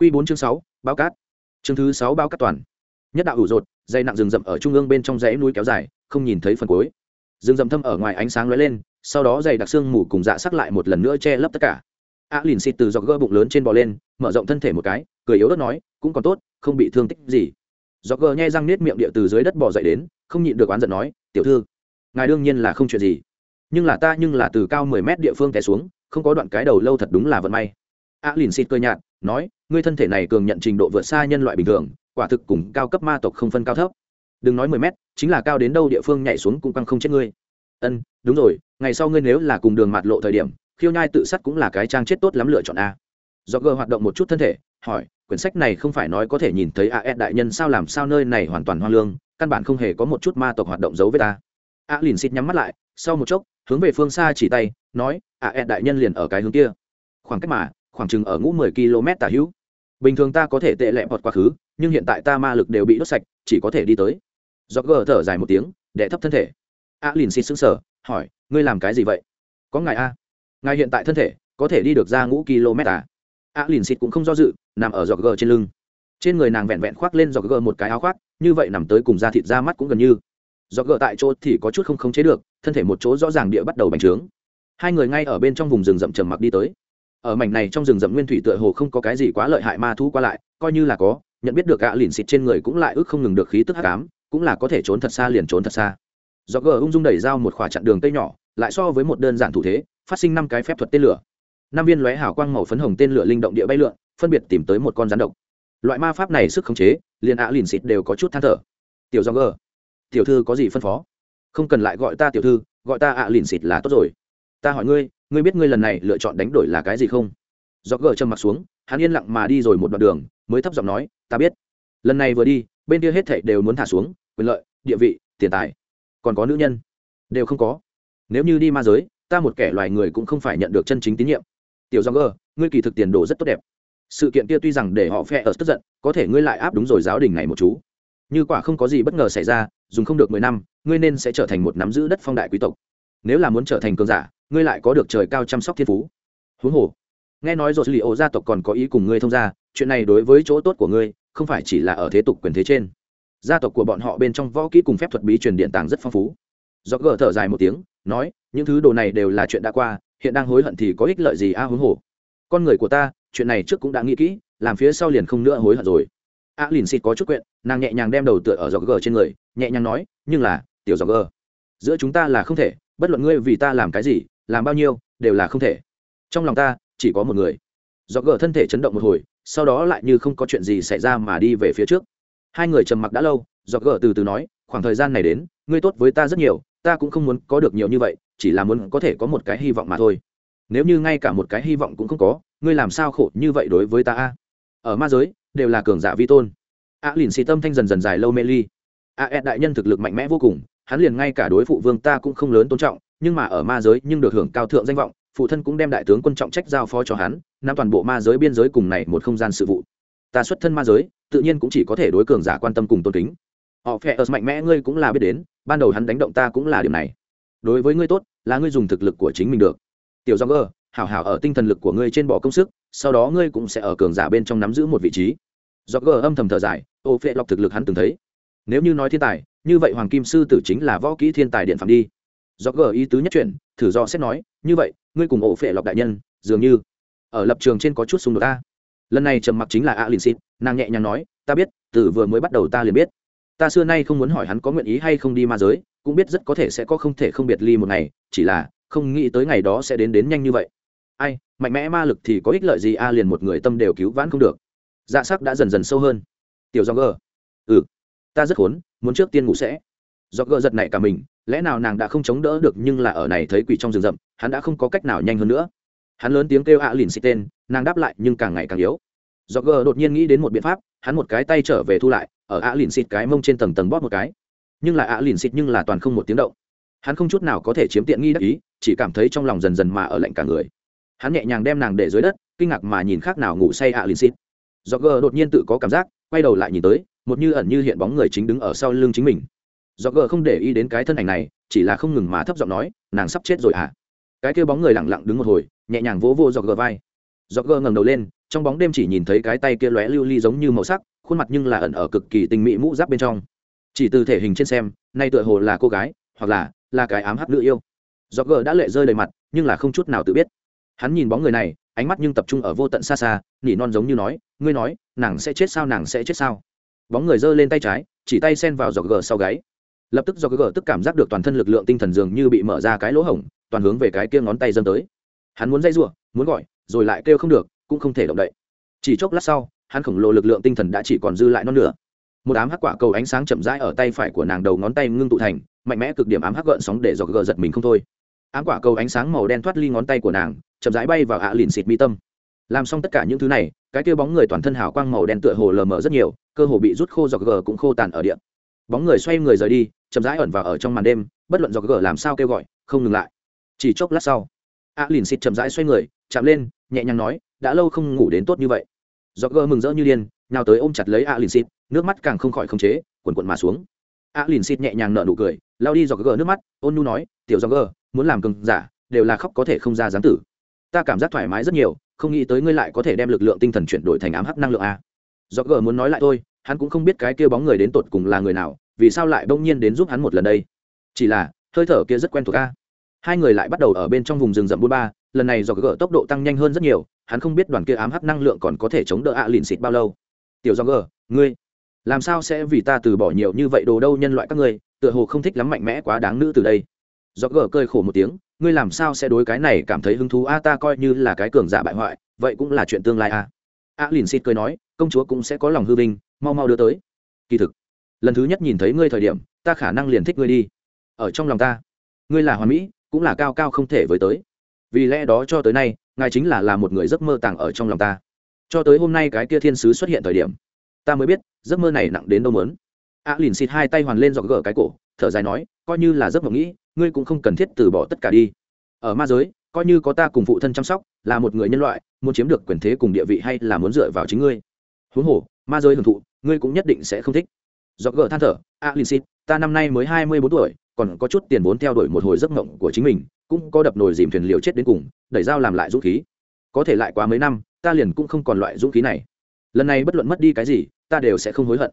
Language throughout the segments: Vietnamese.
quy bốn chương sáu báo cát. Chương thứ sáu báo cát toàn. Nhất đạo ủ rột, dây nặng rừng rậm ở trung ương bên trong dãy núi kéo dài, không nhìn thấy phần cuối. Rừng rậm thâm ở ngoài ánh sáng lóe lên, sau đó dày đặc xương mù cùng dạ sắc lại một lần nữa che lấp tất cả. A lìn xịt từ dọc gơ bụng lớn trên bò lên, mở rộng thân thể một cái, cười yếu ớt nói, cũng còn tốt, không bị thương tích gì. Dọc gơ nhe răng nết miệng địa từ dưới đất bò dậy đến, không nhịn được oán giận nói, tiểu thư, ngài đương nhiên là không chuyện gì. Nhưng là ta nhưng là từ cao mười mét địa phương té xuống, không có đoạn cái đầu lâu thật đúng là vận may. A lìn xịt cười nhạt nói, ngươi thân thể này cường nhận trình độ vượt xa nhân loại bình thường, quả thực cùng cao cấp ma tộc không phân cao thấp. Đừng nói mười mét, chính là cao đến đâu địa phương nhảy xuống cũng căng không chết ngươi. Ân, đúng rồi, ngày sau ngươi nếu là cùng đường mặt lộ thời điểm, khiêu nhai tự sát cũng là cái trang chết tốt lắm lựa chọn a. Do gờ hoạt động một chút thân thể, hỏi, quyển sách này không phải nói có thể nhìn thấy as đại nhân sao làm sao nơi này hoàn toàn hoang lương, căn bản không hề có một chút ma tộc hoạt động giấu với ta. A lìn xịt nhắm mắt lại, sau một chốc, hướng về phương xa chỉ tay, nói as đại nhân liền ở cái hướng kia. Khoảng cách mà khoảng chừng ở ngũ mười km tả hữu. Bình thường ta có thể tệ lẹ bọt quá khứ, nhưng hiện tại ta ma lực đều bị đốt sạch, chỉ có thể đi tới. Do gờ thở dài một tiếng để thấp thân thể. A lìn xịt xứng sở hỏi, ngươi làm cái gì vậy? Có ngài a. Ngài hiện tại thân thể có thể đi được ra ngũ km à? A lìn xịt cũng không do dự, nằm ở giọt gờ trên lưng. Trên người nàng vẹn vẹn khoác lên giọt gờ một cái áo khoác, như vậy nằm tới cùng da thịt da mắt cũng gần như. Giọt gờ tại chỗ thì có chút không khống chế được, thân thể một chỗ rõ ràng địa bắt đầu bành trướng. Hai người ngay ở bên trong vùng rừng rậm trầm mặc đi tới ở mảnh này trong rừng rậm nguyên thủy tựa hồ không có cái gì quá lợi hại ma thú qua lại, coi như là có, nhận biết được gã lìn xịt trên người cũng lại ước không ngừng được khí tức hắc ám, cũng là có thể trốn thật xa liền trốn thật xa. Do gờ ung dung đẩy dao một khỏa chặn đường tây nhỏ, lại so với một đơn giản thủ thế, phát sinh năm cái phép thuật tên lửa. Năm viên lóe hào quang màu phấn hồng tên lửa linh động địa bay lượn, phân biệt tìm tới một con rắn độc. Loại ma pháp này sức khống chế, liền ạ lìn xịt đều có chút than thở. Tiểu do gờ, tiểu thư có gì phân phó? Không cần lại gọi ta tiểu thư, gọi ta ạ lìn xịt là tốt rồi ta hỏi ngươi ngươi biết ngươi lần này lựa chọn đánh đổi là cái gì không? Do gờ trầm mặt xuống, hắn yên lặng mà đi rồi một đoạn đường, mới thấp giọng nói, ta biết. Lần này vừa đi, bên kia hết thảy đều muốn thả xuống, quyền lợi, địa vị, tiền tài. Còn có nữ nhân? Đều không có. Nếu như đi ma giới, ta một kẻ loài người cũng không phải nhận được chân chính tín nhiệm. Tiểu do gờ, ngươi kỳ thực tiền đồ rất tốt đẹp. Sự kiện kia tuy rằng để họ phe ở tức giận, có thể ngươi lại áp đúng rồi giáo đình này một chú. Như quả không có gì bất ngờ xảy ra, dùng không được mười năm, ngươi nên sẽ trở thành một nắm giữ đất phong đại quý tộc. Nếu là muốn trở thành cường giả ngươi lại có được trời cao chăm sóc thiên phú. Huống hồ nghe nói rồi lì ô gia tộc còn có ý cùng ngươi thông gia chuyện này đối với chỗ tốt của ngươi không phải chỉ là ở thế tục quyền thế trên. Gia tộc của bọn họ bên trong võ kỹ cùng phép thuật bí truyền điện tàng rất phong phú. Do gờ thở dài một tiếng nói những thứ đồ này đều là chuyện đã qua hiện đang hối hận thì có ích lợi gì a à huống hồ. Con người của ta chuyện này trước cũng đã nghĩ kỹ làm phía sau liền không nữa hối hận rồi. A à, lìn xịt có chút quyện nàng nhẹ nhàng đem đầu tựa ở giò gờ trên người nhẹ nhàng nói nhưng là tiểu giò gờ giữa chúng ta là không thể bất luận ngươi vì ta làm cái gì, làm bao nhiêu, đều là không thể. Trong lòng ta, chỉ có một người. Do gờ thân thể chấn động một hồi, sau đó lại như không có chuyện gì xảy ra mà đi về phía trước. Hai người trầm mặc đã lâu do gờ từ từ nói, khoảng thời gian này đến, ngươi tốt với ta rất nhiều, ta cũng không muốn có được nhiều như vậy, chỉ là muốn có thể có một cái hy vọng mà thôi. Nếu như ngay cả một cái hy vọng cũng không có, ngươi làm sao khổ như vậy đối với ta a? Ở ma giới, đều là cường giả vi tôn. A lìn xì tâm thanh dần dần dài lâu mê ly. A ed đại nhân thực lực mạnh mẽ vô cùng hắn liền ngay cả đối phụ vương ta cũng không lớn tôn trọng, nhưng mà ở ma giới nhưng được hưởng cao thượng danh vọng, phụ thân cũng đem đại tướng quân trọng trách giao phó cho hắn, nắm toàn bộ ma giới biên giới cùng này một không gian sự vụ. Ta xuất thân ma giới, tự nhiên cũng chỉ có thể đối cường giả quan tâm cùng tôn kính. Họ phe ớt mạnh mẽ, ngươi cũng là biết đến, ban đầu hắn đánh động ta cũng là điểm này. Đối với ngươi tốt, là ngươi dùng thực lực của chính mình được. Tiểu do ngơ hảo hảo ở tinh thần lực của ngươi trên bỏ công sức, sau đó ngươi cũng sẽ ở cường giả bên trong nắm giữ một vị trí. Do gờ âm thầm thở dài, ô phệ lọc thực lực hắn từng thấy. Nếu như nói thiên tài như vậy hoàng kim sư tử chính là võ kỹ thiên tài điện phạm đi. Do gờ ý tứ nhất chuyển, thử do xét nói, như vậy, ngươi cùng ổ phệ lọc đại nhân, dường như ở lập trường trên có chút xung đột ta. Lần này trầm mặc chính là a lìn xịt nàng nhẹ nhàng nói, ta biết, từ vừa mới bắt đầu ta liền biết. Ta xưa nay không muốn hỏi hắn có nguyện ý hay không đi ma giới, cũng biết rất có thể sẽ có không thể không biệt ly một ngày, chỉ là không nghĩ tới ngày đó sẽ đến đến nhanh như vậy. Ai, mạnh mẽ ma lực thì có ích lợi gì? A liền một người tâm đều cứu vãn không được. Dạ sắc đã dần dần sâu hơn. Tiểu do gờ. Ừ ta rất khốn, muốn trước tiên ngủ sẽ. Do gờ giật này cả mình, lẽ nào nàng đã không chống đỡ được nhưng là ở này thấy quỷ trong rừng rậm, hắn đã không có cách nào nhanh hơn nữa. Hắn lớn tiếng kêu ạ lìn xịt tên, nàng đáp lại nhưng càng ngày càng yếu. Do gờ đột nhiên nghĩ đến một biện pháp, hắn một cái tay trở về thu lại, ở ạ lìn xịt cái mông trên tầng tầng bóp một cái. Nhưng là ạ lìn xịt nhưng là toàn không một tiếng động. Hắn không chút nào có thể chiếm tiện nghi đắc ý, chỉ cảm thấy trong lòng dần dần mà ở lạnh cả người. Hắn nhẹ nhàng đem nàng để dưới đất, kinh ngạc mà nhìn khác nào ngủ say ạ lìn xịt. Do gờ đột nhiên tự có cảm giác, quay đầu lại nhìn tới một như ẩn như hiện bóng người chính đứng ở sau lưng chính mình. Do gờ không để ý đến cái thân ảnh này, chỉ là không ngừng mà thấp giọng nói, nàng sắp chết rồi ạ à? cái kêu bóng người lẳng lặng đứng một hồi, nhẹ nhàng vỗ vô do gờ vai. Do gờ ngẩng đầu lên, trong bóng đêm chỉ nhìn thấy cái tay kia lóe lưu ly giống như màu sắc, khuôn mặt nhưng là ẩn ở cực kỳ tinh mỹ mũ giáp bên trong. Chỉ từ thể hình trên xem, nay tựa hồ là cô gái, hoặc là là cái ám hắc nữ yêu. Do gờ đã lệ rơi đầy mặt, nhưng là không chút nào tự biết. Hắn nhìn bóng người này, ánh mắt nhưng tập trung ở vô tận xa xa, nỉ non giống như nói, ngươi nói, nàng sẽ chết sao, nàng sẽ chết sao? Bóng người giơ lên tay trái, chỉ tay sen vào dọc gờ sau gáy. Lập tức do gờ tức cảm giác được toàn thân lực lượng tinh thần dường như bị mở ra cái lỗ hổng, toàn hướng về cái kia ngón tay dâng tới. Hắn muốn dây giụa, muốn gọi, rồi lại kêu không được, cũng không thể động đậy. Chỉ chốc lát sau, hắn khổng lồ lực lượng tinh thần đã chỉ còn dư lại non nửa. Một ám hắc quả cầu ánh sáng chậm rãi ở tay phải của nàng đầu ngón tay ngưng tụ thành, mạnh mẽ cực điểm ám hắc gợn sóng để dọc gờ giật mình không thôi. Ám quả cầu ánh sáng màu đen thoát ly ngón tay của nàng, chậm rãi bay vào ạ lìn xịt mi tâm. Làm xong tất cả những thứ này cái kia bóng người toàn thân hào quang màu đen tựa hồ lờ mờ rất nhiều, cơ hồ bị rút khô dọc gờ cũng khô tàn ở điện bóng người xoay người rời đi, chậm rãi ẩn vào ở trong màn đêm, bất luận dọc gờ làm sao kêu gọi, không ngừng lại. Chỉ chốc lát sau, a lìn xịt chậm rãi xoay người, chạm lên, nhẹ nhàng nói, đã lâu không ngủ đến tốt như vậy. Dọc gờ mừng rỡ như điên nào tới ôm chặt lấy a lìn xịt, nước mắt càng không khỏi khống chế quần quần mà xuống. A lìn xịt nhẹ nhàng nở nụ cười lao đi dọc gờ nước mắt, ôn nu nói, tiểu dọc gờ, muốn làm cưng giả, đều là khóc có thể không ra dáng tử. Ta cảm giác thoải mái rất nhiều không nghĩ tới ngươi lại có thể đem lực lượng tinh thần chuyển đổi thành ám hắc năng lượng a. Do gờ muốn nói lại thôi, hắn cũng không biết cái kia bóng người đến tột cùng là người nào, vì sao lại bỗng nhiên đến giúp hắn một lần đây? Chỉ là, hơi thở kia rất quen thuộc a. Hai người lại bắt đầu ở bên trong vùng rừng rậm bôn ba, lần này do gờ tốc độ tăng nhanh hơn rất nhiều, hắn không biết đoàn kia ám hắc năng lượng còn có thể chống đỡ ạ à lìn xịt bao lâu. Tiểu do gờ, ngươi, làm sao sẽ vì ta từ bỏ nhiều như vậy đồ đâu nhân loại các ngươi, tựa hồ không thích lắm mạnh mẽ quá đáng nữ từ đây. Do gờ cơi khổ một tiếng ngươi làm sao sẽ đối cái này cảm thấy hứng thú? A, ta coi như là cái cường giả bại hoại, vậy cũng là chuyện tương lai a. A lìn xịt cười nói, công chúa cũng sẽ có lòng hư vinh, mau mau đưa tới. Kỳ thực, lần thứ nhất nhìn thấy ngươi thời điểm, ta khả năng liền thích ngươi đi. Ở trong lòng ta, ngươi là hoàn mỹ, cũng là cao cao không thể với tới. Vì lẽ đó cho tới nay, ngài chính là là một người giấc mơ tàng ở trong lòng ta. Cho tới hôm nay cái kia thiên sứ xuất hiện thời điểm, ta mới biết, giấc mơ này nặng đến đâu mớn a lìn xịt hai tay hoàn lên dọc gỡ cái cổ thở dài nói coi như là giấc mộng nghĩ ngươi cũng không cần thiết từ bỏ tất cả đi. Ở ma giới coi như có ta cùng phụ thân chăm sóc là một người nhân loại muốn chiếm được quyền thế cùng địa vị hay là muốn dựa vào chính ngươi? Huống hồ ma giới hưởng thụ ngươi cũng nhất định sẽ không thích. Do gỡ than thở a lin xin, ta năm nay mới hai mươi bốn tuổi còn có chút tiền vốn theo đuổi một hồi giấc mộng của chính mình cũng có đập nồi dìm thuyền liều chết đến cùng đẩy dao làm lại dũng khí. Có thể lại quá mấy năm ta liền cũng không còn loại dũng khí này. Lần này bất luận mất đi cái gì ta đều sẽ không hối hận.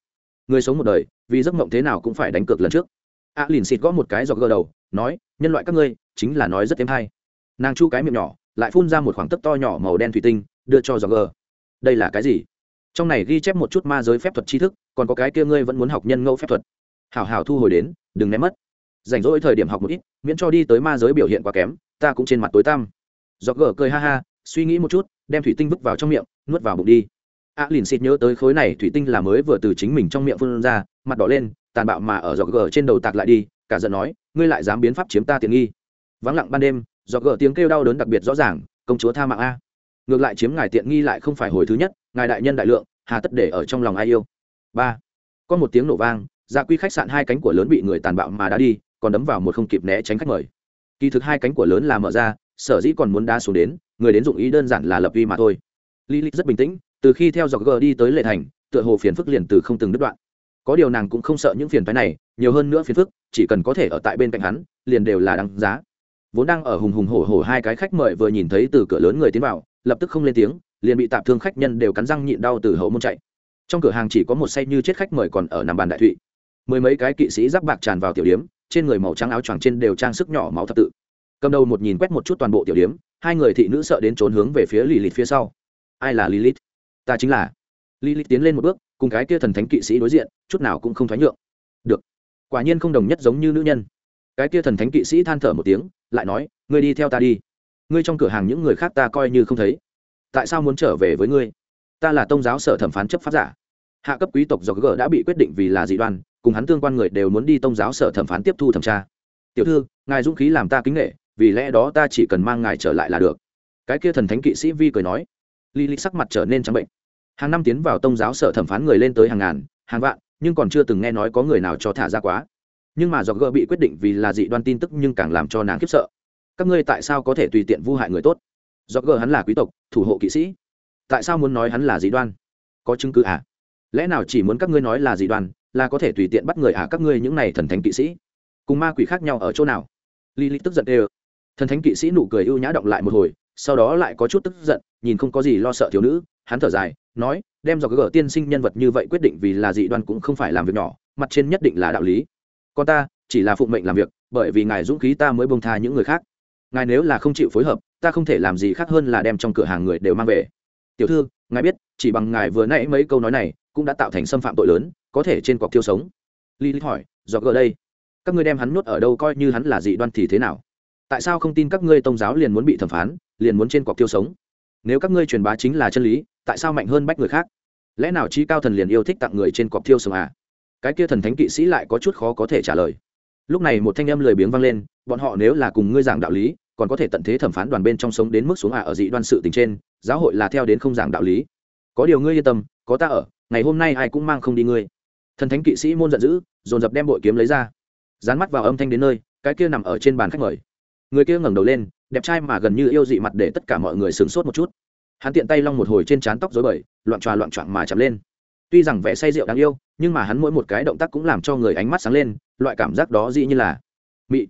Người sống một đời vì giấc mộng thế nào cũng phải đánh cược lần trước a lìn xịt gõ một cái giọt gờ đầu nói nhân loại các ngươi chính là nói rất thêm hay. Nàng chu cái miệng nhỏ lại phun ra một khoảng tấc to nhỏ màu đen thủy tinh đưa cho giọt gờ. Đây là cái gì? Trong này ghi chép một chút ma giới phép thuật tri thức còn có cái kia ngươi vẫn muốn học nhân ngẫu phép thuật. Hảo hảo thu hồi đến đừng ném mất. Rảnh rỗi thời điểm học một ít miễn cho đi tới ma giới biểu hiện quá kém ta cũng trên mặt tối tăm. Giọt gờ cười ha ha suy nghĩ một chút đem thủy tinh vứt vào trong miệng nuốt vào bụng đi. A à, lìn xịt nhớ tới khối này thủy tinh là mới vừa từ chính mình trong miệng phun ra mặt đỏ lên tàn bạo mà ở dọc gờ trên đầu tạc lại đi, cả giận nói, ngươi lại dám biến pháp chiếm ta tiện nghi. Vắng lặng ban đêm, dọc gờ tiếng kêu đau đớn đặc biệt rõ ràng, công chúa tha mạng a. Ngược lại chiếm ngài tiện nghi lại không phải hồi thứ nhất, ngài đại nhân đại lượng, hà tất để ở trong lòng ai yêu. Ba. Có một tiếng nổ vang dạ quy khách sạn hai cánh của lớn bị người tàn bạo mà đã đi, còn đấm vào một không kịp né tránh khách mời. Kỳ thực hai cánh của lớn là mở ra, sở dĩ còn muốn đá xuống đến, người đến dụng ý đơn giản là lập vi mà thôi. Lily rất bình tĩnh, từ khi theo dọc gờ đi tới lệ thành, tựa hồ phiền phức liền từ không từng đứt đoạn có điều nàng cũng không sợ những phiền phái này, nhiều hơn nữa phiền phức, chỉ cần có thể ở tại bên cạnh hắn, liền đều là đáng giá. Vốn đang ở hùng hùng hổ hổ hai cái khách mời vừa nhìn thấy từ cửa lớn người tiến vào, lập tức không lên tiếng, liền bị tạp thương khách nhân đều cắn răng nhịn đau từ hậu môn chạy. Trong cửa hàng chỉ có một say như chết khách mời còn ở nằm bàn đại thụy. Mười mấy cái kỵ sĩ giáp bạc tràn vào tiểu điếm, trên người màu trắng áo choàng trên đều trang sức nhỏ máu thập tự. Cầm đầu một nhìn quét một chút toàn bộ tiểu điếm, hai người thị nữ sợ đến trốn hướng về phía lì lịt phía sau. Ai là lilith? Ta chính là. Lilith tiến lên một bước cùng cái kia thần thánh kỵ sĩ đối diện, chút nào cũng không thoái nhượng. Được. Quả nhiên không đồng nhất giống như nữ nhân. Cái kia thần thánh kỵ sĩ than thở một tiếng, lại nói, ngươi đi theo ta đi. Ngươi trong cửa hàng những người khác ta coi như không thấy. Tại sao muốn trở về với ngươi? Ta là tôn giáo sở thẩm phán chấp pháp giả. Hạ cấp quý tộc do g đã bị quyết định vì là dị đoan, cùng hắn tương quan người đều muốn đi tôn giáo sở thẩm phán tiếp thu thẩm tra. Tiểu thư, ngài dũng khí làm ta kính nghệ, vì lẽ đó ta chỉ cần mang ngài trở lại là được. Cái kia thần thánh kỵ sĩ vi cười nói. Ly ly sắc mặt trở nên trắng bệnh hàng năm tiến vào tông giáo sở thẩm phán người lên tới hàng ngàn, hàng vạn, nhưng còn chưa từng nghe nói có người nào cho thả ra quá. Nhưng mà do gỡ bị quyết định vì là dị đoan tin tức nhưng càng làm cho nàng khiếp sợ. Các ngươi tại sao có thể tùy tiện vu hại người tốt? Do gỡ hắn là quý tộc, thủ hộ kỵ sĩ. Tại sao muốn nói hắn là dị đoan? Có chứng cứ à? Lẽ nào chỉ muốn các ngươi nói là dị đoan, là có thể tùy tiện bắt người à các ngươi những này thần thánh kỵ sĩ? Cùng ma quỷ khác nhau ở chỗ nào? Li li tức giận đều. thần thánh kỵ sĩ nụ cười ưu nhã động lại một hồi, sau đó lại có chút tức giận, nhìn không có gì lo sợ thiếu nữ, hắn thở dài nói, đem do gỡ tiên sinh nhân vật như vậy quyết định vì là dị đoan cũng không phải làm việc nhỏ, mặt trên nhất định là đạo lý. Con ta, chỉ là phụng mệnh làm việc, bởi vì ngài dũng khí ta mới bông tha những người khác. Ngài nếu là không chịu phối hợp, ta không thể làm gì khác hơn là đem trong cửa hàng người đều mang về. Tiểu thư, ngài biết, chỉ bằng ngài vừa nãy mấy câu nói này, cũng đã tạo thành xâm phạm tội lớn, có thể trên cọc tiêu sống. Lý lý hỏi do gỡ đây, các ngươi đem hắn nuốt ở đâu, coi như hắn là dị đoan thì thế nào? Tại sao không tin các ngươi tôn giáo liền muốn bị thẩm phán, liền muốn trên cọc tiêu sống? Nếu các ngươi truyền bá chính là chân lý, tại sao mạnh hơn bách người khác? Lẽ nào trí cao thần liền yêu thích tặng người trên cọc thiêu sống à? Cái kia thần thánh kỵ sĩ lại có chút khó có thể trả lời. Lúc này một thanh âm lười biếng vang lên, bọn họ nếu là cùng ngươi giảng đạo lý, còn có thể tận thế thẩm phán đoàn bên trong sống đến mức xuống à ở dị đoan sự tình trên, giáo hội là theo đến không giảng đạo lý. Có điều ngươi yên tâm, có ta ở, ngày hôm nay ai cũng mang không đi ngươi. Thần thánh kỵ sĩ môn giận dữ, dồn dập đem bội kiếm lấy ra. Dán mắt vào âm thanh đến nơi, cái kia nằm ở trên bàn khách mời. Người kia ngẩng đầu lên đẹp trai mà gần như yêu dị mặt để tất cả mọi người sửng sốt một chút. Hắn tiện tay long một hồi trên trán tóc dối bời, loạn tròa loạn trọn mà chậm lên. Tuy rằng vẻ say rượu đáng yêu, nhưng mà hắn mỗi một cái động tác cũng làm cho người ánh mắt sáng lên, loại cảm giác đó dĩ như là mị.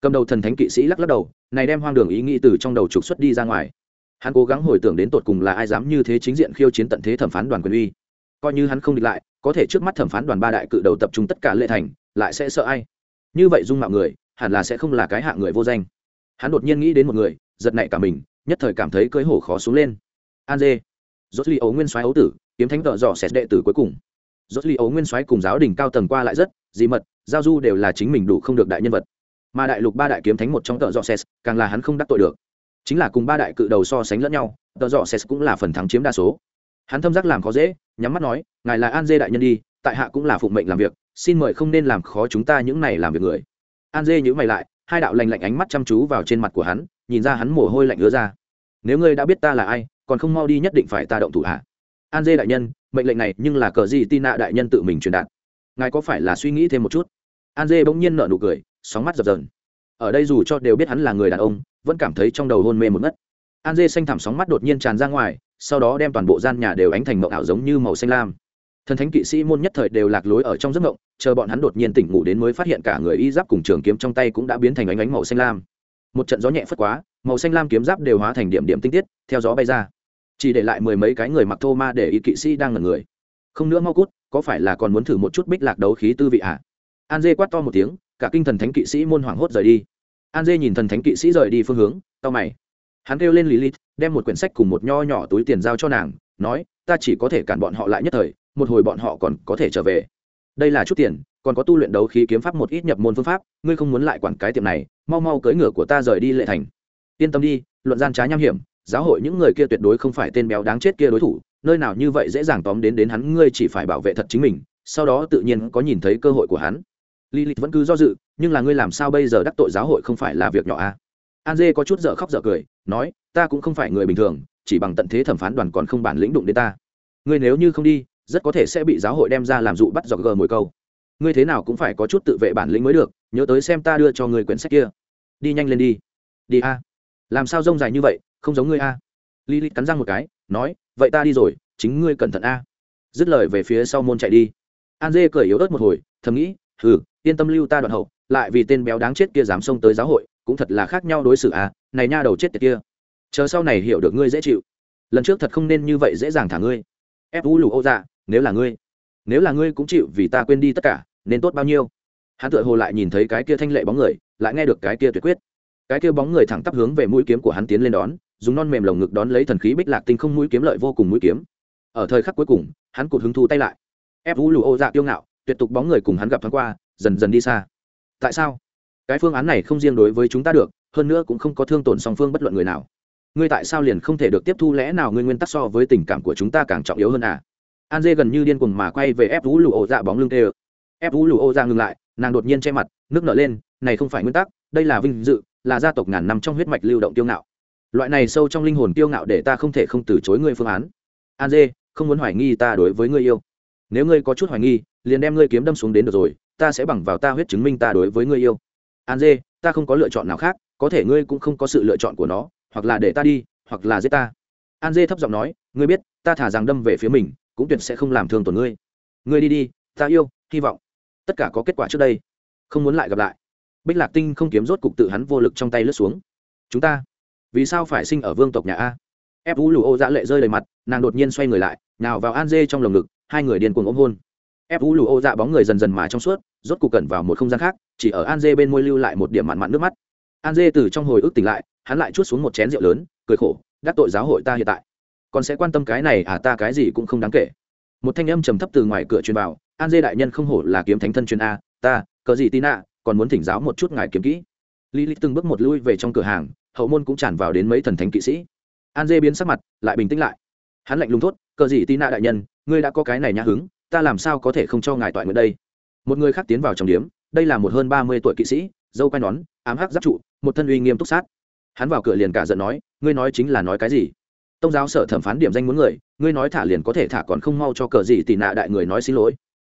Cầm đầu thần thánh kỵ sĩ lắc lắc đầu, này đem hoang đường ý nghĩ từ trong đầu trục xuất đi ra ngoài. Hắn cố gắng hồi tưởng đến tột cùng là ai dám như thế chính diện khiêu chiến tận thế thẩm phán đoàn quyền uy. Coi như hắn không địch lại, có thể trước mắt thẩm phán đoàn ba đại cự đầu tập trung tất cả lệ thành, lại sẽ sợ ai? Như vậy dung mạo người, hẳn là sẽ không là cái hạ người vô danh hắn đột nhiên nghĩ đến một người, giật nảy cả mình, nhất thời cảm thấy cưỡi hổ khó xuống lên. An dê dốt li ấu nguyên soái ấu tử, kiếm thánh tợ dò xét đệ tử cuối cùng. Dốt li ấu nguyên soái cùng giáo đình cao tầng qua lại rất, dị mật, giao du đều là chính mình đủ không được đại nhân vật. Mà đại lục ba đại kiếm thánh một trong tợ dọ xét, càng là hắn không đắc tội được. Chính là cùng ba đại cự đầu so sánh lẫn nhau, tợ dọ xét cũng là phần thắng chiếm đa số. Hắn thâm giác làm khó dễ, nhắm mắt nói, ngài là an dê đại nhân đi, tại hạ cũng là phụng mệnh làm việc, xin mời không nên làm khó chúng ta những này làm việc người. An dê nhữ mày lại hai đạo lành lạnh ánh mắt chăm chú vào trên mặt của hắn, nhìn ra hắn mồ hôi lạnh ứa ra. Nếu ngươi đã biết ta là ai, còn không mau đi nhất định phải ta động thủ hạ an dê đại nhân, mệnh lệnh này nhưng là cờ gì tin nạ đại nhân tự mình truyền đạt. Ngài có phải là suy nghĩ thêm một chút? An dê bỗng nhiên nở nụ cười, sóng mắt dập dờn. Ở đây dù cho đều biết hắn là người đàn ông, vẫn cảm thấy trong đầu hôn mê một ngất. An dê xanh thẳm sóng mắt đột nhiên tràn ra ngoài, sau đó đem toàn bộ gian nhà đều ánh thành mộng ảo giống như màu xanh lam thần thánh kỵ sĩ môn nhất thời đều lạc lối ở trong giấc mộng, chờ bọn hắn đột nhiên tỉnh ngủ đến mới phát hiện cả người y giáp cùng trường kiếm trong tay cũng đã biến thành ánh ánh màu xanh lam. Một trận gió nhẹ phất quá, màu xanh lam kiếm giáp đều hóa thành điểm điểm tinh tiết, theo gió bay ra. Chỉ để lại mười mấy cái người mặc thô ma để y kỵ sĩ đang ngẩn người. Không nữa mau cút, có phải là còn muốn thử một chút bích lạc đấu khí tư vị ạ? À? an dê quát to một tiếng, cả kinh thần thánh kỵ sĩ môn hoảng hốt rời đi. An dê nhìn thần thánh kỵ sĩ rời đi phương hướng tao mày. Hắn kêu lên lý lít đem một quyển sách cùng một nho nhỏ túi tiền giao cho nàng, nói, ta chỉ có thể cản bọn họ lại nhất thời một hồi bọn họ còn có thể trở về đây là chút tiền còn có tu luyện đấu khí kiếm pháp một ít nhập môn phương pháp ngươi không muốn lại quản cái tiệm này mau mau cưỡi ngựa của ta rời đi lệ thành yên tâm đi luận gian trá nham hiểm giáo hội những người kia tuyệt đối không phải tên béo đáng chết kia đối thủ nơi nào như vậy dễ dàng tóm đến đến hắn ngươi chỉ phải bảo vệ thật chính mình sau đó tự nhiên có nhìn thấy cơ hội của hắn Lilith vẫn cứ do dự, nhưng là ngươi làm sao bây giờ đắc tội giáo hội không phải là việc nhỏ a? À? Dê có chút dở khóc dở cười, nói, ta cũng không phải người bình thường, chỉ bằng tận thế thẩm phán đoàn còn không bản lĩnh đụng đến ta. Ngươi nếu như không đi, rất có thể sẽ bị giáo hội đem ra làm dụ bắt dọc gờ mồi câu. Ngươi thế nào cũng phải có chút tự vệ bản lĩnh mới được, nhớ tới xem ta đưa cho ngươi quyển sách kia. Đi nhanh lên đi. Đi a. Làm sao rông dài như vậy, không giống ngươi a. Lilith cắn răng một cái, nói, vậy ta đi rồi, chính ngươi cẩn thận a. Dứt lời về phía sau môn chạy đi. Anje cười yếu ớt một hồi, thầm nghĩ, hừ yên tâm lưu ta đoạn hậu lại vì tên béo đáng chết kia dám xông tới giáo hội cũng thật là khác nhau đối xử à này nha đầu chết tiệt kia chờ sau này hiểu được ngươi dễ chịu lần trước thật không nên như vậy dễ dàng thả ngươi ép vũ lù ô dạ nếu là ngươi, nếu là ngươi cũng chịu vì ta quên đi tất cả, nên tốt bao nhiêu? Hắn tựa hồ lại nhìn thấy cái kia thanh lệ bóng người, lại nghe được cái kia tuyệt quyết. Cái kia bóng người thẳng tắp hướng về mũi kiếm của hắn tiến lên đón, dùng non mềm lồng ngực đón lấy thần khí bích lạc tinh không mũi kiếm lợi vô cùng mũi kiếm. Ở thời khắc cuối cùng, hắn cụt hứng thu tay lại. Ép vũ lù ô dạ kiêu ngạo, tuyệt tục bóng người cùng hắn gặp thoáng qua, dần dần đi xa. Tại sao? Cái phương án này không riêng đối với chúng ta được, hơn nữa cũng không có thương tổn song phương bất luận người nào. Ngươi tại sao liền không thể được tiếp thu lẽ nào ngươi nguyên tắc so với tình cảm của chúng ta càng trọng yếu hơn à? An dê gần như điên cuồng mà quay về ép vũ lụ ổ dạ bóng lưng tê ơ. Ép vũ lụ ổ dạ ngừng lại, nàng đột nhiên che mặt, nước nở lên, này không phải nguyên tắc, đây là vinh dự, là gia tộc ngàn năm trong huyết mạch lưu động tiêu ngạo. Loại này sâu trong linh hồn tiêu ngạo để ta không thể không từ chối ngươi phương án. An dê, không muốn hoài nghi ta đối với ngươi yêu. Nếu ngươi có chút hoài nghi, liền đem ngươi kiếm đâm xuống đến được rồi, ta sẽ bằng vào ta huyết chứng minh ta đối với ngươi yêu. An dê, ta không có lựa chọn nào khác, có thể ngươi cũng không có sự lựa chọn của nó, hoặc là để ta đi, hoặc là giết ta. An dê thấp giọng nói, ngươi biết, ta thả rằng đâm về phía mình cũng tuyệt sẽ không làm thương tổn ngươi. Ngươi đi đi, ta yêu, hy vọng. Tất cả có kết quả trước đây. Không muốn lại gặp lại. Bích lạc tinh không kiếm rốt cục tự hắn vô lực trong tay lướt xuống. Chúng ta, vì sao phải sinh ở vương tộc nhà a? Ép vũ lù ô dạ lệ rơi đầy mặt, nàng đột nhiên xoay người lại, nào vào an dê trong lồng ngực, hai người điên cuồng ôm hôn. Ép vũ lù ô dạ bóng người dần dần mà trong suốt, rốt cục cẩn vào một không gian khác, chỉ ở an dê bên môi lưu lại một điểm mặn mặn nước mắt. An dê từ trong hồi ức tỉnh lại, hắn lại chút xuống một chén rượu lớn, cười khổ, đắc tội giáo hội ta hiện tại còn sẽ quan tâm cái này à ta cái gì cũng không đáng kể. Một thanh âm trầm thấp từ ngoài cửa truyền vào, an dê đại nhân không hổ là kiếm thánh thân truyền a, ta, cờ gì tin ạ, còn muốn thỉnh giáo một chút ngài kiếm kỹ. Lý lý từng bước một lui về trong cửa hàng, hậu môn cũng tràn vào đến mấy thần thánh kỵ sĩ. An dê biến sắc mặt, lại bình tĩnh lại. Hắn lạnh lùng thốt, cờ gì tin ạ đại nhân, ngươi đã có cái này nhã hứng, ta làm sao có thể không cho ngài toại nguyện đây? Một người khác tiến vào trong điếm, đây là một hơn ba mươi tuổi kỵ sĩ, dâu quai nón, ám hắc giáp trụ, một thân uy nghiêm túc sát. Hắn vào cửa liền cả giận nói, ngươi nói chính là nói cái gì? Tông giáo sở thẩm phán điểm danh muốn người, ngươi nói thả liền có thể thả còn không mau cho cờ gì tị nạ đại người nói xin lỗi.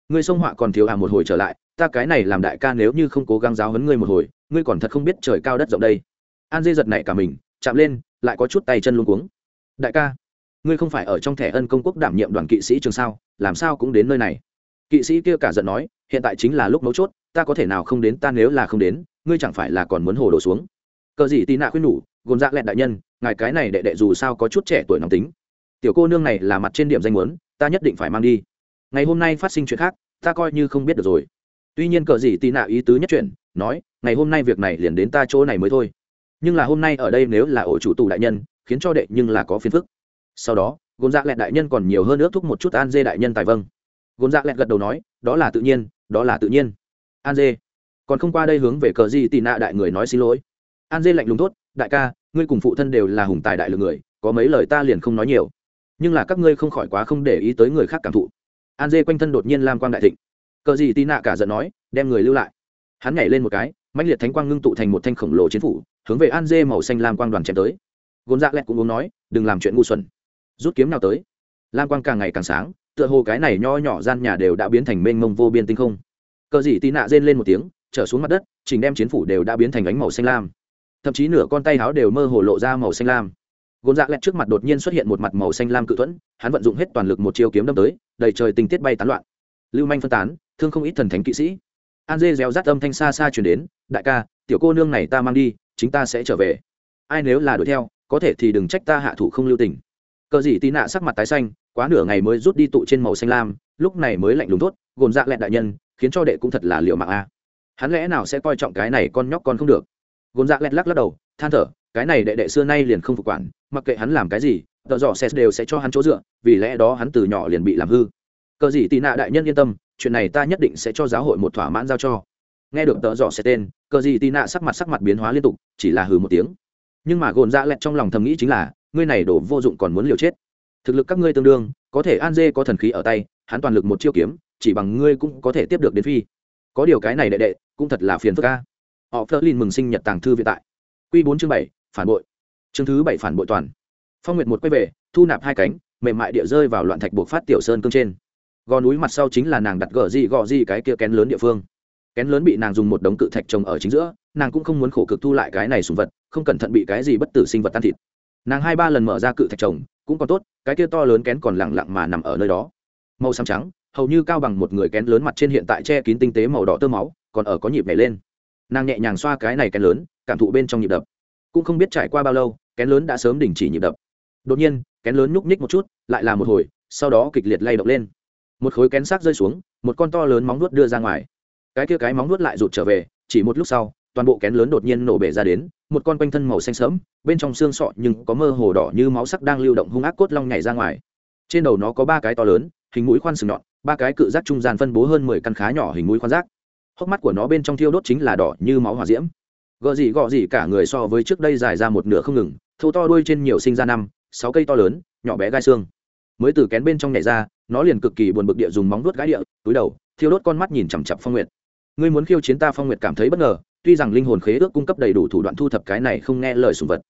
Ngươi xông họa còn thiếu à một hồi trở lại, ta cái này làm đại ca nếu như không cố gắng giáo huấn ngươi một hồi, ngươi còn thật không biết trời cao đất rộng đây. An dê giật này cả mình, chạm lên, lại có chút tay chân luôn cuống. Đại ca, ngươi không phải ở trong thẻ ân công quốc đảm nhiệm đoàn kỵ sĩ trường sao, làm sao cũng đến nơi này. Kỵ sĩ kia cả giận nói, hiện tại chính là lúc mấu chốt, ta có thể nào không đến, ta nếu là không đến, ngươi chẳng phải là còn muốn hồ đổ xuống. Cờ gì tì nạ khuyên nhủ gồm dạ lẹn đại nhân ngài cái này đệ đệ dù sao có chút trẻ tuổi nóng tính. Tiểu cô nương này là mặt trên điểm danh muốn, ta nhất định phải mang đi. Ngày hôm nay phát sinh chuyện khác, ta coi như không biết được rồi. Tuy nhiên cờ gì tì nạ ý tứ nhất chuyện nói, ngày hôm nay việc này liền đến ta chỗ này mới thôi. Nhưng là hôm nay ở đây nếu là ổ chủ tù đại nhân, khiến cho đệ nhưng là có phiền phức. Sau đó, gôn dạ lẹt đại nhân còn nhiều hơn ước thúc một chút an dê đại nhân tài vâng. Gôn dạ lẹt gật đầu nói, đó là tự nhiên, đó là tự nhiên. An dê, còn không qua đây hướng về cờ gì tì nạ đại người nói xin lỗi. An dê lạnh lùng tốt đại ca ngươi cùng phụ thân đều là hùng tài đại lượng người, có mấy lời ta liền không nói nhiều. Nhưng là các ngươi không khỏi quá không để ý tới người khác cảm thụ. An dê quanh thân đột nhiên lam quang đại thịnh. Cờ gì tì nạ cả giận nói, đem người lưu lại. Hắn nhảy lên một cái mạnh liệt thánh quang ngưng tụ thành một thanh khổng lồ chiến phủ, hướng về an dê màu xanh lam quang đoàn chém tới. Gôn dạ lẹt cũng uống nói, đừng làm chuyện ngu xuẩn. Rút kiếm nào tới. Lam quang càng ngày càng sáng, tựa hồ cái này nho nhỏ gian nhà đều đã biến thành mênh mông vô biên tinh không. Cờ dị tì nạ rên lên một tiếng, trở xuống mặt đất, chỉnh đem chiến phủ đều đã biến thành ánh màu xanh lam thậm chí nửa con tay áo đều mơ hồ lộ ra màu xanh lam. Gôn dạ lẹt trước mặt đột nhiên xuất hiện một mặt màu xanh lam cự thuẫn, hắn vận dụng hết toàn lực một chiêu kiếm đâm tới, đầy trời tình tiết bay tán loạn. Lưu manh phân tán, thương không ít thần thánh kỵ sĩ. An dê réo rắt âm thanh xa xa chuyển đến, đại ca, tiểu cô nương này ta mang đi, chính ta sẽ trở về. Ai nếu là đuổi theo, có thể thì đừng trách ta hạ thủ không lưu tình. Cờ gì tì nạ sắc mặt tái xanh, quá nửa ngày mới rút đi tụ trên màu xanh lam, lúc này mới lạnh lùng tốt gồn dạ lẹn đại nhân, khiến cho đệ cũng thật là liệu mạng a. Hắn lẽ nào sẽ coi trọng cái này con nhóc con không được? Gôn dạ lẹt lắc lắc đầu, than thở, cái này đệ đệ xưa nay liền không phục quản, mặc kệ hắn làm cái gì, tợ dọ xét đều sẽ cho hắn chỗ dựa, vì lẽ đó hắn từ nhỏ liền bị làm hư. Cờ gì tị nạ đại nhân yên tâm, chuyện này ta nhất định sẽ cho giáo hội một thỏa mãn giao cho. Nghe được tợ dọ xét tên, cờ gì tị nạ sắc mặt sắc mặt biến hóa liên tục, chỉ là hừ một tiếng. Nhưng mà gồn dạ lẹt trong lòng thầm nghĩ chính là, ngươi này đổ vô dụng còn muốn liều chết. Thực lực các ngươi tương đương, có thể an dê có thần khí ở tay, hắn toàn lực một chiêu kiếm, chỉ bằng ngươi cũng có thể tiếp được đến phi. Có điều cái này đệ đệ, cũng thật là phiền phức ca họ phớt lên mừng sinh nhật tàng thư viện tại. Q bốn chương bảy, phản bội. Chương thứ bảy, phản bội toàn. Phong nguyệt một quay về, thu nạp hai cánh, mềm mại địa rơi vào loạn thạch buộc phát tiểu sơn cương trên. Gò núi mặt sau chính là nàng đặt gờ gì gò gì cái kia kén lớn địa phương. Kén lớn bị nàng dùng một đống cự thạch trồng ở chính giữa, nàng cũng không muốn khổ cực thu lại cái này sùng vật, không cẩn thận bị cái gì bất tử sinh vật tan thịt. Nàng hai ba lần mở ra cự thạch trồng, cũng còn tốt, cái kia to lớn kén còn lẳng lặng mà nằm ở nơi đó. Màu xám trắng, hầu như cao bằng một người kén lớn mặt trên hiện tại che kín tinh tế màu đỏ tơ máu, còn ở có nhịp nhảy lên nàng nhẹ nhàng xoa cái này kén lớn, cảm thụ bên trong nhịp đập. Cũng không biết trải qua bao lâu, kén lớn đã sớm đình chỉ nhịp đập. Đột nhiên, kén lớn nhúc nhích một chút, lại là một hồi, sau đó kịch liệt lay động lên. Một khối kén xác rơi xuống, một con to lớn móng nuốt đưa ra ngoài. Cái kia cái móng nuốt lại rụt trở về, chỉ một lúc sau, toàn bộ kén lớn đột nhiên nổ bể ra đến, một con quanh thân màu xanh sẫm, bên trong xương sọ nhưng có mơ hồ đỏ như máu sắc đang lưu động hung ác cốt long nhảy ra ngoài. Trên đầu nó có ba cái to lớn, hình mũi khoan sừng nhọn, ba cái cự giác trung gian phân bố hơn mười căn khá nhỏ hình mũi khoan rác hốc mắt của nó bên trong thiêu đốt chính là đỏ như máu hỏa diễm. Gợ gì gọ gì cả người so với trước đây dài ra một nửa không ngừng thâu to đuôi trên nhiều sinh ra năm, sáu cây to lớn, nhỏ bé gai xương. Mới từ kén bên trong nhảy ra, nó liền cực kỳ buồn bực địa dùng móng đuốt gãi địa, túi đầu, thiêu đốt con mắt nhìn chằm chặp phong nguyệt. Ngươi muốn khiêu chiến ta, phong nguyệt cảm thấy bất ngờ, tuy rằng linh hồn khế ước cung cấp đầy đủ thủ đoạn thu thập cái này không nghe lời sùng vật,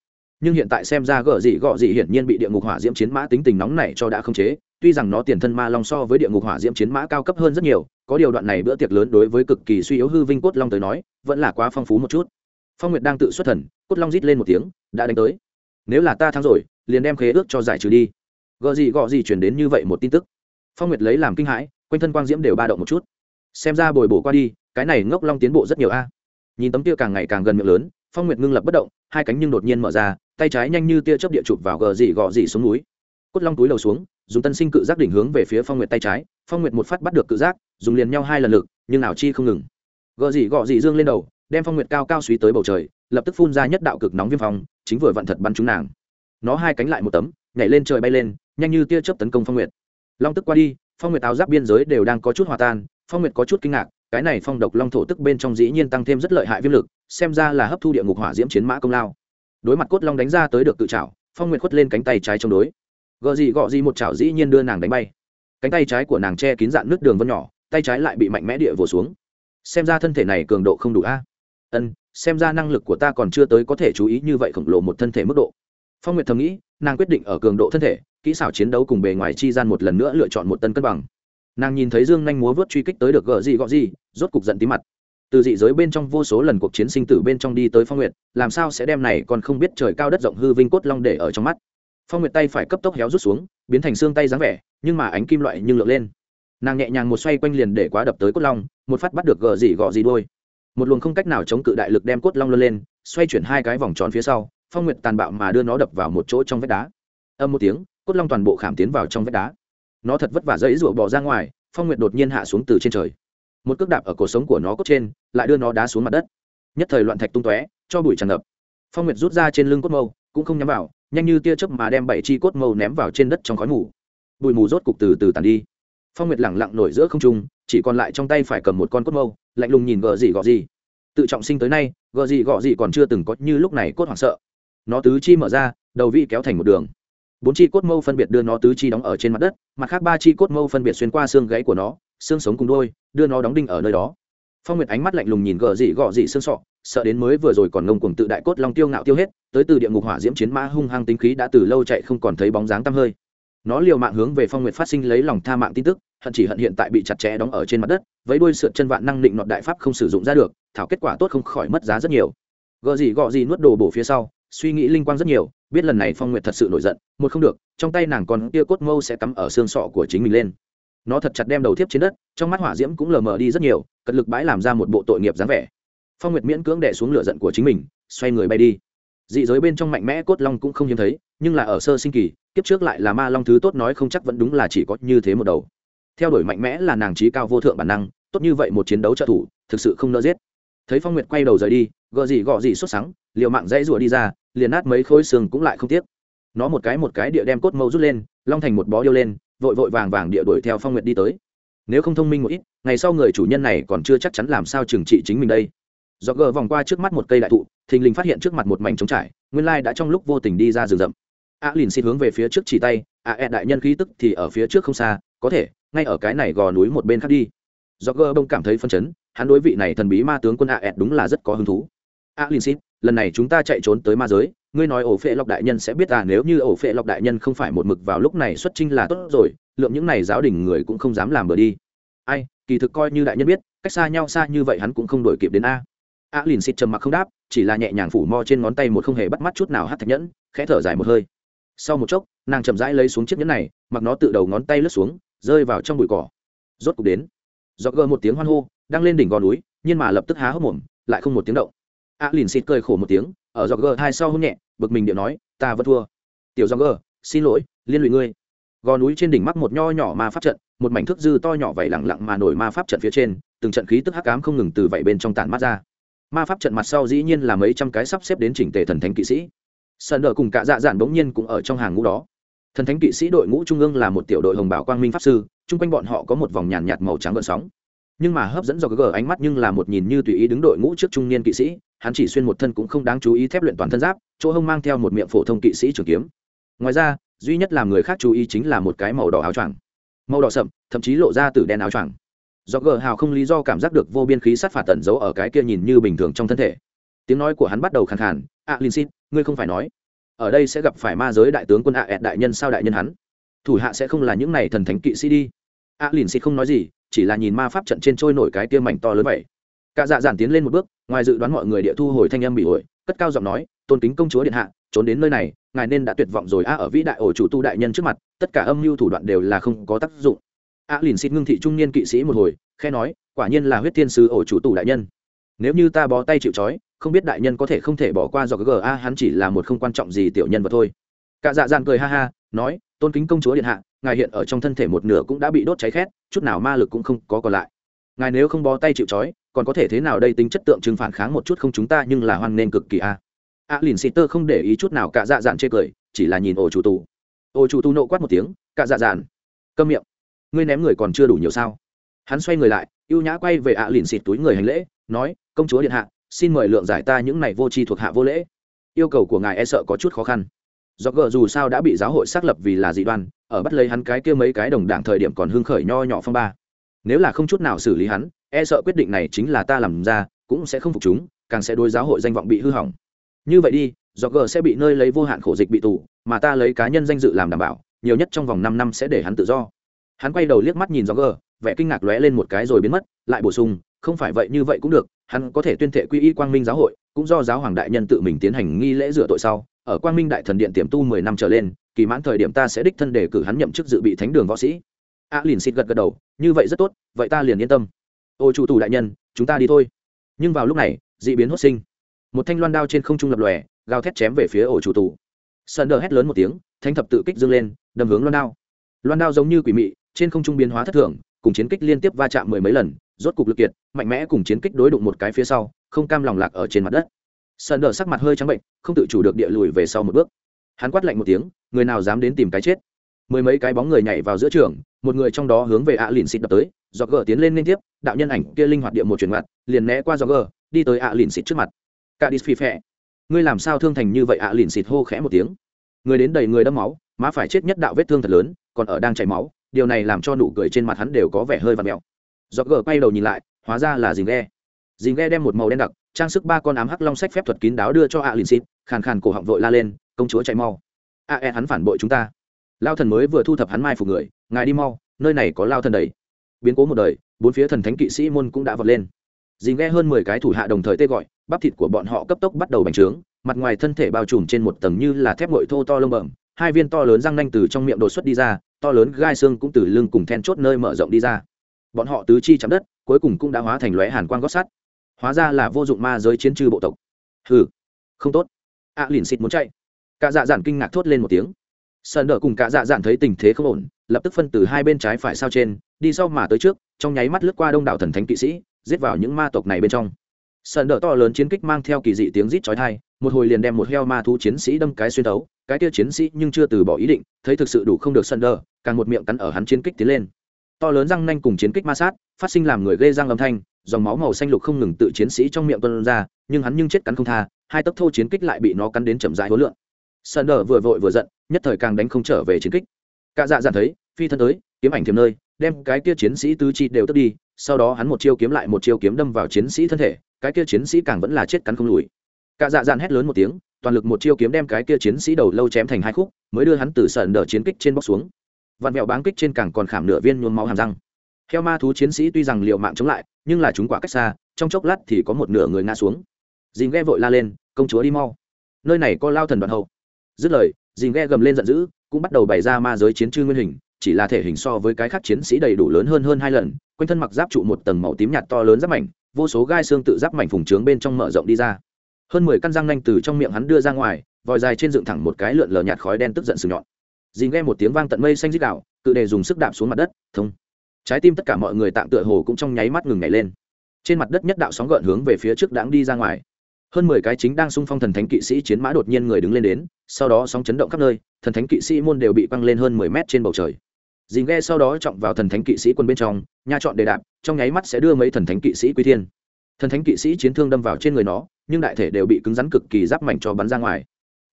nhưng hiện tại xem ra gợ gì gọ gì hiển nhiên bị địa ngục hỏa diễm chiến mã tính tình nóng này cho đã không chế tuy rằng nó tiền thân ma long so với địa ngục hỏa diễm chiến mã cao cấp hơn rất nhiều, có điều đoạn này bữa tiệc lớn đối với cực kỳ suy yếu hư vinh cốt long tới nói, vẫn là quá phong phú một chút. Phong nguyệt đang tự xuất thần, cốt long rít lên một tiếng, đã đánh tới. Nếu là ta thắng rồi, liền đem khế ước cho giải trừ đi. Gợ gì gọ gì chuyển đến như vậy một tin tức. Phong nguyệt lấy làm kinh hãi, quanh thân quang diễm đều ba động một chút. Xem ra bồi bổ qua đi, cái này ngốc long tiến bộ rất nhiều a. Nhìn tấm tia càng ngày càng gần miệng lớn, phong nguyệt ngưng lập bất động, hai cánh nhưng đột nhiên mở ra, tay trái nhanh như tia chớp địa chụp vào gờ dị gọ dị xuống núi. Cốt long túi đầu xuống dùng tân sinh cự giác đỉnh hướng về phía phong nguyệt tay trái, phong nguyệt một phát bắt được cự giác, dùng liền nhau hai lần lực, nhưng nào chi không ngừng. Gợ dị gọ dị dương lên đầu, đem phong nguyệt cao cao suý tới bầu trời, lập tức phun ra nhất đạo cực nóng viêm phong, chính vừa vặn thật bắn trúng nàng. Nó hai cánh lại một tấm, nhảy lên trời bay lên, nhanh như tia chớp tấn công phong nguyệt. Long tức qua đi, phong nguyệt áo giáp biên giới đều đang có chút hòa tan, phong nguyệt có chút kinh ngạc, cái này phong độc long thổ tức bên trong dĩ nhiên tăng thêm rất lợi hại viêm lực, xem ra là hấp thu địa ngục hỏa diễm chiến mã công lao. Đối mặt cốt long đánh ra tới được tự chảo phong nguyệt khuất lên cánh tay trái chống đối gợ gì gọ gì một chảo dĩ nhiên đưa nàng đánh bay. Cánh tay trái của nàng che kín dạn nước đường vân nhỏ, tay trái lại bị mạnh mẽ địa vồ xuống. Xem ra thân thể này cường độ không đủ a. À? Ân, xem ra năng lực của ta còn chưa tới có thể chú ý như vậy khổng lồ một thân thể mức độ. Phong nguyệt thầm nghĩ, nàng quyết định ở cường độ thân thể, kỹ xảo chiến đấu cùng bề ngoài chi gian một lần nữa lựa chọn một tân cân bằng. Nàng nhìn thấy dương nhanh múa vớt truy kích tới được gợ gì gọ gì, rốt cục giận tí mặt. Từ dị giới bên trong vô số lần cuộc chiến sinh tử bên trong đi tới phong nguyệt, làm sao sẽ đem này còn không biết trời cao đất rộng hư vinh cốt long để ở trong mắt phong nguyệt tay phải cấp tốc héo rút xuống, biến thành xương tay dáng vẻ, nhưng mà ánh kim loại nhưng lượn lên. Nàng nhẹ nhàng một xoay quanh liền để quá đập tới cốt long, một phát bắt được gờ gì gọ gì đôi một luồng không cách nào chống cự đại lực đem cốt long lơ lên, xoay chuyển hai cái vòng tròn phía sau, phong nguyệt tàn bạo mà đưa nó đập vào một chỗ trong vách đá. Âm một tiếng, cốt long toàn bộ khảm tiến vào trong vách đá. Nó thật vất vả dãy rụa bỏ ra ngoài, phong nguyệt đột nhiên hạ xuống từ trên trời. Một cước đạp ở cổ sống của nó cốt trên, lại đưa nó đá xuống mặt đất. Nhất thời loạn thạch tung tóe, cho bụi tràn ngập. Phong nguyệt rút ra trên lưng cốt mâu, cũng không nhắm vào nhanh như tia chớp mà đem bảy chi cốt mâu ném vào trên đất trong khói mù. Bụi mù rốt cục từ từ tàn đi. Phong nguyệt lẳng lặng nổi giữa không trung, chỉ còn lại trong tay phải cầm một con cốt mâu, lạnh lùng nhìn gờ gì gọ gì tự trọng sinh tới nay gờ gì gọ gì còn chưa từng có như lúc này cốt hoảng sợ. Nó tứ chi mở ra, đầu vị kéo thành một đường. Bốn chi cốt mâu phân biệt đưa nó tứ chi đóng ở trên mặt đất, mặt khác ba chi cốt mâu phân biệt xuyên qua xương gáy của nó, xương sống cùng đôi, đưa nó đóng đinh ở nơi đó. Phong nguyệt ánh mắt lạnh lùng nhìn gờ dị gọ dị xương sọ sợ đến mới vừa rồi còn ngông cuồng tự đại cốt long tiêu ngạo tiêu hết, tới từ địa ngục hỏa diễm chiến mã hung hăng tính khí đã từ lâu chạy không còn thấy bóng dáng tăm hơi. Nó liều mạng hướng về phong nguyệt phát sinh lấy lòng tha mạng tin tức, hận chỉ hận hiện tại bị chặt chẽ đóng ở trên mặt đất với đuôi sượt chân vạn năng định nọt đại pháp không sử dụng ra được, thảo kết quả tốt không khỏi mất giá rất nhiều. Gợ gì gọ gì nuốt đồ bổ phía sau, suy nghĩ linh quang rất nhiều, biết lần này phong nguyệt thật sự nổi giận, một không được, trong tay nàng còn kia cốt mâu sẽ cắm ở xương sọ của chính mình lên. Nó thật chặt đem đầu thiếp trên đất, trong mắt hỏa diễm cũng lờ mờ đi rất nhiều, cật lực bãi làm ra một bộ tội nghiệp dáng vẻ phong nguyệt miễn cưỡng đẻ xuống lửa giận của chính mình, xoay người bay đi. Dị giới bên trong mạnh mẽ cốt long cũng không hiếm thấy, nhưng là ở sơ sinh kỳ, kiếp trước lại là ma long thứ tốt nói không chắc vẫn đúng là chỉ có như thế một đầu. Theo đuổi mạnh mẽ là nàng trí cao vô thượng bản năng, tốt như vậy một chiến đấu trợ thủ, thực sự không nỡ giết. Thấy phong nguyệt quay đầu rời đi gợ gì gọ gì xuất sáng liều mạng dãy rủa đi ra, liền nát mấy khối xương cũng lại không tiếc. Nó một cái một cái địa đem cốt mâu rút lên, long thành một bó điêu lên, vội vội vàng vàng địa đuổi theo phong nguyệt đi tới. Nếu không thông minh một ít, ngày sau người chủ nhân này còn chưa chắc chắn làm sao trừng trị chính mình đây do gờ vòng qua trước mắt một cây đại thụ, thình lình phát hiện trước mặt một mảnh trống trải, nguyên lai đã trong lúc vô tình đi ra rừng rậm. A à lìn xin hướng về phía trước chỉ tay, a e đại nhân khí tức thì ở phía trước không xa, có thể, ngay ở cái này gò núi một bên khác đi. Do gờ bông cảm thấy phân chấn, hắn đối vị này thần bí ma tướng quân a e đúng là rất có hứng thú. A lìn xin lần này chúng ta chạy trốn tới ma giới, ngươi nói ổ phệ lọc đại nhân sẽ biết à nếu như ổ phệ lọc đại nhân không phải một mực vào lúc này xuất trinh là tốt rồi, lượng những này giáo đình người cũng không dám làm bừa đi. Ai, kỳ thực coi như đại nhân biết, cách xa nhau xa như vậy hắn cũng không đổi kịp đến a a lìn xịt trầm mặc không đáp, chỉ là nhẹ nhàng phủ mo trên ngón tay một không hề bắt mắt chút nào hát thạch nhẫn, khẽ thở dài một hơi. Sau một chốc, nàng chậm rãi lấy xuống chiếc nhẫn này, mặc nó tự đầu ngón tay lướt xuống, rơi vào trong bụi cỏ. Rốt cục đến. Do gơ một tiếng hoan hô, đang lên đỉnh gò núi nhưng mà lập tức há hốc mồm, lại không một tiếng động. A lìn xịt cười khổ một tiếng, ở do gơ hai sau hôn nhẹ, bực mình điệu nói, ta vẫn thua. Tiểu do gơ, xin lỗi, liên lụy ngươi. Gò núi trên đỉnh mắc một nho nhỏ ma pháp trận, một mảnh thước dư to nhỏ vậy lặng lặng mà nổi ma pháp trận phía trên, từng trận khí tức hắc ám không ngừng từ vậy bên trong tàn mắt ra ma pháp trận mặt sau dĩ nhiên là mấy trăm cái sắp xếp đến chỉnh tề thần thánh kỵ sĩ. Sơn đờ cùng cả dạ dạn bỗng nhiên cũng ở trong hàng ngũ đó. Thần thánh kỵ sĩ đội ngũ trung ương là một tiểu đội hồng bảo quang minh pháp sư, chung quanh bọn họ có một vòng nhàn nhạt màu trắng gợn sóng. Nhưng mà hấp dẫn do gờ ánh mắt nhưng là một nhìn như tùy ý đứng đội ngũ trước trung niên kỵ sĩ, hắn chỉ xuyên một thân cũng không đáng chú ý thép luyện toàn thân giáp, chỗ hông mang theo một miệng phổ thông kỵ sĩ trường kiếm. Ngoài ra, duy nhất làm người khác chú ý chính là một cái màu đỏ áo choàng. Màu đỏ sậm, thậm chí lộ ra từ đen áo choàng do gờ hào không lý do cảm giác được vô biên khí sát phạt tẩn giấu ở cái kia nhìn như bình thường trong thân thể. Tiếng nói của hắn bắt đầu khàn khàn, a, linh xin ngươi không phải nói, ở đây sẽ gặp phải ma giới đại tướng quân a ẹt đại nhân sao đại nhân hắn? Thủ hạ sẽ không là những này thần thánh kỵ sĩ đi. A lìn xịt không nói gì, chỉ là nhìn ma pháp trận trên trôi nổi cái kia mảnh to lớn vậy. Cả dạ giản tiến lên một bước, ngoài dự đoán mọi người địa thu hồi thanh âm bị ổi, cất cao giọng nói, tôn kính công chúa điện hạ, trốn đến nơi này, ngài nên đã tuyệt vọng rồi. A, ở vĩ đại ổ chủ tu đại nhân trước mặt, tất cả âm mưu thủ đoạn đều là không có tác dụng a lìn xịt ngưng thị trung niên kỵ sĩ một hồi khe nói, quả nhiên là huyết thiên sứ ổ chủ tù đại nhân. Nếu như ta bó tay chịu trói, không biết đại nhân có thể không thể bỏ qua do cái ga hắn chỉ là một không quan trọng gì tiểu nhân vật thôi. Cả dạ dàn cười ha ha, nói, tôn kính công chúa điện hạ, ngài hiện ở trong thân thể một nửa cũng đã bị đốt cháy khét, chút nào ma lực cũng không có còn lại. Ngài nếu không bó tay chịu trói, còn có thể thế nào đây tính chất tượng trưng phản kháng một chút không chúng ta nhưng là hoan nên cực kỳ a. À. a lìn xịt tơ không để ý chút nào cả dạ dàn chê cười, chỉ là nhìn ổ chủ tù. Ổ chủ tù nộ quát một tiếng, cả dạ dàn câm miệng ngươi ném người còn chưa đủ nhiều sao? Hắn xoay người lại, ưu nhã quay về ạ lìn xịt túi người hành lễ, nói, công chúa điện hạ, xin mời lượng giải ta những này vô tri thuộc hạ vô lễ. Yêu cầu của ngài e sợ có chút khó khăn. Do gờ dù sao đã bị giáo hội xác lập vì là dị đoan, ở bắt lấy hắn cái kia mấy cái đồng đảng thời điểm còn hưng khởi nho nhỏ phong ba. Nếu là không chút nào xử lý hắn e sợ quyết định này chính là ta làm ra, cũng sẽ không phục chúng, càng sẽ đối giáo hội danh vọng bị hư hỏng. Như vậy đi, do gờ sẽ bị nơi lấy vô hạn khổ dịch bị tù, mà ta lấy cá nhân danh dự làm đảm bảo, nhiều nhất trong vòng năm năm sẽ để hắn tự do hắn quay đầu liếc mắt nhìn do gờ vẻ kinh ngạc lóe lên một cái rồi biến mất lại bổ sung không phải vậy như vậy cũng được hắn có thể tuyên thệ quy y quang minh giáo hội cũng do giáo hoàng đại nhân tự mình tiến hành nghi lễ rửa tội sau ở quang minh đại thần điện tiềm tu mười năm trở lên kỳ mãn thời điểm ta sẽ đích thân để cử hắn nhậm chức dự bị thánh đường võ sĩ. A à, lìn xịt gật gật đầu như vậy rất tốt vậy ta liền yên tâm. Ô chủ tù đại nhân chúng ta đi thôi. Nhưng vào lúc này d ị biến hốt sinh. Một thanh loan đao trên không trung lập lòe gào thét chém về phía ổ chủ tù. Sơn đờ hét lớn một tiếng thanh thập tự kích dâng lên đâm hướng loan đao. Loan đao giống như quỷ mị trên không trung biến hóa thất thường, cùng chiến kích liên tiếp va chạm mười mấy lần, rốt cục lực kiệt, mạnh mẽ cùng chiến kích đối đụng một cái phía sau, không cam lòng lạc ở trên mặt đất. Sơn đờ sắc mặt hơi trắng bệnh, không tự chủ được địa lùi về sau một bước. Hắn quát lạnh một tiếng, người nào dám đến tìm cái chết? Mười mấy cái bóng người nhảy vào giữa trường, một người trong đó hướng về ạ lìn xịt đập tới do gờ tiến lên liên tiếp, đạo nhân ảnh kia linh hoạt địa một chuyển mặt liền né qua do gờ đi tới ạ lìn xịt trước mặt. Cả đi phi phẹ ngươi làm sao thương thành như vậy? Ạ lìn xịt hô khẽ một tiếng. Người đến đầy người đâm máu, má phải chết nhất đạo vết thương thật lớn, còn ở đang chảy máu điều này làm cho nụ cười trên mặt hắn đều có vẻ hơi và mèo do gờ quay đầu nhìn lại, hóa ra là dình ghe dình ghe đem một màu đen đặc, trang sức ba con ám hắc long sách phép thuật kín đáo đưa cho ạ lìn xịt khàn khàn cổ họng vội la lên, công chúa chạy mau. A e hắn phản bội chúng ta. Lao thần mới vừa thu thập hắn mai phục người, ngài đi mau, nơi này có lao thần đầy. Biến cố một đời, bốn phía thần thánh kỵ sĩ môn cũng đã vọt lên. Dì nghe hơn mười cái thủ hạ đồng thời tê gọi, bắp thịt của bọn họ cấp tốc bắt đầu bành trướng, mặt ngoài thân thể bao trùm trên một tầng như là thép ngội thô to lông bẩm, hai viên to lớn răng nanh từ trong miệng đột xuất đi ra to lớn gai xương cũng từ lưng cùng then chốt nơi mở rộng đi ra. Bọn họ tứ chi chạm đất cuối cùng cũng đã hóa thành lóe hàn quang gót sắt. Hóa ra là vô dụng ma giới chiến trừ bộ tộc. Hừ không tốt. Ạ à, lìn xịt muốn chạy. Cả dạ dạn kinh ngạc thốt lên một tiếng. Sơn đỡ cùng cả dạ dạn thấy tình thế không ổn lập tức phân từ hai bên trái phải sao trên đi sau mà tới trước trong nháy mắt lướt qua đông đảo thần thánh kỵ sĩ giết vào những ma tộc này bên trong sơn đỡ to lớn chiến kích mang theo kỳ dị tiếng rít chói tai, một hồi liền đem một heo ma thú chiến sĩ đâm cái xuyên tấu cái kia chiến sĩ nhưng chưa từ bỏ ý định, thấy thực sự đủ không được sơn đỡ, càng một miệng cắn ở hắn chiến kích tiến lên. To lớn răng nanh cùng chiến kích ma sát, phát sinh làm người gây răng âm thanh, dòng máu màu xanh lục không ngừng tự chiến sĩ trong miệng tuân ra, nhưng hắn nhưng chết cắn không tha, hai tấc thô chiến kích lại bị nó cắn đến chậm rãi hối lượng sơn đờ vừa vội vừa giận, nhất thời càng đánh không trở về chiến kích. Cả dạ dạn thấy, phi thân tới, kiếm ảnh thiềm nơi, đem cái kia chiến sĩ tứ chi đều tức đi sau đó hắn một chiêu kiếm lại một chiêu kiếm đâm vào chiến sĩ thân thể, cái kia chiến sĩ càng vẫn là chết cắn không lùi. Cả dạ dạn hét lớn một tiếng, toàn lực một chiêu kiếm đem cái kia chiến sĩ đầu lâu chém thành hai khúc, mới đưa hắn từ sợn đờ chiến kích trên bóc xuống. Vạn mẹo báng kích trên càng còn khảm nửa viên nhuốm máu hàm răng. Theo ma thú chiến sĩ tuy rằng liệu mạng chống lại, nhưng là chúng quả cách xa, trong chốc lát thì có một nửa người ngã xuống. Dìm ghe vội la lên, công chúa đi mau. Nơi này có lao thần đoạn hậu. Dứt lời dìm ghe gầm lên giận dữ, cũng bắt đầu bày ra ma giới chiến trư nguyên hình chỉ là thể hình so với cái khác chiến sĩ đầy đủ lớn hơn hơn hai lần, quanh thân mặc giáp trụ một tầng màu tím nhạt to lớn giáp mảnh, vô số gai xương tự giáp mảnh phùng trướng bên trong mở rộng đi ra. Hơn mười căn răng nanh từ trong miệng hắn đưa ra ngoài, vòi dài trên dựng thẳng một cái lượn lờ nhạt khói đen tức giận sừng nhọn. Dì nghe một tiếng vang tận mây xanh dích đạo cự đề dùng sức đạp xuống mặt đất, thông. Trái tim tất cả mọi người tạm tựa hồ cũng trong nháy mắt ngừng nhảy lên. Trên mặt đất nhất đạo sóng gợn hướng về phía trước đáng đi ra ngoài. Hơn mười cái chính đang xung phong thần thánh kỵ sĩ chiến mã đột nhiên người đứng lên đến, sau đó sóng chấn động khắp nơi, thần thánh kỵ sĩ môn đều bị quăng lên hơn mười mét trên bầu trời dình ghe sau đó trọng vào thần thánh kỵ sĩ quân bên trong, nha chọn đề đạp, trong nháy mắt sẽ đưa mấy thần thánh kỵ sĩ quy thiên. Thần thánh kỵ sĩ chiến thương đâm vào trên người nó, nhưng đại thể đều bị cứng rắn cực kỳ giáp mảnh cho bắn ra ngoài.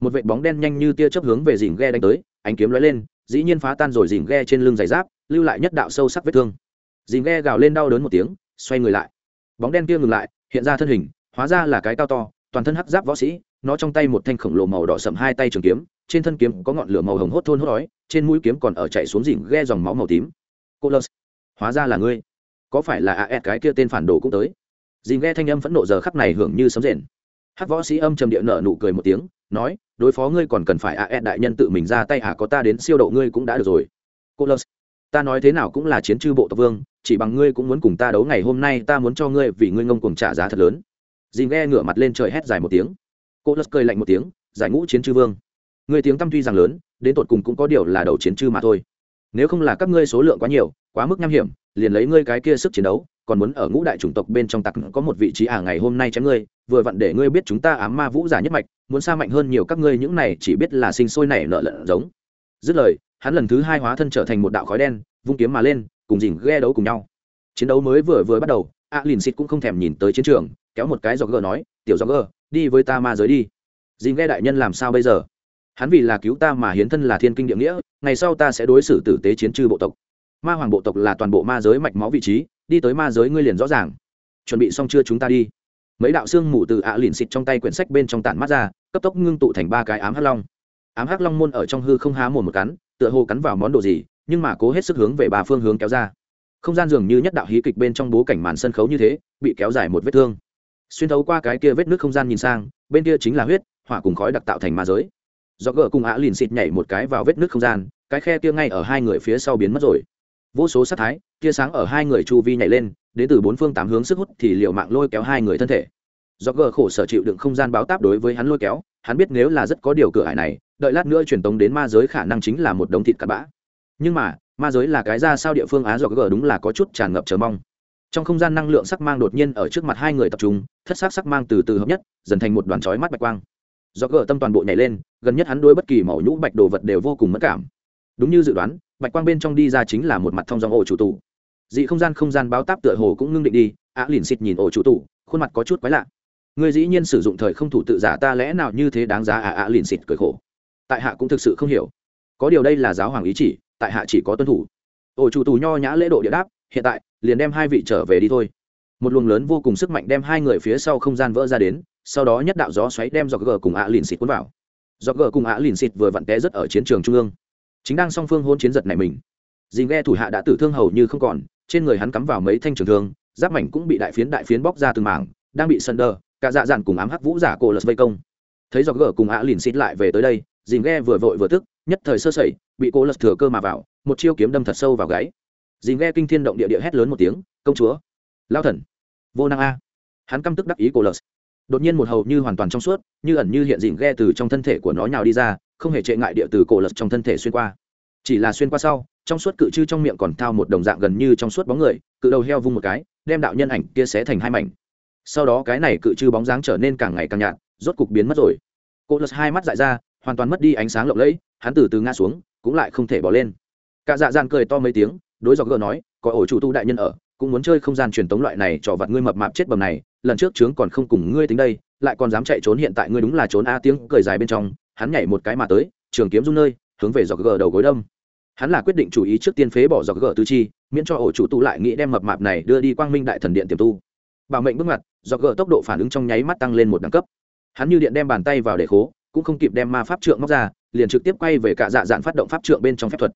Một vệ bóng đen nhanh như tia chớp hướng về dình ghe đánh tới, ánh kiếm lóe lên, dĩ nhiên phá tan rồi dình ghe trên lưng giày giáp, lưu lại nhất đạo sâu sắc vết thương. Dình ghe gào lên đau đớn một tiếng, xoay người lại. Bóng đen kia ngừng lại, hiện ra thân hình, hóa ra là cái cao to, toàn thân hắc giáp võ sĩ, nó trong tay một thanh khổng lồ màu đỏ sậm hai tay trường kiếm trên thân kiếm có ngọn lửa màu hồng hốt thôn hốt đói, trên mũi kiếm còn ở chạy xuống dìm ghe dòng máu màu tím. Cô lơ hóa ra là ngươi. Có phải là a cái kia tên phản đồ cũng tới? Dìm ghe thanh âm phẫn nộ giờ khắp này hưởng như sấm rền. Hát võ sĩ âm trầm địa nợ nụ cười một tiếng, nói, đối phó ngươi còn cần phải a đại nhân tự mình ra tay à có ta đến siêu độ ngươi cũng đã được rồi. Cô lơ ta nói thế nào cũng là chiến chư bộ tộc vương, chỉ bằng ngươi cũng muốn cùng ta đấu ngày hôm nay, ta muốn cho ngươi vì ngươi ngông cuồng trả giá thật lớn. Dìm ghe ngửa mặt lên trời hét dài một tiếng. Cô lơ cười lạnh một tiếng, giải ngũ chiến chư vương người tiếng tăm tuy rằng lớn, đến tột cùng cũng có điều là đầu chiến chư mà thôi. Nếu không là các ngươi số lượng quá nhiều, quá mức nham hiểm, liền lấy ngươi cái kia sức chiến đấu, còn muốn ở ngũ đại chủng tộc bên trong tặc có một vị trí à ngày hôm nay chém ngươi, vừa vặn để ngươi biết chúng ta ám ma vũ giả nhất mạch, muốn xa mạnh hơn nhiều các ngươi những này chỉ biết là sinh sôi nảy nợ lợn giống. Dứt lời, hắn lần thứ hai hóa thân trở thành một đạo khói đen, vung kiếm mà lên, cùng dình ghe đấu cùng nhau. Chiến đấu mới vừa vừa bắt đầu, a lìn xịt cũng không thèm nhìn tới chiến trường, kéo một cái do gờ nói, tiểu do gờ đi với ta ma giới đi. Dình ghe đại nhân làm sao bây giờ? Hắn vì là cứu ta mà hiến thân là thiên kinh địa nghĩa, ngày sau ta sẽ đối xử tử tế chiến trư bộ tộc. Ma hoàng bộ tộc là toàn bộ ma giới mạch máu vị trí, đi tới ma giới ngươi liền rõ ràng. Chuẩn bị xong chưa chúng ta đi? Mấy đạo xương mù từ ạ lìn xịt trong tay quyển sách bên trong tản mắt ra, cấp tốc ngưng tụ thành ba cái ám hắc long. Ám hắc long môn ở trong hư không há mồm một cắn, tựa hồ cắn vào món đồ gì, nhưng mà cố hết sức hướng về ba phương hướng kéo ra. Không gian dường như nhất đạo hí kịch bên trong bố cảnh màn sân khấu như thế, bị kéo dài một vết thương. Xuyên thấu qua cái kia vết nước không gian nhìn sang, bên kia chính là huyết, hỏa cùng khói đặc tạo thành ma giới do gỡ cùng ạ lìn xịt nhảy một cái vào vết nước không gian, cái khe kia ngay ở hai người phía sau biến mất rồi. Vô số sát thái, tia sáng ở hai người chu vi nhảy lên, đến từ bốn phương tám hướng sức hút thì liệu mạng lôi kéo hai người thân thể. Do gỡ khổ sở chịu đựng không gian báo táp đối với hắn lôi kéo, hắn biết nếu là rất có điều cửa hải này, đợi lát nữa truyền tống đến ma giới khả năng chính là một đống thịt cặn bã. Nhưng mà, ma giới là cái ra sao địa phương á do gỡ đúng là có chút tràn ngập chờ mong. Trong không gian năng lượng sắc mang đột nhiên ở trước mặt hai người tập trung, thất sắc sắc mang từ từ hợp nhất, dần thành một đoàn chói mắt bạch quang. Do gỡ tâm toàn bộ nhảy lên gần nhất hắn đối bất kỳ màu nhũ bạch đồ vật đều vô cùng mất cảm. Đúng như dự đoán, bạch quang bên trong đi ra chính là một mặt thông dòng ổ chủ tụ dị không gian không gian báo táp tựa hồ cũng ngưng định đi, á lìn xịt nhìn ổ chủ tụ khuôn mặt có chút quái lạ. Người dĩ nhiên sử dụng thời không thủ tự giả ta lẽ nào như thế đáng giá à ạ lìn xịt cười khổ. Tại hạ cũng thực sự không hiểu. Có điều đây là giáo hoàng ý chỉ, tại hạ chỉ có tuân thủ. Ổ chủ tù nho nhã lễ độ địa đáp, hiện tại, liền đem hai vị trở về đi thôi. Một luồng lớn vô cùng sức mạnh đem hai người phía sau không gian vỡ ra đến, sau đó nhất đạo gió xoáy đem dọc gờ cùng ạ lìn xịt cuốn vào do gờ cùng ạ lìn xịt vừa vặn té rất ở chiến trường trung ương. Chính đang song phương hôn chiến giật này mình, dì Ghe thủ hạ đã tử thương hầu như không còn, trên người hắn cắm vào mấy thanh trường thương, giáp mảnh cũng bị đại phiến đại phiến bóc ra từng mảng, đang bị sân đơ cả dạ dàn cùng ám hắc vũ giả cổ lật vây công. Thấy do gờ cùng ạ lìn xịt lại về tới đây, dì Ghe vừa vội vừa tức, nhất thời sơ sẩy, bị cổ lật thừa cơ mà vào, một chiêu kiếm đâm thật sâu vào gáy. Dì Ghe kinh thiên động địa địa hét lớn một tiếng, công chúa, lao thần, vô năng a. Hắn căm tức đắc ý cổ lật đột nhiên một hầu như hoàn toàn trong suốt, như ẩn như hiện dịn ghe từ trong thân thể của nó nhào đi ra, không hề trệ ngại địa từ cổ lật trong thân thể xuyên qua. Chỉ là xuyên qua sau, trong suốt cự chư trong miệng còn thao một đồng dạng gần như trong suốt bóng người, cự đầu heo vung một cái, đem đạo nhân ảnh kia xé thành hai mảnh. Sau đó cái này cự chư bóng dáng trở nên càng ngày càng nhạt, rốt cục biến mất rồi. Cô lật hai mắt dại ra, hoàn toàn mất đi ánh sáng lộng lẫy, hắn từ từ ngã xuống, cũng lại không thể bỏ lên. Cả dạ dạn cười to mấy tiếng, đối dọc gờ nói, có ổ chủ tu đại nhân ở cũng muốn chơi không gian truyền tống loại này cho vặt ngươi mập mạp chết bầm này, lần trước trướng còn không cùng ngươi tính đây, lại còn dám chạy trốn hiện tại ngươi đúng là trốn a tiếng cười dài bên trong, hắn nhảy một cái mà tới, trường kiếm rung nơi, hướng về dọc gờ đầu gối đông hắn là quyết định chủ ý trước tiên phế bỏ dọc gờ tư chi, miễn cho ổ chủ tu lại nghĩ đem mập mạp này đưa đi quang minh đại thần điện tiềm tu. Bảo mệnh bước ngoặt, dọc gờ tốc độ phản ứng trong nháy mắt tăng lên một đẳng cấp. Hắn như điện đem bàn tay vào để khố, cũng không kịp đem ma pháp trượng móc ra, liền trực tiếp quay về cả dạ dạn phát động pháp trượng bên trong phép thuật.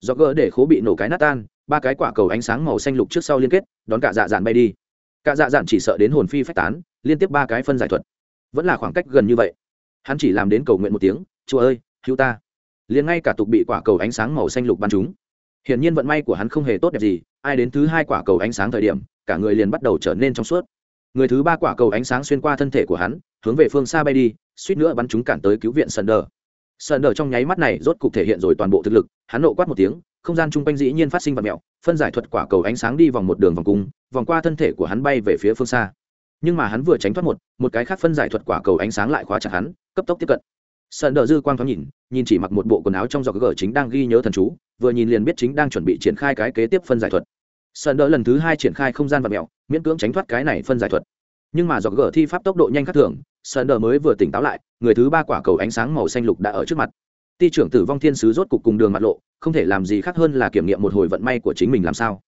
Do gỡ để khố bị nổ cái nát tan ba cái quả cầu ánh sáng màu xanh lục trước sau liên kết, đón cả dạ dạn bay đi. Cả dạ dạn chỉ sợ đến hồn phi phách tán, liên tiếp ba cái phân giải thuật. Vẫn là khoảng cách gần như vậy. Hắn chỉ làm đến cầu nguyện một tiếng, chúa ơi hữu ta. Liền ngay cả tục bị quả cầu ánh sáng màu xanh lục bắn chúng. Hiển nhiên vận may của hắn không hề tốt đẹp gì, ai đến thứ hai quả cầu ánh sáng thời điểm, cả người liền bắt đầu trở nên trong suốt. Người thứ ba quả cầu ánh sáng xuyên qua thân thể của hắn, hướng về phương xa bay đi, suýt nữa bắn chúng cản tới cứu viện sân đờ sân đờ trong nháy mắt này rốt cục thể hiện rồi toàn bộ thực lực, hắn nộ quát một tiếng không gian chung quanh dĩ nhiên phát sinh vật mẹo, phân giải thuật quả cầu ánh sáng đi vòng một đường vòng cung, vòng qua thân thể của hắn bay về phía phương xa. Nhưng mà hắn vừa tránh thoát một một cái khác phân giải thuật quả cầu ánh sáng lại khóa chặt hắn, cấp tốc tiếp cận. Sơn đờ dư quang thoáng nhìn nhìn chỉ mặc một bộ quần áo trong giỏ gờ chính đang ghi nhớ thần chú, vừa nhìn liền biết chính đang chuẩn bị triển khai cái kế tiếp phân giải thuật. Sơn đờ lần thứ hai triển khai không gian vật mẹo, miễn cưỡng tránh thoát cái này phân giải thuật. Nhưng mà giỏ gờ thi pháp tốc độ nhanh khác thường, sơn đờ mới vừa tỉnh táo lại, người thứ ba quả cầu ánh sáng màu xanh lục đã ở trước mặt ti trưởng tử vong thiên sứ rốt cục cùng đường mặt lộ, không thể làm gì khác hơn là kiểm nghiệm một hồi vận may của chính mình làm sao.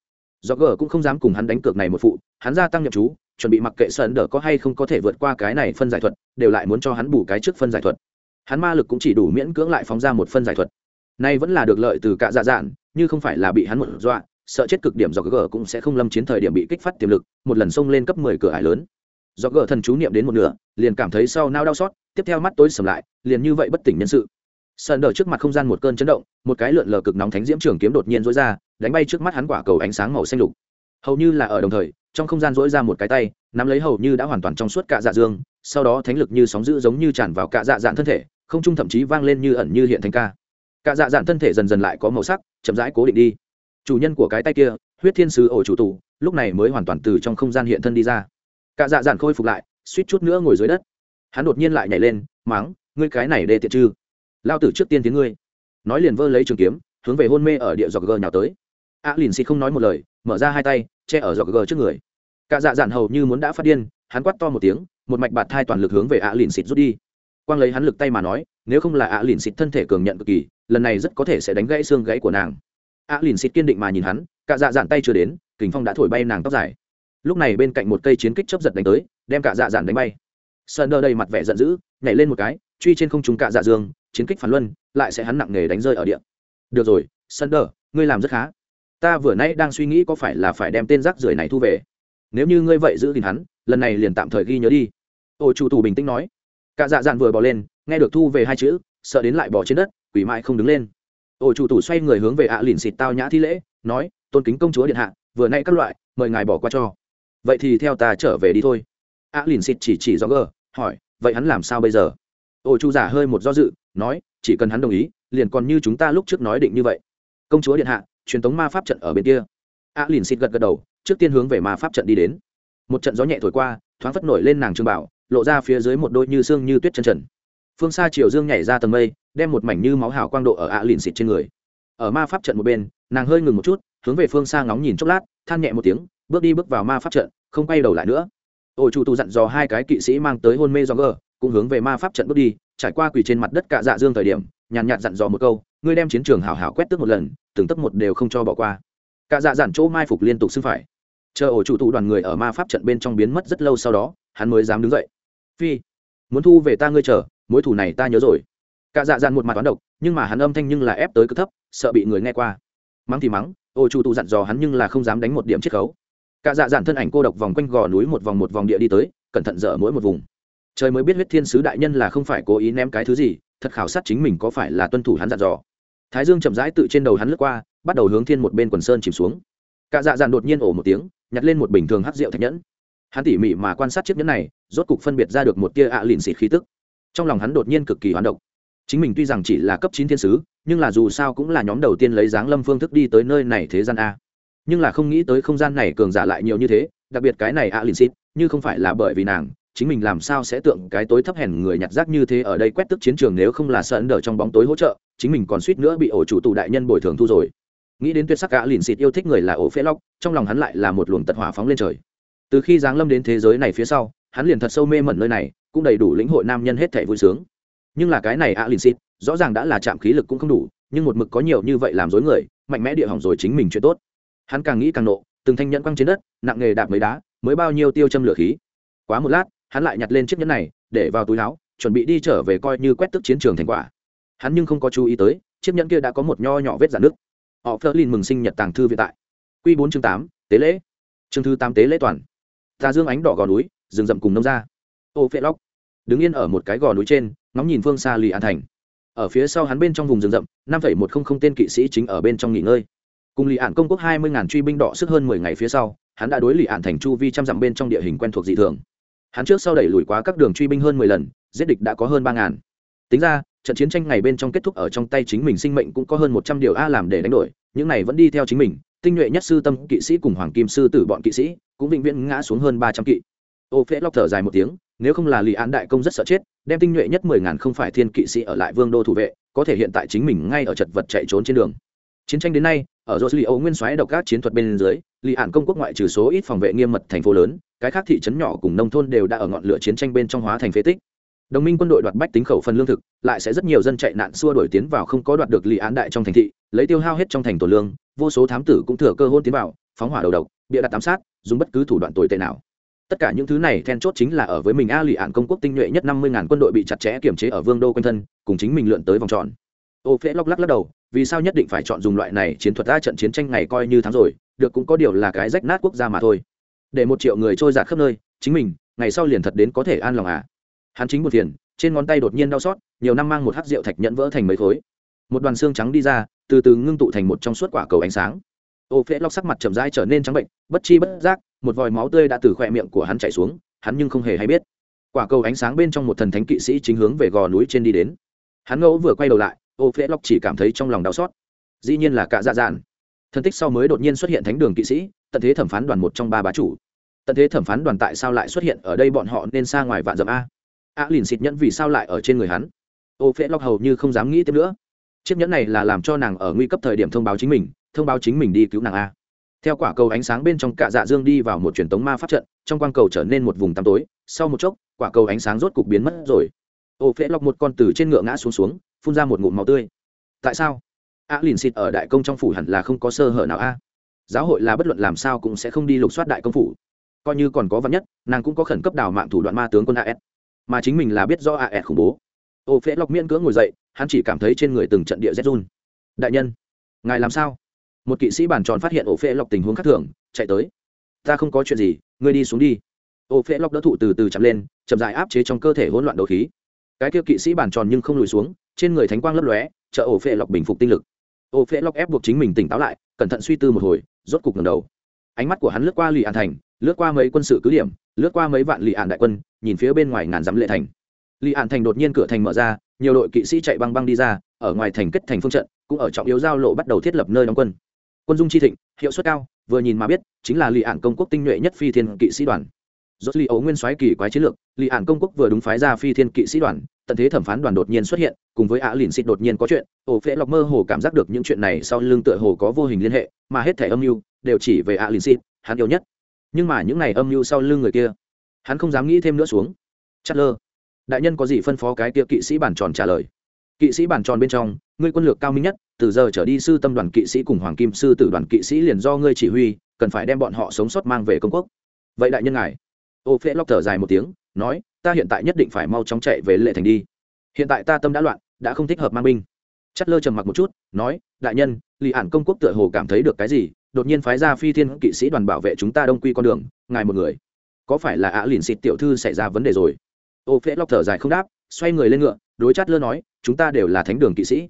Do gờ cũng không dám cùng hắn đánh cược này một phụ, hắn gia tăng nhập chú, chuẩn bị mặc kệ sơn đờ có hay không có thể vượt qua cái này phân giải thuật, đều lại muốn cho hắn bù cái trước phân giải thuật. Hắn ma lực cũng chỉ đủ miễn cưỡng lại phóng ra một phân giải thuật. Nay vẫn là được lợi từ cả dạ dạn, như không phải là bị hắn một dọa, sợ chết cực điểm do gờ cũng sẽ không lâm chiến thời điểm bị kích phát tiềm lực, một lần xông lên cấp mười cửa ải lớn. Do gờ thần chú niệm đến một nửa, liền cảm thấy sau nao đau xót, tiếp theo mắt tối sầm lại, liền như vậy bất tỉnh nhân sự sơn đờ trước mặt không gian một cơn chấn động, một cái lượn lờ cực nóng thánh diễm trường kiếm đột nhiên dối ra, đánh bay trước mắt hắn quả cầu ánh sáng màu xanh lục. Hầu như là ở đồng thời, trong không gian dối ra một cái tay, nắm lấy hầu như đã hoàn toàn trong suốt cạ dạ dương, sau đó thánh lực như sóng dữ giống như tràn vào cạ dạ dạn thân thể, không trung thậm chí vang lên như ẩn như hiện thành ca. Cạ dạ dạn thân thể dần dần lại có màu sắc, chậm rãi cố định đi. Chủ nhân của cái tay kia, huyết thiên sứ ổ chủ tù, lúc này mới hoàn toàn từ trong không gian hiện thân đi ra. Cạ dạ dạn khôi phục lại, suýt chút nữa ngồi dưới đất. Hắn đột nhiên lại nhảy lên, máng, ngươi cái này đê tiện chư lao tử trước tiên tiếng ngươi. Nói liền vơ lấy trường kiếm hướng về hôn mê ở địa dọc gờ nhào tới. A à, lìn xịt không nói một lời mở ra hai tay che ở dọc gờ trước người. Cả dạ dạn hầu như muốn đã phát điên hắn quắt to một tiếng một mạch bạt thai toàn lực hướng về a à lìn xịt rút đi. Quang lấy hắn lực tay mà nói nếu không là a à lìn xịt thân thể cường nhận cực kỳ lần này rất có thể sẽ đánh gãy xương gãy của nàng. A lìn xịt kiên định mà nhìn hắn cả dạ dạn tay chưa đến kính phong đã thổi bay nàng tóc dài. Lúc này bên cạnh một cây chiến kích chấp giật đánh tới đem cả dạ dạn đánh bay. Sơn đơ đầy mặt vẻ giận dữ nhảy lên một cái truy trên không trung cả dạ dương chiến kích phản luân, lại sẽ hắn nặng nề đánh rơi ở địa. Được rồi sunder ngươi làm rất khá. Ta vừa nay đang suy nghĩ có phải là phải đem tên rác rưởi này thu về. Nếu như ngươi vậy giữ gìn hắn, lần này liền tạm thời ghi nhớ đi. Ô chủ tù bình tĩnh nói. Cả dạ dạn vừa bỏ lên, nghe được thu về hai chữ, sợ đến lại bỏ trên đất, quỷ mãi không đứng lên. Ô chủ tù xoay người hướng về ạ à lìn xịt tao nhã thi lễ, nói, tôn kính công chúa điện hạ, vừa nay các loại, mời ngài bỏ qua cho. Vậy thì theo ta trở về đi thôi. ạ à lìn xịt chỉ chỉ do gờ, hỏi, vậy hắn làm sao bây giờ? Ô chu giả hơi một do dự, nói, chỉ cần hắn đồng ý, liền còn như chúng ta lúc trước nói định như vậy. Công chúa điện hạ, truyền thống ma pháp trận ở bên kia. A lìn xịt gật gật đầu, trước tiên hướng về ma pháp trận đi đến. Một trận gió nhẹ thổi qua, thoáng phất nổi lên nàng trương bảo, lộ ra phía dưới một đôi như xương như tuyết chân trần. Phương xa chiều dương nhảy ra tầng mây, đem một mảnh như máu hào quang độ ở a lìn xịt trên người. Ở ma pháp trận một bên, nàng hơi ngừng một chút, hướng về phương xa ngóng nhìn chốc lát, than nhẹ một tiếng, bước đi bước vào ma pháp trận, không quay đầu lại nữa. Ổ chủ tù dặn dò hai cái kỵ sĩ mang tới hôn mê do gờ cũng hướng về ma pháp trận bước đi, trải qua quỳ trên mặt đất cạ dạ dương thời điểm, nhàn nhạt dặn dò một câu, ngươi đem chiến trường hảo hảo quét tước một lần, từng tấc một đều không cho bỏ qua. Cạ dạ dặn chỗ mai phục liên tục xưng phải. Chờ ổ chủ tụ đoàn người ở ma pháp trận bên trong biến mất rất lâu sau đó, hắn mới dám đứng dậy. Phi, muốn thu về ta ngươi chờ, mối thủ này ta nhớ rồi. Cạ dạ dặn một mặt toán độc, nhưng mà hắn âm thanh nhưng là ép tới cực thấp, sợ bị người nghe qua. Mắng thì mắng, ổ chủ tụ dặn dò hắn nhưng là không dám đánh một điểm chiết khấu. Cả dạ dặn thân ảnh cô độc vòng quanh gò núi một vòng một vòng địa đi tới, cẩn thận dở mỗi một vùng trời mới biết huyết thiên sứ đại nhân là không phải cố ý ném cái thứ gì, thật khảo sát chính mình có phải là tuân thủ hắn dặn dò. Thái dương chậm rãi tự trên đầu hắn lướt qua, bắt đầu hướng thiên một bên quần sơn chìm xuống. Cả dạ dàn đột nhiên ổ một tiếng, nhặt lên một bình thường hắc rượu thạch nhẫn. Hắn tỉ mỉ mà quan sát chiếc nhẫn này, rốt cục phân biệt ra được một tia ạ à lìn xịt khí tức. Trong lòng hắn đột nhiên cực kỳ hoán động chính mình tuy rằng chỉ là cấp chín thiên sứ, nhưng là dù sao cũng là nhóm đầu tiên lấy dáng lâm phương thức đi tới nơi này thế gian a. Nhưng là không nghĩ tới không gian này cường giả lại nhiều như thế, đặc biệt cái này ạ lìn xịt, như không phải là bởi vì nàng chính mình làm sao sẽ tượng cái tối thấp hèn người nhặt rác như thế ở đây quét tức chiến trường nếu không là sợ ấn đờ trong bóng tối hỗ trợ, chính mình còn suýt nữa bị ổ chủ tù đại nhân bồi thường thu rồi. Nghĩ đến tuyệt sắc gã lìn xịt yêu thích người là ổ phễ lóc, trong lòng hắn lại là một luồng tật hỏa phóng lên trời. Từ khi giáng lâm đến thế giới này phía sau, hắn liền thật sâu mê mẩn nơi này, cũng đầy đủ lĩnh hội nam nhân hết thể vui sướng. Nhưng là cái này ạ lìn xịt, rõ ràng đã là chạm khí lực cũng không đủ, nhưng một mực có nhiều như vậy làm dối người, mạnh mẽ địa hỏng rồi chính mình chuyện tốt. Hắn càng nghĩ càng nộ, từng thanh nhẫn quăng trên đất, nặng nghề đạp mấy đá, mới bao nhiêu tiêu châm lửa khí. Quá một lát hắn lại nhặt lên chiếc nhẫn này, để vào túi áo, chuẩn bị đi trở về coi như quét tức chiến trường thành quả. Hắn nhưng không có chú ý tới, chiếc nhẫn kia đã có một nho nhỏ vết dạn nước họ phớt lên mừng sinh nhật tàng thư viện tại. Q bốn chương tám, tế lễ. Chương thứ tám, tế lễ toàn. Ta dương ánh đỏ gò núi, rừng rậm cùng nông ra ô phệ lóc. Đứng yên ở một cái gò núi trên, ngóng nhìn phương xa lì an thành. Ở phía sau hắn bên trong vùng rừng rậm, năm một không không tên kỵ sĩ chính ở bên trong nghỉ ngơi. Cùng lì ạn công quốc hai mươi ngàn truy binh đỏ sức hơn mười ngày phía sau, hắn đã đối lì ạn thành chu vi trăm dặm bên trong địa hình quen thuộc dị thường hắn trước sau đẩy lùi quá các đường truy binh hơn mười lần, giết địch đã có hơn ba ngàn. Tính ra, trận chiến tranh ngày bên trong kết thúc ở trong tay chính mình sinh mệnh cũng có hơn một trăm điều a làm để đánh đổi, những này vẫn đi theo chính mình, tinh nhuệ nhất sư tâm kỵ sĩ cùng hoàng kim sư tử bọn kỵ sĩ, cũng vĩnh viễn ngã xuống hơn ba trăm kỵ. Ô phễ lóc thở dài một tiếng, nếu không là lì án đại công rất sợ chết, đem tinh nhuệ nhất mười ngàn không phải thiên kỵ sĩ ở lại vương đô thủ vệ, có thể hiện tại chính mình ngay ở chật vật chạy trốn trên đường chiến tranh đến nay, ở dô li âu nguyên soái độc các chiến thuật bên dưới, lì ạn công quốc ngoại trừ số ít phòng vệ nghiêm mật thành phố lớn, cái khác thị trấn nhỏ cùng nông thôn đều đã ở ngọn lửa chiến tranh bên trong hóa thành phế tích. Đồng minh quân đội đoạt bách tính khẩu phần lương thực, lại sẽ rất nhiều dân chạy nạn xua đổi tiến vào không có đoạt được lì án đại trong thành thị, lấy tiêu hao hết trong thành tổ lương, vô số thám tử cũng thừa cơ hôn tiến vào, phóng hỏa đầu độc, bịa đặt ám sát, dùng bất cứ thủ đoạn tồi tệ nào. Tất cả những thứ này then chốt chính là ở với mình a lì ạn công quốc tinh nhuệ nhất năm mươi ngàn quân đội bị chặt chẽ kiểm chế ở vương đô quanh thân, cùng chính mình lượn tới vòng tròn. Ô phễ lóc lắc lắc đầu vì sao nhất định phải chọn dùng loại này chiến thuật ra trận chiến tranh ngày coi như thắng rồi, được cũng có điều là cái rách nát quốc gia mà thôi. Để một triệu người trôi giạt khắp nơi, chính mình, ngày sau liền thật đến có thể an lòng à? Hắn chính một phiền, trên ngón tay đột nhiên đau xót, nhiều năm mang một hắc rượu thạch nhẫn vỡ thành mấy khối. Một đoàn xương trắng đi ra, từ từ ngưng tụ thành một trong suốt quả cầu ánh sáng. Ô phễ lóc sắc mặt chậm rãi trở nên trắng bệnh, bất chi bất giác, một vòi máu tươi đã từ khoe miệng của hắn chảy xuống, hắn nhưng không hề hay biết. Quả cầu ánh sáng bên trong một thần thánh kỵ sĩ chính hướng về gò núi trên đi đến. Hắn ngẫu vừa quay đầu lại ô phễ lóc chỉ cảm thấy trong lòng đau xót. Dĩ nhiên là cả dạ dạn. Thân tích sau mới đột nhiên xuất hiện thánh đường kỵ sĩ, tận thế thẩm phán đoàn một trong ba bá chủ. Tận thế thẩm phán đoàn tại sao lại xuất hiện ở đây bọn họ nên xa ngoài vạn dặm a? A lìn xịt nhẫn vì sao lại ở trên người hắn? Ô phễ lóc hầu như không dám nghĩ tiếp nữa. Chiếc nhẫn này là làm cho nàng ở nguy cấp thời điểm thông báo chính mình, thông báo chính mình đi cứu nàng a. Theo quả cầu ánh sáng bên trong cạ dạ dương đi vào một truyền tống ma pháp trận, trong quang cầu trở nên một vùng tăm tối. Sau một chốc, quả cầu ánh sáng rốt cục biến mất rồi. Ô phễ lọc một con từ trên ngựa ngã xuống xuống phun ra một ngụm máu tươi. Tại sao? A lìn xịt ở đại công trong phủ hẳn là không có sơ hở nào a. Giáo hội là bất luận làm sao cũng sẽ không đi lục soát đại công phủ. Coi như còn có vật nhất, nàng cũng có khẩn cấp đào mạng thủ đoạn ma tướng quân as mà chính mình là biết do as khủng bố. Ô phễ lọc miễn cưỡng ngồi dậy, hắn chỉ cảm thấy trên người từng trận địa rét run. Đại nhân, ngài làm sao? Một kỵ sĩ bàn tròn phát hiện ổ phễ lọc tình huống khác thường, chạy tới. Ta không có chuyện gì, ngươi đi xuống đi. Ổ phễ lọc đỡ thụ từ từ chậm lên, chậm dài áp chế trong cơ thể hỗn loạn đầu khí. Cái kia kỵ sĩ bàn tròn nhưng không lùi xuống trên người thánh quang lấp lóe, chợ ổ phệ lọc bình phục tinh lực. Ổ phệ lọc ép buộc chính mình tỉnh táo lại, cẩn thận suy tư một hồi, rốt cục ngầm đầu. Ánh mắt của hắn lướt qua lì an thành, lướt qua mấy quân sự cứ điểm, lướt qua mấy vạn lì an đại quân, nhìn phía bên ngoài ngàn dặm lệ thành. Lì an thành đột nhiên cửa thành mở ra, nhiều đội kỵ sĩ chạy băng băng đi ra, ở ngoài thành kết thành phương trận, cũng ở trọng yếu giao lộ bắt đầu thiết lập nơi đóng quân. Quân dung chi thịnh, hiệu suất cao, vừa nhìn mà biết, chính là lì ạn công quốc tinh nhuệ nhất phi thiên kỵ sĩ đoàn. Dốt li ấu nguyên soái kỳ quái chiến lược, lì ạn công quốc vừa đúng phái ra phi thiên kỵ sĩ đoàn tận thế thẩm phán đoàn đột nhiên xuất hiện, cùng với ạ lìn xịt đột nhiên có chuyện, ổ phễ lọc mơ hồ cảm giác được những chuyện này sau lưng tựa hồ có vô hình liên hệ, mà hết thẻ âm mưu đều chỉ về ạ lìn xịt, hắn yêu nhất. Nhưng mà những này âm mưu sau lưng người kia, hắn không dám nghĩ thêm nữa xuống. Chất lơ, đại nhân có gì phân phó cái kia kỵ sĩ bản tròn trả lời? Kỵ sĩ bản tròn bên trong, ngươi quân lược cao minh nhất, từ giờ trở đi sư tâm đoàn kỵ sĩ cùng hoàng kim sư tử đoàn kỵ sĩ liền do ngươi chỉ huy, cần phải đem bọn họ sống sót mang về công quốc. Vậy đại nhân ngài ô phễ lóc thở dài một tiếng nói, ta hiện tại nhất định phải mau chóng chạy về lệ thành đi. Hiện tại ta tâm đã loạn, đã không thích hợp mang binh. Chất lơ trầm mặc một chút, nói, đại nhân, lì ản công quốc tựa hồ cảm thấy được cái gì, đột nhiên phái ra phi thiên kỵ sĩ đoàn bảo vệ chúng ta đông quy con đường, ngài một người. Có phải là ạ lìn xịt tiểu thư xảy ra vấn đề rồi? Ô phễ lóc thở dài không đáp, xoay người lên ngựa, đối chát lơ nói, chúng ta đều là thánh đường kỵ sĩ.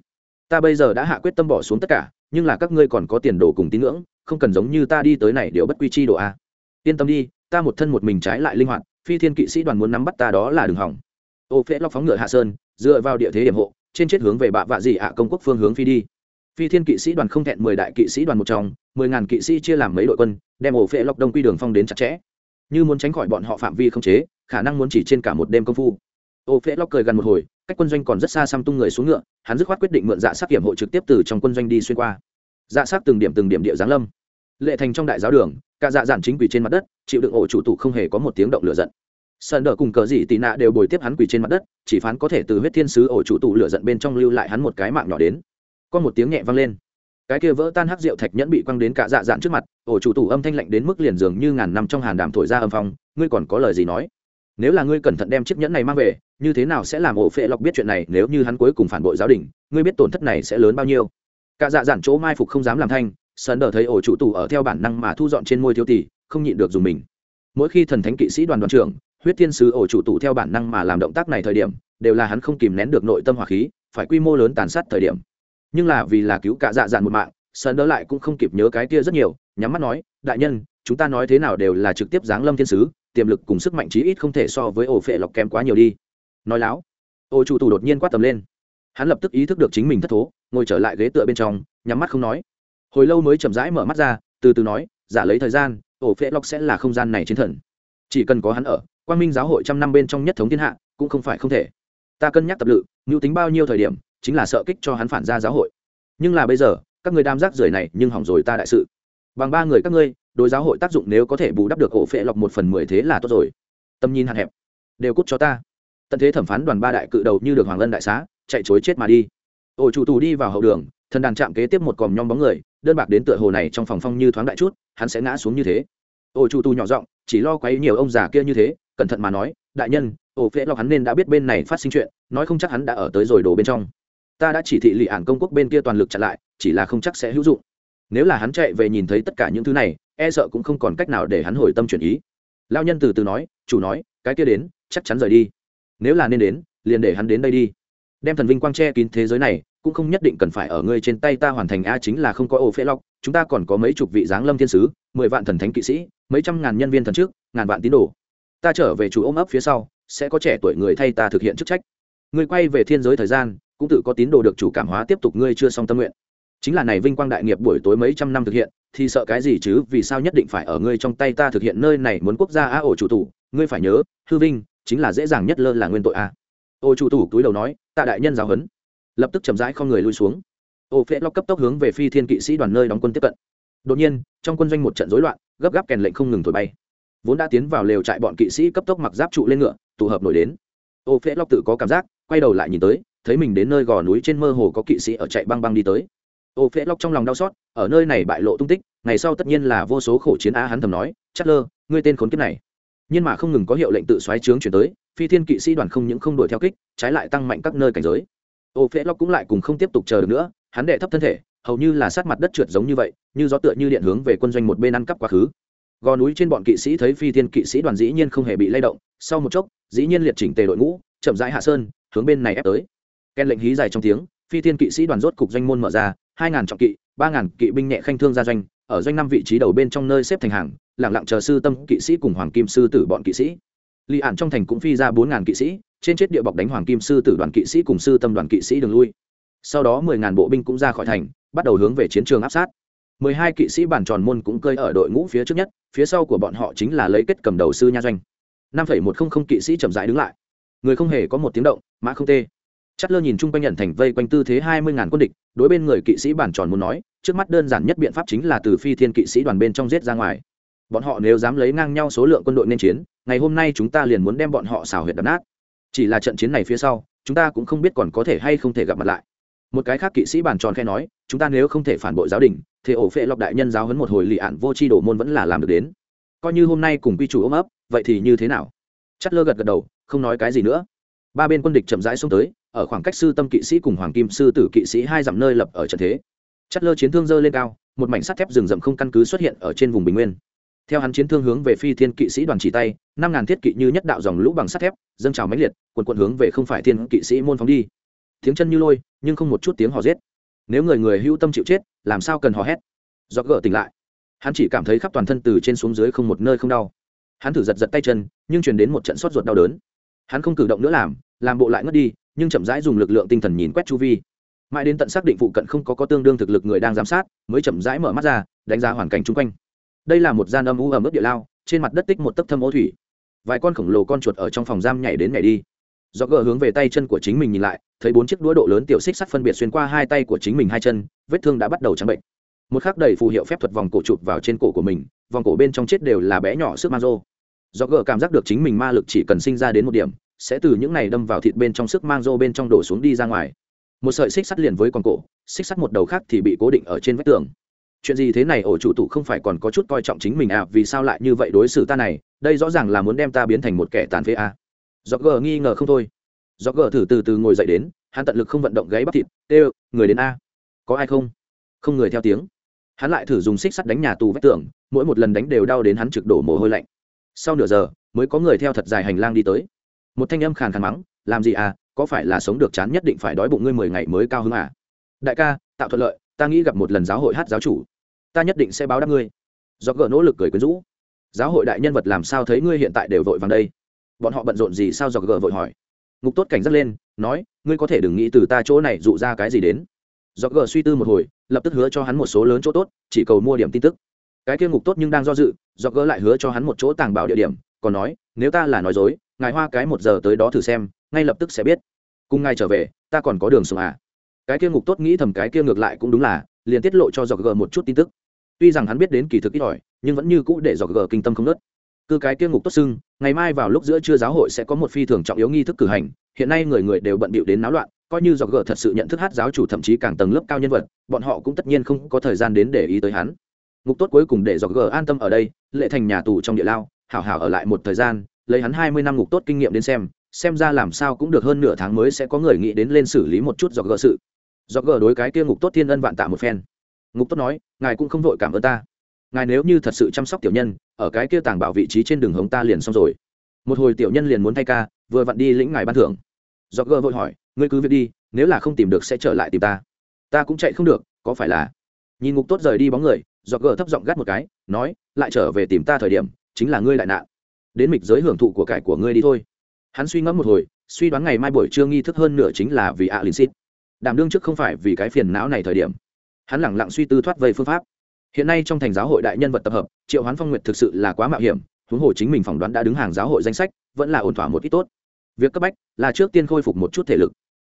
Ta bây giờ đã hạ quyết tâm bỏ xuống tất cả, nhưng là các ngươi còn có tiền đồ cùng tín ngưỡng, không cần giống như ta đi tới này đều bất quy chi độ a. Yên tâm đi, ta một thân một mình trái lại linh hoạt phi thiên kỵ sĩ đoàn muốn nắm bắt ta đó là đường hỏng. Ô phễ lóc phóng ngựa hạ sơn, dựa vào địa thế điểm hộ, trên chết hướng về bạ vạ dị ạ công quốc phương hướng phi đi. Phi thiên kỵ sĩ đoàn không thẹn mười đại kỵ sĩ đoàn một trong, mười ngàn kỵ sĩ chia làm mấy đội quân, đem ổ phễ lọc đông quy đường phong đến chặt chẽ. Như muốn tránh khỏi bọn họ phạm vi không chế, khả năng muốn chỉ trên cả một đêm công phu. Ô phễ lóc cười gần một hồi, cách quân doanh còn rất xa xăm tung người xuống ngựa, hắn dứt khoát quyết định mượn dạ sắc kiểm hộ trực tiếp từ trong quân doanh đi xuyên qua. Dạ sắc từng điểm từng điểm địa giáng lâm. Lệ thành trong đại giáo đường cả dạ giản chính quỷ trên mặt đất, chịu đựng ổ chủ tụ không hề có một tiếng động lửa giận. Sơn đỡ cùng cờ dị tị nạ đều bồi tiếp hắn quỷ trên mặt đất, chỉ phán có thể từ huyết thiên sứ ổ chủ tụ lửa giận bên trong lưu lại hắn một cái mạng nhỏ đến. Có một tiếng nhẹ vang lên. Cái kia vỡ tan hắc rượu thạch nhẫn bị quăng đến cả dạ dạn trước mặt, ổ chủ tụ âm thanh lạnh đến mức liền dường như ngàn năm trong hàn đàm thổi ra âm phong, ngươi còn có lời gì nói? Nếu là ngươi cẩn thận đem chiếc nhẫn này mang về, như thế nào sẽ làm ổ phệ lọc biết chuyện này nếu như hắn cuối cùng phản bội giáo đình, ngươi biết tổn thất này sẽ lớn bao nhiêu? Cả dạ dạn chỗ mai phục không dám làm thanh sơn đờ thấy ổ chủ tù ở theo bản năng mà thu dọn trên môi thiếu tỷ, không nhịn được dùng mình. Mỗi khi thần thánh kỵ sĩ đoàn đoàn trưởng, huyết thiên sứ ổ chủ tù theo bản năng mà làm động tác này thời điểm, đều là hắn không kìm nén được nội tâm hỏa khí, phải quy mô lớn tàn sát thời điểm. Nhưng là vì là cứu cả dạ dạn một mạng, sơn đỡ lại cũng không kịp nhớ cái kia rất nhiều, nhắm mắt nói, đại nhân, chúng ta nói thế nào đều là trực tiếp giáng lâm thiên sứ, tiềm lực cùng sức mạnh chí ít không thể so với ổ phệ lọc kém quá nhiều đi. Nói láo ô chủ tù đột nhiên quát tầm lên. Hắn lập tức ý thức được chính mình thất thố, ngồi trở lại ghế tựa bên trong, nhắm mắt không nói hồi lâu mới chậm rãi mở mắt ra, từ từ nói, giả lấy thời gian, ổ phệ lộc sẽ là không gian này chiến thần. Chỉ cần có hắn ở, quang minh giáo hội trăm năm bên trong nhất thống thiên hạ, cũng không phải không thể. Ta cân nhắc tập lự, mưu tính bao nhiêu thời điểm, chính là sợ kích cho hắn phản ra giáo hội. Nhưng là bây giờ, các người đam giác rời này nhưng hỏng rồi ta đại sự. Bằng ba người các ngươi, đối giáo hội tác dụng nếu có thể bù đắp được ổ phệ lọc một phần mười thế là tốt rồi. Tầm nhìn hạn hẹp. Đều cút cho ta. Tận thế thẩm phán đoàn ba đại cự đầu như được hoàng lân đại xá, chạy chối chết mà đi. Ổ chủ tù đi vào hậu đường, thần đàn chạm kế tiếp một còm nhom bóng người đơn bạc đến tựa hồ này trong phòng phong như thoáng đại chút, hắn sẽ ngã xuống như thế. Ổ chủ tù nhỏ giọng, chỉ lo quấy nhiều ông già kia như thế, cẩn thận mà nói, đại nhân, ổ phễ lọc hắn nên đã biết bên này phát sinh chuyện, nói không chắc hắn đã ở tới rồi đổ bên trong. Ta đã chỉ thị lì ản công quốc bên kia toàn lực chặn lại, chỉ là không chắc sẽ hữu dụng. Nếu là hắn chạy về nhìn thấy tất cả những thứ này e sợ cũng không còn cách nào để hắn hồi tâm chuyển ý. Lao nhân từ từ nói, chủ nói, cái kia đến, chắc chắn rời đi. Nếu là nên đến, liền để hắn đến đây đi. Đem thần vinh quang che kín thế giới này cũng không nhất định cần phải ở ngươi trên tay ta hoàn thành a chính là không có ổ phê lọc, chúng ta còn có mấy chục vị giáng lâm thiên sứ, mười vạn thần thánh kỵ sĩ, mấy trăm ngàn nhân viên thần trước, ngàn vạn tín đồ. Ta trở về chủ ôm ấp phía sau, sẽ có trẻ tuổi người thay ta thực hiện chức trách. Ngươi quay về thiên giới thời gian, cũng tự có tín đồ được chủ cảm hóa tiếp tục ngươi chưa xong tâm nguyện. Chính là này vinh quang đại nghiệp buổi tối mấy trăm năm thực hiện, thì sợ cái gì chứ, vì sao nhất định phải ở ngươi trong tay ta thực hiện nơi này muốn quốc gia a ổ chủ tủ ngươi phải nhớ, hư vinh, chính là dễ dàng nhất lơ là nguyên tội a. Ô chủ tủ túi đầu nói, tạ đại nhân giáo huấn lập tức chậm rãi không người lui xuống. Ô phễ lóc cấp tốc hướng về phi thiên kỵ sĩ đoàn nơi đóng quân tiếp cận. Đột nhiên, trong quân doanh một trận rối loạn, gấp gáp kèn lệnh không ngừng thổi bay. Vốn đã tiến vào lều trại bọn kỵ sĩ cấp tốc mặc giáp trụ lên ngựa, tụ hợp nổi đến. Ô phễ lóc tự có cảm giác, quay đầu lại nhìn tới, thấy mình đến nơi gò núi trên mơ hồ có kỵ sĩ ở chạy băng băng đi tới. Ô phễ lóc trong lòng đau xót, ở nơi này bại lộ tung tích, ngày sau tất nhiên là vô số khổ chiến á hắn thầm nói, chắc lơ, ngươi tên khốn kiếp này. Nhưng mà không ngừng có hiệu lệnh tự xoáy trướng chuyển tới, phi thiên kỵ sĩ đoàn không những không đuổi theo kích, trái lại tăng mạnh các nơi cảnh giới ô phễ lóc cũng lại cùng không tiếp tục chờ được nữa, hắn đệ thấp thân thể, hầu như là sát mặt đất trượt giống như vậy, như gió tựa như điện hướng về quân doanh một bên ăn cắp quá khứ. Gò núi trên bọn kỵ sĩ thấy phi thiên kỵ sĩ đoàn dĩ nhiên không hề bị lay động, sau một chốc, dĩ nhiên liệt chỉnh tề đội ngũ, chậm rãi hạ sơn, hướng bên này ép tới. Ken lệnh hí dài trong tiếng, phi thiên kỵ sĩ đoàn rốt cục doanh môn mở ra, hai ngàn trọng kỵ, ba ngàn kỵ binh nhẹ khanh thương ra doanh, ở doanh năm vị trí đầu bên trong nơi xếp thành hàng lẳng lặng chờ sư tâm kỵ sĩ cùng hoàng kim sư tử bọn kỵ sĩ. Lì ản trong thành cũng phi ra bốn ngàn kỵ sĩ trên chết địa bọc đánh hoàng kim sư tử đoàn kỵ sĩ cùng sư tâm đoàn kỵ sĩ đường lui. Sau đó mười ngàn bộ binh cũng ra khỏi thành, bắt đầu hướng về chiến trường áp sát. Mười hai kỵ sĩ bản tròn môn cũng cơi ở đội ngũ phía trước nhất, phía sau của bọn họ chính là lấy kết cầm đầu sư nha doanh. Năm phẩy một không không kỵ sĩ chậm rãi đứng lại. Người không hề có một tiếng động, mã không tê. Chất lơ nhìn chung quanh nhận thành vây quanh tư thế hai mươi ngàn quân địch, đối bên người kỵ sĩ bản tròn muốn nói, trước mắt đơn giản nhất biện pháp chính là từ phi thiên kỵ sĩ đoàn bên trong giết ra ngoài. Bọn họ nếu dám lấy ngang nhau số lượng quân đội nên chiến, ngày hôm nay chúng ta liền muốn đem bọn họ xào huyệt đập nát chỉ là trận chiến này phía sau, chúng ta cũng không biết còn có thể hay không thể gặp mặt lại. Một cái khác kỵ sĩ bản tròn khe nói, chúng ta nếu không thể phản bội giáo đình, thì ổ phệ lọc đại nhân giáo hấn một hồi lì ạn vô tri đổ môn vẫn là làm được đến. Coi như hôm nay cùng quy chủ ôm ấp, vậy thì như thế nào? Chất lơ gật gật đầu, không nói cái gì nữa. Ba bên quân địch chậm rãi xuống tới, ở khoảng cách sư tâm kỵ sĩ cùng hoàng kim sư tử kỵ sĩ hai dặm nơi lập ở trận thế. Chất lơ chiến thương dơ lên cao, một mảnh sắt thép rừng rậm không căn cứ xuất hiện ở trên vùng bình nguyên theo hắn chiến thương hướng về phi thiên kỵ sĩ đoàn chỉ tay, năm ngàn thiết kỵ như nhất đạo dòng lũ bằng sắt thép, dâng trào mãnh liệt quần quận hướng về không phải thiên kỵ sĩ môn phóng đi. Tiếng chân như lôi, nhưng không một chút tiếng hò rết nếu người người hữu tâm chịu chết, làm sao cần hò hét? Do gỡ tỉnh lại. Hắn chỉ cảm thấy khắp toàn thân từ trên xuống dưới không một nơi không đau. Hắn thử giật giật tay chân, nhưng truyền đến một trận sốt ruột đau đớn. Hắn không cử động nữa làm làm bộ lại ngất đi, nhưng chậm rãi dùng lực lượng tinh thần nhìn quét chu vi. Mãi đến tận xác định phụ cận không có có tương đương thực lực người đang giám sát, mới chậm rãi mở mắt ra, đánh giá hoàn cảnh chung quanh đây là một gian âm u ẩm ướt địa lao, trên mặt đất tích một tấc thâm ô thủy. Vài con khổng lồ con chuột ở trong phòng giam nhảy đến nhảy đi. Do gỡ hướng về tay chân của chính mình nhìn lại, thấy bốn chiếc đũa độ lớn tiểu xích sắt phân biệt xuyên qua hai tay của chính mình hai chân, vết thương đã bắt đầu trắng bệnh. Một khắc đầy phù hiệu phép thuật vòng cổ chụp vào trên cổ của mình, vòng cổ bên trong chết đều là bé nhỏ sức ma rô do gỡ cảm giác được chính mình ma lực chỉ cần sinh ra đến một điểm, sẽ từ những này đâm vào thịt bên trong sức mang rô bên trong đổ xuống đi ra ngoài. Một sợi xích sắt liền với con cổ, xích sắt một đầu khác thì bị cố định ở trên vách tường chuyện gì thế này ổ chủ tụ không phải còn có chút coi trọng chính mình à vì sao lại như vậy đối xử ta này? Đây rõ ràng là muốn đem ta biến thành một kẻ tàn phế à. do gờ nghi ngờ không thôi. Do gờ thử từ từ ngồi dậy đến, hắn tận lực không vận động gáy bắp thịt tê người đến a. Có ai không? Không người theo tiếng. Hắn lại thử dùng xích sắt đánh nhà tù vách tường, mỗi một lần đánh đều đau đến hắn trực đổ mồ hôi lạnh. Sau nửa giờ, mới có người theo thật dài hành lang đi tới. Một thanh âm khàn khàn mắng, làm gì à có phải là sống được chán nhất định phải đói bụng ngươi mười ngày mới cao hứng à? Đại ca, tạo thuận lợi, ta nghĩ gặp một lần giáo hội hát giáo chủ ta nhất định sẽ báo đáp ngươi. Do gỡ nỗ lực cười quyến rũ. Giáo hội đại nhân vật làm sao thấy ngươi hiện tại đều vội vàng đây? Bọn họ bận rộn gì sao? Do gỡ vội hỏi. Ngục tốt cảnh giác lên, nói, ngươi có thể đừng nghĩ từ ta chỗ này dụ ra cái gì đến. Do gỡ suy tư một hồi, lập tức hứa cho hắn một số lớn chỗ tốt, chỉ cầu mua điểm tin tức. Cái kia ngục tốt nhưng đang do dự, do gỡ lại hứa cho hắn một chỗ tàng bảo địa điểm, còn nói, nếu ta là nói dối, ngài hoa cái một giờ tới đó thử xem, ngay lập tức sẽ biết. Cùng ngài trở về, ta còn có đường sống à? Cái kia ngục tốt nghĩ thầm cái kia ngược lại cũng đúng là, liền tiết lộ cho dọc g một chút tin tức tuy rằng hắn biết đến kỳ thực ít ỏi, nhưng vẫn như cũ để dọc gờ kinh tâm không nớt. Cứ cái kia ngục tốt xưng, ngày mai vào lúc giữa trưa giáo hội sẽ có một phi thường trọng yếu nghi thức cử hành. Hiện nay người người đều bận bịu đến náo loạn, coi như dọc gờ thật sự nhận thức hát giáo chủ thậm chí càng tầng lớp cao nhân vật, bọn họ cũng tất nhiên không có thời gian đến để ý tới hắn. Ngục tốt cuối cùng để dọc gờ an tâm ở đây, lệ thành nhà tù trong địa lao, hảo hảo ở lại một thời gian, lấy hắn hai mươi năm ngục tốt kinh nghiệm đến xem xem ra làm sao cũng được hơn nửa tháng mới sẽ có người nghĩ đến lên xử lý một chút dọc gờ sự. Do gờ đối cái kia ngục tốt thiên ân vạn tạ một phen ngục tốt nói, ngài cũng không vội cảm ơn ta. Ngài nếu như thật sự chăm sóc tiểu nhân, ở cái kia tàng bảo vị trí trên đường hống ta liền xong rồi. Một hồi tiểu nhân liền muốn thay ca, vừa vặn đi lĩnh ngài ban thưởng. Do gờ vội hỏi, ngươi cứ việc đi, nếu là không tìm được sẽ trở lại tìm ta. Ta cũng chạy không được, có phải là? Nhìn ngục tốt rời đi bóng người do gờ thấp giọng gắt một cái, nói, lại trở về tìm ta thời điểm, chính là ngươi đại nạn. Đến mịch giới hưởng thụ của cải của ngươi đi thôi. Hắn suy ngẫm một hồi, suy đoán ngày mai buổi trưa nghi thức hơn nửa chính là vì ạ linh xít đảm đương trước không phải vì cái phiền não này thời điểm hắn lẳng lặng suy tư thoát vây phương pháp. Hiện nay trong thành giáo hội đại nhân vật tập hợp, triệu hoán phong nguyệt thực sự là quá mạo hiểm, huống hồ chính mình phỏng đoán đã đứng hàng giáo hội danh sách, vẫn là ổn thỏa một ít tốt. Việc cấp bách là trước tiên khôi phục một chút thể lực.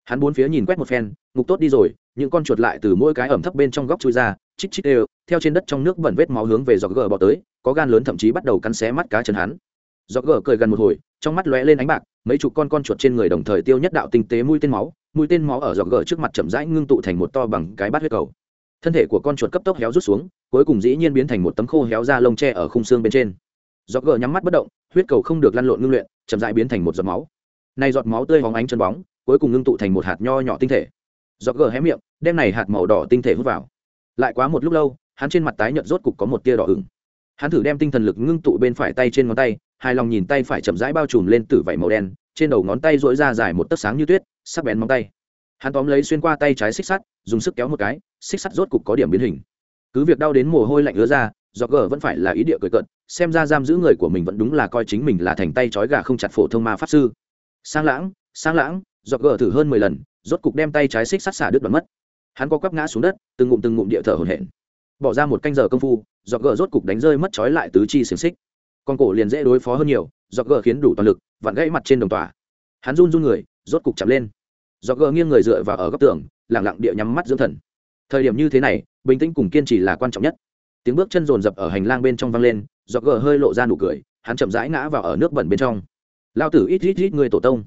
Hắn bốn phía nhìn quét một phen, ngục tốt đi rồi, những con chuột lại từ mỗi cái ẩm thấp bên trong góc chui ra, chích chích đều, theo trên đất trong nước bẩn vết máu hướng về giọt gờ bỏ tới, có gan lớn thậm chí bắt đầu cắn xé mắt cá chân hắn. Giọt gờ cười gần một hồi, trong mắt lóe lên ánh bạc, mấy chục con con chuột trên người đồng thời tiêu nhất đạo tinh tế mũi tên máu, mũi tên máu ở giọt gờ trước mặt chậm rãi ngưng tụ thành một to bằng cái bát huyết cầu thân thể của con chuột cấp tốc héo rút xuống, cuối cùng dĩ nhiên biến thành một tấm khô héo ra lông tre ở khung xương bên trên. Giọt gờ nhắm mắt bất động, huyết cầu không được lăn lộn ngưng luyện, chậm rãi biến thành một giọt máu. Này giọt máu tươi hóng ánh chân bóng, cuối cùng ngưng tụ thành một hạt nho nhỏ tinh thể. Giọt gờ hé miệng, đem này hạt màu đỏ tinh thể hút vào. Lại quá một lúc lâu, hắn trên mặt tái nhợt rốt cục có một tia đỏ ửng. Hắn thử đem tinh thần lực ngưng tụ bên phải tay trên ngón tay, hài lòng nhìn tay phải chậm rãi bao trùm lên từ vảy màu đen, trên đầu ngón tay dỗi ra dài một tấc sáng như tuyết, sắc bén móng tay hắn tóm lấy xuyên qua tay trái xích sắt, dùng sức kéo một cái, xích sắt rốt cục có điểm biến hình. Cứ việc đau đến mồ hôi lạnh ứa ra do gờ vẫn phải là ý địa cười cận xem ra giam giữ người của mình vẫn đúng là coi chính mình là thành tay trói gà không chặt phổ thông ma pháp sư. Sang lãng sang lãng do gờ thử hơn mười lần, rốt cục đem tay trái xích sắt xả đứt đoạn mất. Hắn có quắp ngã xuống đất, từng ngụm từng ngụm địa thở hồn hển. Bỏ ra một canh giờ công phu do gờ rốt cục đánh rơi mất trói lại tứ chi xiềng xích. Con cổ liền dễ đối phó hơn nhiều do gờ khiến đủ toàn lực, vặn gãy mặt trên đồng tòa. hắn run run người, rốt cục chạm lên do gờ nghiêng người dựa vào ở góc tường lẳng lặng địa nhắm mắt dưỡng thần. Thời điểm như thế này, bình tĩnh cùng kiên trì là quan trọng nhất. Tiếng bước chân rồn rập ở hành lang bên trong vang lên, do gờ hơi lộ ra nụ cười, hắn chậm rãi ngã vào ở nước bẩn bên trong. Lao tử, ít ít ít người tổ tông.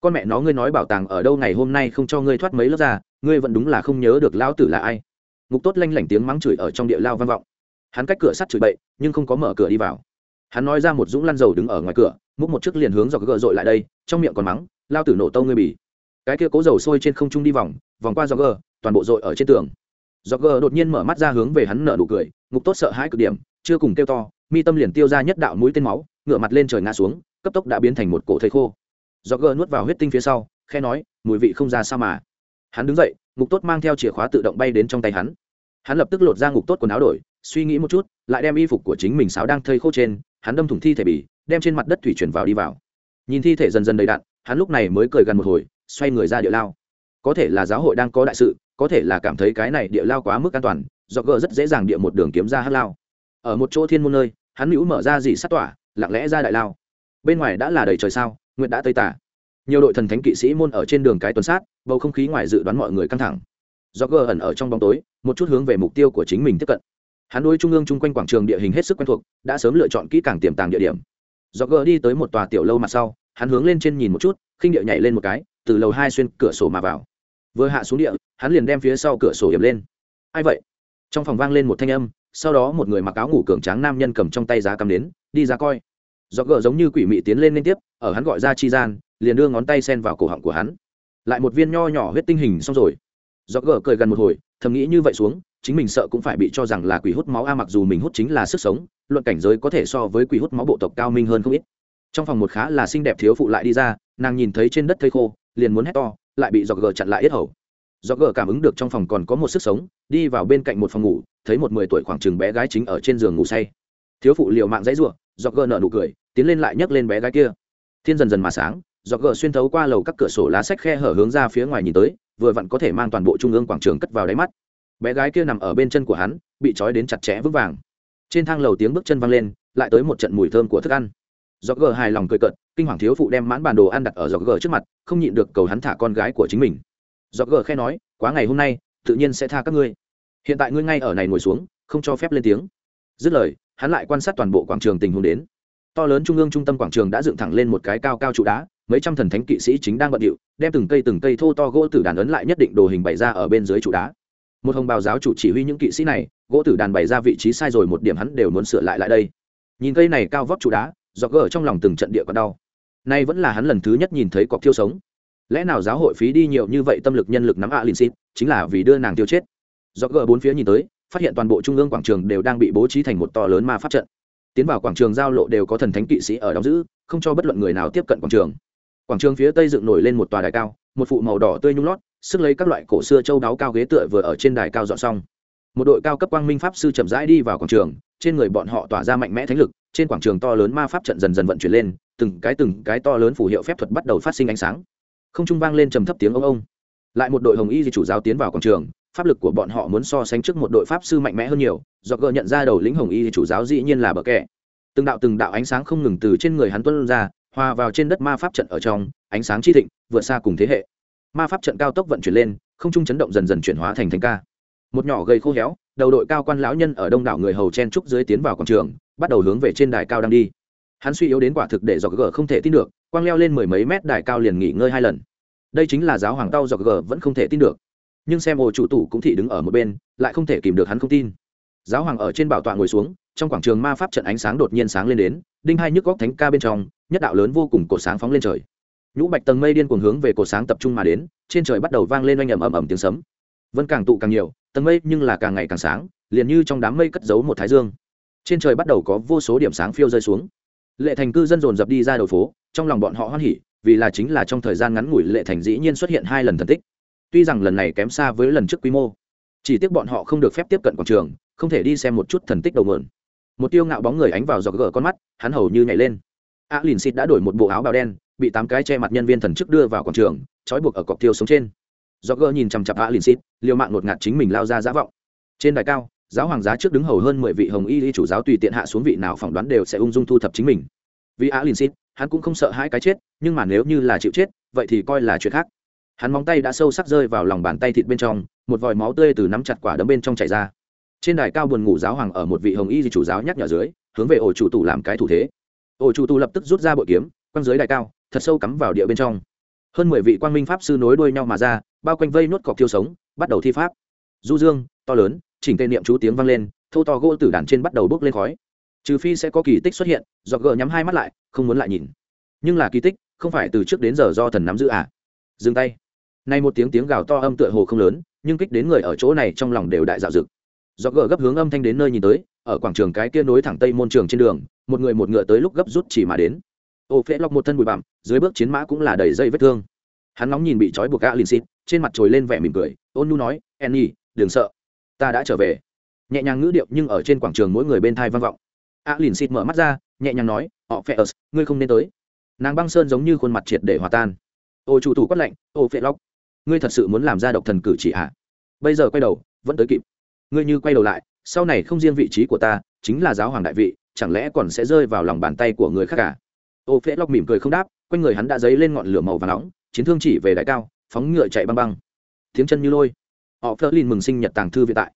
Con mẹ nó ngươi nói bảo tàng ở đâu ngày hôm nay không cho ngươi thoát mấy lớp ra, ngươi vẫn đúng là không nhớ được lao tử là ai. Ngục tốt lanh lảnh tiếng mắng chửi ở trong địa lao vang vọng. Hắn cách cửa sắt chửi bậy, nhưng không có mở cửa đi vào. Hắn nói ra một dũng lăn dầu đứng ở ngoài cửa, múc một chiếc liền hướng dọc gờ dội lại đây, trong miệng còn mắng, lao tử nổ tâu ngươi bỉ cái kia cố dầu sôi trên không trung đi vòng vòng qua jogger, toàn bộ dội ở trên tường. Jogger đột nhiên mở mắt ra hướng về hắn nở nụ cười, ngục tốt sợ hãi cực điểm, chưa cùng kêu to, mi tâm liền tiêu ra nhất đạo mũi tên máu ngựa mặt lên trời ngã xuống, cấp tốc đã biến thành một cổ thây khô. Jogger nuốt vào huyết tinh phía sau, khe nói, mùi vị không ra sao mà. Hắn đứng dậy, ngục tốt mang theo chìa khóa tự động bay đến trong tay hắn. Hắn lập tức lột ra ngục tốt quần áo đổi, suy nghĩ một chút, lại đem y phục của chính mình sáo đang thây khô trên, hắn đâm thủng thi thể bì, đem trên mặt đất thủy chuyển vào đi vào. Nhìn thi thể dần dần đầy đạn hắn lúc này mới cười gần một hồi xoay người ra địa lao. Có thể là giáo hội đang có đại sự, có thể là cảm thấy cái này địa lao quá mức an toàn, do gờ rất dễ dàng địa một đường kiếm ra hát lao. Ở một chỗ thiên môn nơi, hắn hữu mở ra dì sát tỏa, lặng lẽ ra đại lao. Bên ngoài đã là đầy trời sao, nguyện đã tây tả. Nhiều đội thần thánh kỵ sĩ môn ở trên đường cái tuần sát, bầu không khí ngoài dự đoán mọi người căng thẳng. Do gờ ẩn ở trong bóng tối, một chút hướng về mục tiêu của chính mình tiếp cận. Hắn đối trung ương chung quanh quảng trường địa hình hết sức quen thuộc, đã sớm lựa chọn kỹ càng tiềm tàng địa điểm. Do gờ đi tới một tòa tiểu lâu mặt sau, hắn hướng lên trên nhìn một chút, khinh địa nhảy lên một cái từ lầu hai xuyên cửa sổ mà vào. Vừa hạ xuống địa, hắn liền đem phía sau cửa sổ hiểm lên. Ai vậy? Trong phòng vang lên một thanh âm, sau đó một người mặc áo ngủ cường tráng nam nhân cầm trong tay giá cắm đến, đi ra coi. Do gỡ giống như quỷ mị tiến lên liên tiếp, ở hắn gọi ra chi gian, liền đưa ngón tay sen vào cổ họng của hắn. Lại một viên nho nhỏ huyết tinh hình xong rồi. Do gỡ cười gần một hồi, thầm nghĩ như vậy xuống, chính mình sợ cũng phải bị cho rằng là quỷ hút máu, a, mặc dù mình hút chính là sức sống, luận cảnh giới có thể so với quỷ hút máu bộ tộc cao minh hơn không ít. Trong phòng một khá là xinh đẹp thiếu phụ lại đi ra, nàng nhìn thấy trên đất thây khô liền muốn hét to, lại bị dọc gờ chặn lại yết hầu. Do gờ cảm ứng được trong phòng còn có một sức sống, đi vào bên cạnh một phòng ngủ, thấy một mười tuổi khoảng chừng bé gái chính ở trên giường ngủ say. Thiếu phụ liều mạng dãy ruộng do gờ nợ nụ cười, tiến lên lại nhấc lên bé gái kia. Thiên dần dần mà sáng do gờ xuyên thấu qua lầu các cửa sổ lá sách khe hở hướng ra phía ngoài nhìn tới, vừa vặn có thể mang toàn bộ trung ương quảng trường cất vào đáy mắt. Bé gái kia nằm ở bên chân của hắn, bị trói đến chặt chẽ vững vàng. Trên thang lầu tiếng bước chân văng lên, lại tới một trận mùi thơm của thức ăn do gờ hài lòng cười cợt, kinh hoàng thiếu phụ đem mãn bản đồ ăn đặt ở do gờ trước mặt, không nhịn được cầu hắn thả con gái của chính mình. Do gờ khe nói, quá ngày hôm nay, tự nhiên sẽ tha các ngươi. Hiện tại ngươi ngay ở này ngồi xuống, không cho phép lên tiếng. Dứt lời, hắn lại quan sát toàn bộ quảng trường tình huống đến. To lớn trung ương trung tâm quảng trường đã dựng thẳng lên một cái cao cao trụ đá, mấy trăm thần thánh kỵ sĩ chính đang bận điệu, đem từng cây từng cây thô to gỗ tử đàn ấn lại nhất định đồ hình bày ra ở bên dưới trụ đá. Một hồng bào giáo chủ chỉ huy những kỵ sĩ này, gỗ tử đàn bày ra vị trí sai rồi một điểm hắn đều muốn sửa lại lại đây. Nhìn cây này cao vóc trụ đá do gỡ trong lòng từng trận địa còn đau. Nay vẫn là hắn lần thứ nhất nhìn thấy cọc thiêu sống. Lẽ nào giáo hội phí đi nhiều như vậy tâm lực nhân lực nắm ạ à lìn xịt, chính là vì đưa nàng tiêu chết? Do gỡ bốn phía nhìn tới, phát hiện toàn bộ trung ương quảng trường đều đang bị bố trí thành một to lớn ma pháp trận. Tiến vào quảng trường giao lộ đều có thần thánh kỵ sĩ ở đóng giữ, không cho bất luận người nào tiếp cận quảng trường. Quảng trường phía tây dựng nổi lên một tòa đài cao, một phụ màu đỏ tươi nhung lót, sức lấy các loại cổ xưa châu đáo cao ghế tựa vừa ở trên đài cao dọn xong. Một đội cao cấp quang minh pháp sư chậm rãi đi vào quảng trường, trên người bọn họ tỏa ra mạnh mẽ thánh lực trên quảng trường to lớn ma pháp trận dần dần vận chuyển lên, từng cái từng cái to lớn phù hiệu phép thuật bắt đầu phát sinh ánh sáng. Không trung vang lên trầm thấp tiếng ông ông. Lại một đội hồng y di chủ giáo tiến vào quảng trường, pháp lực của bọn họ muốn so sánh trước một đội pháp sư mạnh mẽ hơn nhiều, do gợ nhận ra đầu lĩnh hồng y di chủ giáo dĩ nhiên là bờ kẻ từng đạo từng đạo ánh sáng không ngừng từ trên người hắn tuân ra, hòa vào trên đất ma pháp trận ở trong, ánh sáng chi thịnh, vượt xa cùng thế hệ. Ma pháp trận cao tốc vận chuyển lên, không trung chấn động dần dần chuyển hóa thành thành ca. Một nhỏ gầy khô héo, đầu đội cao quan lão nhân ở đông đảo người hầu chen trúc dưới tiến vào quảng trường bắt đầu hướng về trên đài cao đang đi. Hắn suy yếu đến quả thực để dọc g không thể tin được, quang leo lên mười mấy mét đài cao liền nghỉ ngơi hai lần. Đây chính là giáo hoàng tao dọc g vẫn không thể tin được. Nhưng xem ồ chủ tủ cũng thị đứng ở một bên, lại không thể kìm được hắn không tin. Giáo hoàng ở trên bảo tọa ngồi xuống, trong quảng trường ma pháp trận ánh sáng đột nhiên sáng lên đến, đinh hai nhức góc thánh ca bên trong, nhất đạo lớn vô cùng cột sáng phóng lên trời. Nhũ bạch tầng mây điên cuồng hướng về cột sáng tập trung mà đến, trên trời bắt đầu vang lên oanh ầm ầm ầm tiếng sấm. Vân càng tụ càng nhiều, tầng mây nhưng là càng ngày càng sáng, liền như trong đám mây cất giấu một thái dương trên trời bắt đầu có vô số điểm sáng phiêu rơi xuống. Lệ thành cư dân dồn dập đi ra đầu phố, trong lòng bọn họ hoan hỉ, vì là chính là trong thời gian ngắn ngủi lệ thành dĩ nhiên xuất hiện hai lần thần tích. Tuy rằng lần này kém xa với lần trước quy mô, chỉ tiếc bọn họ không được phép tiếp cận quảng trường, không thể đi xem một chút thần tích đầu mượn một tiêu ngạo bóng người ánh vào giọt gỡ con mắt, hắn hầu như nhảy lên. A lìn xịt đã đổi một bộ áo bào đen, bị tám cái che mặt nhân viên thần chức đưa vào quảng trường, trói buộc ở cọc tiêu sống trên. Do gỡ nhìn chằm chặp a lìn xịt, liều mạng ngột ngạt chính mình lao ra giả vọng. Trên đài cao giáo hoàng giá trước đứng hầu hơn mười vị hồng y y chủ giáo tùy tiện hạ xuống vị nào phỏng đoán đều sẽ ung dung thu thập chính mình. Vì Á lìn xít, hắn cũng không sợ hai cái chết, nhưng mà nếu như là chịu chết, vậy thì coi là chuyện khác. Hắn móng tay đã sâu sắc rơi vào lòng bàn tay thịt bên trong, một vòi máu tươi từ nắm chặt quả đấm bên trong chảy ra. Trên đài cao buồn ngủ giáo hoàng ở một vị hồng y di chủ giáo nhắc nhở dưới, hướng về ổ chủ tù làm cái thủ thế. Ổ chủ tù lập tức rút ra bội kiếm, quăng dưới đài cao, thật sâu cắm vào địa bên trong. Hơn mười vị quan minh pháp sư nối đuôi nhau mà ra, bao quanh vây nuốt cọc thiêu sống, bắt đầu thi pháp. Du dương, to lớn chỉnh tên niệm chú tiếng vang lên thâu to gỗ tử đàn trên bắt đầu bốc lên khói. Trừ phi sẽ có kỳ tích xuất hiện, do gờ nhắm hai mắt lại, không muốn lại nhìn. Nhưng là kỳ tích, không phải từ trước đến giờ do thần nắm giữ à? Dừng tay. Nay một tiếng tiếng gào to âm tựa hồ không lớn, nhưng kích đến người ở chỗ này trong lòng đều đại dạo dực do gờ gấp hướng âm thanh đến nơi nhìn tới, ở quảng trường cái kia nối thẳng tây môn trường trên đường, một người một ngựa tới lúc gấp rút chỉ mà đến. Ô phễ lọc một thân bụi bặm, dưới bước chiến mã cũng là đầy dây vết thương. Hắn nóng nhìn bị trói buộc gã lìn xịt, trên mặt trồi lên vẻ mỉm cười, ôn nhu nói enny đừng sợ ta đã trở về. Nhẹ nhàng ngữ điệu nhưng ở trên quảng trường mỗi người bên thai vang vọng. A lìn xịt mở mắt ra, nhẹ nhàng nói, họ phe ớt ngươi không nên tới. Nàng băng sơn giống như khuôn mặt triệt để hòa tan. Ô chủ thủ quát lạnh, ô phệ lóc ngươi thật sự muốn làm ra độc thần cử chỉ ạ bây giờ quay đầu, vẫn tới kịp. Ngươi như quay đầu lại, sau này không riêng vị trí của ta, chính là giáo hoàng đại vị, chẳng lẽ còn sẽ rơi vào lòng bàn tay của người khác cả ô phễ lóc mỉm cười không đáp, quanh người hắn đã dấy lên ngọn lửa màu và nóng, chiến thương chỉ về đại cao, phóng ngựa chạy băng băng. Tiếng chân như lôi họ phơ lin mừng sinh nhật tàng thư viện tại.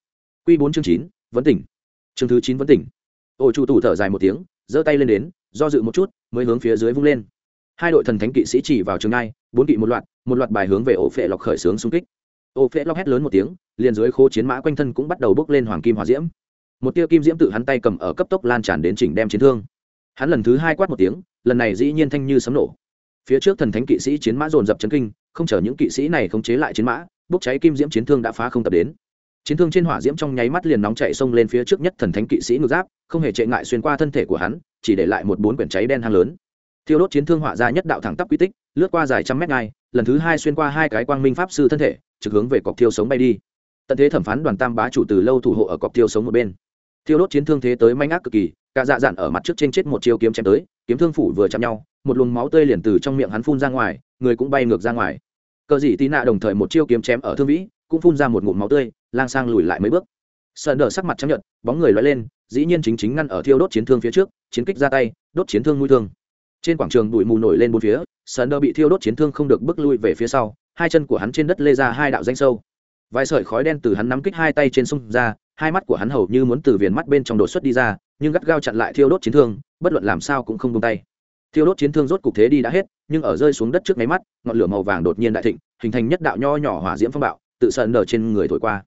Q bốn chương chín vấn tỉnh. Chương thứ chín vấn tỉnh. Ô chủ tủ thở dài một tiếng, giơ tay lên đến, do dự một chút, mới hướng phía dưới vung lên. Hai đội thần thánh kỵ sĩ chỉ vào trường nai bốn kỵ một loạt một loạt bài hướng về ổ phệ lọc khởi xướng xung kích. Ổ phệ lọc hét lớn một tiếng, liền dưới khô chiến mã quanh thân cũng bắt đầu bốc lên hoàng kim hòa diễm. Một tia kim diễm tự hắn tay cầm ở cấp tốc lan tràn đến chỉnh đem chiến thương. Hắn lần thứ hai quát một tiếng, lần này dĩ nhiên thanh như sấm nổ. Phía trước thần thánh kỵ sĩ chiến mã dồn dập chấn kinh, không chờ những kỵ sĩ này khống chế lại chiến mã bốc cháy kim diễm chiến thương đã phá không tập đến. Chiến thương trên hỏa diễm trong nháy mắt liền nóng chạy xông lên phía trước nhất thần thánh kỵ sĩ ngược giáp, không hề trệ ngại xuyên qua thân thể của hắn, chỉ để lại một bốn quyển cháy đen hang lớn. Thiêu đốt chiến thương hỏa ra nhất đạo thẳng tắp quy tích, lướt qua dài trăm mét ngay lần thứ hai xuyên qua hai cái quang minh pháp sư thân thể, trực hướng về cọc thiêu sống bay đi. Tận thế thẩm phán đoàn tam bá chủ từ lâu thủ hộ ở cọc thiêu sống một bên. Thiêu đốt chiến thương thế tới manh ác cực kỳ, cả dạ dạn ở mặt trước trên chết một chiêu kiếm chém tới, kiếm thương phủ vừa chạm nhau, một luồng máu tươi liền từ trong miệng hắn phun ra ngoài, người cũng bay ngược ra ngoài cờ dị tì nạ đồng thời một chiêu kiếm chém ở thương vĩ, cũng phun ra một ngụm máu tươi, lang sang lùi lại mấy bước. Sợ đỡ sắc mặt chấp nhận bóng người loay lên, dĩ nhiên chính chính ngăn ở thiêu đốt chiến thương phía trước, chiến kích ra tay, đốt chiến thương mũi thương. Trên quảng trường bụi mù nổi lên bốn phía sợ đỡ bị thiêu đốt chiến thương không được bước lui về phía sau, hai chân của hắn trên đất lê ra hai đạo danh sâu. Vài sợi khói đen từ hắn nắm kích hai tay trên sông ra, hai mắt của hắn hầu như muốn từ viền mắt bên trong đột xuất đi ra, nhưng gắt gao chặn lại thiêu đốt chiến thương, bất luận làm sao cũng không tung tay. Thiêu đốt chiến thương rốt cục thế đi đã hết nhưng ở rơi xuống đất trước máy mắt, ngọn lửa màu vàng đột nhiên đại thịnh, hình thành nhất đạo nho nhỏ hỏa diễm phong bạo, tự sơn nở trên người thổi qua.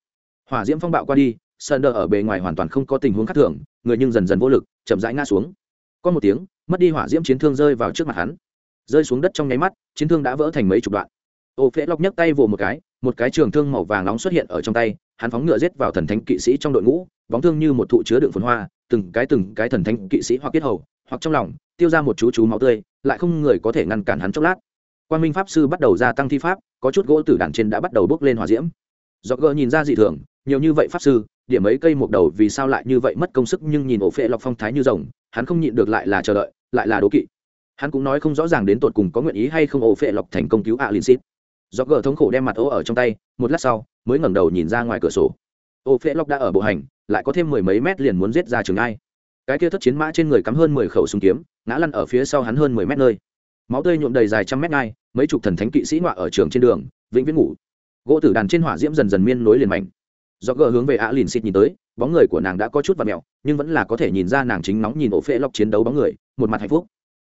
Hỏa diễm phong bạo qua đi sơn đờ ở bề ngoài hoàn toàn không có tình huống khác thường, người nhưng dần dần vô lực, chậm rãi ngã xuống. Có một tiếng, mất đi hỏa diễm chiến thương rơi vào trước mặt hắn. Rơi xuống đất trong nháy mắt, chiến thương đã vỡ thành mấy chục đoạn. Ô phễ lóc nhấc tay vồ một cái một cái trường thương màu vàng nóng xuất hiện ở trong tay, hắn phóng ngựa giết vào thần thánh kỵ sĩ trong đội ngũ bóng thương như một thụ chứa đựng phồn hoa, từng cái từng cái thần thánh kỵ sĩ hoặc kết hầu, hoặc trong lòng, tiêu ra một chú chú máu tươi, lại không người có thể ngăn cản hắn chốc lát. Quan minh pháp sư bắt đầu gia tăng thi pháp, có chút gỗ tử đàn trên đã bắt đầu bốc lên hòa diễm. Do gỡ nhìn ra dị thường, nhiều như vậy pháp sư, điểm ấy cây một đầu vì sao lại như vậy mất công sức nhưng nhìn ổ phệ lọc phong thái như rồng, hắn không nhịn được lại là chờ đợi, lại là đố kỵ. Hắn cũng nói không rõ ràng đến tột cùng có nguyện ý hay không ổ phệ lọc thành công cứu ạ lin xít do gỡ thống khổ đem mặt ô ở trong tay, một lát sau, mới ngẩng đầu nhìn ra ngoài cửa sổ. Ổ phệ lọc đã ở bộ hành lại có thêm mười mấy mét liền muốn giết ra trường ai. Cái kia thất chiến mã trên người cắm hơn mười khẩu súng kiếm, ngã lăn ở phía sau hắn hơn mười mét nơi. Máu tươi nhuộm đầy dài trăm mét ngay mấy chục thần thánh kỵ sĩ ngoạ ở trường trên đường, vĩnh viễn ngủ. Gỗ tử đàn trên hỏa diễm dần dần miên nối liền mảnh. Do gờ hướng về ạ lìn xịt nhìn tới, bóng người của nàng đã có chút và mẹo, nhưng vẫn là có thể nhìn ra nàng chính nóng nhìn ổ phễ lọc chiến đấu bóng người, một mặt hạnh phúc.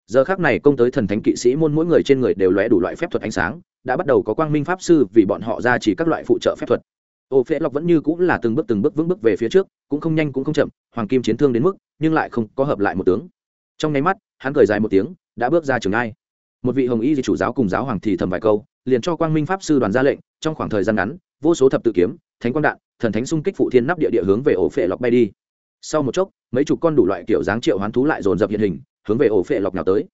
Giờ khác này công tới thần thánh kỵ sĩ môn mỗi người trên người đều lóe đủ loại phép thuật ánh sáng, đã bắt đầu có quang minh pháp sư vì bọn họ ra chỉ các loại phụ trợ phép thuật ổ phễ lọc vẫn như cũng là từng bước từng bước vững bước về phía trước, cũng không nhanh cũng không chậm, hoàng kim chiến thương đến mức, nhưng lại không có hợp lại một tướng. Trong nháy mắt, hắn cười dài một tiếng, đã bước ra trường ai một vị hồng y di chủ giáo cùng giáo hoàng thì thầm vài câu, liền cho quang minh pháp sư đoàn ra lệnh, trong khoảng thời gian ngắn, vô số thập tự kiếm, thánh quang đạn, thần thánh xung kích phụ thiên nắp địa địa hướng về ổ phệ lọc bay đi. Sau một chốc, mấy chục con đủ loại kiểu dáng triệu hoán thú lại dồn dập hiện hình, hướng về ổ phệ lọc nào tới.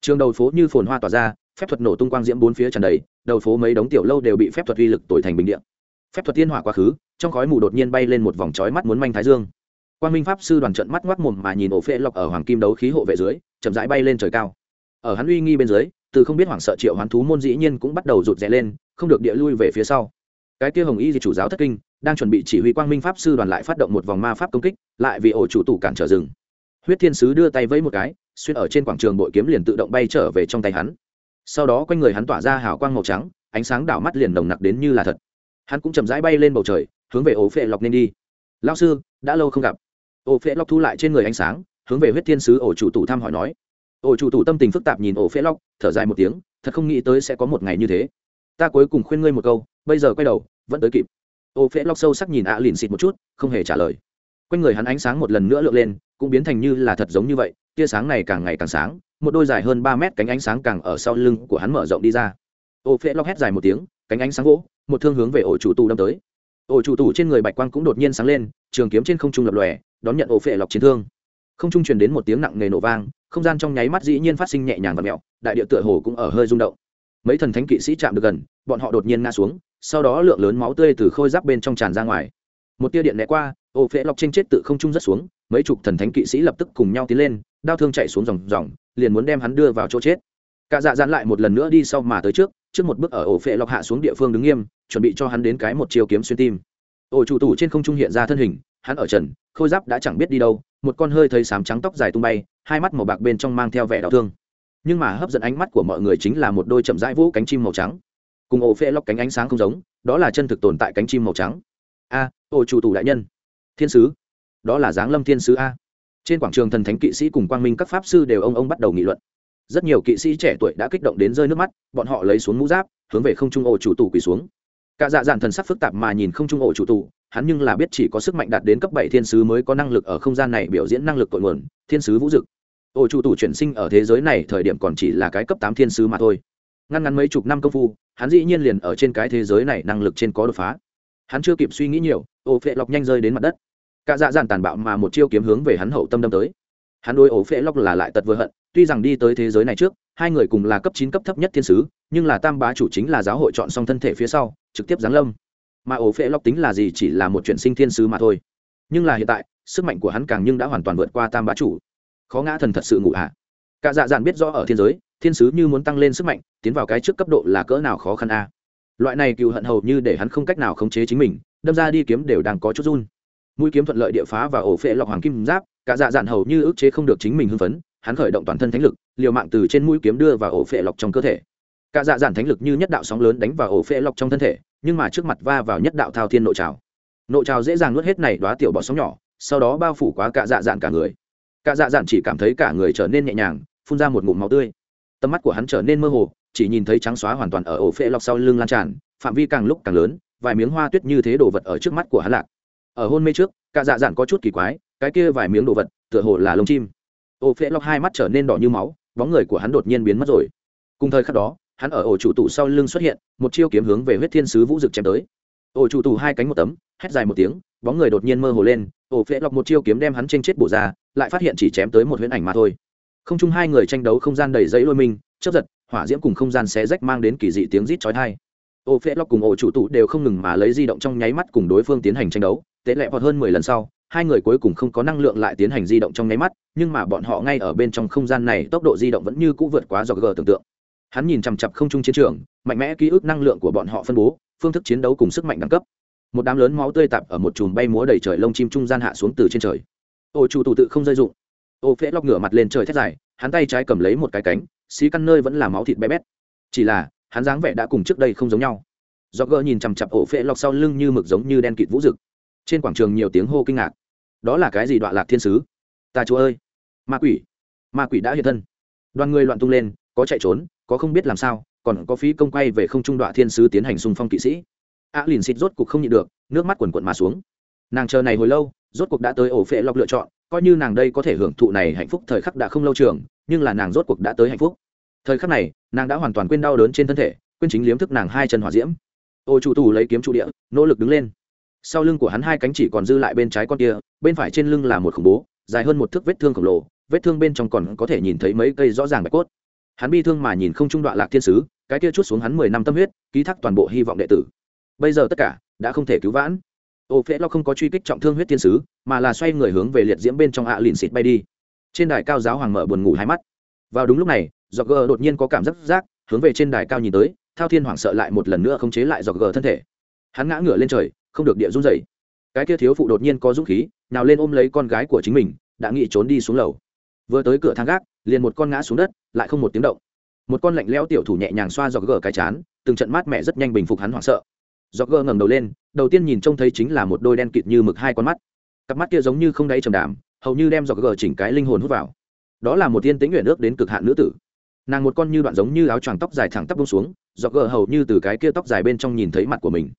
Trường đầu phố như phồn hoa tỏa ra, phép thuật nổ tung quang diễm bốn phía tràn đầy, đầu phố mấy đống tiểu lâu đều bị phép thuật uy lực tồi thành bình điện phép thuật tiên hỏa quá khứ, trong khói mù đột nhiên bay lên một vòng chói mắt muốn manh thái dương. Quang minh pháp sư đoàn trận mắt ngoắt mồm mà nhìn ổ phệ lọc ở hoàng kim đấu khí hộ vệ dưới, chậm rãi bay lên trời cao. Ở hắn uy nghi bên dưới, từ không biết hoảng sợ triệu hoán thú môn dĩ nhiên cũng bắt đầu rụt rè lên, không được địa lui về phía sau. Cái kia hồng y di chủ giáo thất kinh, đang chuẩn bị chỉ huy quang minh pháp sư đoàn lại phát động một vòng ma pháp công kích, lại vì ổ chủ tủ cản trở rừng. Huyết thiên sứ đưa tay vẫy một cái, xuyên ở trên quảng trường bội kiếm liền tự động bay trở về trong tay hắn. Sau đó quanh người hắn tỏa ra hào quang màu trắng, ánh sáng đảo mắt liền nồng nặc đến như là thật hắn cũng chậm rãi bay lên bầu trời, hướng về ổ phệ lọc nên đi. Lao sư, đã lâu không gặp. Ổ phệ lọc thu lại trên người ánh sáng, hướng về huyết thiên sứ ổ chủ tủ thăm hỏi nói. Ổ chủ tủ tâm tình phức tạp nhìn ổ phệ lọc thở dài một tiếng, thật không nghĩ tới sẽ có một ngày như thế. Ta cuối cùng khuyên ngươi một câu, bây giờ quay đầu, vẫn tới kịp. Ổ phệ lọc sâu sắc nhìn ạ à lìn xịt một chút, không hề trả lời. Quanh người hắn ánh sáng một lần nữa lượn lên, cũng biến thành như là thật giống như vậy, tia sáng này càng ngày càng sáng, một đôi dài hơn ba mét cánh ánh sáng càng ở sau lưng của hắn mở rộng đi ra. Ô phễ lóc hét dài một tiếng, cánh ánh sáng gỗ một thương hướng về ổ chủ tù đâm tới. Ổ chủ tù trên người bạch quang cũng đột nhiên sáng lên, trường kiếm trên không trung lập lòe, đón nhận ổ phệ lọc chiến thương. Không trung truyền đến một tiếng nặng nề nổ vang, không gian trong nháy mắt dĩ nhiên phát sinh nhẹ nhàng và mẹo, đại địa tựa hồ cũng ở hơi rung động. Mấy thần thánh kỵ sĩ chạm được gần, bọn họ đột nhiên ngã xuống, sau đó lượng lớn máu tươi từ khôi giáp bên trong tràn ra ngoài. Một tia điện né qua ô phễ lọc trên chết tự không trung rất xuống, mấy chục thần thánh kỵ sĩ lập tức cùng nhau tiến lên, đao thương chạy xuống dòng dòng, liền muốn đem hắn đưa vào chỗ chết cả dạ dán lại một lần nữa đi sau mà tới trước trước một bước ở ổ phệ lọc hạ xuống địa phương đứng nghiêm chuẩn bị cho hắn đến cái một chiều kiếm xuyên tim. Ổ chủ tủ trên không trung hiện ra thân hình hắn ở trần khôi giáp đã chẳng biết đi đâu một con hơi thấy sám trắng tóc dài tung bay hai mắt màu bạc bên trong mang theo vẻ đau thương. Nhưng mà hấp dẫn ánh mắt của mọi người chính là một đôi chậm rãi vũ cánh chim màu trắng. Cùng ổ phệ lọc cánh ánh sáng không giống đó là chân thực tồn tại cánh chim màu trắng. A à, ổ chủ tủ đại nhân. Thiên sứ. Đó là giáng lâm thiên sứ a. Trên quảng trường thần thánh kỵ sĩ cùng quang minh các pháp sư đều ông ông bắt đầu nghị luận rất nhiều kỵ sĩ trẻ tuổi đã kích động đến rơi nước mắt, bọn họ lấy xuống mũ giáp, hướng về không trung ổ chủ tù quỳ xuống. Cả dạ dạn thần sắc phức tạp mà nhìn không trung ổ chủ tù, hắn nhưng là biết chỉ có sức mạnh đạt đến cấp bảy thiên sứ mới có năng lực ở không gian này biểu diễn năng lực cội nguồn, thiên sứ vũ dực. Ổ chủ tù chuyển sinh ở thế giới này thời điểm còn chỉ là cái cấp tám thiên sứ mà thôi. Ngăn ngắn mấy chục năm công phu, hắn dĩ nhiên liền ở trên cái thế giới này năng lực trên có đột phá. Hắn chưa kịp suy nghĩ nhiều, ổ phệ lọc nhanh rơi đến mặt đất. Cả dạ dàn tàn bạo mà một chiêu kiếm hướng về hắn hậu tâm đâm tới. Hắn đôi ổ phệ lọc là lại tật vừa hận tuy rằng đi tới thế giới này trước, hai người cùng là cấp chín, cấp thấp nhất thiên sứ, nhưng là tam bá chủ chính là giáo hội chọn xong thân thể phía sau, trực tiếp giáng lâm. Mà ổ phệ lọc tính là gì chỉ là một chuyển sinh thiên sứ mà thôi. Nhưng là hiện tại, sức mạnh của hắn càng nhưng đã hoàn toàn vượt qua tam bá chủ. Khó ngã thần thật sự ngủ hạ à. cả dạ dạn biết rõ ở thiên giới, thiên sứ như muốn tăng lên sức mạnh, tiến vào cái trước cấp độ là cỡ nào khó khăn a. Loại này cựu hận hầu như để hắn không cách nào khống chế chính mình, đâm ra đi kiếm đều đang có chút run. Mũi kiếm thuận lợi địa phá và ổ phệ lọc hoàng kim giáp, cả dạ dạn hầu như ức chế không được chính mình hưng phấn hắn khởi động toàn thân thánh lực, liều mạng từ trên mũi kiếm đưa vào ổ phệ lọc trong cơ thể. Cả dạ dạn thánh lực như nhất đạo sóng lớn đánh vào ổ phệ lọc trong thân thể, nhưng mà trước mặt va vào nhất đạo thao thiên nội trào. Nội trào dễ dàng nuốt hết này đoá tiểu bọ sóng nhỏ, sau đó bao phủ quá cả dạ dạn cả người. Cả dạ dạn chỉ cảm thấy cả người trở nên nhẹ nhàng, phun ra một ngụm máu tươi. Tầm mắt của hắn trở nên mơ hồ, chỉ nhìn thấy trắng xóa hoàn toàn ở ổ phệ lọc sau lưng lan tràn, phạm vi càng lúc càng lớn, vài miếng hoa tuyết như thế đồ vật ở trước mắt của hắn lạc. Ở hôn mê trước, cả dạ dạn có chút kỳ quái, cái kia vài miếng đồ vật, tựa hồ là lông chim ô phễ lọc hai mắt trở nên đỏ như máu, bóng người của hắn đột nhiên biến mất rồi. Cùng thời khắc đó, hắn ở ổ chủ tủ sau lưng xuất hiện, một chiêu kiếm hướng về huyết thiên sứ vũ dực chém tới. Ổ chủ tủ hai cánh một tấm, hét dài một tiếng, bóng người đột nhiên mơ hồ lên ổ phễ lọc một chiêu kiếm đem hắn trên chết bổ ra, lại phát hiện chỉ chém tới một huyễn ảnh mà thôi. Không chung hai người tranh đấu không gian đầy giấy lôi mình chấp giật, hỏa diễm cùng không gian xé rách mang đến kỳ dị tiếng rít chói tai. Ô phễ lóc cùng ổ chủ tụ đều không ngừng mà lấy di động trong nháy mắt cùng đối phương tiến hành tranh đấu tệ lẹ vọt hơn mười lần sau hai người cuối cùng không có năng lượng lại tiến hành di động trong nháy mắt, nhưng mà bọn họ ngay ở bên trong không gian này tốc độ di động vẫn như cũ vượt quá do g tưởng tượng. Hắn nhìn chằm chặp không trung chiến trường, mạnh mẽ ký ức năng lượng của bọn họ phân bố, phương thức chiến đấu cùng sức mạnh đẳng cấp. Một đám lớn máu tươi tạp ở một chùm bay múa đầy trời lông chim trung gian hạ xuống từ trên trời. Ô, chủ tù tự không rơi dụng ô phễ lóc ngửa mặt lên trời thét dài, hắn tay trái cầm lấy một cái cánh, xí căn nơi vẫn là máu thịt bé bét. Chỉ là, hắn dáng vẻ đã cùng trước đây không giống nhau. Do gỡ nhìn chằm chặp ổ phễ lọc sau lưng như mực giống như đen kịt vũ rực. Trên quảng trường nhiều tiếng hô kinh ngạc đó là cái gì đoạn lạc thiên sứ? Ta chúa ơi! Ma quỷ! Ma quỷ đã hiện thân. Đoàn người loạn tung lên có chạy trốn có không biết làm sao còn có phí công quay về không trung đoạn thiên sứ tiến hành xung phong kỵ sĩ. A à, lìn xịt rốt cuộc không nhịn được nước mắt quần quận mà xuống. Nàng chờ này hồi lâu rốt cuộc đã tới ổ phệ lọc lựa chọn coi như nàng đây có thể hưởng thụ này hạnh phúc thời khắc đã không lâu trường nhưng là nàng rốt cuộc đã tới hạnh phúc. Thời khắc này nàng đã hoàn toàn quên đau đớn trên thân thể quên chính liếm thức nàng hai chân hỏa diễm. Ô chủ tù lấy kiếm trụ địa nỗ lực đứng lên. Sau lưng của hắn hai cánh chỉ còn dư lại bên trái con kia bên phải trên lưng là một khủng bố, dài hơn một thước vết thương khổng lồ, vết thương bên trong còn có thể nhìn thấy mấy cây rõ ràng bạch cốt. Hắn bi thương mà nhìn không trung đoạn lạc thiên sứ, cái kia chút xuống hắn mười năm tâm huyết, ký thác toàn bộ hy vọng đệ tử. Bây giờ tất cả đã không thể cứu vãn. Ô phễ lo không có truy kích trọng thương huyết thiên sứ, mà là xoay người hướng về liệt diễm bên trong ạ lìn xịt bay đi. Trên đài cao giáo hoàng mở buồn ngủ hai mắt. Vào đúng lúc này do gờ đột nhiên có cảm giác giác hướng về trên đài cao nhìn tới, thao thiên hoảng sợ lại một lần nữa không chế lại do gờ thân thể. Hắn ngã ngửa lên trời, không được địa run dày cái kia thiếu phụ đột nhiên có dũng khí nào lên ôm lấy con gái của chính mình, đã nghĩ trốn đi xuống lầu. Vừa tới cửa thang gác, liền một con ngã xuống đất, lại không một tiếng động. Một con lạnh lẽo tiểu thủ nhẹ nhàng xoa dọc gờ cái chán, từng trận mát mẹ rất nhanh bình phục hắn hoảng sợ. Dọc gờ ngẩng đầu lên, đầu tiên nhìn trông thấy chính là một đôi đen kịt như mực hai con mắt. Cặp mắt kia giống như không đáy trầm đàm hầu như đem dọc gờ chỉnh cái linh hồn hút vào. Đó là một tiên tính nguyện ước đến cực hạn nữ tử. Nàng một con như đoạn giống như áo choàng tóc dài thẳng tắp bông xuống, dọc gờ hầu như từ cái kia tóc dài bên trong nhìn thấy mặt của mình.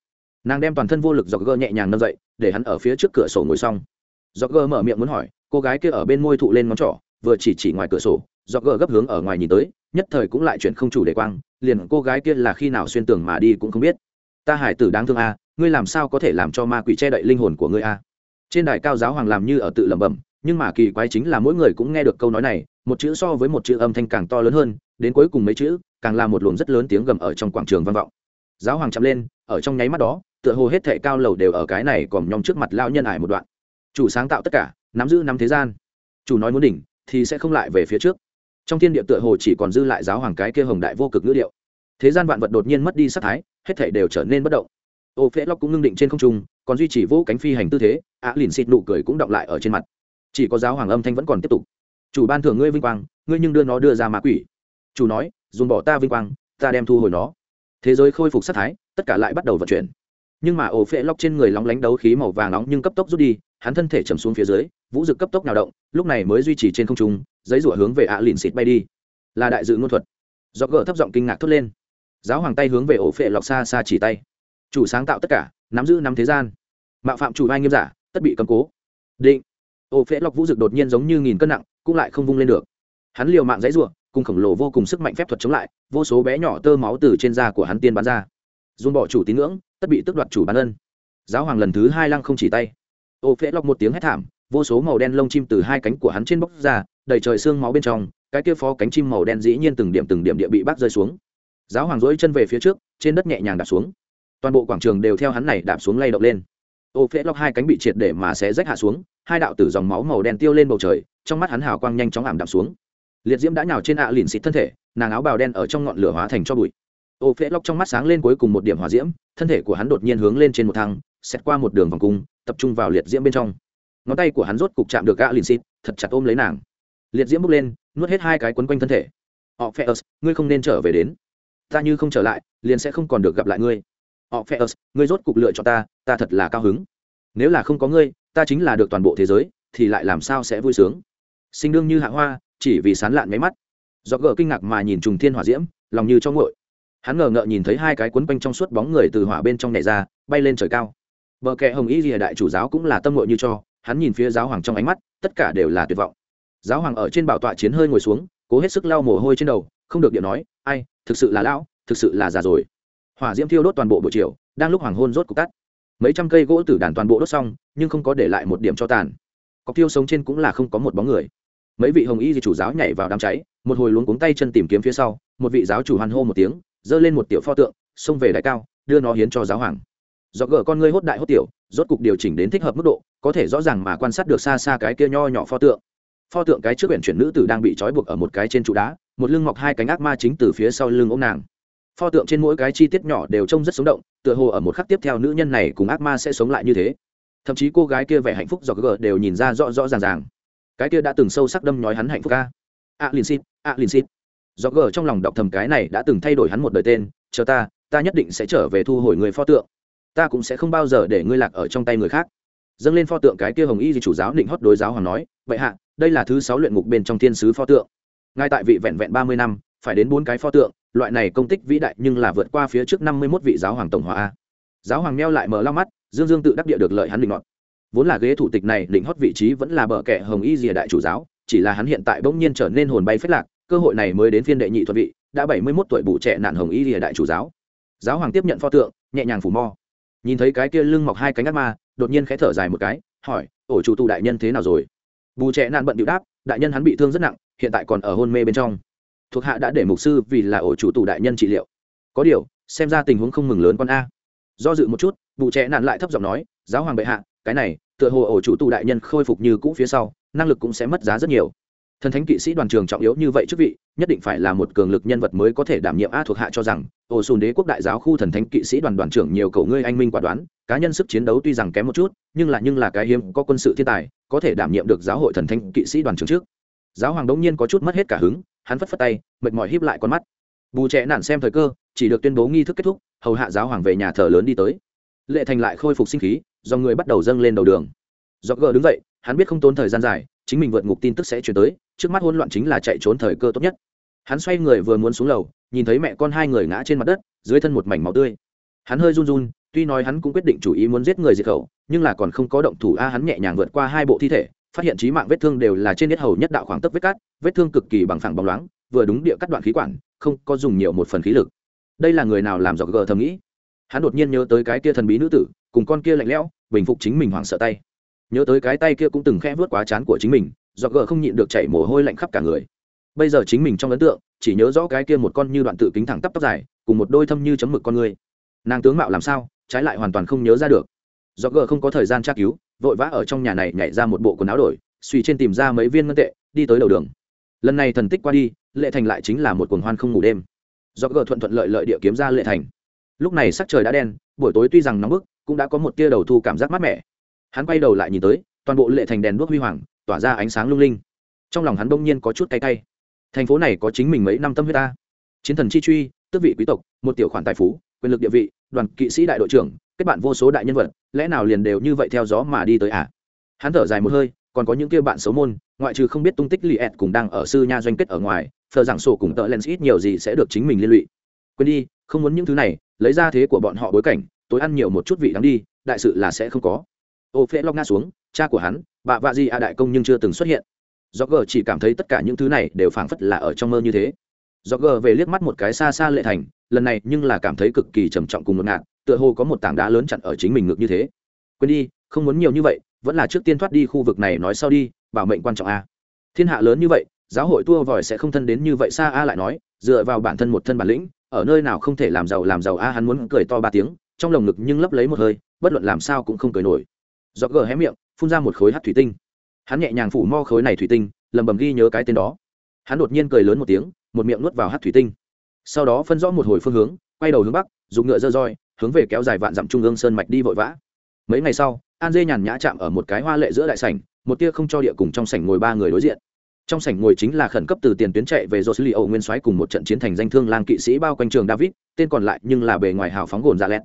Nàng đem toàn thân vô lực dọc gờ nhẹ nhàng nâng dậy, để hắn ở phía trước cửa sổ ngồi xong dọc gờ mở miệng muốn hỏi, cô gái kia ở bên môi thụ lên ngón trỏ, vừa chỉ chỉ ngoài cửa sổ dọc gờ gấp hướng ở ngoài nhìn tới, nhất thời cũng lại chuyện không chủ đề quang, liền cô gái kia là khi nào xuyên tường mà đi cũng không biết. Ta hải tử đáng thương a ngươi làm sao có thể làm cho ma quỷ che đậy linh hồn của ngươi a trên đài cao giáo hoàng làm như ở tự lẩm bẩm, nhưng mà kỳ quái chính là mỗi người cũng nghe được câu nói này, một chữ so với một chữ âm thanh càng to lớn hơn, đến cuối cùng mấy chữ, càng là một luồng rất lớn tiếng gầm ở trong quảng trường vang vọng. Giáo hoàng chậm lên, ở trong nháy mắt đó, tựa hồ hết thệ cao lầu đều ở cái này còn nhom trước mặt lao nhân ải một đoạn chủ sáng tạo tất cả, nắm giữ năm thế gian. Chủ nói muốn đỉnh, thì sẽ không lại về phía trước. Trong thiên địa tựa hồ chỉ còn dư lại giáo hoàng cái kia hồng đại vô cực ngữ điệu thế gian vạn vật đột nhiên mất đi sắc thái, hết thảy đều trở nên bất động. Ô phễ lóc cũng ngưng định trên không trung, còn duy trì vỗ cánh phi hành tư thế, á lìn xịt nụ cười cũng động lại ở trên mặt. Chỉ có giáo hoàng âm thanh vẫn còn tiếp tục. Chủ ban thưởng ngươi vinh quang, ngươi nhưng đưa nó đưa ra ma quỷ. Chủ nói, dùng bỏ ta vinh quang, ta đem thu hồi nó. Thế giới khôi phục sắc thái, tất cả lại bắt đầu vận chuyển nhưng mà ổ phệ lóc trên người lóng lánh đấu khí màu vàng nóng nhưng cấp tốc rút đi, hắn thân thể chầm xuống phía dưới, vũ dực cấp tốc nào động, lúc này mới duy trì trên không trung, giấy rủa hướng về ạ lìn xịt bay đi. Là đại dự ngôn thuật. Do gỡ thấp giọng kinh ngạc thốt lên. Giáo hoàng tay hướng về ổ phệ lọc xa xa chỉ tay. Chủ sáng tạo tất cả, nắm giữ nắm thế gian. Mạo phạm chủ vai nghiêm giả, tất bị cầm cố. Định. Ổ phệ lọc vũ dực đột nhiên giống như nghìn cân nặng, cũng lại không vung lên được. Hắn liều mạng giấy rủa cùng khổng lồ vô cùng sức mạnh phép thuật chống lại, vô số bé nhỏ tơ máu từ trên da của hắn tiên bắn ra dùng bỏ chủ tín ngưỡng, tất bị tước đoạt chủ bản ân. Giáo hoàng lần thứ hai lăng không chỉ tay. Ô phễ lọc một tiếng hét thảm, vô số màu đen lông chim từ hai cánh của hắn trên bóc ra, đầy trời xương máu bên trong, cái kia phó cánh chim màu đen dĩ nhiên từng điểm từng điểm địa bị bác rơi xuống. Giáo hoàng dỗi chân về phía trước, trên đất nhẹ nhàng đạp xuống. Toàn bộ quảng trường đều theo hắn này đạp xuống lay động lên. Ô phễ lọc hai cánh bị triệt để mà sẽ rách hạ xuống, hai đạo tử dòng máu màu đen tiêu lên bầu trời, trong mắt hắn hào quang nhanh chóng ảm đạm xuống. Liệt diễm đã nhào trên ạ lìn xịt thân thể, nàng áo bào đen ở trong ngọn lửa hóa thành cho bụi ô phễ lóc trong mắt sáng lên cuối cùng một điểm hòa diễm, thân thể của hắn đột nhiên hướng lên trên một thang xét qua một đường vòng cung, tập trung vào liệt diễm bên trong. Ngón tay của hắn rốt cục chạm được gã lìn xịt, thật chặt ôm lấy nàng. Liệt diễm bước lên, nuốt hết hai cái quấn quanh thân thể. Họ phe ớt ngươi không nên trở về đến. Ta như không trở lại, liền sẽ không còn được gặp lại ngươi. Họ phe ớt ngươi rốt cục lựa cho ta ta thật là cao hứng. Nếu là không có ngươi, ta chính là được toàn bộ thế giới, thì lại làm sao sẽ vui sướng? Sinh đương như hạ hoa, chỉ vì sán lạn máy mắt. Do gỡ kinh ngạc mà nhìn trùng thiên hỏa diễm, lòng như cho ngội hắn ngờ ngợ nhìn thấy hai cái cuốn quanh trong suốt bóng người từ hỏa bên trong nhảy ra, bay lên trời cao. Bờ kệ hồng y rìa đại chủ giáo cũng là tâm ngội như cho, hắn nhìn phía giáo hoàng trong ánh mắt, tất cả đều là tuyệt vọng. Giáo hoàng ở trên bảo tọa chiến hơi ngồi xuống, cố hết sức lau mồ hôi trên đầu, không được điện nói, ai, thực sự là lão, thực sự là già rồi. Hỏa diễm thiêu đốt toàn bộ buổi chiều, đang lúc hoàng hôn rốt cục tắt. Mấy trăm cây gỗ tử đàn toàn bộ đốt xong, nhưng không có để lại một điểm cho tàn. Cọc tiêu sống trên cũng là không có một bóng người. Mấy vị hồng y di chủ giáo nhảy vào đám cháy, một hồi luống cuống tay chân tìm kiếm phía sau, một vị giáo chủ hoan hô một tiếng giơ lên một tiểu pho tượng, xông về đại cao, đưa nó hiến cho giáo hoàng. Do gỡ con ngươi hốt đại hốt tiểu, rốt cục điều chỉnh đến thích hợp mức độ, có thể rõ ràng mà quan sát được xa xa cái kia nho nhỏ pho tượng. Pho tượng cái trước quyển chuyển nữ tử đang bị trói buộc ở một cái trên trụ đá, một lưng mọc hai cánh ác ma chính từ phía sau lưng ôm nàng. Pho tượng trên mỗi cái chi tiết nhỏ đều trông rất sống động, tựa hồ ở một khắc tiếp theo nữ nhân này cùng ác ma sẽ sống lại như thế. Thậm chí cô gái kia vẻ hạnh phúc do gờ đều nhìn ra rõ rõ ràng ràng. Cái kia đã từng sâu sắc đâm nhói hắn hạnh phúc ca. A lin xít a lin xít do gờ trong lòng đọc thầm cái này đã từng thay đổi hắn một đời tên, chờ ta ta nhất định sẽ trở về thu hồi người pho tượng. Ta cũng sẽ không bao giờ để ngươi lạc ở trong tay người khác. Dâng lên pho tượng cái kia hồng y di chủ giáo định hót đối giáo hoàng nói, vậy hạ, đây là thứ sáu luyện ngục bên trong thiên sứ pho tượng. Ngay tại vị vẹn vẹn ba mươi năm, phải đến bốn cái pho tượng, loại này công tích vĩ đại nhưng là vượt qua phía trước năm mươi mốt vị giáo hoàng tổng hòa a. Giáo hoàng meo lại mở lao mắt, dương dương tự đắc địa được lợi hắn định ngọt vốn là ghế thủ tịch này định hót vị trí vẫn là bờ kẻ hồng y rìa đại chủ giáo, chỉ là hắn hiện tại bỗng nhiên trở nên hồn bay phết lạc cơ hội này mới đến phiên đệ nhị thuận vị, đã bảy mươi mốt tuổi bụ trẻ nạn hồng y lìa đại chủ giáo. Giáo hoàng tiếp nhận pho tượng, nhẹ nhàng phủ mò nhìn thấy cái kia lưng mọc hai cánh ác ma, đột nhiên khẽ thở dài một cái, hỏi, ổ chủ tù đại nhân thế nào rồi? Bù trẻ nạn bận điệu đáp, đại nhân hắn bị thương rất nặng, hiện tại còn ở hôn mê bên trong. Thuộc hạ đã để mục sư vì là ổ chủ tù đại nhân trị liệu. Có điều, xem ra tình huống không mừng lớn con a. Do dự một chút, bù trẻ nạn lại thấp giọng nói, giáo hoàng bệ hạ, cái này, tựa hồ ổ chủ tù đại nhân khôi phục như cũ phía sau, năng lực cũng sẽ mất giá rất nhiều thần thánh kỵ sĩ đoàn trường trọng yếu như vậy chức vị, nhất định phải là một cường lực nhân vật mới có thể đảm nhiệm a thuộc hạ cho rằng, ổ sùn đế quốc đại giáo khu thần thánh kỵ sĩ đoàn đoàn trưởng nhiều cầu ngươi anh minh quả đoán, cá nhân sức chiến đấu tuy rằng kém một chút, nhưng là nhưng là cái hiếm có quân sự thiên tài, có thể đảm nhiệm được giáo hội thần thánh kỵ sĩ đoàn trưởng trước. Giáo hoàng đống nhiên có chút mất hết cả hứng, hắn phất phất tay, mệt mỏi híp lại con mắt. Bù trẻ nản xem thời cơ, chỉ được tuyên bố nghi thức kết thúc, hầu hạ giáo hoàng về nhà thờ lớn đi tới. Lệ thành lại khôi phục sinh khí do người bắt đầu dâng lên đầu đường. Do gờ đứng dậy, hắn biết không tốn thời gian dài chính mình vượt ngục tin tức sẽ chuyển tới, trước mắt hỗn loạn chính là chạy trốn thời cơ tốt nhất. Hắn xoay người vừa muốn xuống lầu, nhìn thấy mẹ con hai người ngã trên mặt đất, dưới thân một mảnh máu tươi. Hắn hơi run run, tuy nói hắn cũng quyết định chủ ý muốn giết người diệt khẩu, nhưng là còn không có động thủ, a, hắn nhẹ nhàng vượt qua hai bộ thi thể, phát hiện trí mạng vết thương đều là trên nhất hầu nhất đạo khoảng tấc vết cắt, vết thương cực kỳ bằng phẳng bóng loáng, vừa đúng địa cắt đoạn khí quản, không có dùng nhiều một phần khí lực. Đây là người nào làm dọc gờ thầm nghĩ? Hắn đột nhiên nhớ tới cái kia thần bí nữ tử, cùng con kia lạnh lẽo, bình phục chính mình hoảng sợ tay nhớ tới cái tay kia cũng từng khẽ vớt quá chán của chính mình, do gờ không nhịn được chảy mồ hôi lạnh khắp cả người. Bây giờ chính mình trong ấn tượng, chỉ nhớ rõ cái kia một con như đoạn tự kính thẳng tắp tóc dài, cùng một đôi thâm như chấm mực con người. Nàng tướng mạo làm sao, trái lại hoàn toàn không nhớ ra được. Do gờ không có thời gian tra cứu, vội vã ở trong nhà này nhảy ra một bộ quần áo đổi, suy trên tìm ra mấy viên ngân tệ, đi tới đầu đường. Lần này thần tích qua đi, lệ thành lại chính là một cuồng hoan không ngủ đêm. Do gờ thuận thuận lợi lợi địa kiếm ra lệ thành. Lúc này sắc trời đã đen, buổi tối tuy rằng nóng bức, cũng đã có một tia đầu thu cảm giác mát mẻ hắn quay đầu lại nhìn tới, toàn bộ lệ thành đèn đuốc huy hoàng, tỏa ra ánh sáng lung linh. Trong lòng hắn bỗng nhiên có chút cay cay. Thành phố này có chính mình mấy năm tâm huyết ta. Chiến thần chi truy, tước vị quý tộc, một tiểu khoản tài phú, quyền lực địa vị, đoàn kỵ sĩ đại đội trưởng, kết bạn vô số đại nhân vật, lẽ nào liền đều như vậy theo gió mà đi tới à? Hắn thở dài một hơi, còn có những kia bạn xấu môn, ngoại trừ không biết tung tích lì ẹt cùng đang ở sư nha doanh kết ở ngoài, thờ giảng sổ cùng tợ len ít nhiều gì sẽ được chính mình liên lụy. Quên đi, không muốn những thứ này, lấy ra thế của bọn họ bối cảnh, tối ăn nhiều một chút vị đáng đi, đại sự là sẽ không có ô phễ lóc nga xuống, cha của hắn bà vạ di a đại công nhưng chưa từng xuất hiện. Do g chỉ cảm thấy tất cả những thứ này đều phảng phất là ở trong mơ như thế. Do g về liếc mắt một cái xa xa lệ thành, lần này nhưng là cảm thấy cực kỳ trầm trọng cùng một ngạt, tựa hồ có một tảng đá lớn chặn ở chính mình ngược như thế. Quên đi, không muốn nhiều như vậy, vẫn là trước tiên thoát đi khu vực này nói sau đi, bảo mệnh quan trọng a. Thiên hạ lớn như vậy, giáo hội tua vòi sẽ không thân đến như vậy xa a lại nói, dựa vào bản thân một thân bản lĩnh, ở nơi nào không thể làm giàu làm giàu a, hắn muốn cười to ba tiếng, trong lồng ngực nhưng lấp lấy một hơi, bất luận làm sao cũng không cười nổi dọc gờ hé miệng, phun ra một khối hát thủy tinh. Hắn nhẹ nhàng phủ mo khối này thủy tinh lầm bầm ghi nhớ cái tên đó. Hắn đột nhiên cười lớn một tiếng, một miệng nuốt vào hát thủy tinh. Sau đó phân rõ một hồi phương hướng, quay đầu hướng bắc, dùng ngựa dơ roi, hướng về kéo dài vạn dặm trung ương sơn mạch đi vội vã. Mấy ngày sau, an dê nhàn nhã chạm ở một cái hoa lệ giữa đại sảnh, một tia không cho địa cùng trong sảnh ngồi ba người đối diện. Trong sảnh ngồi chính là khẩn cấp từ tiền tuyến chạy về do xử li ẩu nguyên soái cùng một trận chiến thành danh thương lang kỵ sĩ bao quanh trường david, tên còn lại nhưng là bề ngoài hào phóng gồn ra lẹt.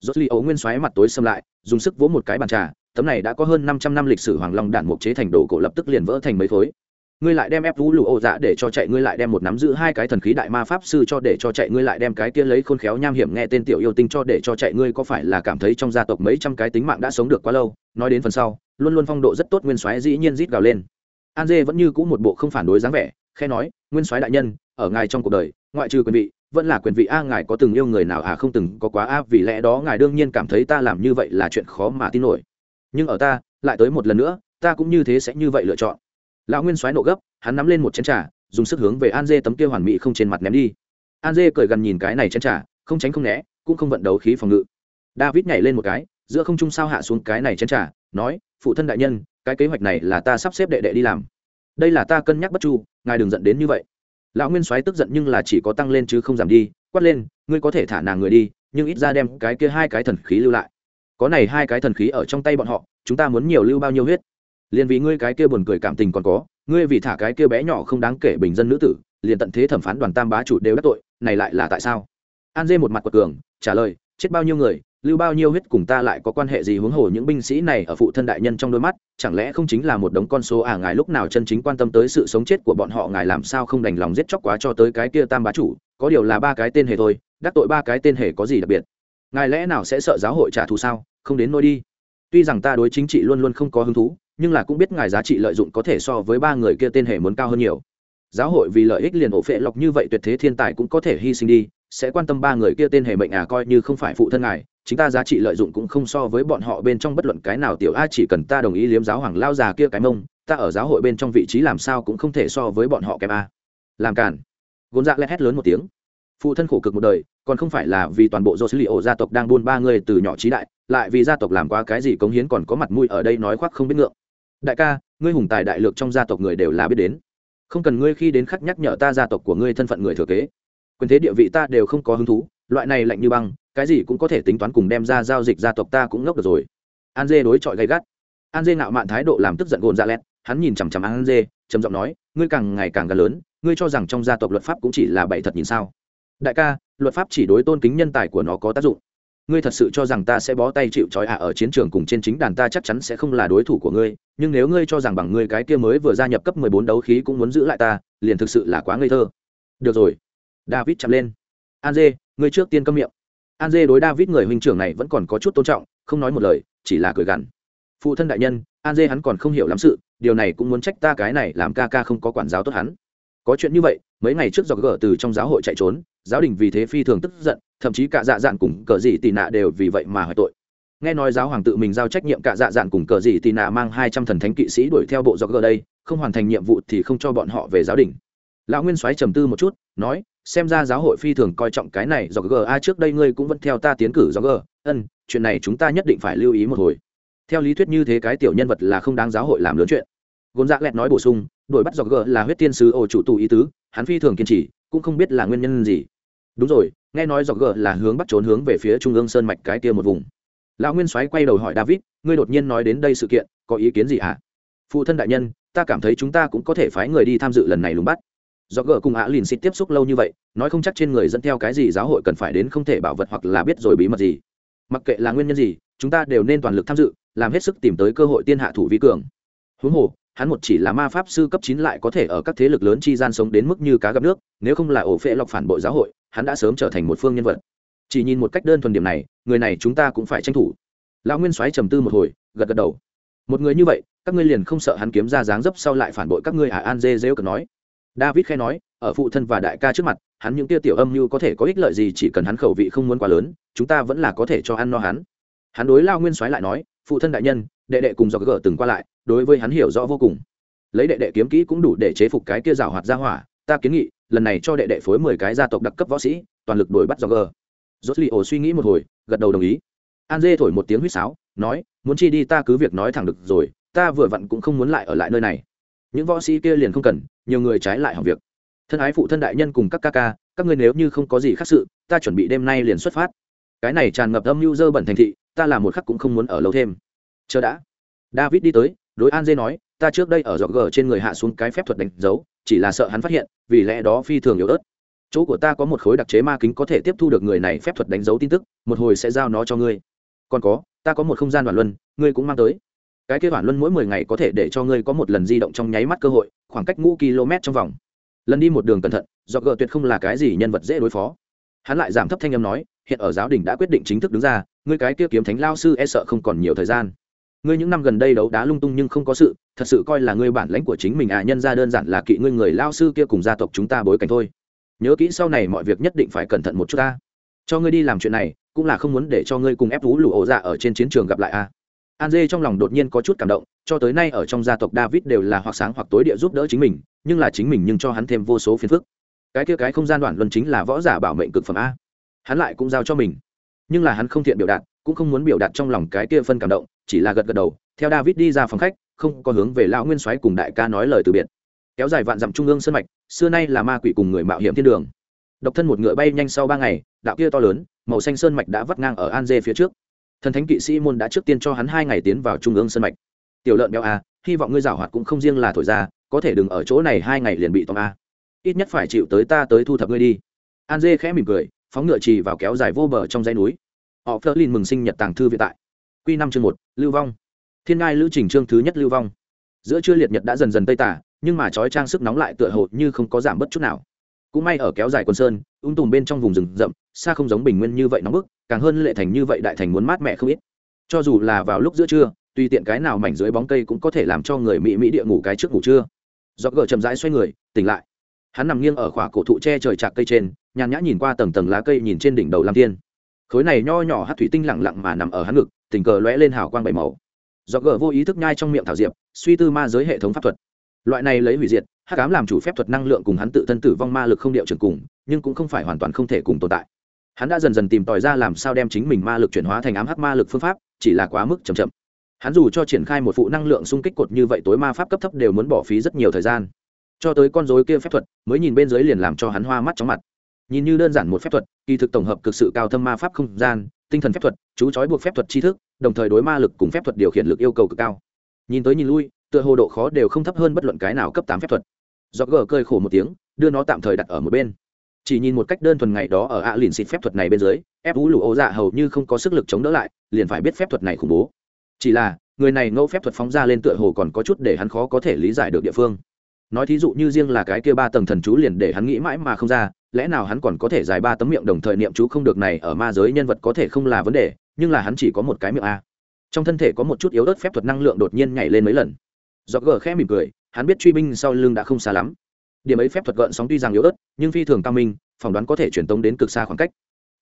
Do xử li ẩu nguyên soái mặt tối xâm lại, dùng sức vỗ một cái bàn trà tấm này đã có hơn năm trăm năm lịch sử hoàng long đạn mục chế thành đồ cổ lập tức liền vỡ thành mấy khối. Ngươi lại đem ép vũ lụ ô dạ để cho chạy, ngươi lại đem một nắm giữ hai cái thần khí đại ma pháp sư cho để cho chạy, ngươi lại đem cái kia lấy khôn khéo nham hiểm nghe tên tiểu yêu tinh cho để cho chạy, ngươi có phải là cảm thấy trong gia tộc mấy trăm cái tính mạng đã sống được quá lâu? Nói đến phần sau, luôn luôn phong độ rất tốt nguyên soái dĩ nhiên rít gào lên. An dê vẫn như cũ một bộ không phản đối dáng vẻ khe nói, nguyên soái đại nhân, ở ngài trong cuộc đời, ngoại trừ quyền vị, vẫn là quyền vị a, ngài có từng yêu người nào? À không từng có quá a, vì lẽ đó ngài đương nhiên cảm thấy ta làm như vậy là chuyện khó mà tin nổi nhưng ở ta lại tới một lần nữa ta cũng như thế sẽ như vậy lựa chọn. Lão nguyên soái nộ gấp hắn nắm lên một chén trà dùng sức hướng về an dê tấm kia hoàn mỹ không trên mặt ném đi. An dê cười gần nhìn cái này chén trà không tránh không né cũng không vận đấu khí phòng ngự. David nhảy lên một cái giữa không trung sao hạ xuống cái này chén trà, nói phụ thân đại nhân cái kế hoạch này là ta sắp xếp đệ đệ đi làm. Đây là ta cân nhắc bất chu ngài đừng giận đến như vậy. Lão nguyên soái tức giận nhưng là chỉ có tăng lên chứ không giảm đi quát lên ngươi có thể thả nàng người đi nhưng ít ra đem cái kia hai cái thần khí lưu lại có này hai cái thần khí ở trong tay bọn họ, chúng ta muốn nhiều lưu bao nhiêu huyết? Liền vì ngươi cái kia buồn cười cảm tình còn có, ngươi vì thả cái kia bé nhỏ không đáng kể bình dân nữ tử, liền tận thế thẩm phán đoàn tam bá chủ đều đắc tội, này lại là tại sao? An dê một mặt quật cường, trả lời, chết bao nhiêu người, lưu bao nhiêu huyết cùng ta lại có quan hệ gì huống hồ những binh sĩ này ở phụ thân đại nhân trong đôi mắt, chẳng lẽ không chính là một đống con số à ngài lúc nào chân chính quan tâm tới sự sống chết của bọn họ, ngài làm sao không đành lòng giết chóc quá cho tới cái kia tam bá chủ, có điều là ba cái tên hề thôi, đắc tội ba cái tên hề có gì đặc biệt? Ngài lẽ nào sẽ sợ giáo hội trả thù sao? Không đến nỗi đi. Tuy rằng ta đối chính trị luôn luôn không có hứng thú, nhưng là cũng biết ngài giá trị lợi dụng có thể so với ba người kia tên hề muốn cao hơn nhiều. Giáo hội vì lợi ích liền ổ phệ lọc như vậy tuyệt thế thiên tài cũng có thể hy sinh đi, sẽ quan tâm ba người kia tên hề mệnh à coi như không phải phụ thân ngài, chính ta giá trị lợi dụng cũng không so với bọn họ bên trong bất luận cái nào tiểu a chỉ cần ta đồng ý liếm giáo hoàng lao già kia cái mông, ta ở giáo hội bên trong vị trí làm sao cũng không thể so với bọn họ kém a. Làm cản gôn dạ lét hét lớn một tiếng. Phụ thân khổ cực một đời, còn không phải là vì toàn bộ do sứ liệu gia tộc đang buôn ba người từ nhỏ trí đại lại vì gia tộc làm qua cái gì cống hiến còn có mặt mũi ở đây nói khoác không biết ngượng. Đại ca, ngươi hùng tài đại lược trong gia tộc người đều là biết đến. Không cần ngươi khi đến khắc nhắc nhở ta gia tộc của ngươi thân phận người thừa kế. Quyền thế địa vị ta đều không có hứng thú, loại này lạnh như băng, cái gì cũng có thể tính toán cùng đem ra giao dịch gia tộc ta cũng ngốc được rồi. An dê đối chọi gay gắt. An dê ngạo mạn thái độ làm tức giận gồn ra dạ lẹt, hắn nhìn chằm chằm an dê, trầm giọng nói, ngươi càng ngày càng gần lớn, ngươi cho rằng trong gia tộc luật pháp cũng chỉ là bậy thật nhìn sao? Đại ca, luật pháp chỉ đối tôn kính nhân tài của nó có tác dụng ngươi thật sự cho rằng ta sẽ bó tay chịu trói ạ ở chiến trường cùng trên chính đàn ta chắc chắn sẽ không là đối thủ của ngươi, nhưng nếu ngươi cho rằng bằng ngươi cái kia mới vừa gia nhập cấp mười bốn đấu khí cũng muốn giữ lại ta, liền thực sự là quá ngây thơ. Được rồi. David chạm lên. An dê ngươi trước tiên câm miệng. An dê đối david người huynh trưởng này vẫn còn có chút tôn trọng, không nói một lời, chỉ là cười gằn. Phụ thân đại nhân an dê hắn còn không hiểu lắm sự, điều này cũng muốn trách ta cái này làm ca ca không có quản giáo tốt hắn. Có chuyện như vậy, mấy ngày trước do gỡ từ trong giáo hội chạy trốn, giáo đình vì thế phi thường tức giận thậm chí cả dạ dạn cùng cờ dị tì nạ đều vì vậy mà hỏi tội. Nghe nói giáo hoàng tự mình giao trách nhiệm cả dạ dạn cùng cờ dị tì nạ mang hai trăm thần thánh kỵ sĩ đuổi theo bộ do gờ đây, không hoàn thành nhiệm vụ thì không cho bọn họ về giáo đình. Lão nguyên soái trầm tư một chút, nói, xem ra giáo hội phi thường coi trọng cái này do g a, trước đây ngươi cũng vẫn theo ta tiến cử do g ân, chuyện này chúng ta nhất định phải lưu ý một hồi. Theo lý thuyết như thế cái tiểu nhân vật là không đáng giáo hội làm lớn chuyện. Gôn dạ lẹt nói bổ sung, đuổi bắt do g là huyết tiên sứ ổ chủ tù ý tứ, hắn phi thường kiên trì, cũng không biết là nguyên nhân gì đúng rồi, nghe nói dọc gờ là hướng bắt trốn hướng về phía trung ương sơn mạch cái kia một vùng. Lão nguyên soái quay đầu hỏi david, ngươi đột nhiên nói đến đây sự kiện, có ý kiến gì à? phụ thân đại nhân, ta cảm thấy chúng ta cũng có thể phái người đi tham dự lần này lùng bắt. Do gỡ cùng ạ lìn xịt tiếp xúc lâu như vậy, nói không chắc trên người dẫn theo cái gì giáo hội cần phải đến không thể bảo vật hoặc là biết rồi bí mật gì. Mặc kệ là nguyên nhân gì, chúng ta đều nên toàn lực tham dự, làm hết sức tìm tới cơ hội tiên hạ thủ vi cường. Huống hồ, hắn một chỉ là ma pháp sư cấp chín lại có thể ở các thế lực lớn chi gian sống đến mức như cá gặp nước, nếu không là ổ phệ lọc phản bội giáo hội hắn đã sớm trở thành một phương nhân vật. Chỉ nhìn một cách đơn thuần điểm này, người này chúng ta cũng phải tranh thủ. Lão nguyên soái trầm tư một hồi, gật gật đầu. Một người như vậy, các ngươi liền không sợ hắn kiếm ra dáng dấp sau lại phản bội các ngươi à? An dê dễu cần nói. David khai nói, ở phụ thân và đại ca trước mặt, hắn những tia tiểu âm mưu có thể có ích lợi gì chỉ cần hắn khẩu vị không muốn quá lớn, chúng ta vẫn là có thể cho ăn no hắn. Hắn đối lao nguyên soái lại nói, phụ thân đại nhân, đệ đệ cùng do gỡ từng qua lại, đối với hắn hiểu rõ vô cùng. Lấy đệ đệ kiếm kỹ cũng đủ để chế phục cái kia rào hoạt ra hỏa, ta kiến nghị lần này cho đệ đệ phối mười cái gia tộc đặc cấp võ sĩ, toàn lực đuổi bắt do gỡ li ổ suy nghĩ một hồi, gật đầu đồng ý. An dê thổi một tiếng huýt sáo, nói, muốn chi đi ta cứ việc nói thẳng được rồi, ta vừa vặn cũng không muốn lại ở lại nơi này. Những võ sĩ kia liền không cần, nhiều người trái lại hỏng việc. Thân ái phụ thân đại nhân cùng các ca ca, các ngươi nếu như không có gì khác sự, ta chuẩn bị đêm nay liền xuất phát. Cái này tràn ngập âm mưu dơ bẩn thành thị, ta làm một khắc cũng không muốn ở lâu thêm. Chờ đã. David đi tới, đối an dê nói, ta trước đây ở dọc gờ trên người hạ xuống cái phép thuật đánh dấu chỉ là sợ hắn phát hiện, vì lẽ đó phi thường yếu ớt. Chỗ của ta có một khối đặc chế ma kính có thể tiếp thu được người này phép thuật đánh dấu tin tức, một hồi sẽ giao nó cho ngươi. Còn có, ta có một không gian đoàn luân, ngươi cũng mang tới. Cái kế bản luân mỗi mười ngày có thể để cho ngươi có một lần di động trong nháy mắt cơ hội, khoảng cách ngũ km trong vòng. Lần đi một đường cẩn thận do gợ tuyệt không là cái gì nhân vật dễ đối phó. Hắn lại giảm thấp thanh âm nói, hiện ở giáo đình đã quyết định chính thức đứng ra, ngươi cái kia kiếm thánh lao sư e sợ không còn nhiều thời gian ngươi những năm gần đây đấu đá lung tung nhưng không có sự, thật sự coi là ngươi bản lãnh của chính mình à nhân ra đơn giản là kỵ ngươi người lao sư kia cùng gia tộc chúng ta bối cảnh thôi. Nhớ kỹ sau này mọi việc nhất định phải cẩn thận một chút ta. Cho ngươi đi làm chuyện này, cũng là không muốn để cho ngươi cùng ép vũ lụ ổ dạ ở trên chiến trường gặp lại a à. an dê trong lòng đột nhiên có chút cảm động, cho tới nay ở trong gia tộc david đều là hoặc sáng hoặc tối địa giúp đỡ chính mình, nhưng là chính mình nhưng cho hắn thêm vô số phiền phức. Cái kia cái không gian đoạn luân chính là võ giả bảo mệnh cực phẩm a. Hắn lại cũng giao cho mình. Nhưng là hắn không thiện biểu đạt, cũng không muốn biểu đạt trong lòng cái kia phân cảm động chỉ là gật gật đầu, theo david đi ra phòng khách, không có hướng về lão nguyên soái cùng đại ca nói lời từ biệt. Kéo dài vạn dặm trung ương sân mạch, xưa nay là ma quỷ cùng người mạo hiểm thiên đường. Độc thân một ngựa bay nhanh sau ba ngày, đạo kia to lớn, màu xanh sơn mạch đã vắt ngang ở an dê phía trước. Thần thánh kỵ sĩ môn đã trước tiên cho hắn hai ngày tiến vào trung ương sân mạch. Tiểu lợn béo a, hy vọng ngươi giảo hoạt cũng không riêng là thổi ra, có thể đừng ở chỗ này hai ngày liền bị tóm a. Ít nhất phải chịu tới ta tới thu thập ngươi đi. An dê khẽ mỉm cười, phóng ngựa trì vào kéo dài vô bờ trong dãy núi. Họ phớt lên mừng sinh nhật tàng thư viện tại. Quy năm chương một, lưu vong. Thiên ngai lữ trình chương thứ nhất lưu vong. Giữa trưa liệt nhật đã dần dần tây tả, nhưng mà trói trang sức nóng lại tựa hồ như không có giảm bất chút nào. Cũng may ở kéo dài quần sơn, ung tùm bên trong vùng rừng rậm, xa không giống bình nguyên như vậy nóng bức, càng hơn lệ thành như vậy đại thành muốn mát mẻ không ít. Cho dù là vào lúc giữa trưa, tùy tiện cái nào mảnh dưới bóng cây cũng có thể làm cho người mỹ mỹ địa ngủ cái trước ngủ trưa. Do gờ chậm rãi xoay người, tỉnh lại. Hắn nằm nghiêng ở khỏa cổ thụ che trời chạc cây trên, nhàn nhã nhìn qua tầng tầng lá cây nhìn trên đỉnh đầu lam thiên. Khối này nho nhỏ hát thủy tinh lẳng lặng mà nằm ở hắn ngực tình cờ lóe lên hào quang bảy màu. Do gờ vô ý thức nhai trong miệng thảo diệp, suy tư ma giới hệ thống pháp thuật. Loại này lấy hủy diệt hát cám làm chủ phép thuật năng lượng cùng hắn tự thân tử vong ma lực không điệu trường cùng, nhưng cũng không phải hoàn toàn không thể cùng tồn tại. Hắn đã dần dần tìm tòi ra làm sao đem chính mình ma lực chuyển hóa thành ám hắc ma lực phương pháp, chỉ là quá mức chậm chậm. Hắn dù cho triển khai một phụ năng lượng xung kích cột như vậy tối ma pháp cấp thấp đều muốn bỏ phí rất nhiều thời gian. Cho tới con dối kia phép thuật, mới nhìn bên dưới liền làm cho hắn hoa mắt chóng mặt. Nhìn như đơn giản một phép thuật, kỳ thực tổng hợp cực sự cao thâm ma pháp không gian tinh thần phép thuật, chú trói buộc phép thuật tri thức, đồng thời đối ma lực cùng phép thuật điều khiển lực yêu cầu cực cao. Nhìn tới nhìn lui, tựa hồ độ khó đều không thấp hơn bất luận cái nào cấp tám phép thuật. Do gờ cơi khổ một tiếng, đưa nó tạm thời đặt ở một bên. Chỉ nhìn một cách đơn thuần ngày đó ở ạ lìn xịt phép thuật này bên dưới, ép vũ lụ ô dạ hầu như không có sức lực chống đỡ lại, liền phải biết phép thuật này khủng bố. Chỉ là, người này ngẫu phép thuật phóng ra lên tựa hồ còn có chút để hắn khó có thể lý giải được địa phương nói thí dụ như riêng là cái kia ba tầng thần chú liền để hắn nghĩ mãi mà không ra, lẽ nào hắn còn có thể dài ba tấm miệng đồng thời niệm chú không được này ở ma giới nhân vật có thể không là vấn đề, nhưng là hắn chỉ có một cái miệng a. Trong thân thể có một chút yếu ớt phép thuật năng lượng đột nhiên nhảy lên mấy lần. Do gờ khẽ mỉm cười, hắn biết truy binh sau lưng đã không xa lắm. Điểm ấy phép thuật gợn sóng tuy rằng yếu ớt, nhưng phi thường cao minh, phỏng đoán có thể truyền tống đến cực xa khoảng cách.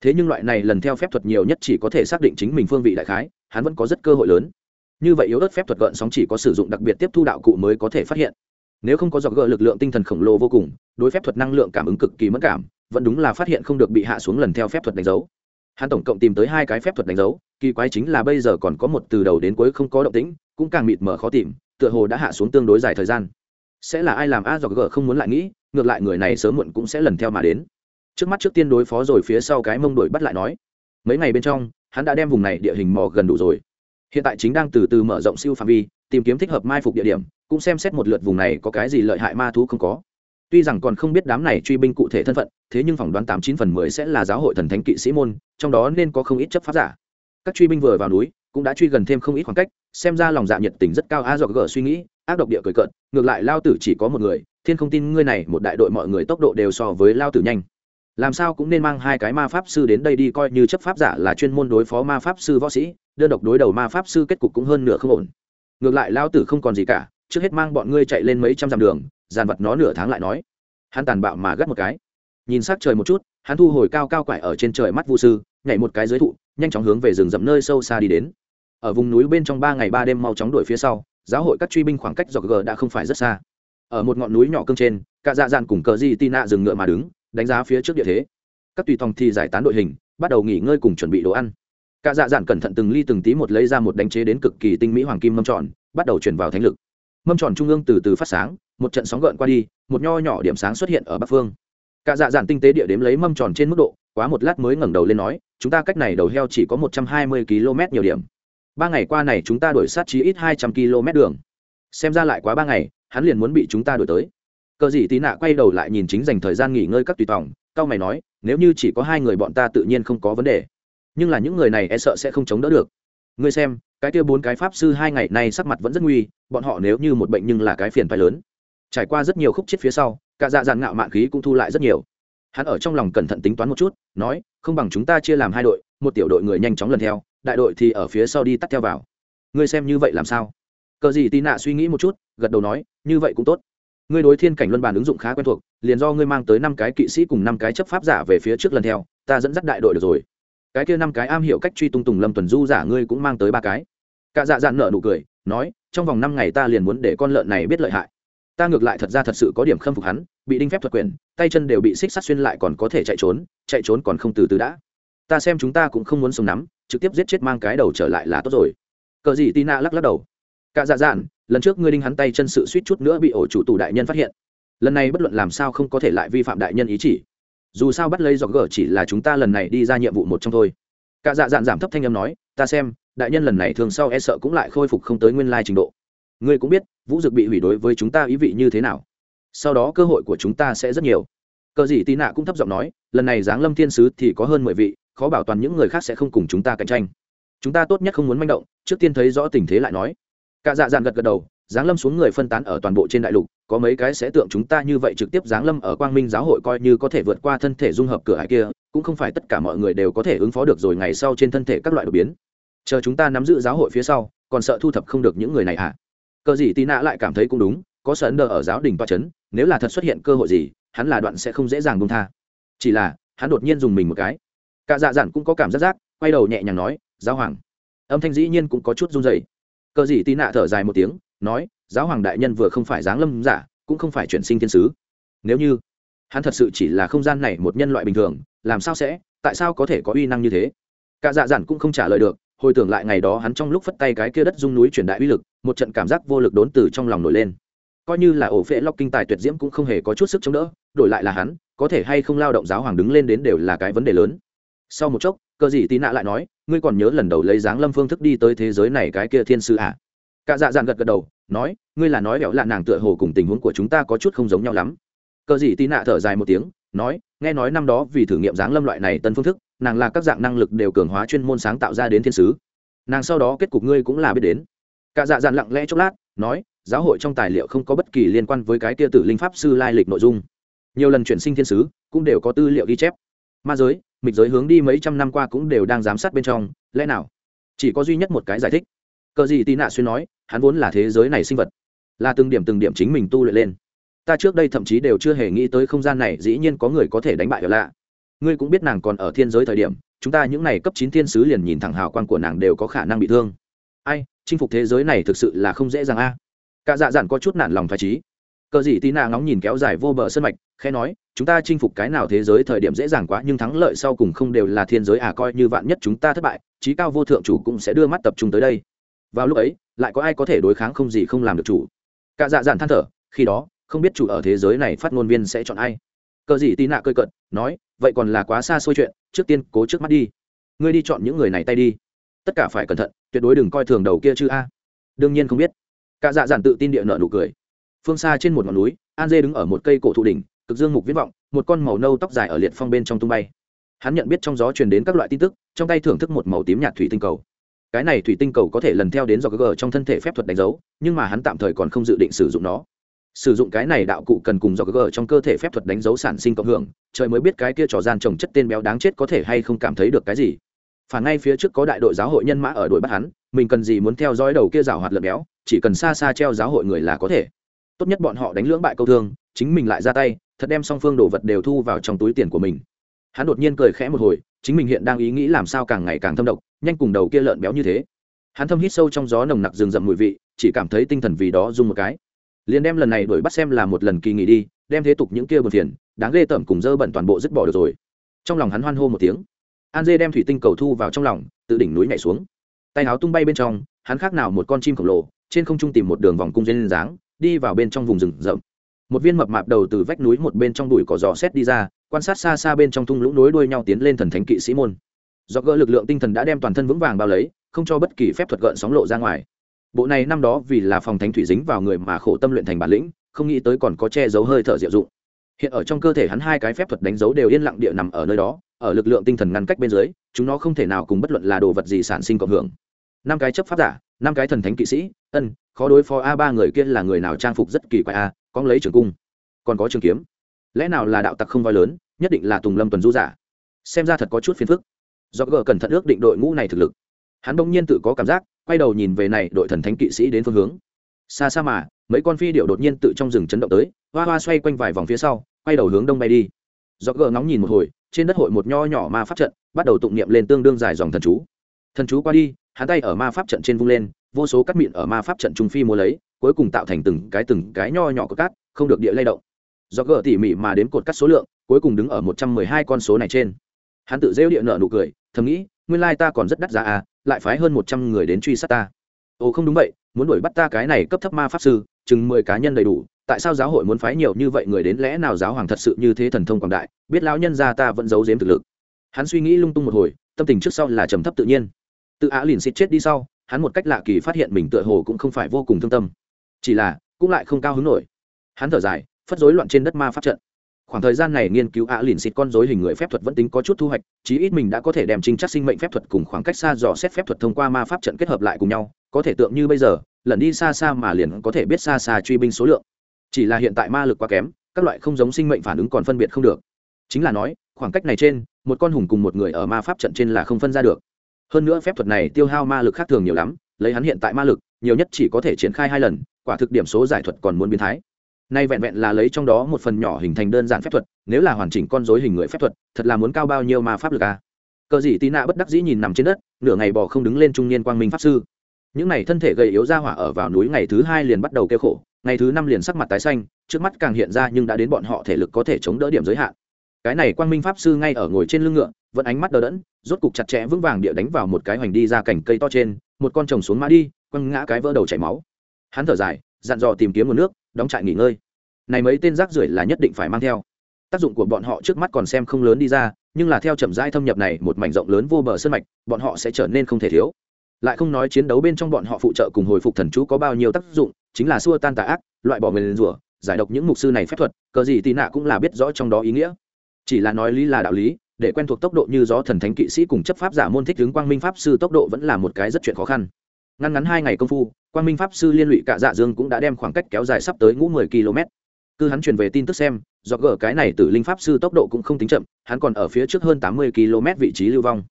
Thế nhưng loại này lần theo phép thuật nhiều nhất chỉ có thể xác định chính mình phương vị đại khái, hắn vẫn có rất cơ hội lớn. Như vậy yếu ớt phép thuật gợn sóng chỉ có sử dụng đặc biệt tiếp thu đạo cụ mới có thể phát hiện nếu không có dọc gỡ lực lượng tinh thần khổng lồ vô cùng, đối phép thuật năng lượng cảm ứng cực kỳ mất cảm, vẫn đúng là phát hiện không được bị hạ xuống lần theo phép thuật đánh dấu. Hắn tổng cộng tìm tới hai cái phép thuật đánh dấu, kỳ quái chính là bây giờ còn có một từ đầu đến cuối không có động tĩnh, cũng càng mịt mờ khó tìm, tựa hồ đã hạ xuống tương đối dài thời gian. Sẽ là ai làm a dọc gỡ không muốn lại nghĩ, ngược lại người này sớm muộn cũng sẽ lần theo mà đến. Trước mắt trước tiên đối phó rồi phía sau cái mông đuổi bắt lại nói, mấy ngày bên trong, hắn đã đem vùng này địa hình mò gần đủ rồi. Hiện tại chính đang từ từ mở rộng siêu phạm vi tìm kiếm thích hợp mai phục địa điểm, cũng xem xét một lượt vùng này có cái gì lợi hại ma thú không có. Tuy rằng còn không biết đám này truy binh cụ thể thân phận, thế nhưng phỏng đoán tám chín phần mười sẽ là giáo hội thần thánh kỵ sĩ môn, trong đó nên có không ít chấp pháp giả. Các truy binh vừa vào núi, cũng đã truy gần thêm không ít khoảng cách, xem ra lòng dạ nhiệt tình rất cao, a dọc gờ suy nghĩ, ác độc địa cười cợt, ngược lại lao tử chỉ có một người, thiên không tin ngươi này, một đại đội mọi người tốc độ đều so với lao tử nhanh. Làm sao cũng nên mang hai cái ma pháp sư đến đây đi, coi như chấp pháp giả là chuyên môn đối phó ma pháp sư võ sĩ, đơn độc đối đầu ma pháp sư kết cục cũng hơn nửa không ổn ngược lại lao tử không còn gì cả, trước hết mang bọn ngươi chạy lên mấy trăm dặm đường, dàn vật nó nửa tháng lại nói. Hắn tàn bạo mà gắt một cái. Nhìn s trời một chút, hắn thu hồi cao cao quải ở trên trời mắt vu sư, nhảy một cái dưới thụ, nhanh chóng hướng về rừng rậm nơi sâu xa đi đến. Ở vùng núi bên trong ba ngày ba đêm mau chóng đuổi phía sau, giáo hội các truy binh khoảng cách dọc g đã không phải rất xa. Ở một ngọn núi nhỏ cương trên, cả dạ dàn cùng cờ di tị nạ dừng ngựa mà đứng, đánh giá phía trước địa thế. Các tùy tòng thì giải tán đội hình, bắt đầu nghỉ ngơi cùng chuẩn bị đồ ăn cả dạ dạn cẩn thận từng ly từng tí một lấy ra một đánh chế đến cực kỳ tinh mỹ hoàng kim mâm tròn, bắt đầu chuyển vào thánh lực. Mâm tròn trung ương từ từ phát sáng, một trận sóng gợn qua đi, một nho nhỏ điểm sáng xuất hiện ở bắc phương. Cả dạ dạn tinh tế địa đếm lấy mâm tròn trên mức độ, quá một lát mới ngẩng đầu lên nói, chúng ta cách này đầu heo chỉ có một trăm hai mươi km nhiều điểm. Ba ngày qua này chúng ta đổi sát chí ít hai trăm km đường. Xem ra lại quá ba ngày, hắn liền muốn bị chúng ta đổi tới. Cờ gì tí nạ quay đầu lại nhìn chính dành thời gian nghỉ ngơi các tùy tòng, cao mày nói, nếu như chỉ có hai người bọn ta tự nhiên không có vấn đề nhưng là những người này e sợ sẽ không chống đỡ được. Ngươi xem, cái kia bốn cái pháp sư hai ngày nay sắc mặt vẫn rất nguy, bọn họ nếu như một bệnh nhưng là cái phiền phái lớn. Trải qua rất nhiều khúc chết phía sau, cả dạ dạn ngạo mạn khí cũng thu lại rất nhiều. Hắn ở trong lòng cẩn thận tính toán một chút, nói, không bằng chúng ta chia làm hai đội, một tiểu đội người nhanh chóng lần theo, đại đội thì ở phía sau đi tắt theo vào. Ngươi xem như vậy làm sao? Cờ gì tì nạ suy nghĩ một chút, gật đầu nói, như vậy cũng tốt. Ngươi đối thiên cảnh luân bàn ứng dụng khá quen thuộc, liền do ngươi mang tới năm cái kỵ sĩ cùng năm cái chấp pháp giả về phía trước lần theo, ta dẫn dắt đại đội được rồi cái kia năm cái am hiểu cách truy tung tùng lâm tuần du giả ngươi cũng mang tới ba cái. Cả dạ dạn nợ nụ cười, nói, trong vòng năm ngày ta liền muốn để con lợn này biết lợi hại. Ta ngược lại thật ra thật sự có điểm khâm phục hắn, bị đinh phép thuật quyền, tay chân đều bị xích sắt xuyên lại còn có thể chạy trốn chạy trốn còn không từ từ đã. Ta xem chúng ta cũng không muốn sống nắm, trực tiếp giết chết mang cái đầu trở lại là tốt rồi. Cờ gì tina lắc lắc đầu. Cả dạ dạn, lần trước ngươi đinh hắn tay chân sự suýt chút nữa bị ổ chủ tù đại nhân phát hiện. Lần này bất luận làm sao không có thể lại vi phạm đại nhân ý chỉ dù sao bắt lấy dọc gở chỉ là chúng ta lần này đi ra nhiệm vụ một trong thôi. Cả dạ dạn giảm thấp thanh âm nói, ta xem, đại nhân lần này thường sau e sợ cũng lại khôi phục không tới nguyên lai trình độ. Ngươi cũng biết, vũ dực bị hủy đối với chúng ta ý vị như thế nào. Sau đó cơ hội của chúng ta sẽ rất nhiều. Cờ gì tì nạ cũng thấp giọng nói, lần này giáng lâm thiên sứ thì có hơn mười vị, khó bảo toàn những người khác sẽ không cùng chúng ta cạnh tranh. Chúng ta tốt nhất không muốn manh động, trước tiên thấy rõ tình thế lại nói. Cả dạ dạn gật gật đầu giáng lâm xuống người phân tán ở toàn bộ trên đại lục, có mấy cái sẽ tượng chúng ta như vậy trực tiếp giáng lâm ở quang minh giáo hội coi như có thể vượt qua thân thể dung hợp cửa hải kia, cũng không phải tất cả mọi người đều có thể ứng phó được rồi ngày sau trên thân thể các loại đột biến. Chờ chúng ta nắm giữ giáo hội phía sau, còn sợ thu thập không được những người này à cờ gì tì nạ lại cảm thấy cũng đúng, có sợ ấn đờ ở giáo đình toa c h ấ n nếu là thật xuất hiện cơ hội gì, hắn là đoạn sẽ không dễ dàng bông tha. Chỉ là, hắn đột nhiên dùng mình một cái. Cả dạ dặn cũng có cảm giác giác, quay đầu nhẹ nhàng nói, giáo hoàng. Âm thanh dĩ nhiên cũng có chút run dày cờ gì tì nạ thở dài một tiếng nói, giáo hoàng đại nhân vừa không phải giáng lâm giả, cũng không phải chuyển sinh thiên sứ. Nếu như hắn thật sự chỉ là không gian này một nhân loại bình thường, làm sao sẽ, tại sao có thể có uy năng như thế? Cả dạ dản cũng không trả lời được, hồi tưởng lại ngày đó hắn trong lúc phất tay cái kia đất dung núi truyền đại uy lực, một trận cảm giác vô lực đốn từ trong lòng nổi lên. Coi như là ổ phễ lóc kinh tài tuyệt diễm cũng không hề có chút sức chống đỡ, đổi lại là hắn, có thể hay không lao động giáo hoàng đứng lên đến đều là cái vấn đề lớn. Sau một chốc, cờ gì tí nạ lại nói, ngươi còn nhớ lần đầu lấy dáng lâm phương thức đi tới thế giới này cái kia thiên sư à? Cả dạ dạn gật gật đầu, nói, ngươi là nói bẹo là nàng tựa hồ cùng tình huống của chúng ta có chút không giống nhau lắm. Cờ gì tì nạ thở dài một tiếng, nói, nghe nói năm đó vì thử nghiệm dáng lâm loại này tân phương thức, nàng là các dạng năng lực đều cường hóa chuyên môn sáng tạo ra đến thiên sứ. Nàng sau đó kết cục ngươi cũng là biết đến. Cả dạ dạn lặng lẽ chốc lát, nói, giáo hội trong tài liệu không có bất kỳ liên quan với cái tia tử linh pháp sư lai lịch nội dung. Nhiều lần chuyển sinh thiên sứ, cũng đều có tư liệu ghi chép. Ma giới, mịch giới hướng đi mấy trăm năm qua cũng đều đang giám sát bên trong, lẽ nào chỉ có duy nhất một cái giải thích? Cờ gì tì nạ xuyên nói, hắn vốn là thế giới này sinh vật. Là từng điểm từng điểm chính mình tu luyện lên. Ta trước đây thậm chí đều chưa hề nghĩ tới không gian này dĩ nhiên có người có thể đánh bại ở lạ. Ngươi cũng biết nàng còn ở thiên giới thời điểm, chúng ta những n à y cấp chín thiên sứ liền nhìn thẳng hào quang của nàng đều có khả năng bị thương. Ai, chinh phục thế giới này thực sự là không dễ dàng a. Cả dạ dạn có chút nản lòng phải trí cờ gì tí nạ ngóng nhìn kéo dài vô bờ sân mạch, khẽ nói, chúng ta chinh phục cái nào thế giới thời điểm dễ dàng quá, nhưng thắng lợi sau cùng không đều là thiên giới à coi như vạn nhất chúng ta thất bại trí cao vô thượng chủ cũng sẽ đưa mắt tập trung tới đây vào lúc ấy, lại có ai có thể đối kháng không gì không làm được chủ. Cả dạ dạn than thở, khi đó, không biết chủ ở thế giới này phát ngôn viên sẽ chọn ai. Cờ gì tí nạ cơi cận nói, vậy còn là quá xa xôi chuyện, trước tiên cố trước mắt đi. Ngươi đi chọn những người này tay đi. Tất cả phải cẩn thận, tuyệt đối đừng coi thường đầu kia chứ a. Đương nhiên không biết. Cả dạ dạn tự tin địa nợ nụ cười. Phương xa trên một ngọn núi, an dê đứng ở một cây cổ thụ đỉnh, cực dương mục viết vọng, một con màu nâu tóc dài ở liệt phong bên trong tung bay. Hắn nhận biết trong gió truyền đến các loại tin tức, trong tay thưởng thức một màu tím nhạt thủy tinh cầu cái này thủy tinh cầu có thể lần theo đến do g trong thân thể phép thuật đánh dấu, nhưng mà hắn tạm thời còn không dự định sử dụng nó. Sử dụng cái này đạo cụ cần cùng do g trong cơ thể phép thuật đánh dấu sản sinh cộng hưởng, trời mới biết cái kia trò gian trồng chất tên béo đáng chết có thể hay không cảm thấy được cái gì. Phản ngay phía trước có đại đội giáo hội nhân mã ở đội bắt hắn, mình cần gì muốn theo dõi đầu kia rào hoạt lợn béo, chỉ cần xa xa treo giáo hội người là có thể. Tốt nhất bọn họ đánh lưỡng bại câu thương, chính mình lại ra tay, thật đem song phương đồ vật đều thu vào trong túi tiền của mình. Hắn đột nhiên cười khẽ một hồi chính mình hiện đang ý nghĩ làm sao càng ngày càng thâm độc, nhanh cùng đầu kia lợn béo như thế. Hắn thâm hít sâu trong gió nồng nặc rừng rậm mùi vị, chỉ cảm thấy tinh thần vì đó rung một cái. Liền đem lần này đuổi bắt xem là một lần kỳ nghỉ đi, đem thế tục những kia buồn phiền, đáng ghê tởm cùng dơ bẩn toàn bộ dứt bỏ được rồi. Trong lòng hắn hoan hô một tiếng. An dê đem thủy tinh cầu thu vào trong lòng, tự đỉnh núi nhảy xuống. Tay áo tung bay bên trong, hắn khác nào một con chim khổng lồ, trên không trung tìm một đường vòng cung dây dáng, đi vào bên trong vùng rừng rậm. Một viên mập mạp đầu từ vách núi một bên trong đùi cỏ giò xét đi ra quan sát xa xa bên trong thung lũng nối đuôi nhau tiến lên thần thánh kỵ sĩ môn. Do gỡ lực lượng tinh thần đã đem toàn thân vững vàng bao lấy, không cho bất kỳ phép thuật gợn sóng lộ ra ngoài. Bộ này năm đó vì là phòng thánh thủy dính vào người mà khổ tâm luyện thành bản lĩnh, không nghĩ tới còn có che giấu hơi thở diệu dụng. Hiện ở trong cơ thể hắn hai cái phép thuật đánh dấu đều yên lặng địa nằm ở nơi đó, ở lực lượng tinh thần ngăn cách bên dưới, chúng nó không thể nào cùng bất luận là đồ vật gì sản sinh cộng hưởng. Năm cái chấp pháp giả, năm cái thần thánh kỵ sĩ, ân, khó đối phó a ba người kia là người nào trang phục rất kỳ quái a, có lấy trường cung, còn có trường kiếm lẽ nào là đạo tặc không voi lớn, nhất định là tùng lâm tuần du giả? Xem ra thật có chút phiền phức. Do gờ cẩn thận ước định đội ngũ này thực lực. Hắn bỗng nhiên tự có cảm giác, quay đầu nhìn về này đội thần thánh kỵ sĩ đến phương hướng. Xa xa mà, mấy con phi điệu đột nhiên tự trong rừng chấn động tới, hoa hoa xoay quanh vài vòng phía sau, quay đầu hướng đông bay đi. Do gờ ngóng nhìn một hồi, trên đất hội một nho nhỏ ma pháp trận, bắt đầu tụng niệm lên tương đương dài dòng thần chú. Thần chú qua đi, hắn tay ở ma pháp trận trên vung lên, vô số cắt mịn ở ma pháp trận trung phi mua lấy, cuối cùng tạo thành từng cái từng cái nho nhỏ của cát, không được địa lay động do gỡ tỉ mỉ mà đến cột cắt số lượng, cuối cùng đứng ở một trăm mười hai con số này trên. Hắn tự rêu địa nợ nụ cười, thầm nghĩ, nguyên lai ta còn rất đắt giá à lại phái hơn một trăm người đến truy sát ta. Ồ, không đúng vậy, muốn đuổi bắt ta cái này cấp thấp ma pháp sư, chừng mười cá nhân đầy đủ, tại sao giáo hội muốn phái nhiều như vậy người đến, lẽ nào giáo hoàng thật sự như thế thần thông quảng đại, biết lão nhân ra ta vẫn giấu giếm thực lực. Hắn suy nghĩ lung tung một hồi, tâm tình trước sau là trầm thấp tự nhiên. Tự á liền xịt chết đi sau, hắn một cách lạ kỳ phát hiện mình tựa hồ cũng không phải vô cùng thương tâm. Chỉ là, cũng lại không cao hứng nổi. Hắn thở dài phất rối loạn trên đất ma pháp trận. Khoảng thời gian này nghiên cứu ạ lìn xịt con dối hình người phép thuật vẫn tính có chút thu hoạch, chí ít mình đã có thể đem trinh chắc sinh mệnh phép thuật cùng khoảng cách xa dò xét phép thuật thông qua ma pháp trận kết hợp lại cùng nhau, có thể tượng như bây giờ, lần đi xa xa mà liền có thể biết xa xa truy binh số lượng. Chỉ là hiện tại ma lực quá kém, các loại không giống sinh mệnh phản ứng còn phân biệt không được. Chính là nói, khoảng cách này trên, một con hùng cùng một người ở ma pháp trận trên là không phân ra được. Hơn nữa phép thuật này tiêu hao ma lực khác thường nhiều lắm, lấy hắn hiện tại ma lực, nhiều nhất chỉ có thể triển khai hai lần, quả thực điểm số giải thuật còn muốn biến thái nay vẹn vẹn là lấy trong đó một phần nhỏ hình thành đơn giản phép thuật, nếu là hoàn chỉnh con dối hình người phép thuật, thật là muốn cao bao nhiêu ma pháp lực à? Cờ gì tị nạ bất đắc dĩ nhìn nằm trên đất, nửa ngày bò không đứng lên trung niên quang minh pháp sư. Những này thân thể gầy yếu ra hỏa ở vào núi ngày thứ hai liền bắt đầu kêu khổ, ngày thứ năm liền sắc mặt tái xanh, trước mắt càng hiện ra nhưng đã đến bọn họ thể lực có thể chống đỡ điểm giới hạn. Cái này quang minh pháp sư ngay ở ngồi trên lưng ngựa, vẫn ánh mắt đờ đẫn, rốt cục chặt chẽ vững vàng địa đánh vào một cái hoành đi ra cành cây to trên, một con chồng xuống mã đi, quăng ngã cái vỡ đầu chảy máu. Hắn thở dài, dặn dò tìm kiếm nguồn nước đóng trại nghỉ ngơi. Này mấy tên rác rưởi là nhất định phải mang theo. Tác dụng của bọn họ trước mắt còn xem không lớn đi ra, nhưng là theo chậm rãi thâm nhập này, một mảnh rộng lớn vô bờ sân mạch, bọn họ sẽ trở nên không thể thiếu. Lại không nói chiến đấu bên trong bọn họ phụ trợ cùng hồi phục thần chú có bao nhiêu tác dụng, chính là xua tan tà ác, loại bỏ người lên rủa, giải độc những mục sư này phép thuật, cờ gì tì nạ cũng là biết rõ trong đó ý nghĩa. Chỉ là nói lý là đạo lý, để quen thuộc tốc độ như gió thần thánh kỵ sĩ cùng chấp pháp giả môn thích hướng quang minh pháp sư tốc độ vẫn là một cái rất chuyện khó khăn ngăn ngắn hai ngày công phu quan minh pháp sư liên lụy cả dạ dương cũng đã đem khoảng cách kéo dài sắp tới ngũ mười km. Cứ hắn truyền về tin tức xem, do gỡ cái này từ linh pháp sư tốc độ cũng không tính chậm, hắn còn ở phía trước hơn tám mươi km vị trí lưu vong.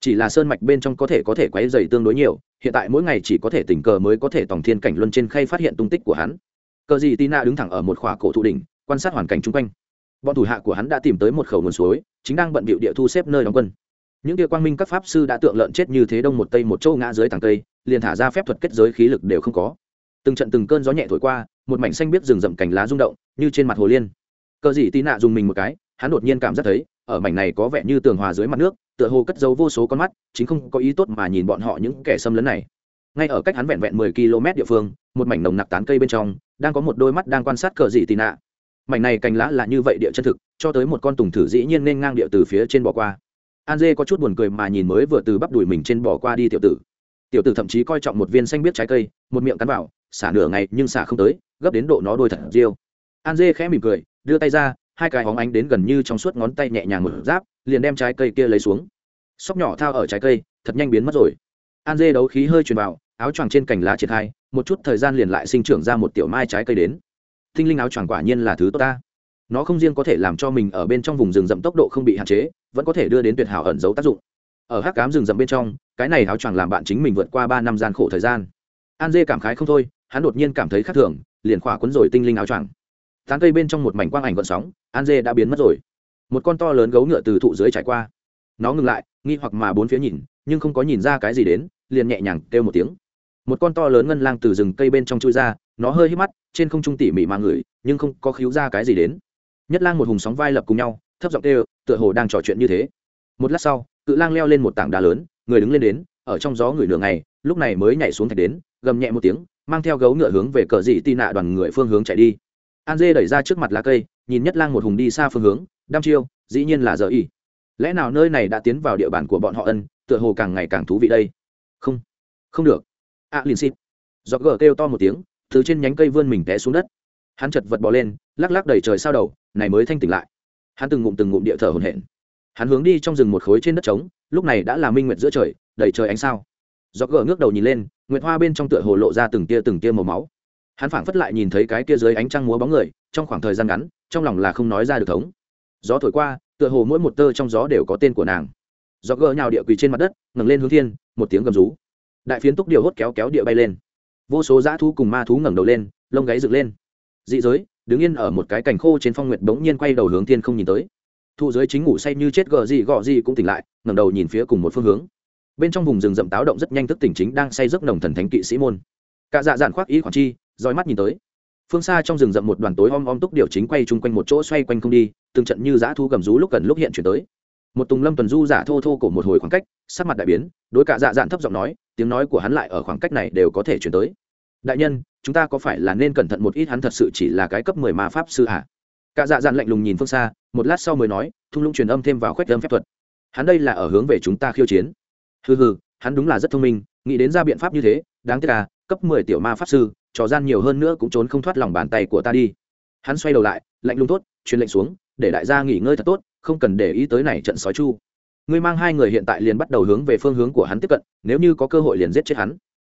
Chỉ là sơn mạch bên trong có thể có thể quấy dày tương đối nhiều, hiện tại mỗi ngày chỉ có thể tình cờ mới có thể tổng thiên cảnh luân trên khay phát hiện tung tích của hắn. Cờ gì tina đứng thẳng ở một khỏa cổ thụ đỉnh, quan sát hoàn cảnh chung quanh. Bọn thủ hạ của hắn đã tìm tới một khẩu nguồn suối, chính đang bận bịu địa thu xếp nơi đóng quân. Những địa quang minh các pháp sư đã tượng lợn chết như thế đông một tây một châu ngã dưới tàng tây liền thả ra phép thuật kết giới khí lực đều không có. Từng trận từng cơn gió nhẹ thổi qua, một mảnh xanh biết rừng rậm cành lá rung động, như trên mặt hồ liên. Cờ dị tì nạ dùng mình một cái, hắn đột nhiên cảm giác thấy, ở mảnh này có vẻ như tường hòa dưới mặt nước, tựa hồ cất giấu vô số con mắt, chính không có ý tốt mà nhìn bọn họ những kẻ xâm lấn này. Ngay ở cách hắn vẹn vẹn mười km địa phương, một mảnh nồng nặc tán cây bên trong, đang có một đôi mắt đang quan sát cờ dị tì nạ. Mảnh này cành lá là như vậy địa chân thực, cho tới một con tùng thử dĩ nhiên nên ngang địa từ phía trên bỏ qua. An dê có chút buồn cười mà nhìn mới vừa từ bắp đùi mình trên bỏ qua đi tiểu tử tiểu tử thậm chí coi trọng một viên xanh biết trái cây, một miệng cắn vào, xả nửa ngày nhưng xả không tới, gấp đến độ nó đôi thật riêu. An dê khẽ mỉm cười, đưa tay ra, hai cái hóng ánh đến gần như trong suốt ngón tay nhẹ nhàng một giáp liền đem trái cây kia lấy xuống. Sóc nhỏ thao ở trái cây, thật nhanh biến mất rồi. An dê đấu khí hơi truyền vào, áo choàng trên cành lá triển khai một chút thời gian liền lại sinh trưởng ra một tiểu mai trái cây đến. Tinh linh áo choàng quả nhiên là thứ tốt ta. Nó không riêng có thể làm cho mình ở bên trong vùng rừng rậm tốc độ không bị hạn chế, vẫn có thể đưa đến tuyệt hảo ẩn giấu tác dụng ở hắc cám rừng rậm bên trong, cái này áo choàng làm bạn chính mình vượt qua ba năm gian khổ thời gian. An dê cảm khái không thôi, hắn đột nhiên cảm thấy khác thường, liền khỏa cuốn rồi tinh linh áo choàng. Tán cây bên trong một mảnh quang ảnh gợn sóng, an dê đã biến mất rồi. Một con to lớn gấu ngựa từ thụ dưới trải qua. Nó ngừng lại, nghi hoặc mà bốn phía nhìn, nhưng không có nhìn ra cái gì đến, liền nhẹ nhàng kêu một tiếng. Một con to lớn ngân lang từ rừng cây bên trong chui ra, nó hơi hít mắt, trên không trung tỉ mỉ mà ngửi, nhưng không có khíu ra cái gì đến. Nhất lang một hùng sóng vai lập cùng nhau, thấp giọng kêu, tựa hồ đang trò chuyện như thế. Một lát sau cự lang leo lên một tảng đá lớn người đứng lên đến ở trong gió người nửa ngày lúc này mới nhảy xuống thạch đến gầm nhẹ một tiếng mang theo gấu ngựa hướng về cờ dị tị nạ đoàn người phương hướng chạy đi. An dê đẩy ra trước mặt lá cây nhìn nhất lang một hùng đi xa phương hướng đăm chiêu dĩ nhiên là giờ y lẽ nào nơi này đã tiến vào địa bàn của bọn họ ân tựa hồ càng ngày càng thú vị đây? Không không được. A à, liền xịt giọt gờ kêu to một tiếng từ trên nhánh cây vươn mình té xuống đất. Hắn chật vật bò lên lắc lắc đầy trời sao đầu này mới thanh tỉnh lại. Hắn từng ngụm từng ngụm địa thở hồn hển hắn hướng đi trong rừng một khối trên đất trống, lúc này đã là minh nguyệt giữa trời, đầy trời ánh sao. Do gỡ ngước đầu nhìn lên, nguyệt hoa bên trong tựa hồ lộ ra từng tia từng tia màu máu. Hắn phảng phất lại nhìn thấy cái kia dưới ánh trăng múa bóng người, trong khoảng thời gian ngắn, trong lòng là không nói ra được thống. Gió thổi qua, tựa hồ mỗi một tơ trong gió đều có tên của nàng. Do gỡ nhào địa quỳ trên mặt đất, ngẩng lên hướng thiên, một tiếng gầm rú. Đại phiến túc điều hốt kéo kéo địa bay lên. Vô số dã thú cùng ma thú ngẩng đầu lên, lông gáy dựng lên. Dị giới, đứng yên ở một cái cành khô trên phong nguyệt bỗng nhiên quay đầu hướng thiên không nhìn tới thụ giới chính ngủ say như chết gờ gì, gọ gì cũng tỉnh lại, ngẩng đầu nhìn phía cùng một phương hướng. Bên trong vùng rừng rậm táo động rất nhanh thức tỉnh chính đang say giấc nồng thần thánh kỵ sĩ môn. Cả dạ dạn khoác ý khoảng chi roi mắt nhìn tới. Phương xa trong rừng rậm một đoàn tối om om túc điều chính quay chung quanh một chỗ xoay quanh không đi, từng trận như dã thu gầm rú lúc gần lúc hiện chuyển tới. Một tùng lâm tuần du giả thô thô cổ một hồi khoảng cách, sắc mặt đại biến, đối cả dạ dạn thấp giọng nói, tiếng nói của hắn lại ở khoảng cách này đều có thể chuyển tới. Đại nhân, chúng ta có phải là nên cẩn thận một ít, hắn thật sự chỉ là cái cấp mười ma pháp sư hả? Cả dạ dạn lạnh lùng nhìn phương xa, một lát sau mới nói, thung lũng truyền âm thêm vào khoét âm phép thuật. Hắn đây là ở hướng về chúng ta khiêu chiến. Hừ hừ, hắn đúng là rất thông minh, nghĩ đến ra biện pháp như thế, đáng tiếc là cấp mười tiểu ma pháp sư, trò gian nhiều hơn nữa cũng trốn không thoát lòng bàn tay của ta đi. Hắn xoay đầu lại, lạnh lùng tốt truyền lệnh xuống, để đại gia nghỉ ngơi thật tốt, không cần để ý tới này trận sói chu. Ngươi mang hai người hiện tại liền bắt đầu hướng về phương hướng của hắn tiếp cận, nếu như có cơ hội liền giết chết hắn.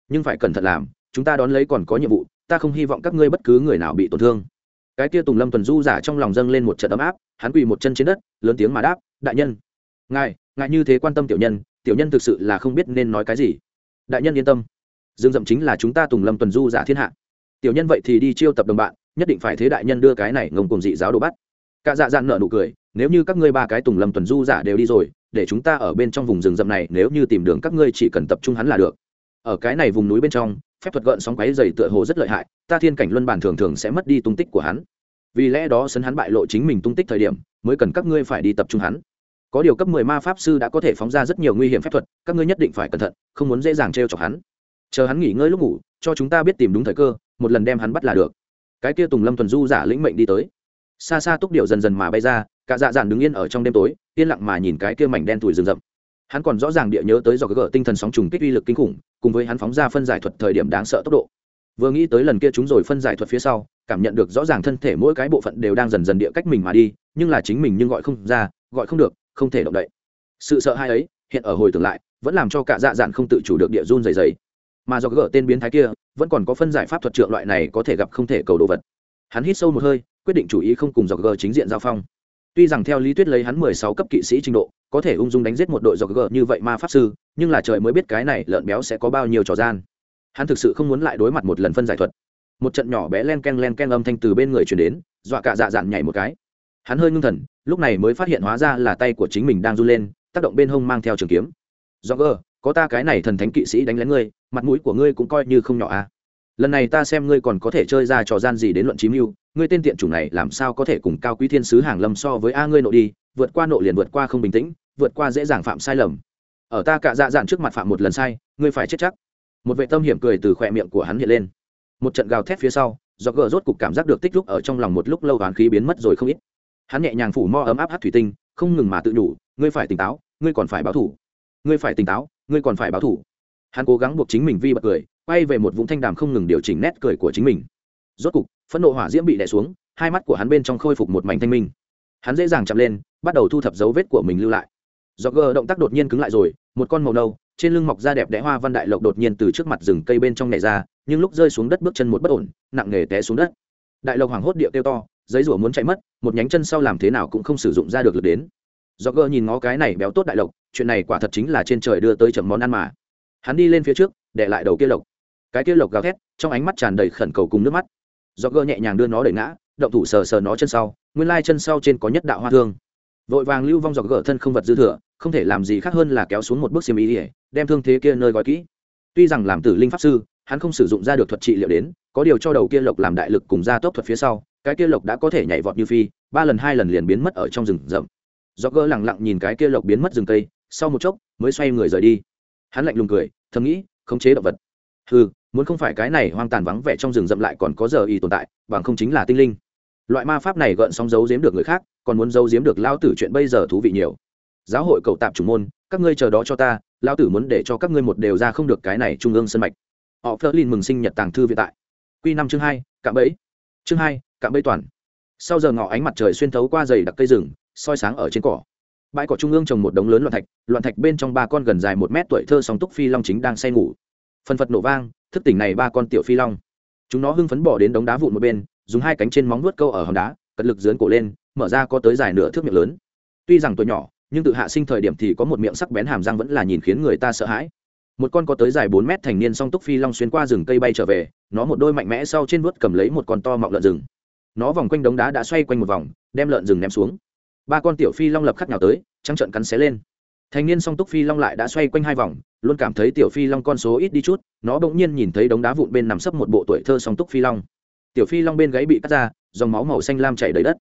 Nhưng phải cẩn thận làm, chúng ta đón lấy còn có nhiệm vụ, ta không hy vọng các ngươi bất cứ người nào bị tổn thương cái kia tùng lâm tuần du giả trong lòng dâng lên một trận ấm áp, hắn quỳ một chân trên đất, lớn tiếng mà đáp, đại nhân, ngài ngài như thế quan tâm tiểu nhân tiểu nhân thực sự là không biết nên nói cái gì. Đại nhân yên tâm, dương dậm chính là chúng ta tùng lâm tuần du giả thiên hạ. Tiểu nhân vậy thì đi chiêu tập đồng bạn, nhất định phải thế đại nhân đưa cái này ngông cùng dị giáo đồ bắt. Cả dạ dạn nợ nụ cười, nếu như các ngươi ba cái tùng lâm tuần du giả đều đi rồi, để chúng ta ở bên trong vùng rừng rậm này, nếu như tìm đường các ngươi chỉ cần tập trung hắn là được. Ở cái này vùng núi bên trong phép thuật gợn sóng quáy dày tựa hồ rất lợi hại, ta thiên cảnh luân bản thường thường sẽ mất đi tung tích của hắn. Vì lẽ đó sấn hắn bại lộ chính mình tung tích thời điểm, mới cần các ngươi phải đi tập trung hắn. Có điều cấp mười ma pháp sư đã có thể phóng ra rất nhiều nguy hiểm phép thuật, các ngươi nhất định phải cẩn thận, không muốn dễ dàng t r e o chọc hắn. Chờ hắn nghỉ ngơi lúc ngủ, cho chúng ta biết tìm đúng thời cơ, một lần đem hắn bắt là được. Cái kia tùng lâm Thuần du giả lĩnh mệnh đi tới. Xa xa túc điệu dần dần mà bay ra, cả dạ dàn đứng yên ở trong đêm tối, yên lặng mà nhìn cái kia mảnh đen tủi rừng rậm hắn còn rõ ràng địa nhớ tới do gỡ tinh thần sóng trùng kích uy lực kinh khủng, cùng với hắn phóng ra phân giải thuật thời điểm đáng sợ tốc độ. Vừa nghĩ tới lần kia chúng rồi phân giải thuật phía sau, cảm nhận được rõ ràng thân thể mỗi cái bộ phận đều đang dần dần địa cách mình mà đi, nhưng là chính mình nhưng gọi không ra, gọi không được, không thể động đậy. Sự sợ hãi ấy, hiện ở hồi tưởng lại, vẫn làm cho cả dạ dạn không tự chủ được địa run dày dày mà do gỡ tên biến thái kia, vẫn còn có phân giải pháp thuật trượng loại này có thể gặp không thể cầu đồ vật. Hắn hít sâu một hơi, quyết định chủ ý không cùng do gỡ chính diện giao phong tuy rằng theo lý thuyết lấy hắn mười sáu cấp kỵ sĩ trình độ có thể ung dung đánh giết một đội dọc gờ như vậy ma pháp sư nhưng là trời mới biết cái này lợn béo sẽ có bao nhiêu trò gian. Hắn thực sự không muốn lại đối mặt một lần phân giải thuật. Một trận nhỏ bé len ken len ken âm thanh từ bên người chuyển đến dọa cả dạ dạn nhảy một cái. Hắn hơi ngưng thần lúc này mới phát hiện hóa ra là tay của chính mình đang run lên tác động bên hông mang theo trường kiếm. Do gờ, có ta cái này thần thánh kỵ sĩ đánh lén ngươi mặt mũi của ngươi cũng coi như không nhỏ à lần này ta xem ngươi còn có thể chơi ra trò gian gì đến luận chí mưu, ngươi tên tiện chủng này làm sao có thể cùng cao quý thiên sứ hàng lâm so với a ngươi nộ đi, vượt qua nộ liền vượt qua không bình tĩnh, vượt qua dễ dàng phạm sai lầm. Ở ta cạ dạ dạn trước mặt phạm một lần sai, ngươi phải chết chắc. Một vệ tâm hiểm cười từ khỏe miệng của hắn hiện lên. Một trận gào thét phía sau do gờ rốt cục cảm giác được tích lúc ở trong lòng một lúc lâu hoán khí biến mất rồi không ít. Hắn nhẹ nhàng phủ mo ấm áp hát thủy tinh, không ngừng mà tự nhủ, ngươi phải tỉnh táo, ngươi còn phải báo thủ. Ngươi phải tỉnh táo, ngươi còn phải báo thủ. Hắn cố gắng buộc chính mình vi bật cười quay về một vũng thanh đàm không ngừng điều chỉnh nét cười của chính mình. Rốt cục, phẫn nộ hỏa diễm bị đè xuống, hai mắt của hắn bên trong khôi phục một mảnh thanh minh. Hắn dễ dàng chậm lên, bắt đầu thu thập dấu vết của mình lưu lại. Do gờ động tác đột nhiên cứng lại rồi, một con màu nâu, trên lưng mọc da đẹp đẽ hoa văn đại lộc đột nhiên từ trước mặt rừng cây bên trong nhảy ra, nhưng lúc rơi xuống đất bước chân một bất ổn, nặng nề té xuống đất. Đại lộc hoảng hốt điệu tiêu to, giấy rủa muốn chạy mất, một nhánh chân sau làm thế nào cũng không sử dụng ra được lực đến. Do gờ nhìn ngó cái này béo tốt đại lộc, chuyện này quả thật chính là trên trời đưa tới chậm món ăn mà. Hắn đi lên phía trước, để lại đầu kia lộc cái kia lộc gào thét, trong ánh mắt tràn đầy khẩn cầu cùng nước mắt. Do gơ nhẹ nhàng đưa nó đẩy ngã, động thủ sờ sờ nó chân sau, nguyên lai chân sau trên có nhất đạo hoa thương. Vội vàng lưu vong dọc gỡ thân không vật dư thừa, không thể làm gì khác hơn là kéo xuống một bước xiêm ý ỉa đem thương thế kia nơi gói kỹ. Tuy rằng làm tử linh pháp sư, hắn không sử dụng ra được thuật trị liệu đến, có điều cho đầu kia lộc làm đại lực cùng ra tốc thuật phía sau, cái kia lộc đã có thể nhảy vọt như phi, ba lần hai lần liền biến mất ở trong rừng rậm. Do gỡ lẳng lặng nhìn cái kia lộc biến mất rừng cây, sau một chốc mới xoay người rời đi. Hắn lạnh lùng cười, thầm nghĩ, khống chế động vật ừ muốn không phải cái này hoang tàn vắng vẻ trong rừng rậm lại còn có giờ y tồn tại, bằng không chính là tinh linh. Loại ma pháp này gợn sóng giấu giếm được người khác, còn muốn giấu giếm được lao tử chuyện bây giờ thú vị nhiều. Giáo hội cầu tạp chủ môn, các ngươi chờ đó cho ta, lao tử muốn để cho các ngươi một đều ra không được cái này trung ương sân mạch. Họ phớt lên mừng sinh nhật tàng thư viện tại. Q năm chương hai, cạm bẫy. Chương hai, cạm bẫy toàn. Sau giờ ngọ ánh mặt trời xuyên thấu qua dày đặc cây rừng, soi sáng ở trên cỏ. Bãi cỏ trung ương trồng một đống lớn loạn thạch loạn thạch bên trong ba con gần dài một mét tuổi thơ song túc phi long chính đang say ngủ phần phật nổ vang, thức tỉnh này ba con tiểu phi long. Chúng nó hưng phấn bỏ đến đống đá vụn một bên, dùng hai cánh trên móng vuốt câu ở hòn đá, cật lực dướn cổ lên, mở ra có tới dài nửa thước miệng lớn. Tuy rằng tuổi nhỏ, nhưng tự hạ sinh thời điểm thì có một miệng sắc bén hàm răng vẫn là nhìn khiến người ta sợ hãi. Một con có tới dài bốn mét thành niên song túc phi long xuyên qua rừng cây bay trở về, nó một đôi mạnh mẽ sau trên vuốt cầm lấy một con to mọng lợn rừng. Nó vòng quanh đống đá đã xoay quanh một vòng, đem lợn rừng ném xuống. Ba con tiểu phi long lập khắc nhào tới, trắng trợn cắn xé lên thành niên song túc phi long lại đã xoay quanh hai vòng, luôn cảm thấy tiểu phi long con số ít đi chút, nó bỗng nhiên nhìn thấy đống đá vụn bên nằm sấp một bộ tuổi thơ song túc phi long. Tiểu phi long bên gáy bị cắt ra, dòng máu màu xanh lam chảy đầy đất.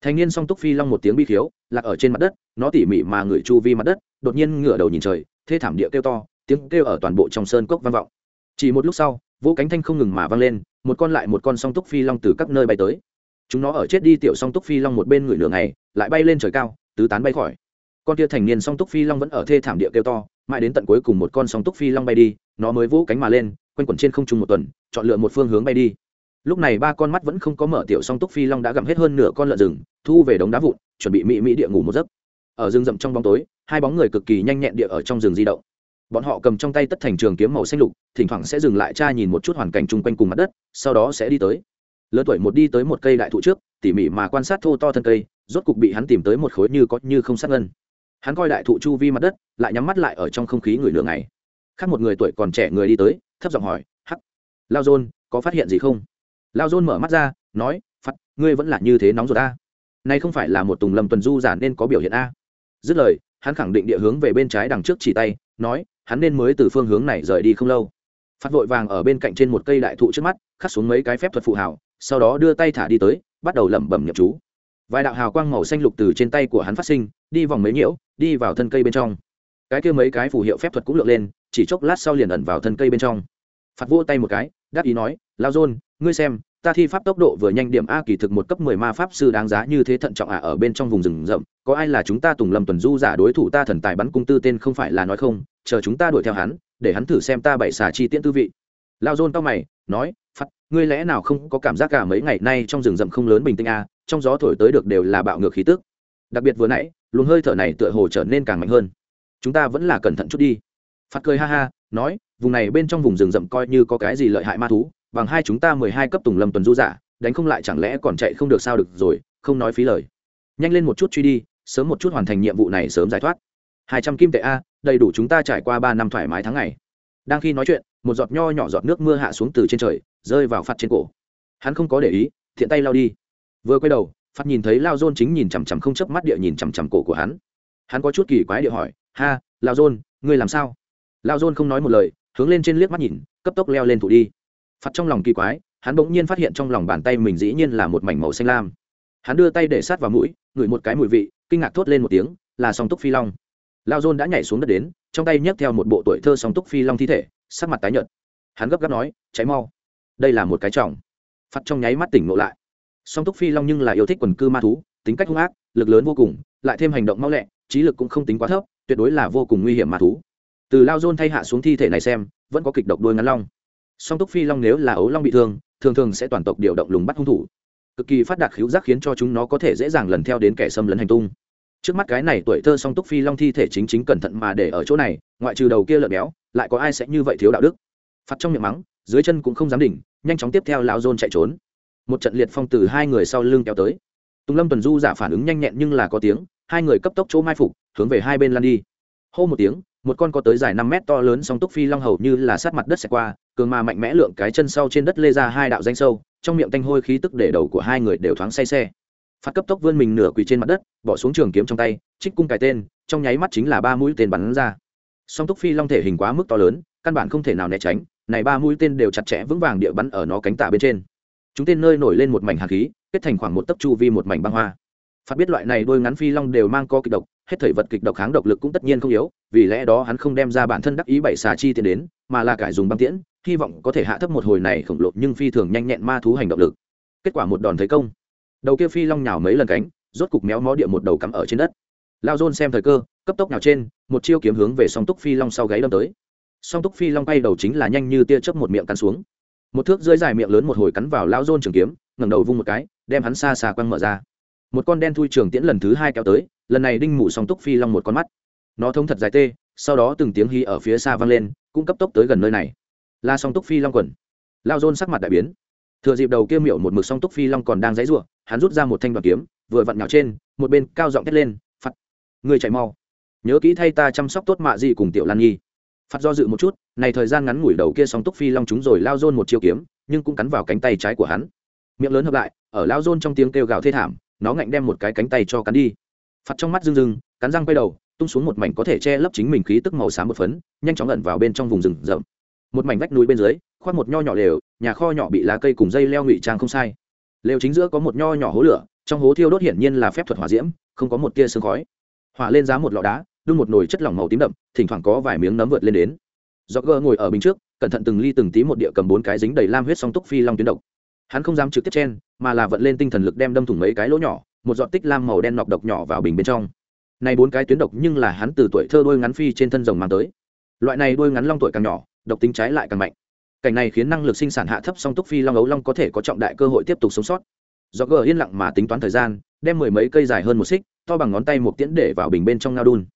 Thành niên song túc phi long một tiếng bi khiếu lạc ở trên mặt đất, nó tỉ mỉ mà ngửi chu vi mặt đất, đột nhiên ngửa đầu nhìn trời, thê thảm địa kêu to, tiếng kêu ở toàn bộ trong sơn cốc vang vọng. Chỉ một lúc sau vỗ cánh thanh không ngừng mà vang lên, một con lại một con song túc phi long từ các nơi bay tới. Chúng nó ở chết đi tiểu song túc phi long một bên người nửa ngày, lại bay lên trời cao, tứ tán bay khỏi con kia thành niên song túc phi long vẫn ở thê thảm địa kêu to, mãi đến tận cuối cùng một con song túc phi long bay đi, nó mới vỗ cánh mà lên, quanh quẩn trên không trung một tuần, chọn lựa một phương hướng bay đi. Lúc này ba con mắt vẫn không có mở tiểu song túc phi long đã gặm hết hơn nửa con lợn rừng, thu về đống đá vụn, chuẩn bị mỹ mỹ địa ngủ một giấc. Ở rừng rậm trong bóng tối, hai bóng người cực kỳ nhanh nhẹn địa ở trong rừng di động. Bọn họ cầm trong tay tất thành trường kiếm màu xanh lục, thỉnh thoảng sẽ dừng lại tra nhìn một chút hoàn cảnh chung quanh cùng mặt đất, sau đó sẽ đi tới. Lớn tuổi một đi tới một cây đại thụ trước, tỉ mỉ mà quan sát thô to thân cây, rốt cục bị hắn tìm tới một khối như có như không sát ngân hắn coi đại thụ chu vi mặt đất, lại nhắm mắt lại ở trong không khí người lửa này khác một người tuổi còn trẻ người đi tới, thấp giọng hỏi, hắc, lao dôn, có phát hiện gì không? Lao dôn mở mắt ra, nói phạt ngươi vẫn là như thế nóng rồi ta nay không phải là một tùng lâm tuần du giả nên có biểu hiện a. Dứt lời, hắn khẳng định địa hướng về bên trái đằng trước chỉ tay, nói, hắn nên mới từ phương hướng này rời đi không lâu. Phát vội vàng ở bên cạnh trên một cây đại thụ trước mắt, khắc xuống mấy cái phép thuật phụ hảo sau đó đưa tay thả đi tới, bắt đầu lẩm bẩm nhập chú vài đạo hào quang màu xanh lục từ trên tay của hắn phát sinh, đi vòng mấy nhiễu, đi vào thân cây bên trong. Cái kia mấy cái phù hiệu phép thuật cũng lượn lên, chỉ chốc lát sau liền ẩn vào thân cây bên trong. Phạt vô tay một cái, đáp ý nói lao dôn, ngươi xem, ta thi pháp tốc độ vừa nhanh điểm a kỳ thực một cấp mười ma pháp sư đáng giá như thế thận trọng à ở bên trong vùng rừng rậm, có ai là chúng ta tùng lâm tuần du giả đối thủ ta thần tài bắn cung tư tên không phải là nói không, chờ chúng ta đuổi theo hắn, để hắn thử xem ta bảy xà chi tiễn tư vị. Lao dôn tao mày, nói ngươi lẽ nào không có cảm giác cả mấy ngày nay trong rừng rậm không lớn bình tĩnh a trong gió thổi tới được đều là bạo ngược khí tức. Đặc biệt vừa nãy, luồng hơi thở này tựa hồ trở nên càng mạnh hơn. Chúng ta vẫn là cẩn thận chút đi. Phát cười ha ha, nói, vùng này bên trong vùng rừng rậm coi như có cái gì lợi hại ma thú, bằng hai chúng ta mười hai cấp tùng lâm tuần du giả, đánh không lại chẳng lẽ còn chạy không được sao được rồi, không nói phí lời. Nhanh lên một chút truy đi, sớm một chút hoàn thành nhiệm vụ này sớm giải thoát. Hai trăm kim tệ a, đầy đủ chúng ta trải qua ba năm thoải mái tháng ngày. Đang khi nói chuyện một giọt nho nhỏ giọt nước mưa hạ xuống từ trên trời, rơi vào phạt trên cổ. Hắn không có để ý, thiện tay lao đi. Vừa quay đầu phát nhìn thấy lao dôn chính nhìn chằm chằm không chớp mắt địa nhìn chằm chằm cổ của hắn. Hắn có chút kỳ quái địa hỏi, ha, lao dôn, ngươi làm sao? Lao dôn không nói một lời, hướng lên trên liếc mắt nhìn, cấp tốc leo lên thủ đi. Phạt trong lòng kỳ quái, hắn bỗng nhiên phát hiện trong lòng bàn tay mình dĩ nhiên là một mảnh màu xanh lam. Hắn đưa tay để sát vào mũi, ngửi một cái mùi vị, kinh ngạc thốt lên một tiếng, là song túc phi long. Lao dôn đã nhảy xuống đất đến, trong tay nhấc theo một bộ tuổi thơ song túc phi long thi thể sắc mặt tái nhợt. Hắn gấp gáp nói, cháy mau. Đây là một cái trọng phật trong nháy mắt tỉnh ngộ lại. Song túc phi long nhưng là yêu thích quần cư ma thú, tính cách hung ác, lực lớn vô cùng, lại thêm hành động mau lẹ, trí lực cũng không tính quá thấp, tuyệt đối là vô cùng nguy hiểm ma thú. Từ lao dôn thay hạ xuống thi thể này xem, vẫn có kịch độc đuôi ngắn long. Song túc phi long nếu là ấu long bị thương, thường thường sẽ toàn tộc điều động lùng bắt hung thủ. Cực kỳ phát đạt khiếu giác khiến cho chúng nó có thể dễ dàng lần theo đến kẻ xâm lấn hành tung. Trước mắt cái này tuổi thơ song túc phi long thi thể chính chính cẩn thận mà để ở chỗ này ngoại trừ đầu kia lợn béo, lại có ai sẽ như vậy thiếu đạo đức? Phạt trong miệng mắng, dưới chân cũng không dám đỉnh, nhanh chóng tiếp theo lão dôn chạy trốn. Một trận liệt phong từ hai người sau lưng kéo tới. Tùng lâm tuần du giả phản ứng nhanh nhẹn nhưng là có tiếng, hai người cấp tốc chỗ mai phục, hướng về hai bên lăn đi. Hô một tiếng, một con có tới dài năm mét to lớn song túc phi long hầu như là sát mặt đất xẹt qua, cường mà mạnh mẽ lượng cái chân sau trên đất lê ra hai đạo danh sâu, trong miệng tanh hôi khí tức để đầu của hai người đều thoáng say xe. Phát cấp tốc vươn mình nửa quỳ trên mặt đất, bỏ xuống trường kiếm trong tay, trích cung cài tên, trong nháy mắt chính là ba mũi tên bắn ra song túc phi long thể hình quá mức to lớn, căn bản không thể nào né tránh, này ba mũi tên đều chặt chẽ vững vàng địa bắn ở nó cánh tả bên trên. Chúng tên nơi nổi lên một mảnh hạt khí, kết thành khoảng một tấc chu vi một mảnh băng hoa. Phát biết loại này đôi ngắn phi long đều mang có kịch độc, hết thời vật kịch độc kháng độc lực cũng tất nhiên không yếu, vì lẽ đó hắn không đem ra bản thân đắc ý bảy xà chi tiến đến, mà là cải dùng băng tiễn, hy vọng có thể hạ thấp một hồi này khổng lồ nhưng phi thường nhanh nhẹn ma thú hành động lực. Kết quả một đòn thấy công. Đầu kia phi long nhào mấy lần cánh, rốt cục méo mó địa một đầu cắm ở trên đất. Lao dôn xem thời cơ, cấp tốc nhào trên một chiêu kiếm hướng về song túc phi long sau gáy đâm tới. Song túc phi long bay đầu chính là nhanh như tia chớp một miệng cắn xuống. Một thước dưới dài miệng lớn một hồi cắn vào lao dôn trường kiếm, ngẩng đầu vung một cái, đem hắn xa xa quăng mở ra. Một con đen thui trường tiễn lần thứ hai kéo tới, lần này đinh mụ song túc phi long một con mắt. Nó thông thật dài tê, sau đó từng tiếng hy ở phía xa vang lên, cũng cấp tốc tới gần nơi này. La song túc phi long quần. Lao dôn sắc mặt đại biến. Thừa dịp đầu kia miệu một mực song túc phi long còn đang dãy ruộng hắn rút ra một thanh đoàn kiếm, vừa vặn nhào trên, một bên cao giọng thét lên phắt người chạy mau nhớ kỹ thay ta chăm sóc tốt mạ gì cùng tiểu lan nhi. Phát do dự một chút, này thời gian ngắn ngủi đầu kia song túc phi long chúng rồi lao dôn một chiêu kiếm, nhưng cũng cắn vào cánh tay trái của hắn. Miệng lớn hợp lại, ở lao dôn trong tiếng kêu gào thê thảm, nó ngạnh đem một cái cánh tay cho cắn đi. Phạt trong mắt rưng rưng, cắn răng quay đầu, tung xuống một mảnh có thể che lấp chính mình khí tức màu xám một phấn, nhanh chóng ẩn vào bên trong vùng rừng rậm. Một mảnh vách núi bên dưới, khoác một nho nhỏ lều, nhà kho nhỏ bị lá cây cùng dây leo ngụy trang không sai. Lều chính giữa có một nho nhỏ hố lửa, trong hố thiêu đốt hiển nhiên là phép thuật hỏa diễm, không có một tia sương khói. Hỏa lên giá một lọ đá đun một nồi chất lỏng màu tím đậm, thỉnh thoảng có vài miếng nấm vượt lên đến. Do gơ ngồi ở bình trước, cẩn thận từng ly từng tí một địa cầm bốn cái dính đầy lam huyết song túc phi long tuyến độc. Hắn không dám trực tiếp chen, mà là vận lên tinh thần lực đem đâm thủng mấy cái lỗ nhỏ, một giọt tích lam màu đen nọc độc nhỏ vào bình bên trong. Này bốn cái tuyến độc nhưng là hắn từ tuổi thơ đôi ngắn phi trên thân rồng mang tới. Loại này đôi ngắn long tuổi càng nhỏ, độc tính trái lại càng mạnh. Cảnh này khiến năng lực sinh sản hạ thấp song túc phi long ấu long có thể có trọng đại cơ hội tiếp tục sống sót. Do gờ yên lặng mà tính toán thời gian, đem mười mấy cây dài hơn một xích, to bằng ngón tay một tiễn để vào bình bên trong ngao đun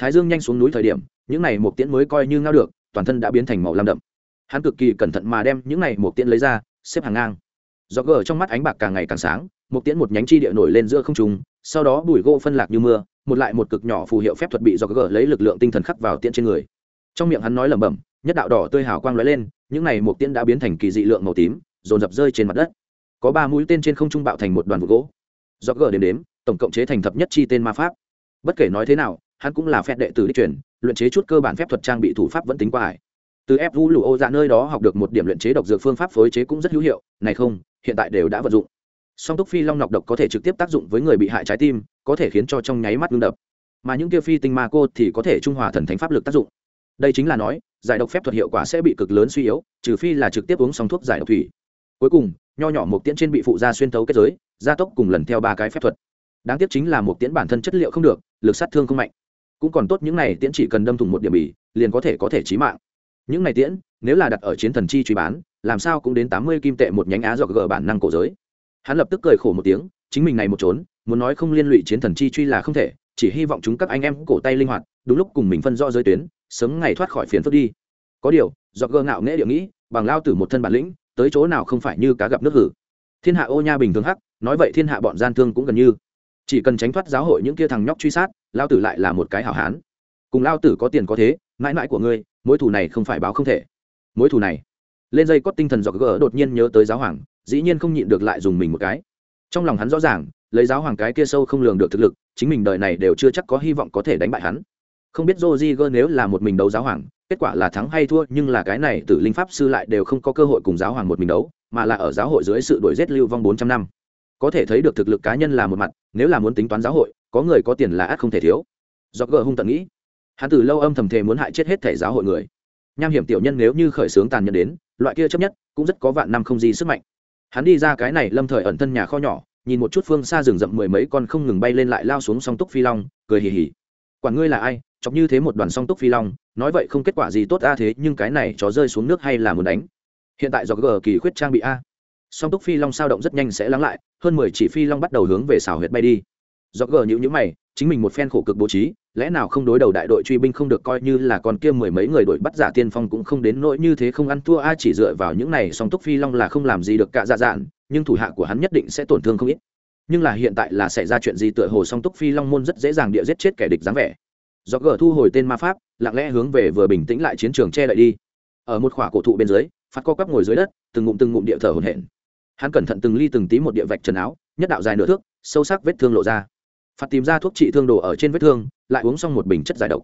thái dương nhanh xuống núi thời điểm, những này một tiễn mới coi như ngao được, toàn thân đã biến thành màu lam đậm. Hắn cực kỳ cẩn thận mà đem những này một tiễn lấy ra, xếp hàng ngang. Do gờ trong mắt ánh bạc càng ngày càng sáng một tiễn một nhánh chi địa nổi lên giữa không trung, sau đó bụi gỗ phân lạc như mưa, một lại một cực nhỏ phù hiệu phép thuật bị do gờ lấy lực lượng tinh thần khắc vào tiễn trên người. Trong miệng hắn nói lẩm bẩm, nhất đạo đỏ tươi hào quang lóe lên, những này một tiễn đã biến thành kỳ dị lượng màu tím, dồn dập rơi trên mặt đất. Có ba mũi tên trên không trung bạo thành một đoàn vụ gỗ. Do gờ đếm đếm, tổng cộng chế thành thập nhất chi tên ma pháp. Bất kể nói thế nào hắn cũng là phép đệ tử đi truyền, luyện chế chút cơ bản phép thuật trang bị thủ pháp vẫn tính qua ải. Từ ép vũ lụ ô dạ nơi đó học được một điểm luyện chế độc dược phương pháp phối chế cũng rất hữu hiệu, này không, hiện tại đều đã vận dụng. Song túc phi long nọc độc có thể trực tiếp tác dụng với người bị hại trái tim, có thể khiến cho trong nháy mắt ngưng đập. Mà những kia phi tinh ma cô thì có thể trung hòa thần thánh pháp lực tác dụng. Đây chính là nói, giải độc phép thuật hiệu quả sẽ bị cực lớn suy yếu, trừ phi là trực tiếp uống xong thuốc giải độc thủy. Cuối cùng, nho nhỏ một tiễn trên bị phụ da xuyên thấu kết giới, gia tốc cùng lần theo ba cái phép thuật. Đáng tiếc chính là một tiễn bản thân chất liệu không được, lực sát thương không mạnh cũng còn tốt những này tiễn chỉ cần đâm thủng một điểm bì, liền có thể có thể chí mạng. Những này tiễn, nếu là đặt ở chiến thần chi truy bán, làm sao cũng đến tám mươi kim tệ một nhánh á dọc gờ bản năng cổ giới. Hắn lập tức cười khổ một tiếng, chính mình này một trốn, muốn nói không liên lụy chiến thần chi truy là không thể, chỉ hy vọng chúng các anh em cổ tay linh hoạt, đúng lúc cùng mình phân rõ giới tuyến, sớm ngày thoát khỏi phiền phức đi. Có điều, dọc gờ ngạo nghễ địa nghĩ, bằng lao tử một thân bản lĩnh, tới chỗ nào không phải như cá gặp nước hử. Thiên hạ ô nha bình thường hắc, nói vậy thiên hạ bọn gian thương cũng gần như chỉ cần tránh thoát giáo hội những kia thằng nhóc truy sát, lao tử lại là một cái hảo hán. Cùng lao tử có tiền có thế, mãi mãi của ngươi, mối thù này không phải báo không thể. Mối thù này. Lên dây có tinh thần dọc gỡ đột nhiên nhớ tới giáo hoàng, dĩ nhiên không nhịn được lại dùng mình một cái. Trong lòng hắn rõ ràng, lấy giáo hoàng cái kia sâu không lường được thực lực, chính mình đời này đều chưa chắc có hy vọng có thể đánh bại hắn. Không biết Roziger nếu là một mình đấu giáo hoàng, kết quả là thắng hay thua, nhưng là cái này tử linh pháp sư lại đều không có cơ hội cùng giáo hoàng một mình đấu, mà là ở giáo hội dưới sự đuổi giết lưu vong bốn trăm năm có thể thấy được thực lực cá nhân là một mặt, nếu là muốn tính toán giáo hội, có người có tiền là ắt không thể thiếu. Do gờ hung tận nghĩ. Hắn từ lâu âm thầm thề muốn hại chết hết thể giáo hội người. Nham hiểm tiểu nhân nếu như khởi xướng tàn nhẫn đến, loại kia chấp nhất cũng rất có vạn năm không di sức mạnh. Hắn đi ra cái này lâm thời ẩn thân nhà kho nhỏ, nhìn một chút phương xa rừng rậm mười mấy con không ngừng bay lên lại lao xuống song túc phi long, cười hì hì. Quản ngươi là ai, chọc như thế một đoàn song túc phi long, nói vậy không kết quả gì tốt a thế, nhưng cái này chó rơi xuống nước hay là muốn đánh? Hiện tại do gờ kỳ khuyết trang bị a. Song túc phi long sao động rất nhanh sẽ lắng lại hơn mười chỉ phi long bắt đầu hướng về xào huyệt bay đi. Do gờ nhữ nhữ mày, chính mình một phen khổ cực bố trí, lẽ nào không đối đầu đại đội truy binh không được coi như là còn kia mười mấy người đội bắt giả tiên phong cũng không đến nỗi như thế không ăn thua, a, chỉ dựa vào những này song túc phi long là không làm gì được cả dạ dạn, nhưng thủ hạ của hắn nhất định sẽ tổn thương không ít. Nhưng là hiện tại là xảy ra chuyện gì tựa hồ song túc phi long môn rất dễ dàng địa giết chết kẻ địch dáng vẻ. Do gờ thu hồi tên ma pháp, lặng lẽ hướng về vừa bình tĩnh lại chiến trường che đậy đi. Ở một khỏa cổ thụ bên dưới, phát co quắp ngồi dưới đất, từng ngụm từng ngụm địa thở hổn hển hắn cẩn thận từng ly từng tí một địa vạch trần áo, nhất đạo dài nửa thước, sâu sắc vết thương lộ ra. Phạt tìm ra thuốc trị thương đồ ở trên vết thương, lại uống xong một bình chất giải độc.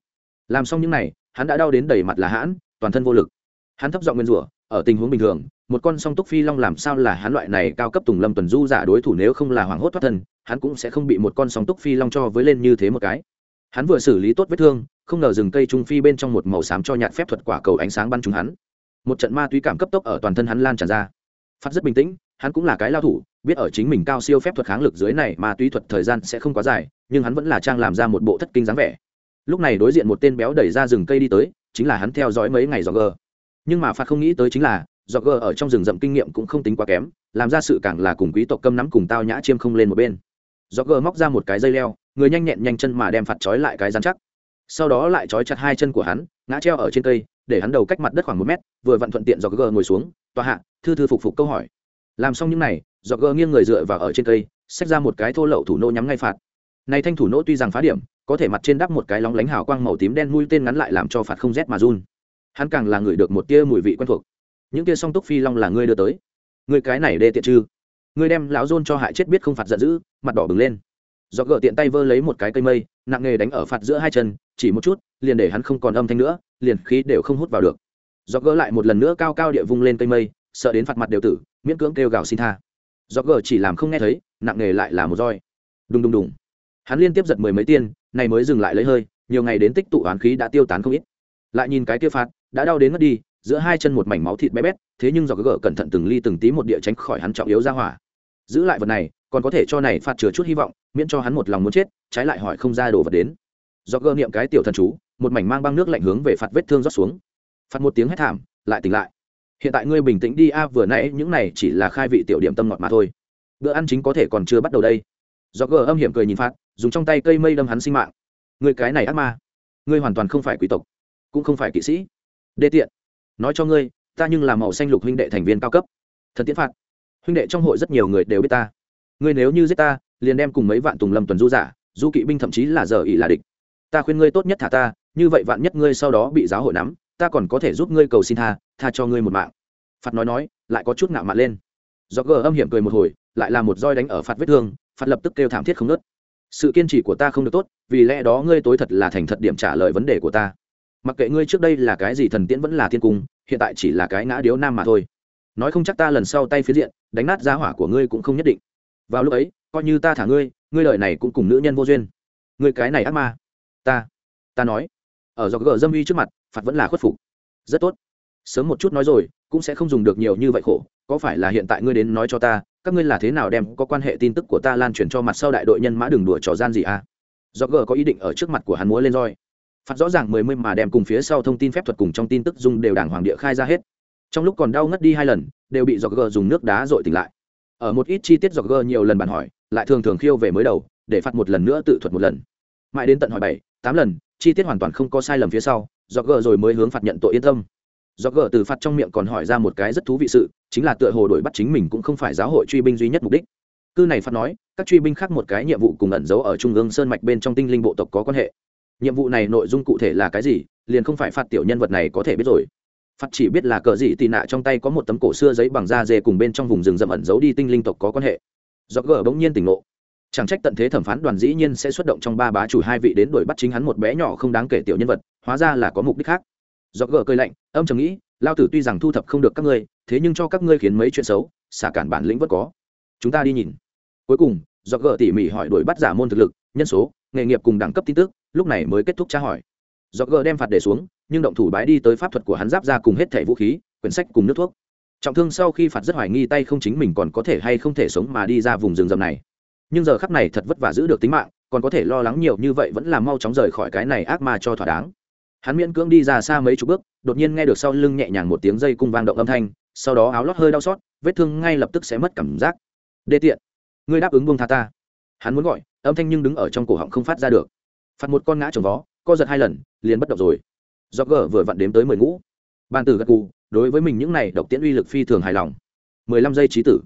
Làm xong những n à y hắn đã đau đến đầy mặt là hãn, toàn thân vô lực. Hắn thấp giọng nguyên rủa, ở tình huống bình thường, một con song túc phi long làm sao là hắn loại này cao cấp tùng lâm tuần du giả đối thủ nếu không là hoảng hốt thoát thân, hắn cũng sẽ không bị một con song túc phi long cho với lên như thế một cái. Hắn vừa xử lý tốt vết thương, không ngờ rừng cây trung phi bên trong một màu xám cho nhạt phép thuật quả cầu ánh sáng bắn trúng hắn. Một trận ma túy cảm cấp tốc ở toàn thân hắn lan tràn ra. Phát rất bình tĩnh hắn cũng là cái lao thủ, biết ở chính mình cao siêu phép thuật kháng lực dưới này mà tuy thuật thời gian sẽ không quá dài, nhưng hắn vẫn là trang làm ra một bộ thất kinh dáng vẻ. Lúc này đối diện một tên béo đẩy ra rừng cây đi tới, chính là hắn theo dõi mấy ngày dò gờ nhưng mà phạt không nghĩ tới chính là dò gờ ở trong rừng rậm kinh nghiệm cũng không tính quá kém, làm ra sự càng là cùng quý tộc câm nắm cùng tao nhã chiêm không lên một bên. Dò gờ móc ra một cái dây leo, người nhanh nhẹn nhanh chân mà đem phạt trói lại cái dán chắc. Sau đó lại trói chặt hai chân của hắn, ngã treo ở trên cây, để hắn đầu cách mặt đất khoảng một mét, vừa vặn thuận tiện dò gờ ngồi xuống, tòa hạ, thư thư phục phục câu hỏi làm xong những này do gờ nghiêng người dựa vào ở trên cây, xách ra một cái thô lậu thủ nô nhắm ngay phạt. Này thanh thủ nô tuy rằng phá điểm, có thể mặt trên đắp một cái lóng lánh hào quang màu tím đen mũi tên ngắn lại làm cho phạt không rét mà run. Hắn càng là người được một tia mùi vị quen thuộc. Những tia song túc phi long là ngươi đưa tới. Ngươi cái này đê tiện chư. Ngươi đem lão rôn cho hại chết biết không phạt giận dữ, mặt đỏ bừng lên. Do gỡ tiện tay vơ lấy một cái cây mây, nặng nghề đánh ở phạt giữa hai chân, chỉ một chút, liền để hắn không còn âm thanh nữa, liền khí đều không hút vào được. Do gỡ lại một lần nữa cao cao địa vung lên cây mây sợ đến phạt mặt đều tử, miễn cưỡng kêu gào xin tha. Do gờ chỉ làm không nghe thấy, nặng nề lại là một roi. Đùng đùng đùng. Hắn liên tiếp giật mười mấy tiên, này mới dừng lại lấy hơi, nhiều ngày đến tích tụ oán khí đã tiêu tán không ít. Lại nhìn cái kia phạt, đã đau đến mất đi, giữa hai chân một mảnh máu thịt bé bét, thế nhưng do gờ cẩn thận từng ly từng tí một địa tránh khỏi hắn trọng yếu ra hỏa. Giữ lại vật này, còn có thể cho này phạt chứa chút hy vọng, miễn cho hắn một lòng muốn chết, trái lại hỏi không ra đồ vật đến. Do gờ niệm cái tiểu thần chú, một mảnh mang băng nước lạnh hướng về phạt vết thương rót xuống. Phạt một tiếng hét thảm, lại tỉnh lại hiện tại ngươi bình tĩnh đi, a, vừa nãy những này chỉ là khai vị tiểu điểm tâm ngọt mà thôi. Bữa ăn chính có thể còn chưa bắt đầu đây. Do gờ âm hiểm cười nhìn phạt, dùng trong tay cây mây đâm hắn sinh mạng. Người cái này ác ma. Ngươi hoàn toàn không phải quý tộc, cũng không phải kỵ sĩ. Đê tiện. Nói cho ngươi, ta nhưng là màu xanh lục huynh đệ thành viên cao cấp. Thần tiến phạt. Huynh đệ trong hội rất nhiều người đều biết ta. Ngươi nếu như giết ta, liền đem cùng mấy vạn tùng lâm tuần du giả, du kỵ binh thậm chí là giờ ỉ là địch. Ta khuyên ngươi tốt nhất thả ta, như vậy vạn nhất ngươi sau đó bị giáo hội nắm ta còn có thể giúp ngươi cầu xin tha tha cho ngươi một mạng. Phạt nói nói, lại có chút ngạo mạn lên. Do gờ âm hiểm cười một hồi, lại là một roi đánh ở phạt vết thương, phạt lập tức kêu thảm thiết không nớt sự kiên trì của ta không được tốt, vì lẽ đó ngươi tối thật là thành thật điểm trả lời vấn đề của ta. Mặc kệ ngươi trước đây là cái gì thần tiễn vẫn là thiên cung, hiện tại chỉ là cái ngã điếu nam mà thôi. Nói không chắc ta lần sau tay phía diện, đánh nát giá hỏa của ngươi cũng không nhất định. Vào lúc ấy, coi như ta thả ngươi ngươi lời này cũng cùng nữ nhân vô duyên. Ngươi cái này ác ma. Ta. Ta nói ở do gờ dâm uy trước mặt, phạt vẫn là khuất phục. Rất tốt. Sớm một chút nói rồi, cũng sẽ không dùng được nhiều như vậy khổ. Có phải là hiện tại ngươi đến nói cho ta, các ngươi là thế nào đem có quan hệ tin tức của ta lan truyền cho mặt sau đại đội nhân mã đường đùa trò gian gì à? Do gờ có ý định ở trước mặt của hắn múa lên roi. Phạt rõ ràng mười mươi mà đem cùng phía sau thông tin phép thuật cùng trong tin tức dung đều đảng hoàng địa khai ra hết. Trong lúc còn đau ngất đi hai lần, đều bị do gờ dùng nước đá dội tỉnh lại. Ở một ít chi tiết do gờ nhiều lần bàn hỏi, lại thường thường khiêu về mới đầu, để phạt một lần nữa tự thuật một lần. Mãi đến tận hỏi bảy, tám lần chi tiết hoàn toàn không có sai lầm phía sau do gờ rồi mới hướng phạt nhận tội yên tâm. Do gờ từ phạt trong miệng còn hỏi ra một cái rất thú vị sự, chính là tựa hồ đổi bắt chính mình cũng không phải giáo hội truy binh duy nhất mục đích. Cư này phạt nói, các truy binh khác một cái nhiệm vụ cùng ẩn giấu ở trung ương sơn mạch bên trong tinh linh bộ tộc có quan hệ. Nhiệm vụ này nội dung cụ thể là cái gì, liền không phải phạt tiểu nhân vật này có thể biết rồi. Phạt chỉ biết là cờ gì tì nạ trong tay có một tấm cổ xưa giấy bằng da dê cùng bên trong vùng rừng rậm ẩn giấu đi tinh linh tộc có quan hệ. Do gờ bỗng nhiên tỉnh ngộ chẳng trách tận thế thẩm phán đoàn dĩ nhiên sẽ xuất động trong ba bá chủ hai vị đến đuổi bắt chính hắn một bé nhỏ không đáng kể tiểu nhân vật, hóa ra là có mục đích khác. Do gờ cơi lạnh, âm chầm nghĩ, lao tử tuy rằng thu thập không được các ngươi, thế nhưng cho các ngươi khiến mấy chuyện xấu, xả cản bản lĩnh vẫn có. Chúng ta đi nhìn. Cuối cùng do gờ tỉ mỉ hỏi đuổi bắt giả môn thực lực, nhân số, nghề nghiệp cùng đẳng cấp tin tức, lúc này mới kết thúc tra hỏi. Do gờ đem phạt để xuống, nhưng động thủ bái đi tới pháp thuật của hắn giáp ra cùng hết thẻ vũ khí, quyển sách cùng nước thuốc. Trọng thương sau khi phạt rất hoài nghi tay không chính mình còn có thể hay không thể sống mà đi ra vùng rừng rầm này nhưng giờ khắp này thật vất vả giữ được tính mạng, còn có thể lo lắng nhiều như vậy vẫn là mau chóng rời khỏi cái này ác ma cho thỏa đáng. Hắn miễn cưỡng đi ra xa mấy chục bước, đột nhiên nghe được sau lưng nhẹ nhàng một tiếng dây cung vang động âm thanh, sau đó áo lót hơi đau xót, vết thương ngay lập tức sẽ mất cảm giác. Đê tiện, ngươi đáp ứng buông tha ta. Hắn muốn gọi, âm thanh nhưng đứng ở trong cổ họng không phát ra được. Phạt một con ngã trồng vó, co giật hai lần, liền bất động rồi. Do gờ vừa vặn đếm tới mười ngũ. Ban tử gật cù đối với mình những này độc tiễn uy lực phi thường hài lòng. mười lăm giây trí tử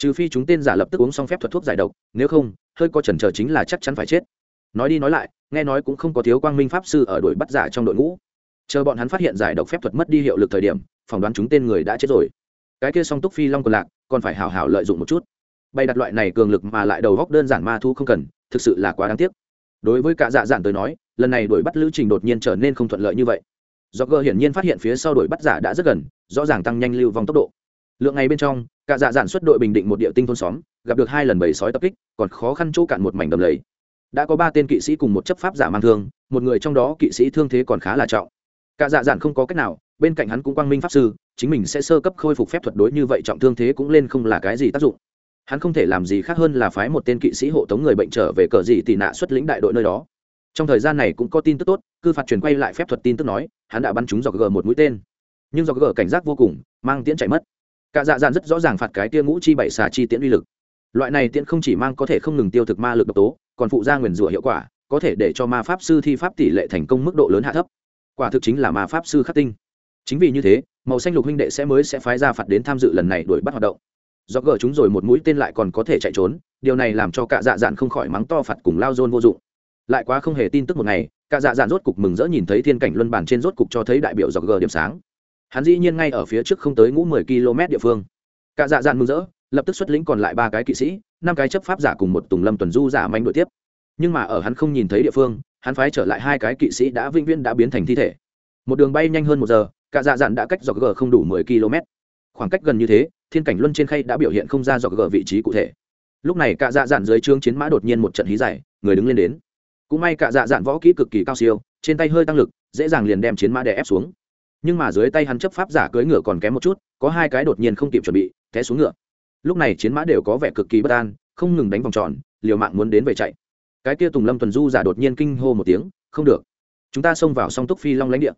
trừ phi chúng tên giả lập tức uống xong phép thuật thuốc giải độc, nếu không, hơi có chần chờ chính là chắc chắn phải chết. Nói đi nói lại, nghe nói cũng không có thiếu quang minh pháp sư ở đội bắt giả trong đội ngũ. Chờ bọn hắn phát hiện giải độc phép thuật mất đi hiệu lực thời điểm, phỏng đoán chúng tên người đã chết rồi. Cái kia song túc phi long còn lạc, còn phải hào hào lợi dụng một chút. Bày đặt loại này cường lực mà lại đầu góc đơn giản ma thu không cần, thực sự là quá đáng tiếc. Đối với cả dạ dạn tới nói, lần này đuổi bắt lữ trình đột nhiên trở nên không thuận lợi như vậy. Do gờ hiển nhiên phát hiện phía sau đuổi bắt giả đã rất gần, rõ ràng tăng nhanh lưu vong tốc độ lượng ngày bên trong, cả dạ dạn xuất đội bình định một địa tinh thôn xóm, gặp được hai lần bầy sói tập kích, còn khó khăn chỗ cạn một mảnh đầm lầy. Đã có ba tên kỵ sĩ cùng một chấp pháp giả mang thương, một người trong đó kỵ sĩ thương thế còn khá là trọng. Cả dạ dạn không có cách nào, bên cạnh hắn cũng quang minh pháp sư, chính mình sẽ sơ cấp khôi phục phép thuật đối như vậy trọng thương thế cũng lên không là cái gì tác dụng. Hắn không thể làm gì khác hơn là phái một tên kỵ sĩ hộ tống người bệnh trở về cờ gì tị nạ xuất lĩnh đại đội nơi đó. Trong thời gian này cũng có tin tức tốt, cư phạt truyền quay lại phép thuật tin tức nói, hắn đã bắn trúng dọc g một mũi tên. Nhưng dọc g cảnh giác vô cùng, mang tiễn chạy mất cả dạ dạn rất rõ ràng phạt cái tia ngũ chi bảy xà chi tiễn uy lực. Loại này tiễn không chỉ mang có thể không ngừng tiêu thực ma lực độc tố, còn phụ ra nguyền rủa hiệu quả, có thể để cho ma pháp sư thi pháp tỷ lệ thành công mức độ lớn hạ thấp. Quả thực chính là ma pháp sư khắc tinh. Chính vì như thế, màu xanh lục huynh đệ sẽ mới sẽ phái ra phạt đến tham dự lần này đuổi bắt hoạt động. Do gờ chúng rồi một mũi tên lại còn có thể chạy trốn, điều này làm cho cả dạ dạn không khỏi mắng to phạt cùng lao dôn vô dụng. Lại quá không hề tin tức một ngày, cả dạ dạn rốt cục mừng rỡ nhìn thấy thiên cảnh luân bản trên rốt cục cho thấy đại biểu dọc gờ điểm sáng hắn dĩ nhiên ngay ở phía trước không tới ngũ mười km địa phương. Cả dạ dạn mừng rỡ, lập tức xuất lĩnh còn lại ba cái kỵ sĩ, năm cái chấp pháp giả cùng một tùng lâm tuần du giả manh đội tiếp. Nhưng mà ở hắn không nhìn thấy địa phương, hắn phái trở lại hai cái kỵ sĩ đã vĩnh viễn đã biến thành thi thể. Một đường bay nhanh hơn một giờ, cả dạ dạn đã cách dọc gờ không đủ mười km. Khoảng cách gần như thế, thiên cảnh luân trên khay đã biểu hiện không ra dọc gờ vị trí cụ thể. Lúc này cả dạ dạn dưới trướng chiến mã đột nhiên một trận hí dài, người đứng lên đến. Cũng may cả dạ dạn võ kỹ cực kỳ cao siêu, trên tay hơi tăng lực, dễ dàng liền đem chiến mã đè ép xuống nhưng mà dưới tay hắn chấp pháp giả cưỡi ngựa còn kém một chút, có hai cái đột nhiên không kịp chuẩn bị, té xuống ngựa. Lúc này chiến mã đều có vẻ cực kỳ bất an, không ngừng đánh vòng tròn, liều mạng muốn đến về chạy. Cái kia tùng lâm tuần du giả đột nhiên kinh hô một tiếng, không được, chúng ta xông vào song túc phi long lãnh địa.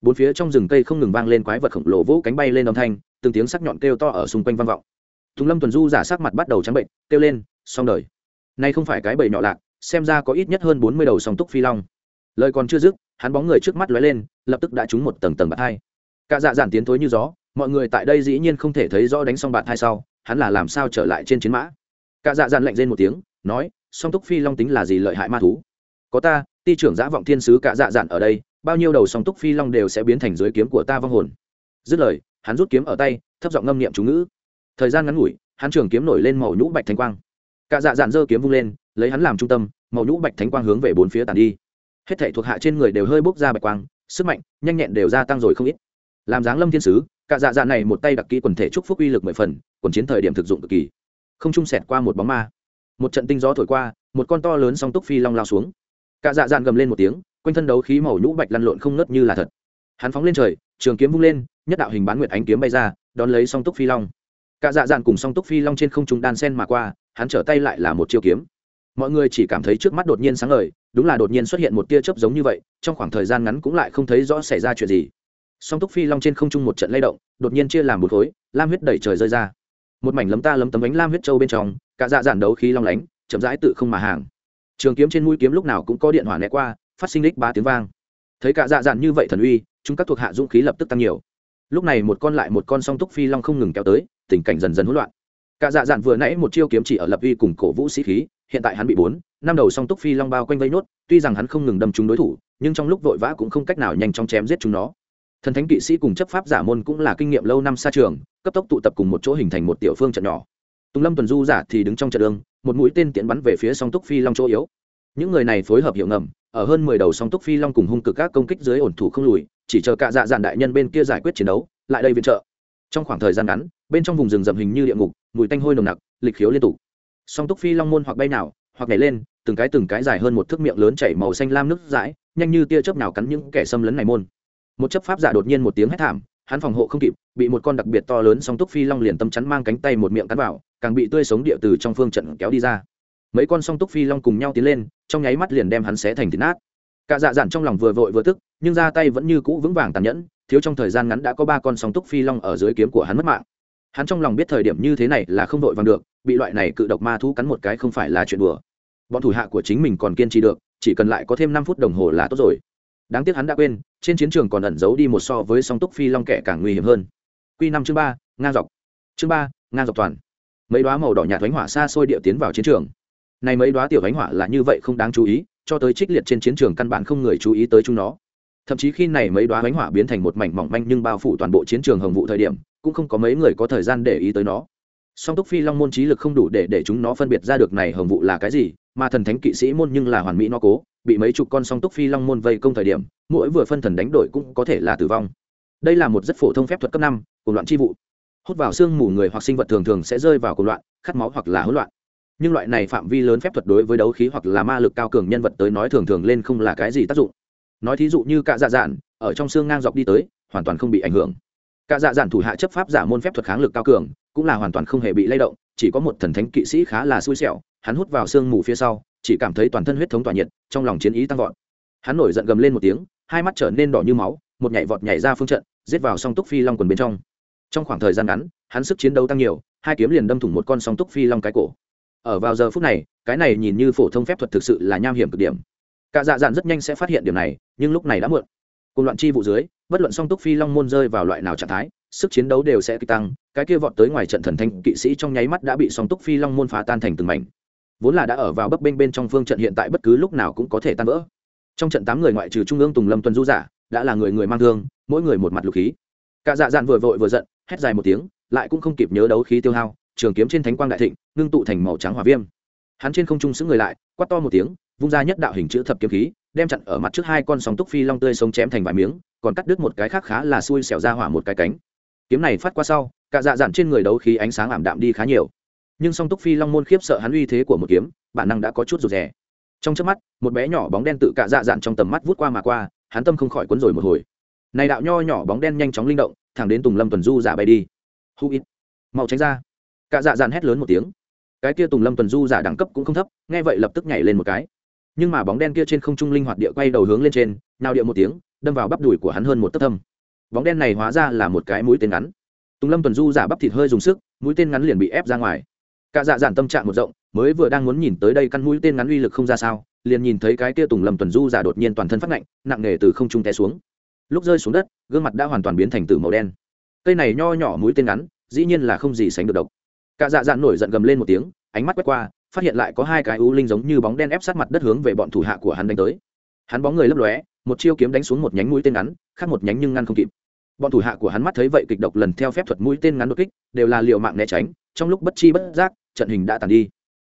Bốn phía trong rừng cây không ngừng vang lên quái vật khổng lồ vỗ cánh bay lên âm thanh, từng tiếng sắc nhọn kêu to ở xung quanh vang vọng. Tùng lâm tuần du giả sắc mặt bắt đầu trắng bệnh, kêu lên, xong đời. Nay không phải cái bầy nhỏ lạc, xem ra có ít nhất hơn bốn mươi đầu song túc phi long lời còn chưa dứt, hắn bóng người trước mắt lóe lên, lập tức đã trúng một tầng tầng bạt hai. Cả dạ giản tiến thối như gió, mọi người tại đây dĩ nhiên không thể thấy rõ đánh xong bạt hai sau, hắn là làm sao trở lại trên chiến mã. Cả dạ giản lạnh rên một tiếng, nói, song túc phi long tính là gì lợi hại ma thú? Có ta, ti trưởng giã vọng thiên sứ cả dạ giản ở đây, bao nhiêu đầu song túc phi long đều sẽ biến thành dưới kiếm của ta vong hồn. Dứt lời, hắn rút kiếm ở tay, thấp giọng ngâm niệm chú ngữ. Thời gian ngắn ngủi, hắn trường kiếm nổi lên màu nhũ bạch thánh quang. Cả dạ dạn giơ kiếm vung lên, lấy hắn làm trung tâm, màu nhũ bạch thánh quang hướng về bốn phía tàn đi hết thể thuộc hạ trên người đều hơi bốc ra bạch quang, sức mạnh, nhanh nhẹn đều gia tăng rồi không ít. Làm dáng lâm thiên sứ, cả dạ dạ này một tay đặc kỹ quần thể chúc phúc uy lực mười phần, quần chiến thời điểm thực dụng cực kỳ. Không trung sẹt qua một bóng ma. Một trận tinh gió thổi qua, một con to lớn song túc phi long lao xuống. Cả dạ dạn gầm lên một tiếng, quanh thân đấu khí màu nhũ bạch lăn lộn không ngớt như là thật. Hắn phóng lên trời, trường kiếm vung lên, nhất đạo hình bán nguyệt ánh kiếm bay ra, đón lấy song túc phi long. Cả dạ dạn cùng song túc phi long trên không trung đan sen mà qua, hắn trở tay lại là một chiêu kiếm. Mọi người chỉ cảm thấy trước mắt đột nhiên sáng ngời đúng là đột nhiên xuất hiện một tia chớp giống như vậy, trong khoảng thời gian ngắn cũng lại không thấy rõ xảy ra chuyện gì. Song túc phi long trên không trung một trận lay động, đột nhiên chia làm một khối, lam huyết đẩy trời rơi ra. Một mảnh lấm ta lấm tấm ánh lam huyết trâu bên trong, cả dạ dạn đấu khí long lánh, chậm rãi tự không mà hàng. Trường kiếm trên mũi kiếm lúc nào cũng có điện hỏa né qua, phát sinh đích ba tiếng vang. Thấy cả dạ dạn như vậy thần uy, chúng các thuộc hạ dũng khí lập tức tăng nhiều. Lúc này một con lại một con song túc phi long không ngừng kéo tới, tình cảnh dần dần hỗn loạn cả dạ dạn vừa nãy một chiêu kiếm chỉ ở lập uy cùng cổ vũ sĩ khí, hiện tại hắn bị bốn, năm đầu song túc phi long bao quanh vây nốt, tuy rằng hắn không ngừng đâm trúng đối thủ, nhưng trong lúc vội vã cũng không cách nào nhanh chóng chém giết chúng nó. Thần thánh kỵ sĩ cùng chấp pháp giả môn cũng là kinh nghiệm lâu năm xa trường, cấp tốc tụ tập cùng một chỗ hình thành một tiểu phương trận nhỏ. Tùng lâm tuần du giả thì đứng trong trận đường, một mũi tên tiễn bắn về phía song túc phi long chỗ yếu. Những người này phối hợp hiệu ngầm, ở hơn mười đầu song túc phi long cùng hung cực các công kích dưới ổn thủ không lùi, chỉ chờ cả dạ dạn đại nhân bên kia giải quyết chiến đấu, lại đây viện trợ. Trong khoảng thời gian ngắn, bên trong vùng rừng rậm hình như địa ngục mùi tanh hôi nồng nặc, lịch khiếu liên tục. Song túc phi long môn hoặc bay nào, hoặc nhảy lên, từng cái từng cái dài hơn một thước miệng lớn chảy màu xanh lam nước dãi, nhanh như tia chớp nào cắn những kẻ xâm lấn này môn. Một chấp pháp giả đột nhiên một tiếng hét thảm, hắn phòng hộ không kịp, bị một con đặc biệt to lớn song túc phi long liền tâm chắn mang cánh tay một miệng cắn vào, càng bị tươi sống địa từ trong phương trận kéo đi ra. Mấy con song túc phi long cùng nhau tiến lên, trong nháy mắt liền đem hắn xé thành thịt nát. Cả dạ dạn trong lòng vừa vội vừa tức, nhưng ra tay vẫn như cũ vững vàng tàn nhẫn, thiếu trong thời gian ngắn đã có ba con song túc phi long ở dưới kiếm của hắn mất mạng hắn trong lòng biết thời điểm như thế này là không vội vàng được, bị loại này cự độc ma thú cắn một cái không phải là chuyện đùa. Bọn thủ hạ của chính mình còn kiên trì được, chỉ cần lại có thêm năm phút đồng hồ là tốt rồi. Đáng tiếc hắn đã quên, trên chiến trường còn ẩn giấu đi một so với song túc phi long kẻ càng nguy hiểm hơn. Q năm chương ba, ngang dọc. Chương ba, ngang dọc toàn. Mấy đoá màu đỏ nhạt thánh hỏa xa xôi địa tiến vào chiến trường. Này mấy đoá tiểu thánh hỏa là như vậy không đáng chú ý, cho tới trích liệt trên chiến trường căn bản không người chú ý tới chúng nó. Thậm chí khi này mấy đoá thánh hỏa biến thành một mảnh mỏng manh nhưng bao phủ toàn bộ chiến trường hồng vụ thời điểm cũng không có mấy người có thời gian để ý tới nó. Song túc phi long môn trí lực không đủ để để chúng nó phân biệt ra được này hồng vụ là cái gì, mà thần thánh kỵ sĩ môn nhưng là hoàn mỹ nó cố, bị mấy chục con song túc phi long môn vây công thời điểm, mỗi vừa phân thần đánh đổi cũng có thể là tử vong. Đây là một rất phổ thông phép thuật cấp năm cùng loạn chi vụ. Hút vào xương mù người hoặc sinh vật thường thường sẽ rơi vào cùng loạn, khát máu hoặc là hỗn loạn. Nhưng loại này phạm vi lớn phép thuật đối với đấu khí hoặc là ma lực cao cường nhân vật tới nói thường thường lên không là cái gì tác dụng. Nói thí dụ như cạ dạ dạn, ở trong xương ngang dọc đi tới, hoàn toàn không bị ảnh hưởng. Cả dạ giản thủ hạ chấp pháp giả môn phép thuật kháng lực cao cường, cũng là hoàn toàn không hề bị lay động, chỉ có một thần thánh kỵ sĩ khá là xui xẻo, hắn hút vào xương mù phía sau, chỉ cảm thấy toàn thân huyết thống tỏa nhiệt, trong lòng chiến ý tăng vọt. Hắn nổi giận gầm lên một tiếng, hai mắt trở nên đỏ như máu, một nhảy vọt nhảy ra phương trận, giết vào song túc phi long quần bên trong. Trong khoảng thời gian ngắn, hắn sức chiến đấu tăng nhiều, hai kiếm liền đâm thủng một con song túc phi long cái cổ. Ở vào giờ phút này, cái này nhìn như phổ thông phép thuật thực sự là nham hiểm cực điểm. Cả dạ dạn rất nhanh sẽ phát hiện điểm này, nhưng lúc này đã muộn cùng loạn chi vụ dưới, bất luận song túc phi long môn rơi vào loại nào trạng thái, sức chiến đấu đều sẽ tăng, cái kia vọt tới ngoài trận thần thanh kỵ sĩ trong nháy mắt đã bị song túc phi long môn phá tan thành từng mảnh. Vốn là đã ở vào bấp bênh bên trong phương trận hiện tại bất cứ lúc nào cũng có thể tan vỡ. Trong trận tám người ngoại trừ trung ương tùng lâm tuần du giả, đã là người người mang thương, mỗi người một mặt lục khí. Cả dạ dạn vừa vội vừa giận, hét dài một tiếng, lại cũng không kịp nhớ đấu khí tiêu hao, trường kiếm trên thánh quang đại thịnh, ngưng tụ thành màu trắng hỏa viêm. Hắn trên không trung xứng người lại, quát to một tiếng, vung ra nhất đạo hình chữ thập kiếm khí đem chặn ở mặt trước hai con sóng túc phi long tươi sống chém thành vài miếng, còn cắt đứt một cái khác khá là xui xẻo ra hỏa một cái cánh. Kiếm này phát qua sau, cả dạ dạn trên người đấu khí ánh sáng ảm đạm đi khá nhiều. Nhưng song túc phi long môn khiếp sợ hắn uy thế của một kiếm, bản năng đã có chút rụt rè. Trong trước mắt, một bé nhỏ bóng đen tự cạ dạ dạn trong tầm mắt vút qua mà qua, hắn tâm không khỏi cuốn rồi một hồi. Này đạo nho nhỏ bóng đen nhanh chóng linh động, thẳng đến tùng lâm tuần du giả bay đi. Hú ít mau tránh ra. Cạ dạ dạn hét lớn một tiếng. Cái kia tùng lâm tuần du giả đẳng cấp cũng không thấp, nghe vậy lập tức nhảy lên một cái nhưng mà bóng đen kia trên không trung linh hoạt địa quay đầu hướng lên trên, nào địa một tiếng, đâm vào bắp đùi của hắn hơn một tấc thâm. Bóng đen này hóa ra là một cái mũi tên ngắn. Tùng lâm tuần du giả bắp thịt hơi dùng sức, mũi tên ngắn liền bị ép ra ngoài. Cả dạ dạn tâm trạng một rộng, mới vừa đang muốn nhìn tới đây căn mũi tên ngắn uy lực không ra sao, liền nhìn thấy cái kia tùng lâm tuần du giả đột nhiên toàn thân phát lạnh, nặng nề từ không trung té xuống. Lúc rơi xuống đất, gương mặt đã hoàn toàn biến thành từ màu đen. Cây này nho nhỏ mũi tên ngắn, dĩ nhiên là không gì sánh được độc. Cả dạ dạn nổi giận gầm lên một tiếng, ánh mắt quét qua phát hiện lại có hai cái ưu linh giống như bóng đen ép sát mặt đất hướng về bọn thủ hạ của hắn đánh tới. Hắn bóng người lấp lóe, một chiêu kiếm đánh xuống một nhánh mũi tên ngắn, khác một nhánh nhưng ngăn không kịp. Bọn thủ hạ của hắn mắt thấy vậy kịch độc lần theo phép thuật mũi tên ngắn đột kích, đều là liệu mạng né tránh, trong lúc bất chi bất giác, trận hình đã tàn đi.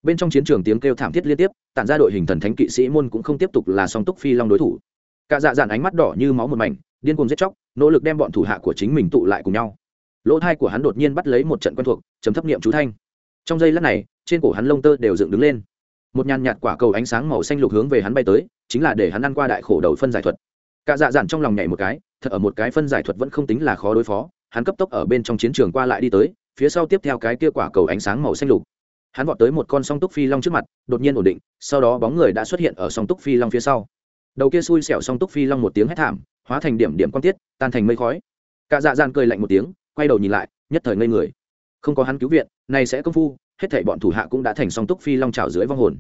Bên trong chiến trường tiếng kêu thảm thiết liên tiếp, tản ra đội hình thần thánh kỵ sĩ môn cũng không tiếp tục là song túc phi long đối thủ. Cả dạ dạn ánh mắt đỏ như máu một mảnh, điên cuồng giết chóc, nỗ lực đem bọn thủ hạ của chính mình tụ lại cùng nhau. Lỗ thai của hắn đột nhiên bắt lấy một trận quen thuộc, chấm thấp niệm chú thanh. Trong giây lát này trên cổ hắn lông tơ đều dựng đứng lên. Một nhàn nhạt quả cầu ánh sáng màu xanh lục hướng về hắn bay tới, chính là để hắn ăn qua đại khổ đầu phân giải thuật. Cả dạ dạn trong lòng nhảy một cái, thật ở một cái phân giải thuật vẫn không tính là khó đối phó, hắn cấp tốc ở bên trong chiến trường qua lại đi tới, phía sau tiếp theo cái kia quả cầu ánh sáng màu xanh lục. Hắn vọt tới một con song túc phi long trước mặt, đột nhiên ổn định, sau đó bóng người đã xuất hiện ở song túc phi long phía sau. Đầu kia xui xẻo song túc phi long một tiếng hét thảm, hóa thành điểm điểm quan tiết, tan thành mây khói. Cả dạ dạn cười lạnh một tiếng, quay đầu nhìn lại, nhất thời ngây người. Không có hắn cứu viện, này sẽ công phu hết thảy bọn thủ hạ cũng đã thành song túc phi long trào dưới vong hồn.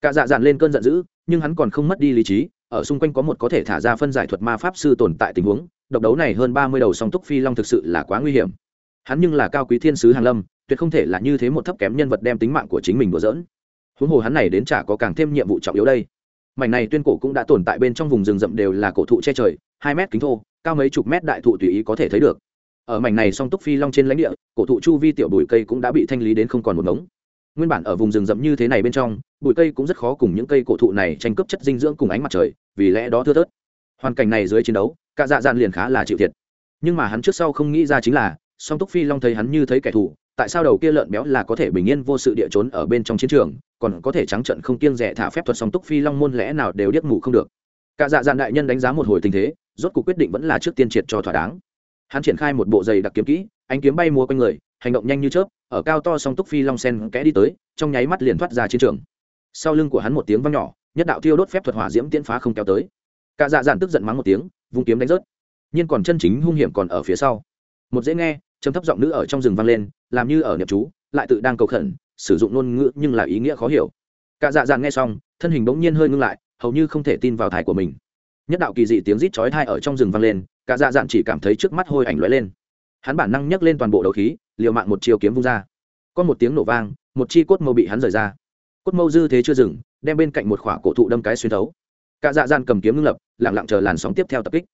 Cả dạ dạn lên cơn giận dữ, nhưng hắn còn không mất đi lý trí, ở xung quanh có một có thể thả ra phân giải thuật ma pháp sư tồn tại tình huống, độc đấu này hơn ba mươi đầu song túc phi long thực sự là quá nguy hiểm. Hắn nhưng là cao quý thiên sứ hàn lâm, tuyệt không thể là như thế một thấp kém nhân vật đem tính mạng của chính mình đùa dỡn huống hồ hắn này đến chả có càng thêm nhiệm vụ trọng yếu đây. Mảnh này tuyên cổ cũng đã tồn tại bên trong vùng rừng rậm đều là cổ thụ che trời, hai mét kính thô, cao mấy chục mét đại thụ tùy ý có thể thấy được ở mảnh này song túc phi long trên lãnh địa, cổ thụ chu vi tiểu bụi cây cũng đã bị thanh lý đến không còn một ngống. Nguyên bản ở vùng rừng rậm như thế này bên trong, bụi cây cũng rất khó cùng những cây cổ thụ này tranh cướp chất dinh dưỡng cùng ánh mặt trời, vì lẽ đó thưa thớt. Hoàn cảnh này dưới chiến đấu, cả dạ dạn liền khá là chịu thiệt. Nhưng mà hắn trước sau không nghĩ ra chính là, song túc phi long thấy hắn như thấy kẻ thù, tại sao đầu kia lợn béo là có thể bình yên vô sự địa trốn ở bên trong chiến trường, còn có thể trắng trận không kiêng rẻ thả phép thuật song túc phi long môn lẽ nào đều điếc mù không được. Cả dạ dạn đại nhân đánh giá một hồi tình thế, rốt cuộc quyết định vẫn là trước tiên triệt cho thỏa đáng hắn triển khai một bộ giày đặc kiếm kỹ anh kiếm bay mua quanh người, hành động nhanh như chớp, ở cao to song túc phi long sen kẽ đi tới, trong nháy mắt liền thoát ra chiến trường. Sau lưng của hắn một tiếng vang nhỏ, nhất đạo thiêu đốt phép thuật hỏa diễm tiễn phá không kéo tới. Cả dạ dạn tức giận mắng một tiếng, vung kiếm đánh rớt. Nhưng còn chân chính hung hiểm còn ở phía sau. Một dễ nghe, trầm thấp giọng nữ ở trong rừng vang lên, làm như ở niệm chú, lại tự đang cầu khẩn, sử dụng ngôn ngữ nhưng là ý nghĩa khó hiểu. Cả dạ dạn nghe xong, thân hình bỗng nhiên hơi ngưng lại, hầu như không thể tin vào thải của mình. Nhất đạo kỳ dị tiếng rít chói tai ở trong rừng vang lên cả dạ dạn chỉ cảm thấy trước mắt hôi ảnh lóe lên. Hắn bản năng nhấc lên toàn bộ đầu khí, liều mạng một chiều kiếm vung ra. Có một tiếng nổ vang, một chi cốt mâu bị hắn rời ra. Cốt mâu dư thế chưa dừng, đem bên cạnh một khỏa cổ thụ đâm cái xuyên thấu. Cả dạ dạn cầm kiếm ngưng lập, lặng lặng chờ làn sóng tiếp theo tập kích.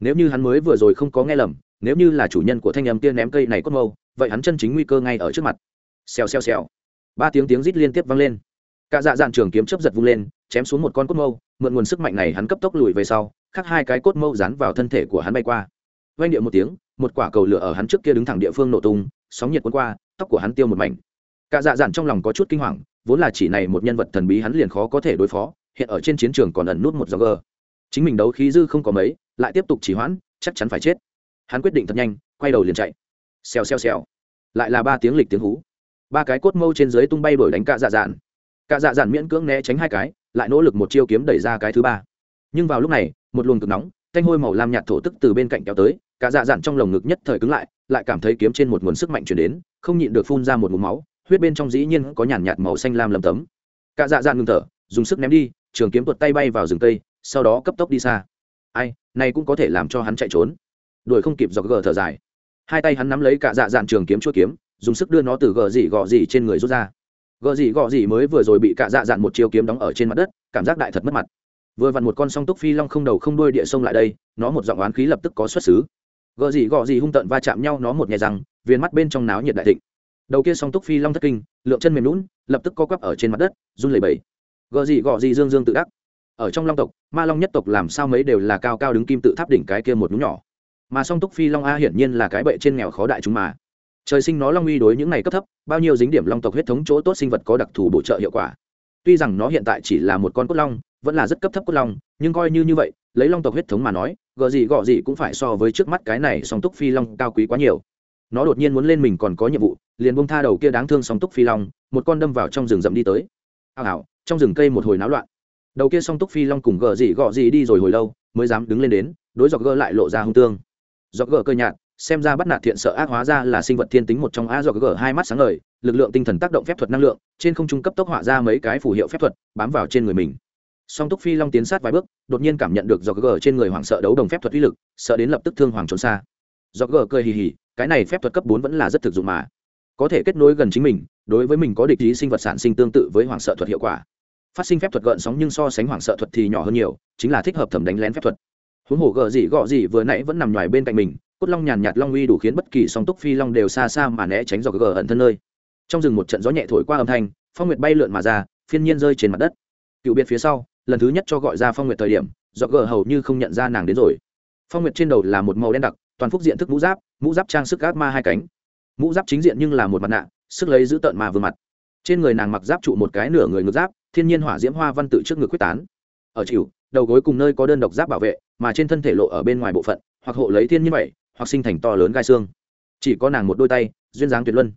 Nếu như hắn mới vừa rồi không có nghe lầm, nếu như là chủ nhân của thanh âm tiên ném cây này cốt mâu, vậy hắn chân chính nguy cơ ngay ở trước mặt. Xèo xèo xèo. Ba tiếng tiếng rít liên tiếp vang lên. Cả dạ dạn trường kiếm chấp giật vung lên, chém xuống một con cốt mâu mượn nguồn sức mạnh này hắn cấp tốc lùi về sau, khắc hai cái cốt mâu dán vào thân thể của hắn bay qua. Vang điệu một tiếng, một quả cầu lửa ở hắn trước kia đứng thẳng địa phương nổ tung, sóng nhiệt cuốn qua, tóc của hắn tiêu một mảnh. Cả dạ dạn trong lòng có chút kinh hoàng, vốn là chỉ này một nhân vật thần bí hắn liền khó có thể đối phó, hiện ở trên chiến trường còn ẩn nút một dòng gờ. Chính mình đấu khí dư không có mấy, lại tiếp tục chỉ hoãn, chắc chắn phải chết. Hắn quyết định thật nhanh, quay đầu liền chạy. Xèo xèo xèo. Lại là ba tiếng lịch tiếng hú. Ba cái cốt mâu trên dưới tung bay đuổi đánh cả dạ dạn. Cả dạ dạn miễn cưỡng né tránh hai cái lại nỗ lực một chiêu kiếm đẩy ra cái thứ ba. Nhưng vào lúc này, một luồng cực nóng, thanh hôi màu lam nhạt thổ tức từ bên cạnh kéo tới, cả dạ dạn trong lồng ngực nhất thời cứng lại lại cảm thấy kiếm trên một nguồn sức mạnh chuyển đến, không nhịn được phun ra một mũ máu, huyết bên trong dĩ nhiên có nhàn nhạt màu xanh lam lầm tấm. Cả dạ dạn ngừng thở, dùng sức ném đi, trường kiếm tuột tay bay vào rừng cây, sau đó cấp tốc đi xa. Ai, này cũng có thể làm cho hắn chạy trốn. Đuổi không kịp dọc gờ thở dài. Hai tay hắn nắm lấy cả dạ dạn trường kiếm chuỗi kiếm, dùng sức đưa nó từ gờ dị gọ dị trên người rút ra gờ gì gọ gì mới vừa rồi bị cả dạ dạn một chiều kiếm đóng ở trên mặt đất cảm giác đại thật mất mặt. Vừa vặn một con song túc phi long không đầu không đuôi địa sông lại đây nó một giọng oán khí lập tức có xuất xứ. Gợ gì gọ gì hung tợn va chạm nhau nó một nhẹ rằng, viên mắt bên trong náo nhiệt đại thịnh. Đầu kia song túc phi long thất kinh lượng chân mềm lún lập tức co quắp ở trên mặt đất run lẩy bẩy. Gợ gì gọ gì dương dương tự đắc. Ở trong long tộc ma long nhất tộc làm sao mấy đều là cao cao đứng kim tự tháp đỉnh cái kia một núm nhỏ. Mà song túc phi long a hiển nhiên là cái bệ trên nghèo khó đại chúng mà trời sinh nó long uy đối những này cấp thấp, bao nhiêu dính điểm long tộc huyết thống chỗ tốt sinh vật có đặc thù bổ trợ hiệu quả. Tuy rằng nó hiện tại chỉ là một con cốt long, vẫn là rất cấp thấp cốt long, nhưng coi như như vậy, lấy long tộc huyết thống mà nói gợ gì gọ gì cũng phải so với trước mắt cái này song túc phi long cao quý quá nhiều. Nó đột nhiên muốn lên mình còn có nhiệm vụ, liền bông tha đầu kia đáng thương song túc phi long, một con đâm vào trong rừng rậm đi tới. Hào hào, trong rừng cây một hồi náo loạn. Đầu kia song túc phi long cùng gợ gì gọ gì đi rồi hồi lâu, mới dám đứng lên đến, đối dọc gỡ lại lộ ra hung tương. Dọc gỡ cơ nhạt xem ra bắt nạt thiện sợ ác hóa ra là sinh vật thiên tính một trong a do g hai mắt sáng ngời, lực lượng tinh thần tác động phép thuật năng lượng, trên không trung cấp tốc họa ra mấy cái phù hiệu phép thuật, bám vào trên người mình. Song túc phi long tiến sát vài bước, đột nhiên cảm nhận được do g trên người hoàng sợ đấu đồng phép thuật uy lực, sợ đến lập tức thương hoàng trốn xa. Do g cười hì hì, cái này phép thuật cấp bốn vẫn là rất thực dụng mà. Có thể kết nối gần chính mình, đối với mình có địch ý sinh vật sản sinh tương tự với hoàng sợ thuật hiệu quả. Phát sinh phép thuật gợn sóng nhưng so sánh hoàng sợ thuật thì nhỏ hơn nhiều, chính là thích hợp thẩm đánh lén phép thuật. Huống hồ gờ gì gọ gì vừa nãy vẫn nằm ngoài bên cạnh mình cốt long nhàn nhạt long uy đủ khiến bất kỳ song túc phi long đều xa xa mà né tránh do gờ ẩn thân nơi. Trong rừng một trận gió nhẹ thổi qua âm thanh, phong nguyệt bay lượn mà ra, phiên nhiên rơi trên mặt đất. Cựu biệt phía sau, lần thứ nhất cho gọi ra phong nguyệt thời điểm do gờ hầu như không nhận ra nàng đến rồi. Phong nguyệt trên đầu là một màu đen đặc, toàn phúc diện thức mũ giáp mũ giáp trang sức gác ma hai cánh. Mũ giáp chính diện nhưng là một mặt nạ, sức lấy giữ tợn mà vừa mặt. Trên người nàng mặc giáp trụ một cái nửa người ngược giáp, thiên nhiên hỏa diễm hoa văn tự trước ngực quyết tán. Ở chịu, đầu gối cùng nơi có đơn độc giáp bảo vệ, mà trên thân thể lộ ở bên ngoài bộ phận, hoặc hộ lấy thiên nhiên vậy hoặc sinh thành to lớn gai xương. Chỉ có nàng một đôi tay, duyên dáng tuyệt luân.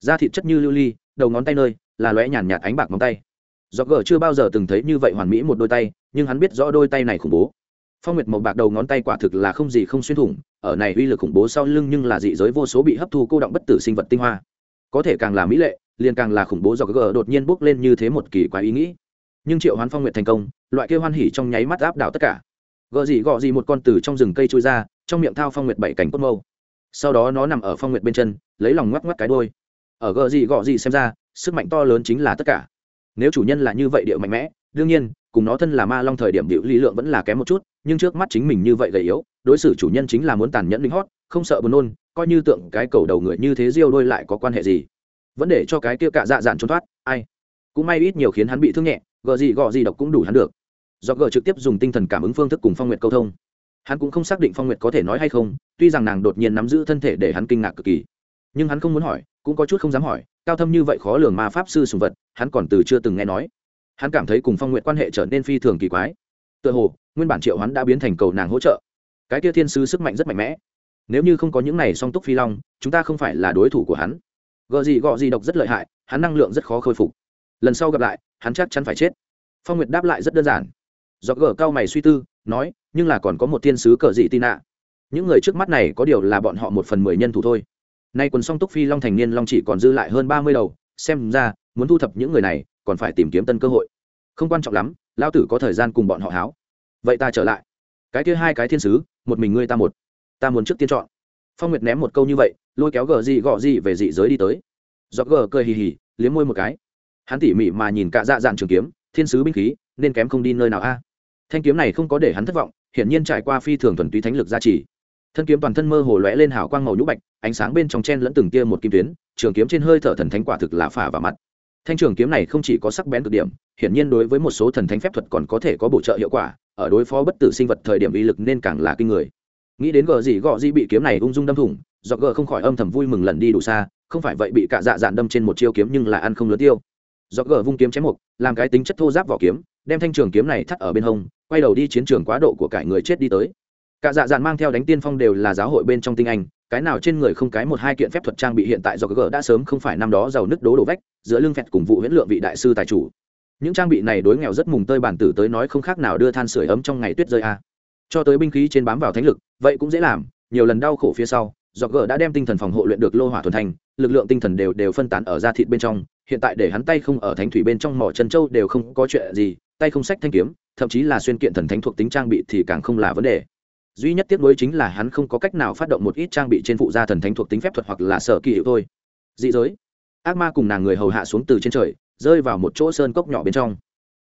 Da thịt chất như lưu ly, đầu ngón tay nơi, là lóe nhàn nhạt ánh bạc móng tay. Do gờ chưa bao giờ từng thấy như vậy hoàn mỹ một đôi tay, nhưng hắn biết rõ đôi tay này khủng bố. Phong nguyệt màu bạc đầu ngón tay quả thực là không gì không xuyên thủng, ở này uy lực khủng bố sau lưng nhưng là dị giới vô số bị hấp thu cô động bất tử sinh vật tinh hoa. Có thể càng là mỹ lệ, liền càng là khủng bố do gờ đột nhiên bốc lên như thế một kỳ quái ý nghĩ. Nhưng triệu hoán phong nguyệt thành công, loại kia hoan hỉ trong nháy mắt áp đảo tất cả. Gờ gì gọ gì một con từ trong rừng cây trôi ra trong miệng thao phong nguyệt bảy cảnh cốt mâu. Sau đó nó nằm ở phong nguyệt bên chân, lấy lòng ngoắc ngoắc cái đôi ở gờ gì gọ gì xem ra, sức mạnh to lớn chính là tất cả. Nếu chủ nhân là như vậy điệu mạnh mẽ, đương nhiên, cùng nó thân là ma long thời điểm điệu lý lượng vẫn là kém một chút, nhưng trước mắt chính mình như vậy gầy yếu, đối xử chủ nhân chính là muốn tàn nhẫn lính hót, không sợ buồn nôn, coi như tượng cái cầu đầu người như thế riêu đôi lại có quan hệ gì. Vẫn để cho cái kia cạ dạ dạn trốn thoát, ai? Cũng may ít nhiều khiến hắn bị thương nhẹ, gờ gì gọ gì độc cũng đủ hắn được. Do gờ trực tiếp dùng tinh thần cảm ứng phương thức cùng phong nguyệt câu thông hắn cũng không xác định phong nguyệt có thể nói hay không, tuy rằng nàng đột nhiên nắm giữ thân thể để hắn kinh ngạc cực kỳ. Nhưng hắn không muốn hỏi, cũng có chút không dám hỏi, cao thâm như vậy khó lường ma pháp sư sùng vật, hắn còn từ chưa từng nghe nói. Hắn cảm thấy cùng phong nguyện quan hệ trở nên phi thường kỳ quái. Tựa hồ, nguyên bản triệu hắn đã biến thành cầu nàng hỗ trợ. Cái kia thiên sứ sức mạnh rất mạnh mẽ. Nếu như không có những này song túc phi long, chúng ta không phải là đối thủ của hắn. Gợ gì gọ gì độc rất lợi hại, hắn năng lượng rất khó khôi phục. Lần sau gặp lại, hắn chắc chắn phải chết. Phong nguyệt đáp lại rất đơn giản. Do gờ cao mày suy tư nói, nhưng là còn có một thiên sứ cờ dị tin ạ những người trước mắt này có điều là bọn họ một phần mười nhân thủ thôi. Nay quần song túc phi long thành niên long chỉ còn dư lại hơn ba mươi đầu, xem ra, muốn thu thập những người này, còn phải tìm kiếm tân cơ hội. Không quan trọng lắm, lão tử có thời gian cùng bọn họ háo. Vậy ta trở lại. Cái kia hai cái thiên sứ, một mình ngươi ta một. Ta muốn trước tiên chọn. Phong nguyệt ném một câu như vậy, lôi kéo gờ gì gọ gì về dị giới đi tới. Giọt gờ cười hì hì, liếm môi một cái. Hắn tỉ mỉ mà nhìn cả dạ dạn trường kiếm, thiên sứ binh khí, nên kém không đi nơi nào a thanh kiếm này không có để hắn thất vọng, hiển nhiên trải qua phi thường thuần túy thánh lực gia trì. Thân kiếm toàn thân mơ hồ lóe lên hào quang màu nhũ bạch, ánh sáng bên trong chen lẫn từng tia một kim tuyến, trường kiếm trên hơi thở thần thánh quả thực là phả vào mặt. Thanh trường kiếm này không chỉ có sắc bén cực điểm, hiển nhiên đối với một số thần thánh phép thuật còn có thể có bổ trợ hiệu quả, ở đối phó bất tử sinh vật thời điểm uy lực nên càng là kinh người. Nghĩ đến gờ gì gọ gì bị kiếm này ung dung đâm thủng do gờ không khỏi âm thầm vui mừng lần đi đủ xa, không phải vậy bị cả dạ dạn đâm trên một chiêu kiếm nhưng là ăn không lứa tiêu. Do gờ vung kiếm chém mục, làm cái tính chất thô giáp vỏ kiếm đem thanh trường kiếm này thắt ở bên hông, quay đầu đi chiến trường quá độ của cải người chết đi tới. Cả dạ dạn mang theo đánh tiên phong đều là giáo hội bên trong tinh anh, cái nào trên người không cái một hai kiện phép thuật trang bị hiện tại do gờ đã sớm không phải năm đó giàu nứt đố đổ vách, giữa lưng phẹt cùng vụ huyễn lượng vị đại sư tài chủ. Những trang bị này đối nghèo rất mùng tơi bản tử tới nói không khác nào đưa than sửa ấm trong ngày tuyết rơi a. Cho tới binh khí trên bám vào thánh lực, vậy cũng dễ làm, nhiều lần đau khổ phía sau do gờ đã đem tinh thần phòng hộ luyện được lô hỏa thuần thành, lực lượng tinh thần đều đều phân tán ở da thịt bên trong, hiện tại để hắn tay không ở thánh thủy bên trong mỏ chân châu đều không có chuyện gì, tay không sách thanh kiếm, thậm chí là xuyên kiện thần thánh thuộc tính trang bị thì càng không là vấn đề. Duy nhất tiếc nuối chính là hắn không có cách nào phát động một ít trang bị trên phụ gia thần thánh thuộc tính phép thuật hoặc là sở kỳ hiệu thôi. Dị giới. Ác ma cùng nàng người hầu hạ xuống từ trên trời, rơi vào một chỗ sơn cốc nhỏ bên trong.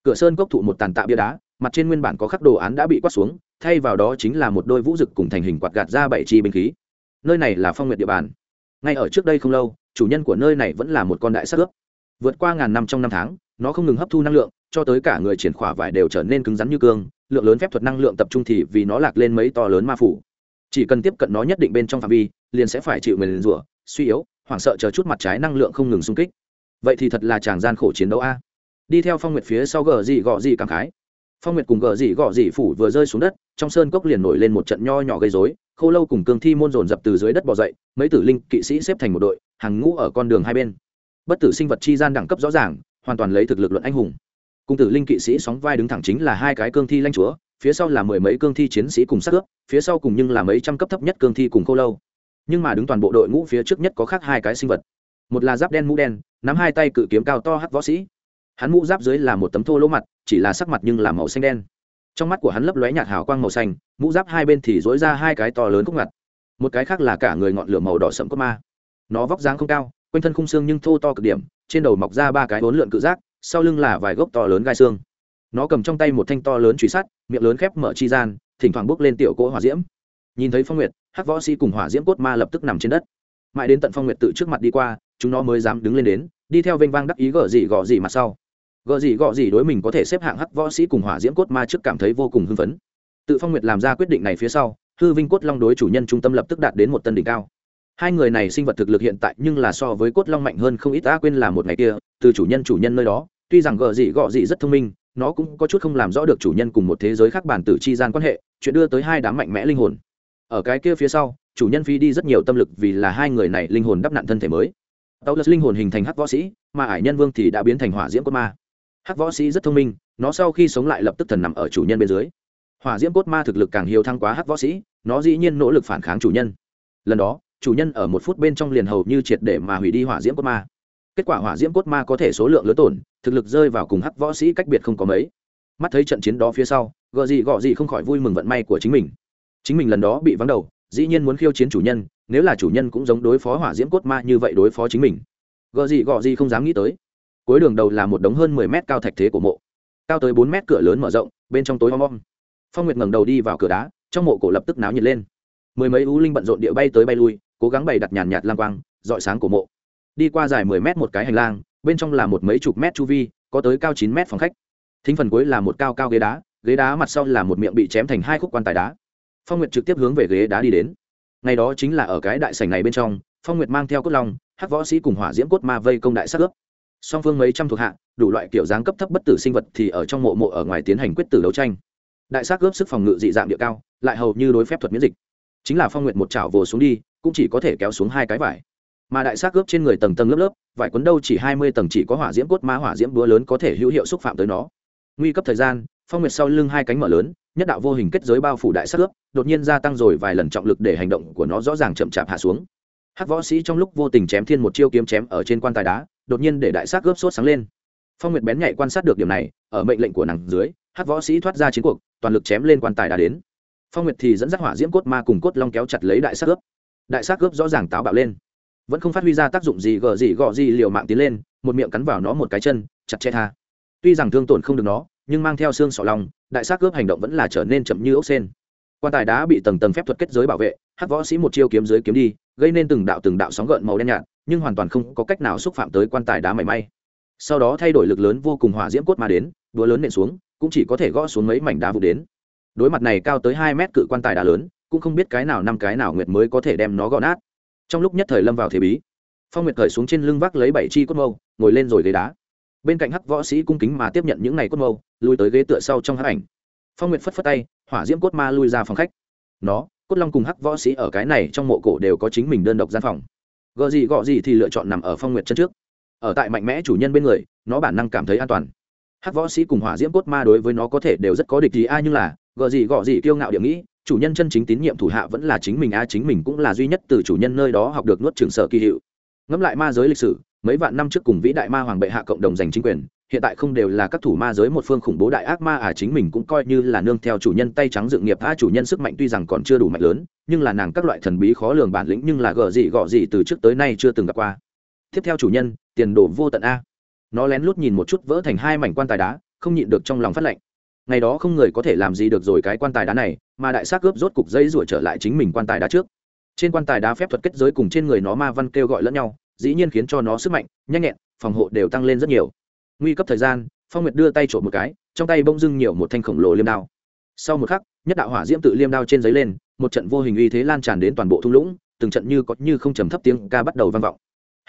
Cửa sơn cốc thụ một tàn tạ bia đá, mặt trên nguyên bản có khắc đồ án đã bị quát xuống, thay vào đó chính là một đôi vũ rực cùng thành hình quạt gạt ra bảy chi binh khí nơi này là phong nguyệt địa bàn. Ngay ở trước đây không lâu, chủ nhân của nơi này vẫn là một con đại sắc ướp. Vượt qua ngàn năm trong năm tháng, nó không ngừng hấp thu năng lượng, cho tới cả người triển khỏa vải đều trở nên cứng rắn như cương, lượng lớn phép thuật năng lượng tập trung thì vì nó lạc lên mấy to lớn ma phủ. Chỉ cần tiếp cận nó nhất định bên trong phạm vi, liền sẽ phải chịu người liền rủa, suy yếu, hoảng sợ chờ chút mặt trái năng lượng không ngừng xung kích. Vậy thì thật là chàng gian khổ chiến đấu a. Đi theo phong nguyệt phía sau gờ gì gọ gì cảm khái. Phong nguyệt cùng gờ gì gọ gì phủ vừa rơi xuống đất, trong sơn cốc liền nổi lên một trận nho nhỏ gây dối khô lâu cùng cương thi môn dồn dập từ dưới đất bỏ dậy, mấy tử linh kỵ sĩ xếp thành một đội, hàng ngũ ở con đường hai bên. Bất tử sinh vật chi gian đẳng cấp rõ ràng, hoàn toàn lấy thực lực luận anh hùng. Cùng tử linh kỵ sĩ sóng vai đứng thẳng chính là hai cái cương thi lanh chúa, phía sau là mười mấy cương thi chiến sĩ cùng sát ướp phía sau cùng nhưng là mấy trăm cấp thấp nhất cương thi cùng khô lâu. Nhưng mà đứng toàn bộ đội ngũ phía trước nhất có khác hai cái sinh vật. Một là giáp đen mũ đen, nắm hai tay cự kiếm cao to hắt võ sĩ. Hắn mũ giáp dưới là một tấm thô lỗ mặt, chỉ là sắc mặt nhưng là màu xanh đen trong mắt của hắn lấp lóe nhạt hào quang màu xanh, mũ giáp hai bên thì dối ra hai cái to lớn khúc ngặt. Một cái khác là cả người ngọn lửa màu đỏ sẫm cốt ma. Nó vóc dáng không cao, quanh thân khung xương nhưng thô to cực điểm, trên đầu mọc ra ba cái bốn lượn cự giác, sau lưng là vài gốc to lớn gai xương. Nó cầm trong tay một thanh to lớn truy sát miệng lớn khép mở chi gian, thỉnh thoảng bước lên tiểu cỗ hỏa diễm. Nhìn thấy phong nguyệt, hắc võ sĩ cùng hỏa diễm cốt ma lập tức nằm trên đất. Mãi đến tận phong nguyệt tự trước mặt đi qua, chúng nó mới dám đứng lên đến, đi theo vênh vang đắc ý gở gì gọ gì mặt sau gợ gì gọ gì đối mình có thể xếp hạng hắc võ sĩ cùng hỏa diễm cốt ma trước cảm thấy vô cùng hưng phấn. Tự phong nguyệt làm ra quyết định này phía sau, hư vinh cốt long đối chủ nhân trung tâm lập tức đạt đến một tân đỉnh cao. Hai người này sinh vật thực lực hiện tại nhưng là so với cốt long mạnh hơn không ít ta quên là một ngày kia, từ chủ nhân chủ nhân nơi đó, tuy rằng gợ gì gọ gì rất thông minh, nó cũng có chút không làm rõ được chủ nhân cùng một thế giới khác bản tử chi gian quan hệ, chuyện đưa tới hai đám mạnh mẽ linh hồn. Ở cái kia phía sau, chủ nhân phi đi rất nhiều tâm lực vì là hai người này linh hồn đắp nặn thân thể mới. Tàu lật linh hồn hình thành hắc võ sĩ, mà ải nhân vương thì đã biến thành hỏa diễm cốt ma hắc võ sĩ rất thông minh, nó sau khi sống lại lập tức thần nằm ở chủ nhân bên dưới. Hỏa diễm cốt ma thực lực càng hiếu thăng quá hắc võ sĩ, nó dĩ nhiên nỗ lực phản kháng chủ nhân. Lần đó, chủ nhân ở một phút bên trong liền hầu như triệt để mà hủy đi hỏa diễm cốt ma. Kết quả hỏa diễm cốt ma có thể số lượng lớn tổn, thực lực rơi vào cùng hắc võ sĩ cách biệt không có mấy. Mắt thấy trận chiến đó phía sau gợ gì gọ gì không khỏi vui mừng vận may của chính mình. Chính mình lần đó bị vắng đầu, dĩ nhiên muốn khiêu chiến chủ nhân, nếu là chủ nhân cũng giống đối phó hỏa diễm cốt ma như vậy đối phó chính mình. Gợ gì gọ gì không dám nghĩ tới cuối đường đầu là một đống hơn mười mét cao thạch thế của mộ. Cao tới bốn mét cửa lớn mở rộng, bên trong tối om om. Phong nguyệt ngẩng đầu đi vào cửa đá, trong mộ cổ lập tức náo nhiệt lên. Mười mấy ú linh bận rộn địa bay tới bay lui, cố gắng bày đặt nhàn nhạt lang quang dọi sáng cổ mộ. Đi qua dài mười mét một cái hành lang, bên trong là một mấy chục mét chu vi, có tới cao chín mét phòng khách. Thính phần cuối là một cao cao ghế đá ghế đá mặt sau là một miệng bị chém thành hai khúc quan tài đá. Phong nguyệt trực tiếp hướng về ghế đá đi đến. Ngày đó chính là ở cái đại sảnh này bên trong, phong nguyệt mang theo cốt long, hắc võ sĩ cùng hỏa diễm cốt ma vây công đại sát ướp song phương mấy trăm thuộc hạ, đủ loại kiểu dáng cấp thấp bất tử sinh vật thì ở trong mộ mộ ở ngoài tiến hành quyết tử đấu tranh. Đại sát ướp sức phòng ngự dị dạng địa cao, lại hầu như đối phép thuật miễn dịch. Chính là phong nguyện một chảo vồ xuống đi, cũng chỉ có thể kéo xuống hai cái vải. Mà đại sát ướp trên người tầng tầng lớp lớp, vải quấn đâu chỉ hai mươi tầng chỉ có hỏa diễm cốt, ma hỏa diễm búa lớn có thể hữu hiệu xúc phạm tới nó. Nguy cấp thời gian, phong nguyệt sau lưng hai cánh mở lớn, nhất đạo vô hình kết giới bao phủ đại sát ướp, đột nhiên gia tăng rồi vài lần trọng lực để hành động của nó rõ ràng chậm chạp hạ xuống. Hắc võ sĩ trong lúc vô tình chém thiên một chiêu kiếm chém ở trên quan tài đá đột nhiên để đại sát gớp sốt sáng lên. Phong nguyệt bén nhạy quan sát được điểm này, ở mệnh lệnh của nàng dưới, hắc võ sĩ thoát ra chiến cuộc, toàn lực chém lên quan tài đã đến. Phong nguyệt thì dẫn dắt hỏa diễm cốt ma cùng cốt long kéo chặt lấy đại sát gớp. Đại sát gớp rõ ràng táo bạo lên. Vẫn không phát huy ra tác dụng gì gờ gì gọ gì, liều mạng tiến lên, một miệng cắn vào nó một cái chân, chặt che tha. Tuy rằng thương tổn không được nó, nhưng mang theo xương sọ lòng đại sát cướp hành động vẫn là trở nên chậm như ốc sen. Quan tài đá bị tầng tầng phép thuật kết giới bảo vệ, hắc võ sĩ một chiêu kiếm dưới kiếm đi, gây nên từng đạo từng đạo sóng gợn màu đen nhạt nhưng hoàn toàn không có cách nào xúc phạm tới quan tài đá mảy may. Sau đó thay đổi lực lớn vô cùng hỏa diễm cốt mà đến, đũa lớn nện xuống, cũng chỉ có thể gõ xuống mấy mảnh đá vụ đến. Đối mặt này cao tới hai mét cự quan tài đá lớn, cũng không biết cái nào năm cái nào nguyệt mới có thể đem nó gõ nát. Trong lúc nhất thời lâm vào thế bí, phong nguyệt cởi xuống trên lưng vác lấy bảy chi cốt mâu, ngồi lên rồi ghế đá. Bên cạnh hắc võ sĩ cung kính mà tiếp nhận những này cốt mâu, lui tới ghế tựa sau trong hắc ảnh. Phong nguyệt phất phất tay, hỏa diễm cốt ma lui ra phòng khách. Nó, cốt long cùng hắc võ sĩ ở cái này trong mộ cổ đều có chính mình đơn độc gian phòng gợ gì gọ gì thì lựa chọn nằm ở phong nguyệt chân trước. Ở tại mạnh mẽ chủ nhân bên người, nó bản năng cảm thấy an toàn. Hắc võ sĩ cùng hỏa diễm cốt ma đối với nó có thể đều rất có địch gì ai nhưng là gợ gì gọ gì kiêu ngạo điểm nghĩ, chủ nhân chân chính tín nhiệm thủ hạ vẫn là chính mình, a, chính mình cũng là duy nhất từ chủ nhân nơi đó học được nuốt trường sở kỳ hiệu. Ngẫm lại ma giới lịch sử, mấy vạn năm trước cùng vĩ đại ma hoàng bệ hạ cộng đồng giành chính quyền hiện tại không đều là các thủ ma giới một phương khủng bố đại ác ma à chính mình cũng coi như là nương theo chủ nhân tay trắng dự nghiệp a chủ nhân sức mạnh tuy rằng còn chưa đủ mạnh lớn, nhưng là nàng các loại thần bí khó lường bản lĩnh nhưng là gờ gì gọ gì từ trước tới nay chưa từng gặp qua. Tiếp theo chủ nhân, tiền đồ vô tận a. Nó lén lút nhìn một chút vỡ thành hai mảnh quan tài đá, không nhịn được trong lòng phát lệnh. Ngày đó không người có thể làm gì được rồi cái quan tài đá này, mà đại xác cướp rốt cục dây rủa trở lại chính mình quan tài đá trước. Trên quan tài đá phép thuật kết giới cùng trên người nó ma văn kêu gọi lẫn nhau, dĩ nhiên khiến cho nó sức mạnh, nhanh nhẹn, phòng hộ đều tăng lên rất nhiều nguy cấp thời gian, phong nguyệt đưa tay trộm một cái, trong tay bông dưng nhiều một thanh khổng lồ liêm đao. Sau một khắc, nhất đạo hỏa diễm tự liêm đao trên giấy lên, một trận vô hình uy thế lan tràn đến toàn bộ thung lũng, từng trận như có như không trầm thấp tiếng ca bắt đầu vang vọng.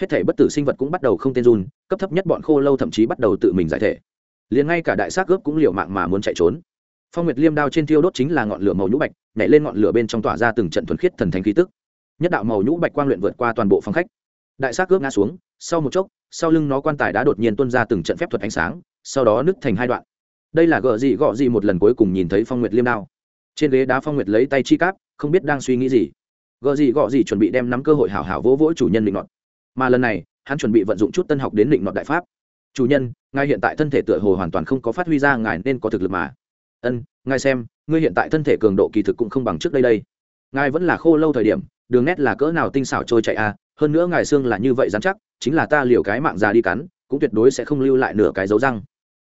Hết thể bất tử sinh vật cũng bắt đầu không tên run, cấp thấp nhất bọn khô lâu thậm chí bắt đầu tự mình giải thể. Liền ngay cả đại xác gớp cũng liều mạng mà muốn chạy trốn. Phong nguyệt liêm đao trên thiêu đốt chính là ngọn lửa màu nhũ bạch, nhảy lên ngọn lửa bên trong tỏa ra từng trận thuần khiết thần thánh khí tức. Nhất đạo màu nhũ bạch quang luyện vượt qua toàn bộ phòng khách. Đại xác gớp ngã xuống, sau một chốc sau lưng nó quan tài đã đột nhiên tuôn ra từng trận phép thuật ánh sáng sau đó nứt thành hai đoạn. Đây là gợ gì gọ gì một lần cuối cùng nhìn thấy phong nguyệt liêm đao. Trên ghế đá phong nguyệt lấy tay chi cáp không biết đang suy nghĩ gì. Gợ gì gọ gì chuẩn bị đem nắm cơ hội hảo hảo vỗ vỗ chủ nhân định nọt. Mà lần này hắn chuẩn bị vận dụng chút tân học đến định nọt đại pháp. Chủ nhân ngài hiện tại thân thể tựa hồ hoàn toàn không có phát huy ra ngài nên có thực lực mà. Ân ngài xem ngươi hiện tại thân thể cường độ kỳ thực cũng không bằng trước đây đây. Ngài vẫn là khô lâu thời điểm đường nét là cỡ nào tinh xảo trôi chạy a à, hơn nữa ngài xương là như vậy dám chắc chính là ta liều cái mạng già đi cắn, cũng tuyệt đối sẽ không lưu lại nửa cái dấu răng.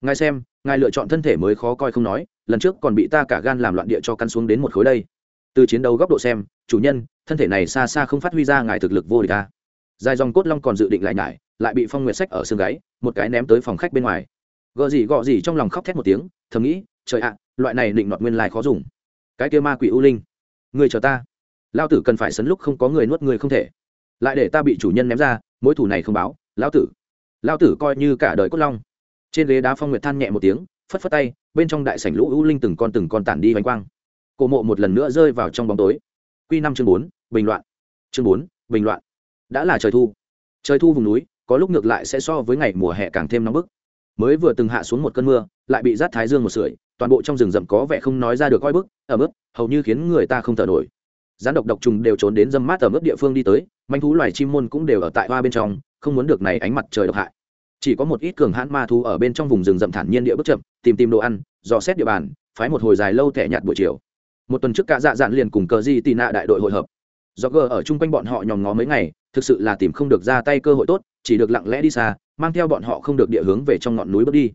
Ngài xem, ngài lựa chọn thân thể mới khó coi không nói, lần trước còn bị ta cả gan làm loạn địa cho căn xuống đến một khối đây. Từ chiến đấu góc độ xem, chủ nhân, thân thể này xa xa không phát huy ra ngài thực lực vô địch ta dài dòng cốt long còn dự định lại nhải, lại bị phong nguyệt sách ở xương gáy, một cái ném tới phòng khách bên ngoài. Gợ gì gọ gì trong lòng khóc thét một tiếng, thầm nghĩ, trời ạ, loại này định đoạt nguyên lai khó dùng. Cái kia ma quỷ u linh người chờ ta. Lao tử cần phải sấn lúc không có người nuốt người không thể. Lại để ta bị chủ nhân ném ra mối thủ này không báo lao tử. Lao tử coi như cả đời cốt long. Trên ghế đá phong nguyệt than nhẹ một tiếng, phất phất tay, bên trong đại sảnh lũ u linh từng con từng con tản đi vánh quang. Cổ mộ một lần nữa rơi vào trong bóng tối. Q năm chương bốn, bình loạn. Chương bốn, bình loạn. Đã là trời thu. Trời thu vùng núi, có lúc ngược lại sẽ so với ngày mùa hè càng thêm nóng bức. Mới vừa từng hạ xuống một cơn mưa, lại bị rát thái dương một sưởi, toàn bộ trong rừng rậm có vẻ không nói ra được oi bức ở ướt, hầu như khiến người ta không thở nổi rắn độc độc trùng đều trốn đến dâm mát ở mức địa phương đi tới, manh thú loài chim môn cũng đều ở tại hoa bên trong, không muốn được này ánh mặt trời độc hại. Chỉ có một ít cường hãn ma thú ở bên trong vùng rừng rậm thản nhiên địa bước chậm, tìm tìm đồ ăn, dò xét địa bàn, phái một hồi dài lâu thẻ nhạt buổi chiều. Một tuần trước cả dạ dạn liền cùng cờ di tị nạ đại đội hội hợp. Do gờ ở chung quanh bọn họ nhòm ngó mấy ngày, thực sự là tìm không được ra tay cơ hội tốt, chỉ được lặng lẽ đi xa, mang theo bọn họ không được địa hướng về trong ngọn núi bước đi.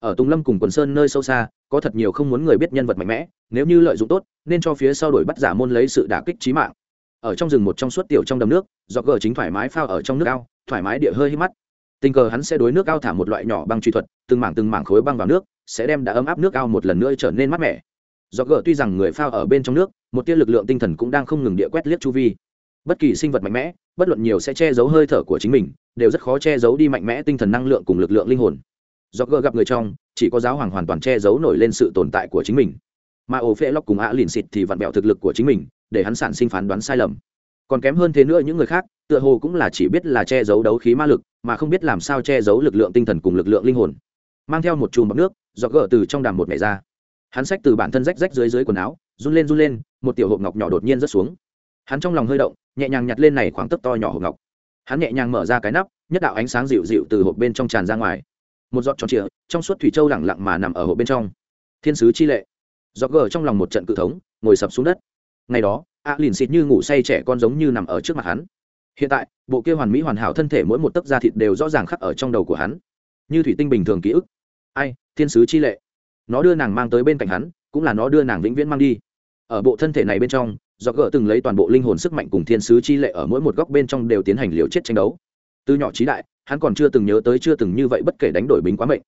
Ở tùng lâm cùng quần sơn nơi sâu xa có thật nhiều không muốn người biết nhân vật mạnh mẽ, nếu như lợi dụng tốt, nên cho phía sau đổi bắt giả môn lấy sự đả kích trí mạng. Ở trong rừng một trong suốt tiểu trong đầm nước, do gờ chính thoải mái phao ở trong nước ao, thoải mái địa hơi hít mắt. Tình cờ hắn sẽ đối nước ao thả một loại nhỏ băng truy thuật, từng mảng từng mảng khối băng vào nước, sẽ đem đã ấm áp nước ao một lần nữa trở nên mát mẻ. Do gờ tuy rằng người phao ở bên trong nước, một tia lực lượng tinh thần cũng đang không ngừng địa quét liếc chu vi. Bất kỳ sinh vật mạnh mẽ, bất luận nhiều sẽ che giấu hơi thở của chính mình, đều rất khó che giấu đi mạnh mẽ tinh thần năng lượng cùng lực lượng linh hồn. Do gờ gặp người trong chỉ có giáo hoàng hoàn toàn che giấu nổi lên sự tồn tại của chính mình. Mà ổ phê lóc cùng ạ lìn xịt thì vặn vẹo thực lực của chính mình, để hắn sản sinh phán đoán sai lầm. Còn kém hơn thế nữa những người khác, tựa hồ cũng là chỉ biết là che giấu đấu khí ma lực, mà không biết làm sao che giấu lực lượng tinh thần cùng lực lượng linh hồn. Mang theo một chùm bọc nước do gỡ từ trong đàm một mẻ ra. Hắn xách từ bản thân rách rách dưới dưới quần áo, run lên run lên, một tiểu hộp ngọc nhỏ đột nhiên rớt xuống. Hắn trong lòng hơi động, nhẹ nhàng nhặt lên này khoảng tấc to nhỏ hộp ngọc. Hắn nhẹ nhàng mở ra cái nắp, nhất đạo ánh sáng dịu dịu từ hộp bên trong tràn ra ngoài. Một giọt tròn trịa trong suốt thủy châu lẳng lặng mà nằm ở hộ bên trong. Thiên sứ chi lệ. Do gờ trong lòng một trận cự thống, ngồi sập xuống đất. Ngày đó, a lìn xịt như ngủ say trẻ con giống như nằm ở trước mặt hắn. Hiện tại, bộ kia hoàn mỹ hoàn hảo thân thể mỗi một tấc da thịt đều rõ ràng khắc ở trong đầu của hắn. Như thủy tinh bình thường ký ức. Ai, thiên sứ chi lệ. Nó đưa nàng mang tới bên cạnh hắn, cũng là nó đưa nàng vĩnh viễn mang đi. Ở bộ thân thể này bên trong do gỡ từng lấy toàn bộ linh hồn sức mạnh cùng thiên sứ chi lệ ở mỗi một góc bên trong đều tiến hành liều chết tranh đấu. Từ nhỏ trí đại, hắn còn chưa từng nhớ tới chưa từng như vậy bất kể đánh đổi bính quá mệnh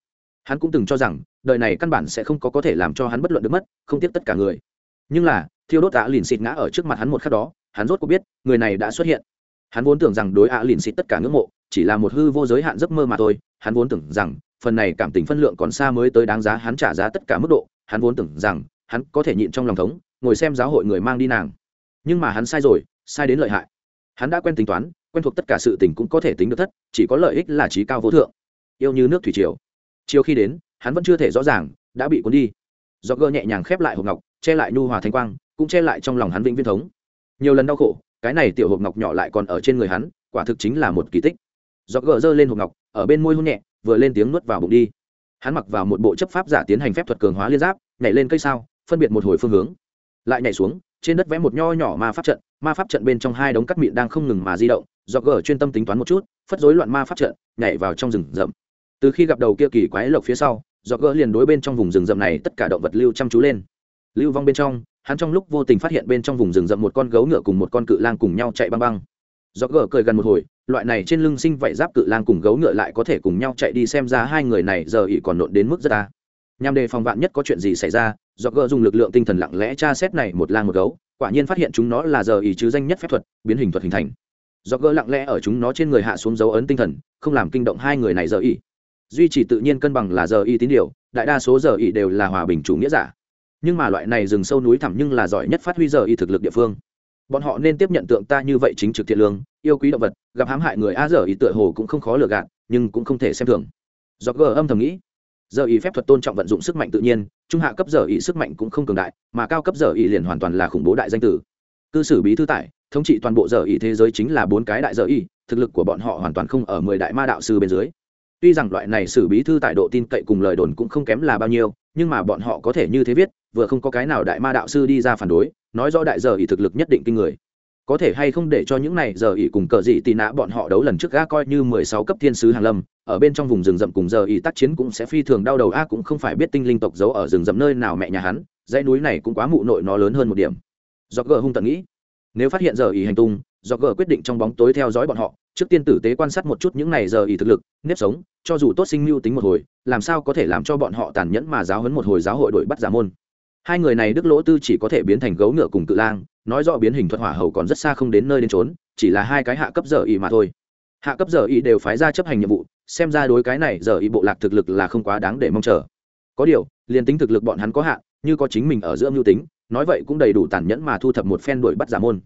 hắn cũng từng cho rằng, đời này căn bản sẽ không có có thể làm cho hắn bất luận được mất, không tiếc tất cả người. Nhưng là, thiêu đốt ạ lìn xịt ngã ở trước mặt hắn một khắc đó, hắn rốt có biết, người này đã xuất hiện. Hắn vốn tưởng rằng đối ạ lìn xịt tất cả ngưỡng mộ, chỉ là một hư vô giới hạn giấc mơ mà thôi. Hắn vốn tưởng rằng, phần này cảm tình phân lượng còn xa mới tới đáng giá hắn trả giá tất cả mức độ. Hắn vốn tưởng rằng, hắn có thể nhịn trong lòng thống, ngồi xem giáo hội người mang đi nàng. Nhưng mà hắn sai rồi, sai đến lợi hại. Hắn đã quen tính toán, quen thuộc tất cả sự tình cũng có thể tính được thất, chỉ có lợi ích là trí cao vô thượng. Yêu như nước thủy triều chiều khi đến, hắn vẫn chưa thể rõ ràng, đã bị cuốn đi. Do gơ nhẹ nhàng khép lại hộp ngọc, che lại nhu hòa thanh quang, cũng che lại trong lòng hắn vĩnh viên thống. Nhiều lần đau khổ, cái này tiểu hộp ngọc nhỏ lại còn ở trên người hắn, quả thực chính là một kỳ tích. Do gờ giơ lên hộp ngọc, ở bên môi hôn nhẹ, vừa lên tiếng nuốt vào bụng đi. Hắn mặc vào một bộ chấp pháp giả tiến hành phép thuật cường hóa liên giáp, nhảy lên cây sao, phân biệt một hồi phương hướng. Lại nhảy xuống, trên đất vẽ một nho nhỏ ma pháp trận, ma pháp trận bên trong hai đống cắt mịn đang không ngừng mà di động. Do gờ chuyên tâm tính toán một chút, phất rối loạn ma pháp trận, nhảy vào trong rừng rậm từ khi gặp đầu kia kỳ quái lộc phía sau do gỡ liền đối bên trong vùng rừng rậm này tất cả động vật lưu chăm chú lên. Lưu vong bên trong, hắn trong lúc vô tình phát hiện bên trong vùng rừng rậm một con gấu ngựa cùng một con cự lang cùng nhau chạy băng băng. Do gỡ cười gần một hồi, loại này trên lưng sinh vảy giáp cự lang cùng gấu ngựa lại có thể cùng nhau chạy đi xem ra hai người này giờ ỉ còn nộn đến mức rất ta nhằm đề phòng vạn nhất có chuyện gì xảy ra do gỡ dùng lực lượng tinh thần lặng lẽ tra xét này một lang một gấu, quả nhiên phát hiện chúng nó là giờ ỉ chứ danh nhất phép thuật, biến hình thuật hình thành. Do gỡ lặng lẽ ở chúng nó trên người hạ xuống dấu ấn tinh thần, không làm kinh động hai người này giờ ỉ duy trì tự nhiên cân bằng là giờ y tín điều, đại đa số giờ y đều là hòa bình chủ nghĩa giả. Nhưng mà loại này rừng sâu núi thẳm nhưng là giỏi nhất phát huy giờ y thực lực địa phương. Bọn họ nên tiếp nhận tượng ta như vậy chính trực thiện lương, yêu quý động vật, gặp hãm hại người a giờ y tựa hồ cũng không khó lừa gạt, nhưng cũng không thể xem thường. Do gờ âm thầm nghĩ, giờ y phép thuật tôn trọng vận dụng sức mạnh tự nhiên, trung hạ cấp giờ y sức mạnh cũng không cường đại, mà cao cấp giờ y liền hoàn toàn là khủng bố đại danh tử. Cư xử bí thư tải thống trị toàn bộ giờ y thế giới chính là bốn cái đại giờ y, thực lực của bọn họ hoàn toàn không ở mười đại ma đạo sư bên dưới tuy rằng loại này xử bí thư tại độ tin cậy cùng lời đồn cũng không kém là bao nhiêu, nhưng mà bọn họ có thể như thế viết, vừa không có cái nào đại ma đạo sư đi ra phản đối, nói rõ đại giờ ý thực lực nhất định kinh người. Có thể hay không để cho những này giờ ỷ cùng cờ dị tì nã bọn họ đấu lần trước ga coi như mười sáu cấp thiên sứ hàng lâm, ở bên trong vùng rừng rậm cùng giờ ỷ tác chiến cũng sẽ phi thường đau đầu a cũng không phải biết tinh linh tộc giấu ở rừng rậm nơi nào mẹ nhà hắn, dãy núi này cũng quá mụ nội nó lớn hơn một điểm. Do gờ hung tận nghĩ, nếu phát hiện giờ ỷ hành tung do gờ quyết định trong bóng tối theo dõi bọn họ, trước tiên tử tế quan sát một chút những này giờ ý thực lực, nếp sống, cho dù tốt sinh mưu tính một hồi, làm sao có thể làm cho bọn họ tàn nhẫn mà giáo hấn một hồi giáo hội đội bắt giả môn. Hai người này đức lỗ tư chỉ có thể biến thành gấu ngựa cùng cự lang, nói rõ biến hình thuật hỏa hầu còn rất xa không đến nơi đến trốn chỉ là hai cái hạ cấp giờ ý mà thôi. Hạ cấp giờ ý đều phái ra chấp hành nhiệm vụ, xem ra đối cái này giờ ý bộ lạc thực lực là không quá đáng để mong chờ. Có điều, liền tính thực lực bọn hắn có hạn như có chính mình ở giữa mưu tính, nói vậy cũng đầy đủ tàn nhẫn mà thu thập một phen đuổi bắt giả môn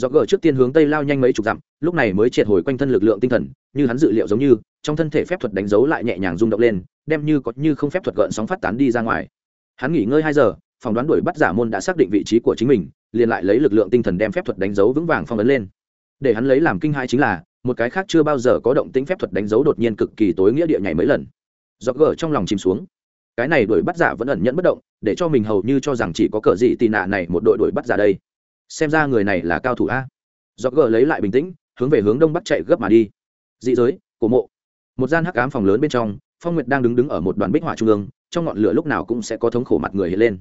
do gờ trước tiên hướng tây lao nhanh mấy chục dặm, lúc này mới triệt hồi quanh thân lực lượng tinh thần, như hắn dự liệu giống như, trong thân thể phép thuật đánh dấu lại nhẹ nhàng rung động lên, đem như có như không phép thuật gợn sóng phát tán đi ra ngoài. Hắn nghỉ ngơi hai giờ, phỏng đoán đuổi bắt giả môn đã xác định vị trí của chính mình, liền lại lấy lực lượng tinh thần đem phép thuật đánh dấu vững vàng phong ấn lên. Để hắn lấy làm kinh hai chính là, một cái khác chưa bao giờ có động tính phép thuật đánh dấu đột nhiên cực kỳ tối nghĩa địa nhảy mấy lần. Do gờ trong lòng chìm xuống. Cái này đuổi bắt giả vẫn ẩn nhẫn bất động, để cho mình hầu như cho rằng chỉ có cờ gì tì nạ này một đội đuổi bắt giả đây xem ra người này là cao thủ a. Do gờ lấy lại bình tĩnh, hướng về hướng đông bắc chạy gấp mà đi. Dị giới, cổ mộ. Một gian hắc ám phòng lớn bên trong, phong nguyệt đang đứng đứng ở một đoàn bích hỏa trung ương, trong ngọn lửa lúc nào cũng sẽ có thống khổ mặt người hiện lên.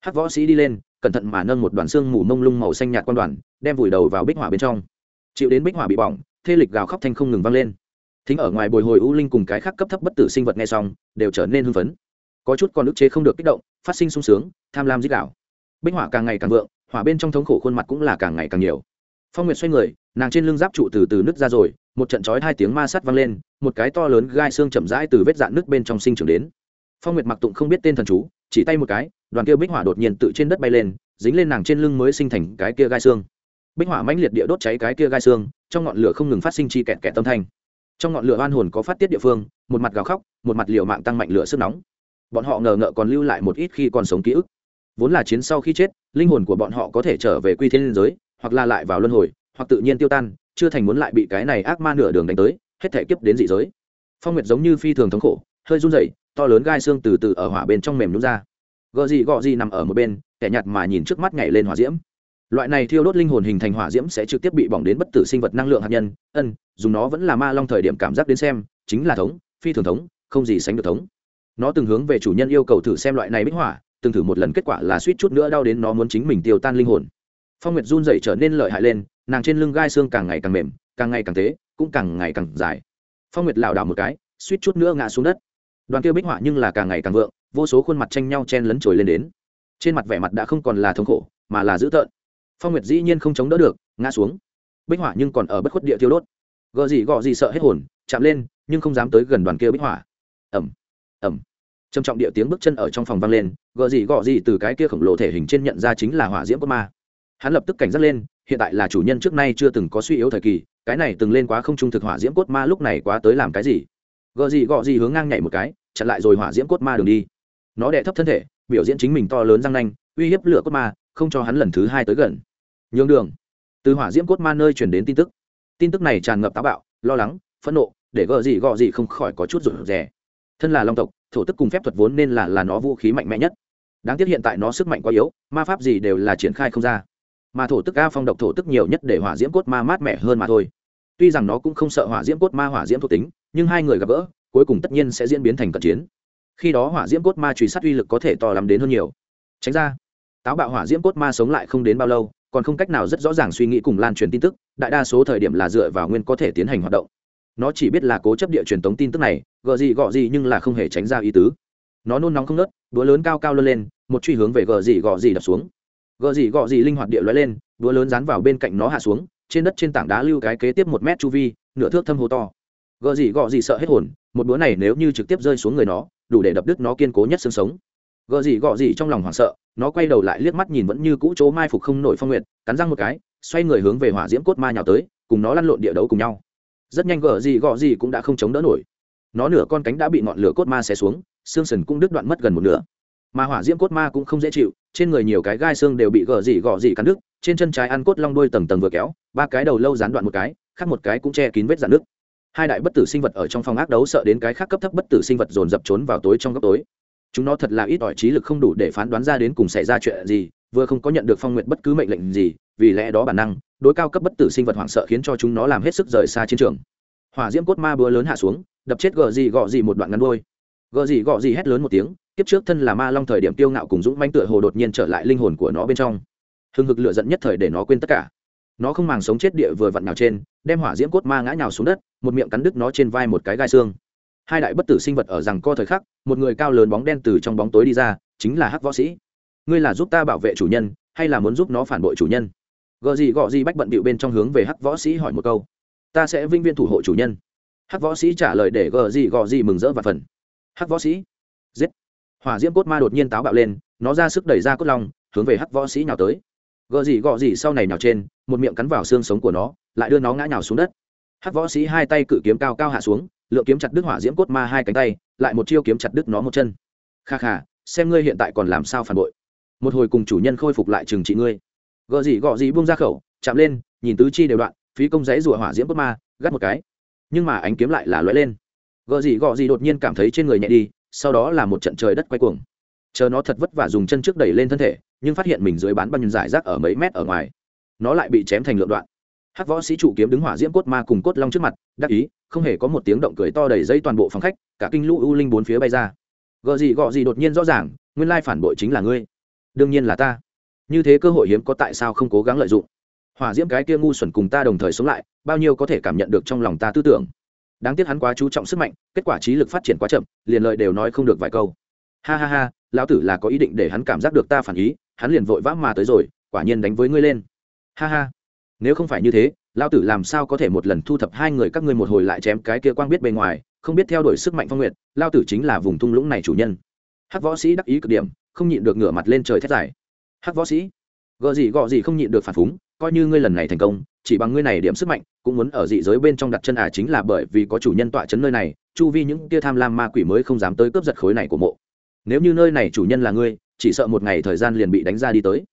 Hắc võ sĩ đi lên, cẩn thận mà nâng một đoàn xương mù mông lung màu xanh nhạt quan đoàn, đem vùi đầu vào bích hỏa bên trong. Chịu đến bích hỏa bị bỏng, thê lịch gào khóc thanh không ngừng vang lên. Thính ở ngoài bồi hồi u linh cùng cái khác cấp thấp bất tử sinh vật nghe xong, đều trở nên hưng phấn. Có chút còn ức chế không được kích động, phát sinh sung sướng, tham lam dích đạo. Bích hỏa càng ngày càng vượng hỏa bên trong thống khổ khuôn mặt cũng là càng ngày càng nhiều. Phong nguyệt xoay người, nàng trên lưng giáp trụ từ từ nứt ra rồi, một trận chói hai tiếng ma sắt vang lên, một cái to lớn gai xương chậm rãi từ vết dạn nước bên trong sinh trưởng đến. Phong nguyệt mặc tụng không biết tên thần chú, chỉ tay một cái, đoàn kia bích hỏa đột nhiên tự trên đất bay lên, dính lên nàng trên lưng mới sinh thành cái kia gai xương. Bích hỏa mãnh liệt địa đốt cháy cái kia gai xương, trong ngọn lửa không ngừng phát sinh chi kẹt kẹt tâm thanh. Trong ngọn lửa oan hồn có phát tiết địa phương, một mặt gào khóc, một mặt liều mạng tăng mạnh lửa sức nóng. Bọn họ ngờ ngợ còn lưu lại một ít khi còn sống ký ức vốn là chiến sau khi chết, linh hồn của bọn họ có thể trở về quy thiên giới, hoặc là lại vào luân hồi, hoặc tự nhiên tiêu tan, chưa thành muốn lại bị cái này ác ma nửa đường đánh tới, hết thể kiếp đến dị giới. Phong nguyệt giống như phi thường thống khổ, hơi run rẩy, to lớn gai xương từ từ ở hỏa bên trong mềm nhún ra. Gợ gì gọ gì nằm ở một bên, kẻ nhạt mà nhìn trước mắt nhảy lên hỏa diễm. Loại này thiêu đốt linh hồn hình thành hỏa diễm sẽ trực tiếp bị bỏng đến bất tử sinh vật năng lượng hạt nhân, ân, dùng nó vẫn là ma long thời điểm cảm giác đến xem, chính là thống, phi thường thống, không gì sánh được thống. Nó từng hướng về chủ nhân yêu cầu thử xem loại này bích hỏa từng thử một lần kết quả là suýt chút nữa đau đến nó muốn chính mình tiêu tan linh hồn. Phong nguyệt run dậy trở nên lợi hại lên, nàng trên lưng gai xương càng ngày càng mềm, càng ngày càng tế, cũng càng ngày càng dài. Phong nguyệt lảo đảo một cái, suýt chút nữa ngã xuống đất. Đoàn kia bích họa nhưng là càng ngày càng vượng, vô số khuôn mặt tranh nhau chen lấn trồi lên đến. Trên mặt vẻ mặt đã không còn là thống khổ, mà là dữ tợn. Phong nguyệt dĩ nhiên không chống đỡ được, ngã xuống. Bích họa nhưng còn ở bất khuất địa thiêu đốt. Gợ gì gọ gì sợ hết hồn, chạm lên, nhưng không dám tới gần đoàn kia bích họa. Ẩm ẩm trầm trọng địa tiếng bước chân ở trong phòng vang lên gợ gì gọ gì từ cái kia khổng lồ thể hình trên nhận ra chính là hỏa diễm cốt ma. Hắn lập tức cảnh giác lên, hiện tại là chủ nhân trước nay chưa từng có suy yếu thời kỳ, cái này từng lên quá không trung thực hỏa diễm cốt ma lúc này quá tới làm cái gì? Gợ gì gọ gì hướng ngang nhảy một cái, chặn lại rồi hỏa diễm cốt ma đường đi. Nó đè thấp thân thể, biểu diễn chính mình to lớn răng nanh, uy hiếp lửa cốt ma, không cho hắn lần thứ hai tới gần. Nhường đường. Từ hỏa diễm cốt ma nơi chuyển đến tin tức. Tin tức này tràn ngập táo bạo, lo lắng, phẫn nộ, để gợ gì gọ gì không khỏi có chút rụt rè thân là long tộc, thổ tức cùng phép thuật vốn nên là là nó vũ khí mạnh mẽ nhất. Đáng tiếc hiện tại nó sức mạnh quá yếu, ma pháp gì đều là triển khai không ra. Mà thổ tức a phong độc thổ tức nhiều nhất để hỏa diễm cốt ma mát mẻ hơn mà thôi. Tuy rằng nó cũng không sợ hỏa diễm cốt ma hỏa diễm thuộc tính, nhưng hai người gặp gỡ, cuối cùng tất nhiên sẽ diễn biến thành cận chiến. Khi đó hỏa diễm cốt ma truy sát uy lực có thể to lắm đến hơn nhiều. Tránh ra, táo bạo hỏa diễm cốt ma sống lại không đến bao lâu, còn không cách nào rất rõ ràng suy nghĩ cùng lan truyền tin tức, đại đa số thời điểm là dựa vào nguyên có thể tiến hành hoạt động nó chỉ biết là cố chấp địa truyền tống tin tức này gợ gì gọ gì nhưng là không hề tránh ra ý tứ. Nó nôn nóng không nớt đũa lớn cao cao lơ lên, một truy hướng về gợ gì gọ gì đập xuống. Gợ gì gọ gì linh hoạt địa lóe lên đũa lớn dán vào bên cạnh nó hạ xuống, trên đất trên tảng đá lưu cái kế tiếp một mét chu vi, nửa thước thâm hố to. Gợ gì gọ gì sợ hết hồn, một búa này nếu như trực tiếp rơi xuống người nó, đủ để đập đứt nó kiên cố nhất xương sống. Gợ gì gọ gì trong lòng hoảng sợ, nó quay đầu lại liếc mắt nhìn vẫn như cũ chỗ mai phục không nổi phong nguyện cắn răng một cái, xoay người hướng về hỏa diễm cốt ma nhào tới, cùng nó lăn lộn địa đấu cùng nhau rất nhanh gờ gì gọ gì cũng đã không chống đỡ nổi. Nó nửa con cánh đã bị ngọn lửa cốt ma xé xuống, xương sần cũng đứt đoạn mất gần một nửa. Mà hỏa diễm cốt ma cũng không dễ chịu, trên người nhiều cái gai xương đều bị gờ gì gọ gì cắn đứt, trên chân trái ăn cốt long đuôi tầng tầng vừa kéo, ba cái đầu lâu gián đoạn một cái, khác một cái cũng che kín vết dạn nước hai đại bất tử sinh vật ở trong phòng ác đấu sợ đến cái khác cấp thấp bất tử sinh vật dồn dập trốn vào tối trong góc tối. Chúng nó thật là ít ỏi trí lực không đủ để phán đoán ra đến cùng xảy ra chuyện gì, vừa không có nhận được phong nguyện bất cứ mệnh lệnh gì vì lẽ đó bản năng, đối cao cấp bất tử sinh vật hoảng sợ khiến cho chúng nó làm hết sức rời xa chiến trường. Hỏa diễm cốt ma búa lớn hạ xuống, đập chết gờ gì gọ gì một đoạn ngắn đôi gờ gì gọ gì hét lớn một tiếng, kiếp trước thân là ma long thời điểm tiêu ngạo cùng dũng manh tựa hồ đột nhiên trở lại linh hồn của nó bên trong. Hưng hực lựa dẫn nhất thời để nó quên tất cả. Nó không màng sống chết địa vừa vặn nào trên, đem hỏa diễm cốt ma ngã nhào xuống đất, một miệng cắn đứt nó trên vai một cái gai xương. Hai đại bất tử sinh vật ở rằng co thời khắc, một người cao lớn bóng đen từ trong bóng tối đi ra, chính là hắc võ sĩ. Ngươi là giúp ta bảo vệ chủ nhân, hay là muốn giúp nó phản bội chủ nhân? Gợ gì gọ gì bách bận bịu bên trong hướng về hắc võ sĩ hỏi một câu. Ta sẽ vinh viên thủ hộ chủ nhân. Hắc võ sĩ trả lời để gợ gì gọ gì mừng rỡ và phần. Hắc võ sĩ. Giết. Hỏa diễm cốt ma đột nhiên táo bạo lên, nó ra sức đẩy ra cốt long, hướng về hắc võ sĩ nhào tới. Gợ gì gọ gì sau này nhào trên, một miệng cắn vào xương sống của nó, lại đưa nó ngã nhào xuống đất. Hắc võ sĩ hai tay cự kiếm cao cao hạ xuống, lượng kiếm chặt đứt hỏa diễm cốt ma hai cánh tay, lại một chiêu kiếm chặt đứt nó một chân. Kha kha, xem ngươi hiện tại còn làm sao phản bội. Một hồi cùng chủ nhân khôi phục lại trừng trị ngươi gợ gì gọ gì buông ra khẩu, chạm lên, nhìn tứ chi đều đoạn, phí công giấy rùa hỏa diễm cốt ma, gắt một cái. Nhưng mà ánh kiếm lại là lóe lên. Gợ gì gọ gì đột nhiên cảm thấy trên người nhẹ đi, sau đó là một trận trời đất quay cuồng. Chờ nó thật vất vả dùng chân trước đẩy lên thân thể, nhưng phát hiện mình dưới bán băng giải rác ở mấy mét ở ngoài. Nó lại bị chém thành lượng đoạn. Hắc võ sĩ chủ kiếm đứng hỏa diễm cốt ma cùng cốt long trước mặt, đắc ý, không hề có một tiếng động cười to đầy dây toàn bộ phòng khách, cả kinh lũ u linh bốn phía bay ra. Gợ gì gọ gì đột nhiên rõ ràng, nguyên lai phản bội chính là ngươi. Đương nhiên là ta như thế cơ hội hiếm có tại sao không cố gắng lợi dụng? Hỏa diễm cái kia ngu xuẩn cùng ta đồng thời sống lại, bao nhiêu có thể cảm nhận được trong lòng ta tư tưởng. Đáng tiếc hắn quá chú trọng sức mạnh, kết quả trí lực phát triển quá chậm, liền lợi đều nói không được vài câu. Ha ha ha, lão tử là có ý định để hắn cảm giác được ta phản ý, hắn liền vội vã mà tới rồi, quả nhiên đánh với ngươi lên. Ha ha. Nếu không phải như thế, lão tử làm sao có thể một lần thu thập hai người các ngươi một hồi lại chém cái kia quang biết bề ngoài, không biết theo đuổi sức mạnh phong nguyệt, lão tử chính là vùng thung lũng này chủ nhân. Hắc võ sĩ đắc ý cực điểm, không nhịn được ngửa mặt lên trời thét dài hắc võ sĩ gợ gì gọ gì không nhịn được phản phúng, coi như ngươi lần này thành công, chỉ bằng ngươi này điểm sức mạnh, cũng muốn ở dị giới bên trong đặt chân à chính là bởi vì có chủ nhân tọa chấn nơi này, chu vi những kia tham lam ma quỷ mới không dám tới cướp giật khối này của mộ. Nếu như nơi này chủ nhân là ngươi, chỉ sợ một ngày thời gian liền bị đánh ra đi tới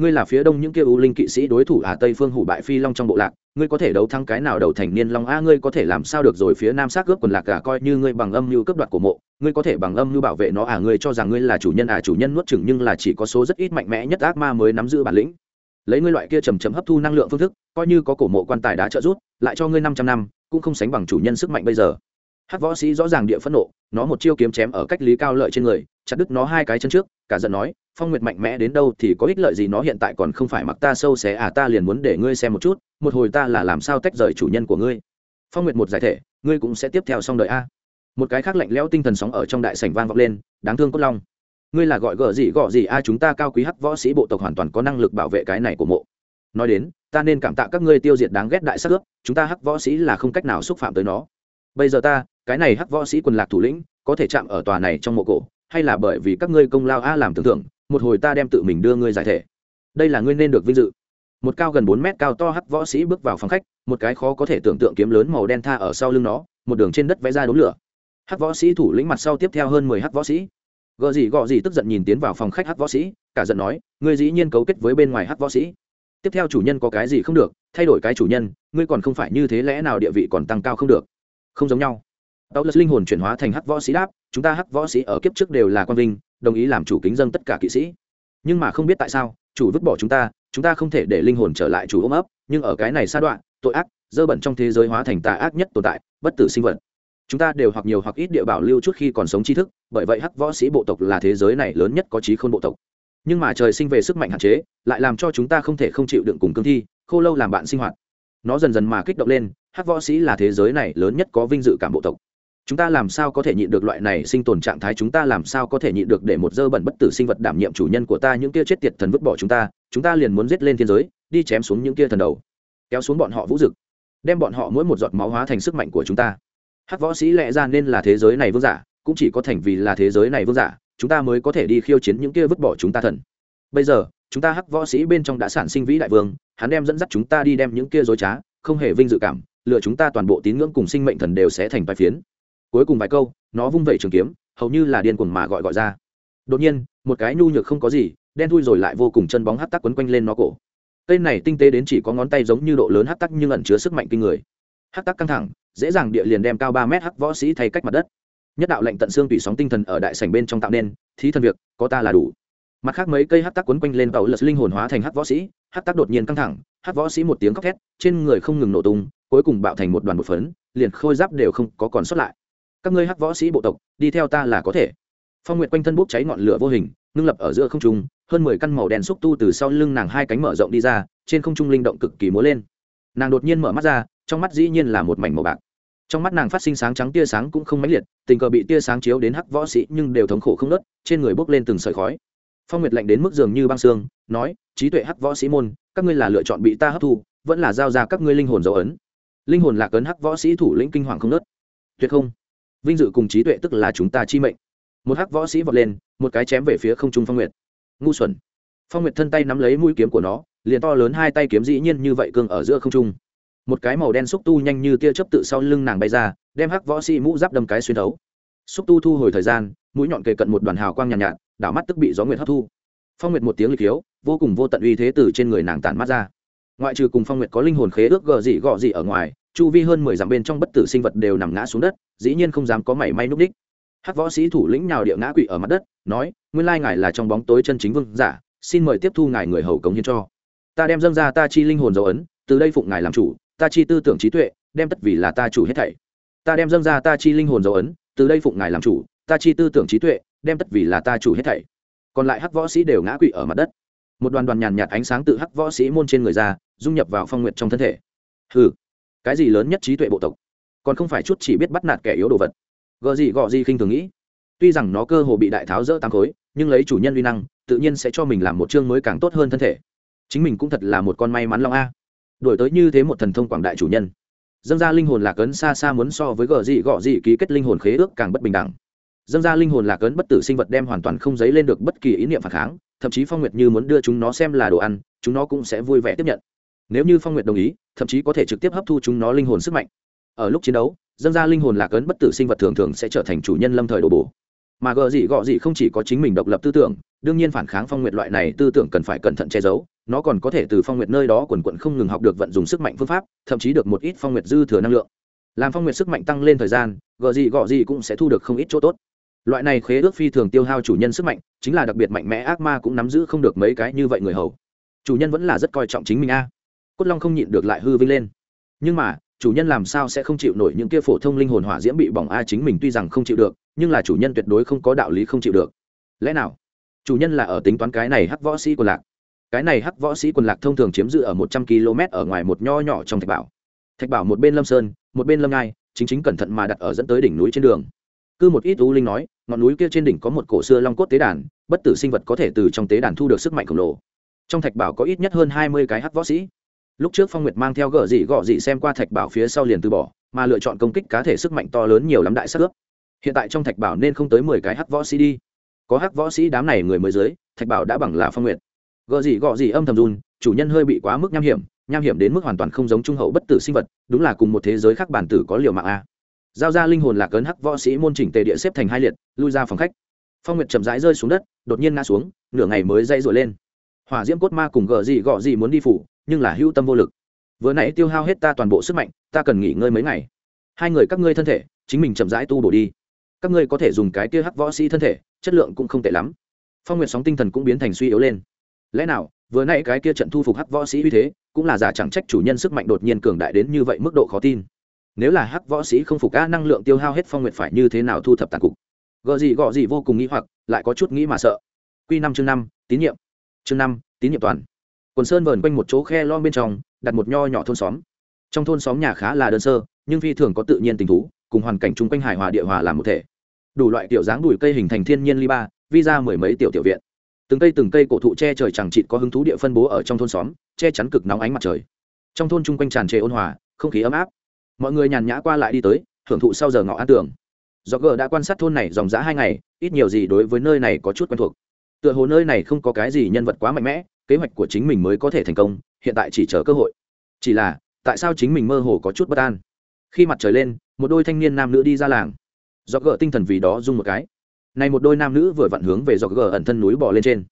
ngươi là phía đông những kia u linh kỵ sĩ đối thủ à tây phương hủ bại phi long trong bộ lạc, ngươi có thể đấu thắng cái nào đầu thành niên long a, ngươi có thể làm sao được rồi phía nam xác cướp quần lạc cả coi như ngươi bằng âm mưu cướp đoạt của mộ, ngươi có thể bằng âm mưu bảo vệ nó à ngươi cho rằng ngươi là chủ nhân à chủ nhân nuốt chừng nhưng là chỉ có số rất ít mạnh mẽ nhất ác ma mới nắm giữ bản lĩnh. Lấy ngươi loại kia chầm trầm hấp thu năng lượng phương thức, coi như có cổ mộ quan tài đã trợ rút lại cho ngươi năm trăm năm, cũng không sánh bằng chủ nhân sức mạnh bây giờ hắc võ sĩ rõ ràng địa phẫn nộ, nó một chiêu kiếm chém ở cách lý cao lợi trên người, chặt đứt nó hai cái chân trước, cả giận nói, phong nguyệt mạnh mẽ đến đâu thì có ích lợi gì nó hiện tại còn không phải mặc ta sâu xé à ta liền muốn để ngươi xem một chút, một hồi ta là làm sao tách rời chủ nhân của ngươi. Phong nguyệt một giải thể, ngươi cũng sẽ tiếp theo xong đời a. Một cái khác lạnh lẽo tinh thần sóng ở trong đại sảnh vang vọng lên, đáng thương cốt long, ngươi là gọi gở gì gọ gì a, chúng ta cao quý hắc võ sĩ bộ tộc hoàn toàn có năng lực bảo vệ cái này của mộ. Nói đến, ta nên cảm tạ các ngươi tiêu diệt đáng ghét đại sắc ướp chúng ta hắc võ sĩ là không cách nào xúc phạm tới nó. Bây giờ ta cái này hắc võ sĩ quần lạc thủ lĩnh, có thể chạm ở tòa này trong mộ cổ, hay là bởi vì các ngươi công lao a làm tưởng tượng, một hồi ta đem tự mình đưa ngươi giải thể. Đây là ngươi nên được vinh dự. Một cao gần bốn mét cao to hắc võ sĩ bước vào phòng khách, một cái khó có thể tưởng tượng kiếm lớn màu đen tha ở sau lưng nó, một đường trên đất vẽ ra đốm lửa. Hắc võ sĩ thủ lĩnh mặt sau tiếp theo hơn mười hắc võ sĩ. Gợ gì gọ gì tức giận nhìn tiến vào phòng khách hắc võ sĩ, cả giận nói, ngươi dĩ nhiên cấu kết với bên ngoài hắc võ sĩ. Tiếp theo chủ nhân có cái gì không được, thay đổi cái chủ nhân, ngươi còn không phải như thế lẽ nào địa vị còn tăng cao không được. Không giống nhau tàu linh hồn chuyển hóa thành hắc võ sĩ đáp, chúng ta hắc võ sĩ ở kiếp trước đều là quan vinh, đồng ý làm chủ kính dân tất cả kỵ sĩ. Nhưng mà không biết tại sao, chủ vứt bỏ chúng ta chúng ta không thể để linh hồn trở lại chủ ôm ấp, nhưng ở cái này sa đoạn, tội ác, dơ bẩn trong thế giới hóa thành tà ác nhất tồn tại, bất tử sinh vật. Chúng ta đều hoặc nhiều hoặc ít địa bảo lưu chút khi còn sống tri thức, bởi vậy hắc võ sĩ bộ tộc là thế giới này lớn nhất có trí khôn bộ tộc. Nhưng mà trời sinh về sức mạnh hạn chế, lại làm cho chúng ta không thể không chịu đựng cùng cương thi, khô lâu làm bạn sinh hoạt. Nó dần dần mà kích động lên, hắc võ sĩ là thế giới này lớn nhất có vinh dự cảm bộ tộc chúng ta làm sao có thể nhịn được loại này sinh tồn trạng thái? Chúng ta làm sao có thể nhịn được để một dơ bẩn bất tử sinh vật đảm nhiệm chủ nhân của ta? Những kia chết tiệt thần vứt bỏ chúng ta chúng ta liền muốn giết lên thiên giới, đi chém xuống những kia thần đầu, kéo xuống bọn họ vũ dực đem bọn họ mỗi một giọt máu hóa thành sức mạnh của chúng ta. Hắc võ sĩ lẽ ra nên là thế giới này vương giả, cũng chỉ có thành vì là thế giới này vương giả, chúng ta mới có thể đi khiêu chiến những kia vứt bỏ chúng ta thần. Bây giờ, chúng ta hắc võ sĩ bên trong đã sản sinh vĩ đại vương, hắn đem dẫn dắt chúng ta đi đem những kia dối trá, không hề vinh dự cảm lựa chúng ta toàn bộ tín ngưỡng cùng sinh mệnh thần đều sẽ thành bài phiến cuối cùng vài câu, nó vung vẩy trường kiếm, hầu như là điên cuồng mà gọi gọi ra. Đột nhiên, một cái nhu nhược không có gì, đen thui rồi lại vô cùng chân bóng hát tắc quấn quanh lên nó cổ. Cây này tinh tế đến chỉ có ngón tay giống như độ lớn hát tắc nhưng ẩn chứa sức mạnh kinh người. Hát tắc căng thẳng, dễ dàng địa liền đem cao ba mét hắc võ sĩ thay cách mặt đất. Nhất đạo lệnh tận xương tủy sóng tinh thần ở đại sảnh bên trong tạo nên, thí thần việc, có ta là đủ. Mặt khác mấy cây hát tắc quấn quanh lên tàu lật linh hồn hóa thành hát võ sĩ hát tắc đột nhiên căng thẳng hát võ sĩ một tiếng khóc thét, trên người không ngừng nổ tung, cuối cùng bạo thành một đoàn một phấn, liền khôi giáp đều không có còn sót lại các ngươi hắc võ sĩ bộ tộc, đi theo ta là có thể. Phong nguyệt quanh thân bốc cháy ngọn lửa vô hình, ngưng lập ở giữa không trung, hơn mười căn màu đen xúc tu từ sau lưng nàng hai cánh mở rộng đi ra, trên không trung linh động cực kỳ múa lên. Nàng đột nhiên mở mắt ra, trong mắt dĩ nhiên là một mảnh màu bạc. Trong mắt nàng phát sinh sáng trắng tia sáng cũng không mãnh liệt, tình cờ bị tia sáng chiếu đến hắc võ sĩ nhưng đều thống khổ không nớt, trên người bốc lên từng sợi khói. Phong nguyệt lạnh đến mức dường như băng xương, nói, trí tuệ hắc võ sĩ môn, các ngươi là lựa chọn bị ta hấp thu, vẫn là giao ra các ngươi linh hồn dấu ấn. Linh hồn lạc ấn hắc võ sĩ thủ lĩnh kinh hoàng không nớt. Tuyệt không vinh dự cùng trí tuệ tức là chúng ta chi mệnh. Một hắc võ sĩ vọt lên một cái chém về phía không trung phong nguyệt. Ngu xuẩn. Phong nguyệt thân tay nắm lấy mũi kiếm của nó liền to lớn hai tay kiếm dĩ nhiên như vậy cương ở giữa không trung. Một cái màu đen xúc tu nhanh như tia chớp tự sau lưng nàng bay ra đem hắc võ sĩ mũ giáp đâm cái xuyên thấu. Xúc tu thu hồi thời gian mũi nhọn kề cận một đoàn hào quang nhàn nhạt, nhạt đảo mắt tức bị gió nguyệt hấp thu. Phong nguyệt một tiếng lịch thiếu vô cùng vô tận uy thế từ trên người nàng tản mắt ra ngoại trừ cùng phong nguyệt có linh hồn khế ước gờ gì gọ gì ở ngoài, chu vi hơn mười dặm bên trong bất tử sinh vật đều nằm ngã xuống đất, dĩ nhiên không dám có mảy may núp đích. Hắc võ sĩ thủ lĩnh nào địa ngã quỵ ở mặt đất, nói, nguyên lai ngài là trong bóng tối chân chính vương giả, xin mời tiếp thu ngài người hầu cống hiến cho. Ta đem dâng ra ta chi linh hồn dấu ấn, từ đây phụng ngài làm chủ, ta chi tư tưởng trí tuệ, đem tất vì là ta chủ hết thảy. Ta đem dâng ra ta chi linh hồn dấu ấn, từ đây phụng ngài làm chủ, ta chi tư tưởng trí tuệ, đem tất vì là ta chủ hết thảy. Còn lại hắc võ sĩ đều ngã quỵ ở mặt đất. Một đoàn đoàn nhàn nhạt ánh sáng tự hắc võ sĩ môn trên người ra dung nhập vào phong nguyện trong thân thể. Hừ, cái gì lớn nhất trí tuệ bộ tộc? Còn không phải chút chỉ biết bắt nạt kẻ yếu đồ vật. Gợ gì gọ gì khinh thường nghĩ. Tuy rằng nó cơ hồ bị đại tháo rỡ tám khối, nhưng lấy chủ nhân uy năng, tự nhiên sẽ cho mình làm một chương mới càng tốt hơn thân thể. Chính mình cũng thật là một con may mắn long a. Đổi tới như thế một thần thông quảng đại chủ nhân. Dâng ra linh hồn lạc ấn xa xa muốn so với gợ gì gọ gì ký kết linh hồn khế ước càng bất bình đẳng. Dâng ra linh hồn lạc ấn bất tử sinh vật đem hoàn toàn không dấy lên được bất kỳ ý niệm phản kháng, thậm chí phong nguyệt như muốn đưa chúng nó xem là đồ ăn, chúng nó cũng sẽ vui vẻ tiếp nhận nếu như phong nguyệt đồng ý, thậm chí có thể trực tiếp hấp thu chúng nó linh hồn sức mạnh. Ở lúc chiến đấu, dân ra linh hồn lạc ấn bất tử sinh vật thường thường sẽ trở thành chủ nhân lâm thời đồ bổ. Mà gợ gì gọ gì không chỉ có chính mình độc lập tư tưởng, đương nhiên phản kháng phong nguyệt loại này tư tưởng cần phải cẩn thận che giấu. Nó còn có thể từ phong nguyệt nơi đó quần quận không ngừng học được vận dụng sức mạnh phương pháp, thậm chí được một ít phong nguyệt dư thừa năng lượng. Làm phong nguyệt sức mạnh tăng lên thời gian, gợ gì gọ gì cũng sẽ thu được không ít chỗ tốt. Loại này khế ước phi thường tiêu hao chủ nhân sức mạnh, chính là đặc biệt mạnh mẽ ác ma cũng nắm giữ không được mấy cái như vậy người hầu. Chủ nhân vẫn là rất coi trọng chính mình a cốt long không nhịn được lại hư vinh lên. Nhưng mà, chủ nhân làm sao sẽ không chịu nổi những kia phổ thông linh hồn hỏa diễm bị bỏng a chính mình tuy rằng không chịu được, nhưng là chủ nhân tuyệt đối không có đạo lý không chịu được. Lẽ nào? Chủ nhân là ở tính toán cái này hắc võ sĩ quần lạc. Cái này hắc võ sĩ quần lạc thông thường chiếm giữ ở một trăm km ở ngoài một nho nhỏ trong thạch bảo. Thạch bảo một bên lâm sơn, một bên lâm ngai, chính chính cẩn thận mà đặt ở dẫn tới đỉnh núi trên đường. Cứ một ít u linh nói, ngọn núi kia trên đỉnh có một cổ xưa long cốt tế đàn, bất tử sinh vật có thể từ trong tế đàn thu được sức mạnh khổng lồ. Trong thạch bảo có ít nhất hơn hai mươi cái hắc võ sĩ lúc trước phong nguyệt mang theo gợ dị gọ dị xem qua thạch bảo phía sau liền từ bỏ, mà lựa chọn công kích cá thể sức mạnh to lớn nhiều lắm đại sắc ướp. Hiện tại trong thạch bảo nên không tới mười cái hắc võ sĩ đi. Có hắc võ sĩ đám này người mới dưới, thạch bảo đã bằng là phong nguyệt. Gợ dị gọ dị âm thầm run, chủ nhân hơi bị quá mức nham hiểm nham hiểm đến mức hoàn toàn không giống trung hậu bất tử sinh vật, đúng là cùng một thế giới khác bản tử có liều mạng a. Giao ra linh hồn lạc ấn hắc võ sĩ môn chỉnh tề địa xếp thành hai liệt, lui ra phòng khách. Phong nguyệt chậm rãi rơi xuống đất, đột nhiên ngã xuống, nửa ngày mới dây rồi lên hỏa diễm cốt ma cùng gờ gì gọ gì muốn đi phủ, nhưng là hữu tâm vô lực. Vừa nãy tiêu hao hết ta toàn bộ sức mạnh, ta cần nghỉ ngơi mấy ngày. Hai người các ngươi thân thể, chính mình chậm rãi tu bổ đi. Các ngươi có thể dùng cái kia hắc võ sĩ thân thể, chất lượng cũng không tệ lắm. Phong nguyệt sóng tinh thần cũng biến thành suy yếu lên. Lẽ nào, vừa nãy cái kia trận thu phục hắc võ sĩ uy thế, cũng là giả chẳng trách chủ nhân sức mạnh đột nhiên cường đại đến như vậy mức độ khó tin. Nếu là hắc võ sĩ không phục ca năng lượng tiêu hao hết phong nguyện phải như thế nào thu thập tàn cục? Gợ gì gọ gì vô cùng nghĩ hoặc, lại có chút nghĩ mà sợ. Q năm chương năm, tín nhiệm chương năm, tín nhiệm toàn. Quần sơn vờn quanh một chỗ khe lon bên trong, đặt một nho nhỏ thôn xóm. Trong thôn xóm nhà khá là đơn sơ, nhưng phi thường có tự nhiên tình thú, cùng hoàn cảnh chung quanh hài hòa địa hòa làm một thể. Đủ loại tiểu dáng đùi cây hình thành thiên nhiên ly ba, vi ra mười mấy tiểu tiểu viện. Từng cây từng cây cổ thụ che trời chẳng chịt có hứng thú địa phân bố ở trong thôn xóm, che chắn cực nóng ánh mặt trời. Trong thôn chung quanh tràn trề ôn hòa, không khí ấm áp. Mọi người nhàn nhã qua lại đi tới, hưởng thụ sau giờ ngọ an tưởng do gờ đã quan sát thôn này dòng dã hai ngày, ít nhiều gì đối với nơi này có chút quen thuộc tựa hồ nơi này không có cái gì nhân vật quá mạnh mẽ, kế hoạch của chính mình mới có thể thành công, hiện tại chỉ chờ cơ hội. Chỉ là, tại sao chính mình mơ hồ có chút bất an? Khi mặt trời lên, một đôi thanh niên nam nữ đi ra làng. Do gỡ tinh thần vì đó rung một cái. Này một đôi nam nữ vừa vặn hướng về do gỡ ẩn thân núi bỏ lên trên.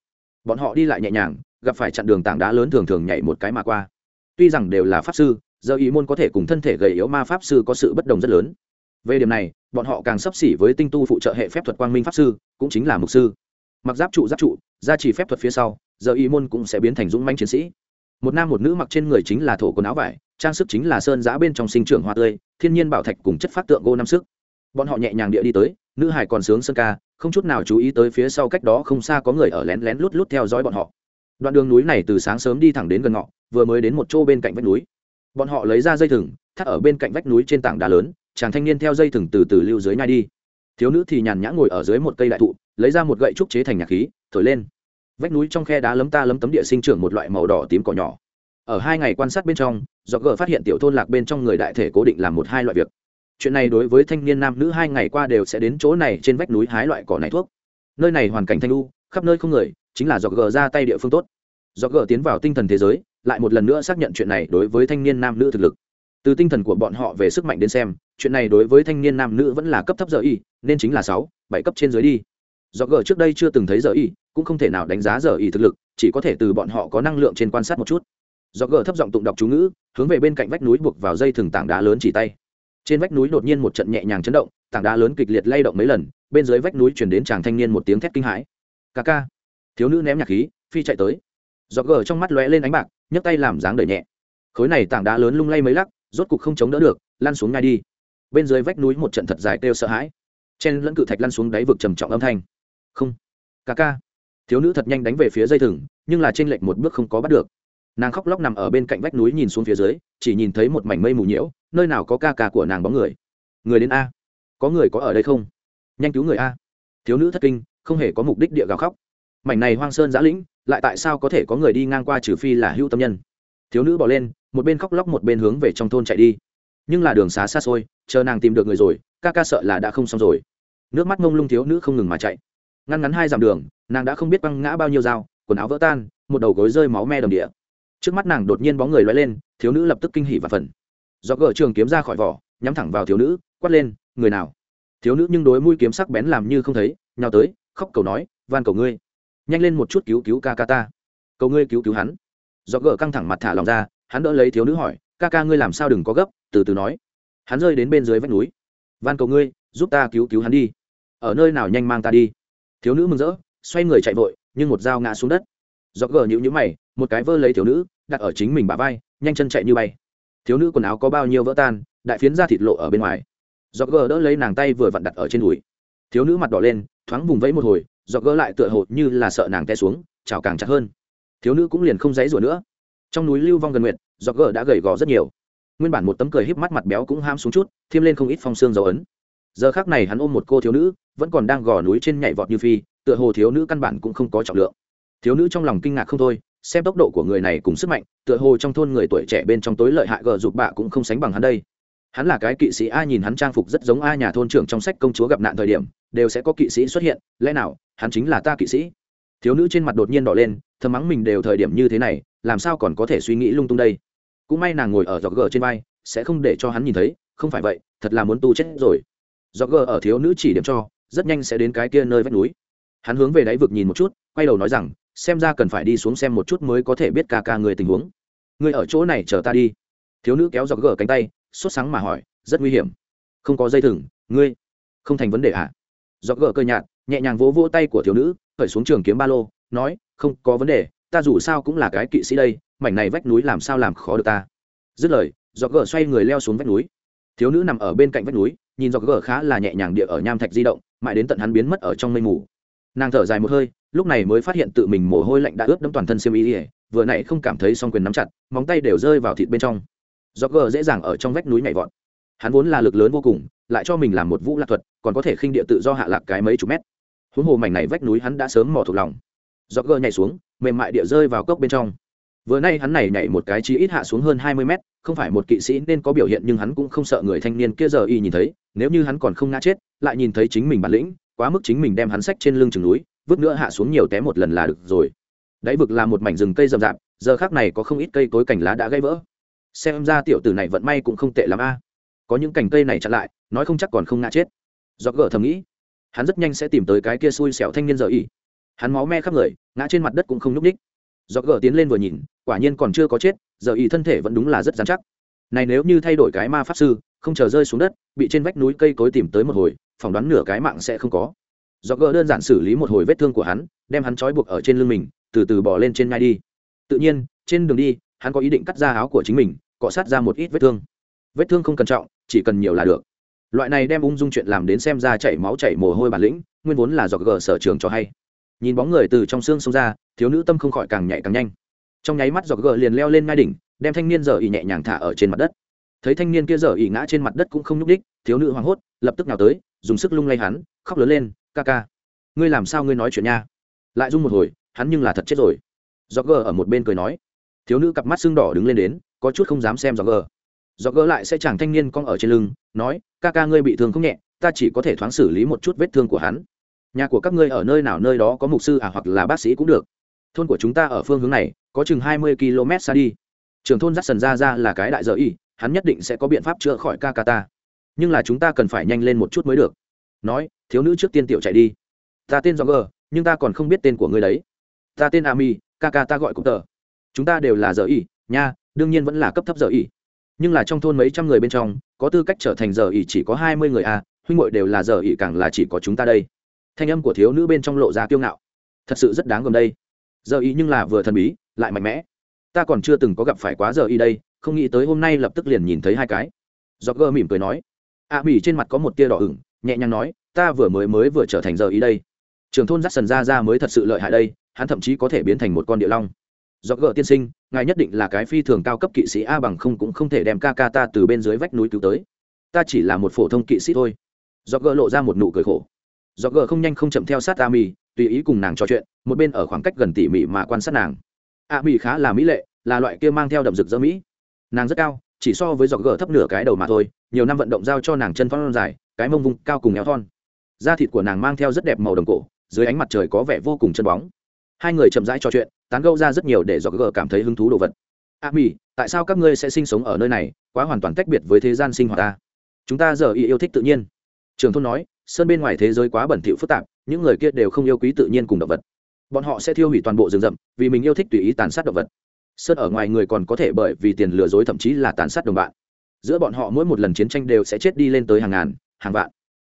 Bọn họ đi lại nhẹ nhàng, gặp phải chặn đường tảng đá lớn thường thường nhảy một cái mà qua. Tuy rằng đều là pháp sư, giờ ý môn có thể cùng thân thể gầy yếu ma pháp sư có sự bất đồng rất lớn. Về điểm này, bọn họ càng sấp xỉ với tinh tu phụ trợ hệ phép thuật quang minh pháp sư, cũng chính là mục sư mặc giáp trụ giáp trụ gia trì phép thuật phía sau, giờ Y môn cũng sẽ biến thành dũng manh chiến sĩ. Một nam một nữ mặc trên người chính là thổ quần áo vải, trang sức chính là sơn giã bên trong sinh trưởng hoa tươi, thiên nhiên bảo thạch cùng chất phát tượng gô năm sức. Bọn họ nhẹ nhàng địa đi tới, nữ hải còn sướng sơn ca, không chút nào chú ý tới phía sau cách đó không xa có người ở lén lén lút lút theo dõi bọn họ. Đoạn đường núi này từ sáng sớm đi thẳng đến gần ngọ, vừa mới đến một chỗ bên cạnh vách núi. Bọn họ lấy ra dây thừng, thắt ở bên cạnh vách núi trên tảng đá lớn, chàng thanh niên theo dây thừng từ từ lưu dưới nhai đi. Thiếu nữ thì nhàn nhã ngồi ở dưới một cây đại thụ lấy ra một gậy trúc chế thành nhạc khí, thổi lên. Vách núi trong khe đá lấm ta lấm tấm địa sinh trưởng một loại màu đỏ tím cỏ nhỏ. Ở hai ngày quan sát bên trong do gờ phát hiện tiểu thôn lạc bên trong người đại thể cố định làm một hai loại việc. Chuyện này đối với thanh niên nam nữ hai ngày qua đều sẽ đến chỗ này trên vách núi hái loại cỏ này thuốc. Nơi này hoàn cảnh thanh lu khắp nơi không người, chính là do gờ ra tay địa phương tốt. Do gờ tiến vào tinh thần thế giới, lại một lần nữa xác nhận chuyện này đối với thanh niên nam nữ thực lực. Từ tinh thần của bọn họ về sức mạnh đến xem, chuyện này đối với thanh niên nam nữ vẫn là cấp thấp giờ y, nên chính là sáu, bảy cấp trên dưới đi do gờ trước đây chưa từng thấy giờ y, cũng không thể nào đánh giá giờ y thực lực, chỉ có thể từ bọn họ có năng lượng trên quan sát một chút. Do gờ thấp giọng tụng đọc chú ngữ, hướng về bên cạnh vách núi buộc vào dây thừng tảng đá lớn chỉ tay. Trên vách núi đột nhiên một trận nhẹ nhàng chấn động, tảng đá lớn kịch liệt lay động mấy lần, bên dưới vách núi chuyển đến chàng thanh niên một tiếng thét kinh hãi. Ca ca. Thiếu nữ ném nhạc khí, phi chạy tới. Do gờ trong mắt lóe lên ánh bạc, nhấc tay làm dáng đợi nhẹ. Khối này tảng đá lớn lung lay mấy lắc, rốt cục không chống đỡ được, lăn xuống ngay đi. Bên dưới vách núi một trận thật dài kêu sợ hãi. Chen lẫn cự thạch lăn xuống đáy vực trầm trọng âm thanh không. Ca ca. Thiếu nữ thật nhanh đánh về phía dây thừng, nhưng là trên lệch một bước không có bắt được. Nàng khóc lóc nằm ở bên cạnh vách núi nhìn xuống phía dưới, chỉ nhìn thấy một mảnh mây mù nhiễu, nơi nào có ca ca của nàng bóng người. Người đến a. Có người có ở đây không? Nhanh cứu người a. Thiếu nữ thất kinh, không hề có mục đích địa gào khóc. Mảnh này hoang sơn giã lĩnh, lại tại sao có thể có người đi ngang qua trừ phi là hữu tâm nhân? Thiếu nữ bỏ lên, một bên khóc lóc một bên hướng về trong thôn chạy đi. Nhưng là đường xá xa xôi, chờ nàng tìm được người rồi, ca ca sợ là đã không xong rồi. Nước mắt mông lung thiếu nữ không ngừng mà chạy ngăn ngắn hai dặm đường, nàng đã không biết băng ngã bao nhiêu dao, quần áo vỡ tan, một đầu gối rơi máu me đầm địa. Trước mắt nàng đột nhiên bóng người loay lên, thiếu nữ lập tức kinh hỉ và phần do gỡ trường kiếm ra khỏi vỏ, nhắm thẳng vào thiếu nữ, quát lên, người nào? Thiếu nữ nhưng đối mũi kiếm sắc bén làm như không thấy, nhào tới, khóc cầu nói, van cầu ngươi, nhanh lên một chút cứu cứu ca ca ta, cầu ngươi cứu cứu hắn. Do gỡ căng thẳng mặt thả lòng ra, hắn đỡ lấy thiếu nữ hỏi, ca ca ngươi làm sao đừng có gấp? Từ từ nói, hắn rơi đến bên dưới vách núi. Van cầu ngươi, giúp ta cứu cứu hắn đi. Ở nơi nào nhanh mang ta đi? Thiếu nữ mừng rỡ, xoay người chạy vội, nhưng một dao ngã xuống đất. Do gờ nhữ nhữ mày, một cái vơ lấy thiếu nữ, đặt ở chính mình bà vai, nhanh chân chạy như bay. Thiếu nữ quần áo có bao nhiêu vỡ tan, đại phiến ra thịt lộ ở bên ngoài. Do gờ đỡ lấy nàng tay vừa vặn đặt ở trên đùi. Thiếu nữ mặt đỏ lên, thoáng vùng vẫy một hồi do gỡ lại tựa hồ như là sợ nàng té xuống chào càng chặt hơn. Thiếu nữ cũng liền không dãy rủa nữa. Trong núi lưu vong gần nguyện do gỡ đã gầy gò rất nhiều. Nguyên bản một tấm cười híp mắt mặt béo cũng ham xuống chút, thêm lên không ít phong xương dấu ấn giờ khác này hắn ôm một cô thiếu nữ, vẫn còn đang gò núi trên nhảy vọt như phi, tựa hồ thiếu nữ căn bản cũng không có trọng lượng. Thiếu nữ trong lòng kinh ngạc không thôi, xem tốc độ của người này cùng sức mạnh, tựa hồ trong thôn người tuổi trẻ bên trong tối lợi hại gờ giục bạ cũng không sánh bằng hắn đây. Hắn là cái kỵ sĩ a nhìn hắn trang phục rất giống a nhà thôn trưởng trong sách công chúa gặp nạn thời điểm, đều sẽ có kỵ sĩ xuất hiện, lẽ nào, hắn chính là ta kỵ sĩ? Thiếu nữ trên mặt đột nhiên đỏ lên, thầm mắng mình đều thời điểm như thế này, làm sao còn có thể suy nghĩ lung tung đây? Cũng may nàng ngồi ở giọt gờ trên vai, sẽ không để cho hắn nhìn thấy, không phải vậy, thật là muốn tu chết rồi do gờ ở thiếu nữ chỉ điểm cho, rất nhanh sẽ đến cái kia nơi vách núi. Hắn hướng về đáy vực nhìn một chút, quay đầu nói rằng, xem ra cần phải đi xuống xem một chút mới có thể biết ca ca người tình huống. Người ở chỗ này chờ ta đi. Thiếu nữ kéo giọt gờ cánh tay, sốt sáng mà hỏi, rất nguy hiểm. Không có dây thừng, ngươi, không thành vấn đề ạ à? giọt gờ cơ nhạt, nhẹ nhàng vỗ vỗ tay của thiếu nữ khởi xuống trường kiếm ba lô, nói, không có vấn đề, ta dù sao cũng là cái kỵ sĩ đây, mảnh này vách núi làm sao làm khó được ta. Dứt lời giọt gờ xoay người leo xuống vách núi. Thiếu nữ nằm ở bên cạnh vách núi nhìn do gờ khá là nhẹ nhàng địa ở nham thạch di động, mãi đến tận hắn biến mất ở trong mây mù. Nàng thở dài một hơi, lúc này mới phát hiện tự mình mồ hôi lạnh đã ướt đẫm toàn thân siêu ý ỉa vừa nãy không cảm thấy song quyền nắm chặt, móng tay đều rơi vào thịt bên trong. Do gờ dễ dàng ở trong vách núi nhảy vọt. Hắn vốn là lực lớn vô cùng, lại cho mình làm một vũ lạc thuật, còn có thể khinh địa tự do hạ lạc cái mấy chục mét. Huống hồ mảnh này vách núi hắn đã sớm mò thuộc lòng. Do gờ nhảy xuống, mềm mại địa rơi vào cốc bên trong vừa nay hắn này nhảy một cái chí ít hạ xuống hơn hai mươi mét, không phải một kỵ sĩ nên có biểu hiện nhưng hắn cũng không sợ người thanh niên kia giờ y nhìn thấy, nếu như hắn còn không ngã chết, lại nhìn thấy chính mình bản lĩnh, quá mức chính mình đem hắn sách trên lưng chừng núi, vứt nữa hạ xuống nhiều té một lần là được rồi. Đáy vực là một mảnh rừng cây rậm rạp, giờ khác này có không ít cây cối cành lá đã gãy vỡ. Xem ra tiểu tử này vận may cũng không tệ lắm a. Có những cành cây này chặn lại, nói không chắc còn không ngã chết. Do gỡ thầm nghĩ, hắn rất nhanh sẽ tìm tới cái kia xui xẻo thanh niên giờ y. Hắn máu me khắp người, ngã trên mặt đất cũng không nhúc ních do gờ tiến lên vừa nhìn, quả nhiên còn chưa có chết, giờ y thân thể vẫn đúng là rất dán chắc. Này nếu như thay đổi cái ma pháp sư, không chờ rơi xuống đất, bị trên vách núi cây cối tìm tới một hồi, phỏng đoán nửa cái mạng sẽ không có. Do gờ đơn giản xử lý một hồi vết thương của hắn, đem hắn trói buộc ở trên lưng mình, từ từ bỏ lên trên ngay đi. Tự nhiên, trên đường đi, hắn có ý định cắt ra áo của chính mình, cọ sát ra một ít vết thương. Vết thương không cần trọng, chỉ cần nhiều là được. Loại này đem ung dung chuyện làm đến xem ra chảy máu chảy mồ hôi bản lĩnh, nguyên vốn là do gờ sở trường cho hay nhìn bóng người từ trong xương xông ra, thiếu nữ tâm không khỏi càng nhạy càng nhanh. Trong nháy mắt giọt gờ liền leo lên ngai đỉnh, đem thanh niên giờ ỉ nhẹ nhàng thả ở trên mặt đất. Thấy thanh niên kia giờ ỉ ngã trên mặt đất cũng không nhúc đích thiếu nữ hoảng hốt, lập tức nào tới, dùng sức lung lay hắn, khóc lớn lên, ca ca, ngươi làm sao ngươi nói chuyện nha? Lại rung một hồi, hắn nhưng là thật chết rồi. Giọt gờ ở một bên cười nói. Thiếu nữ cặp mắt xương đỏ đứng lên đến, có chút không dám xem giọt gờ. Giọt gờ lại sẽ chàng thanh niên con ở trên lưng, nói, ca ca ngươi bị thương không nhẹ, ta chỉ có thể thoáng xử lý một chút vết thương của hắn nhà của các ngươi ở nơi nào nơi đó có mục sư à hoặc là bác sĩ cũng được. Thôn của chúng ta ở phương hướng này, có chừng hai mươi km xa đi. Trường thôn dắt sần ra ra là cái đại dở y, hắn nhất định sẽ có biện pháp chữa khỏi ca ca ta nhưng là chúng ta cần phải nhanh lên một chút mới được. Nói, thiếu nữ trước tiên tiểu chạy đi. Ta tên do gờ nhưng ta còn không biết tên của ngươi đấy. Ta tên ami ca ca ta gọi cũng tờ. Chúng ta đều là dở y, nha, đương nhiên vẫn là cấp thấp dở y. Nhưng là trong thôn mấy trăm người bên trong, có tư cách trở thành dở y chỉ có hai mươi người à huynh hội đều là dở y càng là chỉ có chúng ta đây thanh âm của thiếu nữ bên trong lộ ra kiêu ngạo. Thật sự rất đáng gồm đây. Giờ ý nhưng là vừa thần bí lại mạnh mẽ. Ta còn chưa từng có gặp phải quá giờ y đây không nghĩ tới hôm nay lập tức liền nhìn thấy hai cái. Do gơ mỉm cười nói. A à, mỉ trên mặt có một tia đỏ ửng nhẹ nhàng nói ta vừa mới mới vừa trở thành giờ y đây. Trường thôn dắt sần ra ra mới thật sự lợi hại đây hắn thậm chí có thể biến thành một con địa long. Do gỡ tiên sinh ngài nhất định là cái phi thường cao cấp kỵ sĩ a bằng không cũng không thể đem ca ca ta từ bên dưới vách núi cứu tới. Ta chỉ là một phổ thông kỵ sĩ thôi. Do gỡ lộ ra một nụ cười khổ do gờ không nhanh không chậm theo sát a mi tùy ý cùng nàng trò chuyện, một bên ở khoảng cách gần tỉ mỉ mà quan sát nàng. A mi khá là mỹ lệ, là loại kia mang theo đậm rực rỡ mỹ. Nàng rất cao, chỉ so với giọt gờ thấp nửa cái đầu mà thôi, nhiều năm vận động giao cho nàng chân phong dài, cái mông vùng cao cùng éo thon. Da thịt của nàng mang theo rất đẹp màu đồng cổ, dưới ánh mặt trời có vẻ vô cùng chân bóng. Hai người chậm rãi trò chuyện, tán gâu ra rất nhiều để giọt gờ cảm thấy hứng thú đồ vật. A mi tại sao các ngươi sẽ sinh sống ở nơi này, quá hoàn toàn tách biệt với thế gian sinh hoạt ta? Chúng ta giờ yêu thích tự nhiên. Trường thôn nói sơn bên ngoài thế giới quá bẩn thỉu phức tạp, những người kia đều không yêu quý tự nhiên cùng động vật. Bọn họ sẽ thiêu hủy toàn bộ rừng rậm, vì mình yêu thích tùy ý tàn sát động vật. Sơn ở ngoài người còn có thể bởi vì tiền lừa dối thậm chí là tàn sát đồng bạn. Giữa bọn họ mỗi một lần chiến tranh đều sẽ chết đi lên tới hàng ngàn, hàng vạn.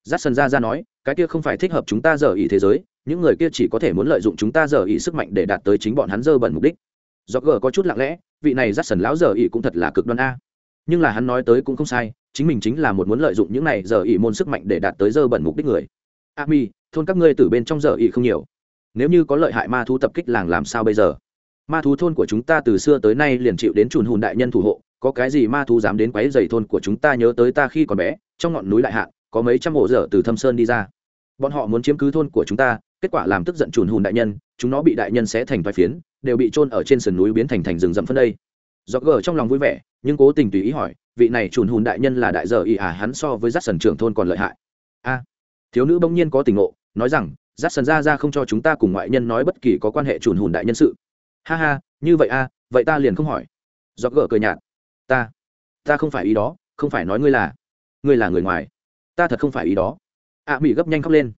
J a ra ra nói, cái kia không phải thích hợp chúng ta giờ ý thế giới, những người kia chỉ có thể muốn lợi dụng chúng ta giờ ý sức mạnh để đạt tới chính bọn hắn dơ bẩn mục đích. Do g có chút lặng lẽ, vị này j a lão giờ ý cũng thật là cực đoan a. Nhưng là hắn nói tới cũng không sai chính mình chính là một muốn lợi dụng những này giờ ý môn sức mạnh để đạt tới dơ bẩn mục đích người. A mi, thôn các ngươi từ bên trong giờ ý không nhiều. Nếu như có lợi hại ma thú tập kích làng làm sao bây giờ? Ma thú thôn của chúng ta từ xưa tới nay liền chịu đến trùn hùn đại nhân thủ hộ, có cái gì ma thú dám đến quấy dày thôn của chúng ta nhớ tới ta khi còn bé, trong ngọn núi đại hạ, có mấy trăm ổ dở từ thâm sơn đi ra. Bọn họ muốn chiếm cứ thôn của chúng ta, kết quả làm tức giận trùn hùn đại nhân, chúng nó bị đại nhân xé thành vài phiến, đều bị trôn ở trên sườn núi biến thành thành rừng rậm phân đây. Do gờ trong lòng vui vẻ, nhưng cố tình tùy ý hỏi vị này chùn hùn đại nhân là đại giờ ỉ à hắn so với rát sần trưởng thôn còn lợi hại. A thiếu nữ bỗng nhiên có tình ngộ nói rằng rát sần ra ra không cho chúng ta cùng ngoại nhân nói bất kỳ có quan hệ chùn hùn đại nhân sự. Ha ha như vậy a à, vậy ta liền không hỏi. Do gỡ cười nhạt. Ta ta không phải ý đó không phải nói ngươi là ngươi là người ngoài. Ta thật không phải ý đó. A à, mỹ gấp nhanh khóc lên.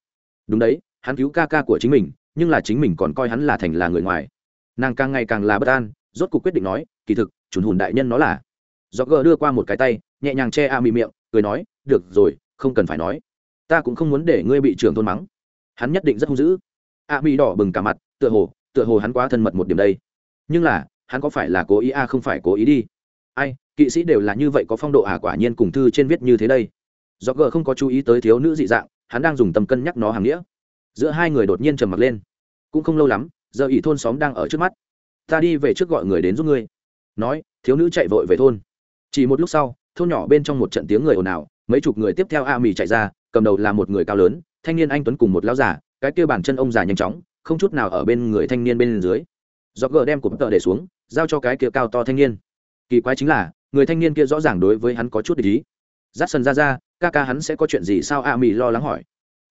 Đúng đấy hắn cứu ca ca của chính mình nhưng là chính mình còn coi hắn là thành là người ngoài. Nàng càng ngày càng là bất an rốt cuộc quyết định nói kỳ thực chuẩn hùn đại nhân nó là do gờ đưa qua một cái tay, nhẹ nhàng che a mị miệng, cười nói, được rồi, không cần phải nói. Ta cũng không muốn để ngươi bị trưởng thôn mắng. Hắn nhất định rất hung dữ. A mị đỏ bừng cả mặt, tựa hồ tựa hồ hắn quá thân mật một điểm đây. Nhưng là, hắn có phải là cố ý a à không phải cố ý đi? Ai, kỵ sĩ đều là như vậy có phong độ à quả nhiên cùng thư trên viết như thế đây. Do gờ không có chú ý tới thiếu nữ dị dạng, hắn đang dùng tâm cân nhắc nó hàng nghĩa. Giữa hai người đột nhiên trầm mặc lên. Cũng không lâu lắm, giờ ỷ thôn xóm đang ở trước mắt. Ta đi về trước gọi người đến giúp ngươi. Nói, thiếu nữ chạy vội về thôn chỉ một lúc sau, thôn nhỏ bên trong một trận tiếng người ồn ào, mấy chục người tiếp theo a mì chạy ra, cầm đầu là một người cao lớn, thanh niên anh tuấn cùng một lão giả cái kia bàn chân ông già nhanh chóng, không chút nào ở bên người thanh niên bên dưới. Do gờ đem cụm tợ để xuống, giao cho cái kia cao to thanh niên. Kỳ quái chính là, người thanh niên kia rõ ràng đối với hắn có chút ý. Dắt sần ra ra, ca ca hắn sẽ có chuyện gì sao a mì lo lắng hỏi.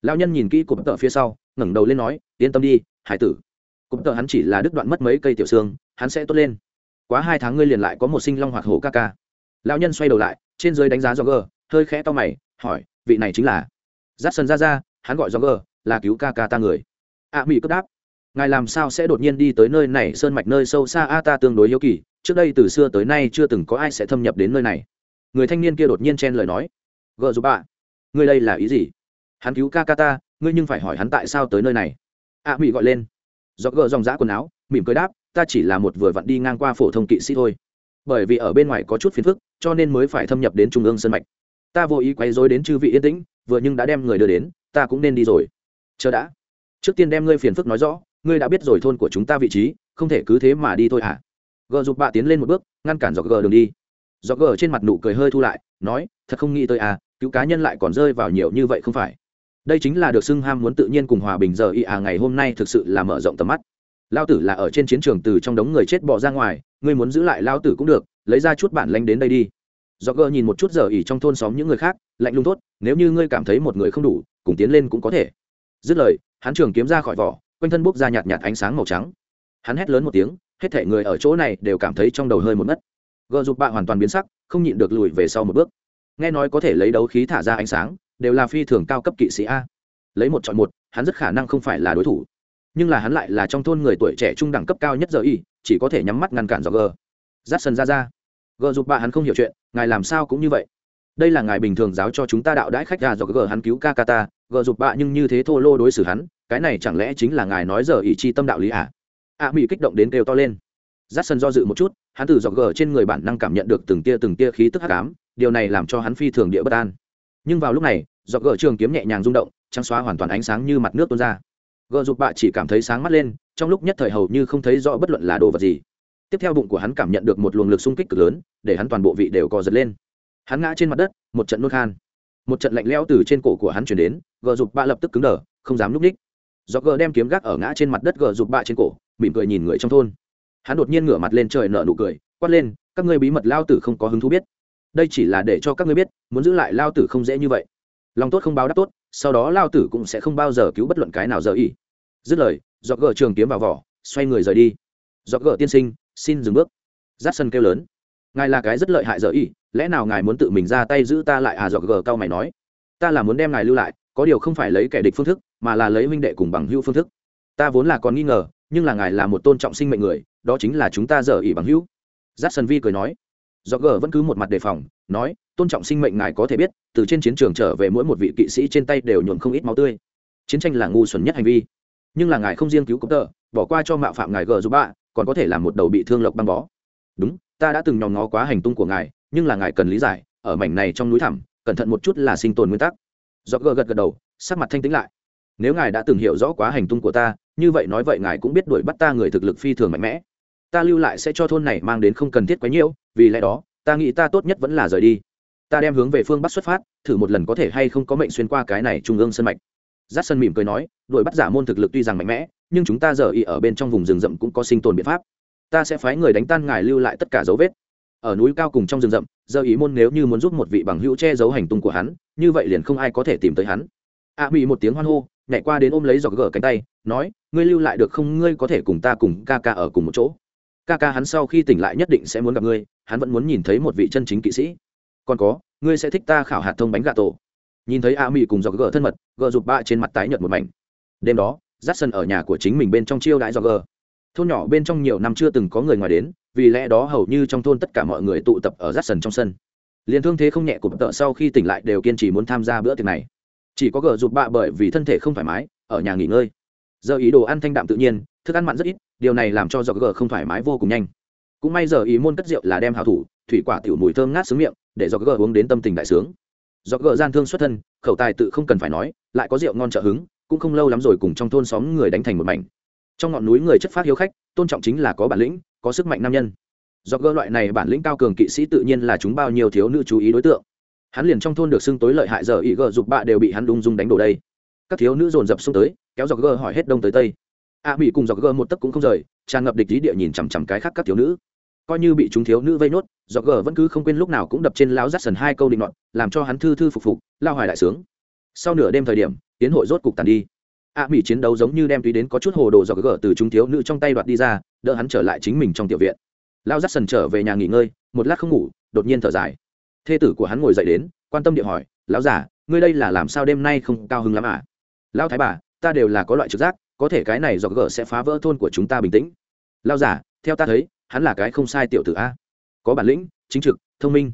Lao nhân nhìn kỹ cụm tợ phía sau, ngẩng đầu lên nói, yên tâm đi, hải tử. Cụm tợ hắn chỉ là đứt đoạn mất mấy cây tiểu xương, hắn sẽ tốt lên. Quá hai tháng ngươi liền lại có một sinh long hoạt hổ ca ca lão nhân xoay đầu lại trên dưới đánh giá do gờ hơi khẽ to mày hỏi vị này chính là? Giáp sân ra ra hắn gọi do gờ là cứu ca ca ta người. A mỹ cấp đáp ngài làm sao sẽ đột nhiên đi tới nơi này sơn mạch nơi sâu xa a ta tương đối hiếu kỳ trước đây từ xưa tới nay chưa từng có ai sẽ thâm nhập đến nơi này. Người thanh niên kia đột nhiên chen lời nói gợ giúp bạn ngươi đây là ý gì? Hắn cứu ca ca ta ngươi nhưng phải hỏi hắn tại sao tới nơi này. A à, mỹ gọi lên. Do gợ dòng giã quần áo mỉm cười đáp ta chỉ là một vừa vặn đi ngang qua phổ thông kỵ sĩ thôi bởi vì ở bên ngoài có chút phiền phức, cho nên mới phải thâm nhập đến trung ương sân mạch. Ta vô ý quay dối đến chư vị yên tĩnh, vừa nhưng đã đem người đưa đến, ta cũng nên đi rồi. Chờ đã. Trước tiên đem ngươi phiền phức nói rõ, ngươi đã biết rồi thôn của chúng ta vị trí, không thể cứ thế mà đi thôi hả? Gờ giục bạ tiến lên một bước, ngăn cản dọc gờ đường đi. Dọc gờ trên mặt nụ cười hơi thu lại, nói, thật không nghĩ tới à cứu cá nhân lại còn rơi vào nhiều như vậy không phải. Đây chính là được xưng ham muốn tự nhiên cùng hòa bình giờ y à ngày hôm nay thực sự là mở rộng tầm mắt lao tử là ở trên chiến trường từ trong đống người chết bỏ ra ngoài, ngươi muốn giữ lại lao tử cũng được, lấy ra chút bản lanh đến đây đi. Do gờ nhìn một chút giờ ỉ trong thôn xóm những người khác, lạnh lùng tốt nếu như ngươi cảm thấy một người không đủ, cùng tiến lên cũng có thể. Dứt lời, hắn trường kiếm ra khỏi vỏ, quanh thân bốc ra nhạt nhạt ánh sáng màu trắng. Hắn hét lớn một tiếng, hết thể người ở chỗ này đều cảm thấy trong đầu hơi một mất. Gờ giục bạ hoàn toàn biến sắc, không nhịn được lùi về sau một bước. Nghe nói có thể lấy đấu khí thả ra ánh sáng, đều là phi thường cao cấp kỵ sĩ a. Lấy một chọn một, hắn rất khả năng không phải là đối thủ nhưng là hắn lại là trong thôn người tuổi trẻ trung đẳng cấp cao nhất giờ y, chỉ có thể nhắm mắt ngăn cản do gờ. Giắt sân ra ra. Gờ giúp bạ hắn không hiểu chuyện, ngài làm sao cũng như vậy. Đây là ngài bình thường giáo cho chúng ta đạo đãi khách ra do gờ, hắn cứu ca ca ta, gờ giúp bạ nhưng như thế thô lô đối xử hắn, cái này chẳng lẽ chính là ngài nói giờ ý chi tâm đạo lý à? A mỹ kích động đến kêu to lên. Giắt sân do dự một chút, hắn từ dọc gờ trên người bản năng cảm nhận được từng tia từng tia khí tức hắc ám, điều này làm cho hắn phi thường địa bất an. Nhưng vào lúc này dọc gờ trường kiếm nhẹ nhàng rung động, trắng xóa hoàn toàn ánh sáng như mặt nước tuôn ra gờ dục bạ chỉ cảm thấy sáng mắt lên, trong lúc nhất thời hầu như không thấy rõ bất luận là đồ vật gì. Tiếp theo bụng của hắn cảm nhận được một luồng lực xung kích cực lớn, để hắn toàn bộ vị đều co giật lên. Hắn ngã trên mặt đất, một trận nôn khan. Một trận lạnh lẽo từ trên cổ của hắn chuyển đến, gờ dục bạ lập tức cứng đờ, không dám núp ních. Do gờ đem kiếm gác ở ngã trên mặt đất gờ dục bạ trên cổ, mỉm cười nhìn người trong thôn. Hắn đột nhiên ngửa mặt lên trời nở nụ cười, quát lên, các ngươi bí mật lao tử không có hứng thú biết. Đây chỉ là để cho các ngươi biết, muốn giữ lại lao tử không dễ như vậy. Lòng tốt không báo đáp tốt sau đó lao tử cũng sẽ không bao giờ cứu bất luận cái nào giờ ý. Dứt lời dọc gờ trường kiếm vào vỏ, xoay người rời đi. Dọc gờ tiên sinh, xin dừng bước. Giáp sân kêu lớn. Ngài là cái rất lợi hại giờ ý, lẽ nào ngài muốn tự mình ra tay giữ ta lại à? Dọc gờ cao mày nói. Ta là muốn đem ngài lưu lại, có điều không phải lấy kẻ địch phương thức, mà là lấy minh đệ cùng bằng hữu phương thức. Ta vốn là còn nghi ngờ, nhưng là ngài là một tôn trọng sinh mệnh người, đó chính là chúng ta dở ý bằng hữu. Giáp sân vi cười nói do Gờ vẫn cứ một mặt đề phòng, nói, tôn trọng sinh mệnh ngài có thể biết, từ trên chiến trường trở về mỗi một vị kỵ sĩ trên tay đều nhuộm không ít máu tươi. Chiến tranh là ngu xuẩn nhất hành vi. Nhưng là ngài không riêng cứu cốc tờ, bỏ qua cho mạo phạm ngài gờ giúp bạ còn có thể là một đầu bị thương lộc băng bó. Đúng, ta đã từng nhòm ngó quá hành tung của ngài, nhưng là ngài cần lý giải, ở mảnh này trong núi thẳm, cẩn thận một chút là sinh tồn nguyên tắc. Do Gờ gật gật đầu, sắc mặt thanh tĩnh lại. Nếu ngài đã từng hiểu rõ quá hành tung của ta, như vậy nói vậy ngài cũng biết đuổi bắt ta người thực lực phi thường mạnh mẽ ta lưu lại sẽ cho thôn này mang đến không cần thiết quá nhiễu vì lẽ đó ta nghĩ ta tốt nhất vẫn là rời đi. Ta đem hướng về phương bắc xuất phát thử một lần có thể hay không có mệnh xuyên qua cái này trung ương sân mạch. Giắt sân mỉm cười nói đuổi bắt giả môn thực lực tuy rằng mạnh mẽ nhưng chúng ta giờ y ở bên trong vùng rừng rậm cũng có sinh tồn biện pháp. Ta sẽ phái người đánh tan ngài lưu lại tất cả dấu vết. Ở núi cao cùng trong rừng rậm giờ ý môn nếu như muốn giúp một vị bằng hữu che giấu hành tung của hắn như vậy liền không ai có thể tìm tới hắn. A à, mỹ một tiếng hoan hô nhảy qua đến ôm lấy giọt gở cánh tay nói ngươi lưu lại được không? Ngươi có thể cùng ta cùng ca ca ở cùng một chỗ ca ca hắn sau khi tỉnh lại nhất định sẽ muốn gặp ngươi, hắn vẫn muốn nhìn thấy một vị chân chính kỵ sĩ. Còn có, ngươi sẽ thích ta khảo hạt thông bánh gà tổ. Nhìn thấy a mỹ cùng dọc gờ thân mật, gờ rụt bạ trên mặt tái nhợt một mảnh. Đêm đó dắt sân ở nhà của chính mình bên trong chiêu đãi dọc gờ. Thôn nhỏ bên trong nhiều năm chưa từng có người ngoài đến, vì lẽ đó hầu như trong thôn tất cả mọi người tụ tập ở rát sân trong sân. Liền thương thế không nhẹ của tợ sau khi tỉnh lại đều kiên trì muốn tham gia bữa tiệc này. Chỉ có gờ rụt bạ bởi vì thân thể không thoải mái, ở nhà nghỉ ngơi. Giờ ý đồ ăn thanh đạm tự nhiên, thức ăn mặn rất ít điều này làm cho dọc gờ không thoải mái vô cùng nhanh. Cũng may giờ ý môn cất rượu là đem hào thủ, thủy quả tiểu mùi thơm ngát xứ miệng, để dọc gờ uống đến tâm tình đại sướng. Dọc gờ gian thương xuất thân, khẩu tài tự không cần phải nói, lại có rượu ngon trợ hứng, cũng không lâu lắm rồi cùng trong thôn xóm người đánh thành một mảnh. Trong ngọn núi người chất phát hiếu khách, tôn trọng chính là có bản lĩnh, có sức mạnh nam nhân. Dọc gỡ loại này bản lĩnh cao cường kỵ sĩ tự nhiên là chúng bao nhiêu thiếu nữ chú ý đối tượng. Hắn liền trong thôn được xưng tối lợi hại giờ ý gờ dục bạ đều bị hắn đung dung đánh đổ đây. Các thiếu nữ dồn dập xung tới, kéo dọc gờ hỏi hết đông tới tây a mỹ cùng dọc gờ một tấc cũng không rời, tràn ngập địch ý địa nhìn chằm chằm cái khác các thiếu nữ. Coi như bị chúng thiếu nữ vây nốt, dọc gờ vẫn cứ không quên lúc nào cũng đập trên lão rát sần hai câu định luận làm cho hắn thư thư phục phục, lao hoài đại sướng. Sau nửa đêm thời điểm, tiến hội rốt cục tàn đi. A mỹ chiến đấu giống như đem túy đến có chút hồ đồ dọc gờ từ chúng thiếu nữ trong tay đoạt đi ra, đỡ hắn trở lại chính mình trong tiểu viện. Lao rát sần trở về nhà nghỉ ngơi, một lát không ngủ, đột nhiên thở dài. Thê tử của hắn ngồi dậy đến, quan tâm điện hỏi, lão giả ngươi đây là làm sao đêm nay không cao hứng lắm à? Lao thái bà, ta đều là có loại trực giác có thể cái này do gờ sẽ phá vỡ thôn của chúng ta bình tĩnh. Lao giả, theo ta thấy, hắn là cái không sai tiểu tử a. Có bản lĩnh, chính trực, thông minh.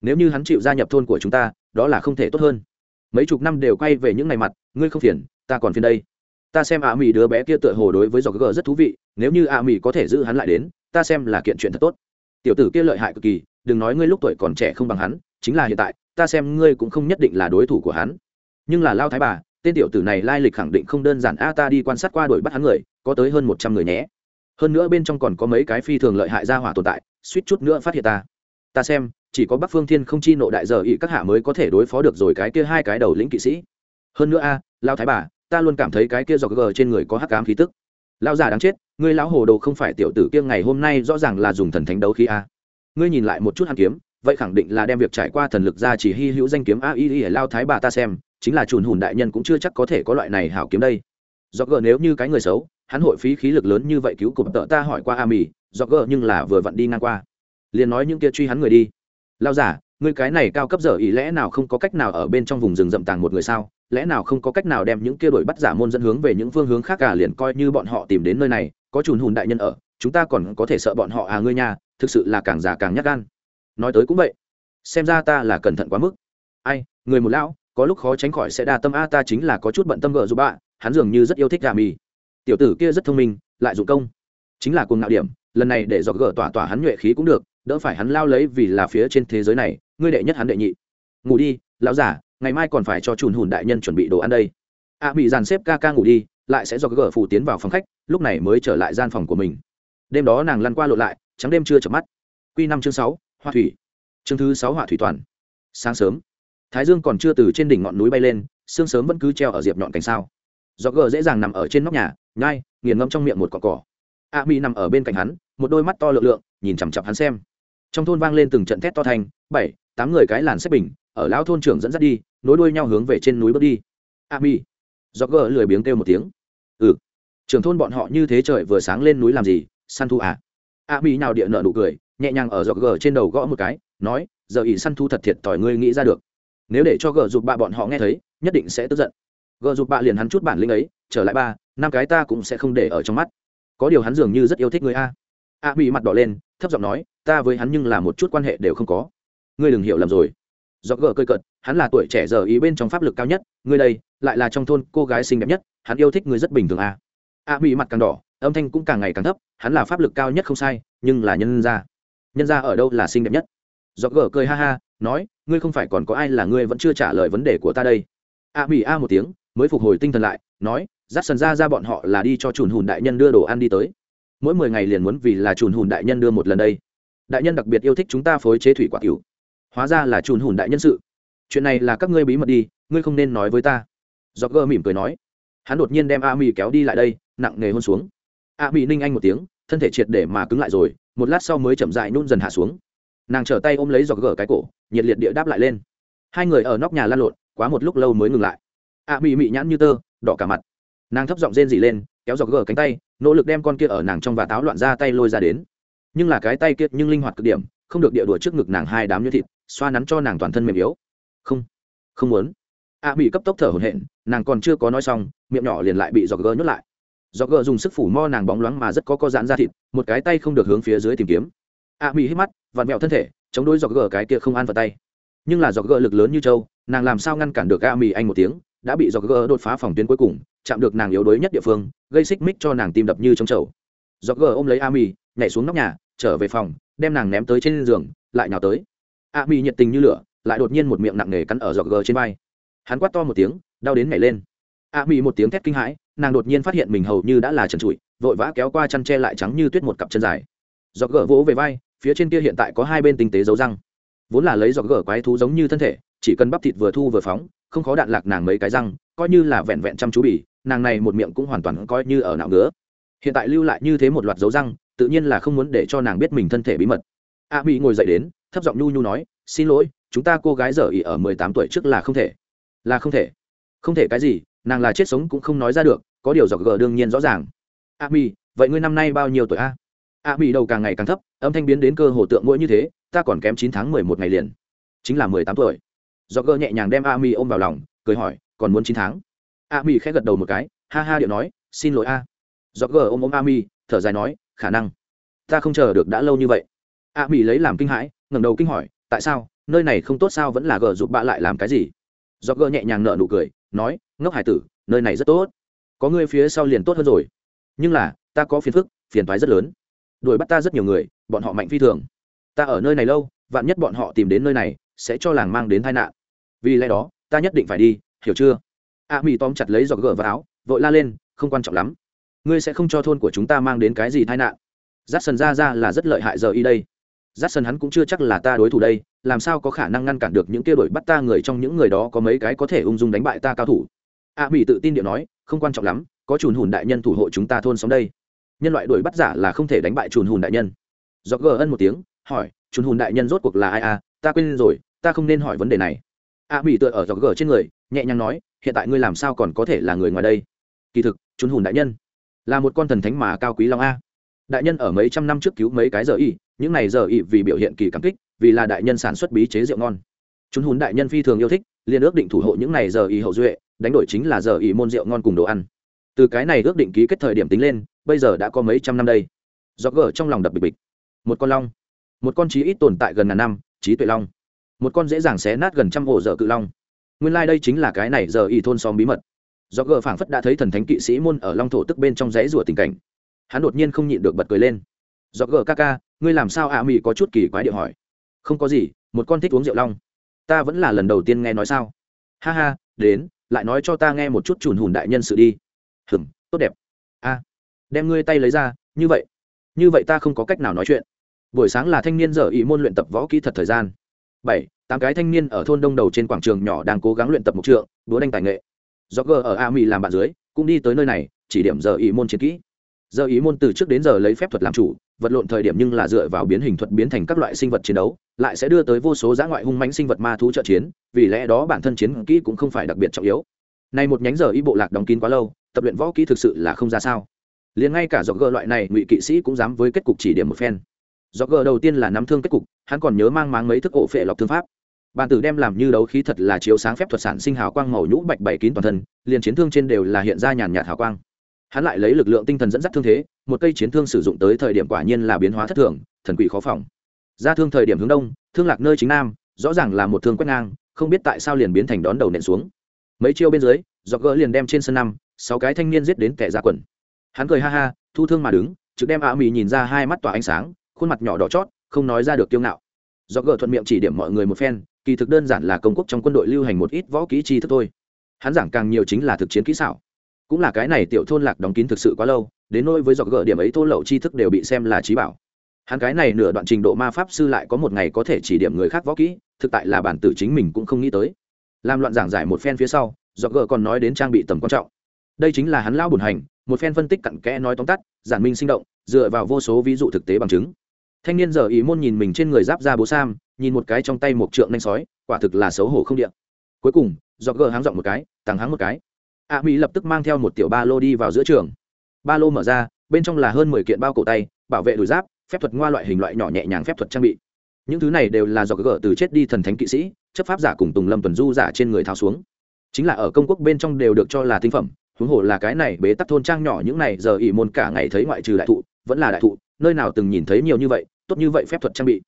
Nếu như hắn chịu gia nhập thôn của chúng ta, đó là không thể tốt hơn. Mấy chục năm đều quay về những ngày mặt, ngươi không phiền, ta còn phiền đây. Ta xem ạ mỹ đứa bé kia tựa hồ đối với dọc gờ rất thú vị, nếu như ạ mỹ có thể giữ hắn lại đến, ta xem là kiện chuyện thật tốt. Tiểu tử kia lợi hại cực kỳ, đừng nói ngươi lúc tuổi còn trẻ không bằng hắn, chính là hiện tại, ta xem ngươi cũng không nhất định là đối thủ của hắn. Nhưng là lao thái bà tên tiểu tử này lai lịch khẳng định không đơn giản. A, ta đi quan sát qua đuổi bắt hắn người, có tới hơn một trăm người nhé. Hơn nữa bên trong còn có mấy cái phi thường lợi hại ra hỏa tồn tại, suýt chút nữa phát hiện ta. Ta xem, chỉ có bắc phương thiên không chi nộ đại giờ ỵ các hạ mới có thể đối phó được rồi cái kia hai cái đầu lĩnh kỵ sĩ. Hơn nữa a lao thái bà, ta luôn cảm thấy cái kia dọc gờ trên người có hắc ám khí tức. Lao già đáng chết, ngươi lão hồ đồ không phải tiểu tử kia, ngày hôm nay rõ ràng là dùng thần thánh đấu khí a. Ngươi nhìn lại một chút hàn kiếm vậy khẳng định là đem việc trải qua thần lực ra chỉ hy hữu danh kiếm a y y lao thái bà ta xem, chính là chùn hùn đại nhân cũng chưa chắc có thể có loại này hảo kiếm đây. Do gờ nếu như cái người xấu, hắn hội phí khí lực lớn như vậy cứu cụm tợ ta hỏi qua a mì do gờ nhưng là vừa vặn đi ngang qua. Liền nói những kia truy hắn người đi. Lao giả người cái này cao cấp giờ ý lẽ nào không có cách nào ở bên trong vùng rừng rậm tàng một người sao? Lẽ nào không có cách nào đem những kia đổi bắt giả môn dẫn hướng về những phương hướng khác cả liền coi như bọn họ tìm đến nơi này, có chùn hùn đại nhân ở, chúng ta còn có thể sợ bọn họ à ngươi nha, thực sự là càng già càng nhát gan nói tới cũng vậy. Xem ra ta là cẩn thận quá mức. Ai, người một lão, có lúc khó tránh khỏi sẽ đa tâm a, ta chính là có chút bận tâm gợ giúp bạn hắn dường như rất yêu thích gà mì. Tiểu tử kia rất thông minh, lại dụng công. Chính là cuồng ngạo điểm, lần này để dọc gỡ tỏa tỏa hắn nhuệ khí cũng được, đỡ phải hắn lao lấy vì là phía trên thế giới này, ngươi đệ nhất hắn đệ nhị. Ngủ đi, lão giả ngày mai còn phải cho chùn hùn đại nhân chuẩn bị đồ ăn đây. A bị dàn xếp ca ca ngủ đi, lại sẽ do gỡ phủ tiến vào phòng khách, lúc này mới trở lại gian phòng của mình. Đêm đó nàng lăn qua lộ lại, trắng đêm chưa chợp mắt. Q năm chương sáu hoa thủy. Chương thứ sáu họa thủy toàn. Sáng sớm. Thái dương còn chưa từ trên đỉnh ngọn núi bay lên, sương sớm vẫn cứ treo ở diệp nhọn cành sao. Gió gờ dễ dàng nằm ở trên nóc nhà, nhai, nghiền ngâm trong miệng một cọ cỏ. A mi nằm ở bên cạnh hắn, một đôi mắt to lượng lượng, nhìn chằm chặp hắn xem. Trong thôn vang lên từng trận thét to thành, bảy, tám người cái làn xếp bình, ở lão thôn trưởng dẫn dắt đi, nối đuôi nhau hướng về trên núi bước đi. A mi gió gờ lười biếng kêu một tiếng. Ừ. Trưởng thôn bọn họ như thế trời vừa sáng lên núi làm gì, săn thu à? A mi nào địa nợ nụ cười nhẹ nhàng ở giọt gờ trên đầu gõ một cái, nói, giờ ỉ săn thu thật thiệt tỏi ngươi nghĩ ra được. Nếu để cho gờ giục bạ bọn họ nghe thấy, nhất định sẽ tức giận. Gờ giục bạ liền hắn chút bản lĩnh ấy, trở lại ba, năm cái ta cũng sẽ không để ở trong mắt. Có điều hắn dường như rất yêu thích người a. A bị mặt đỏ lên, thấp giọng nói, ta với hắn nhưng là một chút quan hệ đều không có. Ngươi đừng hiểu lầm rồi. Do gờ cơi cợt, hắn là tuổi trẻ giờ ý bên trong pháp lực cao nhất, ngươi đây, lại là trong thôn cô gái xinh đẹp nhất, hắn yêu thích người rất bình thường a. A bị mặt càng đỏ, âm thanh cũng càng ngày càng thấp, hắn là pháp lực cao nhất không sai, nhưng là nhân gia nhân gia ở đâu là xinh đẹp nhất? Do gờ cười ha ha, nói, ngươi không phải còn có ai là ngươi vẫn chưa trả lời vấn đề của ta đây. A mỹ a một tiếng, mới phục hồi tinh thần lại, nói dắt sần ra ra bọn họ là đi cho chùn hùn đại nhân đưa đồ ăn đi tới. Mỗi mười ngày liền muốn vì là chùn hùn đại nhân đưa một lần đây. Đại nhân đặc biệt yêu thích chúng ta phối chế thủy quả tiểu hóa ra là chùn hùn đại nhân sự. Chuyện này là các ngươi bí mật đi, ngươi không nên nói với ta. Do gơ mỉm cười nói. Hắn đột nhiên đem a mỹ kéo đi lại đây, nặng nề hôn xuống. A mỹ ninh anh một tiếng thân thể triệt để mà cứng lại rồi một lát sau mới chậm dại nhún dần hạ xuống. Nàng trở tay ôm lấy giọt gở cái cổ nhiệt liệt địa đáp lại lên. Hai người ở nóc nhà lan lộn quá một lúc lâu mới ngừng lại. Ạ à, mị mị nhãn như tơ đỏ cả mặt. Nàng thấp giọng rên dỉ lên kéo giọt gở cánh tay nỗ lực đem con kia ở nàng trong và táo loạn ra tay lôi ra đến. Nhưng là cái tay kia nhưng linh hoạt cực điểm không được địa đuổi trước ngực nàng hai đám như thịt xoa nắn cho nàng toàn thân mềm yếu. Không không muốn. Ạ à, cấp tốc thở hổn hển nàng còn chưa có nói xong miệng nhỏ liền lại bị giọt gỡ nhốt lại do gờ dùng sức phủ mo nàng bóng loáng mà rất có co giãn ra thịt, một cái tay không được hướng phía dưới tìm kiếm. A mỹ hít mắt, vặn mẹo thân thể, chống đối do gờ cái kia không an vào tay. Nhưng là do gờ lực lớn như châu nàng làm sao ngăn cản được a mỹ anh một tiếng, đã bị do gờ đột phá phòng tuyến cuối cùng, chạm được nàng yếu đuối nhất địa phương, gây xích mích cho nàng tim đập như trong chậu do gờ ôm lấy a mỹ nhảy xuống nóc nhà, trở về phòng, đem nàng ném tới trên giường, lại nhào tới. A mỹ nhiệt tình như lửa, lại đột nhiên một miệng nặng nề cắn ở giọt gờ trên vai. Hắn quát to một tiếng, đau đến nhảy lên a mỹ một tiếng thét kinh hãi, nàng đột nhiên phát hiện mình hầu như đã là trần trụi, vội vã kéo qua chăn tre lại trắng như tuyết một cặp chân dài. Giọt gỡ vỗ về vai, phía trên kia hiện tại có hai bên tinh tế dấu răng. Vốn là lấy giọt gỡ quái thú giống như thân thể, chỉ cần bắp thịt vừa thu vừa phóng, không khó đạn lạc nàng mấy cái răng, coi như là vẹn vẹn chăm chú bỉ nàng này một miệng cũng hoàn toàn coi như ở não ngứa. Hiện tại lưu lại như thế một loạt dấu răng, tự nhiên là không muốn để cho nàng biết mình thân thể bí mật. A mỹ ngồi dậy đến, thấp giọng nhu nhu nói, xin lỗi, chúng ta cô gái dở ỉ ở mười tám tuổi trước là không thể. Là không thể. Không thể cái gì nàng là chết sống cũng không nói ra được, có điều dọc gờ đương nhiên rõ ràng. A mi vậy ngươi năm nay bao nhiêu tuổi a? A mi đầu càng ngày càng thấp, âm thanh biến đến cơ hồ tượng mỗi như thế, ta còn kém chín tháng mười một ngày liền. Chính là mười tám tuổi. Dọc gờ nhẹ nhàng đem a mi ôm vào lòng, cười hỏi, còn muốn chín tháng? A mi khẽ gật đầu một cái, ha ha điệu nói, xin lỗi a. Dọc gờ ôm ôm a mi thở dài nói, khả năng. Ta không chờ được đã lâu như vậy. A mi lấy làm kinh hãi, ngẩng đầu kinh hỏi, tại sao? Nơi này không tốt sao vẫn là gờ giúp bạ lại làm cái gì? Do gờ nhẹ nhàng nợ nụ cười nói, ngốc hải tử, nơi này rất tốt. Có ngươi phía sau liền tốt hơn rồi. Nhưng là, ta có phiền phức, phiền toái rất lớn. Đuổi bắt ta rất nhiều người, bọn họ mạnh phi thường. Ta ở nơi này lâu, vạn nhất bọn họ tìm đến nơi này, sẽ cho làng mang đến tai nạn. Vì lẽ đó, ta nhất định phải đi, hiểu chưa? A mi tóm chặt lấy giọt gỡ vào áo, vội la lên, không quan trọng lắm. Ngươi sẽ không cho thôn của chúng ta mang đến cái gì tai nạn. Giắt sần ra ra là rất lợi hại giờ y đây giắt sân hắn cũng chưa chắc là ta đối thủ đây, làm sao có khả năng ngăn cản được những kia đổi bắt ta người trong những người đó có mấy cái có thể ung dung đánh bại ta cao thủ? A mỹ tự tin điệu nói, không quan trọng lắm, có chùn hùn đại nhân thủ hộ chúng ta thôn sống đây. Nhân loại đuổi bắt giả là không thể đánh bại chùn hùn đại nhân. Do gờ ân một tiếng, hỏi, chùn hùn đại nhân rốt cuộc là ai à? Ta quên rồi, ta không nên hỏi vấn đề này. A mỹ tựa ở dọc gờ trên người, nhẹ nhàng nói, hiện tại ngươi làm sao còn có thể là người ngoài đây? Kỳ thực, chùn hùn đại nhân là một con thần thánh mà cao quý long a. Đại nhân ở mấy trăm năm trước cứu mấy cái giờ y những này giờ y vì biểu hiện kỳ cảm kích, vì là đại nhân sản xuất bí chế rượu ngon. Chúng hùn đại nhân phi thường yêu thích, liền ước định thủ hộ những này giờ y hậu duệ, đánh đổi chính là giờ y môn rượu ngon cùng đồ ăn. Từ cái này ước định ký kết thời điểm tính lên, bây giờ đã có mấy trăm năm đây. Do gở trong lòng đập bịch bịch. Một con long. Một con trí ít tồn tại gần ngàn năm trí tuệ long. Một con dễ dàng xé nát gần trăm ổ dở cự long. Nguyên lai、like、đây chính là cái này giờ y thôn xóm bí mật. Do gờ phảng phất đã thấy thần thánh kỵ sĩ môn ở long thổ tức bên trong rẽ rủa tình cảnh. Hắn đột nhiên không nhịn được bật cười lên do gờ ca ca, ngươi làm sao ạ à mị có chút kỳ quái điệu hỏi? Không có gì, một con thích uống rượu long. Ta vẫn là lần đầu tiên nghe nói sao. Ha ha, đến, lại nói cho ta nghe một chút chùn hùn đại nhân sự đi. Hừm tốt đẹp. A, đem ngươi tay lấy ra, như vậy. Như vậy ta không có cách nào nói chuyện. Buổi sáng là thanh niên dở ý môn luyện tập võ kỹ thật thời gian. Bảy, tám cái thanh niên ở thôn đông đầu trên quảng trường nhỏ đang cố gắng luyện tập mục trượng, đúa đánh tài nghệ. Do g ở a mỹ làm bạn dưới, cũng đi tới nơi này, chỉ điểm giờ ý môn chiến kỹ. Giờ ý môn từ trước đến giờ lấy phép thuật làm chủ vật lộn thời điểm nhưng là dựa vào biến hình thuật biến thành các loại sinh vật chiến đấu, lại sẽ đưa tới vô số giã ngoại hung mãnh sinh vật ma thú trợ chiến, vì lẽ đó bản thân chiến kỹ cũng không phải đặc biệt trọng yếu. Này một nhánh giờ y bộ lạc đóng kín quá lâu, tập luyện võ kỹ thực sự là không ra sao. Liền ngay cả dọc gờ loại này ngụy kỵ sĩ cũng dám với kết cục chỉ điểm một phen. Dọc gờ đầu tiên là nắm thương kết cục, hắn còn nhớ mang máng mấy thức ổ phệ lọc thương pháp. Bàn tử đem làm như đấu khí thật là chiếu sáng phép thuật sản sinh hào quang màu nhũ bạch bảy kín toàn thân, liền chiến thương trên đều là hiện ra nhàn nhạt hào quang. Hắn lại lấy lực lượng tinh thần dẫn dắt thương thế một cây chiến thương sử dụng tới thời điểm quả nhiên là biến hóa thất thường, thần quỷ khó phòng. Ra thương thời điểm hướng đông, thương lạc nơi chính nam, rõ ràng là một thương quét ngang, không biết tại sao liền biến thành đón đầu nện xuống. Mấy chiêu bên dưới, dọc gỡ liền đem trên sân năm, sáu cái thanh niên giết đến kẻ ra quần. Hắn cười ha ha, thu thương mà đứng, trực đem ạ mì nhìn ra hai mắt tỏa ánh sáng, khuôn mặt nhỏ đỏ chót, không nói ra được kiêu ngạo. Do gỡ thuận miệng chỉ điểm mọi người một phen, kỳ thực đơn giản là công quốc trong quân đội lưu hành một ít võ kỹ chi thức thôi. Hắn giảng càng nhiều chính là thực chiến kỹ xảo cũng là cái này tiểu thôn lạc đóng kín thực sự quá lâu, đến nỗi với dọc gỡ điểm ấy thôn lậu tri thức đều bị xem là trí bảo. Hắn cái này nửa đoạn trình độ ma pháp sư lại có một ngày có thể chỉ điểm người khác võ kỹ, thực tại là bản tử chính mình cũng không nghĩ tới. Làm loạn giảng giải một phen phía sau, dọc gỡ còn nói đến trang bị tầm quan trọng. Đây chính là hắn lao bùn hành, một phen phân tích cặn kẽ nói tóm tắt, giản minh sinh động, dựa vào vô số ví dụ thực tế bằng chứng. Thanh niên giờ ý môn nhìn mình trên người giáp ra bố sam, nhìn một cái trong tay một trượng nanh sói, quả thực là xấu hổ không điện cuối cùng, dọc gờ háng giọng một cái tàng háng một cái a mỹ lập tức mang theo một tiểu ba lô đi vào giữa trường. Ba lô mở ra, bên trong là hơn mười kiện bao cổ tay, bảo vệ đùi giáp, phép thuật ngoa loại hình loại nhỏ nhẹ nhàng phép thuật trang bị. Những thứ này đều là do gỡ từ chết đi thần thánh kỵ sĩ, chấp pháp giả cùng tùng lâm tuần du giả trên người tháo xuống. Chính là ở công quốc bên trong đều được cho là tinh phẩm, huống hồ là cái này bế tắc thôn trang nhỏ những này giờ ỉ môn cả ngày thấy ngoại trừ đại thụ, vẫn là đại thụ, nơi nào từng nhìn thấy nhiều như vậy, tốt như vậy phép thuật trang bị.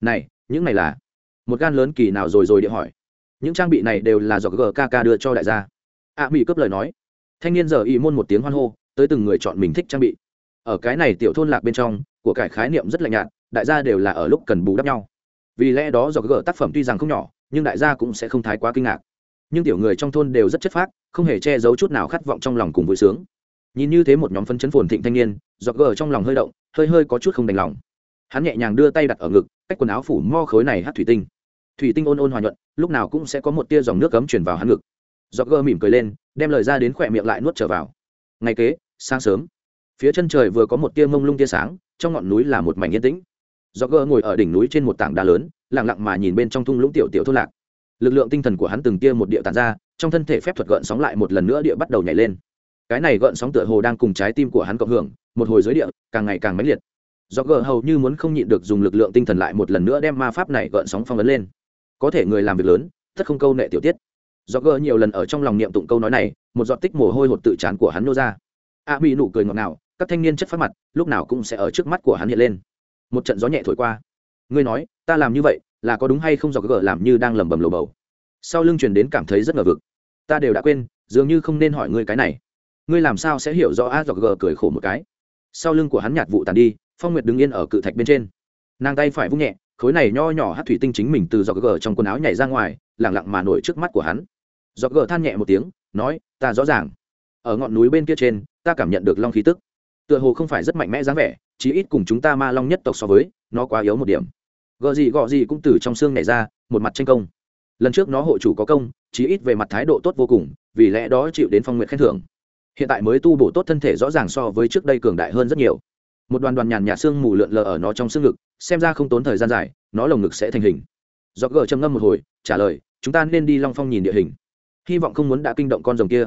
Này, những này là? Một gan lớn kỳ nào rồi rồi địa hỏi. Những trang bị này đều là do gkk đưa cho đại gia à mỹ cướp lời nói. Thanh niên giờ y môn một tiếng hoan hô, tới từng người chọn mình thích trang bị. Ở cái này tiểu thôn lạc bên trong, của cải khái niệm rất lạnh nhạt, đại gia đều là ở lúc cần bù đắp nhau. Vì lẽ đó do gỡ tác phẩm tuy rằng không nhỏ, nhưng đại gia cũng sẽ không thái quá kinh ngạc. Nhưng tiểu người trong thôn đều rất chất phác, không hề che giấu chút nào khát vọng trong lòng cùng vui sướng. Nhìn như thế một nhóm phân chấn phồn thịnh thanh niên, do gỡ trong lòng hơi động, hơi hơi có chút không đành lòng. Hắn nhẹ nhàng đưa tay đặt ở ngực, cách quần áo phủ mo khối này hát thủy tinh. Thủy tinh ôn ôn hòa nhuận, lúc nào cũng sẽ có một tia dòng nước cấm chuyển vào hắn ngực dọc gơ mỉm cười lên, đem lời ra đến khỏe miệng lại nuốt trở vào. Ngày kế, sáng sớm, phía chân trời vừa có một tia mông lung tia sáng, trong ngọn núi là một mảnh yên tĩnh. Dọc gơ ngồi ở đỉnh núi trên một tảng đá lớn, lặng lặng mà nhìn bên trong thung lũng tiểu tiểu thôn lạc. Lực lượng tinh thần của hắn từng tia một địa tàn ra, trong thân thể phép thuật gợn sóng lại một lần nữa địa bắt đầu nhảy lên. Cái này gợn sóng tựa hồ đang cùng trái tim của hắn cộng hưởng, một hồi dưới địa, càng ngày càng mãnh liệt. Do gờ hầu như muốn không nhịn được dùng lực lượng tinh thần lại một lần nữa đem ma pháp này gợn sóng phong ấn lên. Có thể người làm việc lớn, tất không câu nệ tiểu tiết do gờ nhiều lần ở trong lòng niệm tụng câu nói này, một giọt tích mồ hôi hột tự chán của hắn nô ra. A mỹ nụ cười ngọt ngào, các thanh niên chất phát mặt, lúc nào cũng sẽ ở trước mắt của hắn hiện lên. Một trận gió nhẹ thổi qua. Ngươi nói, ta làm như vậy, là có đúng hay không do gờ làm như đang lẩm bẩm lồ bầu? Sau lưng truyền đến cảm thấy rất ngờ vực. Ta đều đã quên, dường như không nên hỏi ngươi cái này. Ngươi làm sao sẽ hiểu rõ a do gờ cười khổ một cái? Sau lưng của hắn nhạt vụ tàn đi, phong nguyệt đứng yên ở cự thạch bên trên. Nàng tay phải vung nhẹ, khối này nho nhỏ hát thủy tinh chính mình từ do gờ trong quần áo nhảy ra ngoài lẳng lặng mà nổi trước mắt của hắn do gờ than nhẹ một tiếng, nói, ta rõ ràng. Ở ngọn núi bên kia trên, ta cảm nhận được long khí tức. Tựa hồ không phải rất mạnh mẽ dáng vẻ, chí ít cùng chúng ta ma long nhất tộc so với, nó quá yếu một điểm. Gờ gì gọ gì cũng từ trong xương này ra, một mặt tranh công. Lần trước nó hộ chủ có công, chí ít về mặt thái độ tốt vô cùng, vì lẽ đó chịu đến phong nguyện khen thưởng. Hiện tại mới tu bổ tốt thân thể rõ ràng so với trước đây cường đại hơn rất nhiều. Một đoàn đoàn nhàn nhạt xương mù lượn lờ ở nó trong xương ngực, xem ra không tốn thời gian dài, nó lồng ngực sẽ thành hình. Do gờ trầm ngâm một hồi, trả lời, chúng ta nên đi long phong nhìn địa hình hy vọng không muốn đã kinh động con rồng kia.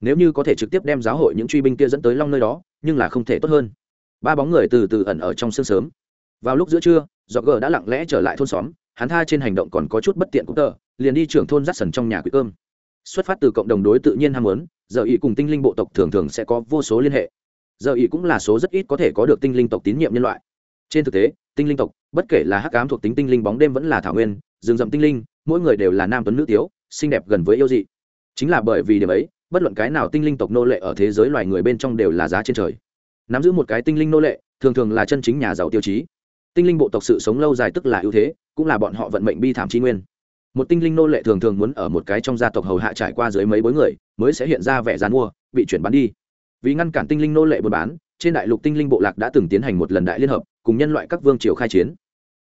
Nếu như có thể trực tiếp đem giáo hội những truy binh kia dẫn tới long nơi đó, nhưng là không thể tốt hơn. Ba bóng người từ từ ẩn ở trong sương sớm. Vào lúc giữa trưa Dọ gờ đã lặng lẽ trở lại thôn xóm, hắn tha trên hành động còn có chút bất tiện cũng tờ, liền đi trưởng thôn dắt sần trong nhà quỹ cơm. Xuất phát từ cộng đồng đối tự nhiên ham muốn, giờ ý cùng tinh linh bộ tộc thường thường sẽ có vô số liên hệ. Giờ ý cũng là số rất ít có thể có được tinh linh tộc tín nhiệm nhân loại. Trên thực tế, tinh linh tộc, bất kể là hắc ám thuộc tính tinh linh bóng đêm vẫn là thảo nguyên, rừng rậm tinh linh, mỗi người đều là nam tuấn nữ tiếu, xinh đẹp gần với yêu dị chính là bởi vì điểm ấy, bất luận cái nào tinh linh tộc nô lệ ở thế giới loài người bên trong đều là giá trên trời. Nắm giữ một cái tinh linh nô lệ, thường thường là chân chính nhà giàu tiêu chí. Tinh linh bộ tộc sự sống lâu dài tức là ưu thế, cũng là bọn họ vận mệnh bi thảm tri nguyên. Một tinh linh nô lệ thường thường muốn ở một cái trong gia tộc hầu hạ trải qua dưới mấy bối người, mới sẽ hiện ra vẻ dán mua, bị chuyển bán đi. Vì ngăn cản tinh linh nô lệ buôn bán, trên đại lục tinh linh bộ lạc đã từng tiến hành một lần đại liên hợp, cùng nhân loại các vương triều khai chiến.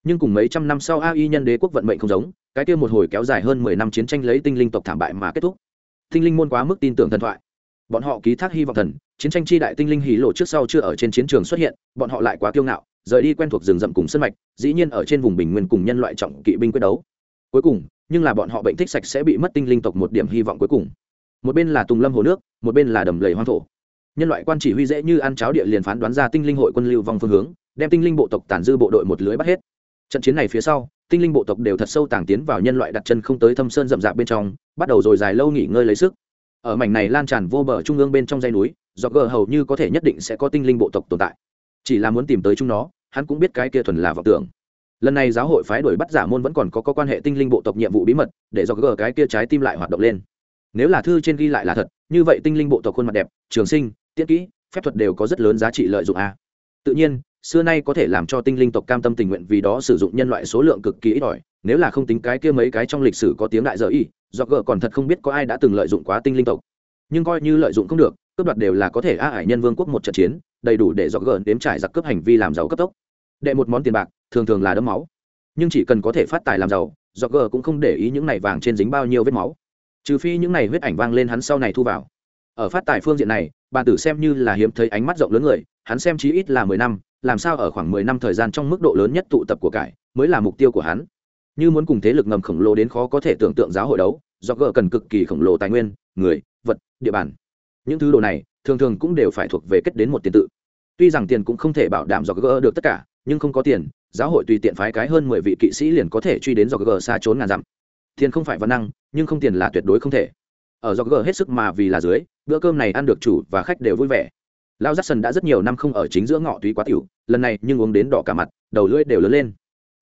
Nhưng cùng mấy trăm năm sau ai nhân đế quốc vận mệnh không giống, cái kia một hồi kéo dài hơn mười năm chiến tranh lấy tinh linh tộc thảm bại mà kết thúc tinh linh môn quá mức tin tưởng thần thoại. Bọn họ ký thác hy vọng thần, chiến tranh chi đại tinh linh hí lộ trước sau chưa ở trên chiến trường xuất hiện, bọn họ lại quá kiêu ngạo, rời đi quen thuộc rừng rậm cùng sân mạch, dĩ nhiên ở trên vùng bình nguyên cùng nhân loại trọng kỵ binh quyết đấu. Cuối cùng, nhưng là bọn họ bệnh thích sạch sẽ bị mất tinh linh tộc một điểm hy vọng cuối cùng. Một bên là tùng lâm hồ nước, một bên là đầm lầy hoang thổ. Nhân loại quan chỉ huy dễ như ăn cháo địa liền phán đoán ra tinh linh hội quân lưu vong phương hướng, đem tinh linh bộ tộc tàn dư bộ đội một lưới bắt hết. Trận chiến này phía sau tinh linh bộ tộc đều thật sâu tàng tiến vào nhân loại đặt chân không tới thâm sơn rậm rạp bên trong bắt đầu rồi dài lâu nghỉ ngơi lấy sức. Ở mảnh này lan tràn vô bờ trung ương bên trong dây núi do gờ hầu như có thể nhất định sẽ có tinh linh bộ tộc tồn tại. Chỉ là muốn tìm tới chúng nó hắn cũng biết cái kia thuần là vọng tưởng. Lần này giáo hội phái đuổi bắt giả môn vẫn còn có, có quan hệ tinh linh bộ tộc nhiệm vụ bí mật để do gờ cái kia trái tim lại hoạt động lên. Nếu là thư trên ghi lại là thật như vậy tinh linh bộ tộc khuôn mặt đẹp trường sinh tiết kỹ phép thuật đều có rất lớn giá trị lợi dụng a. Tự nhiên xưa nay có thể làm cho tinh linh tộc cam tâm tình nguyện vì đó sử dụng nhân loại số lượng cực kỳ ít ỏi, nếu là không tính cái kia mấy cái trong lịch sử có tiếng đại dở y, do gờ còn thật không biết có ai đã từng lợi dụng quá tinh linh tộc. Nhưng coi như lợi dụng không được, cướp đoạt đều là có thể a ải nhân vương quốc một trận chiến, đầy đủ để do gờ đếm trải giặc cướp hành vi làm giàu cấp tốc. Đệ một món tiền bạc, thường thường là đấm máu. Nhưng chỉ cần có thể phát tài làm giàu, do gờ cũng không để ý những này vàng trên dính bao nhiêu vết máu. Trừ phi những này huyết ảnh vang lên hắn sau này thu vào. Ở phát tài phương diện này, bà tử xem như là hiếm thấy ánh mắt rộng lớn người, hắn xem chí ít là mười năm làm sao ở khoảng mười năm thời gian trong mức độ lớn nhất tụ tập của cải mới là mục tiêu của hắn? Như muốn cùng thế lực ngầm khổng lồ đến khó có thể tưởng tượng giáo hội đấu, do gỡ cần cực kỳ khổng lồ tài nguyên, người, vật, địa bàn. Những thứ đồ này, thường thường cũng đều phải thuộc về kết đến một tiền tự. Tuy rằng tiền cũng không thể bảo đảm do gỡ được tất cả, nhưng không có tiền, giáo hội tùy tiện phái cái hơn mười vị kỵ sĩ liền có thể truy đến do gỡ xa trốn ngàn dặm. Tiền không phải văn năng, nhưng không tiền là tuyệt đối không thể. Ở do gỡ hết sức mà vì là dưới, bữa cơm này ăn được chủ và khách đều vui vẻ lao giác sần đã rất nhiều năm không ở chính giữa ngọ túy quá tiểu, lần này nhưng uống đến đỏ cả mặt, đầu lưỡi đều lớn lên.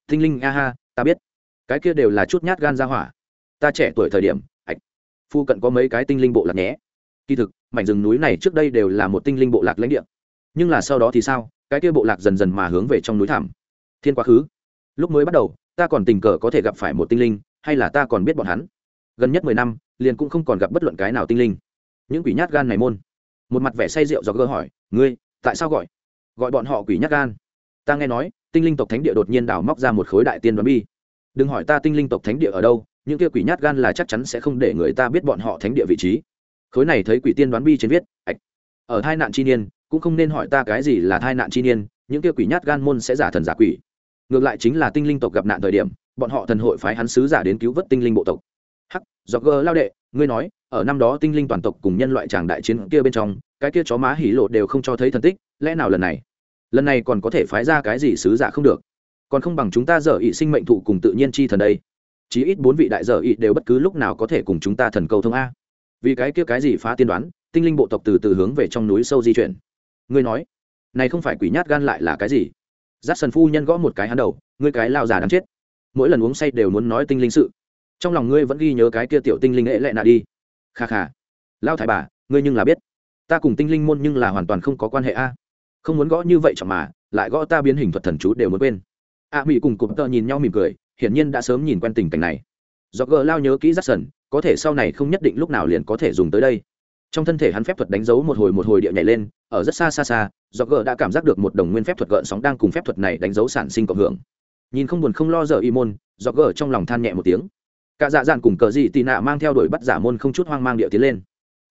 Tinh linh a ha, ta biết. Cái kia đều là chút nhát gan ra hỏa. Ta trẻ tuổi thời điểm, ạch, phu cận có mấy cái tinh linh bộ lạc nhé. Kỳ thực, mảnh rừng núi này trước đây đều là một tinh linh bộ lạc lãnh địa. Nhưng là sau đó thì sao? Cái kia bộ lạc dần dần mà hướng về trong núi thảm thiên quá khứ. Lúc mới bắt đầu, ta còn tình cờ có thể gặp phải một tinh linh, hay là ta còn biết bọn hắn? Gần nhất mười năm, liền cũng không còn gặp bất luận cái nào tinh linh. Những quỷ nhát gan này môn một mặt vẻ say rượu do gơ hỏi, ngươi, tại sao gọi? Gọi bọn họ quỷ nhát gan. Ta nghe nói, tinh linh tộc thánh địa đột nhiên đào móc ra một khối đại tiên đoán bi. Đừng hỏi ta tinh linh tộc thánh địa ở đâu, những kia quỷ nhát gan là chắc chắn sẽ không để người ta biết bọn họ thánh địa vị trí. Khối này thấy quỷ tiên đoán bi trên viết, ạch, ở thai nạn chi niên, cũng không nên hỏi ta cái gì là thai nạn chi niên, những kia quỷ nhát gan môn sẽ giả thần giả quỷ. Ngược lại chính là tinh linh tộc gặp nạn thời điểm, bọn họ thần hội phái hắn sứ giả đến cứu vớt tinh linh bộ tộc. Hắc, do gơ lao đệ, ngươi nói ở năm đó tinh linh toàn tộc cùng nhân loại tràng đại chiến kia bên trong, cái kia chó má hỉ lộ đều không cho thấy thần tích, lẽ nào lần này lần này còn có thể phái ra cái gì sứ giả không được? Còn không bằng chúng ta dở ị sinh mệnh thụ cùng tự nhiên chi thần đây. Chí ít bốn vị đại dở ị đều bất cứ lúc nào có thể cùng chúng ta thần cầu thông a. Vì cái kia cái gì phá tiên đoán, tinh linh bộ tộc từ từ hướng về trong núi sâu di chuyển. Ngươi nói, này không phải quỷ nhát gan lại là cái gì? Giáp sần phu nhân gõ một cái hắn đầu, ngươi cái lao già đáng chết. Mỗi lần uống say đều muốn nói tinh linh sự. Trong lòng ngươi vẫn ghi nhớ cái kia tiểu tinh linh ệ lệ nạ đi kha kha. Lao thái bà, ngươi nhưng là biết. Ta cùng tinh linh môn nhưng là hoàn toàn không có quan hệ a. Không muốn gõ như vậy chẳng mà, lại gõ ta biến hình thuật thần chú đều muốn quên. A mỹ cùng cụm tợ nhìn nhau mỉm cười, hiển nhiên đã sớm nhìn quen tình cảnh này. Do gờ lao nhớ kỹ rắt sần, có thể sau này không nhất định lúc nào liền có thể dùng tới đây. Trong thân thể hắn phép thuật đánh dấu một hồi một hồi địa nhảy lên, ở rất xa xa xa do gờ đã cảm giác được một đồng nguyên phép thuật gợn sóng đang cùng phép thuật này đánh dấu sản sinh cộng hưởng. Nhìn không buồn không lo giờ y môn do gờ trong lòng than nhẹ một tiếng cả dạ dạn cùng cờ dị tì nạ mang theo đuổi bắt giả môn không chút hoang mang địa tiến lên.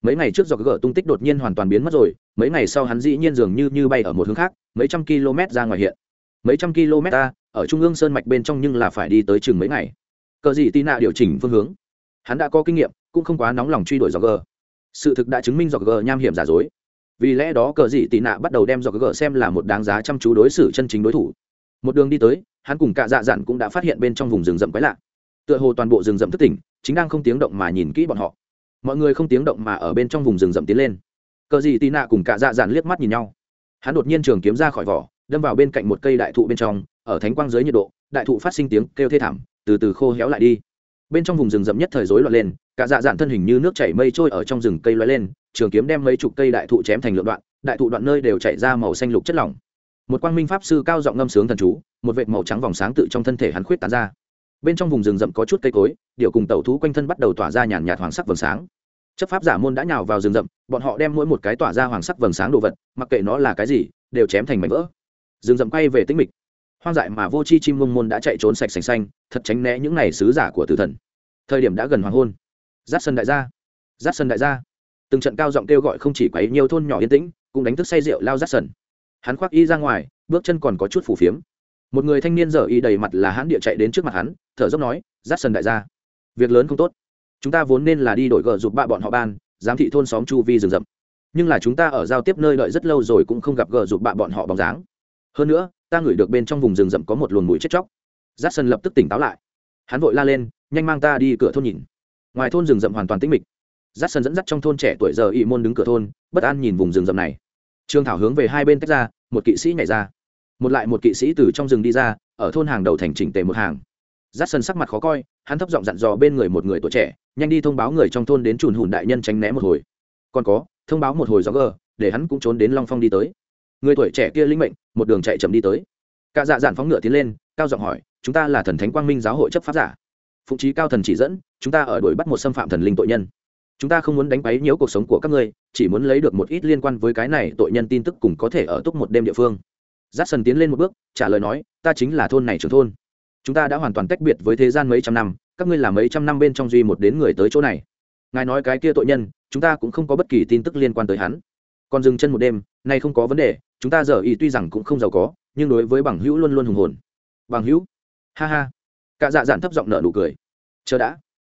Mấy ngày trước do gỡ tung tích đột nhiên hoàn toàn biến mất rồi, mấy ngày sau hắn dĩ nhiên dường như như bay ở một hướng khác, mấy trăm km ra ngoài hiện. Mấy trăm km ta, ở trung ương sơn mạch bên trong nhưng là phải đi tới chừng mấy ngày. Cờ dị tì nạ điều chỉnh phương hướng. Hắn đã có kinh nghiệm, cũng không quá nóng lòng truy đuổi do gờ. Sự thực đã chứng minh do gờ nham hiểm giả dối. Vì lẽ đó cờ dị tị nạ bắt đầu đem do gờ xem là một đáng giá chăm chú đối xử chân chính đối thủ. Một đường đi tới, hắn cùng cả dạ dặn cũng đã phát hiện bên trong vùng rừng rậm quái lạ tựa hồ toàn bộ rừng rậm thất tỉnh, chính đang không tiếng động mà nhìn kỹ bọn họ. Mọi người không tiếng động mà ở bên trong vùng rừng rậm tiến lên. Cờ gì tì nạ cùng cả dạ dàn liếc mắt nhìn nhau. Hắn đột nhiên trường kiếm ra khỏi vỏ, đâm vào bên cạnh một cây đại thụ bên trong, ở thánh quang dưới nhiệt độ, đại thụ phát sinh tiếng kêu thê thảm, từ từ khô héo lại đi. Bên trong vùng rừng rậm nhất thời rối loạn lên, cả dạ dạn thân hình như nước chảy mây trôi ở trong rừng cây loay lên, trường kiếm đem mấy chục cây đại thụ chém thành lượng đoạn, đại thụ đoạn nơi đều chảy ra màu xanh lục chất lỏng. Một quang minh pháp sư cao giọng ngâm sướng thần chú, một vệt màu trắng vòng sáng tự trong thân thể hắn khuyết tán ra bên trong vùng rừng rậm có chút cây cối điều cùng tẩu thú quanh thân bắt đầu tỏa ra nhàn nhạt hoàng sắc vầng sáng. Chấp pháp giả môn đã nhào vào rừng rậm, bọn họ đem mỗi một cái tỏa ra hoàng sắc vầng sáng đồ vật, mặc kệ nó là cái gì, đều chém thành mảnh vỡ. Rừng rậm quay về tĩnh mịch. Hoang dại mà vô c h i chim mông môn đã chạy trốn sạch sành xanh, thật tránh né những n à y sứ giả của tử thần. Thời điểm đã gần hoàng hôn. Giáp sân đại gia. Giáp sân đại gia. Từng trận cao giọng kêu gọi không chỉ quấy nhiều thôn nhỏ yên tĩnh, cũng đánh thức say rượu lao giáp sân. Hắn khoác y ra ngoài, bước chân còn có chút phủ phiếm một người thanh niên giờ y đầy mặt là hãn địa chạy đến trước mặt hắn, thở dốc nói giáp sân đại gia, việc lớn không tốt. Chúng ta vốn nên là đi đổi gờ giục bạ bọn họ ban, giám thị thôn xóm chu vi rừng rậm. Nhưng là chúng ta ở giao tiếp nơi đợi rất lâu rồi cũng không gặp gờ giục bạ bọn họ bóng dáng. Hơn nữa, ta ngửi được bên trong vùng rừng rậm có một luồn mũi chết chóc. Giáp sân lập tức tỉnh táo lại. Hắn vội la lên, nhanh mang ta đi cửa thôn nhìn. Ngoài thôn rừng rậm hoàn toàn tĩnh mịch. Dắt sân dẫn dắt trong thôn trẻ tuổi giờ y môn đứng cửa thôn, bất an nhìn vùng rừng rậm này. Trương thảo hướng về hai bên tách ra, một kỵ sĩ nhảy ra một lại một kỵ sĩ từ trong rừng đi ra, ở thôn hàng đầu thành chỉnh tề một hàng. Giắt sân sắc mặt khó coi, hắn thấp giọng dặn dò bên người một người tuổi trẻ, nhanh đi thông báo người trong thôn đến chùn hùn đại nhân tránh né một hồi. Còn có, thông báo một hồi gió gờ, để hắn cũng trốn đến long phong đi tới. Người tuổi trẻ kia linh mệnh, một đường chạy chậm đi tới. Cả dạ dạn phóng ngựa tiến lên, cao giọng hỏi, chúng ta là thần thánh quang minh giáo hội chấp pháp giả? Phụng trí cao thần chỉ dẫn, chúng ta ở đuổi bắt một xâm phạm thần linh tội nhân. Chúng ta không muốn đánh bấy nhiễu cuộc sống của các ngươi, chỉ muốn lấy được một ít liên quan với cái này tội nhân tin tức cùng có thể ở túc một đêm địa phương giáp sần tiến lên một bước, trả lời nói, ta chính là thôn này trưởng thôn. Chúng ta đã hoàn toàn tách biệt với thế gian mấy trăm năm, các ngươi là mấy trăm năm bên trong duy một đến người tới chỗ này. Ngài nói cái kia tội nhân, chúng ta cũng không có bất kỳ tin tức liên quan tới hắn. Còn dừng chân một đêm, nay không có vấn đề, chúng ta giờ ý tuy rằng cũng không giàu có, nhưng đối với bằng hữu luôn luôn hùng hồn. Bằng hữu? Ha ha. Cả dạ dạn thấp giọng nợ nụ cười. Chờ đã.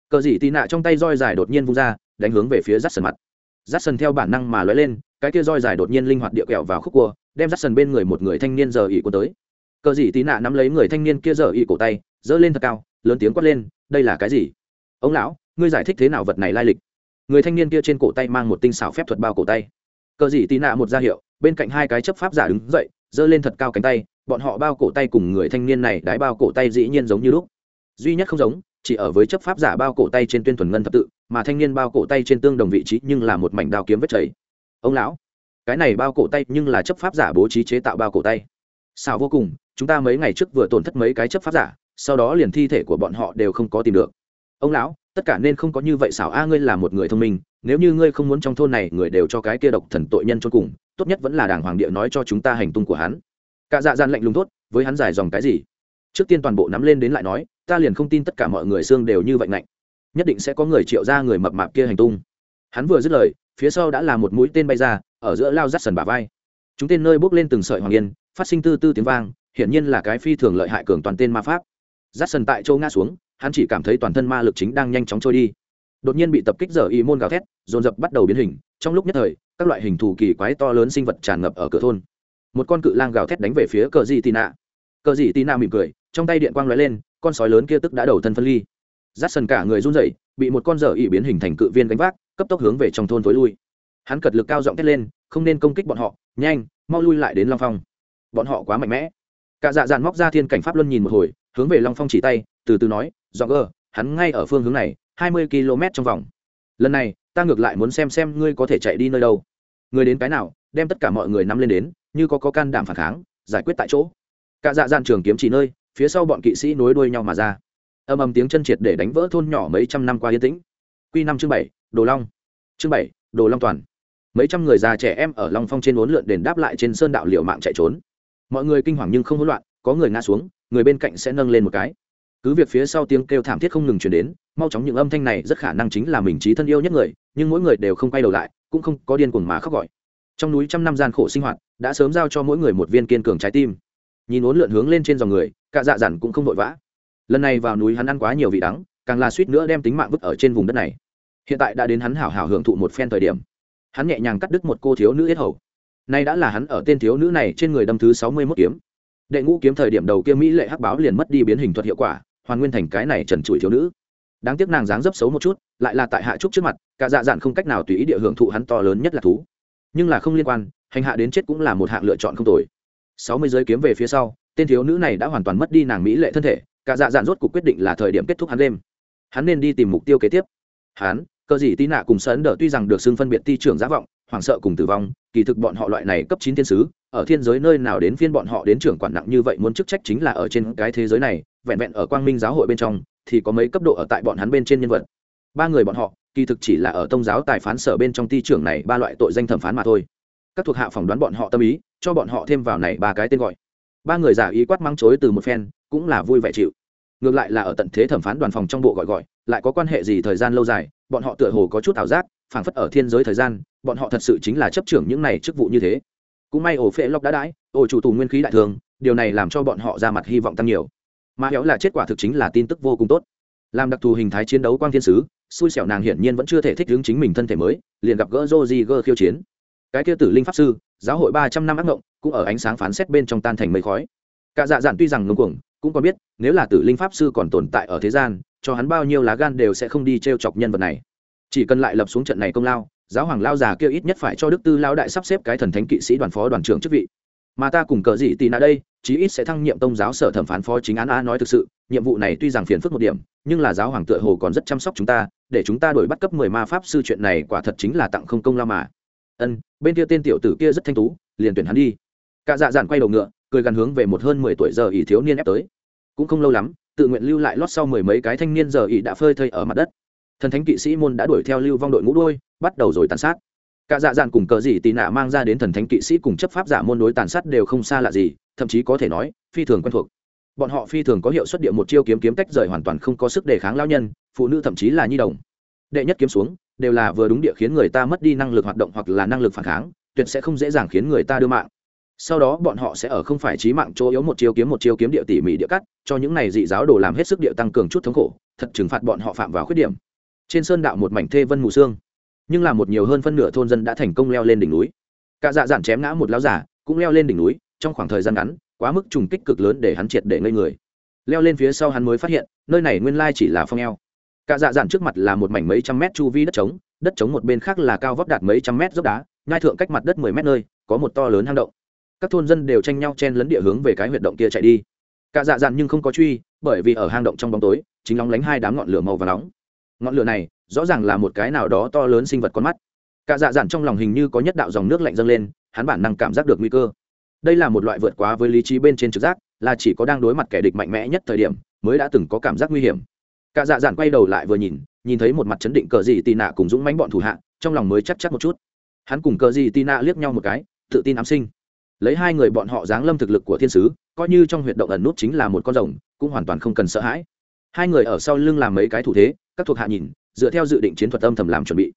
Cờ dị tì nạ trong tay roi dài đột nhiên vung ra, đánh hướng về phía rát sần mặt. Rát sần theo bản năng mà lóe lên, cái kia roi dài đột nhiên linh hoạt địa kẹo vào khúc cua đem dắt sần bên người một người thanh niên giờ ỉ của tới. Cờ dị Tí nạ nắm lấy người thanh niên kia giờ ỉ cổ tay, giơ lên thật cao, lớn tiếng quát lên, đây là cái gì? Ông lão, ngươi giải thích thế nào vật này lai lịch? Người thanh niên kia trên cổ tay mang một tinh xảo phép thuật bao cổ tay. Cờ dị Tí nạ một ra hiệu, bên cạnh hai cái chấp pháp giả đứng dậy, giơ lên thật cao cánh tay, bọn họ bao cổ tay cùng người thanh niên này đái bao cổ tay dĩ nhiên giống như lúc. Duy nhất không giống, chỉ ở với chấp pháp giả bao cổ tay trên tuyên thuần ngân thập tự, mà thanh niên bao cổ tay trên tương đồng vị trí nhưng là một mảnh đao kiếm vết chảy. Ông lão cái này bao cổ tay nhưng là chấp pháp giả bố trí chế tạo bao cổ tay. Xảo vô cùng, chúng ta mấy ngày trước vừa tổn thất mấy cái chấp pháp giả, sau đó liền thi thể của bọn họ đều không có tìm được. Ông lão, tất cả nên không có như vậy xảo a, ngươi là một người thông minh, nếu như ngươi không muốn trong thôn này, người đều cho cái kia độc thần tội nhân cho cùng, tốt nhất vẫn là đàng hoàng địa nói cho chúng ta hành tung của hắn. Cả dạ gian lạnh lùng tốt với hắn giải dòng cái gì? Trước tiên toàn bộ nắm lên đến lại nói, ta liền không tin tất cả mọi người xương đều như vậy mạnh nhất định sẽ có người triệu ra người mập mạp kia hành tung. Hắn vừa dứt lời, phía sau đã là một mũi tên bay ra ở giữa lao rắt sần bà vai. Chúng tên nơi bước lên từng sợi hoàng yên, phát sinh tư tư tiếng vang, hiển nhiên là cái phi thường lợi hại cường toàn tên ma pháp. Giắt sần tại châu ngã xuống, hắn chỉ cảm thấy toàn thân ma lực chính đang nhanh chóng trôi đi. Đột nhiên bị tập kích giờ y môn gào thét, dồn dập bắt đầu biến hình, trong lúc nhất thời, các loại hình thù kỳ quái to lớn sinh vật tràn ngập ở cửa thôn. Một con cự lang gào thét đánh về phía cờ dị tị nạ. Cờ dị tị nạ mỉm cười, trong tay điện quang lóe lên, con sói lớn kia tức đã đầu thân phân ly. Rát sần cả người run rẩy, bị một con dở ỉ biến hình thành cự viên gánh vác, cấp tốc hướng về trong thôn tối lui hắn cật lực cao giọng thét lên, không nên công kích bọn họ, nhanh, mau lui lại đến long phong. Bọn họ quá mạnh mẽ. Cả dạ Dàn móc ra thiên cảnh pháp luân nhìn một hồi, hướng về long phong chỉ tay, từ từ nói dọn gờ, hắn ngay ở phương hướng này, hai mươi km trong vòng. Lần này, ta ngược lại muốn xem xem ngươi có thể chạy đi nơi đâu. Người đến cái nào, đem tất cả mọi người nắm lên đến, như có có can đảm phản kháng, giải quyết tại chỗ. Cả dạ Dàn trường kiếm chỉ nơi, phía sau bọn kỵ sĩ nối đuôi nhau mà ra. Âm âm tiếng chân triệt để đánh vỡ thôn nhỏ mấy trăm năm qua yên tĩnh. Q năm chương bảy, đồ long. Chương bảy, đồ long toàn mấy trăm người già trẻ em ở long phong trên uốn lượn đền đáp lại trên sơn đạo liệu mạng chạy trốn. Mọi người kinh hoàng nhưng không hỗn loạn, có người ngã xuống, người bên cạnh sẽ nâng lên một cái. Cứ việc phía sau tiếng kêu thảm thiết không ngừng chuyển đến, mau chóng những âm thanh này rất khả năng chính là mình trí thân yêu nhất người, nhưng mỗi người đều không quay đầu lại, cũng không có điên cuồng mà khóc gọi. Trong núi trăm năm gian khổ sinh hoạt, đã sớm giao cho mỗi người một viên kiên cường trái tim. Nhìn uốn lượn hướng lên trên dòng người, cả dạ dặn cũng không vội vã. Lần này vào núi hắn ăn quá nhiều vị đắng, càng là suýt nữa đem tính mạng vứt ở trên vùng đất này. Hiện tại đã đến hắn hảo hảo hưởng thụ một phen thời điểm hắn nhẹ nhàng cắt đứt một cô thiếu nữ yết hầu. Nay đã là hắn ở tên thiếu nữ này trên người đâm thứ sáu mươi mốt kiếm. Đệ ngũ kiếm thời điểm đầu kia mỹ lệ hắc báo liền mất đi biến hình thuật hiệu quả, hoàn nguyên thành cái này trần trụi thiếu nữ. Đáng tiếc nàng dáng dấp xấu một chút, lại là tại hạ trúc trước mặt, cả dạ dạn không cách nào tùy ý địa hưởng thụ hắn to lớn nhất là thú. Nhưng là không liên quan, hành hạ đến chết cũng là một hạng lựa chọn không tồi. sáu mươi giới kiếm về phía sau, tên thiếu nữ này đã hoàn toàn mất đi nàng mỹ lệ thân thể, cả dạ dạn rốt cuộc quyết định là thời điểm kết thúc hắn đêm. Hắn nên đi tìm mục tiêu kế tiếp. Hắn cờ gì tí nạ cùng sấn đỡ tuy rằng được xưng phân biệt ti trưởng giá vọng, hoảng sợ cùng tử vong, kỳ thực bọn họ loại này cấp chín thiên sứ, ở thiên giới nơi nào đến phiên bọn họ đến trưởng quản nặng như vậy muốn chức trách chính là ở trên cái thế giới này, vẹn vẹn ở quang minh giáo hội bên trong, thì có mấy cấp độ ở tại bọn hắn bên trên nhân vật. Ba người bọn họ, kỳ thực chỉ là ở tông giáo tài phán sở bên trong ti trưởng này ba loại tội danh thẩm phán mà thôi. Các thuộc hạ phỏng đoán bọn họ tâm ý, cho bọn họ thêm vào này ba cái tên gọi. Ba người giả ý quát mắng chối từ một phen, cũng là vui vẻ chịu ngược lại là ở tận thế thẩm phán đoàn phòng trong bộ gọi gọi, lại có quan hệ gì thời gian lâu dài, bọn họ tựa hồ có chút ảo giác, phảng phất ở thiên giới thời gian, bọn họ thật sự chính là chấp trưởng những này chức vụ như thế. Cũng may ổ phệ lóc đã đãi, ổ chủ tù nguyên khí đại thường, điều này làm cho bọn họ ra mặt hy vọng tăng nhiều. Mà héo là kết quả thực chính là tin tức vô cùng tốt. Làm đặc thù hình thái chiến đấu quang thiên sứ, xui xẻo nàng hiển nhiên vẫn chưa thể thích ứng chính mình thân thể mới, liền gặp gỡ joji gơ khiêu chiến. Cái kia tử linh pháp sư, giáo hội ba trăm năm ác ngộng, cũng ở ánh sáng phán xét bên trong tan thành mây khói. Cả dạ dạn tuy rằng ngưng cuồng cũng còn biết, nếu là tử linh pháp sư còn tồn tại ở thế gian, cho hắn bao nhiêu lá gan đều sẽ không đi t r e o chọc nhân vật này. Chỉ cần lại lập xuống trận này công lao, giáo hoàng lao già kia ít nhất phải cho đức tư lao đại sắp xếp cái thần thánh kỵ sĩ đoàn phó đoàn trưởng chức vị. Mà ta cùng cờ dị tì nạ đây, chí ít sẽ thăng nhiệm tông giáo sở thẩm phán phó chính án a nói thực sự, nhiệm vụ này tuy rằng phiền phức một điểm, nhưng là giáo hoàng tựa hồ còn rất chăm sóc chúng ta, để chúng ta đổi bắt cấp mười ma pháp sư chuyện này quả thật chính là tặng không công lao mà. Ân, bên kia tên tiểu tử kia rất thanh tú, liền tuyển hắn đi. Cả dạ dạn quay đầu ngựa cười gần hướng về một hơn mười tuổi giờ ỷ thiếu niên ép tới. Cũng không lâu lắm, tự nguyện lưu lại lót sau mười mấy cái thanh niên giờ ỷ đã phơi thây ở mặt đất. Thần thánh kỵ sĩ môn đã đuổi theo lưu vong đội ngũ đôi bắt đầu rồi tàn sát. Cả dạ dạn cùng cờ gì tì nạ mang ra đến thần thánh kỵ sĩ cùng chấp pháp giả môn đối tàn sát đều không xa lạ gì, thậm chí có thể nói, phi thường quen thuộc. Bọn họ phi thường có hiệu suất địa một chiêu kiếm kiếm tách rời hoàn toàn không có sức đề kháng lao nhân, phụ nữ thậm chí là nhi đồng. Đệ nhất kiếm xuống, đều là vừa đúng địa khiến người ta mất đi năng lực hoạt động hoặc là năng lực phản kháng, tuyệt sẽ không dễ dàng khiến người ta đưa mạng sau đó bọn họ sẽ ở không phải trí mạng chỗ yếu một chiêu kiếm một chiêu kiếm địa tỉ mỉ địa cắt, cho những này dị giáo đồ làm hết sức địa tăng cường chút thống khổ, thật trừng phạt bọn họ phạm vào khuyết điểm. Trên sơn đạo một mảnh thê vân mù xương nhưng là một nhiều hơn phân nửa thôn dân đã thành công leo lên đỉnh núi. Cả dạ dạn chém ngã một lão giả cũng leo lên đỉnh núi, trong khoảng thời gian ngắn, quá mức trùng kích cực lớn để hắn triệt để ngây người. Leo lên phía sau hắn mới phát hiện, nơi này nguyên lai chỉ là phong eo. Cả dạ dạn trước mặt là một mảnh mấy trăm mét chu vi đất trống đất trống một bên khác là cao vấp đạt mấy trăm mét dốc đá, nhai thượng cách mặt đất mười mét nơi, có một to lớn hang động các thôn dân đều tranh nhau chen lấn địa hướng về cái huyệt động kia chạy đi. Cả dạ dạn nhưng không có truy, bởi vì ở hang động trong bóng tối, chính lóng lánh hai đám ngọn lửa màu và nóng. Ngọn lửa này, rõ ràng là một cái nào đó to lớn sinh vật con mắt. Cả dạ dạn trong lòng hình như có nhất đạo dòng nước lạnh dâng lên, hắn bản năng cảm giác được nguy cơ. Đây là một loại vượt quá với lý trí bên trên trực giác, là chỉ có đang đối mặt kẻ địch mạnh mẽ nhất thời điểm, mới đã từng có cảm giác nguy hiểm. Cả dạ dạn quay đầu lại vừa nhìn nhìn thấy một mặt chấn định cờ gì tì nạ cùng dũng mánh bọn thủ hạ, trong lòng mới chắc chắc một chút. Hắn cùng cờ gì tì nạ liếc nhau một cái, tự tin ám sinh lấy hai người bọn họ giáng lâm thực lực của thiên sứ, coi như trong huyệt động ẩn nút chính là một con rồng, cũng hoàn toàn không cần sợ hãi. Hai người ở sau lưng làm mấy cái thủ thế, các thuộc hạ nhìn, dựa theo dự định chiến thuật âm thầm làm chuẩn bị.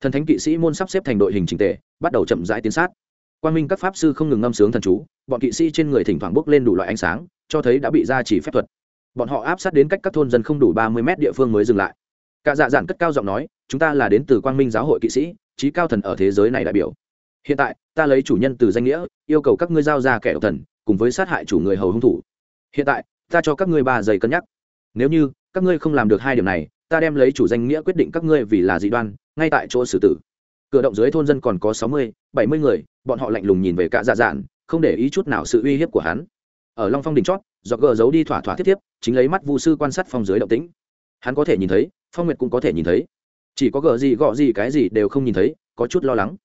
Thần thánh kỵ sĩ môn sắp xếp thành đội hình trình tề, bắt đầu chậm rãi tiến sát. Quang minh các pháp sư không ngừng ngâm sướng thần chú, bọn kỵ sĩ trên người thỉnh thoảng bốc lên đủ loại ánh sáng, cho thấy đã bị ra chỉ phép thuật. Bọn họ áp sát đến cách các thôn dân không đủ ba mươi mét địa phương mới dừng lại. Cả dạ dạn cất cao giọng nói, chúng ta là đến từ quang minh giáo hội kỵ sĩ trí cao thần ở thế giới này đại biểu hiện tại, ta lấy chủ nhân từ danh nghĩa, yêu cầu các ngươi giao ra kẻ độc thần, cùng với sát hại chủ người hầu hung thủ. Hiện tại, ta cho các ngươi ba giây cân nhắc. Nếu như, các ngươi không làm được hai điểm này, ta đem lấy chủ danh nghĩa quyết định các ngươi vì là dị đoan, ngay tại chỗ xử tử. Cửa động dưới thôn dân còn có sáu mươi, bảy mươi người, bọn họ lạnh lùng nhìn về cả dạ dạn, không để ý chút nào sự uy hiếp của hắn. Ở long phong đỉnh chót, do gờ giấu đi thỏa thỏa thiết thiếp, chính lấy mắt vu sư quan sát phong dưới động tĩnh. Hắn có thể nhìn thấy, phong nguyệt cũng có thể nhìn thấy. Chỉ có gờ gì gọ gì cái gì đều không nhìn thấy, có chút lo lắng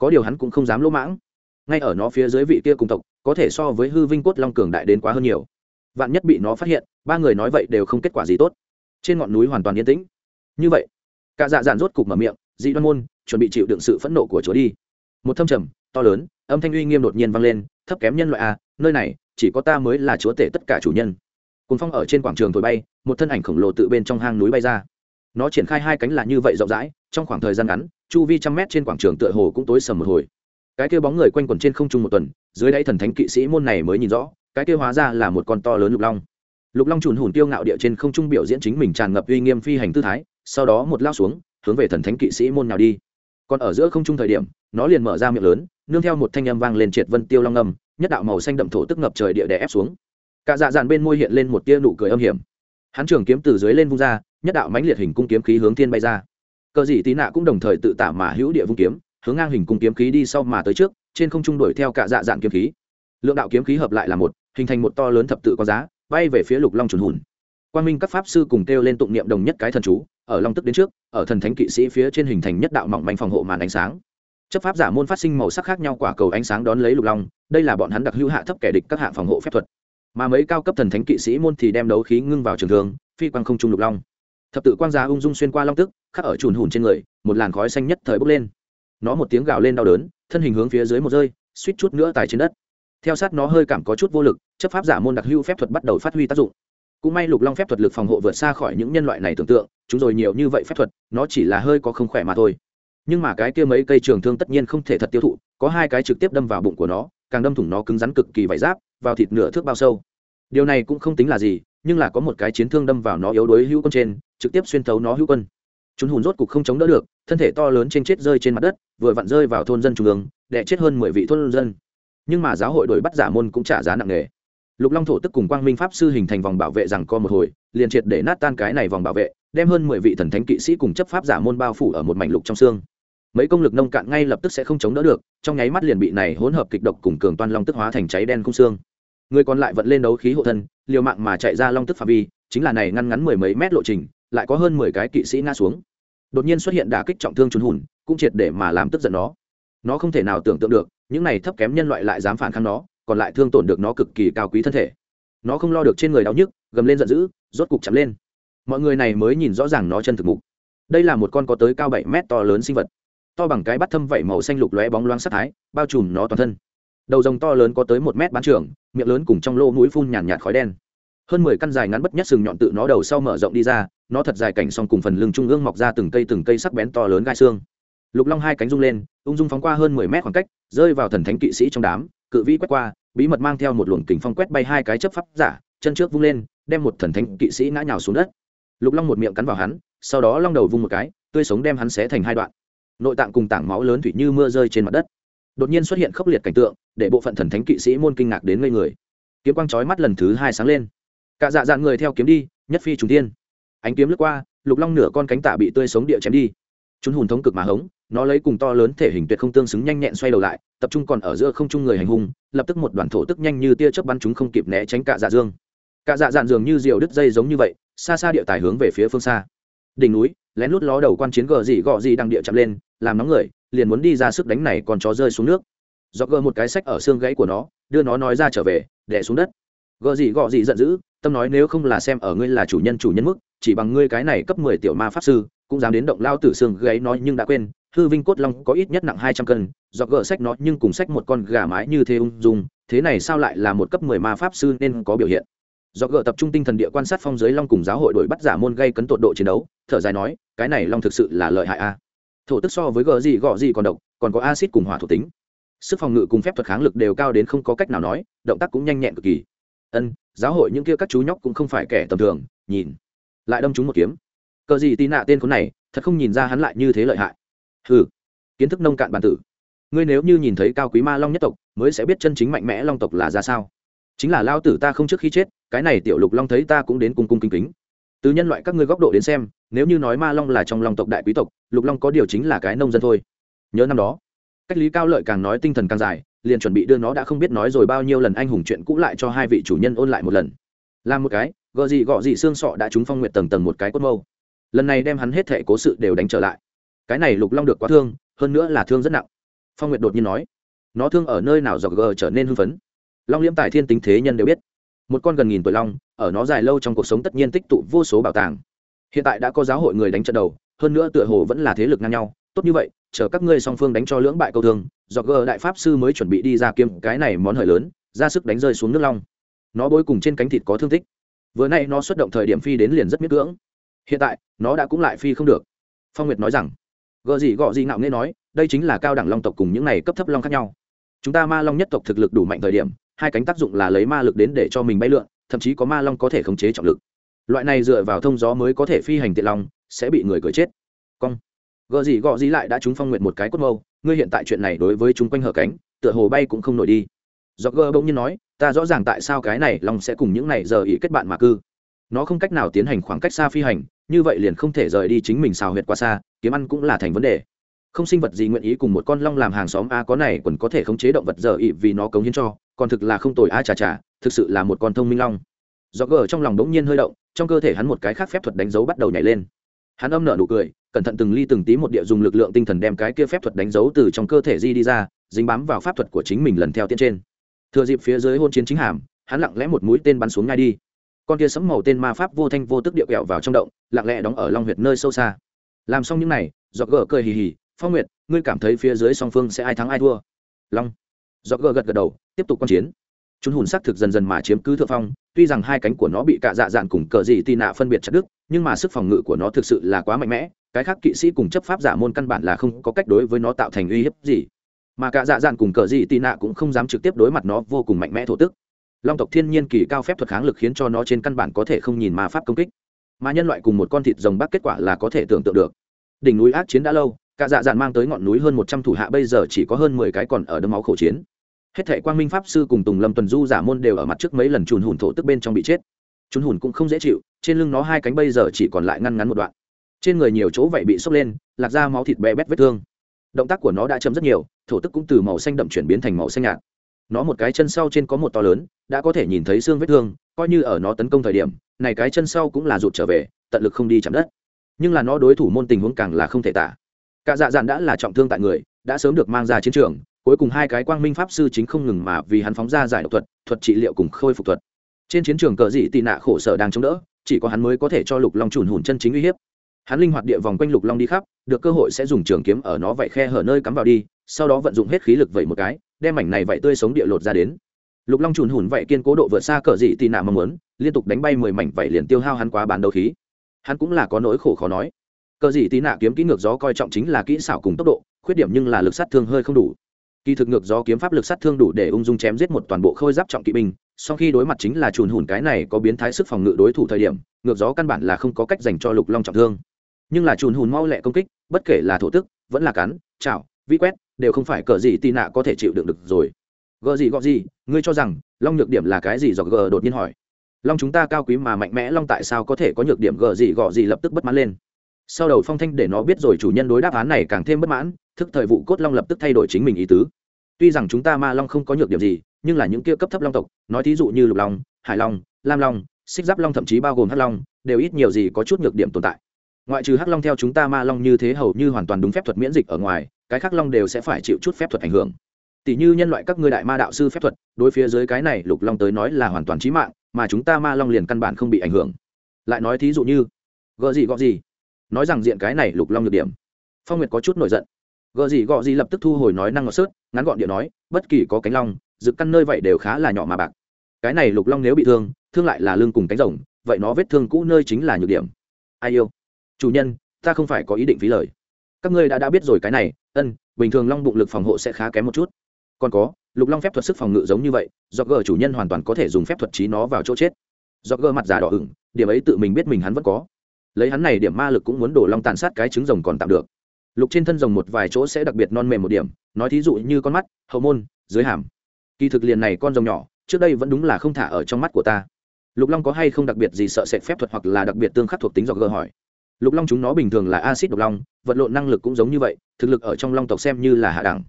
có điều hắn cũng không dám lỗ mãng. Ngay ở nó phía dưới vị kia cùng tộc, có thể so với hư vinh cốt long cường đại đến quá hơn nhiều. Vạn nhất bị nó phát hiện, ba người nói vậy đều không kết quả gì tốt. Trên ngọn núi hoàn toàn yên tĩnh. Như vậy, cả dạ dạn rốt cục mở miệng, dị đoan môn, chuẩn bị chịu đựng sự phẫn nộ của chúa đi. Một thâm trầm, to lớn, âm thanh uy nghiêm đột nhiên vang lên, thấp kém nhân loại a nơi này, chỉ có ta mới là chúa tể tất cả chủ nhân. Cồn phong ở trên quảng trường thổi bay, một thân ảnh khổng lồ tự bên trong hang núi bay ra. Nó triển khai hai cánh là như vậy rộng rãi, trong khoảng thời gian ngắn chu vi trăm mét trên quảng trường tựa hồ cũng tối sầm một hồi. Cái kêu bóng người quanh quẩn trên không trung một tuần, dưới đáy thần thánh kỵ sĩ môn này mới nhìn rõ, cái kêu hóa ra là một con to lớn lục long. Lục long trùn hùn tiêu ngạo địa trên không trung biểu diễn chính mình tràn ngập uy nghiêm phi hành tư thái, sau đó một lao xuống, hướng về thần thánh kỵ sĩ môn nào đi. Còn ở giữa không trung thời điểm, nó liền mở ra miệng lớn, nương theo một thanh âm vang lên triệt vân tiêu long âm, nhất đạo màu xanh đậm thổ tức ngập trời địa đè ép xuống. Cả dạ dàn bên môi hiện lên một tia nụ cười âm hiểm. Hắn trường kiếm từ dưới lên vung ra, nhất đạo mãnh liệt hình cung kiếm khí hướng thiên bay ra cờ dị tí nạ cũng đồng thời tự tả mà hữu địa vung kiếm, hướng ngang hình cung kiếm khí đi sau mà tới trước, trên không trung đuổi theo cả dạ dạng kiếm khí. Lượng đạo kiếm khí hợp lại là một, hình thành một to lớn thập tự có giá, bay về phía lục long trùn hùn quan minh các pháp sư cùng kêu lên tụng niệm đồng nhất cái thần chú, ở long tức đến trước, ở thần thánh kỵ sĩ phía trên hình thành nhất đạo mỏng manh phòng hộ màn ánh sáng. Chấp pháp giả môn phát sinh màu sắc khác nhau quả cầu ánh sáng đón lấy lục long, đây là bọn hắn đặc hữu hạ thấp kẻ địch các hạng phòng hộ phép thuật. Mà mấy cao cấp thần thánh kỵ sĩ môn thì đem đấu khí ngưng vào trường thường phi quang không trung lục long thập tự quang giá ung dung xuyên qua long tức, khắc ở trùn hùn trên người, một làn khói xanh nhất thời bốc lên. Nó một tiếng gào lên đau đớn, thân hình hướng phía dưới một rơi, suýt chút nữa tài trên đất. Theo sát nó hơi cảm có chút vô lực, chấp pháp giả môn đặc hữu phép thuật bắt đầu phát huy tác dụng. Cũng may lục long phép thuật lực phòng hộ vượt xa khỏi những nhân loại này tưởng tượng, chúng rồi nhiều như vậy phép thuật, nó chỉ là hơi có không khỏe mà thôi. Nhưng mà cái kia mấy cây trường thương tất nhiên không thể thật tiêu thụ, có hai cái trực tiếp đâm vào bụng của nó, càng đâm thủng nó cứng rắn cực kỳ vải giáp, vào thịt nửa thước bao sâu. Điều này cũng không tính là gì, nhưng là có một cái chiến thương đâm vào nó yếu đuối hữu con trên trực tiếp xuyên thấu nó hữu quân. Chúng hùn rốt cục không chống đỡ được, thân thể to lớn trên chết rơi trên mặt đất, vừa vặn rơi vào thôn dân trung ương đẻ chết hơn mười vị thôn dân. Nhưng mà giáo hội đổi bắt giả môn cũng trả giá nặng nề. Lục long thổ tức cùng quang minh pháp sư hình thành vòng bảo vệ rằng co một hồi, liền triệt để nát tan cái này vòng bảo vệ, đem hơn mười vị thần thánh kỵ sĩ cùng chấp pháp giả môn bao phủ ở một mảnh lục trong xương. Mấy công lực nông cạn ngay lập tức sẽ không chống đỡ được, trong nháy mắt liền bị này hỗn hợp kịch độc cùng cường toan long tức hóa thành cháy đen cung xương. Người còn lại vẫn lên đấu khí hộ thân, liều mạng mà chạy ra long tức phạm vi, chính là này ngăn ngắn mười mấy mét lộ trình lại có hơn mười cái kỵ sĩ ngã xuống. Đột nhiên xuất hiện đả kích trọng thương trốn hùn cũng triệt để mà làm tức giận nó. Nó không thể nào tưởng tượng được, những này thấp kém nhân loại lại dám phản kháng nó, còn lại thương tổn được nó cực kỳ cao quý thân thể. Nó không lo được trên người đau nhức, gầm lên giận dữ, rốt cục chắm lên. Mọi người này mới nhìn rõ ràng nó chân thực mục. Đây là một con có tới cao bảy mét to lớn sinh vật. To bằng cái bắt thâm vẩy màu xanh lục lóe bóng loáng sắc thái, bao trùm nó toàn thân. Đầu rồng to lớn có tới một mét bán trường, miệng lớn cùng trong lô mũi phun nhàn nhạt khói đen hơn mười căn dài ngắn bất nhất sừng nhọn tự nó đầu sau mở rộng đi ra, nó thật dài cảnh song cùng phần lưng trung ương mọc ra từng cây từng cây sắc bén to lớn gai xương. Lục long hai cánh rung lên, ung dung phóng qua hơn mười mét khoảng cách, rơi vào thần thánh kỵ sĩ trong đám, cự vĩ quét qua, bí mật mang theo một luồng kình phong quét bay hai cái chấp pháp giả, chân trước vung lên, đem một thần thánh kỵ sĩ ngã nhào xuống đất. Lục long một miệng cắn vào hắn, sau đó long đầu vung một cái, tươi sống đem hắn xé thành hai đoạn. Nội tạng cùng tảng máu lớn thủy như mưa rơi trên mặt đất. Đột nhiên xuất hiện khốc liệt cảnh tượng, để bộ phận thần thánh kỵ sĩ môn kinh ngạc đến ngây người. Kiếm quang chói mắt lần thứ hai sáng lên cả dạ dạn người theo kiếm đi, nhất phi trùng tiên ánh kiếm lướt qua, lục long nửa con cánh tạ bị tươi sống địa chém đi. Chúng hùn thống cực mà hống, nó lấy cùng to lớn thể hình tuyệt không tương xứng nhanh nhẹn xoay đầu lại, tập trung còn ở giữa không trung người hành hung, lập tức một đoàn thổ tức nhanh như tia chớp bắn chúng không kịp né tránh cả dạ dương. Cả dạ dạn dường như diều đứt dây giống như vậy, xa xa địa tài hướng về phía phương xa. Đỉnh núi, lén lút ló đầu quan chiến gờ gì gọ gì đang địa chậm lên, làm nóng người, liền muốn đi ra sức đánh này còn chó rơi xuống nước. Do gờ một cái sách ở xương gãy của nó, đưa nó nói ra trở về, đè xuống đất. Gờ gì gọ gì giận dữ tâm nói nếu không là xem ở ngươi là chủ nhân chủ nhân mức, chỉ bằng ngươi cái này cấp mười tiểu ma pháp sư, cũng dám đến động lao tử xương gáy nói nhưng đã quên, hư vinh cốt long có ít nhất nặng hai trăm cân do gỡ sách nó nhưng cùng sách một con gà mái như thế ung dung, thế này sao lại là một cấp mười ma pháp sư nên có biểu hiện? Do gỡ tập trung tinh thần địa quan sát phong giới long cùng giáo hội đội bắt giả môn gây cấn tột độ chiến đấu, thở dài nói, cái này long thực sự là lợi hại a. Thổ tức so với gờ gì gọ gì còn độc, còn có acid cùng hỏa thuộc tính. Sức phòng ngự cùng phép thuật kháng lực đều cao đến không có cách nào nói, động tác cũng nhanh nhẹn cực kỳ ân, giáo hội những kia các chú nhóc cũng không phải kẻ tầm thường, nhìn. Lại đâm chúng một kiếm. Cờ gì tì nạ tên khốn này, thật không nhìn ra hắn lại như thế lợi hại. Ừ kiến thức nông cạn bản tử. Ngươi nếu như nhìn thấy cao quý ma long nhất tộc, mới sẽ biết chân chính mạnh mẽ long tộc là ra sao. Chính là lao tử ta không trước khi chết, cái này tiểu lục long thấy ta cũng đến cung cung kính kính. Từ nhân loại các ngươi góc độ đến xem, nếu như nói ma long là trong long tộc đại quý tộc, lục long có điều chính là cái nông dân thôi. Nhớ năm đó, cách lý cao lợi càng nói tinh thần càng dài liền chuẩn bị đưa nó đã không biết nói rồi bao nhiêu lần anh hùng chuyện cũ lại cho hai vị chủ nhân ôn lại một lần. Làm một cái gợ gì gọ gì xương sọ đã trúng phong nguyệt tầng tầng một cái cốt mâu. Lần này đem hắn hết thể cố sự đều đánh trở lại. Cái này lục long được quá thương, hơn nữa là thương rất nặng. Phong nguyệt đột nhiên nói, nó thương ở nơi nào dọc gờ trở nên hưng phấn? Long liễm tài thiên tính thế nhân đều biết. Một con gần nghìn tuổi long, ở nó dài lâu trong cuộc sống tất nhiên tích tụ vô số bảo tàng. Hiện tại đã có giáo hội người đánh trận đầu, hơn nữa tựa hồ vẫn là thế lực ngang nhau, tốt như vậy chờ các ngươi song phương đánh cho lưỡng bại câu thương, do gờ đại pháp sư mới chuẩn bị đi ra kiếm cái này món hời lớn, ra sức đánh rơi xuống nước long. Nó bôi cùng trên cánh thịt có thương tích. Vừa nay nó xuất động thời điểm phi đến liền rất miết cưỡng. Hiện tại, nó đã cũng lại phi không được. Phong nguyệt nói rằng gợ gì gọ gì ngạo nghe nói, đây chính là cao đẳng long tộc cùng những này cấp thấp long khác nhau. Chúng ta ma long nhất tộc thực lực đủ mạnh thời điểm, hai cánh tác dụng là lấy ma lực đến để cho mình bay lượn, thậm chí có ma long có thể khống chế trọng lực. Loại này dựa vào thông gió mới có thể phi hành tiện long, sẽ bị người cười chết. Cong gợ gì gọ gì lại đã trúng phong nguyện một cái cốt mâu, ngươi hiện tại chuyện này đối với chúng quanh hở cánh, tựa hồ bay cũng không nổi đi. Do gơ bỗng nhiên nói, ta rõ ràng tại sao cái này long sẽ cùng những này giờ ý kết bạn mà cư. Nó không cách nào tiến hành khoảng cách xa phi hành, như vậy liền không thể rời đi chính mình xào huyệt quá xa, kiếm ăn cũng là thành vấn đề. Không sinh vật gì nguyện ý cùng một con long làm hàng xóm a có này còn có thể khống chế động vật giờ ý vì nó cống hiến cho, còn thực là không tồi a chà chà, thực sự là một con thông minh long. Do gờ trong lòng đống nhiên hơi động, trong cơ thể hắn một cái khác phép thuật đánh dấu bắt đầu nhảy lên hắn âm nở nụ cười, cẩn thận từng ly từng tí một địa dùng lực lượng tinh thần đem cái kia phép thuật đánh dấu từ trong cơ thể di đi ra, dính bám vào pháp thuật của chính mình lần theo tiên trên. Thừa dịp phía dưới hôn chiến chính hàm, hắn lặng lẽ một mũi tên bắn xuống ngay đi. Con kia sấm màu tên ma pháp vô thanh vô tức địa quẹo vào trong động, lặng lẽ đóng ở long huyệt nơi sâu xa. Làm xong những này, giọt gờ cười hì hì, phong nguyệt, ngươi cảm thấy phía dưới song phương sẽ ai thắng ai thua? Long. Giọt gờ gật gật đầu, tiếp tục q chiến. Chúng hùn xác thực dần dần mà chiếm cứ thượng phong, tuy rằng hai cánh của nó bị cạ dạ dạn cùng cờ dị tị nạ phân biệt chặt đứt nhưng mà sức phòng ngự của nó thực sự là quá mạnh mẽ, cái khác kỵ sĩ cùng chấp pháp giả môn căn bản là không có cách đối với nó tạo thành uy hiếp gì. Mà cả dạ dạn cùng cờ dị tì nạ cũng không dám trực tiếp đối mặt nó vô cùng mạnh mẽ thổ tức. Long tộc thiên nhiên kỳ cao phép thuật kháng lực khiến cho nó trên căn bản có thể không nhìn ma pháp công kích. Mà nhân loại cùng một con thịt rồng bắc kết quả là có thể tưởng tượng được. Đỉnh núi ác chiến đã lâu, cả dạ dạn mang tới ngọn núi hơn một trăm thủ hạ bây giờ chỉ có hơn mười cái còn ở đấm máu khẩu chiến. Hết thệ quang minh pháp sư cùng tùng lâm tuần du giả môn đều ở mặt trước mấy lần trùn hùn thổ tức bên trong bị chết chúng hùn cũng không dễ chịu, trên lưng nó hai cánh bây giờ chỉ còn lại ngăn ngắn một đoạn. Trên người nhiều chỗ vậy bị sốc lên, lạc ra máu thịt bé bét vết thương. Động tác của nó đã chấm rất nhiều, thổ tức cũng từ màu xanh đậm chuyển biến thành màu xanh nhạt. Nó một cái chân sau trên có một to lớn, đã có thể nhìn thấy xương vết thương, coi như ở nó tấn công thời điểm, này cái chân sau cũng là rụt trở về, tận lực không đi chạm đất. Nhưng là nó đối thủ môn tình huống càng là không thể tả. Cả dạ dạn đã là trọng thương tại người, đã sớm được mang ra chiến trường, cuối cùng hai cái quang minh pháp sư chính không ngừng mà vì hắn phóng ra giải độc thuật thuật trị liệu cùng khôi phục thuật trên chiến trường cờ dị tị nạ khổ sở đang chống đỡ, chỉ có hắn mới có thể cho lục long trùn hùn chân chính uy hiếp. Hắn linh hoạt địa vòng quanh lục long đi khắp, được cơ hội sẽ dùng trường kiếm ở nó vậy khe hở nơi cắm vào đi, sau đó vận dụng hết khí lực vậy một cái, đem mảnh này vậy tươi sống địa lột ra đến. Lục long trùn hùn vậy kiên cố độ vượt xa cờ dị tị nạ mong muốn, liên tục đánh bay mười mảnh vậy liền tiêu hao hắn quá bán đấu khí. Hắn cũng là có nỗi khổ khó nói. Cờ dị tị nạ kiếm kỹ ngược gió coi trọng chính là kỹ xảo cùng tốc độ, khuyết điểm nhưng là lực sát thương hơi không đủ. Kỳ thực ngược gió kiếm pháp lực sát thương đủ để ung dung chém giết một toàn bộ khôi giáp trọng kỵ binh sau khi đối mặt chính là chùn hùn cái này có biến thái sức phòng ngự đối thủ thời điểm, ngược gió căn bản là không có cách dành cho lục long trọng thương. Nhưng là chùn hùn mau lẹ công kích, bất kể là thổ tức, vẫn là cắn, chảo, vi quét, đều không phải cờ gì tì nạ có thể chịu đựng được rồi. Gờ gì gọ gì, ngươi cho rằng, long nhược điểm là cái gì? Do gờ đột nhiên hỏi. Long chúng ta cao quý mà mạnh mẽ, long tại sao có thể có nhược điểm? Gờ gì gọ gì lập tức bất mãn lên. Sau đầu phong thanh để nó biết rồi, chủ nhân đối đáp án này càng thêm bất mãn, thức thời vụ cốt long lập tức thay đổi chính mình ý tứ. Tuy rằng chúng ta ma long không có nhược điểm gì nhưng là những kia cấp thấp long tộc, nói thí dụ như lục long, hải long, lam long, xích giáp long thậm chí bao gồm hắc long, đều ít nhiều gì có chút nhược điểm tồn tại. Ngoại trừ hắc long theo chúng ta ma long như thế hầu như hoàn toàn đúng phép thuật miễn dịch ở ngoài, cái khác long đều sẽ phải chịu chút phép thuật ảnh hưởng. Tỷ như nhân loại các ngươi đại ma đạo sư phép thuật, đối phía dưới cái này lục long tới nói là hoàn toàn trí mạng, mà chúng ta ma long liền căn bản không bị ảnh hưởng. Lại nói thí dụ như gợ gì gọ gì? Nói rằng diện cái này lục long nhược điểm. Phong nguyệt có chút nổi giận. Gợ gì gọ gì lập tức thu hồi nói năng ngọt sớt, ngắn gọn điện nói, bất kỳ có cánh long dự căn nơi vậy đều khá là nhỏ mà bạc. Cái này lục long nếu bị thương thương lại là lưng cùng cánh rồng, vậy nó vết thương cũ nơi chính là nhược điểm. Ai yêu? Chủ nhân, ta không phải có ý định phí lời. Các ngươi đã đã biết rồi cái này, ân, bình thường long bụng lực phòng hộ sẽ khá kém một chút. Còn có, lục long phép thuật sức phòng ngự giống như vậy do gờ chủ nhân hoàn toàn có thể dùng phép thuật trí nó vào chỗ chết. Do gờ mặt già đỏ ửng, điểm ấy tự mình biết mình hắn vẫn có. Lấy hắn này điểm ma lực cũng muốn đổ long tàn sát cái trứng rồng còn tạm được. Lục trên thân rồng một vài chỗ sẽ đặc biệt non mềm một điểm, nói thí dụ như con mắt, hậu môn, dưới hàm kỳ thực liền này con rồng nhỏ, trước đây vẫn đúng là không thả ở trong mắt của ta. Lục long có hay không đặc biệt gì sợ sệt phép thuật hoặc là đặc biệt tương khắc thuộc tính do gờ hỏi. Lục long chúng nó bình thường là acid độc long, vật lộn năng lực cũng giống như vậy, thực lực ở trong long tộc xem như là hạ đẳng.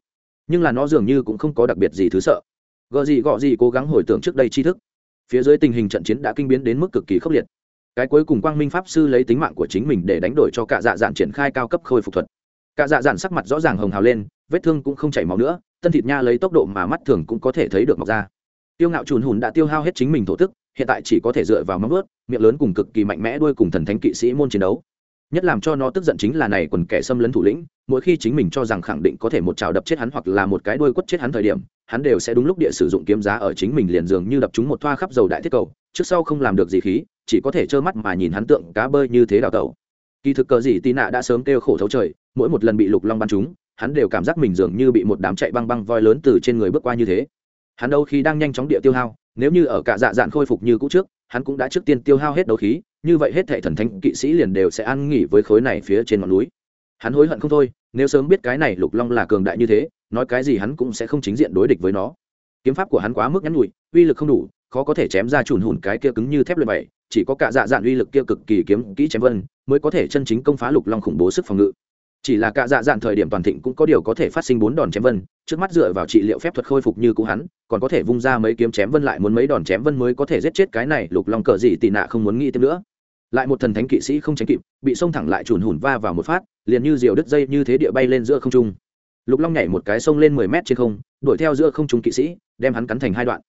Nhưng là nó dường như cũng không có đặc biệt gì thứ sợ. Gợ gì gọ gì cố gắng hồi tưởng trước đây tri thức. Phía dưới tình hình trận chiến đã kinh biến đến mức cực kỳ khốc liệt. Cái cuối cùng quang minh pháp sư lấy tính mạng của chính mình để đánh đổi cho cả dạ dạn triển khai cao cấp khôi phục thuật. Cả dạ dạn sắc mặt rõ ràng hồng hào lên, vết thương cũng không chảy máu nữa tân thịt nha lấy tốc độ mà mắt thường cũng có thể thấy được mọc ra. Tiêu ngạo trùn hùn đã tiêu hao hết chính mình thổ tức hiện tại chỉ có thể dựa vào móng ướt miệng lớn cùng cực kỳ mạnh mẽ đuôi cùng thần thánh kỵ sĩ môn chiến đấu. Nhất làm cho nó tức giận chính là này quần kẻ xâm lấn thủ lĩnh, mỗi khi chính mình cho rằng khẳng định có thể một trào đập chết hắn hoặc là một cái đuôi quất chết hắn thời điểm, hắn đều sẽ đúng lúc địa sử dụng kiếm giá ở chính mình liền dường như đập chúng một thoa khắp dầu đại thiết cầu, trước sau không làm được gì khí, chỉ có thể trơ mắt mà nhìn hắn tượng cá bơi như thế đào tẩu. Kỳ thực cờ gì tì nạ đã sớm kêu khổ thấu trời, mỗi một lần bị lục long bắn chúng hắn đều cảm giác mình dường như bị một đám chạy băng băng voi lớn từ trên người bước qua như thế. Hắn đâu khi đang nhanh chóng địa tiêu hao, nếu như ở cả dạ dạn khôi phục như cũ trước, hắn cũng đã trước tiên tiêu hao hết đấu khí, như vậy hết thệ thần thánh kỵ sĩ liền đều sẽ ăn nghỉ với khối này phía trên ngọn núi. Hắn hối hận không thôi, nếu sớm biết cái này lục long là cường đại như thế, nói cái gì hắn cũng sẽ không chính diện đối địch với nó. Kiếm pháp của hắn quá mức nhắn nhủi, uy lực không đủ, khó có thể chém ra chùn hùn cái kia cứng như thép luyện bảy, chỉ có cả dạ dạn uy lực kia cực kỳ kiếm kỹ chém vân, mới có thể chân chính công phá lục long khủng bố sức phòng ngự chỉ là cả dạ dạn thời điểm toàn thịnh cũng có điều có thể phát sinh bốn đòn chém vân, trước mắt dựa vào trị liệu phép thuật khôi phục như cũ hắn, còn có thể vung ra mấy kiếm chém vân lại muốn mấy đòn chém vân mới có thể giết chết cái này lục long cờ gì tị nạ không muốn nghĩ thêm nữa. Lại một thần thánh kỵ sĩ không tránh kịp, bị xông thẳng lại chùn hùn va vào một phát, liền như diều đứt dây như thế địa bay lên giữa không trung. Lục long nhảy một cái sông lên mười mét trên không, đuổi theo giữa không trung kỵ sĩ, đem hắn cắn thành hai đoạn.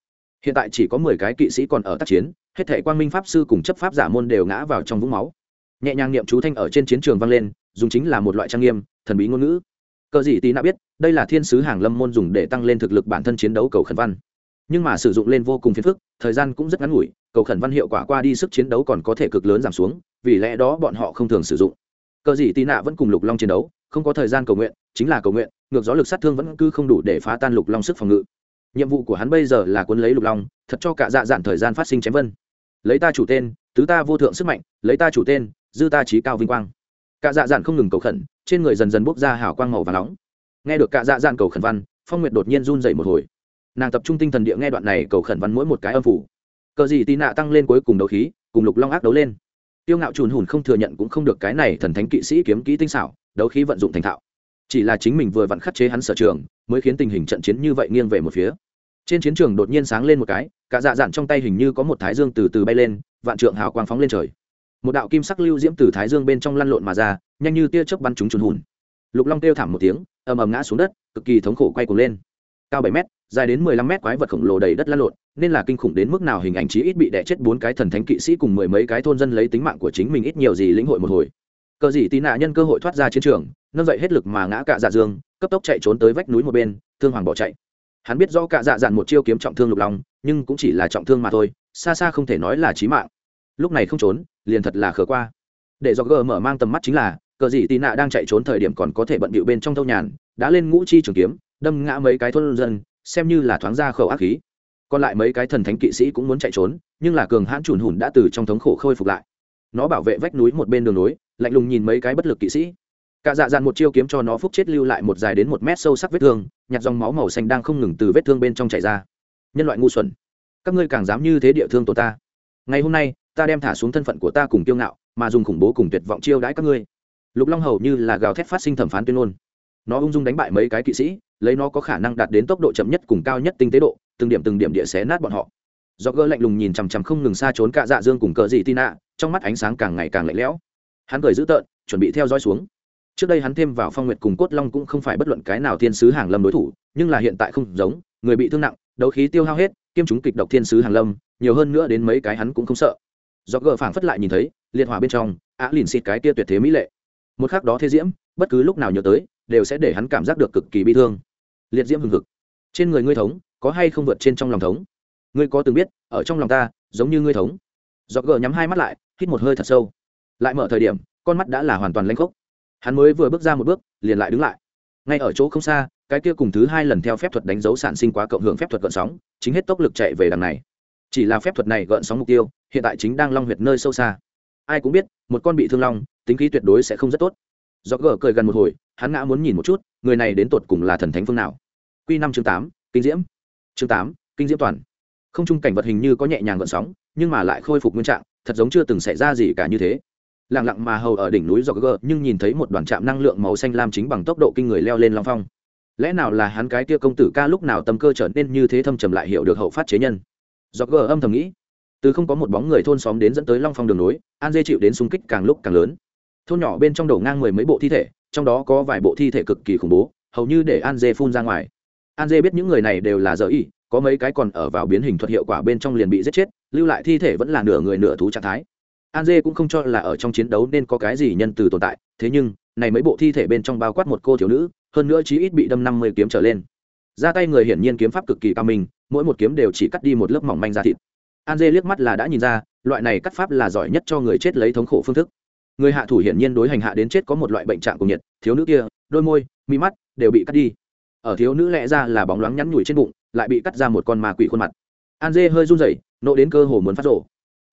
Hiện tại chỉ có mười cái kỵ sĩ còn ở tác chiến, hết thể quang minh pháp sư cùng chấp pháp giả môn đều ngã vào trong vũng máu nhẹ nhàng niệm chú thanh ở trên chiến trường vang lên, dùng chính là một loại trang nghiêm, thần bí ngôn ngữ. Cờ gì tí nạ biết, đây là thiên sứ hàng lâm môn dùng để tăng lên thực lực bản thân chiến đấu cầu khẩn văn. Nhưng mà sử dụng lên vô cùng phiền phức, thời gian cũng rất ngắn ngủi, cầu khẩn văn hiệu quả qua đi sức chiến đấu còn có thể cực lớn giảm xuống, vì lẽ đó bọn họ không thường sử dụng. Cờ gì tí nạ vẫn cùng lục long chiến đấu, không có thời gian cầu nguyện, chính là cầu nguyện, ngược gió lực sát thương vẫn cứ không đủ để phá tan lục long sức phòng ngự. Nhiệm vụ của hắn bây giờ là cuốn lấy lục long, thật cho cả dạ dạn thời gian phát sinh chém vân. Lấy ta chủ tên, tứ ta vô thượng sức mạnh, lấy ta chủ tên dư ta trí cao vinh quang. Cạ dạ dạn không ngừng cầu khẩn, trên người dần dần bốc ra hào quang màu và nóng. Nghe được cạ dạ dạn cầu khẩn văn, phong nguyệt đột nhiên run dậy một hồi. Nàng tập trung tinh thần địa nghe đoạn này cầu khẩn văn mỗi một cái âm phủ. Cờ gì tì nạ tăng lên cuối cùng đấu khí, cùng lục long ác đấu lên. Tiêu ngạo trùn hùn không thừa nhận cũng không được cái này thần thánh kỵ sĩ kiếm kỹ tinh xảo, đấu khí vận dụng thành thạo. Chỉ là chính mình vừa vặn khắc chế hắn sở trường, mới khiến tình hình trận chiến như vậy nghiêng về một phía. Trên chiến trường đột nhiên sáng lên một cái, cả dạ dạn trong tay hình như có một thái dương từ từ bay lên, vạn trượng hào quang phóng lên trời một đạo kim sắc lưu diễm từ thái dương bên trong lăn lộn mà ra, nhanh như tia chớp bắn trúng trùn hùn. Lục long kêu thảm một tiếng, ầm ầm ngã xuống đất, cực kỳ thống khổ quay cuồng lên. Cao bảy m dài đến mười lăm m quái vật khổng lồ đầy đất lăn lộn, nên là kinh khủng đến mức nào hình ảnh chí ít bị đẻ chết bốn cái thần thánh kỵ sĩ cùng mười mấy cái thôn dân lấy tính mạng của chính mình ít nhiều gì lĩnh hội một hồi. Cờ gì tí nạ nhân cơ hội thoát ra chiến trường, nâng dậy hết lực mà ngã cạ dạ dương, cấp tốc chạy trốn tới vách núi một bên, thương hoàng bỏ chạy. Hắn biết do cạ dạ dạn một chiêu kiếm trọng thương lục long, nhưng cũng chỉ là trọng thương mà thôi, xa xa không thể nói là chí mạng lúc này không trốn, liền thật là khờ qua. Để do gờ mở mang tầm mắt chính là, cờ gì tì nạ đang chạy trốn thời điểm còn có thể bận bịu bên trong thâu nhàn, đã lên ngũ chi trường kiếm, đâm ngã mấy cái thôn dân, xem như là thoáng ra khẩu ác khí. Còn lại mấy cái thần thánh kỵ sĩ cũng muốn chạy trốn, nhưng là cường hãn chùn hùn đã từ trong thống khổ khôi phục lại. Nó bảo vệ vách núi một bên đường núi lạnh lùng nhìn mấy cái bất lực kỵ sĩ. Cả dạ dàn một chiêu kiếm cho nó phúc chết lưu lại một dài đến một mét sâu sắc vết thương, nhặt dòng máu màu xanh đang không ngừng từ vết thương bên trong chảy ra. Nhân loại ngu xuẩn. Các ngươi càng dám như thế địa thương tổ ta ngày hôm nay, ta đem thả xuống thân phận của ta cùng kiêu ngạo, mà dùng khủng bố cùng tuyệt vọng chiêu đãi các ngươi. Lục long hầu như là gào thét phát sinh thẩm phán tuyên ngôn. Nó ung dung đánh bại mấy cái kỵ sĩ, lấy nó có khả năng đạt đến tốc độ chậm nhất cùng cao nhất tinh tế độ, từng điểm từng điểm địa xé nát bọn họ. Do gỡ lạnh lùng nhìn chằm chằm không ngừng xa trốn cả dạ dương cùng cờ dị tin ạ, trong mắt ánh sáng càng ngày càng lạnh lẽo. Hắn cười dữ tợn, chuẩn bị theo dõi xuống. Trước đây hắn thêm vào phong nguyệt cùng cốt long cũng không phải bất luận cái nào thiên sứ hàng lâm đối thủ, nhưng là hiện tại không giống, người bị thương nặng đấu khí tiêu hao hết, kiêm chúng kịch độc thiên sứ hàng lâm, nhiều hơn nữa đến mấy cái hắn cũng không sợ. Do gờ phảng phất lại nhìn thấy, liệt hỏa bên trong, á lìn xịt cái tia tuyệt thế mỹ lệ. Một khắc đó thế diễm, bất cứ lúc nào nhớ tới, đều sẽ để hắn cảm giác được cực kỳ bi thương. Liệt diễm hừng hực. Trên người ngươi thống, có hay không vượt trên trong lòng thống? Ngươi có từng biết, ở trong lòng ta, giống như ngươi thống. Do gờ nhắm hai mắt lại, hít một hơi thật sâu. Lại mở thời điểm, con mắt đã là hoàn toàn lanh khốc. Hắn mới vừa bước ra một bước, liền lại đứng lại ngay ở chỗ không xa, cái kia cùng thứ hai lần theo phép thuật đánh dấu sản sinh quá cộng hưởng phép thuật gợn sóng, chính hết tốc lực chạy về đằng này. Chỉ là phép thuật này gợn sóng mục tiêu, hiện tại chính đang long huyệt nơi sâu xa. Ai cũng biết, một con bị thương long, tính khí tuyệt đối sẽ không rất tốt. Do gờ cười gần một hồi, hắn ngã muốn nhìn một chút, người này đến tột cùng là thần thánh phương nào. Q năm chương tám, kinh diễm. Chương tám, kinh diễm toàn. Không chung cảnh vật hình như có nhẹ nhàng gợn sóng, nhưng mà lại khôi phục nguyên trạng, thật giống chưa từng xảy ra gì cả như thế lặng lặng mà hầu ở đỉnh núi do gờ nhưng nhìn thấy một đoàn trạm năng lượng màu xanh lam chính bằng tốc độ kinh người leo lên long phong. Lẽ nào là hắn cái kia công tử ca lúc nào tâm cơ trở nên như thế thâm trầm lại hiểu được hậu phát chế nhân? Do gờ âm thầm nghĩ. Từ không có một bóng người thôn xóm đến dẫn tới long phong đường núi an dê chịu đến xung kích càng lúc càng lớn. Thôn nhỏ bên trong đổ ngang mười mấy bộ thi thể, trong đó có vài bộ thi thể cực kỳ khủng bố, hầu như để an dê phun ra ngoài. An dê biết những người này đều là dở y, có mấy cái còn ở vào biến hình thuật hiệu quả bên trong liền bị giết chết, lưu lại thi thể vẫn là nửa người nửa thú trạng thái an dê cũng không cho là ở trong chiến đấu nên có cái gì nhân từ tồn tại, thế nhưng, này mấy bộ thi thể bên trong bao quát một cô thiếu nữ, hơn nữa chí ít bị đâm năm mươi kiếm trở lên. Ra tay người hiển nhiên kiếm pháp cực kỳ cao minh, mỗi một kiếm đều chỉ cắt đi một lớp mỏng manh da thịt. An dê liếc mắt là đã nhìn ra, loại này cắt pháp là giỏi nhất cho người chết lấy thống khổ phương thức. Người hạ thủ hiển nhiên đối hành hạ đến chết có một loại bệnh trạng cùng nhiệt, thiếu nữ kia, đôi môi, mi mắt đều bị cắt đi. Ở thiếu nữ lẽ ra là bóng loáng nhắn nhủi trên bụng, lại bị cắt ra một con ma quỷ khuôn mặt. An dê hơi run rẩy, nộ đến cơ hồ muốn phát rổ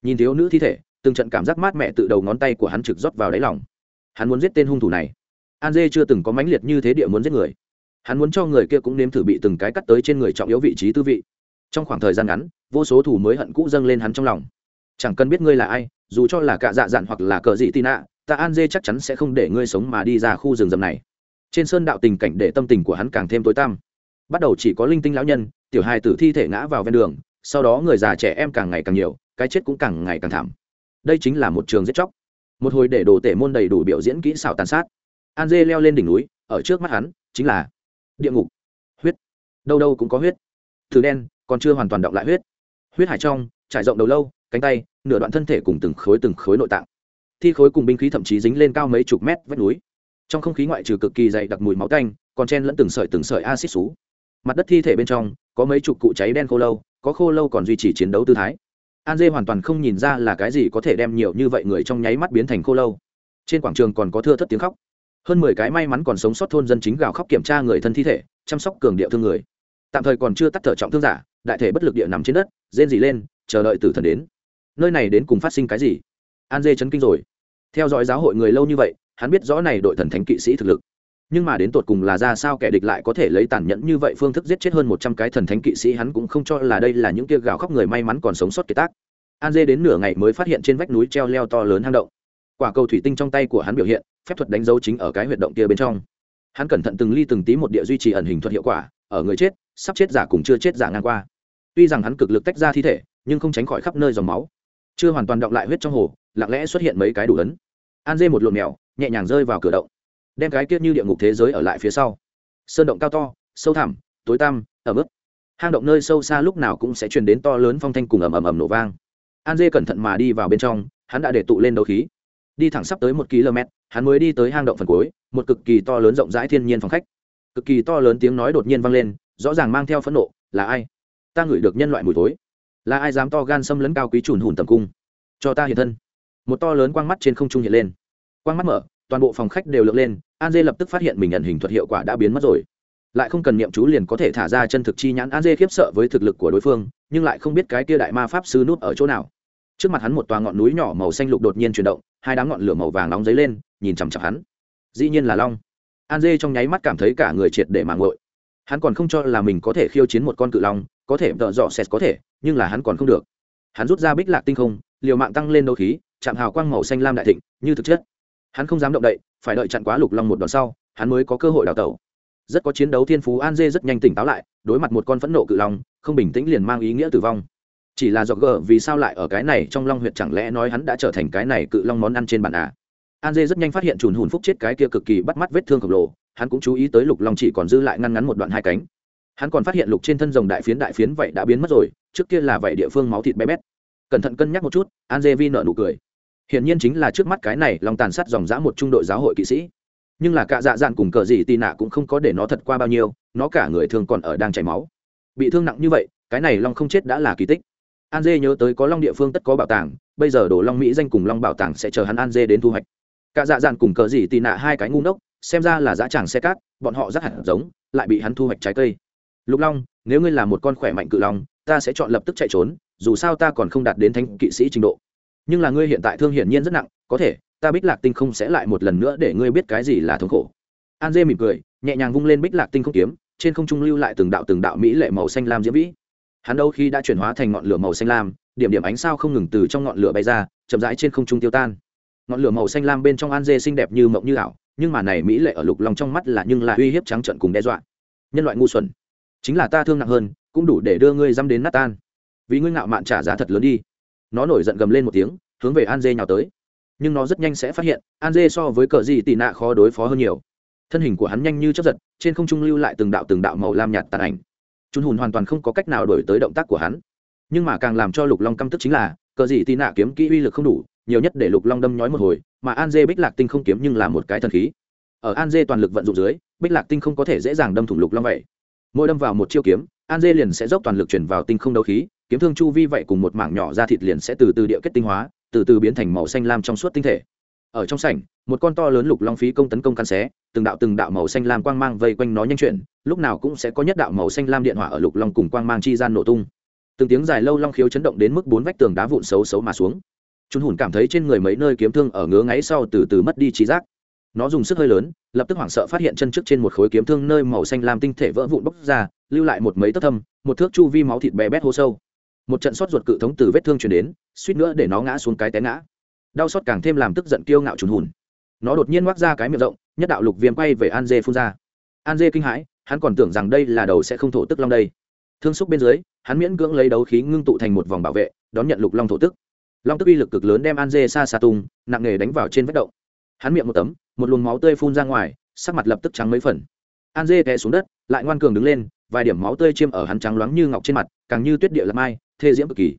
nhìn thiếu nữ thi thể từng trận cảm giác mát mẻ tự đầu ngón tay của hắn trực rót vào đáy lòng. Hắn muốn giết tên hung thủ này. An dê chưa từng có mãnh liệt như thế địa muốn giết người. Hắn muốn cho người kia cũng nếm thử bị từng cái cắt tới trên người trọng yếu vị trí tư vị. Trong khoảng thời gian ngắn, vô số thủ mới hận cũ dâng lên hắn trong lòng. Chẳng cần biết ngươi là ai, dù cho là cạ dạ dạn hoặc là cờ dị tị nạ, ta an dê chắc chắn sẽ không để ngươi sống mà đi ra khu rừng rậm này. Trên sơn đạo tình cảnh để tâm tình của hắn càng thêm tối tăm. Bắt đầu chỉ có linh tinh lão nhân, tiểu hài tử thi thể ngã vào ven đường, sau đó người già trẻ em càng ngày càng nhiều, cái chết cũng càng ngày càng thảm đây chính là một trường giết chóc. Một hồi để đồ tể môn đầy đủ biểu diễn kỹ xảo tàn sát. An dê leo lên đỉnh núi, ở trước mắt hắn, chính là địa ngục. Huyết. Đâu đâu cũng có huyết. Thứ đen, còn chưa hoàn toàn động lại huyết. Huyết hải trong, trải rộng đầu lâu, cánh tay, nửa đoạn thân thể cùng từng khối từng khối nội tạng. Thi khối cùng binh khí thậm chí dính lên cao mấy chục mét vách núi. Trong không khí ngoại trừ cực kỳ dày đặc mùi máu tanh, còn chen lẫn từng sợi từng sợi acid xú. Mặt đất thi thể bên trong, có mấy chục cụ cháy đen khô lâu, có khô lâu còn duy trì chiến đấu tư thái an dê hoàn toàn không nhìn ra là cái gì có thể đem nhiều như vậy người trong nháy mắt biến thành khô lâu. Trên quảng trường còn có thưa thất tiếng khóc. Hơn mười cái may mắn còn sống sót thôn dân chính gào khóc kiểm tra người thân thi thể, chăm sóc cường điệu thương người. Tạm thời còn chưa tắt thở trọng thương giả, đại thể bất lực địa nằm trên đất, rên dỉ lên, chờ đợi tử thần đến. Nơi này đến cùng phát sinh cái gì? An dê chấn kinh rồi. Theo dõi giáo hội người lâu như vậy, hắn biết rõ này đội thần thánh kỵ sĩ thực lực nhưng mà đến tột cùng là ra sao kẻ địch lại có thể lấy tàn nhẫn như vậy phương thức giết chết hơn một trăm cái thần thánh kỵ sĩ hắn cũng không cho là đây là những kia gào khóc người may mắn còn sống sót kiệt tác. An dê đến nửa ngày mới phát hiện trên vách núi treo leo to lớn hang động. Quả cầu thủy tinh trong tay của hắn biểu hiện, phép thuật đánh dấu chính ở cái huyệt động kia bên trong. Hắn cẩn thận từng ly từng tí một địa duy trì ẩn hình thuật hiệu quả, ở người chết, sắp chết giả cùng chưa chết giả ngang qua. Tuy rằng hắn cực lực tách ra thi thể, nhưng không tránh khỏi khắp nơi dòng máu. Chưa hoàn toàn động lại huyết trong hồ, lặng lẽ xuất hiện mấy cái đủ ấn. An dê một lộn mèo, nhẹ nhàng rơi vào cửa động đem cái kia như địa ngục thế giới ở lại phía sau. Sơn động cao to, sâu thẳm, tối tăm, ẩm ướt. Hang động nơi sâu xa lúc nào cũng sẽ truyền đến to lớn phong thanh cùng ầm ầm ầm nổ vang. An dê cẩn thận mà đi vào bên trong, hắn đã để tụ lên đấu khí. Đi thẳng sắp tới một km, hắn mới đi tới hang động phần cuối, một cực kỳ to lớn rộng rãi thiên nhiên phòng khách. Cực kỳ to lớn tiếng nói đột nhiên vang lên, rõ ràng mang theo phẫn nộ, là ai? Ta ngửi được nhân loại mùi tối là ai dám to gan xâm lấn cao quý trùn hùn tầm cung? Cho ta hiện thân. Một to lớn quang mắt trên không trung hiện lên. Quang mắt mở, toàn bộ phòng khách đều lượn lên an dê lập tức phát hiện mình nhận hình thuật hiệu quả đã biến mất rồi. Lại không cần niệm chú liền có thể thả ra chân thực chi nhãn. An dê khiếp sợ với thực lực của đối phương, nhưng lại không biết cái kia đại ma pháp sư núp ở chỗ nào. Trước mặt hắn một tòa ngọn núi nhỏ màu xanh lục đột nhiên chuyển động, hai đám ngọn lửa màu vàng nóng dấy lên, nhìn chằm chặp hắn. Dĩ nhiên là long. An dê trong nháy mắt cảm thấy cả người triệt để mạng ngội hắn còn không cho là mình có thể khiêu chiến một con cự long, có thể vợ dọ xét có thể, nhưng là hắn còn không được. Hắn rút ra bích lạc tinh không, liều mạng tăng lên đấu khí, chạm hào quang màu xanh lam đại thịnh, như thực chất. Hắn không dám động đậy phải đợi chặn quá lục long một đòn sau, hắn mới có cơ hội đào tẩu. Rất có chiến đấu thiên phú an dê rất nhanh tỉnh táo lại, đối mặt một con phẫn nộ cự long, không bình tĩnh liền mang ý nghĩa tử vong. Chỉ là do gờ, vì sao lại ở cái này trong long huyệt chẳng lẽ nói hắn đã trở thành cái này cự long món ăn trên bàn à? An dê rất nhanh phát hiện chùn hùn phúc chết cái kia cực kỳ bắt mắt vết thương khổng lồ, hắn cũng chú ý tới lục long chỉ còn dư lại ngăn ngắn một đoạn hai cánh. Hắn còn phát hiện lục trên thân rồng đại phiến đại phiến vậy đã biến mất rồi, trước kia là vậy địa phương máu thịt bé bét. Cẩn thận cân nhắc một chút, an dê vi nợ nụ cười hiển nhiên chính là trước mắt cái này lòng tàn sát dòng dã một trung đội giáo hội kỵ sĩ. Nhưng là cả dạ dạn cùng cờ gì tì nạ cũng không có để nó thật qua bao nhiêu, nó cả người thường còn ở đang chảy máu. Bị thương nặng như vậy, cái này long không chết đã là kỳ tích. An dê nhớ tới có long địa phương tất có bảo tàng, bây giờ đổ long mỹ danh cùng long bảo tàng sẽ chờ hắn an dê đến thu hoạch. Cả dạ dạn cùng cờ gì tì nạ hai cái ngu ngốc, xem ra là dã tràng xe cát, bọn họ rất hạt giống, lại bị hắn thu hoạch trái cây. Lục long, nếu ngươi là một con khỏe mạnh cự long, ta sẽ chọn lập tức chạy trốn, dù sao ta còn không đạt đến thánh kỵ sĩ trình độ nhưng là ngươi hiện tại thương hiển nhiên rất nặng, có thể, ta bích lạc tinh không sẽ lại một lần nữa để ngươi biết cái gì là thống khổ. An dê mỉm cười, nhẹ nhàng vung lên bích lạc tinh không kiếm, trên không trung lưu lại từng đạo từng đạo mỹ lệ màu xanh lam diễm vĩ. Hắn đâu khi đã chuyển hóa thành ngọn lửa màu xanh lam, điểm điểm ánh sao không ngừng từ trong ngọn lửa bay ra, chậm rãi trên không trung tiêu tan. Ngọn lửa màu xanh lam bên trong an dê xinh đẹp như mộng như ảo, nhưng mà này mỹ lệ ở lục lòng trong mắt là nhưng là uy hiếp trắng trận cùng đe dọa. Nhân loại ngu xuẩn, chính là ta thương nặng hơn, cũng đủ để đưa ngươi dăm đến nát tan. Vì ngươi ngạo mạn trả giá thật lớn đi nó nổi giận gầm lên một tiếng, hướng về an dê nhào tới. Nhưng nó rất nhanh sẽ phát hiện, an dê so với cờ gì tị nạ khó đối phó hơn nhiều. Thân hình của hắn nhanh như chấp giật, trên không trung lưu lại từng đạo từng đạo màu lam nhạt tàn ảnh. Chúng hùn hoàn toàn không có cách nào đổi tới động tác của hắn. Nhưng mà càng làm cho lục long căm tức chính là, cờ gì tị nạ kiếm kỹ uy lực không đủ, nhiều nhất để lục long đâm nhói một hồi, mà an dê bích lạc tinh không kiếm nhưng là một cái thần khí. Ở an dê toàn lực vận dụng dưới, bích lạc tinh không có thể dễ dàng đâm thủng lục long vậy. Mỗi đâm vào một chiêu kiếm, an dê liền sẽ dốc toàn lực chuyển vào tinh không đấu khí kiếm thương chu vi vậy cùng một mảng nhỏ ra thịt liền sẽ từ từ địa kết tinh hóa, từ từ biến thành màu xanh lam trong suốt tinh thể. Ở trong sảnh, một con to lớn lục long phí công tấn công căn xé, từng đạo từng đạo màu xanh lam quang mang vây quanh nó nhanh chuyển, lúc nào cũng sẽ có nhất đạo màu xanh lam điện hỏa ở lục long cùng quang mang chi gian nổ tung. Từng tiếng dài lâu long khiếu chấn động đến mức bốn vách tường đá vụn xấu xấu mà xuống. Chúng hùn cảm thấy trên người mấy nơi kiếm thương ở ngứa ngáy sau từ từ mất đi trí giác. Nó dùng sức hơi lớn, lập tức hoảng sợ phát hiện chân trước trên một khối kiếm thương nơi màu xanh lam tinh thể vỡ vụn bốc ra, lưu lại một mấy tấc thâm, một thước chu vi máu thịt bé bét hô sâu một trận sót ruột cự thống từ vết thương chuyển đến, suýt nữa để nó ngã xuống cái té ngã. Đau xót càng thêm làm tức giận kiêu ngạo trùn hùn. Nó đột nhiên ngoác ra cái miệng rộng, nhất đạo lục viêm quay về an dê phun ra. An dê kinh hãi, hắn còn tưởng rằng đây là đầu sẽ không thổ tức long đây. Thương xúc bên dưới, hắn miễn cưỡng lấy đấu khí ngưng tụ thành một vòng bảo vệ, đón nhận lục long thổ tức. Long tức uy lực cực lớn đem an dê xa xa tung, nặng nề đánh vào trên vết động. Hắn miệng một tấm, một luồng máu tươi phun ra ngoài, sắc mặt lập tức trắng mấy phần. An dê té xuống đất, lại ngoan cường đứng lên, vài điểm máu tươi chiêm ở hắn trắng loáng như ngọc trên mặt, càng như tuyết địa lập mai thê diễm cực kỳ.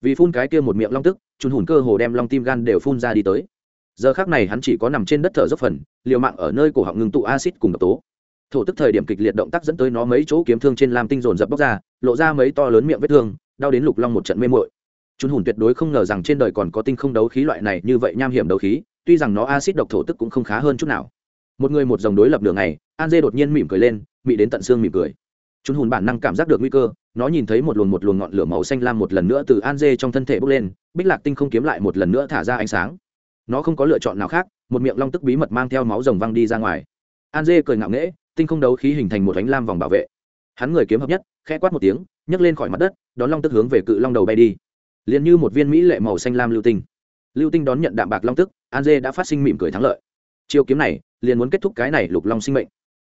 Vì phun cái kia một miệng long tức trùn hùn cơ hồ đem long tim gan đều phun ra đi tới. Giờ khác này hắn chỉ có nằm trên đất thở dốc phần, liều mạng ở nơi cổ họng ngưng tụ acid cùng độc tố. Thổ tức thời điểm kịch liệt động tác dẫn tới nó mấy chỗ kiếm thương trên lam tinh dồn dập bóc ra, lộ ra mấy to lớn miệng vết thương, đau đến lục long một trận mê mội chúng hùn tuyệt đối không ngờ rằng trên đời còn có tinh không đấu khí loại này như vậy nham hiểm đấu khí, tuy rằng nó acid độc thổ tức cũng không khá hơn chút nào. Một người một dòng đối lập đường này an dê đột nhiên mỉm cười lên, mị đến tận xương mỉm cười. Chúng hùn bản năng cảm giác được nguy cơ nó nhìn thấy một luồng một luồng ngọn lửa màu xanh lam một lần nữa từ an dê trong thân thể bốc lên, bích lạc tinh không kiếm lại một lần nữa thả ra ánh sáng. Nó không có lựa chọn nào khác, một miệng long tức bí mật mang theo máu rồng văng đi ra ngoài. An dê cười ngạo nghễ, tinh không đấu khí hình thành một ánh lam vòng bảo vệ. Hắn người kiếm hợp nhất, khẽ quát một tiếng, nhấc lên khỏi mặt đất, đón long tức hướng về cự long đầu bay đi. Liền như một viên mỹ lệ màu xanh lam lưu tinh. Lưu tinh đón nhận đạm bạc long tức, an dê đã phát sinh mỉm cười thắng lợi. Chiêu kiếm này, liền muốn kết thúc cái này lục long sinh mệnh.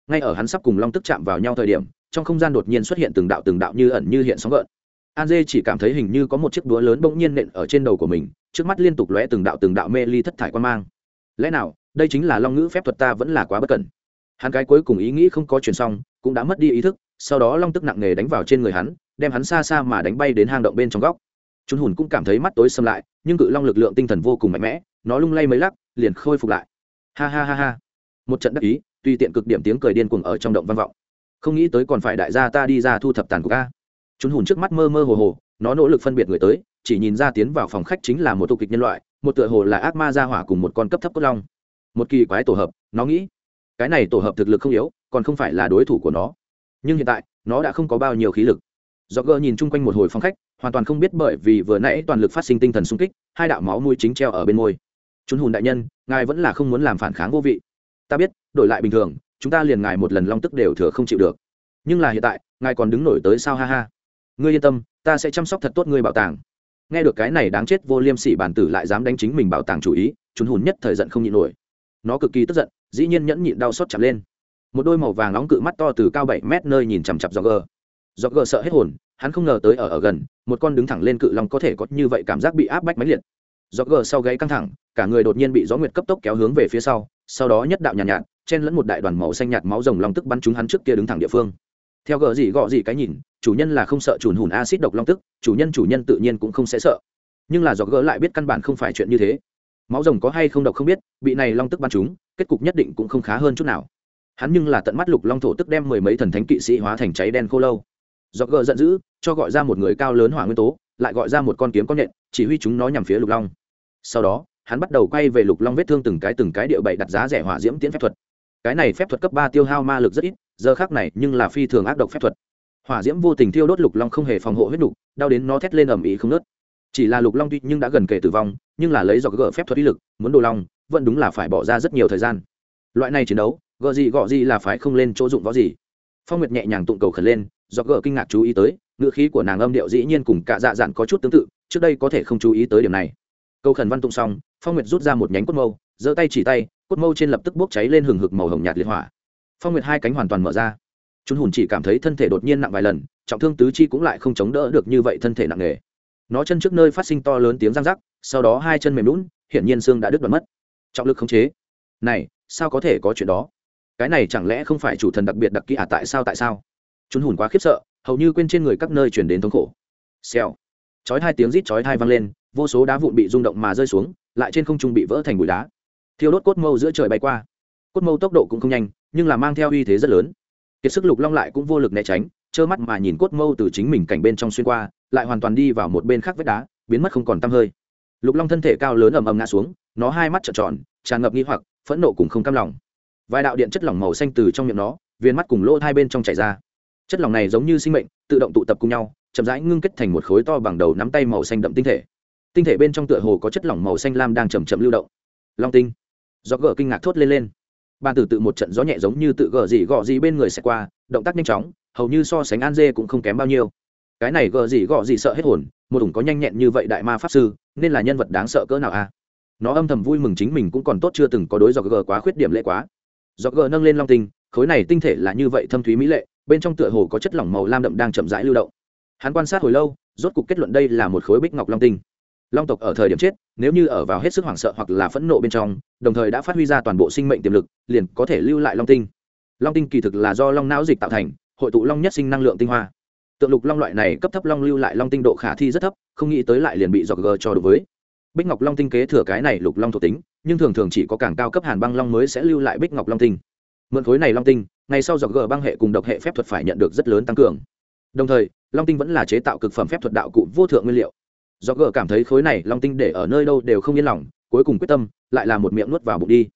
Ngay ở hắn sắp cùng long tức chạm vào nhau thời điểm trong không gian đột nhiên xuất hiện từng đạo từng đạo như ẩn như hiện sóng gợn. An dê chỉ cảm thấy hình như có một chiếc đũa lớn bỗng nhiên nện ở trên đầu của mình, trước mắt liên tục lóe từng đạo từng đạo mê ly thất thải quan mang. Lẽ nào, đây chính là long ngữ phép thuật ta vẫn là quá bất cẩn. Hắn cái cuối cùng ý nghĩ không có chuyển xong, cũng đã mất đi ý thức, sau đó long tức nặng nề đánh vào trên người hắn, đem hắn xa xa mà đánh bay đến hang động bên trong góc. Chúng hùn cũng cảm thấy mắt tối xâm lại, nhưng cự long lực lượng tinh thần vô cùng mạnh mẽ, nó lung lay mấy lắc, liền khôi phục lại. Ha ha ha ha. Một trận đắc ý, tùy tiện cực điểm tiếng cười điên cuồng ở trong động vang vọng không nghĩ tới còn phải đại gia ta đi ra thu thập tàn của ca chúng hùn trước mắt mơ mơ hồ hồ, nó nỗ lực phân biệt người tới, chỉ nhìn ra tiến vào phòng khách chính là một tục kịch nhân loại, một tựa hồ là ác ma gia hỏa cùng một con cấp thấp cốt long. Một kỳ quái tổ hợp, nó nghĩ, cái này tổ hợp thực lực không yếu, còn không phải là đối thủ của nó. Nhưng hiện tại, nó đã không có bao nhiêu khí lực. Do gơ nhìn chung quanh một hồi phòng khách, hoàn toàn không biết bởi vì vừa nãy toàn lực phát sinh tinh thần sung kích, hai đạo máu mũi chính treo ở bên môi. Chúng hùn đại nhân, ngài vẫn là không muốn làm phản kháng vô vị. Ta biết, đổi lại bình thường chúng ta liền ngài một lần long tức đều thừa không chịu được. Nhưng là hiện tại ngài còn đứng nổi tới sao ha ha. Ngươi yên tâm ta sẽ chăm sóc thật tốt ngươi bảo tàng. Nghe được cái này đáng chết vô liêm sỉ bản tử lại dám đánh chính mình bảo tàng chủ ý chúng hùn nhất thời giận không nhịn nổi. Nó cực kỳ tức giận dĩ nhiên nhẫn nhịn đau xót chặt lên. Một đôi màu vàng nóng cự mắt to từ cao bảy mét nơi nhìn chằm chặp do gờ. Do gờ sợ hết hồn hắn không ngờ tới ở ở gần một con đứng thẳng lên cự long có thể có như vậy cảm giác bị áp bách máy liệt. Do gờ sau gáy căng thẳng cả người đột nhiên bị gió nguyệt cấp tốc kéo hướng về phía sau sau đó nhất đạo nhàn nhạt, nhạt chen lẫn một đại đoàn màu xanh nhạt máu rồng long tức bắn chúng hắn trước kia đứng thẳng địa phương. Theo gờ gì gọ gì cái nhìn, chủ nhân là không sợ chùn hùn acid độc long tức, chủ nhân chủ nhân tự nhiên cũng không sẽ sợ. Nhưng là do gỡ lại biết căn bản không phải chuyện như thế. Máu rồng có hay không độc không biết, bị này long tức bắn chúng kết cục nhất định cũng không khá hơn chút nào. Hắn nhưng là tận mắt lục long thổ tức đem mười mấy thần thánh kỵ sĩ hóa thành cháy đen khô lâu. Do gỡ giận dữ, cho gọi ra một người cao lớn hỏa nguyên tố, lại gọi ra một con kiếm con nhện, chỉ huy chúng nó nhằm phía lục long. Sau đó, hắn bắt đầu quay về lục long vết thương từng cái từng cái điệu bậy đặt giá rẻ hỏa diễm tiễn phép thuật cái này phép thuật cấp ba tiêu hao ma lực rất ít, giờ khác này nhưng là phi thường ác độc phép thuật. Hỏa diễm vô tình tiêu đốt lục long không hề phòng hộ huyết đục đau đến nó thét lên ầm ĩ không nớt chỉ là lục long tuy nhưng đã gần kể tử vong, nhưng là lấy do gỡ phép thuật uy lực, muốn đồ long, vẫn đúng là phải bỏ ra rất nhiều thời gian. Loại này chiến đấu gợ gì gọ gì là phải không lên chỗ dụng võ gì. Phong nguyệt nhẹ nhàng tụng cầu khẩn lên do gỡ kinh ngạc chú ý tới ngựa khí của nàng âm điệu dĩ nhiên cùng cả dạ dạn có chút tương tự, trước đây có thể không chú ý tới điểm này. Câu khẩn văn tụng xong, phong nguyệt rút ra một nhánh cốt mâu, giơ tay chỉ tay cốt mâu trên lập tức bốc cháy lên hừng hực màu hồng nhạt liệt hỏa. Phong nguyệt hai cánh hoàn toàn mở ra. Chúng hùn chỉ cảm thấy thân thể đột nhiên nặng vài lần, trọng thương tứ chi cũng lại không chống đỡ được như vậy thân thể nặng nề. Nó chân trước nơi phát sinh to lớn tiếng răng rắc, sau đó hai chân mềm lún, hiển nhiên xương đã đứt đoạn mất. Trọng lực khống chế. Này, sao có thể có chuyện đó? Cái này chẳng lẽ không phải chủ thần đặc biệt đặc kỹ à tại sao tại sao? Chúng hùn quá khiếp sợ, hầu như quên trên người các nơi chuyển đến thống khổ. Xèo. Chói hai tiếng rít chói hai vang lên, vô số đá vụn bị rung động mà rơi xuống, lại trên không trung bị vỡ thành bụi đá thiêu đốt cốt mâu giữa trời bay qua. Cốt mâu tốc độ cũng không nhanh, nhưng là mang theo uy thế rất lớn. Kiệt sức lục long lại cũng vô lực né tránh, trơ mắt mà nhìn cốt mâu từ chính mình cảnh bên trong xuyên qua, lại hoàn toàn đi vào một bên khác vách đá, biến mất không còn tăm hơi. Lục long thân thể cao lớn ầm ầm ngã xuống, nó hai mắt trợn tròn, tràn ngập nghi hoặc, phẫn nộ cùng không cam lòng. Vài đạo điện chất lỏng màu xanh từ trong miệng nó, viên mắt cùng lỗ hai bên trong chảy ra. Chất lỏng này giống như sinh mệnh, tự động tụ tập cùng nhau, chậm rãi ngưng kết thành một khối to bằng đầu nắm tay màu xanh đậm tinh thể. Tinh thể bên trong tựa hồ có chất lỏng màu xanh lam đang chầm chậm lưu động. Long tinh do gờ kinh ngạc thốt lên lên. Ban tử tự một trận gió nhẹ giống như tự gờ gì gọ gì bên người sẽ qua, động tác nhanh chóng, hầu như so sánh an dê cũng không kém bao nhiêu. Cái này gờ gì gọ gì sợ hết hồn, một ủng có nhanh nhẹn như vậy đại ma pháp sư, nên là nhân vật đáng sợ cỡ nào a? Nó âm thầm vui mừng chính mình cũng còn tốt chưa từng có đối do gờ quá khuyết điểm lệ quá. Do gờ nâng lên long tinh, khối này tinh thể là như vậy thâm thúy mỹ lệ, bên trong tựa hồ có chất lỏng màu lam đậm đang chậm rãi lưu động. Hắn quan sát hồi lâu, rốt cục kết luận đây là một khối bích ngọc long tinh long tộc ở thời điểm chết, nếu như ở vào hết sức hoảng sợ hoặc là phẫn nộ bên trong, đồng thời đã phát huy ra toàn bộ sinh mệnh tiềm lực, liền có thể lưu lại long tinh. Long tinh kỳ thực là do long não dịch tạo thành, hội tụ long nhất sinh năng lượng tinh hoa. Tượng lục long loại này cấp thấp long lưu lại long tinh độ khả thi rất thấp, không nghĩ tới lại liền bị dọc gờ cho đối với. Bích ngọc long tinh kế thừa cái này lục long thuộc tính, nhưng thường thường chỉ có càng cao cấp hàn băng long mới sẽ lưu lại bích ngọc long tinh. Mượn khối này long tinh ngày sau dọc gờ băng hệ cùng độc hệ phép thuật phải nhận được rất lớn tăng cường. Đồng thời, long tinh vẫn là chế tạo cực phẩm phép thuật đạo cụ vô thượng nguyên liệu do gờ cảm thấy khối này long tinh để ở nơi đâu đều không yên lòng, cuối cùng quyết tâm, lại là một miệng nuốt vào bụng đi.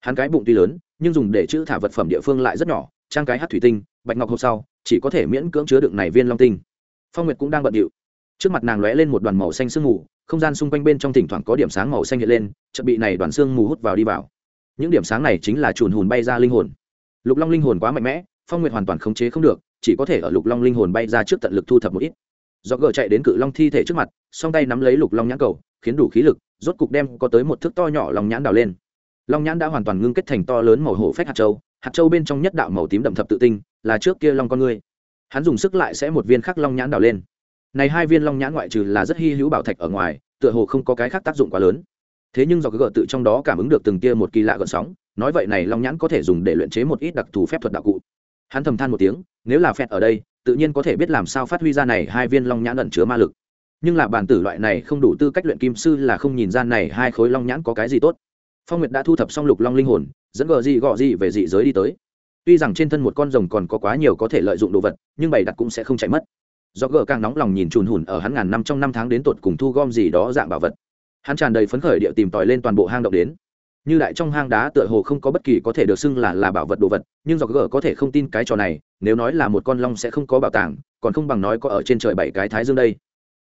Hắn cái bụng tuy lớn, nhưng dùng để chữ thả vật phẩm địa phương lại rất nhỏ, trang cái hát thủy tinh, bạch ngọc hộp sau, chỉ có thể miễn cưỡng chứa đựng này viên long tinh. Phong nguyệt cũng đang bận điệu. Trước mặt nàng lóe lên một đoàn màu xanh sương mù, không gian xung quanh bên trong thỉnh thoảng có điểm sáng màu xanh hiện lên, chợt bị này đoàn sương mù hút vào đi vào. Những điểm sáng này chính là chùn hùn bay ra linh hồn. Lục long linh hồn quá mạnh mẽ, phong nguyệt hoàn toàn khống chế không được, chỉ có thể ở lục long linh hồn bay ra trước tận lực thu thập một ít do gờ chạy đến cự long thi thể trước mặt, song tay nắm lấy lục long nhãn cầu, khiến đủ khí lực, rốt cục đem có tới một thước to nhỏ lòng nhãn đào lên. Long nhãn đã hoàn toàn ngưng kết thành to lớn màu hổ phách hạt châu hạt châu bên trong nhất đạo màu tím đậm thập tự tinh, là trước kia long con ngươi. Hắn dùng sức lại sẽ một viên khắc long nhãn đào lên. Này hai viên long nhãn ngoại trừ là rất hy hữu bảo thạch ở ngoài, tựa hồ không có cái khác tác dụng quá lớn. Thế nhưng do cái gợ tự trong đó cảm ứng được từng kia một kỳ lạ gợn sóng, nói vậy này long nhãn có thể dùng để luyện chế một ít đặc thù phép thuật đạo cụ. Hắn thầm than một tiếng, nếu là phẹt ở đây tự nhiên có thể biết làm sao phát huy ra này hai viên long nhãn ẩn chứa ma lực. Nhưng là bản tử loại này không đủ tư cách luyện kim sư là không nhìn ra này hai khối long nhãn có cái gì tốt. Phong nguyệt đã thu thập xong lục long linh hồn, dẫn gờ gì gọ gì về dị giới đi tới. Tuy rằng trên thân một con rồng còn có quá nhiều có thể lợi dụng đồ vật, nhưng bày đặt cũng sẽ không chạy mất. Do gờ càng nóng lòng nhìn trùn hùn ở hắn ngàn năm trong năm tháng đến tột cùng thu gom gì đó dạng bảo vật. Hắn tràn đầy phấn khởi địa tìm tòi lên toàn bộ hang động đến như đại trong hang đá tựa hồ không có bất kỳ có thể được xưng là là bảo vật đồ vật, nhưng do gờ có thể không tin cái trò này, nếu nói là một con long sẽ không có bảo tàng, còn không bằng nói có ở trên trời bảy cái thái dương đây.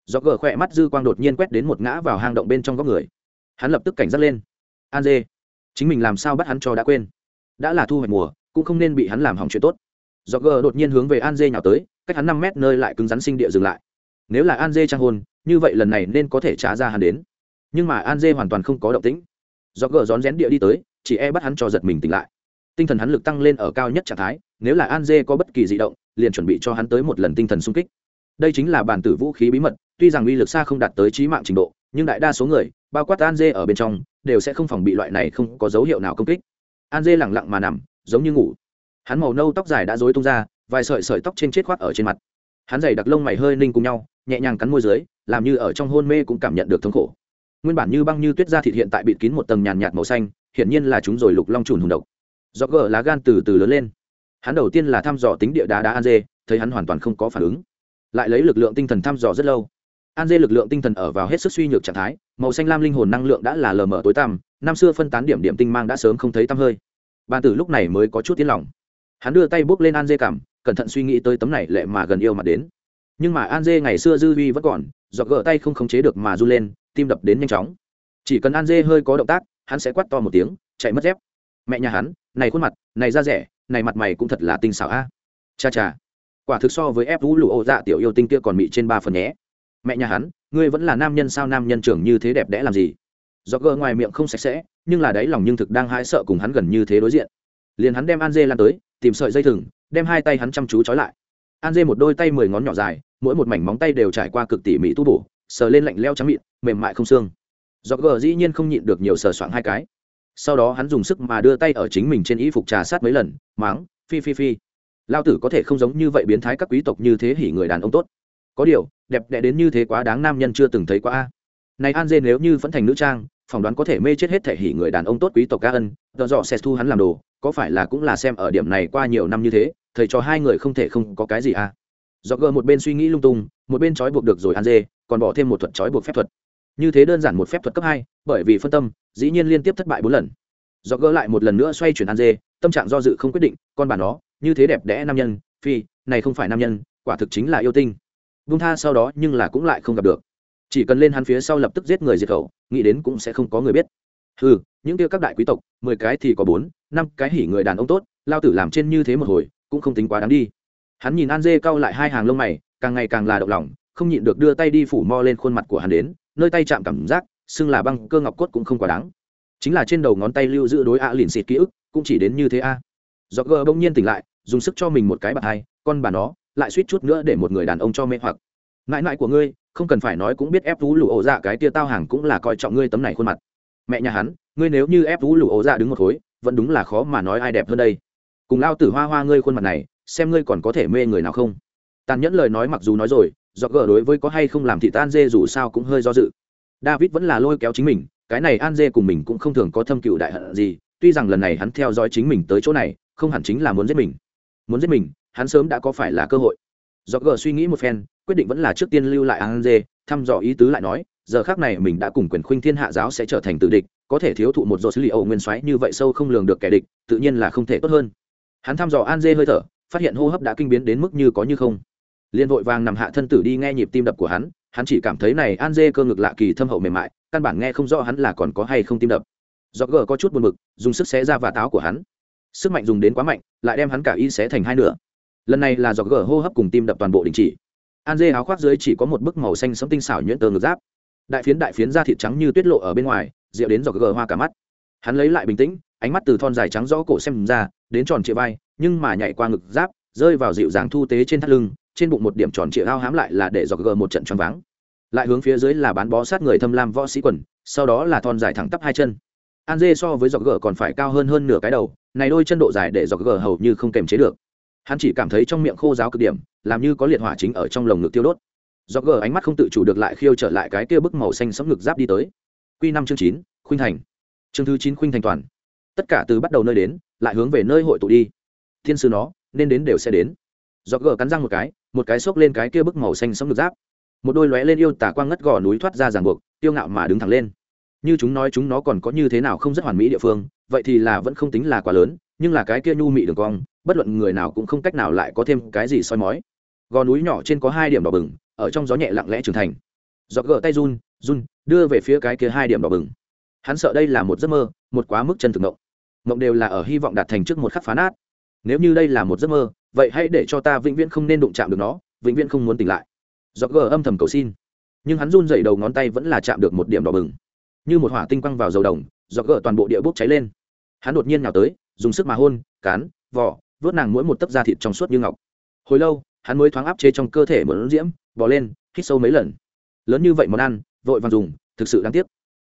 Do gờ khỏe mắt dư quang đột nhiên quét đến một ngã vào hang động bên trong góc người. Hắn lập tức cảnh giác lên. An dê, chính mình làm sao bắt hắn cho đã quên? Đã là thu hoạch mùa, cũng không nên bị hắn làm hỏng chuyện tốt. Do gờ đột nhiên hướng về an dê nhào tới, cách hắn năm mét nơi lại cứng rắn sinh địa dừng lại. Nếu là an dê trang hôn như vậy lần này nên có thể trả ra hắn đến. Nhưng mà an dê hoàn toàn không có động tĩnh do gờ rón rén địa đi tới, chỉ e bắt hắn cho giật mình tỉnh lại. Tinh thần hắn lực tăng lên ở cao nhất trạng thái, nếu là an dê có bất kỳ di động, liền chuẩn bị cho hắn tới một lần tinh thần sung kích. Đây chính là bản tử vũ khí bí mật, tuy rằng uy lực xa không đạt tới trí mạng trình độ, nhưng đại đa số người, bao quát an dê ở bên trong, đều sẽ không phòng bị loại này không có dấu hiệu nào công kích. An dê lẳng lặng mà nằm, giống như ngủ. Hắn màu nâu tóc dài đã dối tung ra, vài sợi sợi tóc trên chết khoác ở trên mặt. Hắn giày đặc lông mày hơi ninh cùng nhau, nhẹ nhàng cắn môi dưới, làm như ở trong hôn mê cũng cảm nhận được thống khổ nguyên bản như băng như tuyết da thịt hiện tại bịt kín một tầng nhàn nhạt màu xanh, hiển nhiên là chúng rồi lục long trùn hùng độc. Do gờ lá gan từ từ lớn lên. Hắn đầu tiên là thăm dò tính địa đá đá an dê, thấy hắn hoàn toàn không có phản ứng. Lại lấy lực lượng tinh thần thăm dò rất lâu. An dê lực lượng tinh thần ở vào hết sức suy nhược trạng thái, màu xanh lam linh hồn năng lượng đã là lờ mờ tối tăm, năm xưa phân tán điểm điểm tinh mang đã sớm không thấy tăm hơi. Bàn tử lúc này mới có chút tiếng lòng. Hắn đưa tay bốc lên an dê cảm, cẩn thận suy nghĩ tới tấm này lệ mà gần yêu mà đến nhưng mà an dê ngày xưa dư vi vẫn còn, giọt gỡ tay không khống chế được mà r u lên, tim đập đến nhanh chóng. Chỉ cần an dê hơi có động tác, hắn sẽ quắt to một tiếng, chạy mất dép. Mẹ nhà hắn, này khuôn mặt, này da rẻ, này mặt mày cũng thật là tinh xảo a. Cha cha. Quả thực so với ép vũ lụ ô dạ tiểu yêu tinh kia còn mị trên ba phần nhé. Mẹ nhà hắn, ngươi vẫn là nam nhân sao nam nhân trưởng như thế đẹp đẽ làm gì? Do gỡ ngoài miệng không sạch sẽ, nhưng là đáy lòng nhưng thực đang hãi sợ cùng hắn gần như thế đối diện. Liền hắn đem an dê lan tới, tìm sợi dây thừng, đem hai tay hắn chăm chú trói lại an dê một đôi tay mười ngón nhỏ dài, mỗi một mảnh móng tay đều trải qua cực tỉ mỉ tu bổ, sờ lên lạnh leo trắng mịn, mềm mại không xương. Do gờ dĩ nhiên không nhịn được nhiều sờ soạng hai cái. Sau đó hắn dùng sức mà đưa tay ở chính mình trên y phục trà sát mấy lần, máng, phi phi phi. Lao tử có thể không giống như vậy biến thái các quý tộc như thế hỉ người đàn ông tốt. Có điều, đẹp đẽ đến như thế quá đáng nam nhân chưa từng thấy quá a. Này an dê nếu như vẫn thành nữ trang, phỏng đoán có thể mê chết hết thể hỉ người đàn ông tốt quý tộc ca ân do dọ sẽ thu hắn làm đồ, có phải là cũng là xem ở điểm này qua nhiều năm như thế? Thầy cho hai người không thể không có cái gì à? Do gờ một bên suy nghĩ lung tung, một bên trói buộc được rồi ăn dê, còn bỏ thêm một thuật trói buộc phép thuật. Như thế đơn giản một phép thuật cấp hai, bởi vì phân tâm, dĩ nhiên liên tiếp thất bại bốn lần. Do gỡ lại một lần nữa xoay chuyển ăn dê, tâm trạng do dự không quyết định, con bà nó, như thế đẹp đẽ nam nhân, phi, này không phải nam nhân, quả thực chính là yêu tinh. Vung tha sau đó nhưng là cũng lại không gặp được. Chỉ cần lên hắn phía sau lập tức giết người diệt khẩu, nghĩ đến cũng sẽ không có người biết. Ừ những kia các đại quý tộc, mười cái thì có bốn, năm cái hỉ người đàn ông tốt, lao tử làm trên như thế một hồi cũng không tính quá đáng đi. Hắn nhìn an dê cau lại hai hàng lông mày, càng ngày càng là động lòng, không nhịn được đưa tay đi phủ mo lên khuôn mặt của hắn đến, nơi tay chạm cảm giác, xưng là băng cơ ngọc cốt cũng không quá đáng. Chính là trên đầu ngón tay lưu giữ đối ạ à lìn xịt ký ức, cũng chỉ đến như thế a. Do gờ bỗng nhiên tỉnh lại, dùng sức cho mình một cái bạt hai, con bà nó, lại suýt chút nữa để một người đàn ông cho mê hoặc. Mãi mãi của ngươi, không cần phải nói cũng biết ép vũ lụ ổ dạ cái tia tao hàng cũng là coi trọng ngươi tấm này khuôn mặt. Mẹ nhà hắn, ngươi nếu như ép vũ lụ ổ dạ đứng một khối, vẫn đúng là khó mà nói ai đẹp hơn đây cùng lao tử hoa hoa ngươi khuôn mặt này, xem ngươi còn có thể mê người nào không? Tàn nhẫn lời nói mặc dù nói rồi, do gờ đối với có hay không làm thị tan dê dù sao cũng hơi do dự. David vẫn là lôi kéo chính mình, cái này an dê cùng mình cũng không thường có thâm cựu đại hận gì, tuy rằng lần này hắn theo dõi chính mình tới chỗ này, không hẳn chính là muốn giết mình. Muốn giết mình, hắn sớm đã có phải là cơ hội. Do gờ suy nghĩ một phen, quyết định vẫn là trước tiên lưu lại an dê, thăm dò ý tứ lại nói, giờ khác này mình đã cùng quyền khuynh thiên hạ giáo sẽ trở thành tử địch, có thể thiếu thụ một dột xử lý ẩu nguyên xoáy như vậy sâu không lường được kẻ địch, tự nhiên là không thể tốt hơn hắn thăm dò an dê hơi thở, phát hiện hô hấp đã kinh biến đến mức như có như không. Liên vội vàng nằm hạ thân tử đi nghe nhịp tim đập của hắn hắn chỉ cảm thấy này an dê cơ ngực lạ kỳ thâm hậu mềm mại, căn bản nghe không rõ hắn là còn có hay không tim đập. Do gờ có chút buồn mực dùng sức xé ra và táo của hắn. Sức mạnh dùng đến quá mạnh, lại đem hắn cả y xé thành hai nửa. Lần này là do gờ hô hấp cùng tim đập toàn bộ đình chỉ. An dê áo khoác dưới chỉ có một bức màu xanh sẫm tinh xảo nhuyễn tờ ngực giáp. Đại phiến đại phiến da thịt trắng như tuyết lộ ở bên ngoài, rượu đến do gờ hoa cả mắt. Hắn lấy lại bình tĩnh, ánh mắt từ thon dài trắng rõ cổ xem ra đến tròn trịa vai, nhưng mà nhảy qua ngực giáp, rơi vào dịu dàng thu tế trên thắt lưng, trên bụng một điểm tròn trịa ao hám lại là để dọc gờ một trận choáng váng. Lại hướng phía dưới là bán bó sát người thâm lam võ sĩ quần, sau đó là thon dài thẳng tắp hai chân. An dê so với dọc gờ còn phải cao hơn hơn nửa cái đầu, này đôi chân độ dài để dọc gờ hầu như không kềm chế được. Hắn chỉ cảm thấy trong miệng khô giáo cực điểm, làm như có liệt hỏa chính ở trong lồng ngực tiêu đốt. Dọc gờ ánh mắt không tự chủ được lại khiêu trở lại cái kia bức màu xanh sẫm ngực giáp đi tới. Q năm chương chín, khuynh thành. Chương thứ chín, khuynh thành toàn tất cả từ bắt đầu nơi đến, lại hướng về nơi hội tụ đi. Thiên sư nó, nên đến đều sẽ đến. Do gờ cắn răng một cái một cái xốc lên cái kia bức màu xanh sống ngực giáp. Một đôi lóe lên yêu tả quang ngất gò núi thoát ra ràng buộc tiêu ngạo mà đứng thẳng lên. Như chúng nói chúng nó còn có như thế nào không rất hoàn mỹ địa phương, vậy thì là vẫn không tính là quá lớn, nhưng là cái kia nhu mị đường cong, bất luận người nào cũng không cách nào lại có thêm cái gì soi mói. Gò núi nhỏ trên có hai điểm đỏ bừng, ở trong gió nhẹ lặng lẽ trưởng thành. Giọt gỡ tay run run, đưa về phía cái kia hai điểm đỏ bừng. Hắn sợ đây là một giấc mơ, một quá mức chân thực mộng mộng đều là ở hy vọng đạt thành trước một khắc phá nát. Nếu như đây là một giấc mơ, vậy hãy để cho ta vĩnh viễn không nên đụng chạm được nó, vĩnh viễn không muốn tỉnh lại. Do gờ âm thầm cầu xin. Nhưng hắn run dậy đầu ngón tay vẫn là chạm được một điểm đỏ bừng. Như một hỏa tinh quăng vào dầu đồng do gờ toàn bộ địa bốc cháy lên. Hắn đột nhiên nào tới, dùng sức mà hôn, cán, vỏ, vớt nàng mỗi một tấc da thịt trong suốt như ngọc. Hồi lâu, hắn mới thoáng áp chế trong cơ thể một ấn diễm, bò lên, hít sâu mấy lần. Lớn như vậy món ăn, vội vàng dùng, thực sự đáng tiếc.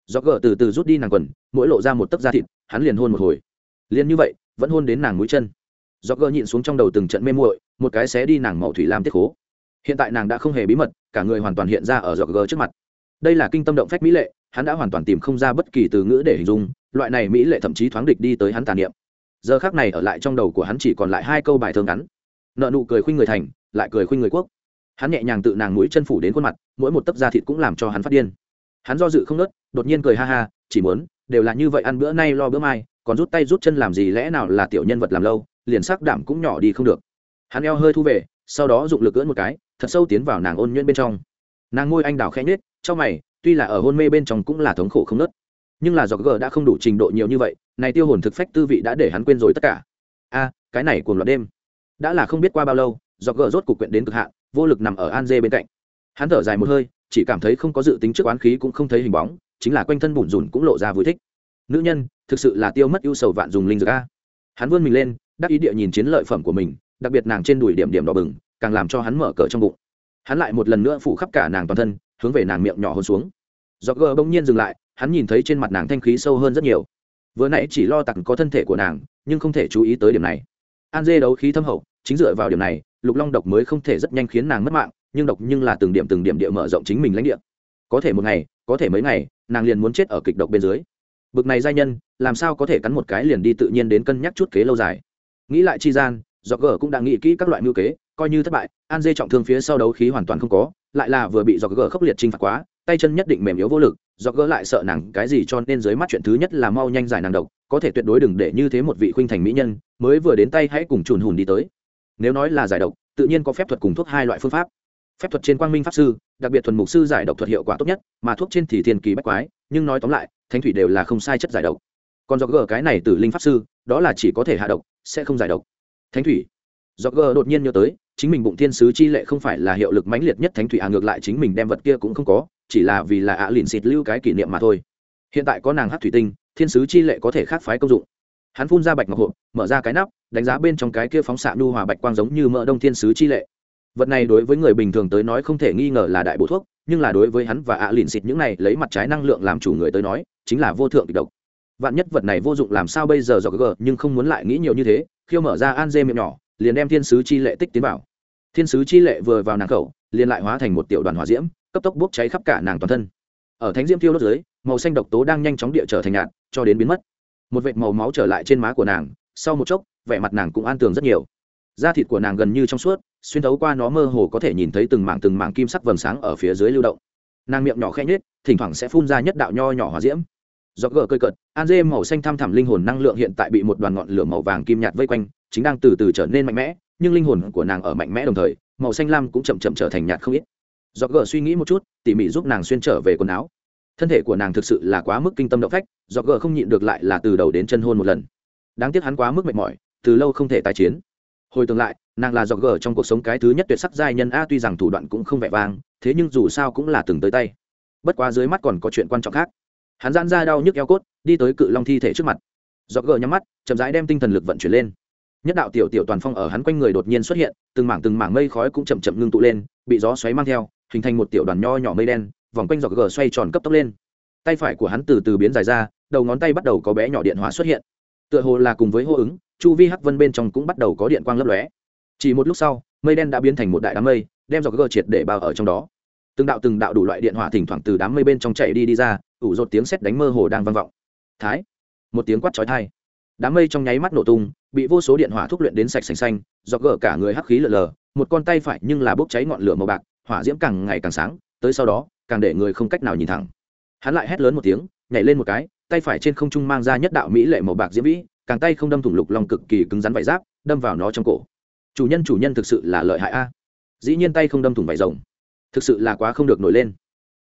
Do gờ từ từ rút đi nàng quần, mỗi lộ ra một tấc da thịt, hắn liền hôn một hồi liền như vậy, vẫn hôn đến nàng mũi chân. Do gỡ nhịn xuống trong đầu từng trận mê muội, một cái xé đi nàng màu thủy lam tiết khố. Hiện tại nàng đã không hề bí mật, cả người hoàn toàn hiện ra ở Dọc gờ trước mặt. Đây là kinh tâm động phách mỹ lệ, hắn đã hoàn toàn tìm không ra bất kỳ từ ngữ để hình dung, loại này mỹ lệ thậm chí thoáng địch đi tới hắn tàn niệm. Giờ khác này ở lại trong đầu của hắn chỉ còn lại hai câu bài thơ ngắn. Nợ nụ cười khuynh người thành, lại cười khuynh người quốc. Hắn nhẹ nhàng tự nàng mũi chân phủ đến khuôn mặt, mỗi một tấc da thịt cũng làm cho hắn phát điên. Hắn do dự không nớt, đột nhiên cười ha ha, chỉ muốn, đều là như vậy ăn bữa nay lo bữa mai còn rút tay rút chân làm gì lẽ nào là tiểu nhân vật làm lâu, liền sắc đảm cũng nhỏ đi không được. Hắn eo hơi thu về, sau đó dụng lực cưỡn một cái, thật sâu tiến vào nàng ôn nhuyễn bên trong. Nàng ngôi anh đào khẽ nhết trong mày, tuy là ở hôn mê bên trong cũng là thống khổ không nớt. Nhưng là do g đã không đủ trình độ nhiều như vậy, này tiêu hồn thực phách tư vị đã để hắn quên rồi tất cả. A, cái này cuồng loạn đêm. Đã là không biết qua bao lâu do g rốt cục quyện đến cực hạn, vô lực nằm ở an dê bên cạnh. Hắn thở dài một hơi, chỉ cảm thấy không có dự tính trước oán khí cũng không thấy hình bóng, chính là quanh thân bùn rùn cũng lộ ra vui thích. Nữ nhân thực sự là tiêu mất ưu sầu vạn dùng linh dược a. Hắn vươn mình lên, đắc ý địa nhìn chiến lợi phẩm của mình, đặc biệt nàng trên đùi điểm điểm đỏ bừng, càng làm cho hắn mở cờ trong bụng. Hắn lại một lần nữa phủ khắp cả nàng toàn thân, hướng về nàng miệng nhỏ hôn xuống. Do gờ bỗng nhiên dừng lại, hắn nhìn thấy trên mặt nàng thanh khí sâu hơn rất nhiều. Vừa nãy chỉ lo tặng có thân thể của nàng, nhưng không thể chú ý tới điểm này. An dê đấu khí thâm hậu, chính dựa vào điểm này, lục long độc mới không thể rất nhanh khiến nàng mất mạng, nhưng độc nhưng là từng điểm từng điểm địa mở rộng chính mình lãnh địa. Có thể một ngày, có thể mấy ngày, nàng liền muốn chết ở kịch độc bên dưới bực này giai nhân, làm sao có thể cắn một cái liền đi tự nhiên đến cân nhắc chút kế lâu dài? Nghĩ lại chi gian do gờ cũng đã nghĩ kỹ các loại mưu kế, coi như thất bại, an dê trọng thương phía sau đấu khí hoàn toàn không có, lại là vừa bị do gờ khốc liệt chinh phạt quá, tay chân nhất định mềm yếu vô lực do gỡ lại sợ nàng cái gì cho nên dưới mắt chuyện thứ nhất là mau nhanh giải nàng độc, có thể tuyệt đối đừng để như thế một vị khuynh thành mỹ nhân, mới vừa đến tay hãy cùng chùn hùn đi tới. Nếu nói là giải độc, tự nhiên có phép thuật cùng thuốc hai loại phương pháp. Phép thuật trên quang minh pháp sư, đặc biệt thuần mục sư giải độc thuật hiệu quả tốt nhất, mà thuốc trên thì thiền kỳ bách quái, nhưng nói tóm lại thánh thủy đều là không sai chất giải độc. Còn do gỡ cái này từ linh pháp sư, đó là chỉ có thể hạ độc, sẽ không giải độc. Thánh thủy. Do gỡ đột nhiên nhớ tới, chính mình bụng thiên sứ chi lệ không phải là hiệu lực mãnh liệt nhất thánh thủy à ngược lại chính mình đem vật kia cũng không có, chỉ là vì là ạ à lìn xịt lưu cái kỷ niệm mà thôi. Hiện tại có nàng hát thủy tinh, thiên sứ chi lệ có thể khác phái công dụng. Hắn phun ra bạch ngọc hộp, mở ra cái nắp, đánh giá bên trong cái kia phóng xạ nu hòa bạch quang giống như mỡ đông thiên sứ chi lệ. Vật này đối với người bình thường tới nói không thể nghi ngờ là đại bổ thuốc, nhưng là đối với hắn và ạ à lìn xịt những này lấy mặt trái năng lượng làm chủ người tới nói chính là vô thượng kịch độc. Vạn nhất vật này vô dụng làm sao bây giờ do gờ nhưng không muốn lại nghĩ nhiều như thế, khiêu mở ra an dê miệng nhỏ, liền đem thiên sứ chi lệ tích tiến vào. Thiên sứ chi lệ vừa vào nàng khẩu, liền lại hóa thành một tiểu đoàn hỏa diễm, cấp tốc bốc cháy khắp cả nàng toàn thân. Ở thánh diễm tiêu đốt dưới, màu xanh độc tố đang nhanh chóng địa trở thành nhạt, cho đến biến mất. Một vệt màu máu trở lại trên má của nàng, sau một chốc, vẻ mặt nàng cũng an tường rất nhiều. Da thịt của nàng gần như trong suốt, xuyên thấu qua nó mơ hồ có thể nhìn thấy từng mảng từng mảng kim sắc vầng sáng ở phía dưới lưu động. Nàng miệng nhỏ khẽ nhết thỉnh thoảng sẽ phun ra nhất đạo nho nhỏ hỏa diễm do gờ cơi cợt an dê màu xanh thăm thẳm linh hồn năng lượng hiện tại bị một đoàn ngọn lửa màu vàng kim nhạt vây quanh, chính đang từ từ trở nên mạnh mẽ, nhưng linh hồn của nàng ở mạnh mẽ đồng thời, màu xanh lam cũng chậm chậm trở thành nhạt không ít. Do gờ suy nghĩ một chút, tỉ mỉ giúp nàng xuyên trở về quần áo. Thân thể của nàng thực sự là quá mức kinh tâm động phách do gờ không nhịn được lại là từ đầu đến chân hôn một lần. Đáng tiếc hắn quá mức mệt mỏi, từ lâu không thể tái chiến. Hồi tương lại, nàng là do gờ trong cuộc sống cái thứ nhất tuyệt sắc giai nhân a, tuy rằng thủ đoạn cũng không vẻ vang, thế nhưng dù sao cũng là từng tới tay. Bất quá dưới mắt còn có chuyện quan trọng khác hắn giãn ra đau nhức eo cốt, đi tới cự long thi thể trước mặt. Dọc gờ nhắm mắt, chậm rãi đem tinh thần lực vận chuyển lên. Nhất đạo tiểu tiểu toàn phong ở hắn quanh người đột nhiên xuất hiện, từng mảng từng mảng mây khói cũng chậm chậm ngưng tụ lên, bị gió xoáy mang theo, hình thành một tiểu đoàn nho nhỏ mây đen, vòng quanh giọt gờ xoay tròn cấp tốc lên. Tay phải của hắn từ từ biến dài ra, đầu ngón tay bắt đầu có bé nhỏ điện hóa xuất hiện. Tựa hồ là cùng với hô ứng, chu vi hắc vân bên trong cũng bắt đầu có điện quang lấp lóe. Chỉ một lúc sau, mây đen đã biến thành một đại đám mây, đem giọt gờ triệt để bao ở trong đó từng đạo từng đạo đủ loại điện hỏa thỉnh thoảng từ đám mây bên trong chạy đi đi ra, ủ rột tiếng sét đánh mơ hồ đang vang vọng. Thái, một tiếng quát chói tai. Đám mây trong nháy mắt nổ tung, bị vô số điện hỏa thúc luyện đến sạch sành xanh do gỡ cả người hắc khí lờ lờ, một con tay phải nhưng là bốc cháy ngọn lửa màu bạc, hỏa diễm càng ngày càng sáng, tới sau đó, càng để người không cách nào nhìn thẳng. Hắn lại hét lớn một tiếng, nhảy lên một cái, tay phải trên không trung mang ra nhất đạo mỹ lệ màu bạc diễm vĩ, càng tay không đâm thủng lục lòng cực kỳ cứng rắn vải giáp, đâm vào nó trong cổ. Chủ nhân chủ nhân thực sự là lợi hại a. Dĩ nhiên tay không đâm thủng vải rồng thực sự là quá không được nổi lên.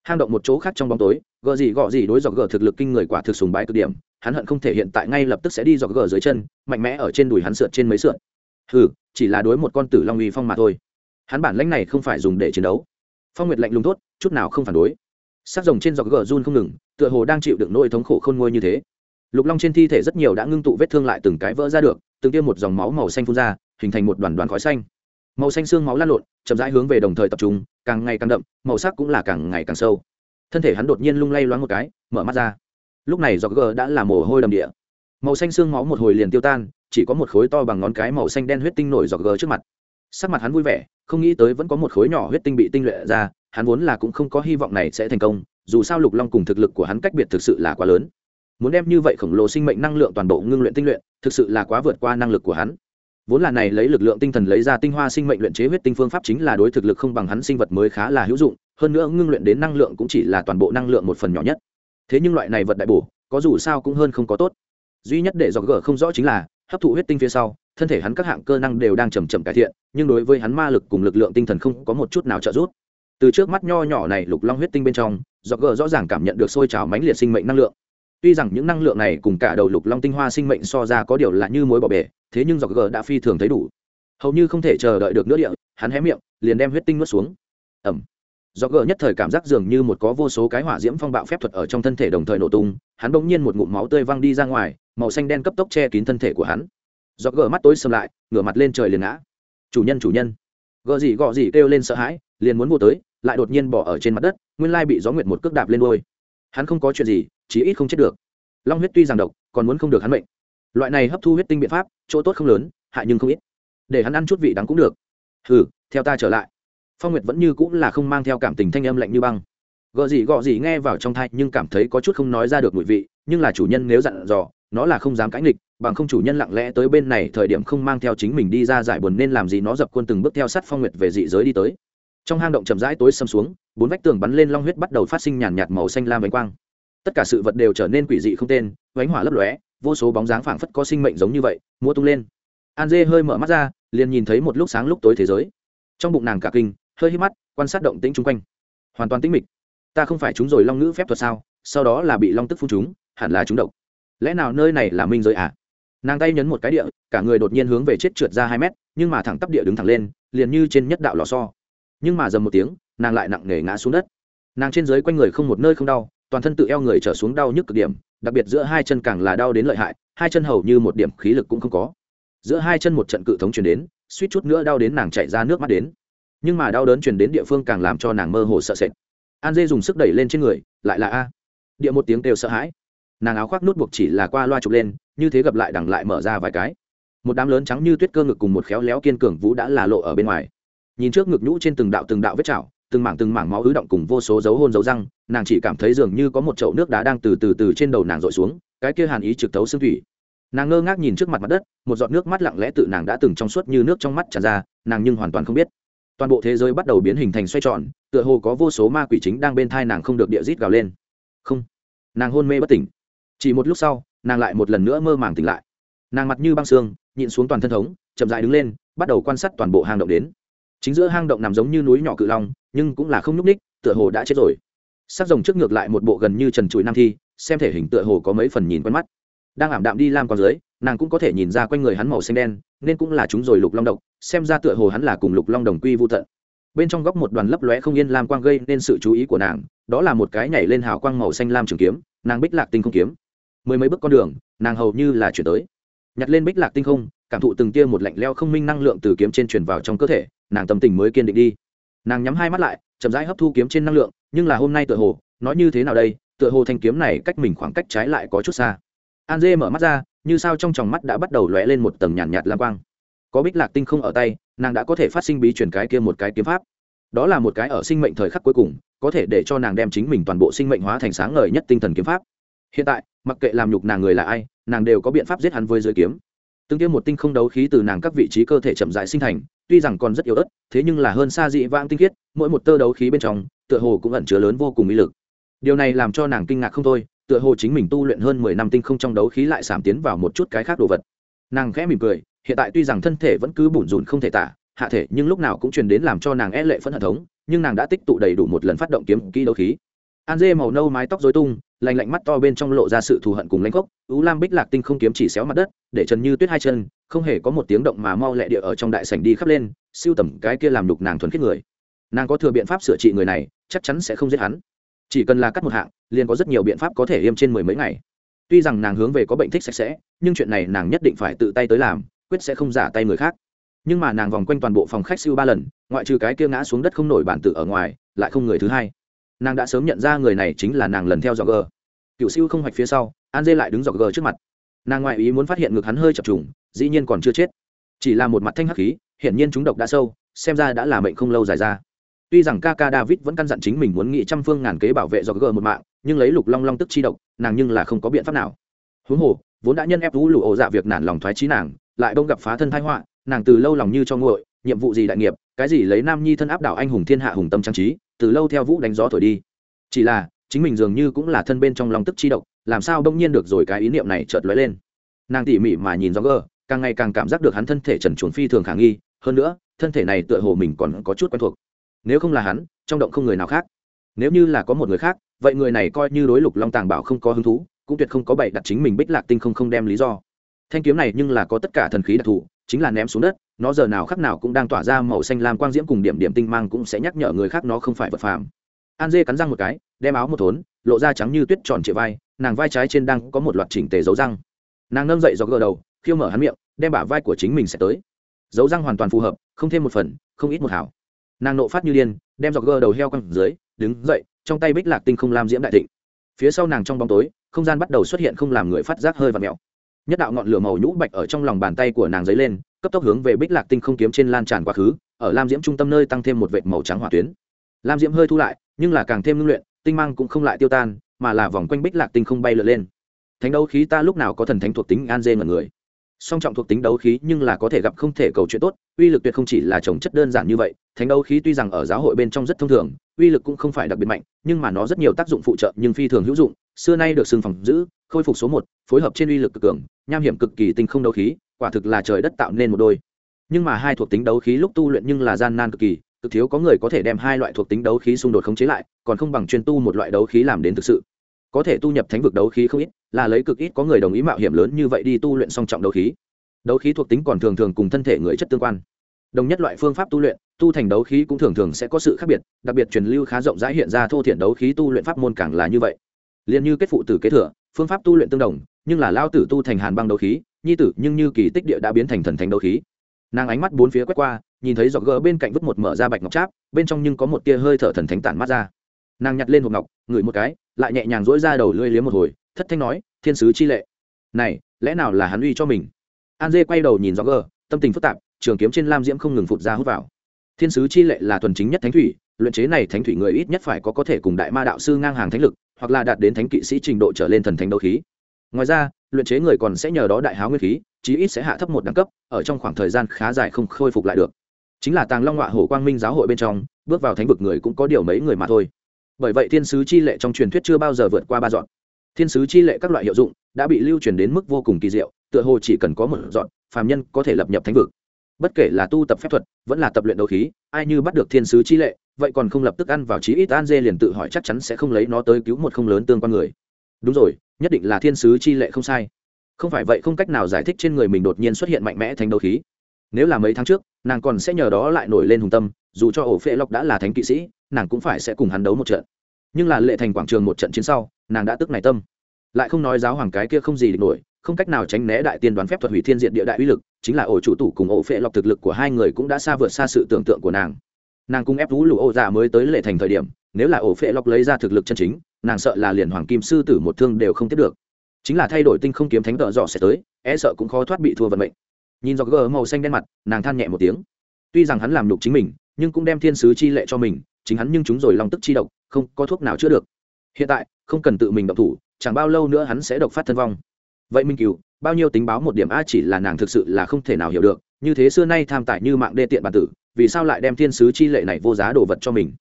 Hang động một chỗ khác trong bóng tối, gờ gì gọ gì đối dọc gờ thực lực kinh người quả thực sùng bái cực điểm, hắn hận không thể hiện tại ngay lập tức sẽ đi dọc gờ dưới chân, mạnh mẽ ở trên đùi hắn sượt trên mấy sượt. Hừ, chỉ là đối một con tử long uy phong mà thôi. Hắn bản lãnh này không phải dùng để chiến đấu. Phong nguyệt lạnh lùng tốt chút nào không phản đối. Sắc rồng trên dọc gờ run không ngừng, tựa hồ đang chịu đựng nỗi thống khổ khôn nguôi như thế. Lục long trên thi thể rất nhiều đã ngưng tụ vết thương lại từng cái vỡ ra được, từng tiêm một dòng máu màu xanh phun ra, hình thành một đoàn đoàn khói xanh. Màu xanh xương máu lan lộn, chậm rãi hướng về đồng thời tập trung càng ngày càng đậm, màu sắc cũng là càng ngày càng sâu. Thân thể hắn đột nhiên lung lay loáng một cái, mở mắt ra. Lúc này do g đã là mồ hôi đầm địa. Màu xanh xương máu một hồi liền tiêu tan, chỉ có một khối to bằng ngón cái màu xanh đen huyết tinh nổi do g trước mặt. Sắc mặt hắn vui vẻ, không nghĩ tới vẫn có một khối nhỏ huyết tinh bị tinh luyện ra, hắn vốn là cũng không có hy vọng này sẽ thành công, dù sao lục long cùng thực lực của hắn cách biệt thực sự là quá lớn. Muốn đem như vậy khổng lồ sinh mệnh năng lượng toàn bộ ngưng luyện tinh luyện, thực sự là quá vượt qua năng lực của hắn vốn là này lấy lực lượng tinh thần lấy ra tinh hoa sinh mệnh luyện chế huyết tinh phương pháp chính là đối thực lực không bằng hắn sinh vật mới khá là hữu dụng, hơn nữa ngưng luyện đến năng lượng cũng chỉ là toàn bộ năng lượng một phần nhỏ nhất. Thế nhưng loại này vật đại bổ, có dù sao cũng hơn không có tốt. Duy nhất để dọc gờ không rõ chính là, hấp thụ huyết tinh phía sau, thân thể hắn các hạng cơ năng đều đang chầm chậm cải thiện, nhưng đối với hắn ma lực cùng lực lượng tinh thần không có một chút nào trợ giúp. Từ trước mắt nho nhỏ này lục long huyết tinh bên trong dọc gờ rõ ràng cảm nhận được sôi trào mãnh liệt sinh mệnh năng lượng tuy rằng những năng lượng này cùng cả đầu lục long tinh hoa sinh mệnh so ra có điều là như mối bỏ bể, thế nhưng dọc g đã phi thường thấy đủ. Hầu như không thể chờ đợi được nữa địa, hắn hé miệng, liền đem huyết tinh nuốt xuống. Ẩm. Do gờ nhất thời cảm giác dường như một có vô số cái hỏa diễm phong bạo phép thuật ở trong thân thể đồng thời nổ tung, hắn bỗng nhiên một ngụm máu tươi văng đi ra ngoài, màu xanh đen cấp tốc che kín thân thể của hắn. Do gờ mắt tối xâm lại, ngửa mặt lên trời liền ngã. Chủ nhân chủ nhân. Gờ gì gọ gì kêu lên sợ hãi, liền muốn vô tới, lại đột nhiên bỏ ở trên mặt đất, nguyên lai bị gió nguyệt một cước đạp lên đôi hắn không có chuyện gì, chí ít không chết được. Long huyết tuy rằng độc, còn muốn không được hắn bệnh. loại này hấp thu huyết tinh biện pháp, chỗ tốt không lớn, hại nhưng không ít. Để hắn ăn chút vị đắng cũng được. Hừ, theo ta trở lại. Phong nguyệt vẫn như cũng là không mang theo cảm tình thanh âm lạnh như băng. Gợ gì gọ gì nghe vào trong thai nhưng cảm thấy có chút không nói ra được mùi vị, nhưng là chủ nhân nếu dặn dò, nó là không dám cãi nghịch, bằng không chủ nhân lặng lẽ tới bên này thời điểm không mang theo chính mình đi ra giải buồn nên làm gì nó dập quân từng bước theo sát phong nguyệt về dị giới đi tới trong hang động chậm rãi tối xâm xuống, bốn vách tường bắn lên long huyết bắt đầu phát sinh nhàn nhạt màu xanh lam vánh quang. Tất cả sự vật đều trở nên quỷ dị không tên vánh hỏa lấp lóe, vô số bóng dáng phảng phất có sinh mệnh giống như vậy mua tung lên. An dê hơi mở mắt ra, liền nhìn thấy một lúc sáng lúc tối thế giới. Trong bụng nàng cả kinh, hơi hít mắt, quan sát động tĩnh chung quanh. Hoàn toàn tĩnh mịch. Ta không phải chúng rồi long ngữ phép thuật sao? Sau đó là bị long tức phun chúng, hẳn là chúng độc. Lẽ nào nơi này là minh giới à? Nàng tay nhấn một cái địa, cả người đột nhiên hướng về chết trượt ra hai mét, nhưng mà thẳng tắp địa đứng thẳng lên, liền như trên nhất đạo lò so nhưng mà dầm một tiếng, nàng lại nặng nề ngã xuống đất. Nàng trên dưới quanh người không một nơi không đau, toàn thân tự eo người trở xuống đau nhức cực điểm, đặc biệt giữa hai chân càng là đau đến lợi hại, hai chân hầu như một điểm khí lực cũng không có. Giữa hai chân một trận cự thống chuyển đến, suýt chút nữa đau đến nàng chạy ra nước mắt đến. Nhưng mà đau đớn chuyển đến địa phương càng làm cho nàng mơ hồ sợ sệt. An dê dùng sức đẩy lên trên người, lại là a. Địa một tiếng kêu sợ hãi. Nàng áo khoác nút buộc chỉ là qua loa chụp lên, như thế gặp lại đằng lại mở ra vài cái. Một đám lớn trắng như tuyết cơ ngực cùng một khéo léo kiên cường vũ đã là lộ ở bên ngoài nhìn trước ngực nhũ trên từng đạo từng đạo vết chảo, từng mảng từng mảng máu ứ động cùng vô số dấu hôn dấu răng, nàng chỉ cảm thấy dường như có một chậu nước đá đang từ từ từ trên đầu nàng dội xuống, cái kia hàn ý trực tấu xương thủy. Nàng ngơ ngác nhìn trước mặt mặt đất, một giọt nước mắt lặng lẽ tự nàng đã từng trong suốt như nước trong mắt tràn ra, nàng nhưng hoàn toàn không biết. Toàn bộ thế giới bắt đầu biến hình thành xoay tròn, tựa hồ có vô số ma quỷ chính đang bên thai nàng không được địa rít gào lên. Không, nàng hôn mê bất tỉnh. Chỉ một lúc sau, nàng lại một lần nữa mơ màng tỉnh lại. Nàng mặt như băng xương nhịn xuống toàn thân thống, chậm dại đứng lên, bắt đầu quan sát toàn bộ hang động đến chính giữa hang động nằm giống như núi nhỏ cự long, nhưng cũng là không nhúc ních tựa hồ đã chết rồi. Sắc rồng trước ngược lại một bộ gần như trần trụi nam thi, xem thể hình tựa hồ có mấy phần nhìn quen mắt. Đang ảm đạm đi lam con dưới, nàng cũng có thể nhìn ra quanh người hắn màu xanh đen, nên cũng là chúng rồi lục long độc, xem ra tựa hồ hắn là cùng lục long đồng quy vô tận. Bên trong góc một đoàn lấp lóe không yên lam quang gây nên sự chú ý của nàng, đó là một cái nhảy lên hào quang màu xanh lam trường kiếm, nàng bích lạc tinh không kiếm. Mười mấy bước con đường, nàng hầu như là chuyển tới nhặt lên bích lạc tinh không cảm thụ từng tia một lạnh leo không minh năng lượng từ kiếm trên truyền vào trong cơ thể nàng tâm tình mới kiên định đi. Nàng nhắm hai mắt lại chậm rãi hấp thu kiếm trên năng lượng nhưng là hôm nay tựa hồ nói như thế nào đây tựa hồ thanh kiếm này cách mình khoảng cách trái lại có chút xa. An dê mở mắt ra như sao trong tròng mắt đã bắt đầu lóe lên một tầng nhàn nhạt, nhạt lam quang. Có bích lạc tinh không ở tay nàng đã có thể phát sinh bí truyền cái kia một cái kiếm pháp. Đó là một cái ở sinh mệnh thời khắc cuối cùng có thể để cho nàng đem chính mình toàn bộ sinh mệnh hóa thành sáng ngời nhất tinh thần kiếm pháp hiện tại, mặc kệ làm nhục nàng người là ai, nàng đều có biện pháp giết hắn với dưới kiếm. Từng tiêm một tinh không đấu khí từ nàng các vị trí cơ thể chậm rãi sinh thành, tuy rằng còn rất yếu ớt, thế nhưng là hơn xa dị vãng tinh khiết, mỗi một tơ đấu khí bên trong, tựa hồ cũng ẩn chứa lớn vô cùng ý lực. Điều này làm cho nàng kinh ngạc không thôi, tựa hồ chính mình tu luyện hơn mười năm tinh không trong đấu khí lại giảm tiến vào một chút cái khác đồ vật. Nàng khẽ mỉm cười, hiện tại tuy rằng thân thể vẫn cứ bủn rủn không thể tả, hạ thể nhưng lúc nào cũng truyền đến làm cho nàng e lệ phẫn hệ thống, nhưng nàng đã tích tụ đầy đủ một lần phát động kiếm kỹ đấu khí. An dê màu nâu mái tóc dối tung lành lạnh mắt to bên trong lộ ra sự thù hận cùng lãnh gốc ú lam bích lạc tinh không kiếm chỉ xéo mặt đất, để trần như tuyết hai chân, không hề có một tiếng động mà mau lẹ địa ở trong đại sảnh đi khắp lên, siêu tầm cái kia làm đục nàng thuần khiết người. Nàng có thừa biện pháp sửa trị người này, chắc chắn sẽ không giết hắn. Chỉ cần là cắt một hạng, liền có rất nhiều biện pháp có thể yêm trên mười mấy ngày. Tuy rằng nàng hướng về có bệnh thích sạch sẽ, nhưng chuyện này nàng nhất định phải tự tay tới làm, quyết sẽ không giả tay người khác. Nhưng mà nàng vòng quanh toàn bộ phòng khách siêu ba lần, ngoại trừ cái kia ngã xuống đất không nổi bản tự ở ngoài, lại không người thứ hai nàng đã sớm nhận ra người này chính là nàng lần theo dọc g cựu siêu không hoạch phía sau, an dê lại đứng dọc g trước mặt. Nàng ngoại ý muốn phát hiện ngực hắn hơi chập trùng, dĩ nhiên còn chưa chết. Chỉ là một mặt thanh hắc khí, hiển nhiên chúng độc đã sâu, xem ra đã là mệnh không lâu dài ra. Tuy rằng ca ca david vẫn căn dặn chính mình muốn nghị trăm phương ngàn kế bảo vệ dọc g một mạng, nhưng lấy lục long long tức chi độc, nàng nhưng là không có biện pháp nào. Huống hồ, vốn đã nhân ép vũ lụ ổ dạ việc nản lòng thoái trí nàng, lại đông gặp phá thân thái họa, nàng từ lâu lòng như cho nguội, nhiệm vụ gì đại nghiệp cái gì lấy nam nhi thân áp đảo anh hùng thiên hạ hùng tâm trang trí, từ lâu theo vũ đánh gió thổi đi. Chỉ là, chính mình dường như cũng là thân bên trong lòng tức chi độc, làm sao đông nhiên được rồi cái ý niệm này chợt lóe lên. Nàng tỉ mỉ mà nhìn do gờ càng ngày càng cảm giác được hắn thân thể trần chuồn phi thường khả nghi, hơn nữa, thân thể này tựa hồ mình còn có chút quen thuộc. Nếu không là hắn, trong động không người nào khác. Nếu như là có một người khác, vậy người này coi như đối lục long tàng bảo không có hứng thú, cũng tuyệt không có bậy đặt chính mình bích lạc tinh không không đem lý do. Thanh kiếm này nhưng là có tất cả thần khí đặc thù, chính là ném xuống đất nó giờ nào khắc nào cũng đang tỏa ra màu xanh lam quang diễm cùng điểm điểm tinh mang cũng sẽ nhắc nhở người khác nó không phải vật phàm. An dê cắn răng một cái, đem áo một thốn, lộ ra trắng như tuyết tròn trịa vai, nàng vai trái trên đang có một loạt chỉnh tề dấu răng. Nàng nâng dậy do gờ đầu, khiêu mở hắn miệng, đem bả vai của chính mình sẽ tới. Dấu răng hoàn toàn phù hợp, không thêm một phần, không ít một hảo nàng nộ phát như điên, đem dọc gờ đầu heo quăng dưới, đứng dậy, trong tay bích lạc tinh không làm diễm đại thịnh. Phía sau nàng trong bóng tối, không gian bắt đầu xuất hiện không làm người phát giác hơi và mèo nhất đạo ngọn lửa màu nhũ bạch ở trong lòng bàn tay của nàng dấy lên cấp tốc hướng về bích lạc tinh không kiếm trên lan tràn quá khứ, ở lam diễm trung tâm nơi tăng thêm một vệt màu trắng hỏa tuyến. Lam diễm hơi thu lại, nhưng là càng thêm ngưng luyện, tinh mang cũng không lại tiêu tan, mà là vòng quanh bích lạc tinh không bay lượn lên. Thánh đấu khí ta lúc nào có thần thánh thuộc tính an dê mật người. Song trọng thuộc tính đấu khí nhưng là có thể gặp không thể cầu chuyện tốt, uy lực tuyệt không chỉ là trồng chất đơn giản như vậy, thánh đấu khí tuy rằng ở giáo hội bên trong rất thông thường, uy lực cũng không phải đặc biệt mạnh, nhưng mà nó rất nhiều tác dụng phụ trợ nhưng phi thường hữu dụng, xưa nay được xưng phòng giữ, khôi phục số một, phối hợp trên uy lực cực cường, nham hiểm cực kỳ tinh không đấu khí quả thực là trời đất tạo nên một đôi. Nhưng mà hai thuộc tính đấu khí lúc tu luyện nhưng là gian nan cực kỳ, cực thiếu có người có thể đem hai loại thuộc tính đấu khí xung đột khống chế lại, còn không bằng chuyên tu một loại đấu khí làm đến thực sự. Có thể tu nhập thánh vực đấu khí không ít, là lấy cực ít có người đồng ý mạo hiểm lớn như vậy đi tu luyện song trọng đấu khí. Đấu khí thuộc tính còn thường thường cùng thân thể người chất tương quan. Đồng nhất loại phương pháp tu luyện, tu thành đấu khí cũng thường thường sẽ có sự khác biệt, đặc biệt truyền lưu khá rộng rãi hiện ra thô thiện đấu khí tu luyện pháp môn càng là như vậy. Liền như kết phụ tử kế thừa, phương pháp tu luyện tương đồng, nhưng là lao tử tu thành hàn băng đấu khí nhi tử, nhưng như kỳ tích địa đã biến thành thần thánh đấu khí. Nàng ánh mắt bốn phía quét qua, nhìn thấy giọt gỡ bên cạnh vứt một mở ra bạch ngọc tráp, bên trong nhưng có một tia hơi thở thần thánh tản mắt ra. Nàng nhặt lên hộp ngọc, ngửi một cái, lại nhẹ nhàng dỗi ra đầu lưỡi liếm một hồi, thất thanh nói, thiên sứ chi lệ. Này, lẽ nào là hắn uy cho mình? An dê quay đầu nhìn giọt gỡ tâm tình phức tạp, trường kiếm trên lam diễm không ngừng phụt ra hút vào. Thiên sứ chi lệ là thuần chính nhất thánh thủy, luyện chế này thánh thủy người ít nhất phải có có thể cùng đại ma đạo sư ngang hàng thánh lực, hoặc là đạt đến thánh kỵ sĩ trình độ trở lên thần thánh đấu khí ngoài ra, luyện chế người còn sẽ nhờ đó đại háo nguyên khí, chí ít sẽ hạ thấp một đẳng cấp, ở trong khoảng thời gian khá dài không khôi phục lại được. Chính là tàng long họa hổ quang minh giáo hội bên trong, bước vào thánh vực người cũng có điều mấy người mà thôi. Bởi vậy thiên sứ chi lệ trong truyền thuyết chưa bao giờ vượt qua ba dọn. Thiên sứ chi lệ các loại hiệu dụng đã bị lưu truyền đến mức vô cùng kỳ diệu, tựa hồ chỉ cần có một dọn, phàm nhân có thể lập nhập thánh vực. Bất kể là tu tập phép thuật, vẫn là tập luyện đấu khí, ai như bắt được thiên sứ chi lệ, vậy còn không lập tức ăn vào chí ít an dê liền tự hỏi chắc chắn sẽ không lấy nó tới cứu một không lớn tương quan người đúng rồi, nhất định là thiên sứ chi lệ không sai. Không phải vậy không cách nào giải thích trên người mình đột nhiên xuất hiện mạnh mẽ thành đấu khí. Nếu là mấy tháng trước, nàng còn sẽ nhờ đó lại nổi lên hùng tâm, dù cho ổ phệ lộc đã là thánh kỵ sĩ, nàng cũng phải sẽ cùng hắn đấu một trận. Nhưng là lệ thành quảng trường một trận chiến sau, nàng đã tức này tâm. Lại không nói giáo hoàng cái kia không gì địch nổi, không cách nào tránh né đại tiên đoán phép thuật hủy thiên diện địa đại uy lực, chính là ổ chủ tủ cùng ổ phệ lọc thực lực của hai người cũng đã xa vượt xa sự tưởng tượng của nàng. Nàng cũng ép vũ lụ ô dạ mới tới lệ thành thời điểm, nếu là ổ phệ lọc lấy ra thực lực chân chính nàng sợ là liền hoàng kim sư tử một thương đều không tiếp được. Chính là thay đổi tinh không kiếm thánh tợ dọ sẽ tới e sợ cũng khó thoát bị thua vận mệnh. Nhìn giọt gờ màu xanh đen mặt, nàng than nhẹ một tiếng. Tuy rằng hắn làm đục chính mình, nhưng cũng đem thiên sứ chi lệ cho mình, chính hắn nhưng chúng rồi lòng tức chi độc, không có thuốc nào chữa được. Hiện tại, không cần tự mình độc thủ, chẳng bao lâu nữa hắn sẽ độc phát thân vong. Vậy minh cựu bao nhiêu tính báo một điểm a chỉ là nàng thực sự là không thể nào hiểu được, như thế xưa nay tham tài như mạng đê tiện bản tử, vì sao lại đem thiên sứ chi lệ này vô giá đồ vật cho mình?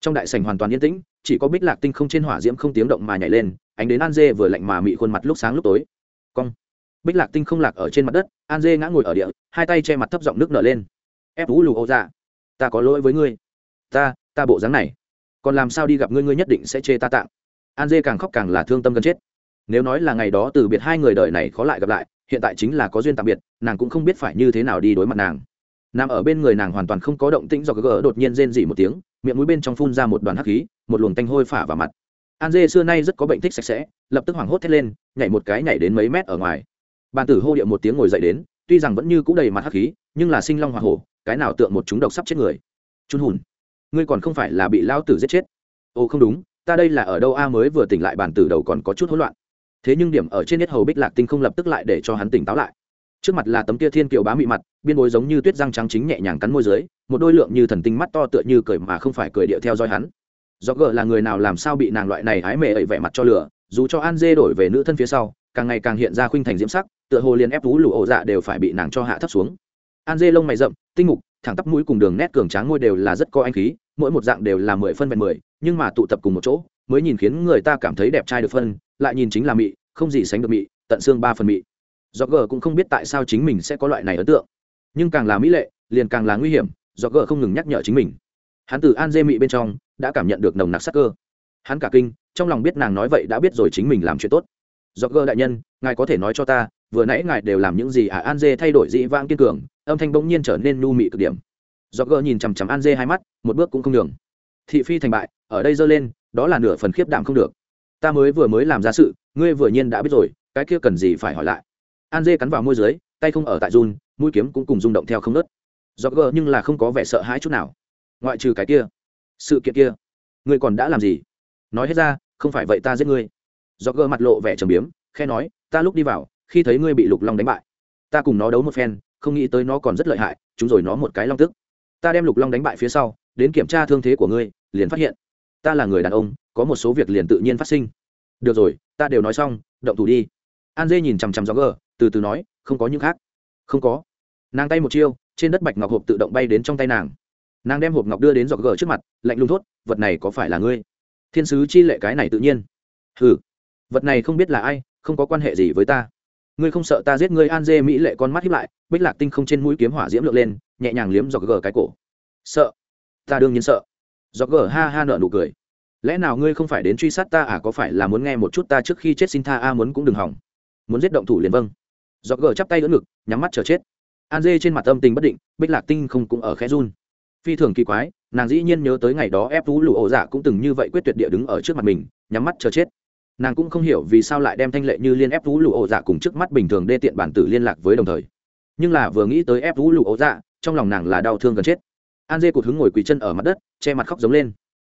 Trong đại sảnh hoàn toàn yên tĩnh chỉ có bích lạc tinh không trên hỏa diễm không tiếng động mà nhảy lên, ánh đến an dê vừa lạnh mà mị khuôn mặt lúc sáng lúc tối. Cong. Bích lạc tinh không lạc ở trên mặt đất, an dê ngã ngồi ở địa, hai tay che mặt thấp giọng nước nở lên. Ép vũ lù ô dạ ta có lỗi với ngươi. Ta ta bộ dáng này. Còn làm sao đi gặp ngươi ngươi nhất định sẽ chê ta tạng. An dê càng khóc càng là thương tâm gần chết. Nếu nói là ngày đó từ biệt hai người đời này khó lại gặp lại, hiện tại chính là có duyên tạm biệt, nàng cũng không biết phải như thế nào đi đối mặt nàng. Nằm ở bên người nàng hoàn toàn không có động tĩnh do gỡ đột nhiên rên dỉ một tiếng, miệng mũi bên trong phun ra một đoàn hắc khí một luồng tanh hôi phả vào mặt. An dê xưa nay rất có bệnh thích sạch sẽ, lập tức hoảng hốt thét lên, nhảy một cái nhảy đến mấy mét ở ngoài. Bàn tử hô điệu một tiếng ngồi dậy đến, tuy rằng vẫn như c ũ đầy mặt hắc khí, nhưng là sinh long hoa hổ, cái nào tượng một chúng độc sắp chết người. Chun hùn, ngươi còn không phải là bị lao tử giết chết. Ồ, không đúng, ta đây là ở đâu a mới vừa tỉnh lại bàn tử đầu còn có chút hỗn loạn. Thế nhưng điểm ở trên nét hầu bích lạc tinh không lập tức lại để cho hắn tỉnh táo lại. Trước mặt là tấm kia thiên kiều bá mị mặt, biên bối giống như tuyết răng trắng chính nhẹ nhàng cắn môi dưới, một đôi lượng như thần tinh mắt to tựa như cười mà không phải cười điệu theo dõi hắn do gờ là người nào làm sao bị nàng loại này hái mề ẩy vẻ mặt cho lửa dù cho an dê đổi về nữ thân phía sau, càng ngày càng hiện ra khuynh thành diễm sắc, tựa hồ liền ép vú lụ ổ dạ đều phải bị nàng cho hạ thấp xuống. An dê lông mày rậm, tinh mục, thẳng tắp mũi cùng đường nét cường tráng ngôi đều là rất có anh khí, mỗi một dạng đều là mười phân vẹn mười, nhưng mà tụ tập cùng một chỗ, mới nhìn khiến người ta cảm thấy đẹp trai được phân, lại nhìn chính là mị, không gì sánh được mị, tận xương ba phần mị. Do gờ cũng không biết tại sao chính mình sẽ có loại này ấn tượng. Nhưng càng là mỹ lệ, liền càng là nguy hiểm do gờ không ngừng nhắc nhở chính mình. Hắn từ an dê mị bên trong đã cảm nhận được nồng nặc sắc cơ. Hắn cả kinh, trong lòng biết nàng nói vậy đã biết rồi chính mình làm chuyện tốt. Do đại nhân, ngài có thể nói cho ta, vừa nãy ngài đều làm những gì à an dê thay đổi dị vãng kiên cường, âm thanh bỗng nhiên trở nên nhu mị cực điểm. Do nhìn chằm chằm an dê hai mắt, một bước cũng không đường thị phi thành bại, ở đây giơ lên, đó là nửa phần khiếp đảm không được. Ta mới vừa mới làm ra sự, ngươi vừa nhiên đã biết rồi, cái kia cần gì phải hỏi lại. An dê cắn vào môi dưới, tay không ở tại run, mũi kiếm cũng cùng rung động theo không nớt do nhưng là không có vẻ sợ hãi chút nào. Ngoại trừ cái kia sự kiện kia. Ngươi còn đã làm gì? Nói hết ra, không phải vậy ta giết ngươi. Do gỡ mặt lộ vẻ trầm biếm khe nói, ta lúc đi vào, khi thấy ngươi bị lục long đánh bại. Ta cùng nó đấu một phen, không nghĩ tới nó còn rất lợi hại, chúng rồi nó một cái long tức. Ta đem lục long đánh bại phía sau, đến kiểm tra thương thế của ngươi, liền phát hiện, ta là người đàn ông, có một số việc liền tự nhiên phát sinh. Được rồi, ta đều nói xong, động thủ đi. An dê nhìn chằm chằm gió gờ, từ từ nói, không có những khác. Không có. Nàng tay một chiêu, trên đất bạch ngọc hộp tự động bay đến trong tay nàng nàng đem hộp ngọc đưa đến dọc gờ trước mặt, lạnh lùng thốt, vật này có phải là ngươi? Thiên sứ chi lệ cái này tự nhiên. Ừ vật này không biết là ai, không có quan hệ gì với ta. Ngươi không sợ ta giết ngươi? An dê mỹ lệ con mắt hiếp lại, bích lạc tinh không trên mũi kiếm hỏa diễm lượn lên, nhẹ nhàng liếm dọc gờ cái cổ. Sợ? Ta đương nhiên sợ. Dọc gờ ha ha nợ nụ cười. Lẽ nào ngươi không phải đến truy sát ta à? Có phải là muốn nghe một chút ta trước khi chết xin tha a, muốn cũng đừng hỏng. Muốn giết động thủ liền vâng. Dọc gờ chắp tay đỡ ngực, nhắm mắt chờ chết. An dê trên mặt âm tình bất định, bích lạc tinh không cũng ở khẽ run phi thường kỳ quái, nàng dĩ nhiên nhớ tới ngày đó ép vũ lụ ổ dạ cũng từng như vậy quyết tuyệt địa đứng ở trước mặt mình, nhắm mắt chờ chết. Nàng cũng không hiểu vì sao lại đem thanh lệ như liên ép vũ lụ ổ dạ cùng trước mắt bình thường đê tiện bản tử liên lạc với đồng thời. Nhưng là vừa nghĩ tới ép vũ lụ ổ dạ trong lòng nàng là đau thương gần chết. An dê cụt hứng ngồi quỳ chân ở mặt đất, che mặt khóc giống lên.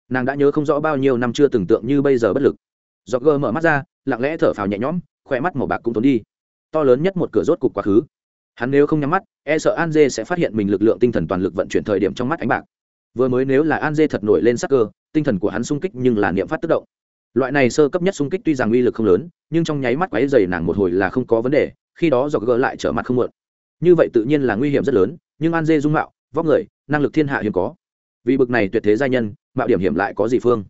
Nàng đã nhớ không rõ bao nhiêu năm chưa tưởng tượng như bây giờ bất lực. Do gơ mở mắt ra, lặng lẽ thở phào nhẹ nhõm khỏe mắt màu bạc cũng tốn đi. To lớn nhất một cửa rốt cục quá khứ hắn nếu không nhắm mắt e sợ an dê sẽ phát hiện mình lực lượng tinh thần toàn lực vận chuyển thời điểm trong mắt ánh bạc. Vừa mới nếu là an dê thật nổi lên sắc cơ, tinh thần của hắn sung kích nhưng là niệm phát tức động. Loại này sơ cấp nhất sung kích tuy rằng uy lực không lớn, nhưng trong nháy mắt quáy dày nàng một hồi là không có vấn đề, khi đó do gỡ lại trở mặt không mượn như vậy tự nhiên là nguy hiểm rất lớn, nhưng an dê dung mạo, vóc người, năng lực thiên hạ hiếm có. Vì bực này tuyệt thế gia nhân, mạo điểm hiểm lại có gì phương.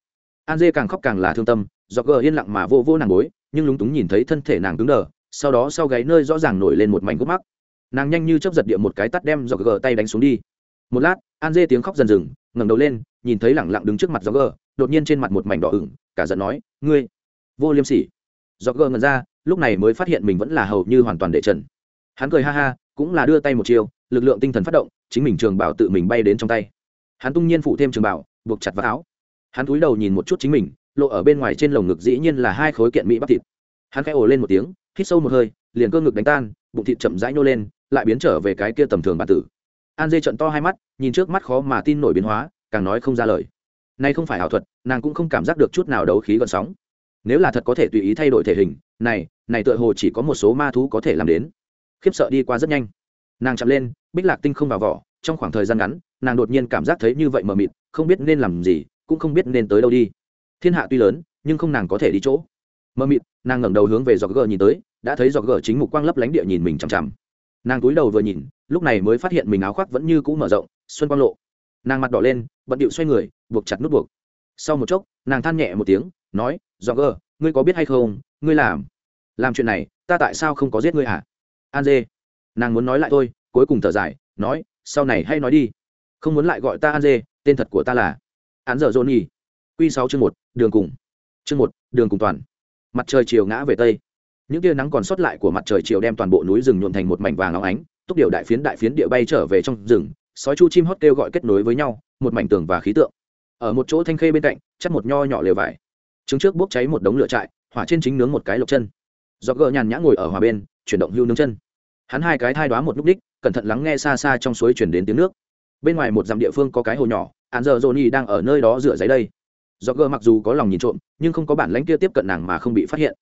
An dê càng khóc càng là thương tâm do gỡ yên lặng mà vô vô nàng bối nhưng lúng túng nhìn thấy thân thể nàng cứng đờ, sau đó sau gáy nơi rõ ràng nổi lên một mảnh gốc mắc nàng nhanh như chấp giật địa một cái tắt đem dọc gờ tay đánh xuống đi. Một lát, an dê tiếng khóc dần dừng, ngẩng đầu lên, nhìn thấy lẳng lặng đứng trước mặt dọc gờ, đột nhiên trên mặt một mảnh đỏ ửng, cả giận nói, ngươi, vô liêm sỉ. Dọc gờ ngần ra, lúc này mới phát hiện mình vẫn là hầu như hoàn toàn đệ trần. Hắn cười ha ha, cũng là đưa tay một chiều lực lượng tinh thần phát động, chính mình trường bảo tự mình bay đến trong tay. Hắn tung nhiên phụ thêm trường bảo, buộc chặt vào áo. Hắn cúi đầu nhìn một chút chính mình, lộ ở bên ngoài trên lồng ngực dĩ nhiên là hai khối kiện mỹ bắp thịt. Hắn khẽ ồ lên một tiếng, hít sâu một hơi, liền cơ ngực đánh tan, bụng thịt chậm rãi nô lên lại biến trở về cái kia tầm thường bản tử. An dê trận to hai mắt, nhìn trước mắt khó mà tin nổi biến hóa, càng nói không ra lời. Nay không phải ảo thuật, nàng cũng không cảm giác được chút nào đấu khí gần sóng. Nếu là thật có thể tùy ý thay đổi thể hình, này này tựa hồ chỉ có một số ma thú có thể làm đến. Khiếp sợ đi qua rất nhanh. Nàng chậm lên, bích lạc tinh không vào vỏ, trong khoảng thời gian ngắn, nàng đột nhiên cảm giác thấy như vậy mờ mịt, không biết nên làm gì, cũng không biết nên tới đâu đi. Thiên hạ tuy lớn, nhưng không nàng có thể đi chỗ. Mờ mịt, nàng ngẩng đầu hướng về giọt gờ nhìn tới, đã thấy giọt gờ chính mục quang lấp lánh địa nhìn mình chằm chằm nàng cúi đầu vừa nhìn, lúc này mới phát hiện mình áo khoác vẫn như cũ mở rộng, xuân quang lộ. Nàng mặt đỏ lên, bận điệu xoay người, buộc chặt nút buộc. Sau một chốc, nàng than nhẹ một tiếng, nói do gờ, ngươi có biết hay không, ngươi làm làm chuyện này, ta tại sao không có giết ngươi hả? An dê. Nàng muốn nói lại thôi, cuối cùng thở dài, nói, sau này hay nói đi. Không muốn lại gọi ta an dê, tên thật của ta là án dở dôn nhi. Q sáu chương một, đường cùng. Chương một, đường cùng toàn. Mặt trời chiều ngã về tây những tia nắng còn sót lại của mặt trời chiều đem toàn bộ núi rừng nhuộn thành một mảnh vàng óng ánh, túc điệu đại phiến đại phiến địa bay trở về trong rừng, sói chu chim hót kêu gọi kết nối với nhau, một mảnh tường và khí tượng. Ở một chỗ thanh khê bên cạnh chắt một nho nhỏ lều vải. Trứng trước bốc cháy một đống lửa trại, hỏa trên chính nướng một cái lộc chân. Do gỡ nhàn nhã ngồi ở hòa bên, chuyển động hưu nướng chân. Hắn hai cái thai đoá một lúc đích, cẩn thận lắng nghe xa xa trong suối chuyển đến tiếng nước. Bên ngoài một dặm địa phương có cái hồ nhỏ hạn giờ johnny đang ở nơi đó rửa giấy đây. Do gỡ mặc dù có lòng nhìn trộm, nhưng không có bản lãnh kia tiếp cận nàng mà không bị phát hiện.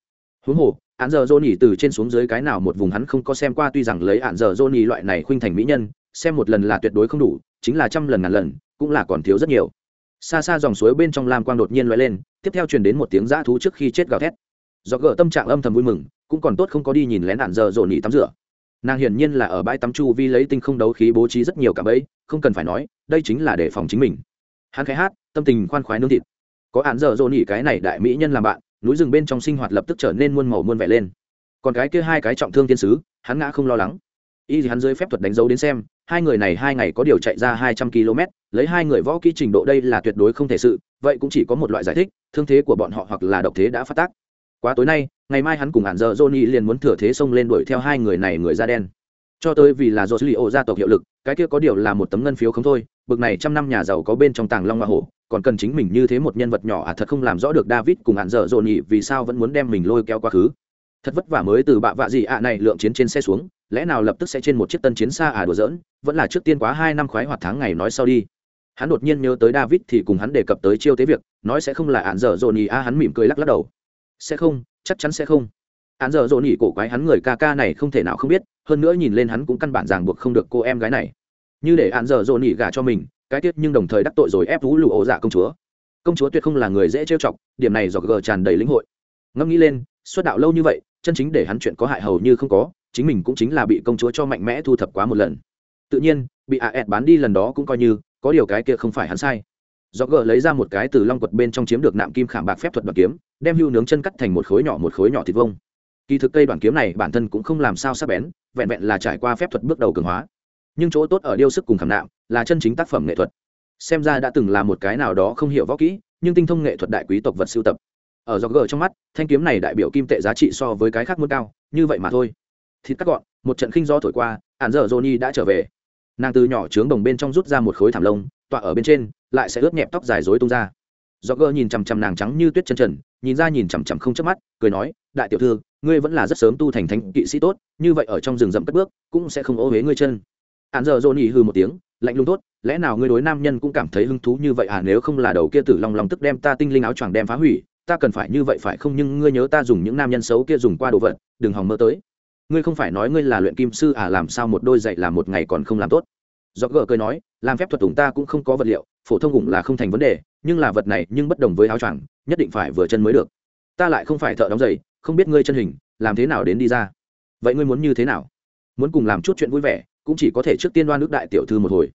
Huống hồ hạn giờ johnny từ trên xuống dưới cái nào một vùng hắn không có xem qua, tuy rằng lấy hạn giờ johnny loại này khuynh thành mỹ nhân, xem một lần là tuyệt đối không đủ, chính là trăm lần ngàn lần, cũng là còn thiếu rất nhiều. Xa xa dòng suối bên trong lam quang đột nhiên lóe lên, tiếp theo truyền đến một tiếng dã thú trước khi chết gào thét. Do gỡ tâm trạng âm thầm vui mừng, cũng còn tốt không có đi nhìn lén hạn giờ Johnny tắm rửa. Nàng hiển nhiên là ở bãi tắm chu vi lấy tinh không đấu khí bố trí rất nhiều cả bẫy, không cần phải nói, đây chính là để phòng chính mình. Hắn khẽ hát, tâm tình khoan khoái nướng thịt. Có hạn giờ Johnny cái này đại mỹ nhân làm bạn núi rừng bên trong sinh hoạt lập tức trở nên muôn màu muôn vẻ lên. Còn cái kia hai cái trọng thương thiên sứ, hắn ngã không lo lắng. Y thì hắn dưới phép thuật đánh dấu đến xem, hai người này hai ngày có điều chạy ra hai trăm km lấy hai người võ kỹ trình độ đây là tuyệt đối không thể sự, vậy cũng chỉ có một loại giải thích, thương thế của bọn họ hoặc là độc thế đã phát tác. Quá tối nay, ngày mai hắn cùng hạn giờ johnny liền muốn thừa thế xông lên đuổi theo hai người này người da đen. Cho tới vì là do liệu gia tộc hiệu lực, cái kia có điều là một tấm ngân phiếu không thôi, bực này trăm năm nhà giàu có bên trong tàng long hoa hổ còn cần chính mình như thế một nhân vật nhỏ à thật không làm rõ được david cùng hạn dở dồn nhị vì sao vẫn muốn đem mình lôi kéo quá khứ. Thật vất vả mới từ bạ vạ gì ạ này lượng chiến trên xe xuống, lẽ nào lập tức sẽ trên một chiếc tân chiến xa à đùa dỡn vẫn là trước tiên quá hai năm khoái hoạt tháng ngày nói sau đi. Hắn đột nhiên nhớ tới david thì cùng hắn đề cập tới chiêu tế việc, nói sẽ không là hạn dở dồn nhị a hắn mỉm cười lắc lắc đầu. Sẽ không, chắc chắn sẽ không. Hạn dở dồn nhị cổ quái hắn người ca ca này không thể nào không biết, hơn nữa nhìn lên hắn cũng căn bản ràng buộc không được cô em gái này. Như để hạn dở dồn nhị gả cho mình cái tiết nhưng đồng thời đắc tội rồi ép vũ lụ ổ dạ công chúa. Công chúa tuyệt không là người dễ trêu chọc, điểm này do gờ tràn đầy lĩnh hội. Ngẫm nghĩ lên, xuất đạo lâu như vậy, chân chính để hắn chuyện có hại hầu như không có, chính mình cũng chính là bị công chúa cho mạnh mẽ thu thập quá một lần. Tự nhiên, bị a ẹt bán đi lần đó cũng coi như, có điều cái kia không phải hắn sai. Do gờ lấy ra một cái từ long quật bên trong chiếm được nạm kim khảm bạc phép thuật đoạn kiếm, đem hưu nướng chân cắt thành một khối nhỏ một khối nhỏ thịt vông. Kỳ thực cây đoạn kiếm này bản thân cũng không làm sao sắc bén, vẹn vẹn là trải qua phép thuật bước đầu cường hóa nhưng chỗ tốt ở điêu sức cùng khảm nạm là chân chính tác phẩm nghệ thuật. Xem ra đã từng là một cái nào đó không hiểu võ kỹ, nhưng tinh thông nghệ thuật đại quý tộc vật sưu tập. Ở do gờ trong mắt, thanh kiếm này đại biểu kim tệ giá trị so với cái khác muốn cao, như vậy mà thôi. Thịt cắt gọn, một trận khinh do thổi qua ạn dở johnny đã trở về. Nàng từ nhỏ trướng đồng bên trong rút ra một khối thảm lông, tọa ở bên trên, lại sẽ ướt nhẹp tóc dài dối tung ra. Do gờ nhìn chằm chằm nàng trắng như tuyết chân trần, nhìn ra nhìn chằm chằm không chớp mắt, cười nói, đại tiểu thư, ngươi vẫn là rất sớm tu thành thánh kỵ sĩ tốt, như vậy ở trong rừng rậm cất bước, cũng sẽ không ô huế ngươi chân hạn giờ dồn nhị hư một tiếng, lạnh lùng tốt, lẽ nào ngươi đối nam nhân cũng cảm thấy hứng thú như vậy à? Nếu không là đầu kia tử long lòng tức đem ta tinh linh áo choàng đem phá hủy, ta cần phải như vậy phải không? Nhưng ngươi nhớ ta dùng những nam nhân xấu kia dùng qua đồ vật, đừng hòng mơ tới. Ngươi không phải nói ngươi là luyện kim sư à? Làm sao một đôi dạy làm một ngày còn không làm tốt? Do gờ cười nói, làm phép thuật tùng ta cũng không có vật liệu, phổ thông cũng là không thành vấn đề, nhưng là vật này nhưng bất đồng với áo choàng, nhất định phải vừa chân mới được. Ta lại không phải thợ đóng giày, không biết ngươi chân hình, làm thế nào đến đi ra? Vậy ngươi muốn như thế nào? Muốn cùng làm chút chuyện vui vẻ cũng chỉ có thể trước tiên đoan nước đại tiểu thư một hồi.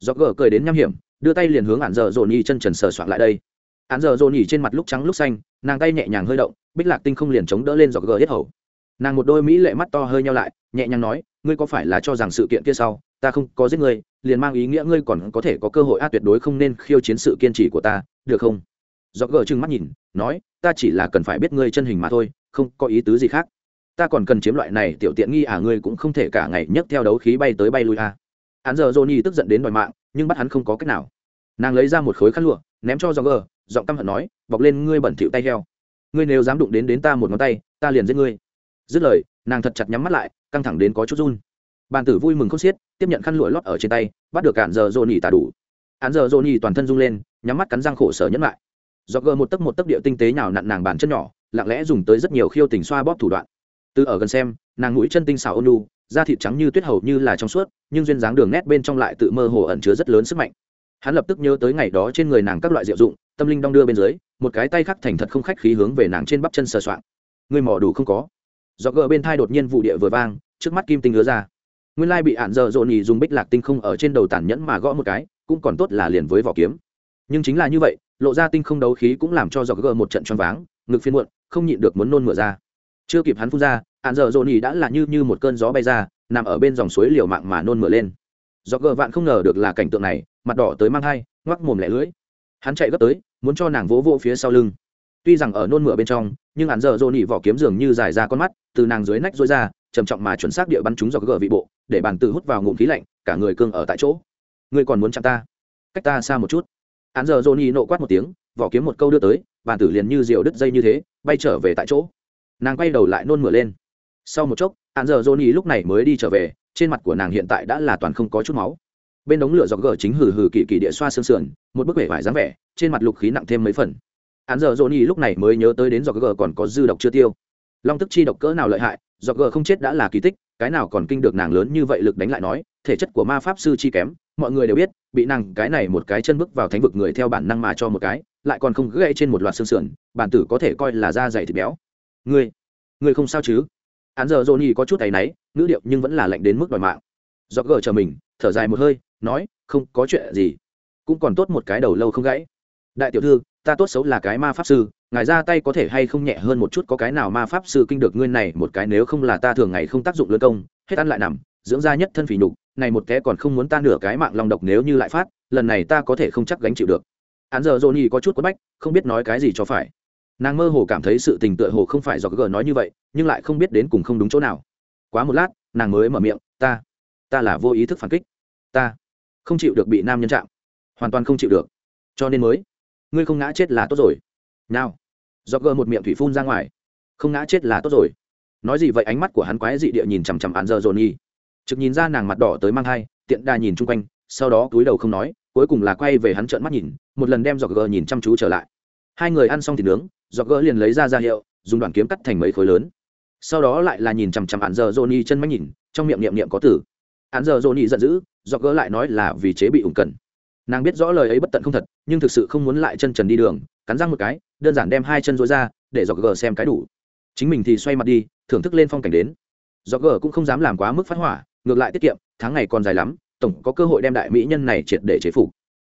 Do gờ cười đến nham hiểm, đưa tay liền hướng ạn dở dồn nhì chân trần sờ soạn lại đây. Ạn dở dồn nhì trên mặt lúc trắng lúc xanh, nàng tay nhẹ nhàng hơi động, bích lạc tinh không liền chống đỡ lên do gờ hết hầu. Nàng một đôi mỹ lệ mắt to hơi nhau lại, nhẹ nhàng nói, ngươi có phải là cho rằng sự kiện kia sau, ta không có giết ngươi, liền mang ý nghĩa ngươi còn có thể có cơ hội a tuyệt đối không nên khiêu chiến sự kiên trì của ta, được không? Do gờ trừng mắt nhìn, nói, ta chỉ là cần phải biết ngươi chân hình mà thôi, không có ý tứ gì khác ta còn cần chiếm loại này tiểu tiện nghi à ngươi cũng không thể cả ngày nhấc theo đấu khí bay tới bay lui à. hắn giờ johnny tức giận đến đòi mạng nhưng bắt hắn không có cách nào. Nàng lấy ra một khối khăn lụa ném cho Jogger, giọng căm hận nói bọc lên ngươi bẩn thỉu tay heo. Ngươi nếu dám đụng đến đến ta một ngón tay ta liền giết ngươi. Dứt lời nàng thật chặt nhắm mắt lại căng thẳng đến có chút run. Bàn tử vui mừng không xiết tiếp nhận khăn lụa lót ở trên tay bắt được cản giờ johnny tả đủ. Hắn giờ johnny toàn thân rung lên nhắm mắt cắn răng khổ sở nhẫn lại. Jogger một tấc một tấc địa tinh tế nhào nặn nàng bàn chân nhỏ lặng lẽ dùng tới rất nhiều khiêu tình xoa bóp thủ đoạn từ ở gần xem, nàng mũi chân tinh xảo ôn lu da thịt trắng như tuyết hầu như là trong suốt, nhưng duyên dáng đường nét bên trong lại tự mơ hồ ẩn chứa rất lớn sức mạnh. Hắn lập tức nhớ tới ngày đó trên người nàng các loại diệu dụng, tâm linh đong đưa bên dưới, một cái tay khắc thành thật không khách khí hướng về nàng trên bắp chân sờ soạn người mỏ đủ không có? Do gỡ bên thai đột nhiên vụ địa vừa vang, trước mắt kim tinh hứa ra. Nguyên lai bị ạn dợ dồn nhì dùng bích lạc tinh không ở trên đầu tàn nhẫn mà gõ một cái, cũng còn tốt là liền với vỏ kiếm. Nhưng chính là như vậy, lộ ra tinh không đấu khí cũng làm cho do gỡ một trận choáng váng, ngực phiên muộn, không nhịn được muốn nôn mửa ra chưa kịp hắn phun ra hạn dở dồn ỉ đã là như như một cơn gió bay ra nằm ở bên dòng suối liều mạng mà nôn mửa lên do gờ vạn không ngờ được là cảnh tượng này mặt đỏ tới mang hai, ngoắc mồm lẻ lưỡi hắn chạy gấp tới muốn cho nàng vỗ vỗ phía sau lưng tuy rằng ở nôn mửa bên trong nhưng hạn dở dồn ỉ vỏ kiếm dường như dài ra con mắt từ nàng dưới nách dối ra trầm trọng mà chuẩn xác địa bắn chúng do gờ vị bộ để bàn tự hút vào ngụm khí lạnh cả người cương ở tại chỗ ngươi còn muốn chạm ta cách ta xa một chút hắn giờ johnny nộ quát một tiếng vỏ kiếm một câu đưa tới bàn tử liền như rượu đứt dây như thế bay trở về tại chỗ nàng quay đầu lại nôn mửa lên. Sau một chốc hạn giờ johnny lúc này mới đi trở về, trên mặt của nàng hiện tại đã là toàn không có chút máu. Bên đống lửa dọc gờ chính hừ hừ kỳ kỳ địa xoa xương sườn, một bức vẻ vải dáng vẻ, trên mặt lục khí nặng thêm mấy phần. Hạn giờ johnny lúc này mới nhớ tới đến dọc gờ còn có dư độc chưa tiêu. Long tức chi độc cỡ nào lợi hại, dọc gờ không chết đã là kỳ tích, cái nào còn kinh được nàng lớn như vậy lực đánh lại nói, thể chất của ma pháp sư chi kém, mọi người đều biết, bị nàng cái này một cái chân bước vào thánh vực người theo bản năng mà cho một cái, lại còn không gãy trên một loạt xương sườn, bản tử có thể coi là da dày thịt béo ngươi ngươi không sao chứ? Hắn giờ johnny có chút tay náy, ngữ điệu nhưng vẫn là lạnh đến mức đòi mạng. Do gờ chờ mình, thở dài một hơi, nói, không có chuyện gì. Cũng còn tốt một cái đầu lâu không gãy. Đại tiểu thư, ta tốt xấu là cái ma pháp sư, ngài ra tay có thể hay không nhẹ hơn một chút có cái nào ma pháp sư kinh được ngươi này, một cái nếu không là ta thường ngày không tác dụng lớn công, hết ăn lại nằm, dưỡng ra nhất thân phỉ nhục, này một cái còn không muốn ta nửa cái mạng lòng độc nếu như lại phát, lần này ta có thể không chắc gánh chịu được. Hắn giờ dồn nhì có chút quất bách, không biết nói cái gì cho phải nàng mơ hồ cảm thấy sự tình tựa hồ không phải do gờ nói như vậy, nhưng lại không biết đến cùng không đúng chỗ nào. Quá một lát, nàng mới mở miệng, ta ta là vô ý thức phản kích. Ta không chịu được bị nam nhân chạm. Hoàn toàn không chịu được. Cho nên mới, ngươi không ngã chết là tốt rồi. Nào, do gờ một miệng thủy phun ra ngoài. Không ngã chết là tốt rồi. Nói gì vậy, ánh mắt của hắn quái dị địa nhìn chằm chằm án giờ dồn nhi. Trực nhìn ra nàng mặt đỏ tới mang hai tiện đà nhìn chung quanh, sau đó túi đầu không nói, cuối cùng là quay về hắn trợn mắt nhìn, một lần đem giọt gờ nhìn chăm chú trở lại. Hai người ăn xong thịt nướng dọc gỡ liền lấy ra ra hiệu, dùng đoàn kiếm cắt thành mấy khối lớn. Sau đó lại là nhìn chằm chằm hạn giờ johnny chân mắt nhìn, trong miệng niệm niệm có tử hạn giờ johnny giận dữ, dọc gỡ lại nói là vì chế bị ủng cần nàng biết rõ lời ấy bất tận không thật, nhưng thực sự không muốn lại chân trần đi đường, cắn răng một cái, đơn giản đem hai chân rối ra, để dọc gờ xem cái đủ. Chính mình thì xoay mặt đi, thưởng thức lên phong cảnh đến. Dọc gờ cũng không dám làm quá mức phát hỏa, ngược lại tiết kiệm, tháng ngày còn dài lắm, tổng có cơ hội đem đại mỹ nhân này triệt để chế phục.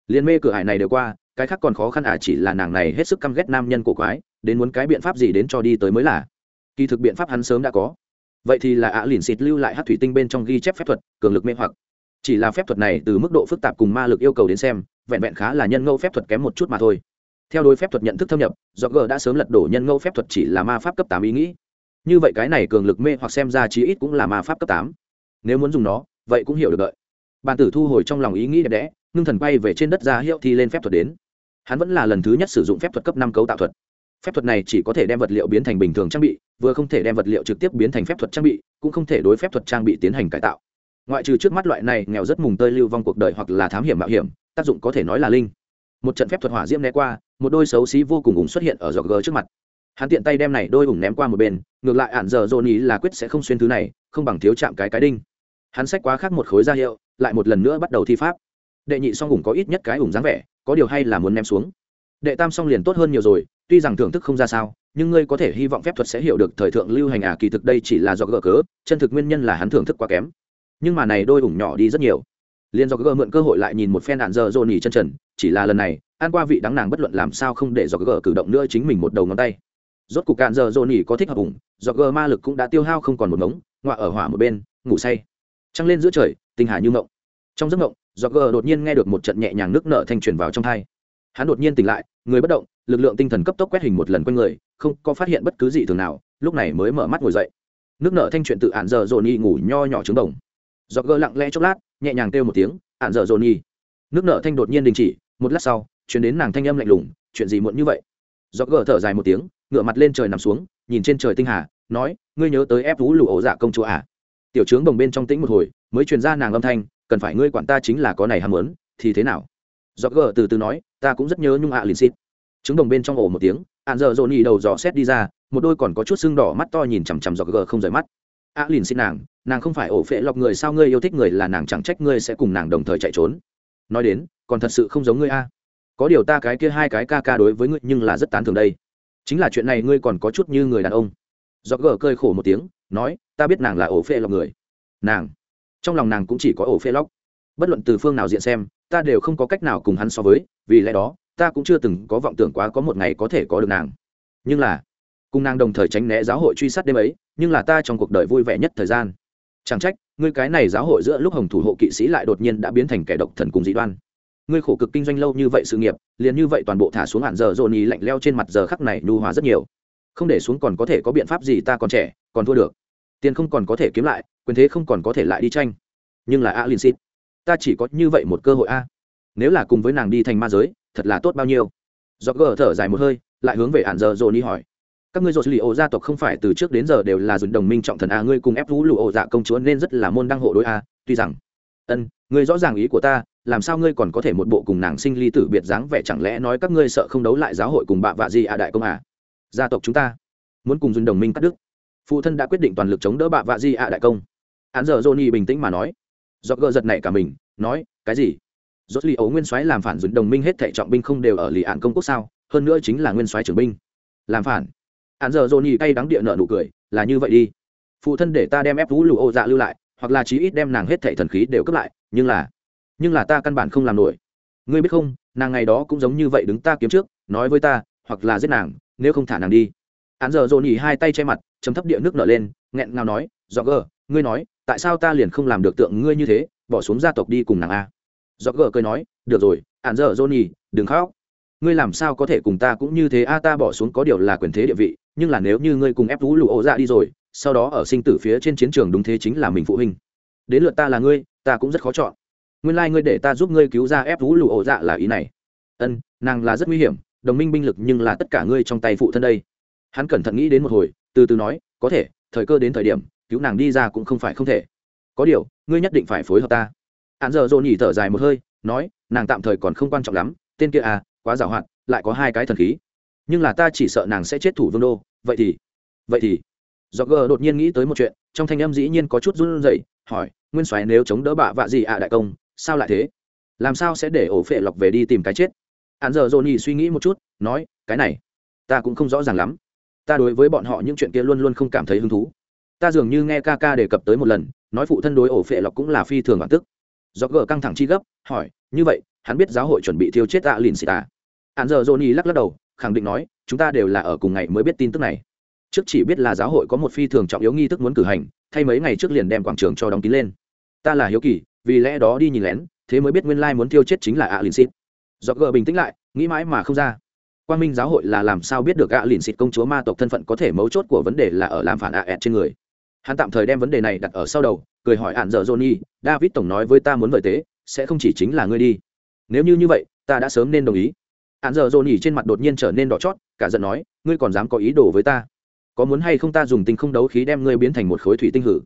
Liên mê cửa hải này đều qua, cái khác còn khó khăn à chỉ là nàng này hết sức căm ghét nam nhân cổ quái đến muốn cái biện pháp gì đến cho đi tới mới là. Kỳ thực biện pháp hắn sớm đã có. Vậy thì là ạ à lìn xịt lưu lại hát thủy tinh bên trong ghi chép phép thuật, cường lực mê hoặc. Chỉ là phép thuật này từ mức độ phức tạp cùng ma lực yêu cầu đến xem, vẹn vẹn khá là nhân ngẫu phép thuật kém một chút mà thôi. Theo đôi phép thuật nhận thức thâm nhập do g đã sớm lật đổ nhân ngẫu phép thuật chỉ là ma pháp cấp tám ý nghĩ. Như vậy cái này cường lực mê hoặc xem ra chí ít cũng là ma pháp cấp tám. Nếu muốn dùng nó, vậy cũng hiểu được đợi. Bàn tử thu hồi trong lòng ý nghĩ đẹp đẽ, ngưng thần bay về trên đất ra hiệu thi lên phép thuật đến. Hắn vẫn là lần thứ nhất sử dụng phép thuật cấp năm cấu tạo thuật phép thuật này chỉ có thể đem vật liệu biến thành bình thường trang bị, vừa không thể đem vật liệu trực tiếp biến thành phép thuật trang bị, cũng không thể đối phép thuật trang bị tiến hành cải tạo. Ngoại trừ trước mắt loại này nghèo rất mùng tơi lưu vong cuộc đời hoặc là thám hiểm mạo hiểm, tác dụng có thể nói là linh. Một trận phép thuật hỏa diễm né qua, một đôi xấu xí vô cùng ủng xuất hiện ở giọt gờ trước mặt. Hắn tiện tay đem này đôi ủng ném qua một bên, ngược lại ạn giờ dồn ý là quyết sẽ không xuyên thứ này, không bằng thiếu chạm cái cái đinh. Hắn xách quá khác một khối ra hiệu, lại một lần nữa bắt đầu thi pháp. Đệ nhị song ủng có ít nhất cái ủng dáng vẻ, có điều hay là muốn ném xuống. Đệ tam song liền tốt hơn nhiều rồi tuy rằng thưởng thức không ra sao, nhưng ngươi có thể hy vọng phép thuật sẽ hiểu được thời thượng lưu hành à kỳ thực đây chỉ là do gỡ cớ, chân thực nguyên nhân là hắn thưởng thức quá kém. Nhưng mà này đôi ủng nhỏ đi rất nhiều. Liền do gỡ mượn cơ hội lại nhìn một phen đạn dơ dồn nhỉ chân trần, chỉ là lần này an qua vị đắng nàng bất luận làm sao không để do gỡ cử động nữa chính mình một đầu ngón tay. Rốt cục cạn dơ dồn nhỉ có thích hợp ủng, do gỡ ma lực cũng đã tiêu hao không còn một ngống ngoạ ở hỏa một bên, ngủ say. Trăng lên giữa trời, tinh hà như ngộng trong giấc ngộng do gờ đột nhiên nghe được một trận nhẹ nhàng nước nợ thanh truyền vào trong thai. Hắn đột nhiên tỉnh lại, người bất động lực lượng tinh thần cấp tốc quét hình một lần quanh người, không có phát hiện bất cứ gì thường nào, lúc này mới mở mắt ngồi dậy. Nước nở thanh chuyện tự ạn dở dồn nhi ngủ nho nhỏ trứng đồng do gỡ lặng lẽ chốc lát, nhẹ nhàng kêu một tiếng ạn dở dồn nhi. Nước nở thanh đột nhiên đình chỉ, một lát sau, chuyển đến nàng thanh âm lạnh lùng, chuyện gì muộn như vậy? Do gỡ thở dài một tiếng ngựa mặt lên trời nằm xuống, nhìn trên trời tinh hà, nói, ngươi nhớ tới ép vũ lụ ổ dạ công chúa à? Tiểu trướng đồng bên trong tĩnh một hồi, mới truyền ra nàng âm thanh, cần phải ngươi quản ta chính là có này ham muốn, thì thế nào? Do gỡ từ từ nói, ta cũng rất nhớ nhung ạ à liền xịt trứng đồng bên trong ổ một tiếng ạn dở dồn nhì đầu dò xét đi ra, một đôi còn có chút sưng đỏ mắt to nhìn chằm chằm dọc gờ không rời mắt. Ạ à liền xin nàng nàng không phải ổ phệ lọc người, sao ngươi yêu thích người là nàng chẳng trách ngươi sẽ cùng nàng đồng thời chạy trốn? Nói đến, còn thật sự không giống ngươi a. Có điều ta cái kia hai cái ca ca đối với ngươi nhưng là rất tán thường đây. Chính là chuyện này ngươi còn có chút như người đàn ông. Do gờ cơi khổ một tiếng, nói, ta biết nàng là ổ phê lọc người. Nàng? Trong lòng nàng cũng chỉ có ổ phê lóc bất luận từ phương nào diện xem, ta đều không có cách nào cùng hắn so với, vì lẽ đó ta cũng chưa từng có vọng tưởng quá có một ngày có thể có được nàng. Nhưng là, cùng nàng đồng thời tránh né giáo hội truy sát đêm ấy, nhưng là ta trong cuộc đời vui vẻ nhất thời gian. Chẳng trách, ngươi cái này giáo hội giữa lúc hồng thủ hộ kỵ sĩ lại đột nhiên đã biến thành kẻ độc thần cùng dị đoan. Ngươi khổ cực kinh doanh lâu như vậy sự nghiệp, liền như vậy toàn bộ thả xuống hạn giờ dồn ý lạnh leo trên mặt giờ khắc này nhu hòa rất nhiều. Không để xuống còn có thể có biện pháp gì ta còn trẻ, còn thua được. Tiền không còn có thể kiếm lại, quyền thế không còn có thể lại đi tranh. Nhưng là a linh xít, ta chỉ có như vậy một cơ hội a. Nếu là cùng với nàng đi thành ma giới thật là tốt bao nhiêu? Do gờ thở dài một hơi, lại hướng về ạn giờ rồi đi hỏi. Các ngươi dồn lì ổ gia tộc không phải từ trước đến giờ đều là dùng đồng minh trọng thần a ngươi cùng ép vũ lụ ổ dạ công chúa nên rất là môn đăng hộ đối a tuy rằng, ân, ngươi rõ ràng ý của ta, làm sao ngươi còn có thể một bộ cùng nàng sinh ly tử biệt dáng vẻ chẳng lẽ nói các ngươi sợ không đấu lại giáo hội cùng bạ vạ gì à đại công à? Gia tộc chúng ta muốn cùng dùng đồng minh cắt đức phụ thân đã quyết định toàn lực chống đỡ bạ vạ di ạ à đại công. Hắn giờ johnny bình tĩnh mà nói. Do gờ giật này cả mình, nói, cái gì? Rốt li ấu nguyên soái làm phản dùng đồng minh hết thệ trọng binh không đều ở lì ạn công quốc sao? Hơn nữa chính là nguyên soái trưởng binh. Làm phản. Hạn giờ johnny cay đắng địa nợ nụ cười, là như vậy đi. Phụ thân để ta đem ép vũ lù ô dạ lưu lại, hoặc là chí ít đem nàng hết thệ thần khí đều cướp lại, nhưng là nhưng là ta căn bản không làm nổi. Ngươi biết không, nàng ngày đó cũng giống như vậy đứng ta kiếm trước, nói với ta, hoặc là giết nàng, nếu không thả nàng đi. Hắn giờ dồn nhì hai tay che mặt chấm thấp địa nước nở lên, nghẹn ngào nói do gờ, ngươi nói, tại sao ta liền không làm được tượng ngươi như thế, bỏ xuống gia tộc đi cùng nàng a? Do gờ cười nói, được rồi ạn dở johnny, đừng khóc. Ngươi làm sao có thể cùng ta cũng như thế? A, ta bỏ xuống có điều là quyền thế địa vị, nhưng là nếu như ngươi cùng ép vũ lụ ổ dạ đi rồi, sau đó ở sinh tử phía trên chiến trường đúng thế chính là mình phụ huynh. Đến lượt ta là ngươi, ta cũng rất khó chọn. Nguyên lai、like、ngươi để ta giúp ngươi cứu ra ép vũ lụ ổ dạ là ý này. Ân, nàng là rất nguy hiểm, đồng minh binh lực nhưng là tất cả ngươi trong tay phụ thân đây. Hắn cẩn thận nghĩ đến một hồi, từ từ nói, có thể, thời cơ đến thời điểm, cứu nàng đi ra cũng không phải không thể. Có điều, ngươi nhất định phải phối hợp ta hắn giờ dồn nhỉ thở dài một hơi, nói, nàng tạm thời còn không quan trọng lắm, tên kia à quá giàu hoạt lại có hai cái thần khí. Nhưng là ta chỉ sợ nàng sẽ chết thủ vương đô, vậy thì vậy thì. Do gờ đột nhiên nghĩ tới một chuyện, trong thanh âm dĩ nhiên có chút run rẩy, hỏi, nguyên soái nếu chống đỡ bạ vạ gì ạ đại công, sao lại thế? Làm sao sẽ để ổ phệ lọc về đi tìm cái chết? Hắn giờ dồn nhỉ suy nghĩ một chút, nói, cái này, ta cũng không rõ ràng lắm. Ta đối với bọn họ những chuyện kia luôn luôn không cảm thấy hứng thú. Ta dường như nghe ca ca đề cập tới một lần, nói phụ thân đối ổ phệ lọc cũng là phi thường bản tức do gờ căng thẳng chi gấp, hỏi, như vậy, hắn biết giáo hội chuẩn bị thiêu chết tạ lìn xì tà hắn giờ johnny lắc lắc đầu, khẳng định nói, chúng ta đều là ở cùng ngày mới biết tin tức này. Trước chỉ biết là giáo hội có một phi thường trọng yếu nghi thức muốn cử hành, thay mấy ngày trước liền đem quảng trường cho đóng kín lên. Ta là hiếu kỳ, vì lẽ đó đi nhìn lén, thế mới biết nguyên lai muốn thiêu chết chính là ạ lìn xịt do gờ bình tĩnh lại, nghĩ mãi mà không ra. Quan minh giáo hội là làm sao biết được ạ lìn xịt công chúa ma tộc thân phận có thể mấu chốt của vấn đề là ở làm phản ạ ẹt trên người? Hắn tạm thời đem vấn đề này đặt ở sau đầu, cười hỏi hạn giờ johnny, david tổng nói với ta muốn vời tế, sẽ không chỉ chính là ngươi đi. Nếu như như vậy, ta đã sớm nên đồng ý. Hạn giờ johnny trên mặt đột nhiên trở nên đỏ chót, cả giận nói, ngươi còn dám có ý đồ với ta? Có muốn hay không ta dùng tinh không đấu khí đem ngươi biến thành một khối thủy tinh hử?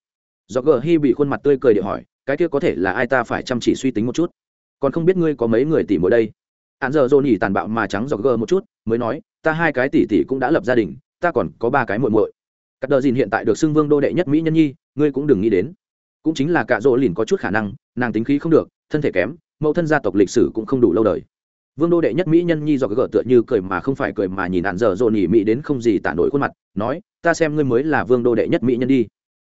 Do gờ hy bị khuôn mặt tươi cười để hỏi, cái kia có thể là ai ta phải chăm chỉ suy tính một chút? Còn không biết ngươi có mấy người tỷ mỗi đây? Hạn giờ Johnny tàn bạo mà trắng do gờ một chút, mới nói, ta hai cái tỷ tỷ cũng đã lập gia đình, ta còn có ba cái muội muội cắt đờ dìn hiện tại được xưng vương đô đệ nhất mỹ nhân nhi, ngươi cũng đừng nghĩ đến. Cũng chính là cạ rỗ lìn có chút khả năng, nàng tính khí không được, thân thể kém, mẫu thân gia tộc lịch sử cũng không đủ lâu đời. Vương đô đệ nhất mỹ nhân nhi do gỡ tựa như cười mà không phải cười mà nhìn hạn giờ dồn nhỉ mỹ đến không gì tả nổi khuôn mặt, nói, ta xem ngươi mới là vương đô đệ nhất mỹ nhân đi.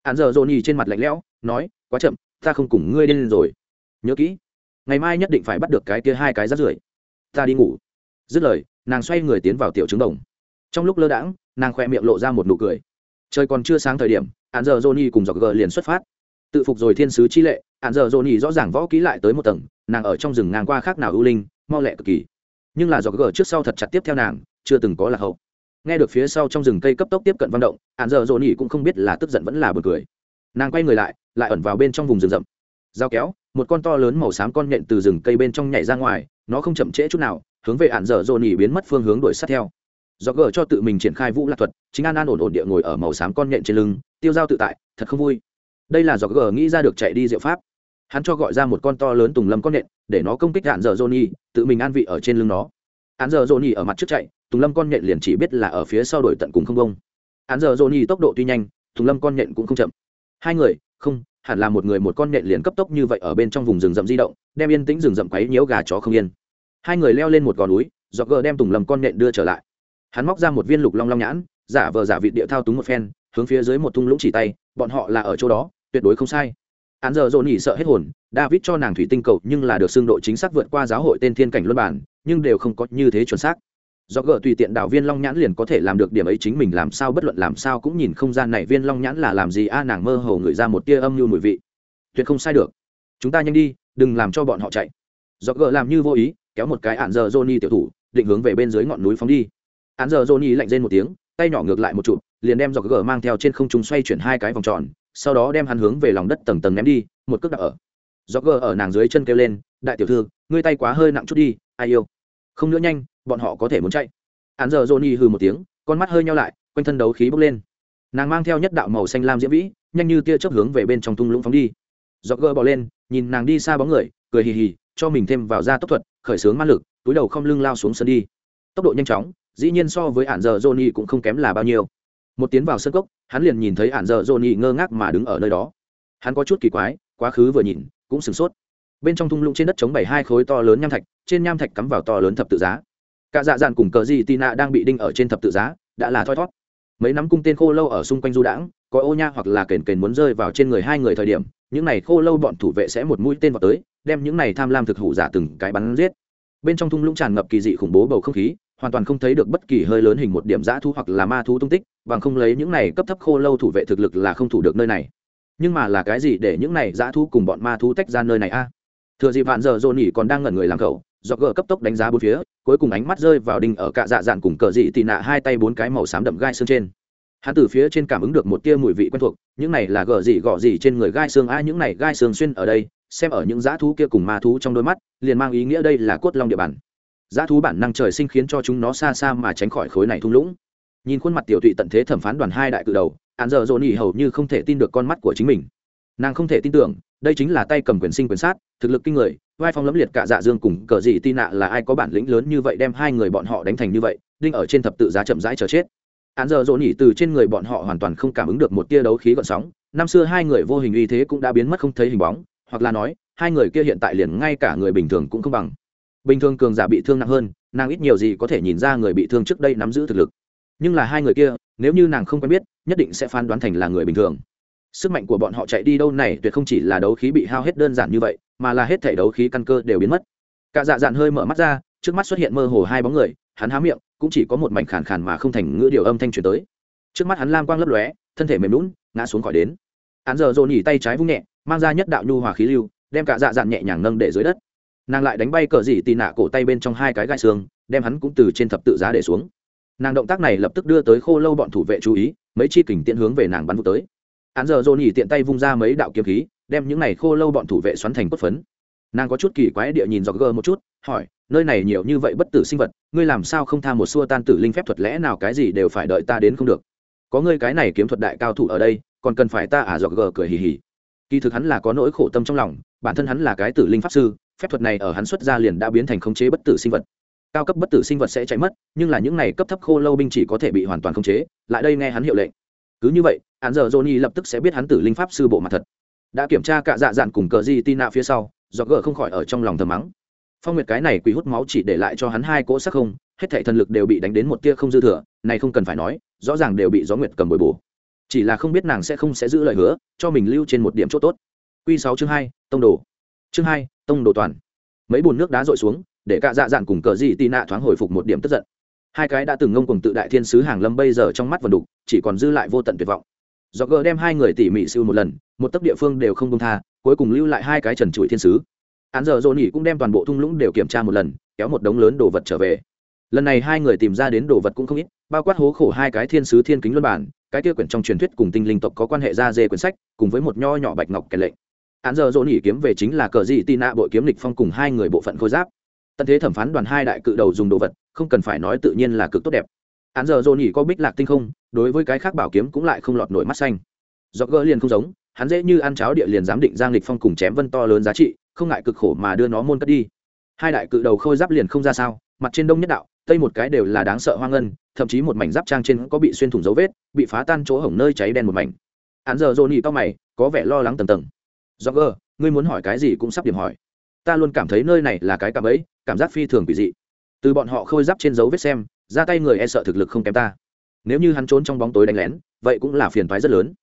Hạn giờ dồn nhỉ trên mặt lạnh lẽo, nói, quá chậm, ta không cùng ngươi lên rồi. Nhớ kỹ, ngày mai nhất định phải bắt được cái kia hai cái rắt rưởi. Ta đi ngủ. Dứt lời, nàng xoay người tiến vào tiểu trứng đồng. Trong lúc lơ đãng, nàng khoe miệng lộ ra một nụ cười trời còn chưa sáng thời điểm hạn giờ johnny cùng dọc gờ liền xuất phát. Tự phục rồi thiên sứ chi lệ hạn giờ johnny rõ ràng võ kỹ lại tới một tầng, nàng ở trong rừng ngang qua khác nào ưu linh, mau lẹ cực kỳ. Nhưng là dọc gờ trước sau thật chặt tiếp theo nàng, chưa từng có là hậu. Nghe được phía sau trong rừng cây cấp tốc tiếp cận văn động hạn giờ johnny cũng không biết là tức giận vẫn là bực cười. Nàng quay người lại lại ẩn vào bên trong vùng rừng rậm. Dao kéo, một con to lớn màu xám con nhện từ rừng cây bên trong nhảy ra ngoài, nó không chậm trễ chút nào, hướng về hạn dở dồn biến mất phương hướng đuổi sát theo do gờ cho tự mình triển khai vũ lạc thuật chính an an ổn ổn địa ngồi ở màu xám con nhện trên lưng tiêu dao tự tại thật không vui. Đây là do gờ nghĩ ra được chạy đi diệu pháp. Hắn cho gọi ra một con to lớn tùng lâm con nhện để nó công kích hạn dở Johnny, tự mình an vị ở trên lưng nó. Hạn dở Johnny ở mặt trước chạy tùng lâm con nhện liền chỉ biết là ở phía sau đuổi tận cùng không công hạn dở Johnny tốc độ tuy nhanh tùng lâm con nhện cũng không chậm. Hai người không hẳn là một người một con nhện liền cấp tốc như vậy ở bên trong vùng rừng rậm di động đem yên tĩnh rừng rậm quấy nhiễu gà chó không yên. Hai người leo lên một gò núi do gờ đem tùng lâm con nhện đưa trở lại hắn móc ra một viên lục long long nhãn, giả vờ giả vị địa thao túng một phen, hướng phía dưới một thung lũng chỉ tay, bọn họ là ở chỗ đó, tuyệt đối không sai. Hắn giờ dồn nhỉ sợ hết hồn, david cho nàng thủy tinh cầu nhưng là được xương độ chính xác vượt qua giáo hội tên thiên cảnh luân bản, nhưng đều không có như thế chuẩn xác. Do gỡ tùy tiện đạo viên long nhãn liền có thể làm được điểm ấy chính mình làm sao bất luận làm sao cũng nhìn không gian này viên long nhãn là làm gì, a, nàng mơ hồ ngửi ra một tia âm mưu mùi vị. Tuyệt không sai được. Chúng ta nhanh đi, đừng làm cho bọn họ chạy. Do gỡ làm như vô ý, kéo một cái ạn giờ johnny tiểu thủ, định hướng về bên dưới ngọn núi phóng đi. Án giờ johnny lạnh rên một tiếng, tay nhỏ ngược lại một chụp, liền đem dọc gờ mang theo trên không trung xoay chuyển hai cái vòng tròn, sau đó đem hắn hướng về lòng đất tầng tầng ném đi, một cước đặt ở. Dọc gờ ở nàng dưới chân kêu lên, đại tiểu thư, ngươi tay quá hơi nặng chút đi, ai yêu? Không nữa nhanh, bọn họ có thể muốn chạy. Án giờ johnny hừ một tiếng, con mắt hơi nhau lại, quanh thân đấu khí bốc lên. Nàng mang theo nhất đạo màu xanh lam diễm vĩ, nhanh như tia chớp hướng về bên trong thung lũng phóng đi. Dọc gờ bỏ lên, nhìn nàng đi xa bóng người, cười hì hì, cho mình thêm vào ra tốc thuật, khởi xướng man lực, túi đầu không lưng lao xuống sân đi. Tốc độ nhanh chóng dĩ nhiên so với ản giờ johnny cũng không kém là bao nhiêu. Một tiến vào sân cốc, hắn liền nhìn thấy ản giờ johnny ngơ ngác mà đứng ở nơi đó. Hắn có chút kỳ quái, quá khứ vừa nhìn, cũng sửng sốt. Bên trong thung lũng trên đất chống bảy hai khối to lớn nham thạch, trên nham thạch cắm vào to lớn thập tự giá. Cả dạ dạn cùng cờ gì Tina đang bị đinh ở trên thập tự giá, đã là thoi thót. Mấy nắm cung tên khô lâu ở xung quanh du đãng, có ô nha hoặc là kền kền muốn rơi vào trên người hai người thời điểm, những này khô lâu bọn thủ vệ sẽ một mũi tên vào tới, đem những này tham lam thực hủ giả từng cái bắn giết. Bên trong thung lũng tràn ngập kỳ dị khủng bố bầu không khí hoàn toàn không thấy được bất kỳ hơi lớn hình một điểm dã thú hoặc là ma thú tung tích, bằng không lấy những này cấp thấp khô lâu thủ vệ thực lực là không thủ được nơi này. Nhưng mà là cái gì để những này dã thú cùng bọn ma thú tách ra nơi này a? Thừa dịp vạn giờ dồn nhỉ còn đang ngẩn người làm cậu, do gờ cấp tốc đánh giá bốn phía, cuối cùng ánh mắt rơi vào đinh ở cạ dạ dạn cùng cờ dị tị nạ hai tay bốn cái màu xám đậm gai xương trên. Hắn từ phía trên cảm ứng được một tia mùi vị quen thuộc, những này là gờ dị gọ dị trên người gai xương, a, những này gai xương xuyên ở đây, xem ở những dã thú kia cùng ma thú trong đôi mắt, liền mang ý nghĩa đây là cốt long địa bàn dã thú bản năng trời sinh khiến cho chúng nó xa xa mà tránh khỏi khối này thung lũng. Nhìn khuôn mặt tiểu tụy tận thế thẩm phán đoàn hai đại cự đầu hạn giờ dồn nhỉ hầu như không thể tin được con mắt của chính mình. Nàng không thể tin tưởng, đây chính là tay cầm quyền sinh quyền sát, thực lực kinh người, vai phong lẫm liệt cả dạ dương cùng cờ dị tin nạ là ai có bản lĩnh lớn như vậy đem hai người bọn họ đánh thành như vậy, đinh ở trên thập tự giá chậm rãi chờ chết. Hạn giờ dồn nhỉ từ trên người bọn họ hoàn toàn không cảm ứng được một tia đấu khí gợn sóng, năm xưa hai người vô hình uy thế cũng đã biến mất không thấy hình bóng, hoặc là nói, hai người kia hiện tại liền ngay cả người bình thường cũng không bằng bình thường cường giả bị thương nặng hơn, nàng ít nhiều gì có thể nhìn ra người bị thương trước đây nắm giữ thực lực. Nhưng là hai người kia, nếu như nàng không quen biết, nhất định sẽ phán đoán thành là người bình thường. Sức mạnh của bọn họ chạy đi đâu này tuyệt không chỉ là đấu khí bị hao hết đơn giản như vậy, mà là hết thể đấu khí căn cơ đều biến mất. Cả dạ dạn hơi mở mắt ra, trước mắt xuất hiện mơ hồ hai bóng người, hắn há miệng, cũng chỉ có một mảnh khàn khàn mà không thành ngữ điều âm thanh truyền tới. Trước mắt hắn lam quang lấp lóe, thân thể mềm lún ngã xuống khỏi đến. Hắn giờ dồn nhỉ tay trái vung nhẹ, mang ra nhất đạo nhu hòa khí lưu, đem cả dạ dạn nhẹ nhàng nâng để dưới đất nàng lại đánh bay cờ dị tì nạ cổ tay bên trong hai cái gai xương, đem hắn cũng từ trên thập tự giá để xuống. Nàng động tác này lập tức đưa tới khô lâu bọn thủ vệ chú ý, mấy chi kình tiện hướng về nàng bắn vụ tới. Hắn giờ dồn nhỉ tiện tay vung ra mấy đạo kiếm khí, đem những này khô lâu bọn thủ vệ xoắn thành cốt phấn. Nàng có chút kỳ quái địa nhìn dọc gờ một chút, hỏi, nơi này nhiều như vậy bất tử sinh vật, ngươi làm sao không tha một xua tan tử linh phép thuật lẽ nào cái gì đều phải đợi ta đến không được? Có ngươi cái này kiếm thuật đại cao thủ ở đây, còn cần phải ta à? Dọc gờ cười hì hì. Kỳ thực hắn là có nỗi khổ tâm trong lòng, bản thân hắn là cái tử linh pháp sư phép thuật này ở hắn xuất ra liền đã biến thành khống chế bất tử sinh vật. Cao cấp bất tử sinh vật sẽ chạy mất, nhưng là những này cấp thấp khô lâu binh chỉ có thể bị hoàn toàn khống chế, lại đây nghe hắn hiệu lệnh. Cứ như vậy hắn giờ johnny lập tức sẽ biết hắn tử linh pháp sư bộ mặt thật. Đã kiểm tra cả dạ dạn cùng cờ di tina phía sau do gờ không khỏi ở trong lòng thầm mắng. Phong nguyệt cái này quỷ hút máu chỉ để lại cho hắn hai cỗ sắc không, hết thảy thần lực đều bị đánh đến một tia không dư thừa, này không cần phải nói, rõ ràng đều bị gió nguyệt cầm bồi bổ. Chỉ là không biết nàng sẽ không sẽ giữ lời hứa, cho mình lưu trên một điểm chỗ tốt. Q sáu chương hai, tông đồ chương hai, tông đồ toàn. Mấy bùn nước đá rội xuống, để cả dạ dạn cùng cờ dị tị nạ thoáng hồi phục một điểm tức giận. Hai cái đã từng ngông cùng tự đại thiên sứ hàng lâm bây giờ trong mắt vần đục, chỉ còn dư lại vô tận tuyệt vọng. Do gờ đem hai người tỉ mỉ siêu một lần, một tấc địa phương đều không công tha, cuối cùng lưu lại hai cái trần trụi thiên sứ. Hắn giờ dồn nhỉ cũng đem toàn bộ thung lũng đều kiểm tra một lần, kéo một đống lớn đồ vật trở về. Lần này hai người tìm ra đến đồ vật cũng không ít, bao quát hố khổ hai cái thiên sứ thiên kính luân bản, cái tiêu quyển trong truyền thuyết cùng tinh linh tộc có quan hệ ra dê quyển sách, cùng với một nho nhỏ bạch ngọc kẻ lệnh. Án giờ dồn ỉ kiếm về chính là cờ dị tị nạ bội kiếm lịch phong cùng hai người bộ phận khôi giáp. Tận thế thẩm phán đoàn hai đại cự đầu dùng đồ vật, không cần phải nói tự nhiên là cực tốt đẹp. Án giờ dồn ỉ có bích lạc tinh không, đối với cái khác bảo kiếm cũng lại không lọt nổi mắt xanh. Do gỡ liền không giống, hắn dễ như ăn cháo địa liền giám định giang lịch phong cùng chém vân to lớn giá trị, không ngại cực khổ mà đưa nó môn cất đi. Hai đại cự đầu khôi giáp liền không ra sao, mặt trên đông nhất đạo, tây một cái đều là đáng sợ hoang ngân, thậm chí một mảnh giáp trang trên có bị xuyên thủng dấu vết, bị phá tan chỗ hổng nơi cháy đen một mảnh. Hắn giờ dồn ỉ to mày, có vẻ lo lắng tầng tầng do gỡ ngươi muốn hỏi cái gì cũng sắp điểm hỏi. Ta luôn cảm thấy nơi này là cái cảm ấy, cảm giác phi thường quỷ dị. Từ bọn họ khôi giáp trên dấu vết xem, ra tay người e sợ thực lực không kém ta. Nếu như hắn trốn trong bóng tối đánh lén, vậy cũng là phiền thoái rất lớn.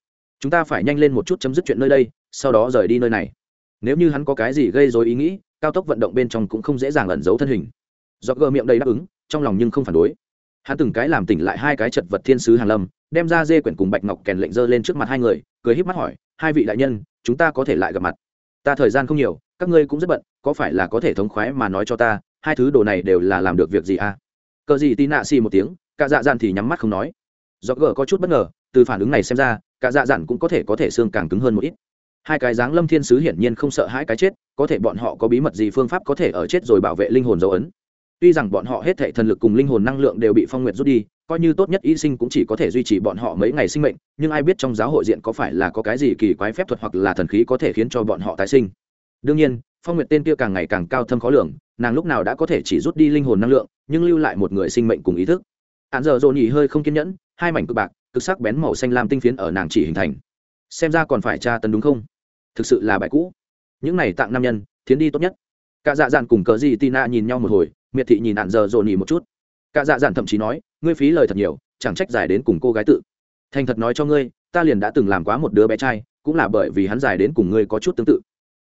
Chúng ta phải nhanh lên một chút chấm dứt chuyện nơi đây, sau đó rời đi nơi này. Nếu như hắn có cái gì gây dối ý nghĩ, cao tốc vận động bên trong cũng không dễ dàng ẩn giấu thân hình. Do gờ miệng đầy đáp ứng, trong lòng nhưng không phản đối. Hắn từng cái làm tỉnh lại hai cái chật vật thiên sứ hàn lâm, đem ra dê quyển cùng bạch ngọc kèn lệnh dơ lên trước mặt hai người, cười híp mắt hỏi, hai vị đại nhân chúng ta có thể lại gặp mặt. Ta thời gian không nhiều, các ngươi cũng rất bận, có phải là có thể thống khoái mà nói cho ta, hai thứ đồ này đều là làm được việc gì à? Cờ gì tí nạ xì một tiếng, cả dạ dạn thì nhắm mắt không nói. Do gờ có chút bất ngờ, từ phản ứng này xem ra, cả dạ dạn cũng có thể có thể xương càng cứng hơn một ít. Hai cái dáng lâm thiên sứ hiển nhiên không sợ hãi cái chết, có thể bọn họ có bí mật gì phương pháp có thể ở chết rồi bảo vệ linh hồn dấu ấn. Tuy rằng bọn họ hết thệ thần lực cùng linh hồn năng lượng đều bị phong nguyệt rút đi coi như tốt nhất y sinh cũng chỉ có thể duy trì bọn họ mấy ngày sinh mệnh, nhưng ai biết trong giáo hội diện có phải là có cái gì kỳ quái phép thuật hoặc là thần khí có thể khiến cho bọn họ tái sinh. Đương nhiên, phong nguyệt tên kia càng ngày càng cao thâm khó lường, nàng lúc nào đã có thể chỉ rút đi linh hồn năng lượng, nhưng lưu lại một người sinh mệnh cùng ý thức. Hạn giờ dồn nhỉ hơi không kiên nhẫn, hai mảnh cực bạc, cực sắc bén màu xanh lam tinh phiến ở nàng chỉ hình thành. Xem ra còn phải tra tấn đúng không? Thực sự là bài cũ. Những này tặng nam nhân, thiến đi tốt nhất. Cả dạ dạn cùng cờ gì tina nhìn nhau một hồi, miệt thị nhìn hạn giờ dồn nhỉ một chút cả dạ dạn thậm chí nói, ngươi phí lời thật nhiều, chẳng trách dài đến cùng cô gái tự. Thành thật nói cho ngươi, ta liền đã từng làm quá một đứa bé trai, cũng là bởi vì hắn dài đến cùng ngươi có chút tương tự.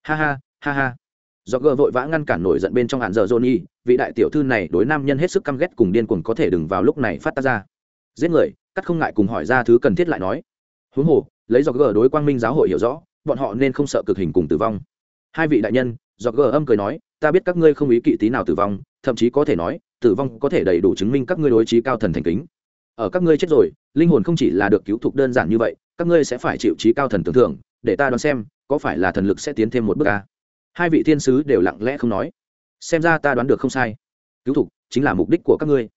Ha ha ha ha. Do gờ vội vã ngăn cản nổi giận bên trong hạn giờ johnny, vị đại tiểu thư này đối nam nhân hết sức căm ghét cùng điên cuồng có thể đừng vào lúc này phát tác ra. Giết người, cắt không ngại cùng hỏi ra thứ cần thiết lại nói. Huống hồ, lấy do gờ đối quang minh giáo hội hiểu rõ, bọn họ nên không sợ cực hình cùng tử vong. Hai vị đại nhân do gờ âm cười nói, ta biết các ngươi không ý kỵ tí nào tử vong, thậm chí có thể nói tử vong có thể đầy đủ chứng minh các ngươi đối trí cao thần thành kính. Ở các ngươi chết rồi, linh hồn không chỉ là được cứu thục đơn giản như vậy, các ngươi sẽ phải chịu trí cao thần tưởng thưởng. Để ta đoán xem, có phải là thần lực sẽ tiến thêm một bước ca hai vị thiên sứ đều lặng lẽ không nói. Xem ra ta đoán được không sai. Cứu thục chính là mục đích của các ngươi.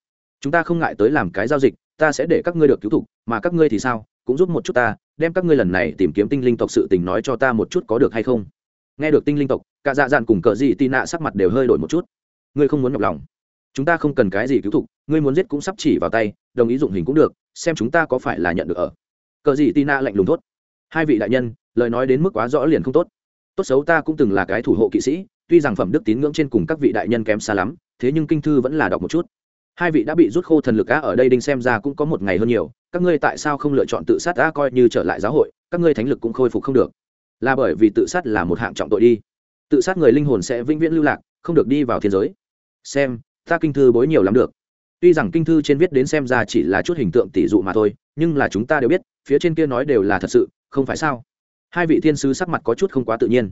Chúng ta không ngại tới làm cái giao dịch, ta sẽ để các ngươi được cứu thục mà các ngươi thì sao? Cũng giúp một chút ta, đem các ngươi lần này tìm kiếm tinh linh tộc sự tình nói cho ta một chút có được hay không. Nghe được tinh linh tộc, cả dạ dạn cùng cờ gì tị nạ sắc mặt đều hơi đổi một chút. Ngươi không muốn nhọc lòng chúng ta không cần cái gì cứu thục, ngươi muốn giết cũng sắp chỉ vào tay, đồng ý dụng hình cũng được, xem chúng ta có phải là nhận được ở. Cờ gì Tina lạnh lùng thốt. Hai vị đại nhân, lời nói đến mức quá rõ liền không tốt. Tốt xấu ta cũng từng là cái thủ hộ kỵ sĩ, tuy rằng phẩm đức tín ngưỡng trên cùng các vị đại nhân kém xa lắm, thế nhưng kinh thư vẫn là đọc một chút. Hai vị đã bị rút khô thần lực á ở đây đinh xem ra cũng có một ngày hơn nhiều, các ngươi tại sao không lựa chọn tự sát á coi như trở lại giáo hội, các ngươi thánh lực cũng khôi phục không được. Là bởi vì tự sát là một hạng trọng tội đi. Tự sát người linh hồn sẽ vĩnh viễn lưu lạc, không được đi vào thiên giới. Xem ta kinh thư bối nhiều lắm được. Tuy rằng kinh thư trên viết đến xem ra chỉ là chút hình tượng tỷ dụ mà thôi, nhưng là chúng ta đều biết, phía trên kia nói đều là thật sự, không phải sao? Hai vị thiên sứ sắc mặt có chút không quá tự nhiên.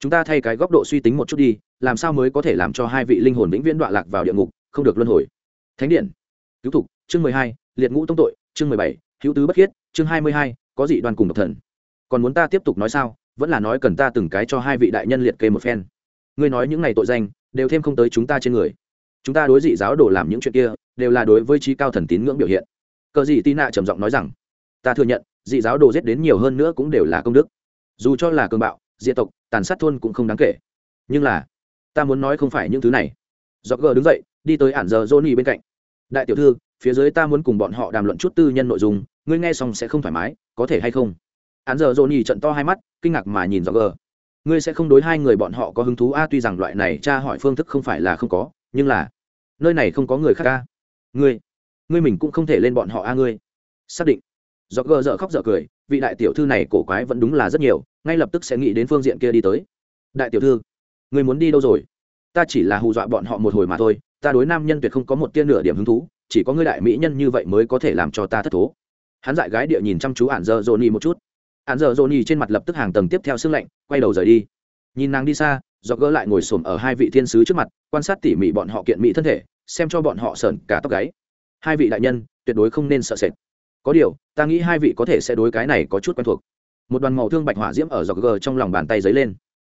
Chúng ta thay cái góc độ suy tính một chút đi, làm sao mới có thể làm cho hai vị linh hồn vĩnh viễn đoạn lạc vào địa ngục, không được luân hồi? Thánh điện. Cứu thục. Chương mười hai, liệt ngũ tông tội. Chương mười bảy, hữu tứ bất khiết. Chương hai mươi hai, có dị đoàn cùng độc thần. Còn muốn ta tiếp tục nói sao? Vẫn là nói cần ta từng cái cho hai vị đại nhân liệt kê một phen. Ngươi nói những ngày tội danh, đều thêm không tới chúng ta trên người chúng ta đối dị giáo đồ làm những chuyện kia, đều là đối với trí cao thần tín ngưỡng biểu hiện. Cờ dị tị nạ trầm giọng nói rằng, ta thừa nhận, dị giáo đồ giết đến nhiều hơn nữa cũng đều là công đức. Dù cho là cường bạo, diệt tộc, tàn sát thôn cũng không đáng kể. Nhưng là, ta muốn nói không phải những thứ này. Dọc gờ đứng dậy, đi tới ản giờ johnny bên cạnh. Đại tiểu thư, phía dưới ta muốn cùng bọn họ đàm luận chút tư nhân nội dung, ngươi nghe xong sẽ không thoải mái, có thể hay không? Ản giờ johnny trận to hai mắt, kinh ngạc mà nhìn dọc gờ. Ngươi sẽ không đối hai người bọn họ có hứng thú? A, tuy rằng loại này tra hỏi phương thức không phải là không có nhưng là, nơi này không có người khác ca ngươi ngươi mình cũng không thể lên bọn họ a ngươi. Xác định. Do gờ dở khóc dở cười, vị đại tiểu thư này cổ quái vẫn đúng là rất nhiều, ngay lập tức sẽ nghĩ đến phương diện kia đi tới. Đại tiểu thư, ngươi muốn đi đâu rồi? Ta chỉ là hù dọa bọn họ một hồi mà thôi, ta đối nam nhân tuyệt không có một tia nửa điểm hứng thú, chỉ có ngươi đại mỹ nhân như vậy mới có thể làm cho ta thất thố. Hắn dại gái địa nhìn chăm chú ản dơ dồn nhì một chút. Ản dơ dồn nhì trên mặt lập tức hàng tầng tiếp theo sưng lạnh, quay đầu rời đi. Nhìn nàng đi xa do gỡ lại ngồi xổm ở hai vị thiên sứ trước mặt, quan sát tỉ mỉ bọn họ kiện mỹ thân thể, xem cho bọn họ sờn cả tóc gáy. Hai vị đại nhân, tuyệt đối không nên sợ sệt. Có điều, ta nghĩ hai vị có thể sẽ đối cái này có chút quen thuộc. Một đoàn màu thương bạch hỏa diễm ở dọc gờ trong lòng bàn tay dấy lên.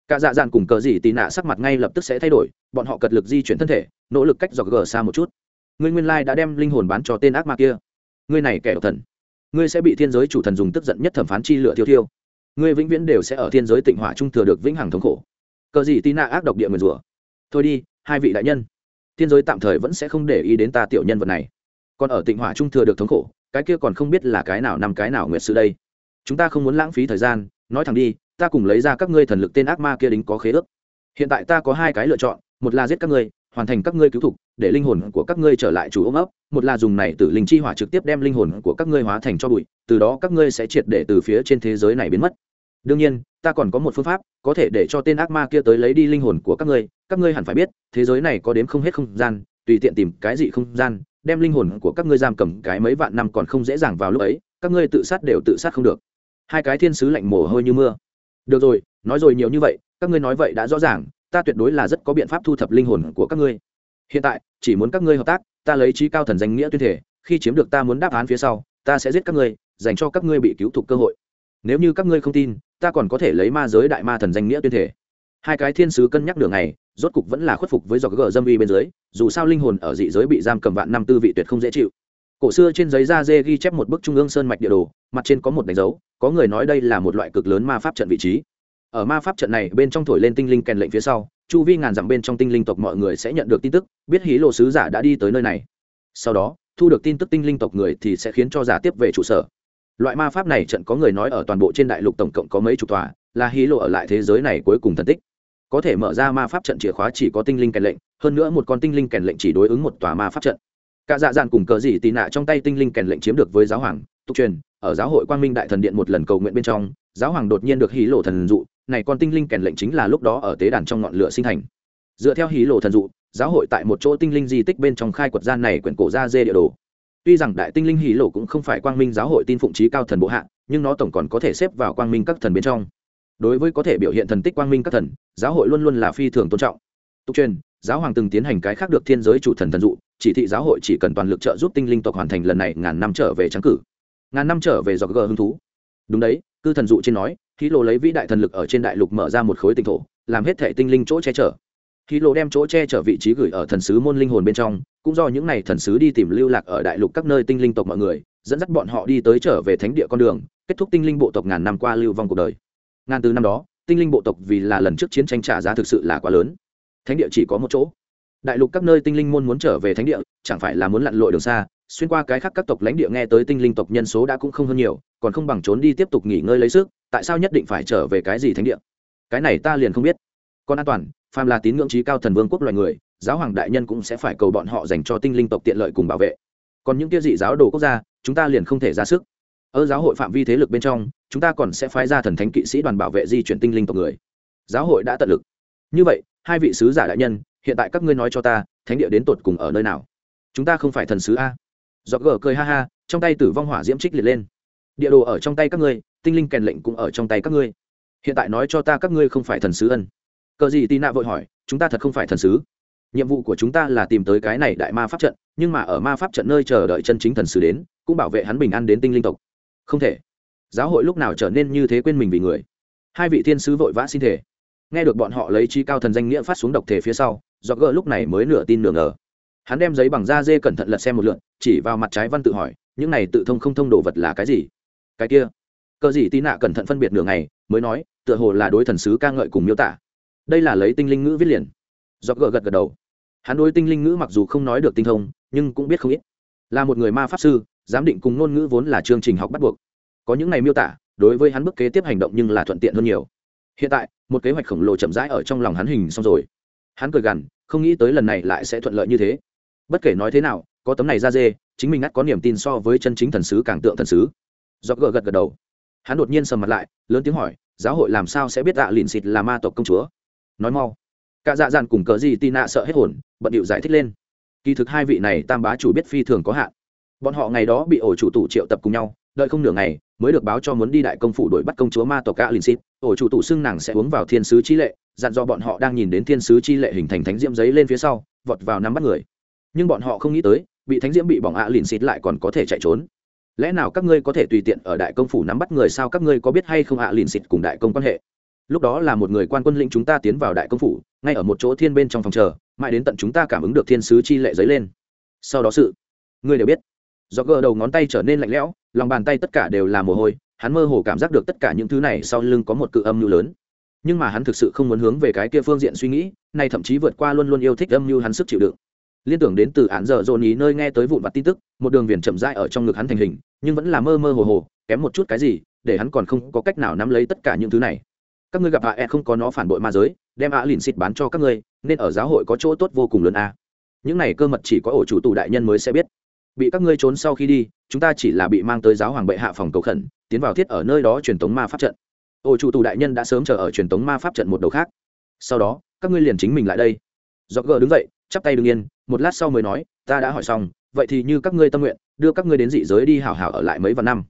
Cả dạ dạn cùng cờ gì tì nạ sắc mặt ngay lập tức sẽ thay đổi, bọn họ cật lực di chuyển thân thể, nỗ lực cách dọc gờ xa một chút. Ngươi nguyên lai đã đem linh hồn bán cho tên ác ma kia. Ngươi này kẻ độc thần. Ngươi sẽ bị thiên giới chủ thần dùng tức giận nhất thẩm phán chi lựa thiêu thiêu. Ngươi vĩnh viễn đều sẽ ở thiên giới tịnh hỏa trung thừa được vĩnh hằng thống khổ cờ gì tí nạ ác độc địa nguyền rủa. Thôi đi, hai vị đại nhân. Thiên giới tạm thời vẫn sẽ không để ý đến ta tiểu nhân vật này. Còn ở tịnh hỏa trung thừa được thống khổ, cái kia còn không biết là cái nào nằm cái nào nguyệt sự đây. Chúng ta không muốn lãng phí thời gian, nói thẳng đi, ta cùng lấy ra các ngươi thần lực tên ác ma kia đính có khế ước. Hiện tại ta có hai cái lựa chọn, một là giết các ngươi, hoàn thành các ngươi cứu thục, để linh hồn của các ngươi trở lại chủ ôm ấp, một là dùng này từ linh chi hỏa trực tiếp đem linh hồn của các ngươi hóa thành cho bụi, từ đó các ngươi sẽ triệt để từ phía trên thế giới này biến mất đương nhiên, ta còn có một phương pháp, có thể để cho tên ác ma kia tới lấy đi linh hồn của các ngươi các ngươi hẳn phải biết, thế giới này có đếm không hết không gian, tùy tiện tìm cái gì không gian, đem linh hồn của các ngươi giam cầm cái mấy vạn năm còn không dễ dàng vào lúc ấy, các ngươi tự sát đều tự sát không được. Hai cái thiên sứ lạnh mồ hôi như mưa. Được rồi, nói rồi nhiều như vậy, các ngươi nói vậy đã rõ ràng, ta tuyệt đối là rất có biện pháp thu thập linh hồn của các ngươi. Hiện tại, chỉ muốn các ngươi hợp tác, ta lấy trí cao thần danh nghĩa tuyên thể, khi chiếm được ta muốn đáp án phía sau, ta sẽ giết các ngươi, dành cho các ngươi bị cứu thục cơ hội nếu như các ngươi không tin, ta còn có thể lấy ma giới đại ma thần danh nghĩa tuyên thể hai cái thiên sứ cân nhắc đường này rốt cục vẫn là khuất phục với do gờ dâm vi bên dưới, dù sao linh hồn ở dị giới bị giam cầm vạn năm tư vị tuyệt không dễ chịu. Cổ xưa trên giấy da dê ghi chép một bức trung ương sơn mạch địa đồ, mặt trên có một đánh dấu, có người nói đây là một loại cực lớn ma pháp trận vị trí. Ở ma pháp trận này, bên trong thổi lên tinh linh kèn lệnh phía sau, chu vi ngàn dặm bên trong tinh linh tộc mọi người sẽ nhận được tin tức, biết hí lộ sứ giả đã đi tới nơi này. Sau đó, thu được tin tức tinh linh tộc người thì sẽ khiến cho giả tiếp về trụ sở loại ma pháp này trận có người nói ở toàn bộ trên đại lục tổng cộng có mấy chục tòa là hí lộ ở lại thế giới này cuối cùng thần tích. Có thể mở ra ma pháp trận chìa khóa chỉ có tinh linh kèn lệnh, hơn nữa một con tinh linh kèn lệnh chỉ đối ứng một tòa ma pháp trận. Cả dạ dạn cùng cờ gì tì nạ trong tay tinh linh kèn lệnh chiếm được với giáo hoàng, tục truyền, ở giáo hội quang minh đại thần điện một lần cầu nguyện bên trong, giáo hoàng đột nhiên được hí lộ thần dụ, này con tinh linh kèn lệnh chính là lúc đó ở tế đàn trong ngọn lửa sinh thành. Dựa theo hí lộ thần dụ, giáo hội tại một chỗ tinh linh di tích bên trong khai quật gian này quyển cổ ra dê địa đồ tuy rằng đại tinh linh hí lộ cũng không phải quang minh giáo hội tin phụng trí cao thần bộ hạ, nhưng nó tổng còn có thể xếp vào quang minh các thần bên trong. Đối với có thể biểu hiện thần tích quang minh các thần, giáo hội luôn luôn là phi thường tôn trọng. Tục truyền, giáo hoàng từng tiến hành cái khác được thiên giới chủ thần thần dụ, chỉ thị giáo hội chỉ cần toàn lực trợ giúp tinh linh tộc hoàn thành lần này ngàn năm trở về trắng cử. Ngàn năm trở về do gờ hứng thú. Đúng đấy, cư thần dụ trên nói khí lộ lấy vĩ đại thần lực ở trên đại lục mở ra một khối tinh thổ, làm hết thể tinh linh chỗ che chở hí lộ đem chỗ che chở vị trí gửi ở thần sứ môn linh hồn bên trong, cũng do những n à y thần sứ đi tìm lưu lạc ở đại lục các nơi tinh linh tộc mọi người, dẫn dắt bọn họ đi tới trở về thánh địa con đường, kết thúc tinh linh bộ tộc ngàn năm qua lưu vong cuộc đời. Ngàn từ năm đó, tinh linh bộ tộc vì là lần trước chiến tranh trả giá thực sự là quá lớn. Thánh địa chỉ có một chỗ. Đại lục các nơi tinh linh môn muốn trở về thánh địa, chẳng phải là muốn lặn lội đường xa, xuyên qua cái khác các tộc lãnh địa nghe tới tinh linh tộc nhân số đã cũng không hơn nhiều, còn không bằng trốn đi tiếp tục nghỉ ngơi lấy sức, tại sao nhất định phải trở về cái gì thánh địa? Cái này ta liền không biết. Còn an toàn phàm là tín ngưỡng trí cao thần vương quốc loài người, giáo hoàng đại nhân cũng sẽ phải cầu bọn họ dành cho tinh linh tộc tiện lợi cùng bảo vệ. Còn những kia dị giáo đồ quốc gia, chúng ta liền không thể ra sức. Ở giáo hội phạm vi thế lực bên trong, chúng ta còn sẽ phái ra thần thánh kỵ sĩ đoàn bảo vệ di chuyển tinh linh tộc người. Giáo hội đã tận lực. Như vậy, hai vị sứ giả đại nhân, hiện tại các ngươi nói cho ta, thánh địa đến tột cùng ở nơi nào? Chúng ta không phải thần sứ a. Dọc gờ cười ha ha, trong tay tử vong hỏa diễm trích liệt lên. Địa đồ ở trong tay các ngươi, tinh linh kèn lệnh cũng ở trong tay các ngươi. Hiện tại nói cho ta các ngươi không phải thần sứ ân cờ gì tì nạ vội hỏi, chúng ta thật không phải thần sứ. Nhiệm vụ của chúng ta là tìm tới cái này đại ma pháp trận, nhưng mà ở ma pháp trận nơi chờ đợi chân chính thần sứ đến, cũng bảo vệ hắn bình an đến tinh linh tộc. Không thể. Giáo hội lúc nào trở nên như thế quên mình vì người? Hai vị thiên sứ vội vã xin thể nghe được bọn họ lấy chi cao thần danh nghĩa phát xuống độc thể phía sau do gỡ lúc này mới nửa tin nửa ngờ. Hắn đem giấy bằng da dê cẩn thận lật xem một lượn chỉ vào mặt trái văn tự hỏi, những này tự thông không thông đồ vật là cái gì? Cái kia. Cờ gì tí nạ cẩn thận phân biệt nửa ngày, mới nói, tựa hồ là đối thần sứ ca ngợi cùng miêu tả đây là lấy tinh linh ngữ viết liền. Do gờ gật gật đầu. Hắn đối tinh linh ngữ mặc dù không nói được tinh thông, nhưng cũng biết không ít. Là một người ma pháp sư, giám định cùng ngôn ngữ vốn là chương trình học bắt buộc. Có những này miêu tả, đối với hắn bước kế tiếp hành động nhưng là thuận tiện hơn nhiều. Hiện tại, một kế hoạch khổng lồ chậm rãi ở trong lòng hắn hình xong rồi. Hắn cười gằn, không nghĩ tới lần này lại sẽ thuận lợi như thế. Bất kể nói thế nào, có tấm này ra dê, chính mình ngắt có niềm tin so với chân chính thần sứ càng tượng thần sứ. Do gờ gật gật đầu. Hắn đột nhiên sầm mặt lại, lớn tiếng hỏi, giáo hội làm sao sẽ biết ạ à lìn xịt là ma tộc công chúa? Nói mau. Cả dạ dàn cùng cờ gì tì nạ sợ hết hồn, bận điệu giải thích lên. Kỳ thực hai vị này tam bá chủ biết phi thường có hạn. Bọn họ ngày đó bị ổ chủ tụ triệu tập cùng nhau, đợi không nửa ngày, mới được báo cho muốn đi đại công phủ đuổi bắt công chúa ma tộc cả lìn xịt ổ chủ tụ xưng nàng sẽ uống vào thiên sứ chi lệ, dặn do bọn họ đang nhìn đến thiên sứ chi lệ hình thành thánh diễm giấy lên phía sau, vọt vào nắm bắt người. Nhưng bọn họ không nghĩ tới, bị thánh diễm bị bỏng ạ lìn xịt lại còn có thể chạy trốn. Lẽ nào các ngươi có thể tùy tiện ở đại công phủ nắm bắt người sao? Các ngươi có biết hay không ạ lìn xịt cùng đại công quan hệ? Lúc đó là một người quan quân lĩnh chúng ta tiến vào đại công phủ, ngay ở một chỗ thiên bên trong phòng chờ, mãi đến tận chúng ta cảm ứng được thiên sứ chi lệ giấy lên. Sau đó sự, ngươi đều biết. Do gờ đầu ngón tay trở nên lạnh lẽo, lòng bàn tay tất cả đều là mồ hôi, hắn mơ hồ cảm giác được tất cả những thứ này sau lưng có một cự âm mưu lớn. Nhưng mà hắn thực sự không muốn hướng về cái kia phương diện suy nghĩ này thậm chí vượt qua luôn luôn yêu thích âm mưu hắn sức chịu đựng. Liên tưởng đến từ án giờ dồn ý nơi nghe tới vụn vặt tin tức, một đường viền chậm rãi ở trong ngực hắn thành hình, nhưng vẫn là mơ mơ hồ hồ, kém một chút cái gì, để hắn còn không có cách nào nắm lấy tất cả những thứ này các ngươi gặp hạ e không có nó phản bội ma giới, đem ạ lìn xịt bán cho các ngươi, nên ở giáo hội có chỗ tốt vô cùng lớn a những này cơ mật chỉ có ổ chủ tù đại nhân mới sẽ biết. Bị các ngươi trốn sau khi đi, chúng ta chỉ là bị mang tới giáo hoàng bệ hạ phòng cầu khẩn, tiến vào thiết ở nơi đó truyền tống ma pháp trận. Ổ chủ tù đại nhân đã sớm chờ ở truyền tống ma pháp trận một đầu khác. Sau đó, các ngươi liền chính mình lại đây. Do gờ đứng dậy, chắp tay đ ứ n g yên, một lát sau mới nói, ta đã hỏi xong, vậy thì như các ngươi tâm nguyện, đưa các ngươi đến dị giới đi hảo hảo ở lại mấy vạn năm.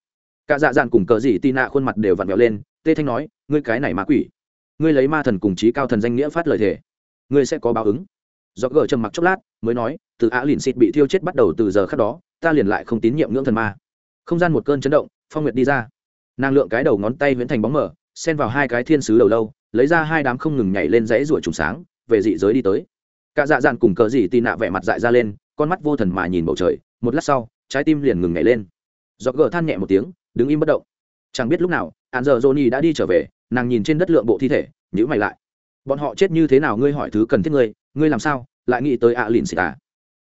Cả dạ dàn cùng cờ dị tị nạ khuôn mặt đều vặn vẹo lên tê thanh nói, ngươi cái này ma quỷ, ngươi lấy ma thần cùng trí cao thần danh nghĩa phát lời thề, ngươi sẽ có báo ứng. Do gờ trầm mặc chốc lát, mới nói, từ á lìn xịt bị thiêu chết bắt đầu từ giờ khác đó, ta liền lại không tín nhiệm ngưỡng thần ma. Không gian một cơn chấn động, phong nguyệt đi ra. Nàng lượng cái đầu ngón tay huyễn thành bóng mở xen vào hai cái thiên sứ đầu lâu, lấy ra hai đám không ngừng nhảy lên dãy ruổi trùng sáng, về dị giới đi tới. Cả dạ dạn cùng cờ dị tì nạ vẻ mặt dại ra lên, con mắt vô thần mà nhìn bầu trời, một lát sau, trái tim liền ngừng nhảy lên. Do gờ than nhẹ một tiếng, đứng im bất động. Chẳng biết lúc nào hạn giờ johnny đã đi trở về, nàng nhìn trên đất lượng bộ thi thể nhữ mày lại. Bọn họ chết như thế nào ngươi hỏi thứ cần thiết ngươi ngươi làm sao, lại nghĩ tới ạ à lìn xịt à?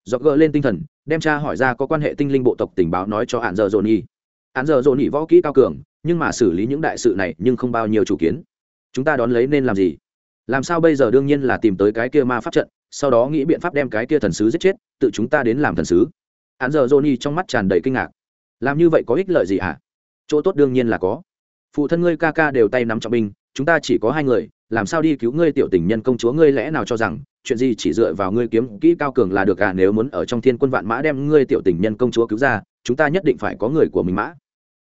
Do gỡ lên tinh thần, đem cha hỏi ra có quan hệ tinh linh bộ tộc tình báo nói cho hạn giờ johnny. Hạn giờ johnny võ kỹ cao cường, nhưng mà xử lý những đại sự này nhưng không bao nhiêu chủ kiến. Chúng ta đón lấy nên làm gì? Làm sao bây giờ đương nhiên là tìm tới cái kia ma pháp trận, sau đó nghĩ biện pháp đem cái kia thần sứ giết chết, tự chúng ta đến làm thần sứ. Hắn giờ johnny trong mắt tràn đầy kinh ngạc. Làm như vậy có ích lợi gì hả? Chỗ tốt đương nhiên là có phụ thân ngươi ca ca đều tay nắm trọng binh, chúng ta chỉ có hai người, làm sao đi cứu ngươi tiểu tình nhân công chúa ngươi lẽ nào cho rằng, chuyện gì chỉ dựa vào ngươi kiếm kỹ cao cường là được à nếu muốn ở trong thiên quân vạn mã đem ngươi tiểu tình nhân công chúa cứu ra, chúng ta nhất định phải có người của mình mã.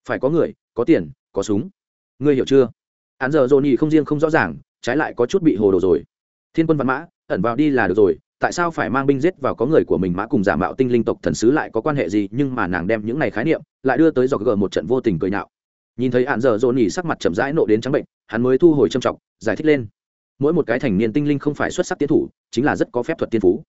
Phải có người, có tiền, có súng. Ngươi hiểu chưa? Hắn giờ dồn nhì không riêng không rõ ràng, trái lại có chút bị hồ đồ rồi. Thiên quân vạn mã, ẩn vào đi là được rồi, tại sao phải mang binh giết vào có người của mình mã cùng giả mạo tinh linh tộc thần sứ lại có quan hệ gì, nhưng mà nàng đem những này khái niệm, lại đưa tới dọc gờ một trận vô tình cười nhạo nhìn thấy hạn giờ dồn nhỉ sắc mặt chậm rãi nộ đến trắng bệnh, hắn mới thu hồi trầm trọng giải thích lên. Mỗi một cái thành niên tinh linh không phải xuất sắc tiến thủ, chính là rất có phép thuật tiên phú.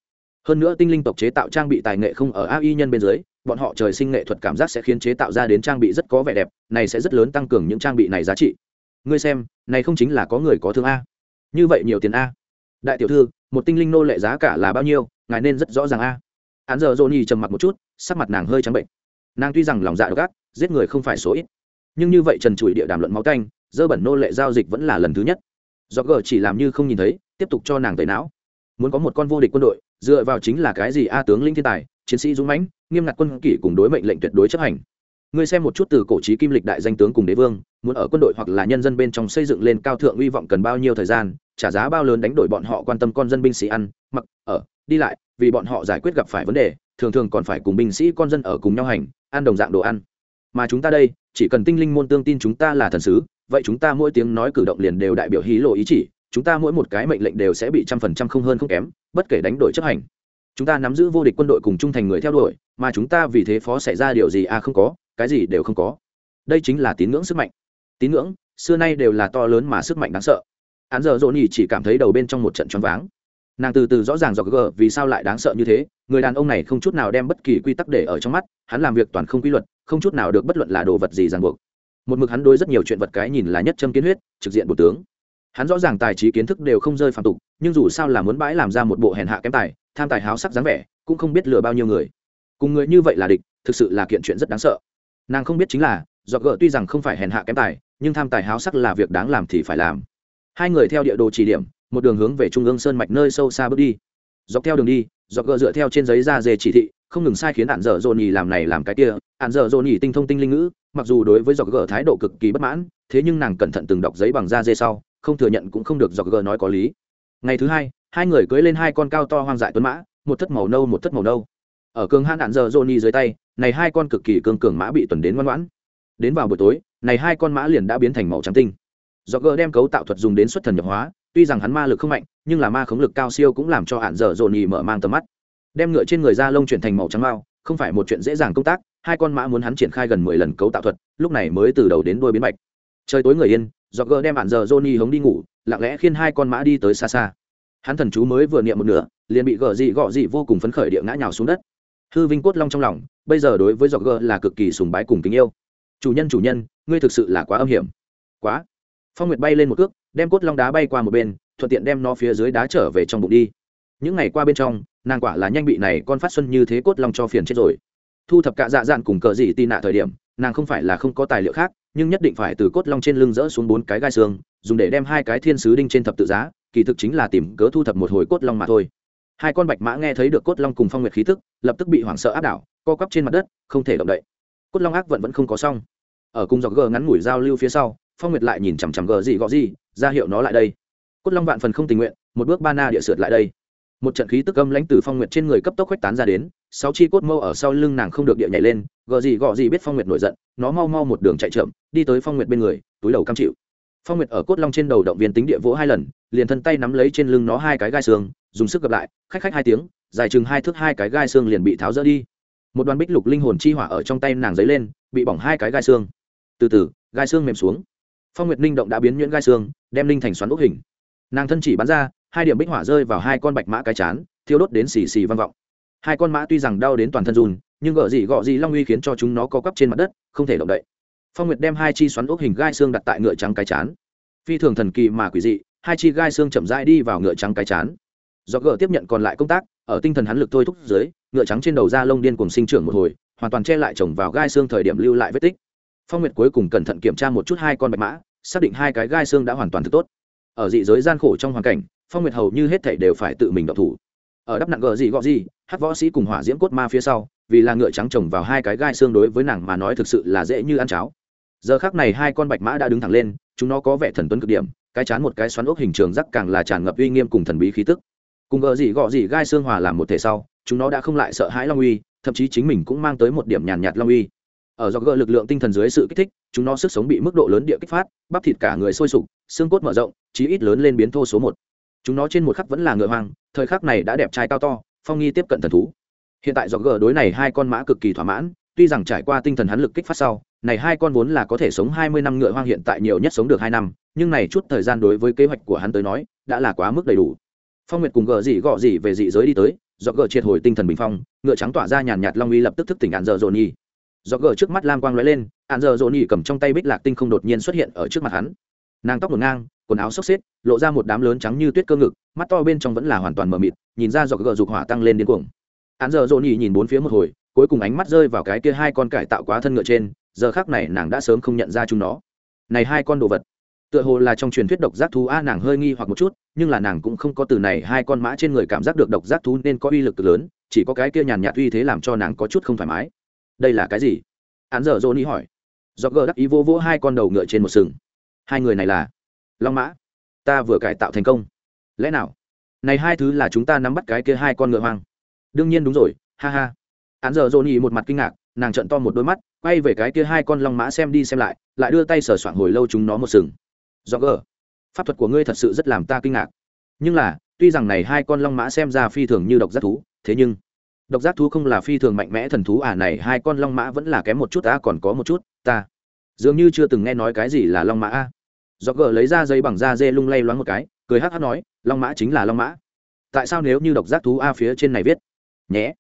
Hơn nữa tinh linh tộc chế tạo trang bị tài nghệ không ở ai nhân bên dưới, bọn họ trời sinh nghệ thuật cảm giác sẽ khiến chế tạo ra đến trang bị rất có vẻ đẹp, này sẽ rất lớn tăng cường những trang bị này giá trị. Ngươi xem, này không chính là có người có thương a. Như vậy nhiều tiền a. Đại tiểu thư, một tinh linh nô lệ giá cả là bao nhiêu, ngài nên rất rõ ràng a. Hắn giờ dồn nhì trầm mặc một chút, sắc mặt nàng hơi trắng bệnh. Nàng tuy rằng lòng dạ độc ác giết người không phải số ít nhưng như vậy trần trụi địa đàm luận máu canh, dơ bẩn nô lệ giao dịch vẫn là lần thứ nhất. Do gờ chỉ làm như không nhìn thấy, tiếp tục cho nàng tẩy não. Muốn có một con vô địch quân đội, dựa vào chính là cái gì a tướng linh thiên tài, chiến sĩ dũng mãnh, nghiêm ngặt quân kỷ cùng đối mệnh lệnh tuyệt đối chấp hành. Ngươi xem một chút từ cổ trí kim lịch đại danh tướng cùng đế vương, muốn ở quân đội hoặc là nhân dân bên trong xây dựng lên cao thượng uy vọng cần bao nhiêu thời gian, trả giá bao lớn đánh đổi bọn họ quan tâm con dân binh sĩ ăn, mặc, ở, đi lại, vì bọn họ giải quyết gặp phải vấn đề, thường thường còn phải cùng binh sĩ con dân ở cùng nhau hành, ăn đồng dạng đồ ăn mà chúng ta đây, chỉ cần tinh linh môn tương tin chúng ta là thần sứ, vậy chúng ta mỗi tiếng nói cử động liền đều đại biểu hí lộ ý chỉ, chúng ta mỗi một cái mệnh lệnh đều sẽ bị trăm phần trăm không hơn không kém, bất kể đánh đổi chấp hành. Chúng ta nắm giữ vô địch quân đội cùng trung thành người theo đuổi, mà chúng ta vì thế phó xảy ra điều gì à không có, cái gì đều không có. Đây chính là tín ngưỡng sức mạnh. Tín ngưỡng, xưa nay đều là to lớn mà sức mạnh đáng sợ. Hắn giờ dỗ nhỉ chỉ cảm thấy đầu bên trong một trận choáng váng. Nàng từ từ rõ ràng dọc gờ vì sao lại đáng sợ như thế, người đàn ông này không chút nào đem bất kỳ quy tắc để ở trong mắt, hắn làm việc toàn không quy luật không chút nào được bất luận là đồ vật gì ràng buộc. Một mực hắn đối rất nhiều chuyện vật cái nhìn là nhất châm kiến huyết, trực diện bộ tướng. Hắn rõ ràng tài trí kiến thức đều không rơi phạm tục, nhưng dù sao là muốn bãi làm ra một bộ hèn hạ kém tài, tham tài háo sắc dáng vẻ, cũng không biết lừa bao nhiêu người. Cùng người như vậy là địch, thực sự là kiện chuyện rất đáng sợ. Nàng không biết chính là, do gợ tuy rằng không phải hèn hạ kém tài, nhưng tham tài háo sắc là việc đáng làm thì phải làm. Hai người theo địa đồ chỉ điểm, một đường hướng về trung ương sơn mạch nơi sâu xa bước đi. Dọc theo đường đi dọc gợ dựa theo trên giấy ra dề chỉ thị, không ngừng sai khiến đạn dở dồn nhì làm này làm cái kia hạn dở dồn nhỉ tinh thông tinh linh ngữ, mặc dù đối với dọc gờ thái độ cực kỳ bất mãn, thế nhưng nàng cẩn thận từng đọc giấy bằng da dê sau, không thừa nhận cũng không được dọc gờ nói có lý. Ngày thứ hai hai người cưới lên hai con cao to hoang dại tuấn mã, một thất màu nâu, một thất màu nâu. Ở cường hạn hạn dở dồn nhỉ dưới tay, này hai con cực kỳ cường cường mã bị tuần đến ngoan ngoãn. Đến vào buổi tối, này hai con mã liền đã biến thành màu trắng tinh. Do gờ đem cấu tạo thuật dùng đến xuất thần nhập hóa, tuy rằng hắn ma lực không mạnh, nhưng là ma khống lực cao siêu cũng làm cho hạn dở dồn nhì mở mang tầm mắt. Đem ngựa trên người da lông chuyển thành màu trắng mao, không phải một chuyện dễ dàng công tác hai con mã muốn hắn triển khai gần mười lần cấu tạo thuật, lúc này mới từ đầu đến đuôi biến mạch. Trời tối người yên do gờ đem bạn giờ Johnny hống đi ngủ, lặng lẽ khiên hai con mã đi tới xa xa. Hắn thần chú mới vừa niệm một nửa, liền bị gờ dị gọ dị vô cùng phấn khởi địa ngã nhào xuống đất. Hư vinh cốt long trong lòng, bây giờ đối với dọc gờ là cực kỳ sùng bái cùng kính yêu. Chủ nhân chủ nhân, ngươi thực sự là quá âm hiểm. Quá. Phong nguyệt bay lên một cước, đem cốt long đá bay qua một bên, thuận tiện đem nó phía dưới đá trở về trong bụng đi. Những ngày qua bên trong, nàng quả là nhanh bị này con phát xuân như thế cốt long cho phiền chết rồi thu thập cả dạ dạn cùng cờ dị tị nạ thời điểm, nàng không phải là không có tài liệu khác, nhưng nhất định phải từ cốt long trên lưng rỡ xuống bốn cái gai xương, dùng để đem hai cái thiên sứ đinh trên thập tự giá, kỳ thực chính là tìm cớ thu thập một hồi cốt long mà thôi. Hai con bạch mã nghe thấy được cốt long cùng phong nguyệt khí tức, lập tức bị hoảng sợ áp đảo, co quắp trên mặt đất, không thể động đậy. Cốt long ác vận vẫn không có xong. Ở cùng dọc gờ ngắn ngủi giao lưu phía sau, phong nguyệt lại nhìn chằm chằm gờ gì gọ gì, ra hiệu nó lại đây. Cốt long vạn phần không tình nguyện, một bước ba na địa sượt lại đây một trận khí tức âm lãnh từ phong nguyệt trên người cấp tốc khuếch tán ra đến, sáu chi cốt mâu ở sau lưng nàng không được địa nhảy lên, gò gì gò gì biết phong nguyệt nổi giận, nó mau mau một đường chạy chậm, đi tới phong nguyệt bên người, túi đầu cam chịu. Phong nguyệt ở cốt long trên đầu động viên tính địa vỗ hai lần, liền thân tay nắm lấy trên lưng nó hai cái gai xương, dùng sức gặp lại, khách khách hai tiếng, dài chừng hai thước hai cái gai xương liền bị tháo rỡ đi. Một đoàn bích lục linh hồn chi hỏa ở trong tay nàng dấy lên, bị bỏng hai cái gai xương. Từ từ, gai xương mềm xuống. Phong nguyệt ninh động đã biến nhuyễn gai xương, đem linh thành xoắn ốc hình. Nàng thân chỉ bắn ra hai điểm bích hỏa rơi vào hai con bạch mã cái chán, thiêu đốt đến xì xì vang vọng. Hai con mã tuy rằng đau đến toàn thân run, nhưng gợ gì gọ gì long uy khiến cho chúng nó có cắp trên mặt đất, không thể động đậy. Phong nguyệt đem hai chi xoắn ốc hình gai xương đặt tại ngựa trắng cái chán. Phi thường thần kỳ mà quỷ dị, hai chi gai xương chậm rãi đi vào ngựa trắng cái chán. Do gợ tiếp nhận còn lại công tác, ở tinh thần hắn lực thôi thúc dưới, ngựa trắng trên đầu da lông điên cùng sinh trưởng một hồi, hoàn toàn che lại chồng vào gai xương thời điểm lưu lại vết tích. Phong nguyệt cuối cùng cẩn thận kiểm tra một chút hai con bạch mã, xác định hai cái gai xương đã hoàn toàn thực tốt. Ở dị giới gian khổ trong hoàn cảnh phong nguyệt hầu như hết thảy đều phải tự mình động thủ. Ở đắp nặng gờ gì gọ gì, hát võ sĩ cùng hỏa diễm cốt ma phía sau, vì là ngựa trắng trồng vào hai cái gai xương đối với nàng mà nói thực sự là dễ như ăn cháo. Giờ khác này hai con bạch mã đã đứng thẳng lên, chúng nó có vẻ thần tuấn cực điểm, cái chán một cái xoắn ốc hình trường rắc càng là tràn ngập uy nghiêm cùng thần bí khí tức. Cùng gờ gì gọ gì gai xương hòa làm một thể sau, chúng nó đã không lại sợ hãi long uy, thậm chí chính mình cũng mang tới một điểm nhàn nhạt long uy. Ở do gỡ lực lượng tinh thần dưới sự kích thích, chúng nó sức sống bị mức độ lớn địa kích phát, bắp thịt cả người sôi sục, xương cốt mở rộng, chí ít lớn lên biến thô số một chúng nó trên một khắc vẫn là ngựa hoang, thời khắc này đã đẹp trai cao to, phong nghi tiếp cận thần thú. Hiện tại do gờ đối này hai con mã cực kỳ thỏa mãn, tuy rằng trải qua tinh thần hắn lực kích phát sau, này hai con vốn là có thể sống hai mươi năm ngựa hoang hiện tại nhiều nhất sống được hai năm, nhưng này chút thời gian đối với kế hoạch của hắn tới nói, đã là quá mức đầy đủ. Phong nguyệt cùng gờ dị gọ dị về dị giới đi tới do gờ triệt hồi tinh thần bình phong, ngựa trắng tỏa ra nhàn nhạt long uy lập tức thức tỉnh ạn dợ dồn nhi. Do gờ trước mắt lam quang lóe lên ạn dợ dồn nhi cầm trong tay bích lạc tinh không đột nhiên xuất hiện ở trước mặt hắn. Nàng tóc ngổn ngang quần áo xốc xếp, lộ ra một đám lớn trắng như tuyết cơ ngực, mắt to bên trong vẫn là hoàn toàn mờ mịt, nhìn ra dọc gờ dục hỏa tăng lên điên cuồng. Hắn giờ dồn nhì nhìn bốn phía một hồi, cuối cùng ánh mắt rơi vào cái kia hai con cải tạo quá thân ngựa trên, giờ khác này nàng đã sớm không nhận ra chúng nó. Này hai con đồ vật, tựa hồ là trong truyền thuyết độc giác thú a, nàng hơi nghi hoặc một chút, nhưng là nàng cũng không có từ này hai con mã trên người cảm giác được độc giác thú nên có uy lực lớn, chỉ có cái kia nhàn nhạt uy thế làm cho nàng có chút không thoải mái. Đây là cái gì? Hắn giờ dỗ ni hỏi. Do gờ đắc ý vô vỗ hai con đầu ngựa trên một sừng. Hai người này là long mã, ta vừa cải tạo thành công. Lẽ nào? Này hai thứ là chúng ta nắm bắt cái kia hai con ngựa hoang. Đương nhiên đúng rồi, ha ha. Hắn giờ dồn nhị một mặt kinh ngạc, nàng trận to một đôi mắt, quay về cái kia hai con long mã xem đi xem lại lại đưa tay sờ soạn hồi lâu chúng nó một sừng. Do gờ pháp thuật của ngươi thật sự rất làm ta kinh ngạc. Nhưng là, tuy rằng này hai con long mã xem ra phi thường như độc giác thú, thế nhưng, độc giác thú không là phi thường mạnh mẽ thần thú à này hai con long mã vẫn là kém một chút ta còn có một chút, ta dường như chưa từng nghe nói cái gì là long mã a do gờ lấy ra dây bằng da dê lung lay loáng một cái, cười hắc hắc nói, long mã chính là long mã. Tại sao nếu như độc giác thú a phía trên này viết, nhé,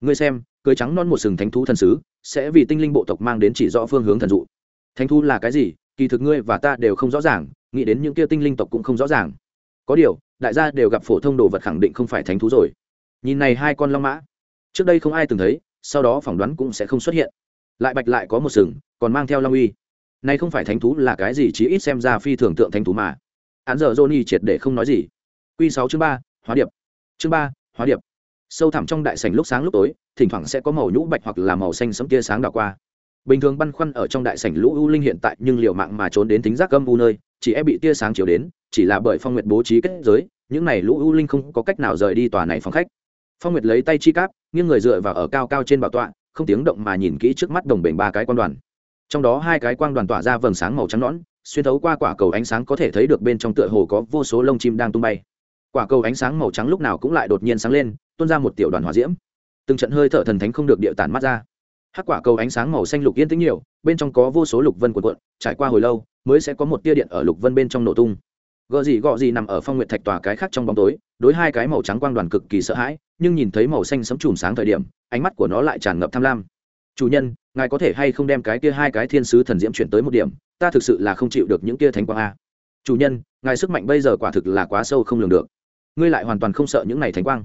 ngươi xem cười trắng non một sừng thánh thú thần sứ, sẽ vì tinh linh bộ tộc mang đến chỉ rõ phương hướng thần dụ. Thánh thú là cái gì, kỳ thực ngươi và ta đều không rõ ràng, nghĩ đến những kia tinh linh tộc cũng không rõ ràng. Có điều, đại gia đều gặp phổ thông đồ vật khẳng định không phải thánh thú rồi. Nhìn này hai con long mã, trước đây không ai từng thấy, sau đó phỏng đoán cũng sẽ không xuất hiện. Lại bạch lại có một sừng, còn mang theo long uy nay không phải thánh thú là cái gì, chí ít xem ra phi thường tượng thánh thú mà. Hắn giờ johnny triệt để không nói gì. Q sáu chương ba, hóa điệp. Chương ba, hóa điệp. Sâu thẳm trong đại sảnh lúc sáng lúc tối, thỉnh thoảng sẽ có màu nhũ bạch hoặc là màu xanh sẫm tia sáng đảo qua. Bình thường băn khoăn ở trong đại sảnh lũ u linh hiện tại nhưng liều mạng mà trốn đến tính giác âm u nơi, chỉ e bị tia sáng chiếu đến, chỉ là bởi phong nguyệt bố trí kết giới, những này lũ u linh không có cách nào rời đi tòa này phòng khách. Phong nguyệt lấy tay chi cáp, nghiêng người dựa vào ở cao cao trên bảo tọa, không tiếng động mà nhìn kỹ trước mắt đồng bình ba cái quan đoàn trong đó hai cái quang đoàn tỏa ra vầng sáng màu trắng nõn, xuyên thấu qua quả cầu ánh sáng có thể thấy được bên trong tựa hồ có vô số lông chim đang tung bay. Quả cầu ánh sáng màu trắng lúc nào cũng lại đột nhiên sáng lên, tuôn ra một tiểu đoàn hỏa diễm. Từng trận hơi thở thần thánh không được địa tản mắt ra. Hắc quả cầu ánh sáng màu xanh lục yên tĩnh nhiều, bên trong có vô số lục vân cuộn cuộn, trải qua hồi lâu, mới sẽ có một tia điện ở lục vân bên trong nổ tung. Gợ gì gọ gì nằm ở phong nguyện thạch tòa cái khác trong bóng tối, đối hai cái màu trắng quang đoàn cực kỳ sợ hãi, nhưng nhìn thấy màu xanh sấm chùm sáng thời điểm, ánh mắt của nó lại tràn ngập tham lam chủ nhân, ngài có thể hay không đem cái kia hai cái thiên sứ thần diễm chuyển tới một điểm? Ta thực sự là không chịu được những kia thánh quang a. Chủ nhân, ngài sức mạnh bây giờ quả thực là quá sâu không lường được. Ngươi lại hoàn toàn không sợ những này thánh quang?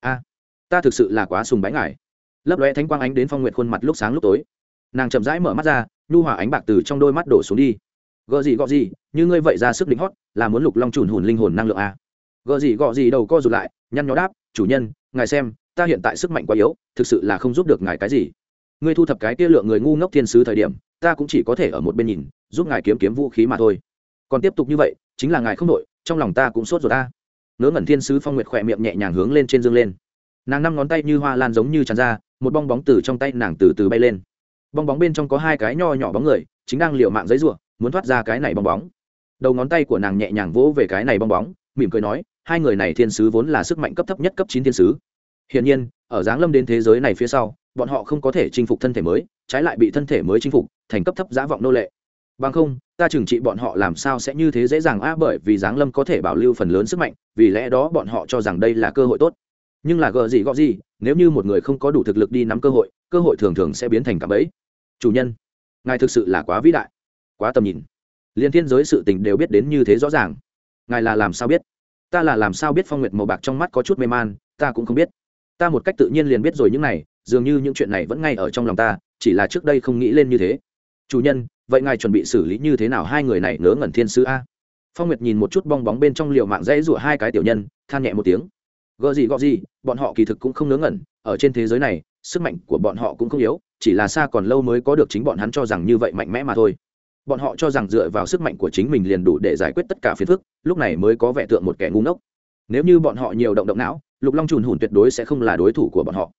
A, ta thực sự là quá sùng bái ngài. Lấp lóe thánh quang ánh đến phong nguyện khuôn mặt lúc sáng lúc tối. Nàng chậm rãi mở mắt ra, nhu hòa ánh bạc từ trong đôi mắt đổ xuống đi. Gợ gì, gọ gì, như ngươi vậy ra sức đỉnh hót, là muốn lục long trùn hùn linh hồn năng lượng a. Gợ gì, gọ gì, đầu co rụt lại, nhăn nhó đáp, chủ nhân, ngài xem, ta hiện tại sức mạnh quá yếu, thực sự là không giúp được ngài cái gì ngươi thu thập cái kia lượng người ngu ngốc thiên sứ thời điểm ta cũng chỉ có thể ở một bên nhìn giúp ngài kiếm kiếm vũ khí mà thôi. Còn tiếp tục như vậy chính là ngài không đội trong lòng ta cũng sốt rồi ta. Ngớ ngẩn thiên sứ phong nguyệt khỏe miệng nhẹ nhàng hướng lên trên dương lên. Nàng năm ngón tay như hoa lan giống như tràn ra một bong bóng từ trong tay nàng từ từ bay lên. Bong bóng bên trong có hai cái nho nhỏ bóng người chính đang liệu mạng giấy rủa, muốn thoát ra cái này bong bóng. Đầu ngón tay của nàng nhẹ nhàng vỗ về cái này bong bóng mỉm cười nói hai người này thiên sứ vốn là sức mạnh cấp thấp nhất cấp chín thiên sứ. Hiển nhiên ở giáng lâm đến thế giới này phía sau bọn họ không có thể chinh phục thân thể mới, trái lại bị thân thể mới chinh phục, thành cấp thấp giá vọng nô lệ. Bằng không, ta trừng trị bọn họ làm sao sẽ như thế dễ dàng a bởi vì giáng lâm có thể bảo lưu phần lớn sức mạnh, vì lẽ đó bọn họ cho rằng đây là cơ hội tốt. Nhưng là gờ gì gọ gì, nếu như một người không có đủ thực lực đi nắm cơ hội cơ hội thường thường sẽ biến thành cả bẫy. Chủ nhân, ngài thực sự là quá vĩ đại, quá tầm nhìn. Liên thiên giới sự tình đều biết đến như thế rõ ràng. Ngài là làm sao biết? Ta là làm sao biết phong nguyệt màu bạc trong mắt có chút mê man, ta cũng không biết. Ta một cách tự nhiên liền biết rồi những này dường như những chuyện này vẫn ngay ở trong lòng ta, chỉ là trước đây không nghĩ lên như thế. Chủ nhân, vậy ngài chuẩn bị xử lý như thế nào hai người này ngớ ngẩn thiên sứ a? Phong nguyệt nhìn một chút bong bóng bên trong liều mạng dãy rủa hai cái tiểu nhân, than nhẹ một tiếng. Gợ gì gọ gì, bọn họ kỳ thực cũng không ngớ ngẩn, ở trên thế giới này, sức mạnh của bọn họ cũng không yếu, chỉ là xa còn lâu mới có được chính bọn hắn cho rằng như vậy mạnh mẽ mà thôi. Bọn họ cho rằng dựa vào sức mạnh của chính mình liền đủ để giải quyết tất cả phiền phức, lúc này mới có vẻ tượng một kẻ ngu ngốc. Nếu như bọn họ nhiều động động não, lục long trùn hùn tuyệt đối sẽ không là đối thủ của bọn họ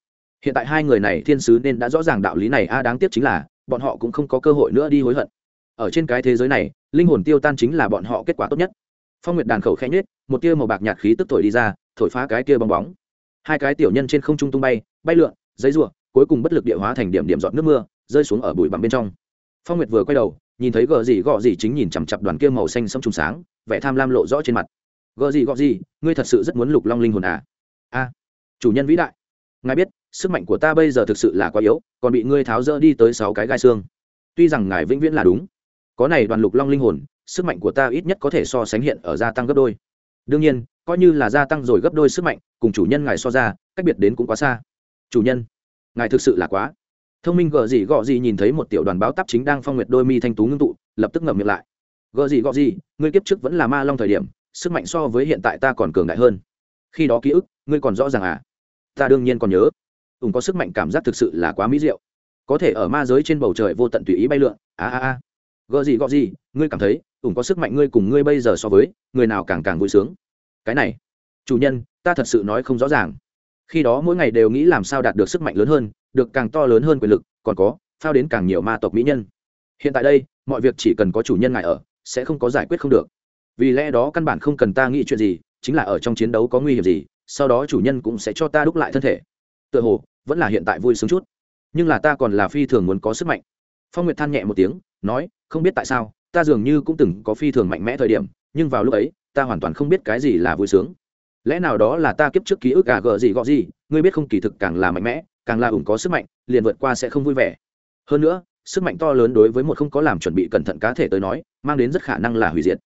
hiện tại hai người này thiên sứ nên đã rõ ràng đạo lý này, a, đáng tiếc chính là, bọn họ cũng không có cơ hội nữa đi hối hận. Ở trên cái thế giới này, linh hồn tiêu tan chính là bọn họ kết quả tốt nhất. Phong nguyệt đàn khẩu khẽ nhết một tia màu bạc nhạt khí tức thổi đi ra, thổi phá cái kia bong bóng. Hai cái tiểu nhân trên không trung tung bay bay lượn, giấy ruộng cuối cùng bất lực địa hóa thành điểm điểm giọt nước mưa, rơi xuống ở bụi bặm bên trong. Phong nguyệt vừa quay đầu, nhìn thấy gờ gì gọ gì chính nhìn chằm chặp đoàn kia màu xanh sẫm trùng sáng, vẻ tham lam lộ rõ trên mặt. Gờ gì gọ gì ngươi thật sự rất muốn lục long linh hồn à? A, chủ nhân vĩ đại ngài biết, sức mạnh của ta bây giờ thực sự là quá yếu, còn bị ngươi tháo rỡ đi tới sáu cái gai xương. Tuy rằng ngài vĩnh viễn là đúng, có này đoàn lục long linh hồn, sức mạnh của ta ít nhất có thể so sánh hiện ở gia tăng gấp đôi. Đương nhiên, coi như là gia tăng rồi gấp đôi sức mạnh, cùng chủ nhân ngài so ra, cách biệt đến cũng quá xa. Chủ nhân, ngài thực sự là quá. Thông minh gợ gì gọ gì nhìn thấy một tiểu đoàn báo tắp chính đang phong nguyệt đôi mi thanh tú ngưng tụ, lập tức ngậm miệng lại. Gợ gì gọ gì, ngươi kiếp trước vẫn là ma long thời điểm, sức mạnh so với hiện tại ta còn cường đại hơn. Khi đó ký ức, ngươi còn rõ ràng à? Ta đương nhiên còn nhớ. Ủng có sức mạnh cảm giác thực sự là quá mỹ diệu. Có thể ở ma giới trên bầu trời vô tận tùy ý bay lượn. A a a. Gợ gì, gọ gì, ngươi cảm thấy, ủng có sức mạnh ngươi cùng ngươi bây giờ so với, người nào càng càng vui sướng. Cái này, chủ nhân, ta thật sự nói không rõ ràng. Khi đó mỗi ngày đều nghĩ làm sao đạt được sức mạnh lớn hơn, được càng to lớn hơn quyền lực, còn có, phao đến càng nhiều ma tộc mỹ nhân. Hiện tại đây, mọi việc chỉ cần có chủ nhân ngài ở, sẽ không có giải quyết không được. Vì lẽ đó căn bản không cần ta nghĩ chuyện gì, chính là ở trong chiến đấu có nguy hiểm gì sau đó chủ nhân cũng sẽ cho ta đúc lại thân thể. Tựa hồ, vẫn là hiện tại vui sướng chút. Nhưng là ta còn là phi thường muốn có sức mạnh. Phong nguyệt than nhẹ một tiếng, nói, không biết tại sao, ta dường như cũng từng có phi thường mạnh mẽ thời điểm, nhưng vào lúc ấy, ta hoàn toàn không biết cái gì là vui sướng. Lẽ nào đó là ta kiếp trước ký ức à gờ gì gọ gì, ngươi biết không kỳ thực càng là mạnh mẽ, càng là ủng có sức mạnh, liền vượt qua sẽ không vui vẻ. Hơn nữa, sức mạnh to lớn đối với một không có làm chuẩn bị cẩn thận cá thể tới nói, mang đến rất khả năng là hủy diệt.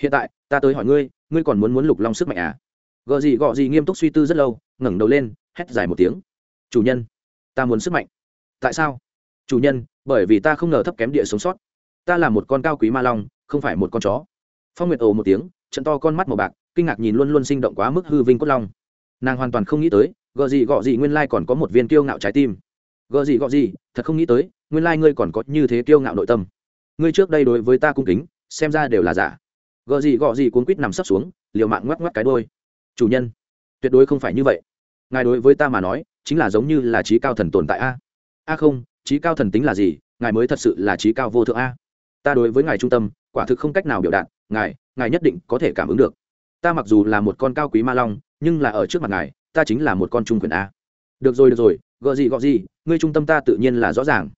Hiện tại, ta tới hỏi ngươi ngươi còn muốn muốn lục long sức mạnh à? Gợ gì gọ gì nghiêm túc suy tư rất lâu, ngẩng đầu lên, hét dài một tiếng. Chủ nhân, ta muốn sức mạnh. Tại sao? Chủ nhân, bởi vì ta không ngờ thấp kém địa sống sót. Ta là một con cao quý ma long, không phải một con chó. Phong nguyệt ồ một tiếng, trận to con mắt màu bạc, kinh ngạc nhìn luôn luôn sinh động quá mức hư vinh cốt long. Nàng hoàn toàn không nghĩ tới gợ gì gọ gì nguyên lai còn có một viên kiêu ngạo trái tim. Gợ gì gọ gì, thật không nghĩ tới, nguyên lai ngươi còn có như thế kiêu ngạo nội tâm. Ngươi trước đây đối với ta cung kính, xem ra đều là giả. Gợ gì gọ gì cuốn quýt nằm sấp xuống, liều mạng ngoắc ngoắc cái đôi chủ nhân, tuyệt đối không phải như vậy. Ngài đối với ta mà nói, chính là giống như là trí cao thần tồn tại a. A không, trí cao thần tính là gì? Ngài mới thật sự là trí cao vô thượng a. Ta đối với ngài trung tâm, quả thực không cách nào biểu đạt. Ngài ngài nhất định có thể cảm ứng được. Ta mặc dù là một con cao quý ma long, nhưng là ở trước mặt ngài, ta chính là một con trung quyền a. Được rồi được rồi, gợ gì gọ gì, ngươi trung tâm ta tự nhiên là rõ ràng.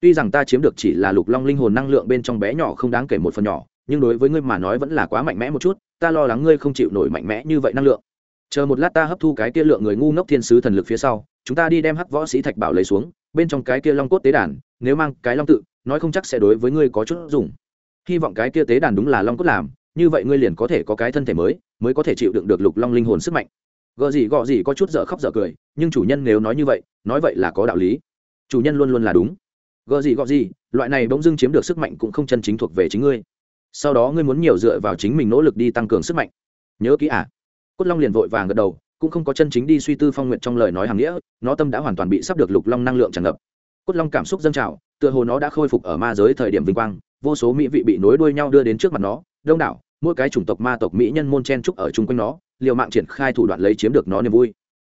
Tuy rằng ta chiếm được chỉ là lục long linh hồn năng lượng bên trong bé nhỏ không đáng kể một phần nhỏ, nhưng đối với ngươi mà nói vẫn là quá mạnh mẽ một chút ta lo lắng ngươi không chịu nổi mạnh mẽ như vậy năng lượng. Chờ một lát ta hấp thu cái kia lượng người ngu ngốc thiên sứ thần lực phía sau, chúng ta đi đem hắc võ sĩ thạch bảo lấy xuống, bên trong cái kia long cốt tế đàn, nếu mang cái long tự, nói không chắc sẽ đối với ngươi có chút dùng. Hy vọng cái kia tế đàn đúng là long cốt làm, như vậy ngươi liền có thể có cái thân thể mới mới có thể chịu đựng được lục long linh hồn sức mạnh. Gợ gì gọ gì có chút dở khóc dở cười, nhưng chủ nhân nếu nói như vậy, nói vậy là có đạo lý. Chủ nhân luôn luôn là đúng. Gợ gì gọ gì, loại này bỗng dưng chiếm được sức mạnh cũng không chân chính thuộc về chính ngươi sau đó ngươi muốn nhiều dựa vào chính mình nỗ lực đi tăng cường sức mạnh. Nhớ kỹ à? Cốt long liền vội vàng gật đầu, cũng không có chân chính đi suy tư phong nguyện trong lời nói hàng nghĩa, nó tâm đã hoàn toàn bị sắp được lục long năng lượng tràn ngập. Cốt long cảm xúc dâng trào, tựa hồ nó đã khôi phục ở ma giới thời điểm vinh quang, vô số mỹ vị bị nối đuôi nhau đưa đến trước mặt nó, đông đảo, mỗi cái chủng tộc ma tộc mỹ nhân môn chen trúc ở chung quanh nó, liều mạng triển khai thủ đoạn lấy chiếm được nó niềm vui.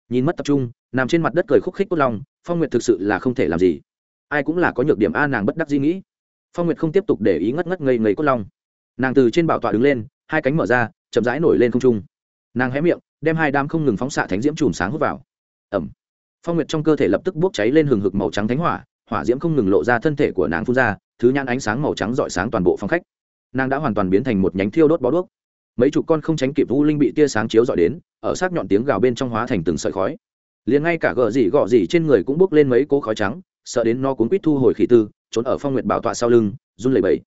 Nhìn mất tập trung, nằm trên mặt đất cười khúc khích cốt long, phong nguyệt thực sự là không thể làm gì. Ai cũng là có nhược điểm a, nàng bất đắc di nghĩ. Phong nguyệt không tiếp tục để ý ngất ngất ngây ngây cốt long nàng từ trên bảo tọa đứng lên, hai cánh mở ra, chậm rãi nổi lên không trung. Nàng hé miệng, đem hai đám không ngừng phóng xạ thánh diễm chùm sáng hút vào. Ẩm. Phong nguyệt trong cơ thể lập tức bốc cháy lên hừng hực màu trắng thánh hỏa hỏa diễm không ngừng lộ ra thân thể của nàng phun ra, thứ nhãn ánh sáng màu trắng rọi sáng toàn bộ phòng khách. Nàng đã hoàn toàn biến thành một nhánh thiêu đốt bó đuốc. Mấy chục con không tránh kịp vũ linh bị tia sáng chiếu dọi đến, ở sát nhọn tiếng gào bên trong hóa thành từng sợi khói. Liền ngay cả gờ gì gọ gì trên người cũng bốc lên mấy cố khói trắng, sợ đến no cuốn quýt thu hồi khí tư, trốn ở phong nguyệt bảo tọa sau lưng, run lẩy bẩy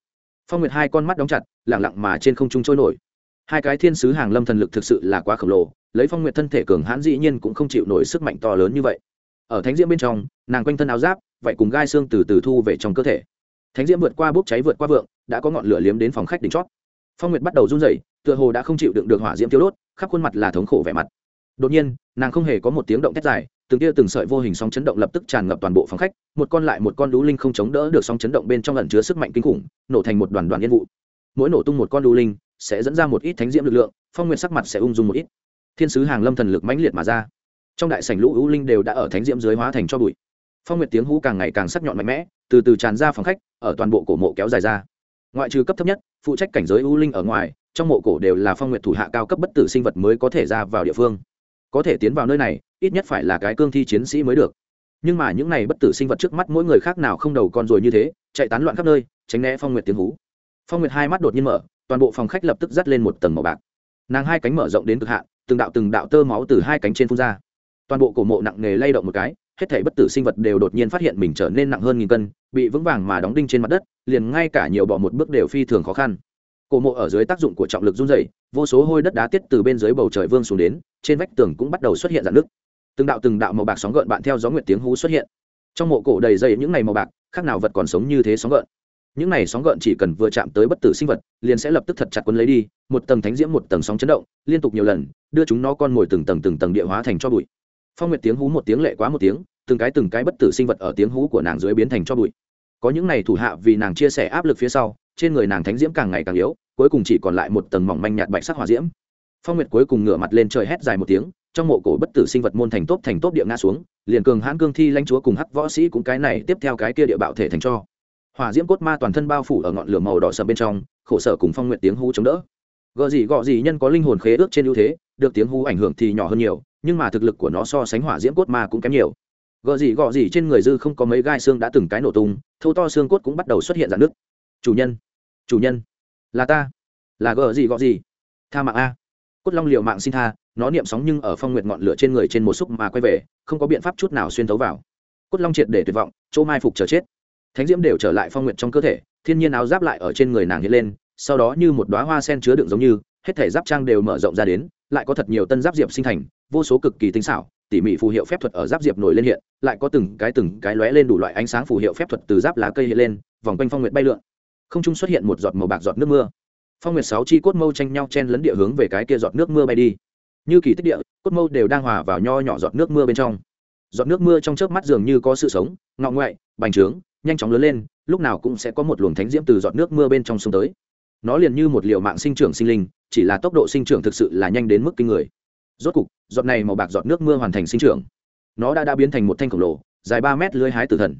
phong nguyệt hai con mắt đóng chặt lẳng lặng mà trên không trung trôi nổi hai cái thiên sứ hàng lâm thần lực thực sự là quá khổng lồ lấy phong nguyệt thân thể cường hãn dĩ nhiên cũng không chịu nổi sức mạnh to lớn như vậy ở thánh diễm bên trong nàng quanh thân áo giáp vậy cùng gai xương từ từ thu về trong cơ thể thánh diễm vượt qua bốc cháy vượt qua vượng đã có ngọn lửa liếm đến phòng khách đỉnh chót phong nguyệt bắt đầu run rẩy tựa hồ đã không chịu đựng được hỏa diễm tiêu đốt khắp khuôn mặt là thống khổ vẻ mặt đột nhiên nàng không hề có một tiếng động thét dài từng tia từng sợi vô hình sóng chấn động lập tức tràn ngập toàn bộ phòng khách, một con lại một con đũ linh không chống đỡ được sóng chấn động bên trong ẩn chứa sức mạnh kinh khủng, nổ thành một đoàn đoàn yên vụ. Mỗi nổ tung một con đũ linh sẽ dẫn ra một ít thánh diễm lực lượng, phong nguyện sắc mặt sẽ ung dung một ít. Thiên sứ hàng lâm thần lực mãnh liệt mà ra. Trong đại sảnh lũ u linh đều đã ở thánh diễm dưới hóa thành cho bụi. Phong nguyệt tiếng hú càng ngày càng sắc nhọn mạnh mẽ, từ từ tràn ra phòng khách, ở toàn bộ cổ mộ kéo dài ra. Ngoại trừ cấp thấp nhất, phụ trách cảnh giới u linh ở ngoài, trong mộ cổ đều là phong nguyệt thủ hạ cao cấp bất tử sinh vật mới có thể ra vào địa phương có thể tiến vào nơi này, ít nhất phải là cái cương thi chiến sĩ mới được. Nhưng mà những này bất tử sinh vật trước mắt mỗi người khác nào không đầu con rồi như thế, chạy tán loạn khắp nơi, tránh né phong nguyệt tiếng hú. Phong nguyệt hai mắt đột nhiên mở, toàn bộ phòng khách lập tức dắt lên một tầng màu bạc. Nàng hai cánh mở rộng đến cực hạn, từng đạo từng đạo tơ máu từ hai cánh trên phun ra. Toàn bộ cổ mộ nặng nề lay động một cái, hết thảy bất tử sinh vật đều đột nhiên phát hiện mình trở nên nặng hơn nghìn cân, bị vững vàng mà đóng đinh trên mặt đất, liền ngay cả nhiều bỏ một bước đều phi thường khó khăn cổ mộ ở dưới tác dụng của trọng lực run dày vô số hôi đất đá tiết từ bên dưới bầu trời vương xuống đến, trên vách tường cũng bắt đầu xuất hiện dạn nước từng đạo từng đạo màu bạc sóng gợn bạn theo gió nguyệt tiếng hú xuất hiện. Trong mộ cổ đầy dây những ngày màu bạc, khác nào vật còn sống như thế sóng gợn. Những này sóng gợn chỉ cần vừa chạm tới bất tử sinh vật, liền sẽ lập tức thật chặt quân lấy đi, một tầng thánh diễm một tầng sóng chấn động, liên tục nhiều lần, đưa chúng nó con mồi từng tầng từng tầng địa hóa thành cho bụi. Phong nguyệt tiếng hú một tiếng lệ quá một tiếng, từng cái từng cái bất tử sinh vật ở tiếng hú của nàng dưới biến thành cho bụi. Có những này thủ hạ vì nàng chia sẻ áp lực phía sau trên người nàng thánh diễm càng ngày càng yếu, cuối cùng chỉ còn lại một tầng mỏng manh nhạt bạch sắc hỏa diễm. Phong nguyệt cuối cùng ngửa mặt lên trời hét dài một tiếng, trong mộ cổ bất tử sinh vật môn thành tốt thành tốt địa nga xuống, liền cường hãn cương thi lãnh chúa cùng hắc võ sĩ cũng cái này tiếp theo cái kia địa bạo thể thành cho. Hỏa diễm cốt ma toàn thân bao phủ ở ngọn lửa màu đỏ sầm bên trong, khổ sở cùng phong nguyện tiếng hú chống đỡ. Gợ gì gọ gì nhân có linh hồn khế ước trên ưu thế, được tiếng hú ảnh hưởng thì nhỏ hơn nhiều, nhưng mà thực lực của nó so sánh hỏa diễm cốt ma cũng kém nhiều. Gợ gì gọ gì trên người dư không có mấy gai xương đã từng cái nổ tung, thâu to xương cốt cũng bắt đầu xuất hiện dạn nước chủ nhân chủ nhân. Là ta. Là gờ gì gọ gì? Tha mạng a. Cốt long liệu mạng xin tha, nó niệm sóng nhưng ở phong nguyệt ngọn lửa trên người trên một xúc mà quay về, không có biện pháp chút nào xuyên thấu vào. Cốt long triệt để tuyệt vọng, chỗ mai phục chờ chết. Thánh diễm đều trở lại phong nguyệt trong cơ thể, thiên nhiên áo giáp lại ở trên người nàng hiện lên, sau đó như một đoá hoa sen chứa đựng giống như, hết thể giáp trang đều mở rộng ra đến, lại có thật nhiều tân giáp diệp sinh thành, vô số cực kỳ tinh xảo, tỉ mỉ phù hiệu phép thuật ở giáp diệp nổi lên hiện, lại có từng cái từng cái lóe lên đủ loại ánh sáng phù hiệu phép thuật từ giáp lá cây hiện lên, vòng quanh phong nguyệt bay lượn không trung xuất hiện một giọt màu bạc giọt nước mưa. Phong nguyệt sáu chi cốt mâu tranh nhau chen lấn địa hướng về cái kia giọt nước mưa bay đi. Như kỳ tích địa, cốt mâu đều đang hòa vào nho nhỏ giọt nước mưa bên trong. Giọt nước mưa trong chớp mắt dường như có sự sống, ngọ ngoại, bành trướng, nhanh chóng lớn lên, lúc nào cũng sẽ có một luồng thánh diễm từ giọt nước mưa bên trong sông tới. Nó liền như một liệu mạng sinh trưởng sinh linh, chỉ là tốc độ sinh trưởng thực sự là nhanh đến mức kinh người. Rốt cục, giọt này màu bạc giọt nước mưa hoàn thành sinh trưởng. Nó đã đã biến thành một thanh khổng lồ, dài ba mét lưới hái tử thần.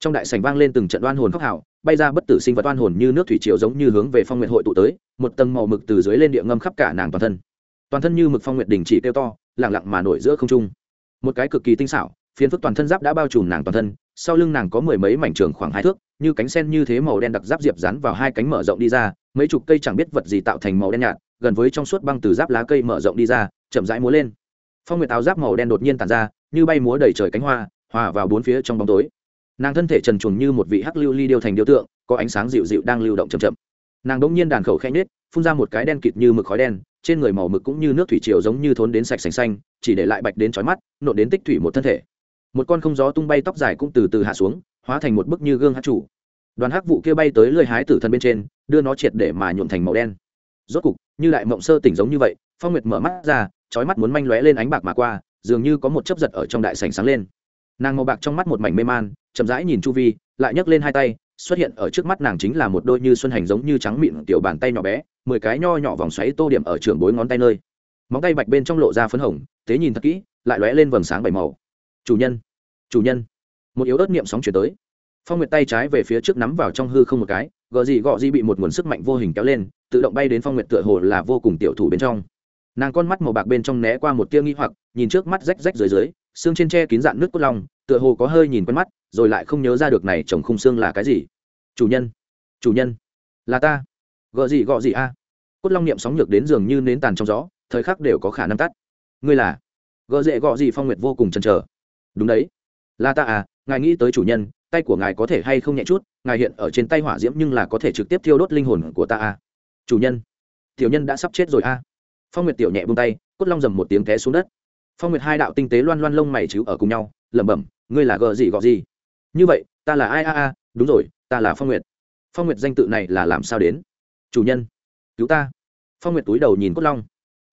Trong đại sảnh vang lên từng trận đoan hồn khóc hào bay ra bất tử sinh vật oan hồn như nước thủy triều giống như hướng về phong nguyện hội tụ tới, một tầng màu mực từ dưới lên địa ngâm khắp cả nàng toàn thân. Toàn thân như mực phong nguyện đình chỉ kêu to lẳng lặng mà nổi giữa không trung. Một cái cực kỳ tinh xảo, phiến phức toàn thân giáp đã bao trùm nàng toàn thân, sau lưng nàng có mười mấy mảnh trường khoảng hai thước, như cánh sen như thế màu đen đặc giáp diệp rán vào hai cánh mở rộng đi ra, mấy chục cây chẳng biết vật gì tạo thành màu đen nhạt, gần với trong suốt băng từ giáp lá cây mở rộng đi ra, chậm rãi múa lên. Phong nguyệt áo giáp màu đen đột nhiên tàn ra, như bay múa đầy trời cánh hoa, hòa vào bốn phía trong bóng tối nàng thân thể trần truồng như một vị hắc lưu ly điêu thành điêu tượng, có ánh sáng dịu dịu đang lưu động chậm chậm. Nàng đ ỗ n g nhiên đàn khẩu khẽ nhết phun ra một cái đen kịt như mực khói đen, trên người màu mực cũng như nước thủy triều giống như thốn đến sạch sành xanh, chỉ để lại bạch đến trói mắt, nộn đến tích thủy một thân thể. Một con không gió tung bay tóc dài cũng từ từ hạ xuống, hóa thành một bức như gương hát chủ. Đoàn hắc vụ kia bay tới lơi hái tử thân bên trên, đưa nó triệt để mà nhuộm thành màu đen. Rốt cục, như đại mộng sơ tỉnh giống như vậy, phong nguyệt mở mắt ra trói mắt muốn manh lóe lên ánh bạc mà qua, dường như có một chấp giật ở trong đại sành sáng lên. Nàng màu bạc trong mắt một mảnh mê man chậm rãi nhìn chu vi, lại nhấc lên hai tay, xuất hiện ở trước mắt nàng chính là một đôi như xuân hành giống như trắng mịn tiểu bàn tay nhỏ bé, mười cái nho nhỏ vòng xoáy tô điểm ở trường bối ngón tay nơi. Móng tay bạch bên trong lộ ra phấn hồng, thế nhìn thật kỹ, lại lóe lên vầng sáng bảy màu. Chủ nhân chủ nhân. Một yếu ớt niệm sóng chuyển tới. Phong nguyệt tay trái về phía trước nắm vào trong hư không một cái, gò gì gọ gì bị một nguồn sức mạnh vô hình kéo lên, tự động bay đến phong nguyệt tựa hồ là vô cùng tiểu thủ bên trong. Nàng con mắt màu bạc bên trong né qua một tia nghi hoặc, nhìn trước mắt rách rách dưới dưới xương trên tre kín dạn nước cốt lòng tựa hồ có hơi nhìn quen mắt, rồi lại không nhớ ra được này chồng khung xương là cái gì. Chủ nhân chủ nhân, là ta. Gợ gì, gọ gì a? Cốt long niệm sóng nhược đến giường như nến tàn trong gió, thời khắc đều có khả năng tắt. Ngươi là? Gợ dễ gọ gì, phong nguyệt vô cùng chần chờ. Đúng đấy. Là ta à ngài nghĩ tới chủ nhân, tay của ngài có thể hay không nhẹ chút, ngài hiện ở trên tay hỏa diễm nhưng là có thể trực tiếp thiêu đốt linh hồn của ta à. Chủ nhân, tiểu nhân đã sắp chết rồi à phong nguyệt tiểu nhẹ buông tay, cốt long dầm một tiếng té xuống đất phong nguyệt hai đạo tinh tế loan loan lông mày chứ ở cùng nhau, lẩm bẩm, ngươi là gờ gì gọ gì? Như vậy, ta là ai a a, đúng rồi, ta là phong nguyệt. Phong nguyệt danh tự này là làm sao đến? Chủ nhân, cứu ta. Phong nguyệt túi đầu nhìn cốt long.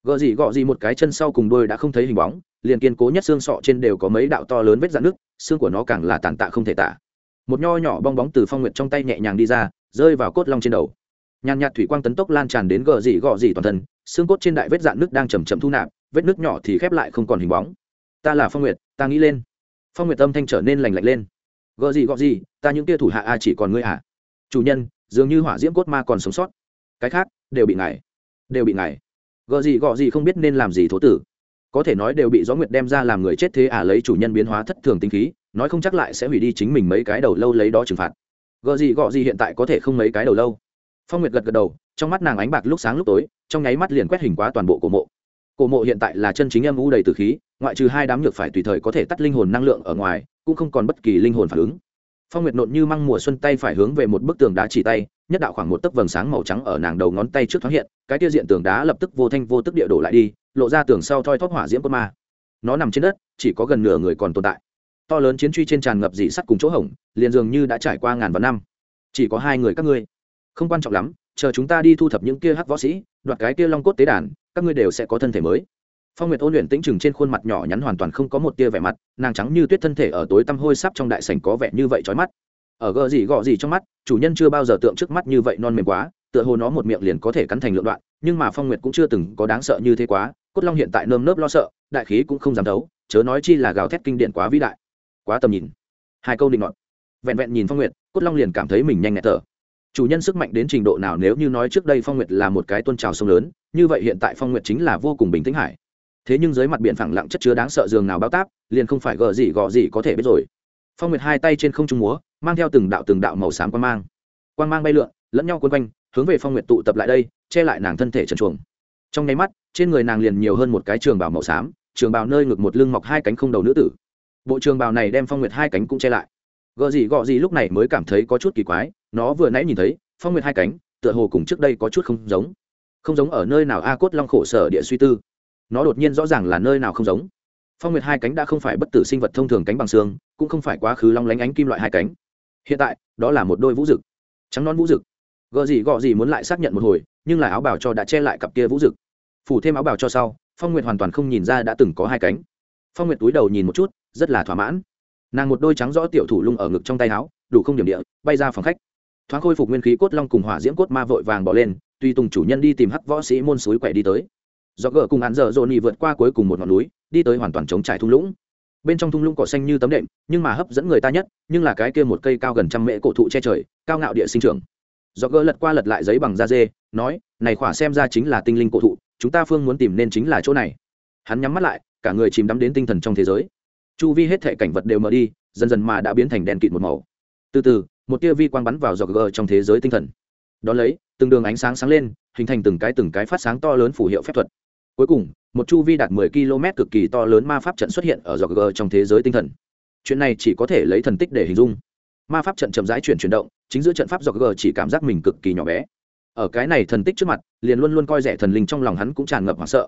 Gợ gì gọ gì một cái chân sau cùng đôi đã không thấy hình bóng, liền kiên cố nhất xương sọ trên đều có mấy đạo to lớn vết dạn nước xương của nó càng là tàn tạ không thể tả. Một nho nhỏ bong bóng từ phong nguyệt trong tay nhẹ nhàng đi ra, rơi vào cốt long trên đầu. Nhàn nhạt thủy quang tấn tốc lan tràn đến gờ dị gọ dị toàn thân, xương cốt trên đại vết dạn nước đang chầm chậm thu nạp vết nước nhỏ thì khép lại không còn hình bóng. Ta là phong nguyệt, ta nghĩ lên. Phong nguyệt âm thanh trở nên lành lạnh lên. Gợ gì, gọ gì, ta những tia thủ hạ a chỉ còn ngươi à. Chủ nhân, dường như hỏa diễm cốt ma còn sống sót. Cái khác, đều bị ngài, đều bị ngài. Gợ gì, gọ gì không biết nên làm gì thố tử. Có thể nói đều bị gió nguyệt đem ra làm người chết thế à lấy chủ nhân biến hóa thất thường tinh khí, nói không chắc lại sẽ hủy đi chính mình mấy cái đầu lâu lấy đó trừng phạt. Gợ gì, gọ gì hiện tại có thể không mấy cái đầu lâu. Phong nguyệt gật gật đầu, trong mắt nàng ánh bạc lúc sáng lúc tối, trong nháy mắt liền quét hình quá toàn bộ cổ mộ cổ mộ hiện tại là chân chính âm u đầy từ khí, ngoại trừ hai đám nhược phải tùy thời có thể tắt linh hồn năng lượng ở ngoài, cũng không còn bất kỳ linh hồn phản ứng. Phong nguyệt nộn như măng mùa xuân tay phải hướng về một bức tường đá chỉ tay, nhất đạo khoảng một tấc vầng sáng màu trắng ở nàng đầu ngón tay trước thoáng hiện, cái tiêu diện tường đá lập tức vô thanh vô tức địa đổ lại đi, lộ ra tường sau thoi thóp hỏa diễm cốt ma. Nó nằm trên đất, chỉ có gần nửa người còn tồn tại. To lớn chiến truy trên tràn ngập dị sắt cùng chỗ hổng, liền dường như đã trải qua ngàn vạn năm. Chỉ có hai người các ngươi. Không quan trọng lắm, chờ chúng ta đi thu thập những kia hắc võ sĩ, đoạt cái kia long cốt tế đàn các ngươi đều sẽ có thân thể mới. Phong nguyệt ôn luyện tĩnh chừng trên khuôn mặt nhỏ nhắn hoàn toàn không có một tia vẻ mặt, nàng trắng như tuyết thân thể ở tối tăm hôi sắp trong đại sảnh có vẻ như vậy trói mắt. Ở gờ gì gọ gì trong mắt, chủ nhân chưa bao giờ tượng trước mắt như vậy non mềm quá, tựa hồ nó một miệng liền có thể cắn thành lượng đoạn, nhưng mà phong nguyệt cũng chưa từng có đáng sợ như thế quá, cốt long hiện tại nơm nớp lo sợ, đại khí cũng không dám đấu, chớ nói chi là gào thét kinh điển quá vĩ đại. Quá tầm nhìn. Hai câu định ngọn vẹn vẹn nhìn phong nguyệt, cốt long liền cảm thấy mình nhanh nhẹn thở. Chủ nhân sức mạnh đến trình độ nào nếu như nói trước đây phong nguyệt là một cái tôn trào sông lớn như vậy hiện tại phong nguyệt chính là vô cùng bình tĩnh hải. Thế nhưng dưới mặt biển phẳng lặng chất chứa đáng sợ giường nào bao táp, liền không phải gờ gì gọ gì có thể biết rồi. Phong nguyệt hai tay trên không trung múa, mang theo từng đạo từng đạo màu xám quan mang. Quan mang bay lượn, lẫn nhau quấn quanh, hướng về phong nguyệt tụ tập lại đây, che lại nàng thân thể trần chuồng trong nháy mắt, trên người nàng liền nhiều hơn một cái trường bào màu xám, trường bào nơi ngực một lưng mọc hai cánh không đầu nữ tử. Bộ trường bào này đem phong nguyệt hai cánh cũng che lại. Gợ gì gọ gì lúc này mới cảm thấy có chút kỳ quái, nó vừa nãy nhìn thấy, phong nguyệt hai cánh, tựa hồ cùng trước đây có chút không giống không giống ở nơi nào a cốt long khổ sở địa suy tư. Nó đột nhiên rõ ràng là nơi nào không giống. Phong nguyệt hai cánh đã không phải bất tử sinh vật thông thường cánh bằng xương, cũng không phải quá khứ long lánh ánh kim loại hai cánh. Hiện tại, đó là một đôi vũ rực trắng non vũ rực gợ gì gọ gì muốn lại xác nhận một hồi, nhưng là áo bào cho đã che lại cặp kia vũ rực phủ thêm áo bào cho sau, phong nguyệt hoàn toàn không nhìn ra đã từng có hai cánh. Phong nguyệt túi đầu nhìn một chút, rất là thỏa mãn. Nàng một đôi trắng rõ tiểu thủ lung ở ngực trong tay áo, đủ không điểm địa, bay ra phòng khách. Thoáng khôi phục nguyên khí cốt long cùng hỏa diễm cốt ma vội vàng bỏ lên tuy tùng chủ nhân đi tìm hắc võ sĩ môn suối quậy đi tới. Do gỡ cùng hắn dở dồn nhị vượt qua cuối cùng một ngọn núi, đi tới hoàn toàn chống trải thung lũng. Bên trong thung lũng cỏ xanh như tấm đệm, nhưng mà hấp dẫn người ta nhất, nhưng là cái kia một cây cao gần trăm mễ cổ thụ che trời, cao ngạo địa sinh trưởng. Do gỡ lật qua lật lại giấy bằng da dê, nói, này khỏa xem ra chính là tinh linh cổ thụ, chúng ta phương muốn tìm nên chính là chỗ này. Hắn nhắm mắt lại, cả người chìm đắm đến tinh thần trong thế giới. Chu vi hết thể cảnh vật đều mở đi, dần dần mà đã biến thành đèn kịt một màu. Từ từ, một tia vi quang bắn vào giọt gờ trong thế giới tinh thần. Đón lấy từng đường ánh sáng sáng lên, hình thành từng cái từng cái phát sáng to lớn phủ hiệu phép thuật. Cuối cùng, một chu vi đạt 10 km cực kỳ to lớn ma pháp trận xuất hiện ở giọt g trong thế giới tinh thần. Chuyện này chỉ có thể lấy thần tích để hình dung. Ma pháp trận chậm rãi chuyển chuyển động, chính giữa trận pháp giọt g chỉ cảm giác mình cực kỳ nhỏ bé. Ở cái này thần tích trước mặt, liền luôn luôn coi rẻ thần linh trong lòng hắn cũng tràn ngập hoảng sợ.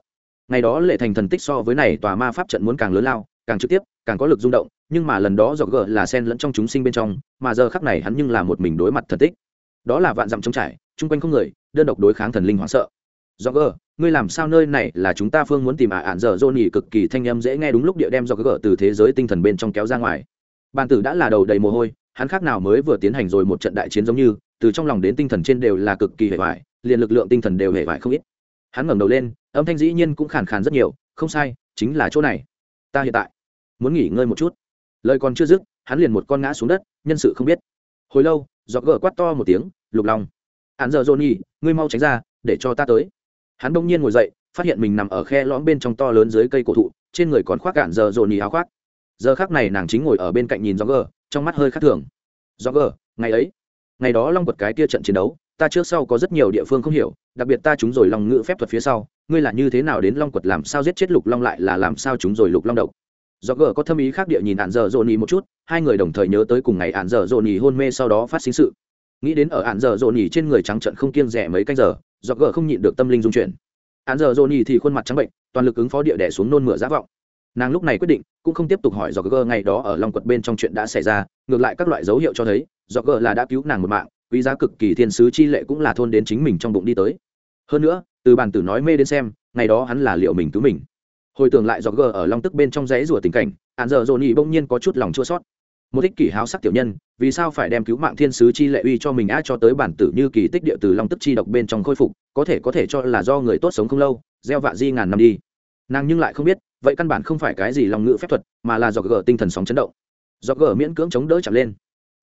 Ngày đó lệ thành thần tích so với này tòa ma pháp trận muốn càng lớn lao, càng trực tiếp, càng có lực rung động, nhưng mà lần đó dọc g là sen lẫn trong chúng sinh bên trong, mà giờ khắc này hắn nhưng là một mình đối mặt thần tích. Đó là vạn dặm trống trải chung quanh không người, đơn độc đối kháng thần linh hoảng sợ. Do gờ, ngươi làm sao nơi này là chúng ta phương muốn tìm ả ạn dở dô nỉ cực kỳ thanh âm dễ nghe đúng lúc địa đem do gờ từ thế giới tinh thần bên trong kéo ra ngoài. Bàn tử đã là đầu đầy mồ hôi, hắn khác nào mới vừa tiến hành rồi một trận đại chiến giống như, từ trong lòng đến tinh thần trên đều là cực kỳ hề vải liền lực lượng tinh thần đều hề vải không ít. Hắn ngẩng đầu lên, âm thanh dĩ nhiên cũng khàn khàn rất nhiều, không sai, chính là chỗ này. Ta hiện tại muốn nghỉ ngơi một chút. Lời còn chưa dứt, hắn liền một con ngã xuống đất, nhân sự không biết. Hồi lâu giọt gờ quát to một tiếng, lục lòng hắn giờ johnny, ngươi mau tránh ra, để cho ta tới. Hắn đông nhiên ngồi dậy, phát hiện mình nằm ở khe lõm bên trong to lớn dưới cây cổ thụ, trên người còn khoác cạn giờ johnny áo khoác. Giờ khác này nàng chính ngồi ở bên cạnh nhìn do gờ trong mắt hơi khác thường. Do gờ ngày ấy, ngày đó long quật cái tia trận chiến đấu, ta trước sau có rất nhiều địa phương không hiểu, đặc biệt ta chúng rồi lòng ngự phép thuật phía sau, ngươi là như thế nào đến long quật làm sao giết chết lục long lại là làm sao chúng rồi lục long độc? Do gờ có thâm ý khác địa nhìn ạn dở dồn nhì một chút, hai người đồng thời nhớ tới cùng ngày ạn dở dồn nhì hôn mê sau đó phát sinh sự nghĩ đến ở hạn dở dồn nhì trên người trắng trận không kiêng rẻ mấy canh giờ do gờ không nhịn được tâm linh dung chuyển. Hạn dở dồn nhì thì khuôn mặt trắng bệnh, toàn lực ứng phó địa đẻ xuống nôn mửa giá vọng. Nàng lúc này quyết định, cũng không tiếp tục hỏi do gờ ngày đó ở long quật bên trong chuyện đã xảy ra, ngược lại các loại dấu hiệu cho thấy do gờ là đã cứu nàng một mạng, quý giá cực kỳ thiên sứ chi lệ cũng là thôn đến chính mình trong bụng đi tới. Hơn nữa, từ bản tử nói mê đến xem, ngày đó hắn là liệu mình cứu mình. Hồi tưởng lại do gờ ở long tức bên trong dãy rùa tình cảnh hạn giờ dồn nhỉ bỗng nhiên có chút lòng chua sót một ích kỷ háo sắc tiểu nhân, vì sao phải đem cứu mạng thiên sứ chi lệ uy cho mình a cho tới bản tử như kỳ tích địa từ long tức chi độc bên trong khôi phục, có thể có thể cho là do người tốt sống không lâu, gieo vạ di ngàn năm đi. Nàng nhưng lại không biết, vậy căn bản không phải cái gì lòng ngữ phép thuật, mà là do gờ tinh thần sóng chấn động. Do gờ miễn cưỡng chống đỡ chạm lên.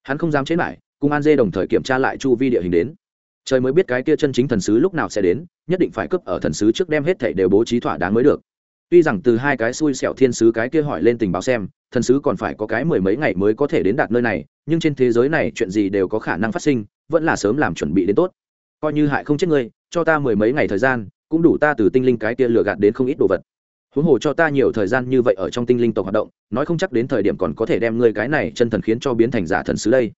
Hắn không dám chế lại, cùng an dê đồng thời kiểm tra lại chu vi địa hình đến. Trời mới biết cái kia chân chính thần sứ lúc nào sẽ đến, nhất định phải cướp ở thần sứ trước đem hết thảy đều bố trí thỏa đáng mới được tuy rằng từ hai cái xui xẻo thiên sứ cái kia hỏi lên tình báo xem, thần sứ còn phải có cái mười mấy ngày mới có thể đến đạt nơi này, nhưng trên thế giới này chuyện gì đều có khả năng phát sinh, vẫn là sớm làm chuẩn bị đến tốt. Coi như hại không chết ngươi, cho ta mười mấy ngày thời gian, cũng đủ ta từ tinh linh cái kia lừa gạt đến không ít đồ vật. Huống hồ cho ta nhiều thời gian như vậy ở trong tinh linh tộc hoạt động, nói không chắc đến thời điểm còn có thể đem ngươi cái này chân thần khiến cho biến thành giả thần sứ đây.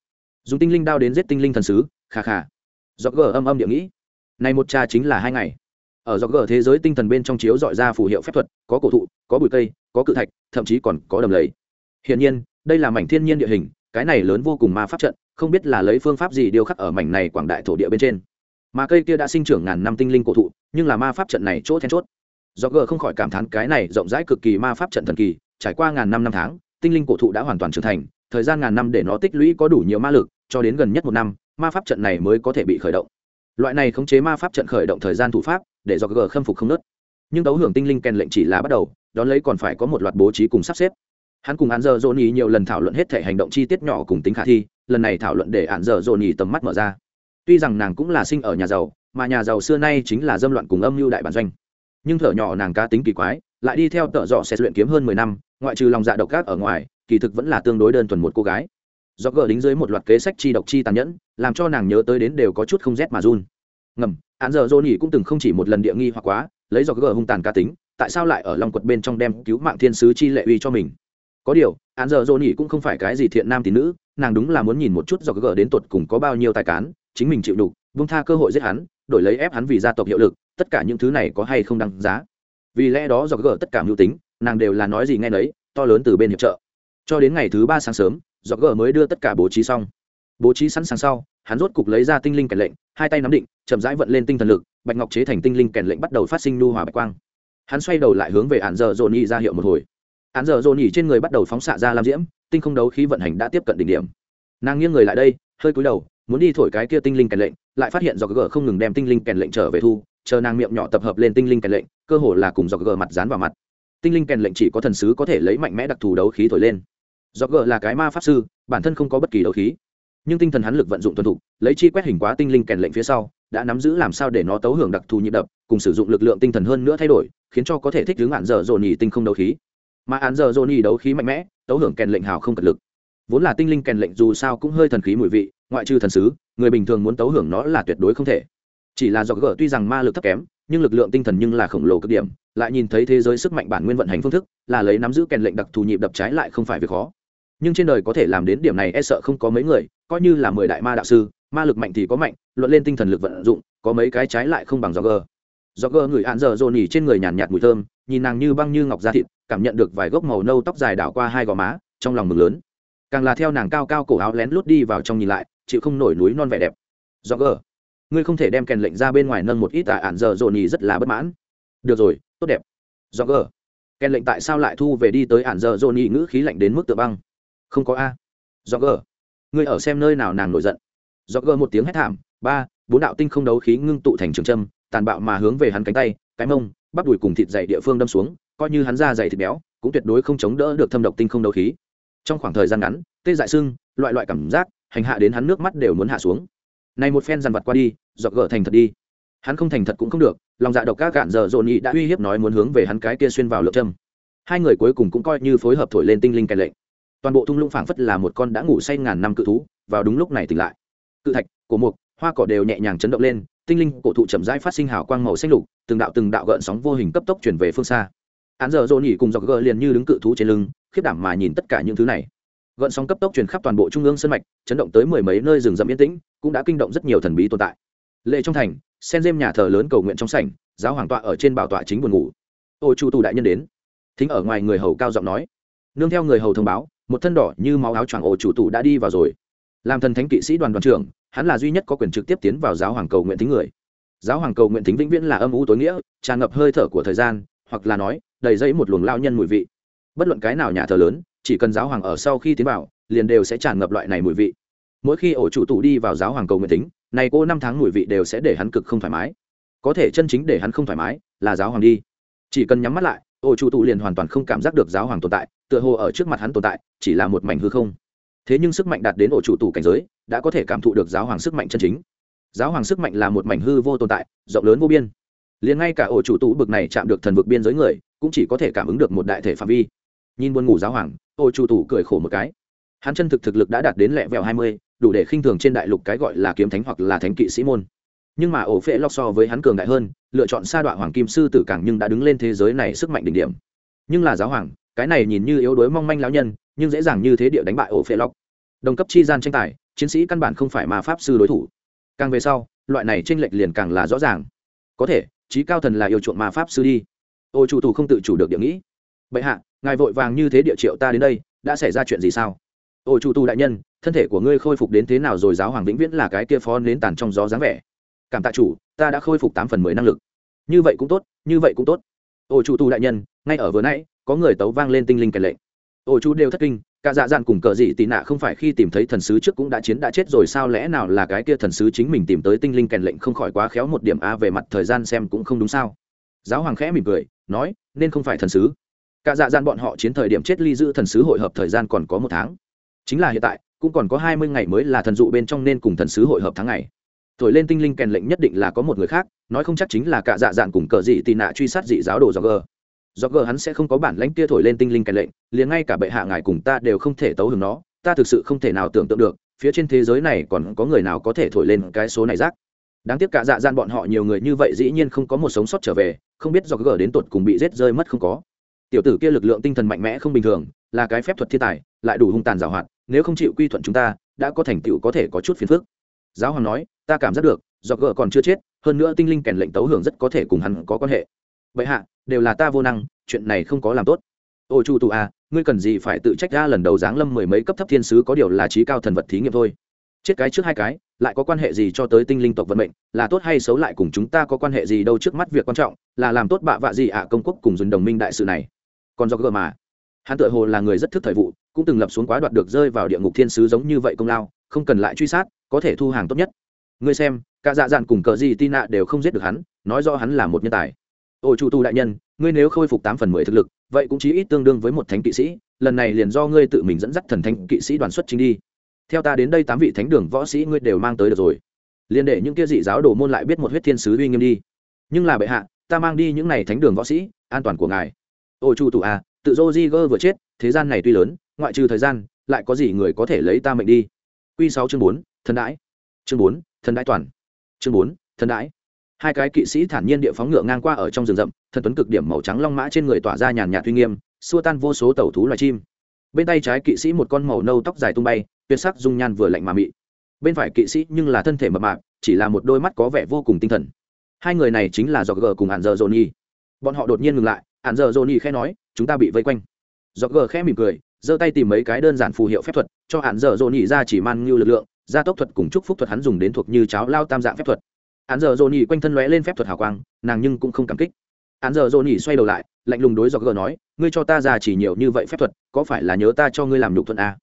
Dùng tinh linh đao đến giết tinh linh thần sứ khà khà do gờ âm âm địa nghĩ. Này một cha chính là hai ngày ở dọc gờ thế giới tinh thần bên trong chiếu dọi ra phù hiệu phép thuật, có cổ thụ, có bụi cây, có cự thạch, thậm chí còn có đầm lầy. Hiển nhiên, đây là mảnh thiên nhiên địa hình, cái này lớn vô cùng ma pháp trận, không biết là lấy phương pháp gì điêu khắc ở mảnh này quảng đại thổ địa bên trên. Mà cây kia đã sinh trưởng ngàn năm tinh linh cổ thụ, nhưng là ma pháp trận này chỗ then chốt. Do g không khỏi cảm thán cái này rộng rãi cực kỳ ma pháp trận thần kỳ, trải qua ngàn năm năm tháng, tinh linh cổ thụ đã hoàn toàn trưởng thành, thời gian ngàn năm để nó tích lũy có đủ nhiều ma lực, cho đến gần nhất một năm, ma pháp trận này mới có thể bị khởi động. Loại này khống chế ma pháp trận khởi động thời gian thủ pháp để do g khâm phục không nớt. Nhưng tấu hưởng tinh linh kèn lệnh chỉ là bắt đầu, đón lấy còn phải có một loạt bố trí cùng sắp xếp. Hắn cùng án giờ dồn ý nhiều lần thảo luận hết thể hành động chi tiết nhỏ cùng tính khả thi, lần này thảo luận để án giờ dồn ý tầm mắt mở ra. Tuy rằng nàng cũng là sinh ở nhà giàu, mà nhà giàu xưa nay chính là dâm loạn cùng âm mưu đại bản doanh. Nhưng thở nhỏ nàng cá tính kỳ quái, lại đi theo tợ dọ xét luyện kiếm hơn mười năm, ngoại trừ lòng dạ độc ác ở ngoài, kỳ thực vẫn là tương đối đơn thuần một cô gái. Do gờ đính dưới một loạt kế sách chi độc chi tàn nhẫn, làm cho nàng nhớ tới đến đều có chút không rét mà run ngầm, án giờ dô nhỉ cũng từng không chỉ một lần địa nghi hoặc quá, lấy do gờ hung tàn cá tính, tại sao lại ở lòng quật bên trong đem cứu mạng thiên sứ chi lệ uy cho mình? Có điều, án giờ dô nhỉ cũng không phải cái gì thiện nam tín nữ, nàng đúng là muốn nhìn một chút do gờ đến tột cùng có bao nhiêu tài cán, chính mình chịu đục, vung tha cơ hội giết hắn, đổi lấy ép hắn vì gia tộc hiệu lực, tất cả những thứ này có hay không đăng giá? Vì lẽ đó do gờ tất cả mưu tính, nàng đều là nói gì nghe nấy, to lớn từ bên hiệp trợ. Cho đến ngày thứ ba sáng sớm do gờ mới đưa tất cả bố trí xong. Bố trí sẵn sàng sau hắn rốt cục lấy ra tinh linh kèn lệnh, hai tay nắm định, chậm rãi vận lên tinh thần lực, bạch ngọc chế thành tinh linh kèn lệnh bắt đầu phát sinh nu hòa bạch quang. Hắn xoay đầu lại hướng về hạn giờ dồn nhị ra hiệu một hồi. Hạn giờ dồn nhị trên người bắt đầu phóng xạ ra làm diễm, tinh không đấu khí vận hành đã tiếp cận đỉnh điểm. Nàng nghiêng người lại đây, hơi cúi đầu, muốn đi thổi cái kia tinh linh kèn lệnh, lại phát hiện do gờ không ngừng đem tinh linh kèn lệnh trở về thu, chờ nàng miệng nhỏ tập hợp lên tinh linh kèn lệnh, cơ hồ là cùng do gờ mặt dán vào mặt. Tinh linh kèn lệnh chỉ có thần sứ có thể lấy mạnh mẽ đặc thù đấu khí thổi lên. Do gờ là cái ma pháp sư, bản thân không có bất kỳ đấu khí nhưng tinh thần hắn lực vận dụng tuần thục, lấy chi quét hình quá tinh linh kèn lệnh phía sau, đã nắm giữ làm sao để nó tấu hưởng đặc thù nhịp đập, cùng sử dụng lực lượng tinh thần hơn nữa thay đổi, khiến cho có thể thích ứng hạn dở dồn nhì tinh không đấu khí. Mà hạn giờ dồn nhì đấu khí mạnh mẽ, tấu hưởng kèn lệnh hào không cật lực. Vốn là tinh linh kèn lệnh dù sao cũng hơi thần khí mùi vị, ngoại trừ thần sứ, người bình thường muốn tấu hưởng nó là tuyệt đối không thể. Chỉ là do gỡ tuy rằng ma lực thấp kém, nhưng lực lượng tinh thần nhưng là khổng lồ cực điểm, lại nhìn thấy thế giới sức mạnh bản nguyên vận hành phương thức, là lấy nắm giữ kèn lệnh đặc thù nhịp đập trái lại không phải việc khó nhưng trên đời có thể làm đến điểm này e sợ không có mấy người, coi như là mười đại ma đạo sư, ma lực mạnh thì có mạnh, luận lên tinh thần lực vận dụng, có mấy cái trái lại không bằng do gờ do gờ người hạn giờ dồn nỉ trên người nhàn nhạt mùi thơm, nhìn nàng như băng như ngọc da thịt, cảm nhận được vài gốc màu nâu tóc dài đảo qua hai gò má, trong lòng mừng lớn. Càng là theo nàng cao cao cổ áo lén lút đi vào trong nhìn lại, chịu không nổi núi non vẻ đẹp. Do gờ ngươi không thể đem kèn lệnh ra bên ngoài nâng một ít tại ạn giờ dồn nhì rất là bất mãn. Được rồi, tốt đẹp. Do gờ kèn lệnh tại sao lại thu về đi tới ạn giờ dồn nhì ngữ khí lạnh đến mức tựa băng? Không có a. Do g ngươi ở xem nơi nào nàng nổi giận. Do g một tiếng hét thảm, ba, bốn đạo tinh không đấu khí ngưng tụ thành trường châm, tàn bạo mà hướng về hắn cánh tay, cái mông, bắp đùi cùng thịt dày địa phương đâm xuống, coi như hắn da dày thịt béo, cũng tuyệt đối không chống đỡ được thâm độc tinh không đấu khí. Trong khoảng thời gian ngắn, tê dại sưng loại loại cảm giác, hành hạ đến hắn nước mắt đều muốn hạ xuống. Này một phen dằn vặt qua đi dọc gỡ thành thật đi. Hắn không thành thật cũng không được, lòng dạ độc các cạn giờ dồn nhị đã uy hiếp nói muốn hướng về hắn cái kia xuyên vào lượt châm. Hai người cuối cùng cũng coi như phối hợp thổi lên tinh linh kèn lệnh toàn bộ thung lũng phảng phất là một con đã ngủ say ngàn năm cự thú, vào đúng lúc này tỉnh lại. Cự thạch, cổ mục, hoa cỏ đều nhẹ nhàng chấn động lên, tinh linh cổ thụ chậm rãi phát sinh hào quang màu xanh lục, từng đạo từng đạo gợn sóng vô hình cấp tốc chuyển về phương xa. Án giờ dồn nhỉ cùng dọc gờ liền như đứng cự thú trên lưng, khiếp đảm mà nhìn tất cả những thứ này. Gợn sóng cấp tốc truyền khắp toàn bộ trung ương sân mạch, chấn động tới mười mấy nơi rừng rậm yên tĩnh, cũng đã kinh động rất nhiều thần bí tồn tại. Lệ trong thành, sen dêm nhà thờ lớn cầu nguyện trong sảnh, giáo hoàng tọa ở trên bảo tọa chính buồn ngủ. Ô chu tù đại nhân đến. Thính ở ngoài người hầu cao giọng nói. Nương theo người hầu thông báo một thân đỏ như máu áo choàng ổ chủ tù đã đi vào rồi. Làm thần thánh kỵ sĩ đoàn đoàn trưởng, hắn là duy nhất có quyền trực tiếp tiến vào giáo hoàng cầu nguyện tính người. Giáo hoàng cầu nguyện tính vĩnh viễn là âm u tối nghĩa, tràn ngập hơi thở của thời gian, hoặc là nói, đầy dẫy một luồng lao nhân mùi vị. Bất luận cái nào nhà thờ lớn, chỉ cần giáo hoàng ở sau khi tiến vào, liền đều sẽ tràn ngập loại này mùi vị. Mỗi khi ổ chủ tụ đi vào giáo hoàng cầu nguyện tính này cô năm tháng mùi vị đều sẽ để hắn cực không thoải mái. Có thể chân chính để hắn không thoải mái là giáo hoàng đi. Chỉ cần nhắm mắt lại, ổ chủ tụ liền hoàn toàn không cảm giác được giáo hoàng tồn tại tựa hồ ở trước mặt hắn tồn tại, chỉ là một mảnh hư không. Thế nhưng sức mạnh đạt đến ổ chủ tù cảnh giới, đã có thể cảm thụ được giáo hoàng sức mạnh chân chính. Giáo hoàng sức mạnh là một mảnh hư vô tồn tại, rộng lớn vô biên. Liền ngay cả ổ chủ tù bực này chạm được thần vực biên giới người, cũng chỉ có thể cảm ứng được một đại thể phạm vi. Nhìn buồn ngủ giáo hoàng, ổ chủ tù cười khổ một cái. Hắn chân thực thực lực đã đạt đến lẹ vẹo hai mươi, đủ để khinh thường trên đại lục cái gọi là kiếm thánh hoặc là thánh kỵ sĩ môn. Nhưng mà ổ phệ lóc so với hắn cường đại hơn, lựa chọn sa đoạn hoàng kim sư tử càng nhưng đã đứng lên thế giới này sức mạnh đỉnh điểm. Nhưng là giáo hoàng cái này nhìn như yếu đuối mong manh lão nhân, nhưng dễ dàng như thế địa đánh bại ổ phệ lộc. Đồng cấp chi gian tranh tài, chiến sĩ căn bản không phải ma pháp sư đối thủ. Càng về sau, loại này tranh lệch liền càng là rõ ràng. Có thể, trí cao thần là yêu chuộng ma pháp sư đi. Ô chủ thủ không tự chủ được địa nghĩ. Bệ hạ, ngài vội vàng như thế địa triệu ta đến đây, đã xảy ra chuyện gì sao? Ô chủ tù đại nhân, thân thể của ngươi khôi phục đến thế nào rồi giáo hoàng vĩnh viễn là cái kia phó nến tàn trong gió dáng vẻ. Cảm tạ chủ, ta đã khôi phục tám phần mười năng lực. Như vậy cũng tốt, như vậy cũng tốt. Ô chủ tù đại nhân, ngay ở vừa nãy có người tấu vang lên tinh linh kèn lệnh. Ổ chú đều thất kinh, cả dạ dạn cùng cờ dị tị nạ không phải khi tìm thấy thần sứ trước cũng đã chiến đã chết rồi, sao lẽ nào là cái kia thần sứ chính mình tìm tới tinh linh kèn lệnh không khỏi quá khéo một điểm a về mặt thời gian xem cũng không đúng sao. Giáo hoàng khẽ mỉm cười, nói, nên không phải thần sứ. Cả dạ dạn bọn họ chiến thời điểm chết ly giữ thần sứ hội hợp thời gian còn có một tháng. Chính là hiện tại, cũng còn có hai mươi ngày mới là thần dụ bên trong nên cùng thần sứ hội hợp tháng ngày. Thổi lên tinh linh kèn lệnh nhất định là có một người khác, nói không chắc chính là cả dạ dạn cùng cờ dị tị nạ truy sát dị giáo đồ do gờ do gờ hắn sẽ không có bản lãnh kia thổi lên tinh linh kèn lệnh, liền ngay cả bệ hạ ngài cùng ta đều không thể tấu hưởng nó, ta thực sự không thể nào tưởng tượng được, phía trên thế giới này còn có người nào có thể thổi lên cái số này rác. Đáng tiếc cả dạ gian bọn họ nhiều người như vậy dĩ nhiên không có một sống sót trở về, không biết do gờ đến tột cùng bị rết rơi mất không có. Tiểu tử kia lực lượng tinh thần mạnh mẽ không bình thường, là cái phép thuật thiên tài, lại đủ hung tàn giảo hoạt, nếu không chịu quy thuận chúng ta, đã có thành tựu có thể có chút phiền phức. Giáo hoàng nói, ta cảm giác được, do gờ còn chưa chết, hơn nữa tinh linh kèn lệnh tấu hưởng rất có thể cùng hắn có quan hệ. Vậy hạ đều là ta vô năng chuyện này không có làm tốt. Ô chu tù a à, ngươi cần gì phải tự trách ra lần đầu giáng lâm mười mấy cấp thấp thiên sứ có điều là trí cao thần vật thí nghiệm thôi. Chết cái trước hai cái lại có quan hệ gì cho tới tinh linh tộc vận mệnh là tốt hay xấu lại cùng chúng ta có quan hệ gì đâu trước mắt việc quan trọng là làm tốt bạ vạ gì ạ công quốc cùng dùng đồng minh đại sự này. Còn do gờ mà. Hắn tự hồ là người rất thức thời vụ cũng từng lập xuống quá đoạt được rơi vào địa ngục thiên sứ giống như vậy công lao không cần lại truy sát có thể thu hàng tốt nhất. Ngươi xem cả dạ dạn cùng cờ gì tin nạ đều không giết được hắn nói do hắn là một nhân tài ôi chủ tu đại nhân, ngươi nếu khôi phục tám phần mười thực lực, vậy cũng chỉ ít tương đương với một thánh kỵ sĩ, lần này liền do ngươi tự mình dẫn dắt thần thánh kỵ sĩ đoàn xuất chính đi. Theo ta đến đây tám vị thánh đường võ sĩ ngươi đều mang tới được rồi. Liền để những kia dị giáo đồ môn lại biết một huyết thiên sứ uy nghiêm đi. Nhưng là bệ hạ, ta mang đi những này thánh đường võ sĩ, an toàn của ngài. Ôi chu tu à tự do di gơ vừa chết, thế gian này tuy lớn, ngoại trừ thời gian, lại có gì người có thể lấy ta mệnh đi? Q sáu chương bốn, thần đãi. Chương bốn, thần đãi toàn. Chương bốn, thần đãi hai cái kỵ sĩ thản nhiên địa phóng ngựa ngang qua ở trong rừng rậm, thần tuấn cực điểm màu trắng long mã trên người tỏa ra nhàn nhạt uy nghiêm, xua tan vô số tẩu thú loài chim. Bên tay trái kỵ sĩ một con màu nâu tóc dài tung bay, tuyệt sắc dung nhan vừa lạnh mà mị. Bên phải kỵ sĩ nhưng là thân thể mập mạp, chỉ là một đôi mắt có vẻ vô cùng tinh thần. Hai người này chính là dọc gờ cùng hạn giờ dồn nhi. Bọn họ đột nhiên ngừng lại hạn giờ dồn nhi khẽ nói, chúng ta bị vây quanh. Dọc gờ khẽ mỉm cười, giơ tay tìm mấy cái đơn giản phù hiệu phép thuật, cho hạn giờ dồn nhi ra chỉ man ngưu lực lượng, gia tốc thuật cùng chúc phúc thuật hắn dùng đến thuộc như cháo lao tam dạng phép thuật. Án giờ dồn nhi quanh thân lóe lên phép thuật hào quang, nàng nhưng cũng không cảm kích. Án giờ dồn nhi xoay đầu lại, lạnh lùng đối dọc gờ nói, ngươi cho ta ra chỉ nhiều như vậy phép thuật, có phải là nhớ ta cho ngươi làm nhục thuận à?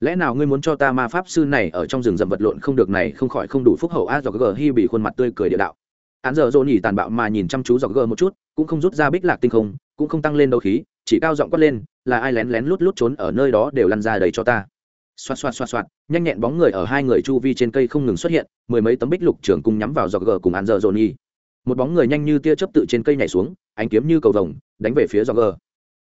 lẽ nào ngươi muốn cho ta ma pháp sư này ở trong rừng rậm vật lộn không được này, không khỏi không đủ phúc hậu a? Dọc gờ hi bị khuôn mặt tươi cười địa đạo. Hắn giờ dỗ nhỉ tàn bạo mà nhìn chăm chú dọc gờ một chút, cũng không rút ra bích lạc tinh không, cũng không tăng lên đấu khí, chỉ cao giọng quát lên, là ai lén lén lút lút trốn ở nơi đó đều lăn ra đầy cho ta? Xoạt xoạt xoạt xoạt, nhanh nhẹn bóng người ở hai người chu vi trên cây không ngừng xuất hiện, mười mấy tấm bích lục trường cùng nhắm vào dọc gờ cùng An giờ dồn nhỉ một bóng người nhanh như tia chớp tự trên cây nhảy xuống, ánh kiếm như cầu vồng, đánh về phía dọc gờ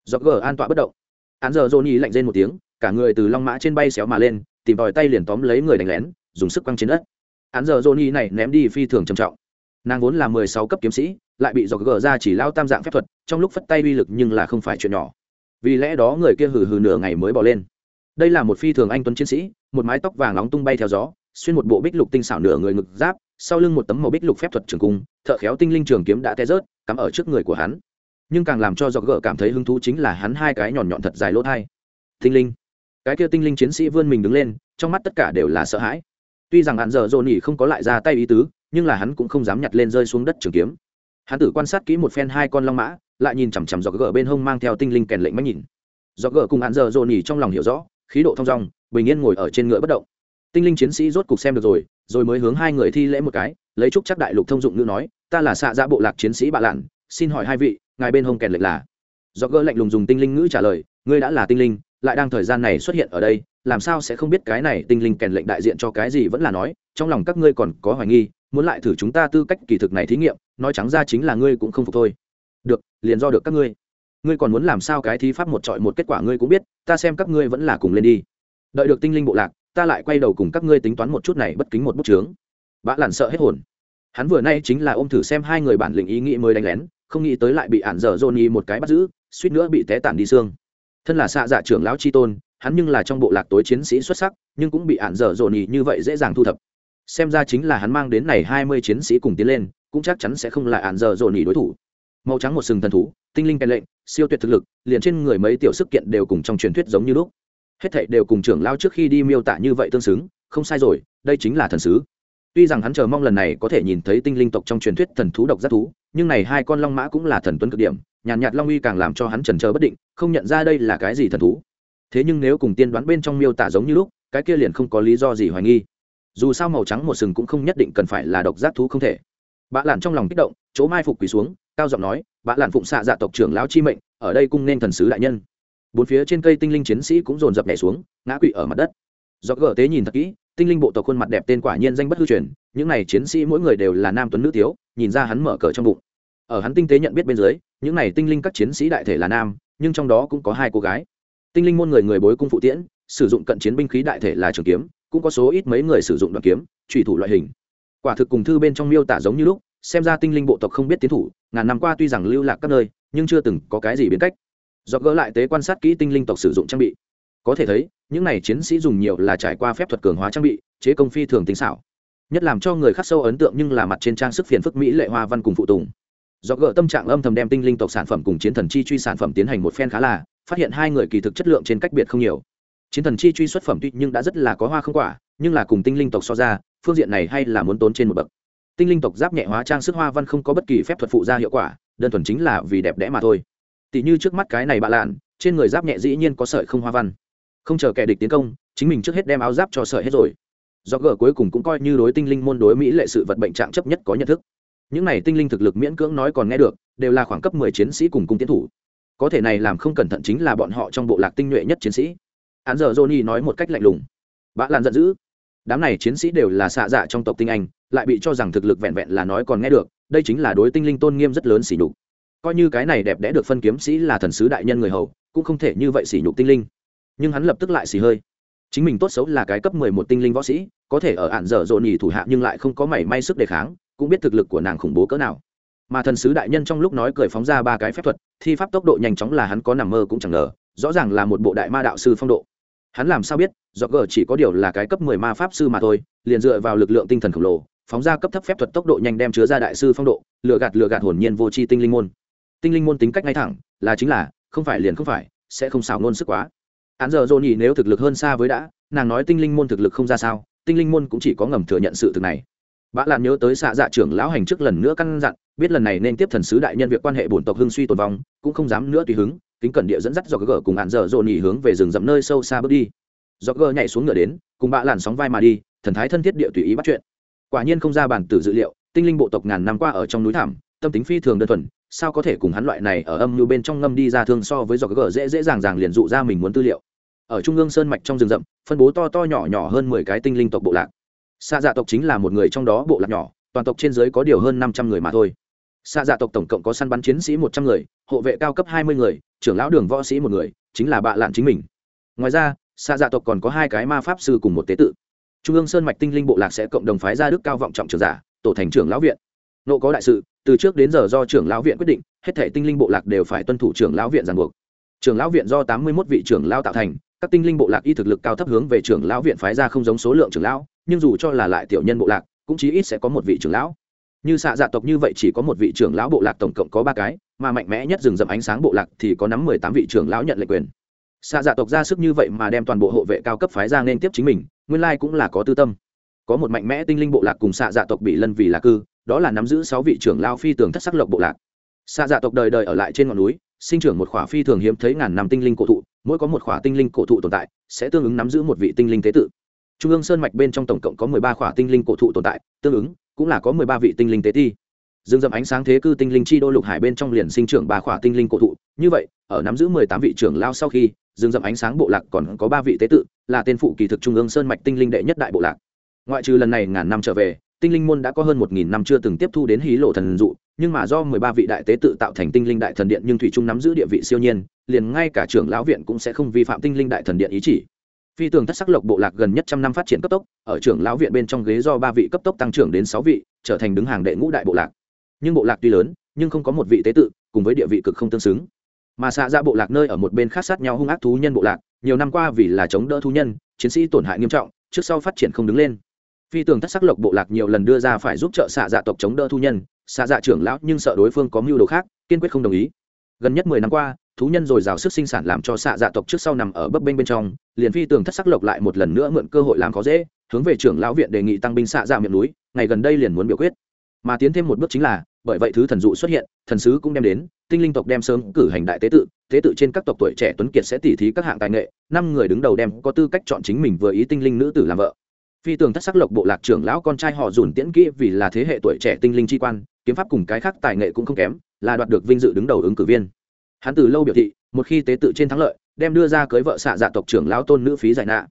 dọc gờ an tọa bất động. An giờ dồn nhỉ lạnh rên một tiếng, cả người từ long mã trên bay xéo mà lên, tìm tòi tay liền tóm lấy người đánh lén, dùng sức quăng trên đất. Hắn giờ johnny này ném đi phi thường trầm trọng. Nàng vốn là mười sáu cấp kiếm sĩ, lại bị dọc gờ ra chỉ lao tam dạng phép thuật, trong lúc phất tay uy lực nhưng là không phải chuyện nhỏ. Vì lẽ đó người kia hừ hừ nửa ngày mới bỏ lên đây là một phi thường anh tuấn chiến sĩ, một mái tóc vàng nóng tung bay theo gió, xuyên một bộ bích lục tinh xảo nửa người ngực giáp, sau lưng một tấm màu bích lục phép thuật trường cung, thợ khéo tinh linh trường kiếm đã té rớt, cắm ở trước người của hắn. Nhưng càng làm cho dọc gờ cảm thấy hứng thú chính là hắn hai cái nhọn nhọn thật dài lỗ thai. Tinh linh. Cái kia tinh linh chiến sĩ vươn mình đứng lên, trong mắt tất cả đều là sợ hãi. Tuy rằng hạn giờ dồn nhỉ không có lại ra tay ý tứ, nhưng là hắn cũng không dám nhặt lên rơi xuống đất trường kiếm. Hắn tử quan sát kỹ một phen hai con long mã, lại nhìn chằm chằm dọc gờ bên hông mang theo tinh linh kèn lệnh mắt nhìn. Dọc gờ cùng hạn giờ dồn nhỉ trong lòng hiểu rõ khí độ thong dong, bình yên ngồi ở trên ngựa bất động. Tinh linh chiến sĩ rốt cục xem được rồi rồi mới hướng hai người thi lễ một cái, lấy trúc chắc đại lục thông dụng ngữ nói, ta là xạ dạ bộ lạc chiến sĩ bạ lạn, xin hỏi hai vị, ngài bên hông kèn lệch là? Do gỡ lạnh lùng dùng tinh linh ngữ trả lời, ngươi đã là tinh linh, lại đang thời gian này xuất hiện ở đây, làm sao sẽ không biết cái này tinh linh kèn lệnh đại diện cho cái gì vẫn là nói, trong lòng các ngươi còn có hoài nghi, muốn lại thử chúng ta tư cách kỳ thực này thí nghiệm, nói trắng ra chính là ngươi cũng không phục thôi. Được, liền do được các ngươi ngươi còn muốn làm sao cái thí pháp một trọi một kết quả ngươi cũng biết, ta xem các ngươi vẫn là cùng lên đi. Đợi được tinh linh bộ lạc, ta lại quay đầu cùng các ngươi tính toán một chút này bất kính một bút chướng. Bã lặn sợ hết hồn. Hắn vừa nay chính là ôm thử xem hai người bản lĩnh ý nghĩ mới đánh lén, không nghĩ tới lại bị ản dở dồn y một cái bắt giữ, suýt nữa bị té tản đi xương. Thân là xạ dạ trưởng lão chi tôn, hắn nhưng là trong bộ lạc tối chiến sĩ xuất sắc, nhưng cũng bị ản dở dồn y như vậy dễ dàng thu thập. Xem ra chính là hắn mang đến này hai mươi chiến sĩ cùng tiến lên, cũng chắc chắn sẽ không là ản dở dồn y đối thủ. Màu trắng một sừng thần thú tinh linh cai lệnh siêu tuyệt thực lực liền trên người mấy tiểu sức kiện đều cùng trong truyền thuyết giống như lúc. Hết thảy đều cùng trưởng lao trước khi đi miêu tả như vậy tương xứng không sai rồi đây chính là thần sứ. Tuy rằng hắn chờ mong lần này có thể nhìn thấy tinh linh tộc trong truyền thuyết thần thú độc giác thú nhưng này hai con long mã cũng là thần tuấn cực điểm nhàn nhạt, nhạt long uy càng làm cho hắn trần chờ bất định không nhận ra đây là cái gì thần thú. Thế nhưng nếu cùng tiên đoán bên trong miêu tả giống như lúc cái kia liền không có lý do gì hoài nghi. Dù sao màu trắng một sừng cũng không nhất định cần phải là độc giác thú không thể. Bạ lạn trong lòng kích động chỗ mai phục quỳ xuống cao giọng nói, bạ lạn phụng xạ dạ tộc trưởng lão chi mệnh, ở đây cung nên thần sứ đại nhân. Bốn phía trên cây tinh linh chiến sĩ cũng dồn dập nhảy xuống, ngã quỵ ở mặt đất. Do gỡ tế nhìn thật kỹ, tinh linh bộ tộc khuôn mặt đẹp tên quả nhiên danh bất hư truyền, những này chiến sĩ mỗi người đều là nam tuấn nữ tiếu, nhìn ra hắn mở cờ trong bụng. Ở hắn tinh tế nhận biết bên dưới, những này tinh linh các chiến sĩ đại thể là nam, nhưng trong đó cũng có hai cô gái. Tinh linh môn người người bối cung phụ tiễn, sử dụng cận chiến binh khí đại thể là trường kiếm, cũng có số ít mấy người sử dụng đoạn kiếm trùy thủ loại hình. Quả thực cùng thư bên trong miêu tả giống như lúc, xem ra tinh linh bộ tộc không biết tiến thủ ngàn năm qua tuy rằng lưu lạc các nơi, nhưng chưa từng có cái gì biến cách. Do gỡ lại tế quan sát kỹ tinh linh tộc sử dụng trang bị. Có thể thấy, những này chiến sĩ dùng nhiều là trải qua phép thuật cường hóa trang bị, chế công phi thường tính xảo. Nhất làm cho người khắc sâu ấn tượng nhưng là mặt trên trang sức phiền phức mỹ lệ hoa văn cùng phụ tùng. Do gỡ tâm trạng âm thầm đem tinh linh tộc sản phẩm cùng chiến thần chi truy sản phẩm tiến hành một phen khá là, phát hiện hai người kỳ thực chất lượng trên cách biệt không nhiều. Chiến thần chi truy xuất phẩm tuy nhưng đã rất là có hoa không quả, nhưng là cùng tinh linh tộc so ra, phương diện này hay là muốn tốn trên một bậc tinh linh tộc giáp nhẹ hóa trang sức hoa văn không có bất kỳ phép thuật phụ ra hiệu quả, đơn thuần chính là vì đẹp đẽ mà thôi. Tỷ như trước mắt cái này bạ lạn, trên người giáp nhẹ dĩ nhiên có sợi không hoa văn. Không chờ kẻ địch tiến công, chính mình trước hết đem áo giáp cho sợi hết rồi. Do gờ cuối cùng cũng coi như đối tinh linh môn đối mỹ lệ sự vật bệnh trạng chấp nhất có nhận thức. Những này tinh linh thực lực miễn cưỡng nói còn nghe được, đều là khoảng cấp mười chiến sĩ cùng cung tiến thủ. Có thể này làm không cẩn thận chính là bọn họ trong bộ lạc tinh nhuệ nhất chiến sĩ. Hắn giờ johnny nói một cách lạnh lùng. Bạ lan giận dữ. Đám này chiến sĩ đều là xạ dạ trong tộc tinh anh lại bị cho rằng thực lực vẹn vẹn là nói còn nghe được, đây chính là đối tinh linh tôn nghiêm rất lớn xỉ nhục. Coi như cái này đẹp đẽ được phân kiếm sĩ là thần sứ đại nhân người hầu, cũng không thể như vậy xỉ nhục tinh linh. Nhưng hắn lập tức lại xì hơi. Chính mình tốt xấu là cái cấp mười một tinh linh võ sĩ, có thể ở ạn dở dồn nhì thủ hạ nhưng lại không có mảy may sức đề kháng, cũng biết thực lực của nàng khủng bố cỡ nào. Mà thần sứ đại nhân trong lúc nói cười phóng ra ba cái phép thuật, thi pháp tốc độ nhanh chóng là hắn có nằm mơ cũng chẳng ngờ, rõ ràng là một bộ đại ma đạo sư phong độ. Hắn làm sao biết do gờ chỉ có điều là cái cấp mười ma pháp sư mà thôi, liền dựa vào lực lượng tinh thần khổng lồ phóng ra cấp thấp phép thuật tốc độ nhanh đem chứa ra đại sư phong độ, lừa gạt lừa gạt hồn nhiên vô tri tinh linh môn. Tinh linh môn tính cách ngay thẳng, là chính là, không phải liền không phải, sẽ không xào nôn sức quá. Án giờ dồn nhỉ nếu thực lực hơn xa với đã, nàng nói tinh linh môn thực lực không ra sao, tinh linh môn cũng chỉ có ngầm thừa nhận sự thực này. Bã lạn nhớ tới xạ dạ trưởng lão hành trước lần nữa căn dặn, biết lần này nên tiếp thần sứ đại nhân việc quan hệ bổn tộc hưng suy tồn vong, cũng không dám nữa tùy hứng, kính cẩn địa dẫn dắt do gờ cùng hạn dở dồn nhỉ hướng về rừng rậm nơi sâu xa bước đi. Do gờ nhảy xuống ngựa đến, cùng bã lạn sóng vai mà đi, thần thái thân thiết địa tùy ý bắt chuyện quả nhiên không ra bản tử dự liệu, tinh linh bộ tộc ngàn năm qua ở trong núi thảm tâm tính phi thường đơn thuần, sao có thể cùng hắn loại này ở âm như bên trong ngâm đi ra thương so với giọt gờ dễ dễ dàng dàng liền dụ ra mình muốn tư liệu. Ở trung ương sơn mạch trong rừng rậm, phân bố to to nhỏ nhỏ hơn mười cái tinh linh tộc bộ lạc. Xa dạ tộc chính là một người trong đó bộ lạc nhỏ, toàn tộc trên dưới có điều hơn năm trăm người mà thôi. Xa dạ tộc tổng cộng có săn bắn chiến sĩ một trăm người, hộ vệ cao cấp hai mươi người, trưởng lão đường võ sĩ một người, chính là bạ lạn chính mình. Ngoài ra xa dạ tộc còn có hai cái ma pháp sư cùng một tế tự trung ương sơn mạch tinh linh bộ lạc sẽ cộng đồng phái ra đức cao vọng trọng trưởng giả, tổ thành trưởng lão viện. Nộ có đại sự, từ trước đến giờ do trưởng lão viện quyết định, hết thể tinh linh bộ lạc đều phải tuân thủ trưởng lão viện ràng buộc. Trưởng lão viện do tám mươi một vị trưởng lão tạo thành, các tinh linh bộ lạc y thực lực cao thấp hướng về trưởng lão viện phái ra không giống số lượng trưởng lão, nhưng dù cho là lại tiểu nhân bộ lạc, cũng chí ít sẽ có một vị trưởng lão. Như xạ dạ tộc như vậy chỉ có một vị trưởng lão bộ lạc tổng cộng có ba cái, mà mạnh mẽ nhất rừng rậm ánh sáng bộ lạc thì có nắm mười tám vị trưởng lão nhận lệnh quyền. Xạ dạ tộc ra sức như vậy mà đem toàn bộ hộ vệ cao cấp phái ra nên tiếp chính mình nguyên lai cũng là có tư tâm. Có một mạnh mẽ tinh linh bộ lạc cùng xạ dạ tộc bị lân vì là cư, đó là nắm giữ sáu vị trưởng lao phi tường thất sắc lộc bộ lạc. Xạ dạ tộc đời đời ở lại trên ngọn núi, sinh trưởng một khỏa phi thường hiếm thấy ngàn năm tinh linh cổ thụ, mỗi có một khỏa tinh linh cổ thụ tồn tại, sẽ tương ứng nắm giữ một vị tinh linh tế tự. Trung ương sơn mạch bên trong tổng cộng có mười ba khỏa tinh linh cổ thụ tồn tại, tương ứng cũng là có mười ba vị tinh linh tế ti dương dầm ánh sáng thế cư tinh linh chi đô lục hải bên trong liền sinh trưởng ba khỏa tinh linh cổ thụ. Như vậy, ở nắm giữ mười tám vị trưởng lao sau khi, dương dầm ánh sáng bộ lạc còn có ba vị tế tự, là tên phụ kỳ thực trung ương sơn mạch tinh linh đệ nhất đại bộ lạc. Ngoại trừ lần này ngàn năm trở về, tinh linh môn đã có hơn một nghìn năm chưa từng tiếp thu đến hí lộ thần dụ, nhưng mà do mười ba vị đại tế tự tạo thành tinh linh đại thần điện nhưng thủy trung nắm giữ địa vị siêu nhiên, liền ngay cả trưởng lão viện cũng sẽ không vi phạm tinh linh đại thần điện ý chỉ. Phi tường thất sắc lộc bộ lạc gần nhất trăm năm phát triển cấp tốc, ở trưởng lão viện bên trong ghế do ba vị cấp tốc tăng trưởng đến sáu vị, trở thành đứng hàng đệ ngũ đại bộ lạc nhưng bộ lạc tuy lớn, nhưng không có một vị tế tự, cùng với địa vị cực không tương xứng. Mà xạ ra dạ bộ lạc nơi ở một bên khác sát nhau hung ác thú nhân bộ lạc, nhiều năm qua vì là chống đỡ thú nhân, chiến sĩ tổn hại nghiêm trọng, trước sau phát triển không đứng lên. Phi tường thất sắc lộc bộ lạc nhiều lần đưa ra phải giúp trợ xạ dạ tộc chống đỡ thu nhân, xạ dạ trưởng lão nhưng sợ đối phương có mưu đồ khác, kiên quyết không đồng ý. Gần nhất mười năm qua, thú nhân dồi dào sức sinh sản làm cho xạ dạ tộc trước sau nằm ở bấp bênh bên trong, liền phi tường thất sắc lộc lại một lần nữa mượn cơ hội làm khó dễ, hướng về trưởng lão viện đề nghị tăng binh xạ dạ miệng núi, ngày gần đây liền muốn biểu quyết mà tiến thêm một bước chính là, bởi vậy thứ thần dụ xuất hiện, thần sứ cũng đem đến, tinh linh tộc đem sớm cử hành đại tế tự tế tự trên các tộc tuổi trẻ tuấn kiệt sẽ tỉ thí các hạng tài nghệ, năm người đứng đầu đem có tư cách chọn chính mình vừa ý tinh linh nữ tử làm vợ. Phi tường thất sắc lộc bộ lạc trưởng lão con trai họ dùn tiễn kỹ vì là thế hệ tuổi trẻ tinh linh chi quan, kiếm pháp cùng cái khác tài nghệ cũng không kém, là đoạt được vinh dự đứng đầu ứng cử viên. Hắn từ lâu biểu thị, một khi tế tự trên thắng lợi, đem đưa ra cưới vợ xạ dạ tộc trưởng lão tôn nữ phí giải nạ.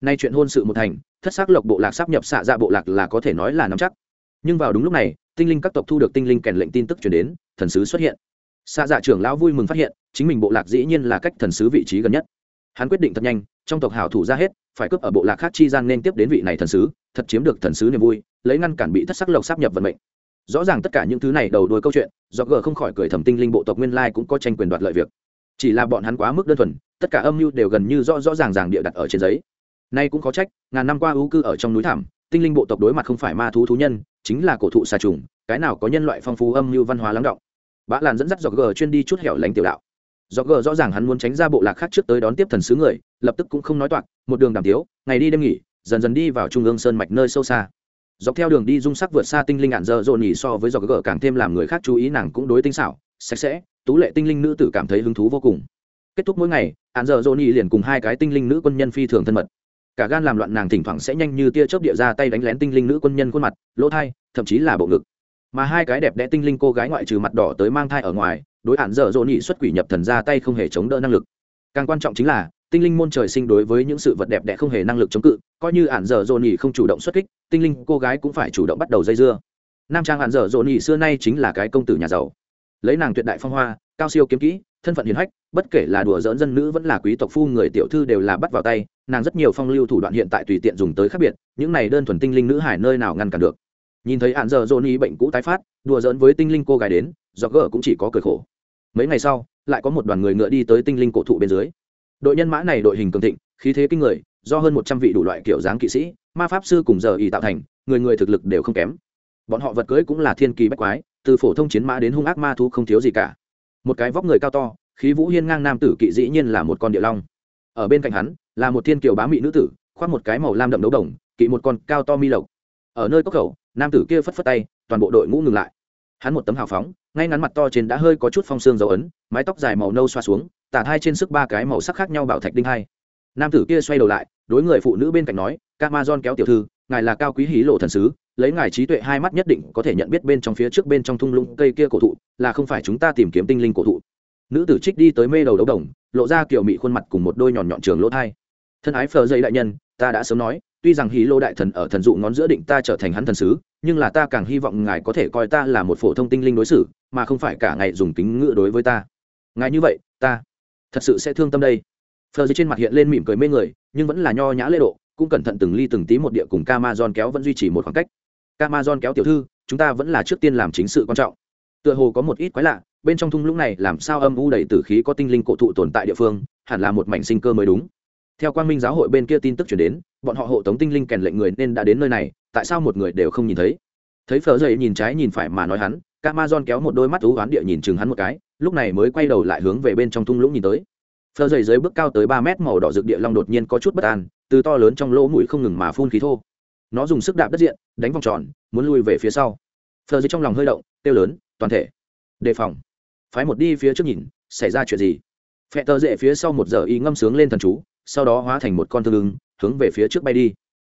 Nay chuyện hôn sự một thành, thất sắc lộc bộ lạc sắp nhập xạ dạ bộ lạc là có thể nói là nắm chắc nhưng vào đúng lúc này, tinh linh các tộc thu được tinh linh kèn lệnh tin tức chuyển đến, thần sứ xuất hiện. Xạ dạ trưởng lão vui mừng phát hiện, chính mình bộ lạc dĩ nhiên là cách thần sứ vị trí gần nhất. Hắn quyết định thật nhanh, trong tộc hảo thủ ra hết, phải cướp ở bộ lạc khác chi gian nên tiếp đến vị này thần sứ, thật chiếm được thần sứ niềm vui, lấy ngăn cản bị thất sắc lộc sắp nhập vận mệnh. Rõ ràng tất cả những thứ này đầu đuôi câu chuyện, do g không khỏi cười thẩm tinh linh bộ tộc nguyên lai cũng có tranh quyền đoạt lợi việc. Chỉ là bọn hắn quá mức đơn thuần, tất cả âm mưu đều gần như rõ rõ ràng ràng địa đặt ở trên giấy. Nay cũng có trách, ngàn năm qua ưu cư ở trong núi thảm tinh linh bộ tộc đối mặt không phải ma thú thú nhân chính là cổ thụ xà trùng, cái nào có nhân loại phong phú âm mưu văn hóa lắng động. Bã làn dẫn dắt dọc g chuyên đi chút hẻo lánh tiểu đạo. Dọc gờ rõ ràng hắn muốn tránh ra bộ lạc khác trước tới đón tiếp thần sứ người, lập tức cũng không nói toạc, một đường đàm tiếu, ngày đi đêm nghỉ, dần dần đi vào trung ương sơn mạch nơi sâu xa. Dọc theo đường đi dung sắc vượt xa tinh linh ạn dơ dồn nhỉ so với dọc gờ càng thêm làm người khác chú ý nàng cũng đối tinh xảo, sạch sẽ, tú lệ tinh linh nữ tử cảm thấy hứng thú vô cùng. Kết thúc mỗi ngày ạn dơ dồn nhỉ liền cùng hai cái tinh linh nữ quân nhân phi thường thân mật cả gan làm loạn nàng thỉnh thoảng sẽ nhanh như tia chớp địa ra tay đánh lén tinh linh nữ quân nhân khuôn mặt, lỗ thai, thậm chí là bộ ngực. Mà hai cái đẹp đẽ tinh linh cô gái ngoại trừ mặt đỏ tới mang thai ở ngoài, đối hạn dở dỗ nhị xuất quỷ nhập thần ra tay không hề chống đỡ năng lực. Càng quan trọng chính là, tinh linh môn trời sinh đối với những sự vật đẹp đẽ không hề năng lực chống cự, coi như hạn dở dỗ nhị không chủ động xuất kích, tinh linh cô gái cũng phải chủ động bắt đầu dây dưa. Nam trang hạn dở dỗ nhị xưa nay chính là cái công tử nhà giàu. Lấy nàng tuyệt đại phong hoa, cao siêu kiếm kỹ, thân phận hiền hách, bất kể là đùa dỡn dân nữ vẫn là quý tộc phu người tiểu thư đều là bắt vào tay nàng rất nhiều phong lưu thủ đoạn hiện tại tùy tiện dùng tới khác biệt, những này đơn thuần tinh linh nữ hải nơi nào ngăn cản được. Nhìn thấy hạn giờ dỗ ni bệnh cũ tái phát, đùa dỡn với tinh linh cô gái đến do gỡ cũng chỉ có cười khổ. Mấy ngày sau, lại có một đoàn người ngựa đi tới tinh linh cổ thụ bên dưới. Đội nhân mã này đội hình cường thịnh, khí thế kinh người, do hơn một trăm vị đủ loại kiểu dáng kỵ sĩ, ma pháp sư cùng giờ ý tạo thành, người người thực lực đều không kém. Bọn họ vật cưỡi cũng là thiên kỳ bách quái, từ phổ thông chiến mã đến hung ác ma thú không thiếu gì cả. Một cái vóc người cao to, khí vũ hiên ngang nam tử kỵ dĩ nhiên là một con địa long. Ở bên cạnh hắn là một thiên kiều bá mị nữ tử, khoác một cái màu lam đậm đấu đồng, kỵ một con cao to mi lộc. Ở nơi cốc khẩu, nam tử kia phất phất tay, toàn bộ đội ngũ ngừng lại. Hắn một tấm hào phóng, ngay ngắn mặt to trên đã hơi có chút phong xương dấu ấn, mái tóc dài màu nâu xoa xuống, tả hai trên sức ba cái màu sắc khác nhau bảo thạch đinh hai. Nam tử kia xoay đầu lại, đối người phụ nữ bên cạnh nói camason kéo tiểu thư, ngài là cao quý hí lộ thần sứ, lấy ngài trí tuệ hai mắt nhất định có thể nhận biết bên trong phía trước bên trong thung lũng cây kia cổ thụ, là không phải chúng ta tìm kiếm tinh linh cổ thụ. Nữ tử trích đi tới mê đầu đấu đồng, lộ ra kiểu mị khuôn mặt cùng một đôi nhọn nhọn trường lỗ thai thân ái phờ dây đại nhân ta đã sớm nói tuy rằng hí lô đại thần ở thần dụ ngón giữa định ta trở thành hắn thần sứ nhưng là ta càng hy vọng ngài có thể coi ta là một phổ thông tinh linh đối xử mà không phải cả ngày dùng kính ngựa đối với ta ngài như vậy ta thật sự sẽ thương tâm đây phờ dây trên mặt hiện lên mỉm cười mê người nhưng vẫn là nho nhã lễ độ cũng cẩn thận từng ly từng tí một địa cùng Camazon kéo vẫn duy trì một khoảng cách. Camazon kéo tiểu thư, chúng ta vẫn là trước tiên làm chính sự quan trọng. Tựa hồ có một ít quái lạ, bên trong thung lũng này làm sao âm u đầy tử khí có tinh linh cổ thụ tồn tại địa phương, hẳn là một mảnh sinh cơ mới đúng. Theo Quang Minh giáo hội bên kia tin tức truyền đến, bọn họ hộ tống tinh linh kèn lệnh người nên đã đến nơi này, tại sao một người đều không nhìn thấy? Thấy Phở dậy nhìn trái nhìn phải mà nói hắn, Camazon kéo một đôi mắt thú oán địa nhìn chừng hắn một cái, lúc này mới quay đầu lại hướng về bên trong thung lũng nhìn tới. Phở dậy dưới bước cao tới ba mét màu đỏ rực địa long đột nhiên có chút bất an, từ to lớn trong lỗ mũi không ngừng mà phun khí thô nó dùng sức đạp đất diện đánh vòng tròn muốn lui về phía sau phở dậy trong lòng hơi động tiêu lớn toàn thể đề phòng phái một đi phía trước nhìn xảy ra chuyện gì Phệ tờ dễ phía sau một giờ y ngâm sướng lên thần chú sau đó hóa thành một con thương ứng, hướng về phía trước bay đi.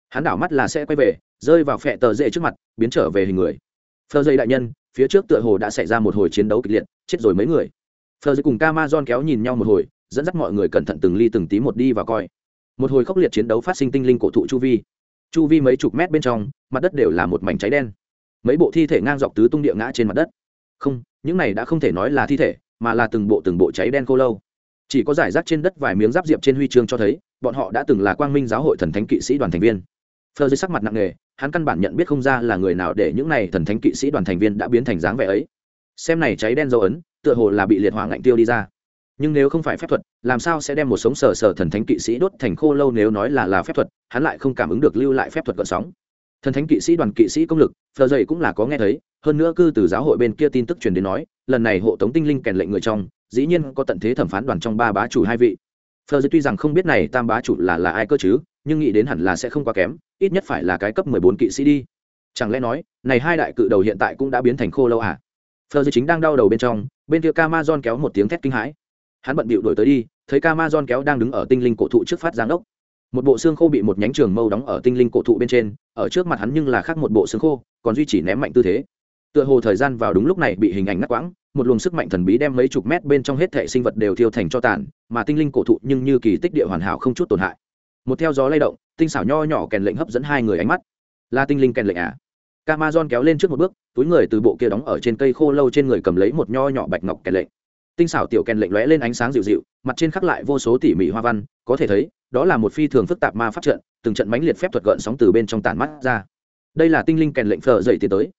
Hắn đảo mắt là sẽ quay về, rơi vào phe tờ dễ trước mặt, biến trở về hình người. Phờ dây đại nhân, phía trước tựa hồ đã xảy ra một hồi chiến đấu kịch liệt, chết rồi mấy người. Phờ dây cùng Camazon kéo nhìn nhau một hồi, dẫn dắt mọi người cẩn thận từng ly từng tí một đi và coi. Một hồi khốc liệt chiến đấu phát sinh tinh linh cổ thụ chu vi. Chu vi mấy chục mét bên trong, mặt đất đều là một mảnh cháy đen. Mấy bộ thi thể ngang dọc tứ tung địa ngã trên mặt đất. Không, những này đã không thể nói là thi thể, mà là từng bộ từng bộ cháy đen cô lâu chỉ có giải rác trên đất vài miếng giáp diệp trên huy chương cho thấy, bọn họ đã từng là quang minh giáo hội thần thánh kỵ sĩ đoàn thành viên. Phơ dưới sắc mặt nặng nề, hắn căn bản nhận biết không ra là người nào để những này thần thánh kỵ sĩ đoàn thành viên đã biến thành dáng vẻ ấy. Xem này cháy đen dấu ấn, tựa hồ là bị liệt hỏa ngạnh tiêu đi ra. Nhưng nếu không phải phép thuật, làm sao sẽ đem một sống sờ sờ thần thánh kỵ sĩ đốt thành khô lâu nếu nói là là phép thuật, hắn lại không cảm ứng được lưu lại phép thuật gợn sóng. Thần thánh kỵ sĩ đoàn kỵ sĩ công lực phờ dậy cũng là có nghe thấy, hơn nữa cư từ giáo hội bên kia tin tức truyền đến nói, lần này hộ tống tinh linh kèn lệnh người trong dĩ nhiên có tận thế thẩm phán đoàn trong ba bá chủ hai vị. Phờ dư tuy rằng không biết này tam bá chủ là là ai cơ chứ, nhưng nghĩ đến hẳn là sẽ không quá kém, ít nhất phải là cái cấp mười bốn kỵ sĩ đi. Chẳng lẽ nói, này hai đại cự đầu hiện tại cũng đã biến thành khô lâu à? Phờ dư chính đang đau đầu bên trong, bên kia Camazon kéo một tiếng thét kinh hãi. Hắn bận bịu đổi tới đi, thấy Camazon kéo đang đứng ở tinh linh cổ thụ trước phát giáng ốc. Một bộ xương khô bị một nhánh trường mâu đóng ở tinh linh cổ thụ bên trên, ở trước mặt hắn nhưng là khác một bộ xương khô, còn duy trì ném mạnh tư thế. Tựa hồ thời gian vào đúng lúc này bị hình ảnh ngắt quãng một luồng sức mạnh thần bí đem mấy chục mét bên trong hết thể sinh vật đều thiêu thành cho tàn, mà tinh linh cổ thụ nhưng như kỳ tích địa hoàn hảo không chút tổn hại. Một theo gió lay động, tinh xảo nho nhỏ kèn lệnh hấp dẫn hai người ánh mắt. Là tinh linh kèn lệnh à? Camazon kéo lên trước một bước, túi người từ bộ kia đóng ở trên cây khô lâu trên người cầm lấy một nho nhỏ bạch ngọc kèn lệnh. Tinh xảo tiểu kèn lệnh lóe lên ánh sáng dịu dịu, mặt trên khắc lại vô số tỉ mỉ hoa văn, có thể thấy, đó là một phi thường phức tạp ma pháp trận, từng trận mãnh liệt phép thuật gợn sóng từ bên trong tản mắt ra. Đây là tinh linh kèn lệnh phở dậy tiến tới.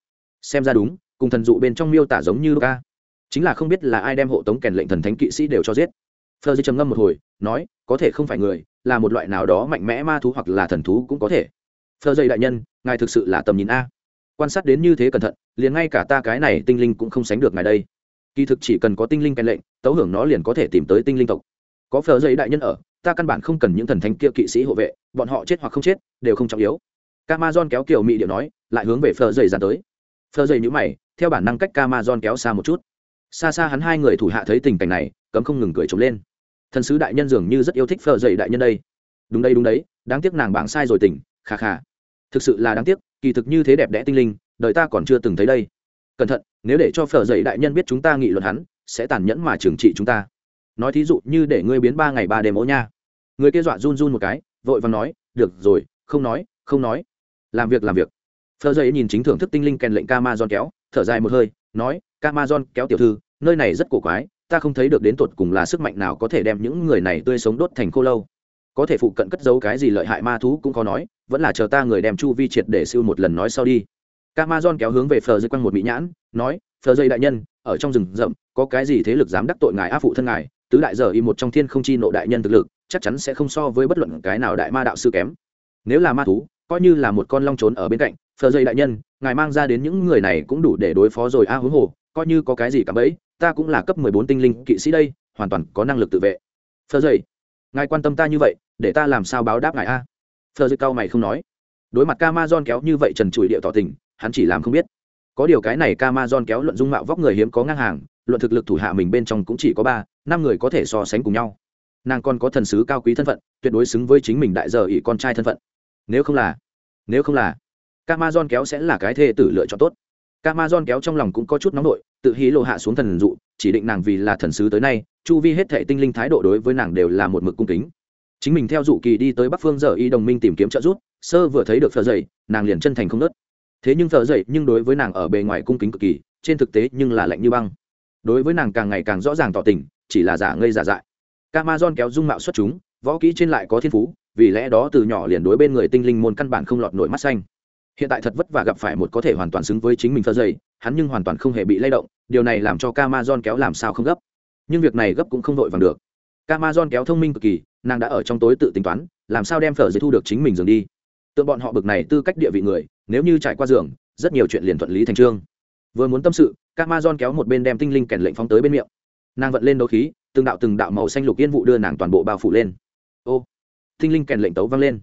Xem ra đúng, cùng thần dụ bên trong miêu tả giống như ca chính là không biết là ai đem hộ tống kèn lệnh thần thánh kỵ sĩ đều cho giết. Phờ di trầm ngâm một hồi, nói, có thể không phải người, là một loại nào đó mạnh mẽ ma thú hoặc là thần thú cũng có thể. Phờ dậy đại nhân, ngài thực sự là tầm nhìn a. Quan sát đến như thế cẩn thận, liền ngay cả ta cái này tinh linh cũng không sánh được ngài đây. Kỳ thực chỉ cần có tinh linh kèn lệnh, tấu hưởng nó liền có thể tìm tới tinh linh tộc. Có phờ dậy đại nhân ở, ta căn bản không cần những thần thánh kia kỵ sĩ hộ vệ, bọn họ chết hoặc không chết, đều không trọng yếu. Camazon kéo kiểu mị điệu nói, lại hướng về phờ dậy dàn tới. Phờ dậy nhữ mày, theo bản năng cách Camazon kéo xa một chút xa xa hắn hai người thủ hạ thấy tình cảnh này, cấm không ngừng cười trống lên. Thần sứ đại nhân dường như rất yêu thích phở dậy đại nhân đây. Đúng đây đúng đấy, đáng tiếc nàng bảng sai rồi tỉnh khà khà thực sự là đáng tiếc, kỳ thực như thế đẹp đẽ tinh linh, đời ta còn chưa từng thấy đây. Cẩn thận, nếu để cho phở dậy đại nhân biết chúng ta nghị luận hắn, sẽ tàn nhẫn mà trừng trị chúng ta. Nói thí dụ như để ngươi biến ba ngày ba đêm ố nha. Người kia dọa run run một cái, vội và nói, được rồi, không nói không nói. Làm việc làm việc. Phờ dậy nhìn chính thưởng thức tinh linh kèn lệnh ca ma don kéo, thở dài một hơi, nói ca ma don kéo tiểu thư nơi này rất cổ quái ta không thấy được đến tột cùng là sức mạnh nào có thể đem những người này tươi sống đốt thành khô lâu. Có thể phụ cận cất giấu cái gì lợi hại ma thú cũng có nói vẫn là chờ ta người đem chu vi triệt để siêu một lần nói sau đi. Ca ma don kéo hướng về phờ dây quanh một mỹ nhãn nói phờ dây đại nhân ở trong rừng rậm có cái gì thế lực dám đắc tội ngài áp phụ thân ngài? Tứ đại giờ y một trong thiên không chi nộ đại nhân thực lực chắc chắn sẽ không so với bất luận cái nào đại ma đạo sư kém. Nếu là ma thú coi như là một con long trốn ở bên cạnh phờ dây đại nhân ngài mang ra đến những người này cũng đủ để đối phó rồi. A à, huống hồ coi như có cái gì cả bấy ta cũng là cấp mười bốn tinh linh kỵ sĩ đây, hoàn toàn có năng lực tự vệ. Phờ dây ngài quan tâm ta như vậy, để ta làm sao báo đáp ngài a? Phờ dây cao mày không nói. Đối mặt Camazon kéo như vậy trần trụi địa tỏ tình, hắn chỉ làm không biết. Có điều cái này Camazon kéo luận dung mạo vóc người hiếm có ngang hàng, luận thực lực thủ hạ mình bên trong cũng chỉ có ba, năm người có thể so sánh cùng nhau. Nàng còn có thần sứ cao quý thân phận, tuyệt đối xứng với chính mình đại giờ ỷ con trai thân phận. Nếu không là, nếu không là, Camazon kéo sẽ là cái thê tử lựa chọn tốt. Camazon kéo trong lòng cũng có chút nóng nổi tự hí lộ hạ xuống thần dụ, chỉ định nàng vì là thần sứ tới nay, chu vi hết thệ tinh linh thái độ đối với nàng đều là một mực cung kính. Chính mình theo dụ kỳ đi tới bắc phương giờ y đồng minh tìm kiếm trợ giúp, sơ vừa thấy được phở dậy, nàng liền chân thành không nớt. Thế nhưng phở dậy nhưng đối với nàng ở bề ngoài cung kính cực kỳ, trên thực tế nhưng là lạnh như băng. Đối với nàng càng ngày càng rõ ràng tỏ tình, chỉ là giả ngây giả dại. Camazon kéo dung mạo xuất chúng, võ kỹ trên lại có thiên phú, vì lẽ đó từ nhỏ liền đối bên người tinh linh môn căn bản không lọt nổi mắt xanh hiện tại thật vất vả gặp phải một có thể hoàn toàn xứng với chính mình phơ dày, hắn nhưng hoàn toàn không hề bị lay động, điều này làm cho camason kéo làm sao không gấp. Nhưng việc này gấp cũng không vội vàng được. Camason kéo thông minh cực kỳ, nàng đã ở trong tối tự tính toán, làm sao đem phở dây thu được chính mình dừng đi. Tượng bọn họ bực này tư cách địa vị người, nếu như trải qua giường, rất nhiều chuyện liền thuận lý thành trương. Vừa muốn tâm sự camason kéo một bên đem tinh linh kèn lệnh phóng tới bên miệng. Nàng vận lên đấu khí, từng đạo từng đạo màu xanh lục yên vụ đưa nàng toàn bộ bao phủ lên. Ô, tinh linh kèn lệnh tấu vang lên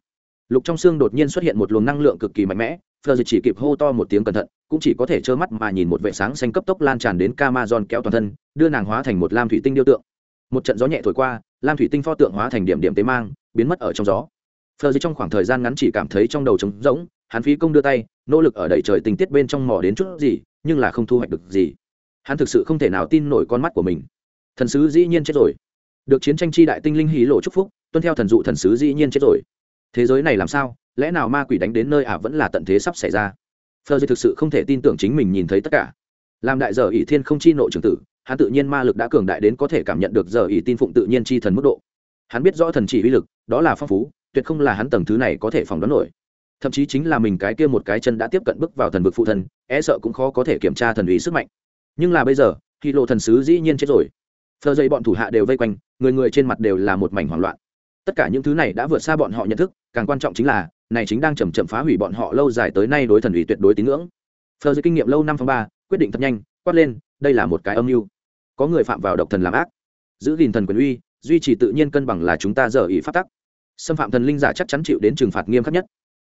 lục trong xương đột nhiên xuất hiện một luồng năng lượng cực kỳ mạnh mẽ phờ dịch chỉ kịp hô to một tiếng cẩn thận, cũng chỉ có thể trơ mắt mà nhìn một vệ sáng xanh cấp tốc lan tràn đến Camazon kéo toàn thân, đưa nàng hóa thành một lam thủy tinh điêu tượng. Một trận gió nhẹ thổi qua, lam thủy tinh pho tượng hóa thành điểm điểm tế mang, biến mất ở trong gió. Phờ dịch trong khoảng thời gian ngắn chỉ cảm thấy trong đầu trống rỗng, hắn phí công đưa tay, nỗ lực ở đẩy trời tình tiết bên trong mò đến chút gì, nhưng là không thu hoạch được gì. Hắn thực sự không thể nào tin nổi con mắt của mình. Thần sứ dĩ nhiên chết rồi. Được chiến tranh chi đại tinh linh hí lộ chúc phúc, tuân theo thần dụ thần sứ dĩ nhiên chết rồi thế giới này làm sao? Lẽ nào ma quỷ đánh đến nơi ả vẫn là tận thế sắp xảy ra? Phờ dư thực sự không thể tin tưởng chính mình nhìn thấy tất cả. Làm đại giờ ỷ thiên không chi nội trường tử, hắn tự nhiên ma lực đã cường đại đến có thể cảm nhận được giờ ỷ tin phụng tự nhiên chi thần mức độ. Hắn biết rõ thần chỉ uy lực, đó là phong phú, tuyệt không là hắn tầng thứ này có thể phòng đoán nổi. Thậm chí chính là mình cái kia một cái chân đã tiếp cận bước vào thần vực phụ thần e sợ cũng khó có thể kiểm tra thần ý sức mạnh. Nhưng là bây giờ, khi lộ thần sứ dĩ nhiên chết rồi. Phờ dây bọn thủ hạ đều vây quanh, người người trên mặt đều là một mảnh hoảng loạn tất cả những thứ này đã vượt xa bọn họ nhận thức, càng quan trọng chính là, này chính đang chầm chậm phá hủy bọn họ lâu dài tới nay đối thần ủy tuyệt đối tín ngưỡng. Phờ dây kinh nghiệm lâu năm tháng ba, quyết định thật nhanh, quát lên, đây là một cái âm mưu. Có người phạm vào độc thần làm ác. Giữ gìn thần quyền uy, duy trì tự nhiên cân bằng là chúng ta giờ ý phát tắc. Xâm phạm thần linh giả chắc chắn chịu đến trừng phạt nghiêm khắc nhất.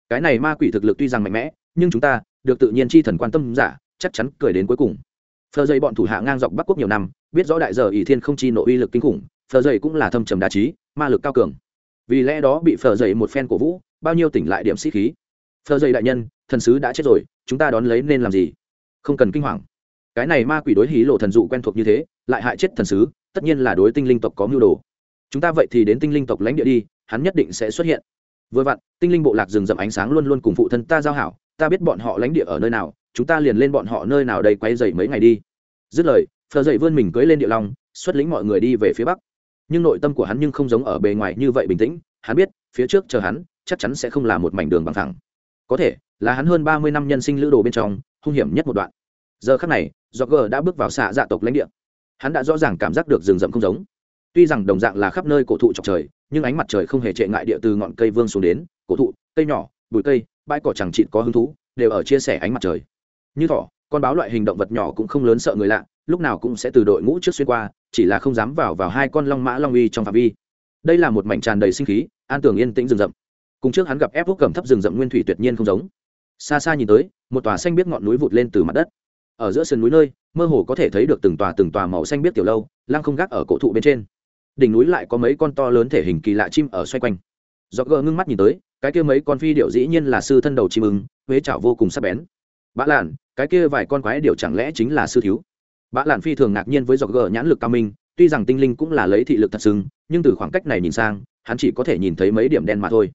Cái này ma quỷ thực lực tuy rằng mạnh mẽ, nhưng chúng ta, được tự nhiên chi thần quan tâm giả, chắc chắn cười đến cuối cùng. Phờ dây bọn thủ hạ ngang dọc bắc quốc nhiều năm, biết rõ đại giờ ỷ thiên không chi nội uy lực kinh khủng, phờ dây cũng là thâm trầm đa trí, ma lực cao cường vì lẽ đó bị phờ dậy một phen cổ vũ, bao nhiêu tỉnh lại điểm sĩ khí. Phờ dậy đại nhân, thần sứ đã chết rồi, chúng ta đón lấy nên làm gì? Không cần kinh hoàng. Cái này ma quỷ đối hí lộ thần dụ quen thuộc như thế, lại hại chết thần sứ, tất nhiên là đối tinh linh tộc có mưu đồ. Chúng ta vậy thì đến tinh linh tộc lãnh địa đi, hắn nhất định sẽ xuất hiện. Vừa vặn, tinh linh bộ lạc rừng rậm ánh sáng luôn luôn cùng phụ thân ta giao hảo, ta biết bọn họ lãnh địa ở nơi nào, chúng ta liền lên bọn họ nơi nào đây quay dậy mấy ngày đi. Dứt lời, phờ dậy vươn mình cưới lên địa long, xuất lĩnh mọi người đi về phía bắc nhưng nội tâm của hắn nhưng không giống ở bề ngoài như vậy bình tĩnh, hắn biết, phía trước chờ hắn, chắc chắn sẽ không là một mảnh đường bằng thẳng. Có thể, là hắn hơn ba mươi năm nhân sinh lữ đồ bên trong, hung hiểm nhất một đoạn. Giờ khắc này do g đã bước vào xạ dạ tộc lãnh địa. Hắn đã rõ ràng cảm giác được rừng rậm không giống. Tuy rằng đồng dạng là khắp nơi cổ thụ trọc trời, nhưng ánh mặt trời không hề trệ ngại địa từ ngọn cây vương xuống đến, cổ thụ, cây nhỏ, bụi cây, bãi cỏ chẳng chịt có hứng thú, đều ở chia sẻ ánh mặt trời. Như thỏ con báo loại hình động vật nhỏ cũng không lớn sợ người lạ, lúc nào cũng sẽ từ đội ngũ trước xuyên qua, chỉ là không dám vào vào hai con long mã long uy trong phạm vi. Đây là một mảnh tràn đầy sinh khí, an tường yên tĩnh rừng rậm. Cùng trước hắn gặp ép hút cầm thấp rừng rậm nguyên thủy tuyệt nhiên không giống. Xa xa nhìn tới, một tòa xanh biết ngọn núi vụt lên từ mặt đất. Ở giữa sườn núi nơi, mơ hồ có thể thấy được từng tòa từng tòa màu xanh biết tiểu lâu, lăng không gác ở cổ thụ bên trên. Đỉnh núi lại có mấy con to lớn thể hình kỳ lạ chim ở xoay quanh. Do gờ ngưng mắt nhìn tới, cái kia mấy con phi điệu dĩ nhiên là sư thân đầu chim ưng, huế chảo vô cùng sắc bén bã Lạn, cái kia vài con quái điệu chẳng lẽ chính là sư thiếu? Bã Lạn phi thường ngạc nhiên với dọc gờ nhãn lực cao minh tuy rằng tinh linh cũng là lấy thị lực thật sưng nhưng từ khoảng cách này nhìn sang hắn chỉ có thể nhìn thấy mấy điểm đen mà thôi.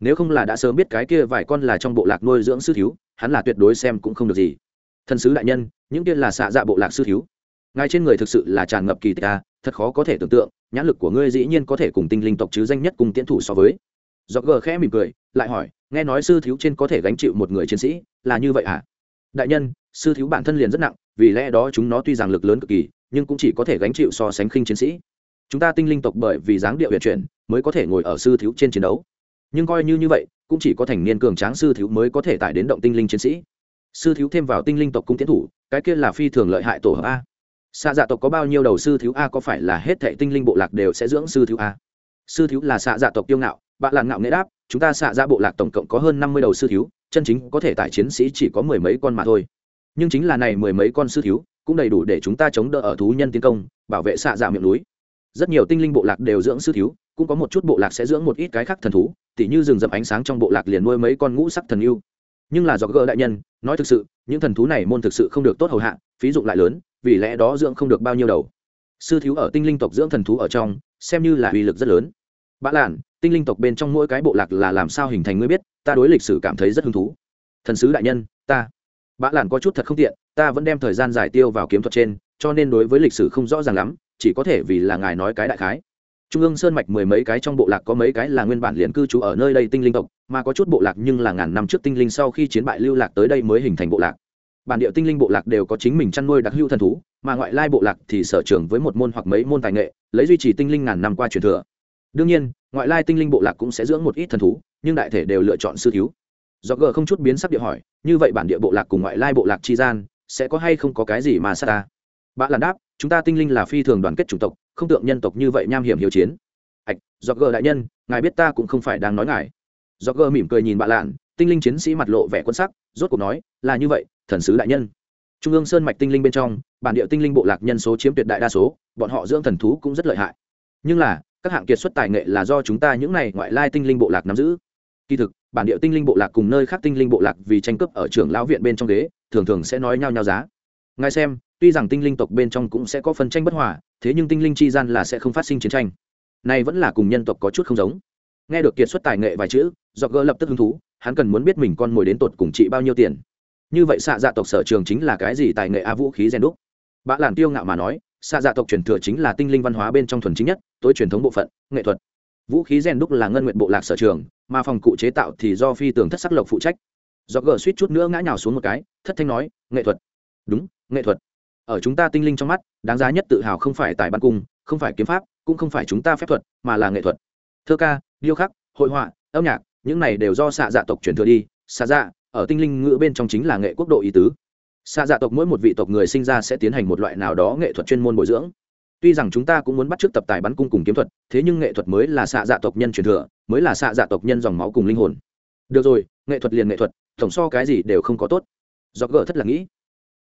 Nếu không là đã sớm biết cái kia vài con là trong bộ lạc nuôi dưỡng sư thiếu hắn là tuyệt đối xem cũng không được gì. Thần sứ đại nhân những kia là xạ dạ bộ lạc sư thiếu. Ngài trên người thực sự là tràn ngập kỳ tích ta thật khó có thể tưởng tượng nhãn lực của ngươi dĩ nhiên có thể cùng tinh linh tộc chứ danh nhất cùng tiến thủ so với. Do gờ khẽ mỉm cười lại hỏi nghe nói sư thiếu trên có thể gánh chịu một người chiến sĩ là như vậy à? Đại nhân, sư thiếu bản thân liền rất nặng, vì lẽ đó chúng nó tuy rằng lực lớn cực kỳ, nhưng cũng chỉ có thể gánh chịu so sánh khinh chiến sĩ. Chúng ta tinh linh tộc bởi vì dáng điệu vận chuyển, mới có thể ngồi ở sư thiếu trên chiến đấu. Nhưng coi như như vậy, cũng chỉ có thành niên cường tráng sư thiếu mới có thể tải đến động tinh linh chiến sĩ. Sư thiếu thêm vào tinh linh tộc cung tiến thủ, cái kia là phi thường lợi hại tổ hợp a. Xạ dạ tộc có bao nhiêu đầu sư thiếu a có phải là hết thệ tinh linh bộ lạc đều sẽ dưỡng sư thiếu a? Sư thiếu là xạ dạ tộc kiêu ngạo, bạn là ngạo nghệ đáp, chúng ta xạ dạ bộ lạc tổng cộng có hơn năm mươi đầu sư thiếu chân chính có thể tại chiến sĩ chỉ có mười mấy con mà thôi. Nhưng chính là này mười mấy con sư thiếu, cũng đầy đủ để chúng ta chống đỡ ở thú nhân tiến công, bảo vệ xạ dạ miệng núi. Rất nhiều tinh linh bộ lạc đều dưỡng sư thiếu, cũng có một chút bộ lạc sẽ dưỡng một ít cái khác thần thú, tỉ như rừng rậm ánh sáng trong bộ lạc liền nuôi mấy con ngũ sắc thần yêu. Nhưng là do gỡ đại nhân, nói thực sự, những thần thú này môn thực sự không được tốt hầu hạ, phí dụng lại lớn, vì lẽ đó dưỡng không được bao nhiêu đầu. Sư thiếu ở tinh linh tộc dưỡng thần thú ở trong, xem như là uy lực rất lớn. Bã làn tinh linh tộc bên trong mỗi cái bộ lạc là làm sao hình thành ngươi biết? Ta đối lịch sử cảm thấy rất hứng thú. Thần sứ đại nhân, ta. Bã làn có chút thật không tiện, ta vẫn đem thời gian giải tiêu vào kiếm thuật trên, cho nên đối với lịch sử không rõ ràng lắm, chỉ có thể vì là ngài nói cái đại khái. Trung ương sơn mạch mười mấy cái trong bộ lạc có mấy cái là nguyên bản liền cư trú ở nơi đây tinh linh tộc, mà có chút bộ lạc nhưng là ngàn năm trước tinh linh sau khi chiến bại lưu lạc tới đây mới hình thành bộ lạc. Bản địa tinh linh bộ lạc đều có chính mình chăn nuôi đặc hữu thần thú, mà ngoại lai bộ lạc thì sở trường với một môn hoặc mấy môn tài nghệ, lấy duy trì tinh linh ngàn năm qua truyền thừa. Đương nhiên ngoại lai tinh linh bộ lạc cũng sẽ dưỡng một ít thần thú, nhưng đại thể đều lựa chọn sư thiếu. Do g không chút biến sắc địa hỏi, như vậy bản địa bộ lạc cùng ngoại lai bộ lạc chi gian, sẽ có hay không có cái gì mà xa ta? Bạn làm đáp, chúng ta tinh linh là phi thường đoàn kết chủng tộc, không tượng nhân tộc như vậy nham hiểm hiếu chiến. Ạch do g đại nhân, ngài biết ta cũng không phải đang nói ngài. Do g mỉm cười nhìn bạ lạn, tinh linh chiến sĩ mặt lộ vẻ quân sắc, rốt cuộc nói, là như vậy, thần sứ đại nhân. Trung ương sơn mạch tinh linh bên trong, bản địa tinh linh bộ lạc nhân số chiếm tuyệt đại đa số, bọn họ dưỡng thần thú cũng rất lợi hại. Nhưng là các hạng kiệt xuất tài nghệ là do chúng ta những này ngoại lai tinh linh bộ lạc nắm giữ. Kỳ thực, bản địa tinh linh bộ lạc cùng nơi khác tinh linh bộ lạc vì tranh cướp ở trường lão viện bên trong ghế, thường thường sẽ nói nhau nhau giá. Ngài xem, tuy rằng tinh linh tộc bên trong cũng sẽ có phân tranh bất hòa, thế nhưng tinh linh chi gian là sẽ không phát sinh chiến tranh. Này vẫn là cùng nhân tộc có chút không giống. Nghe được kiệt xuất tài nghệ vài chữ do gỡ lập tức hứng thú, hắn cần muốn biết mình con mồi đến tột cùng trị bao nhiêu tiền. Như vậy xạ dạ tộc sở trường chính là cái gì tài nghệ a vũ khí rèn đúc? Bạ làn tiêu ngạo mà nói xạ dạ tộc truyền thừa chính là tinh linh văn hóa bên trong thuần chính nhất, tối truyền thống bộ phận, nghệ thuật. Vũ khí rèn đúc là ngân nguyện bộ lạc sở trường, mà phòng cụ chế tạo thì do phi tường thất sắc lộc phụ trách. Do gờ suýt chút nữa ngã nhào xuống một cái, thất thanh nói, nghệ thuật. Đúng, nghệ thuật. Ở chúng ta tinh linh trong mắt, đáng giá nhất tự hào không phải tài ban cung, không phải kiếm pháp, cũng không phải chúng ta phép thuật, mà là nghệ thuật. Thơ ca, điêu khắc, hội họa, âm nhạc, những này đều do xạ dạ tộc truyền thừa đi. Xạ dạ ở tinh linh ngữ bên trong chính là nghệ quốc độ ý tứ xạ dạ tộc mỗi một vị tộc người sinh ra sẽ tiến hành một loại nào đó nghệ thuật chuyên môn bồi dưỡng. Tuy rằng chúng ta cũng muốn bắt t tập tài bắn cung cùng kiếm thuật, thế nhưng nghệ thuật mới là xạ dạ tộc nhân truyền thừa, mới là xạ dạ tộc nhân dòng máu cùng linh hồn. Được rồi, nghệ thuật liền nghệ thuật, tổng so cái gì đều không có tốt. Do gỡ thất là nghĩ.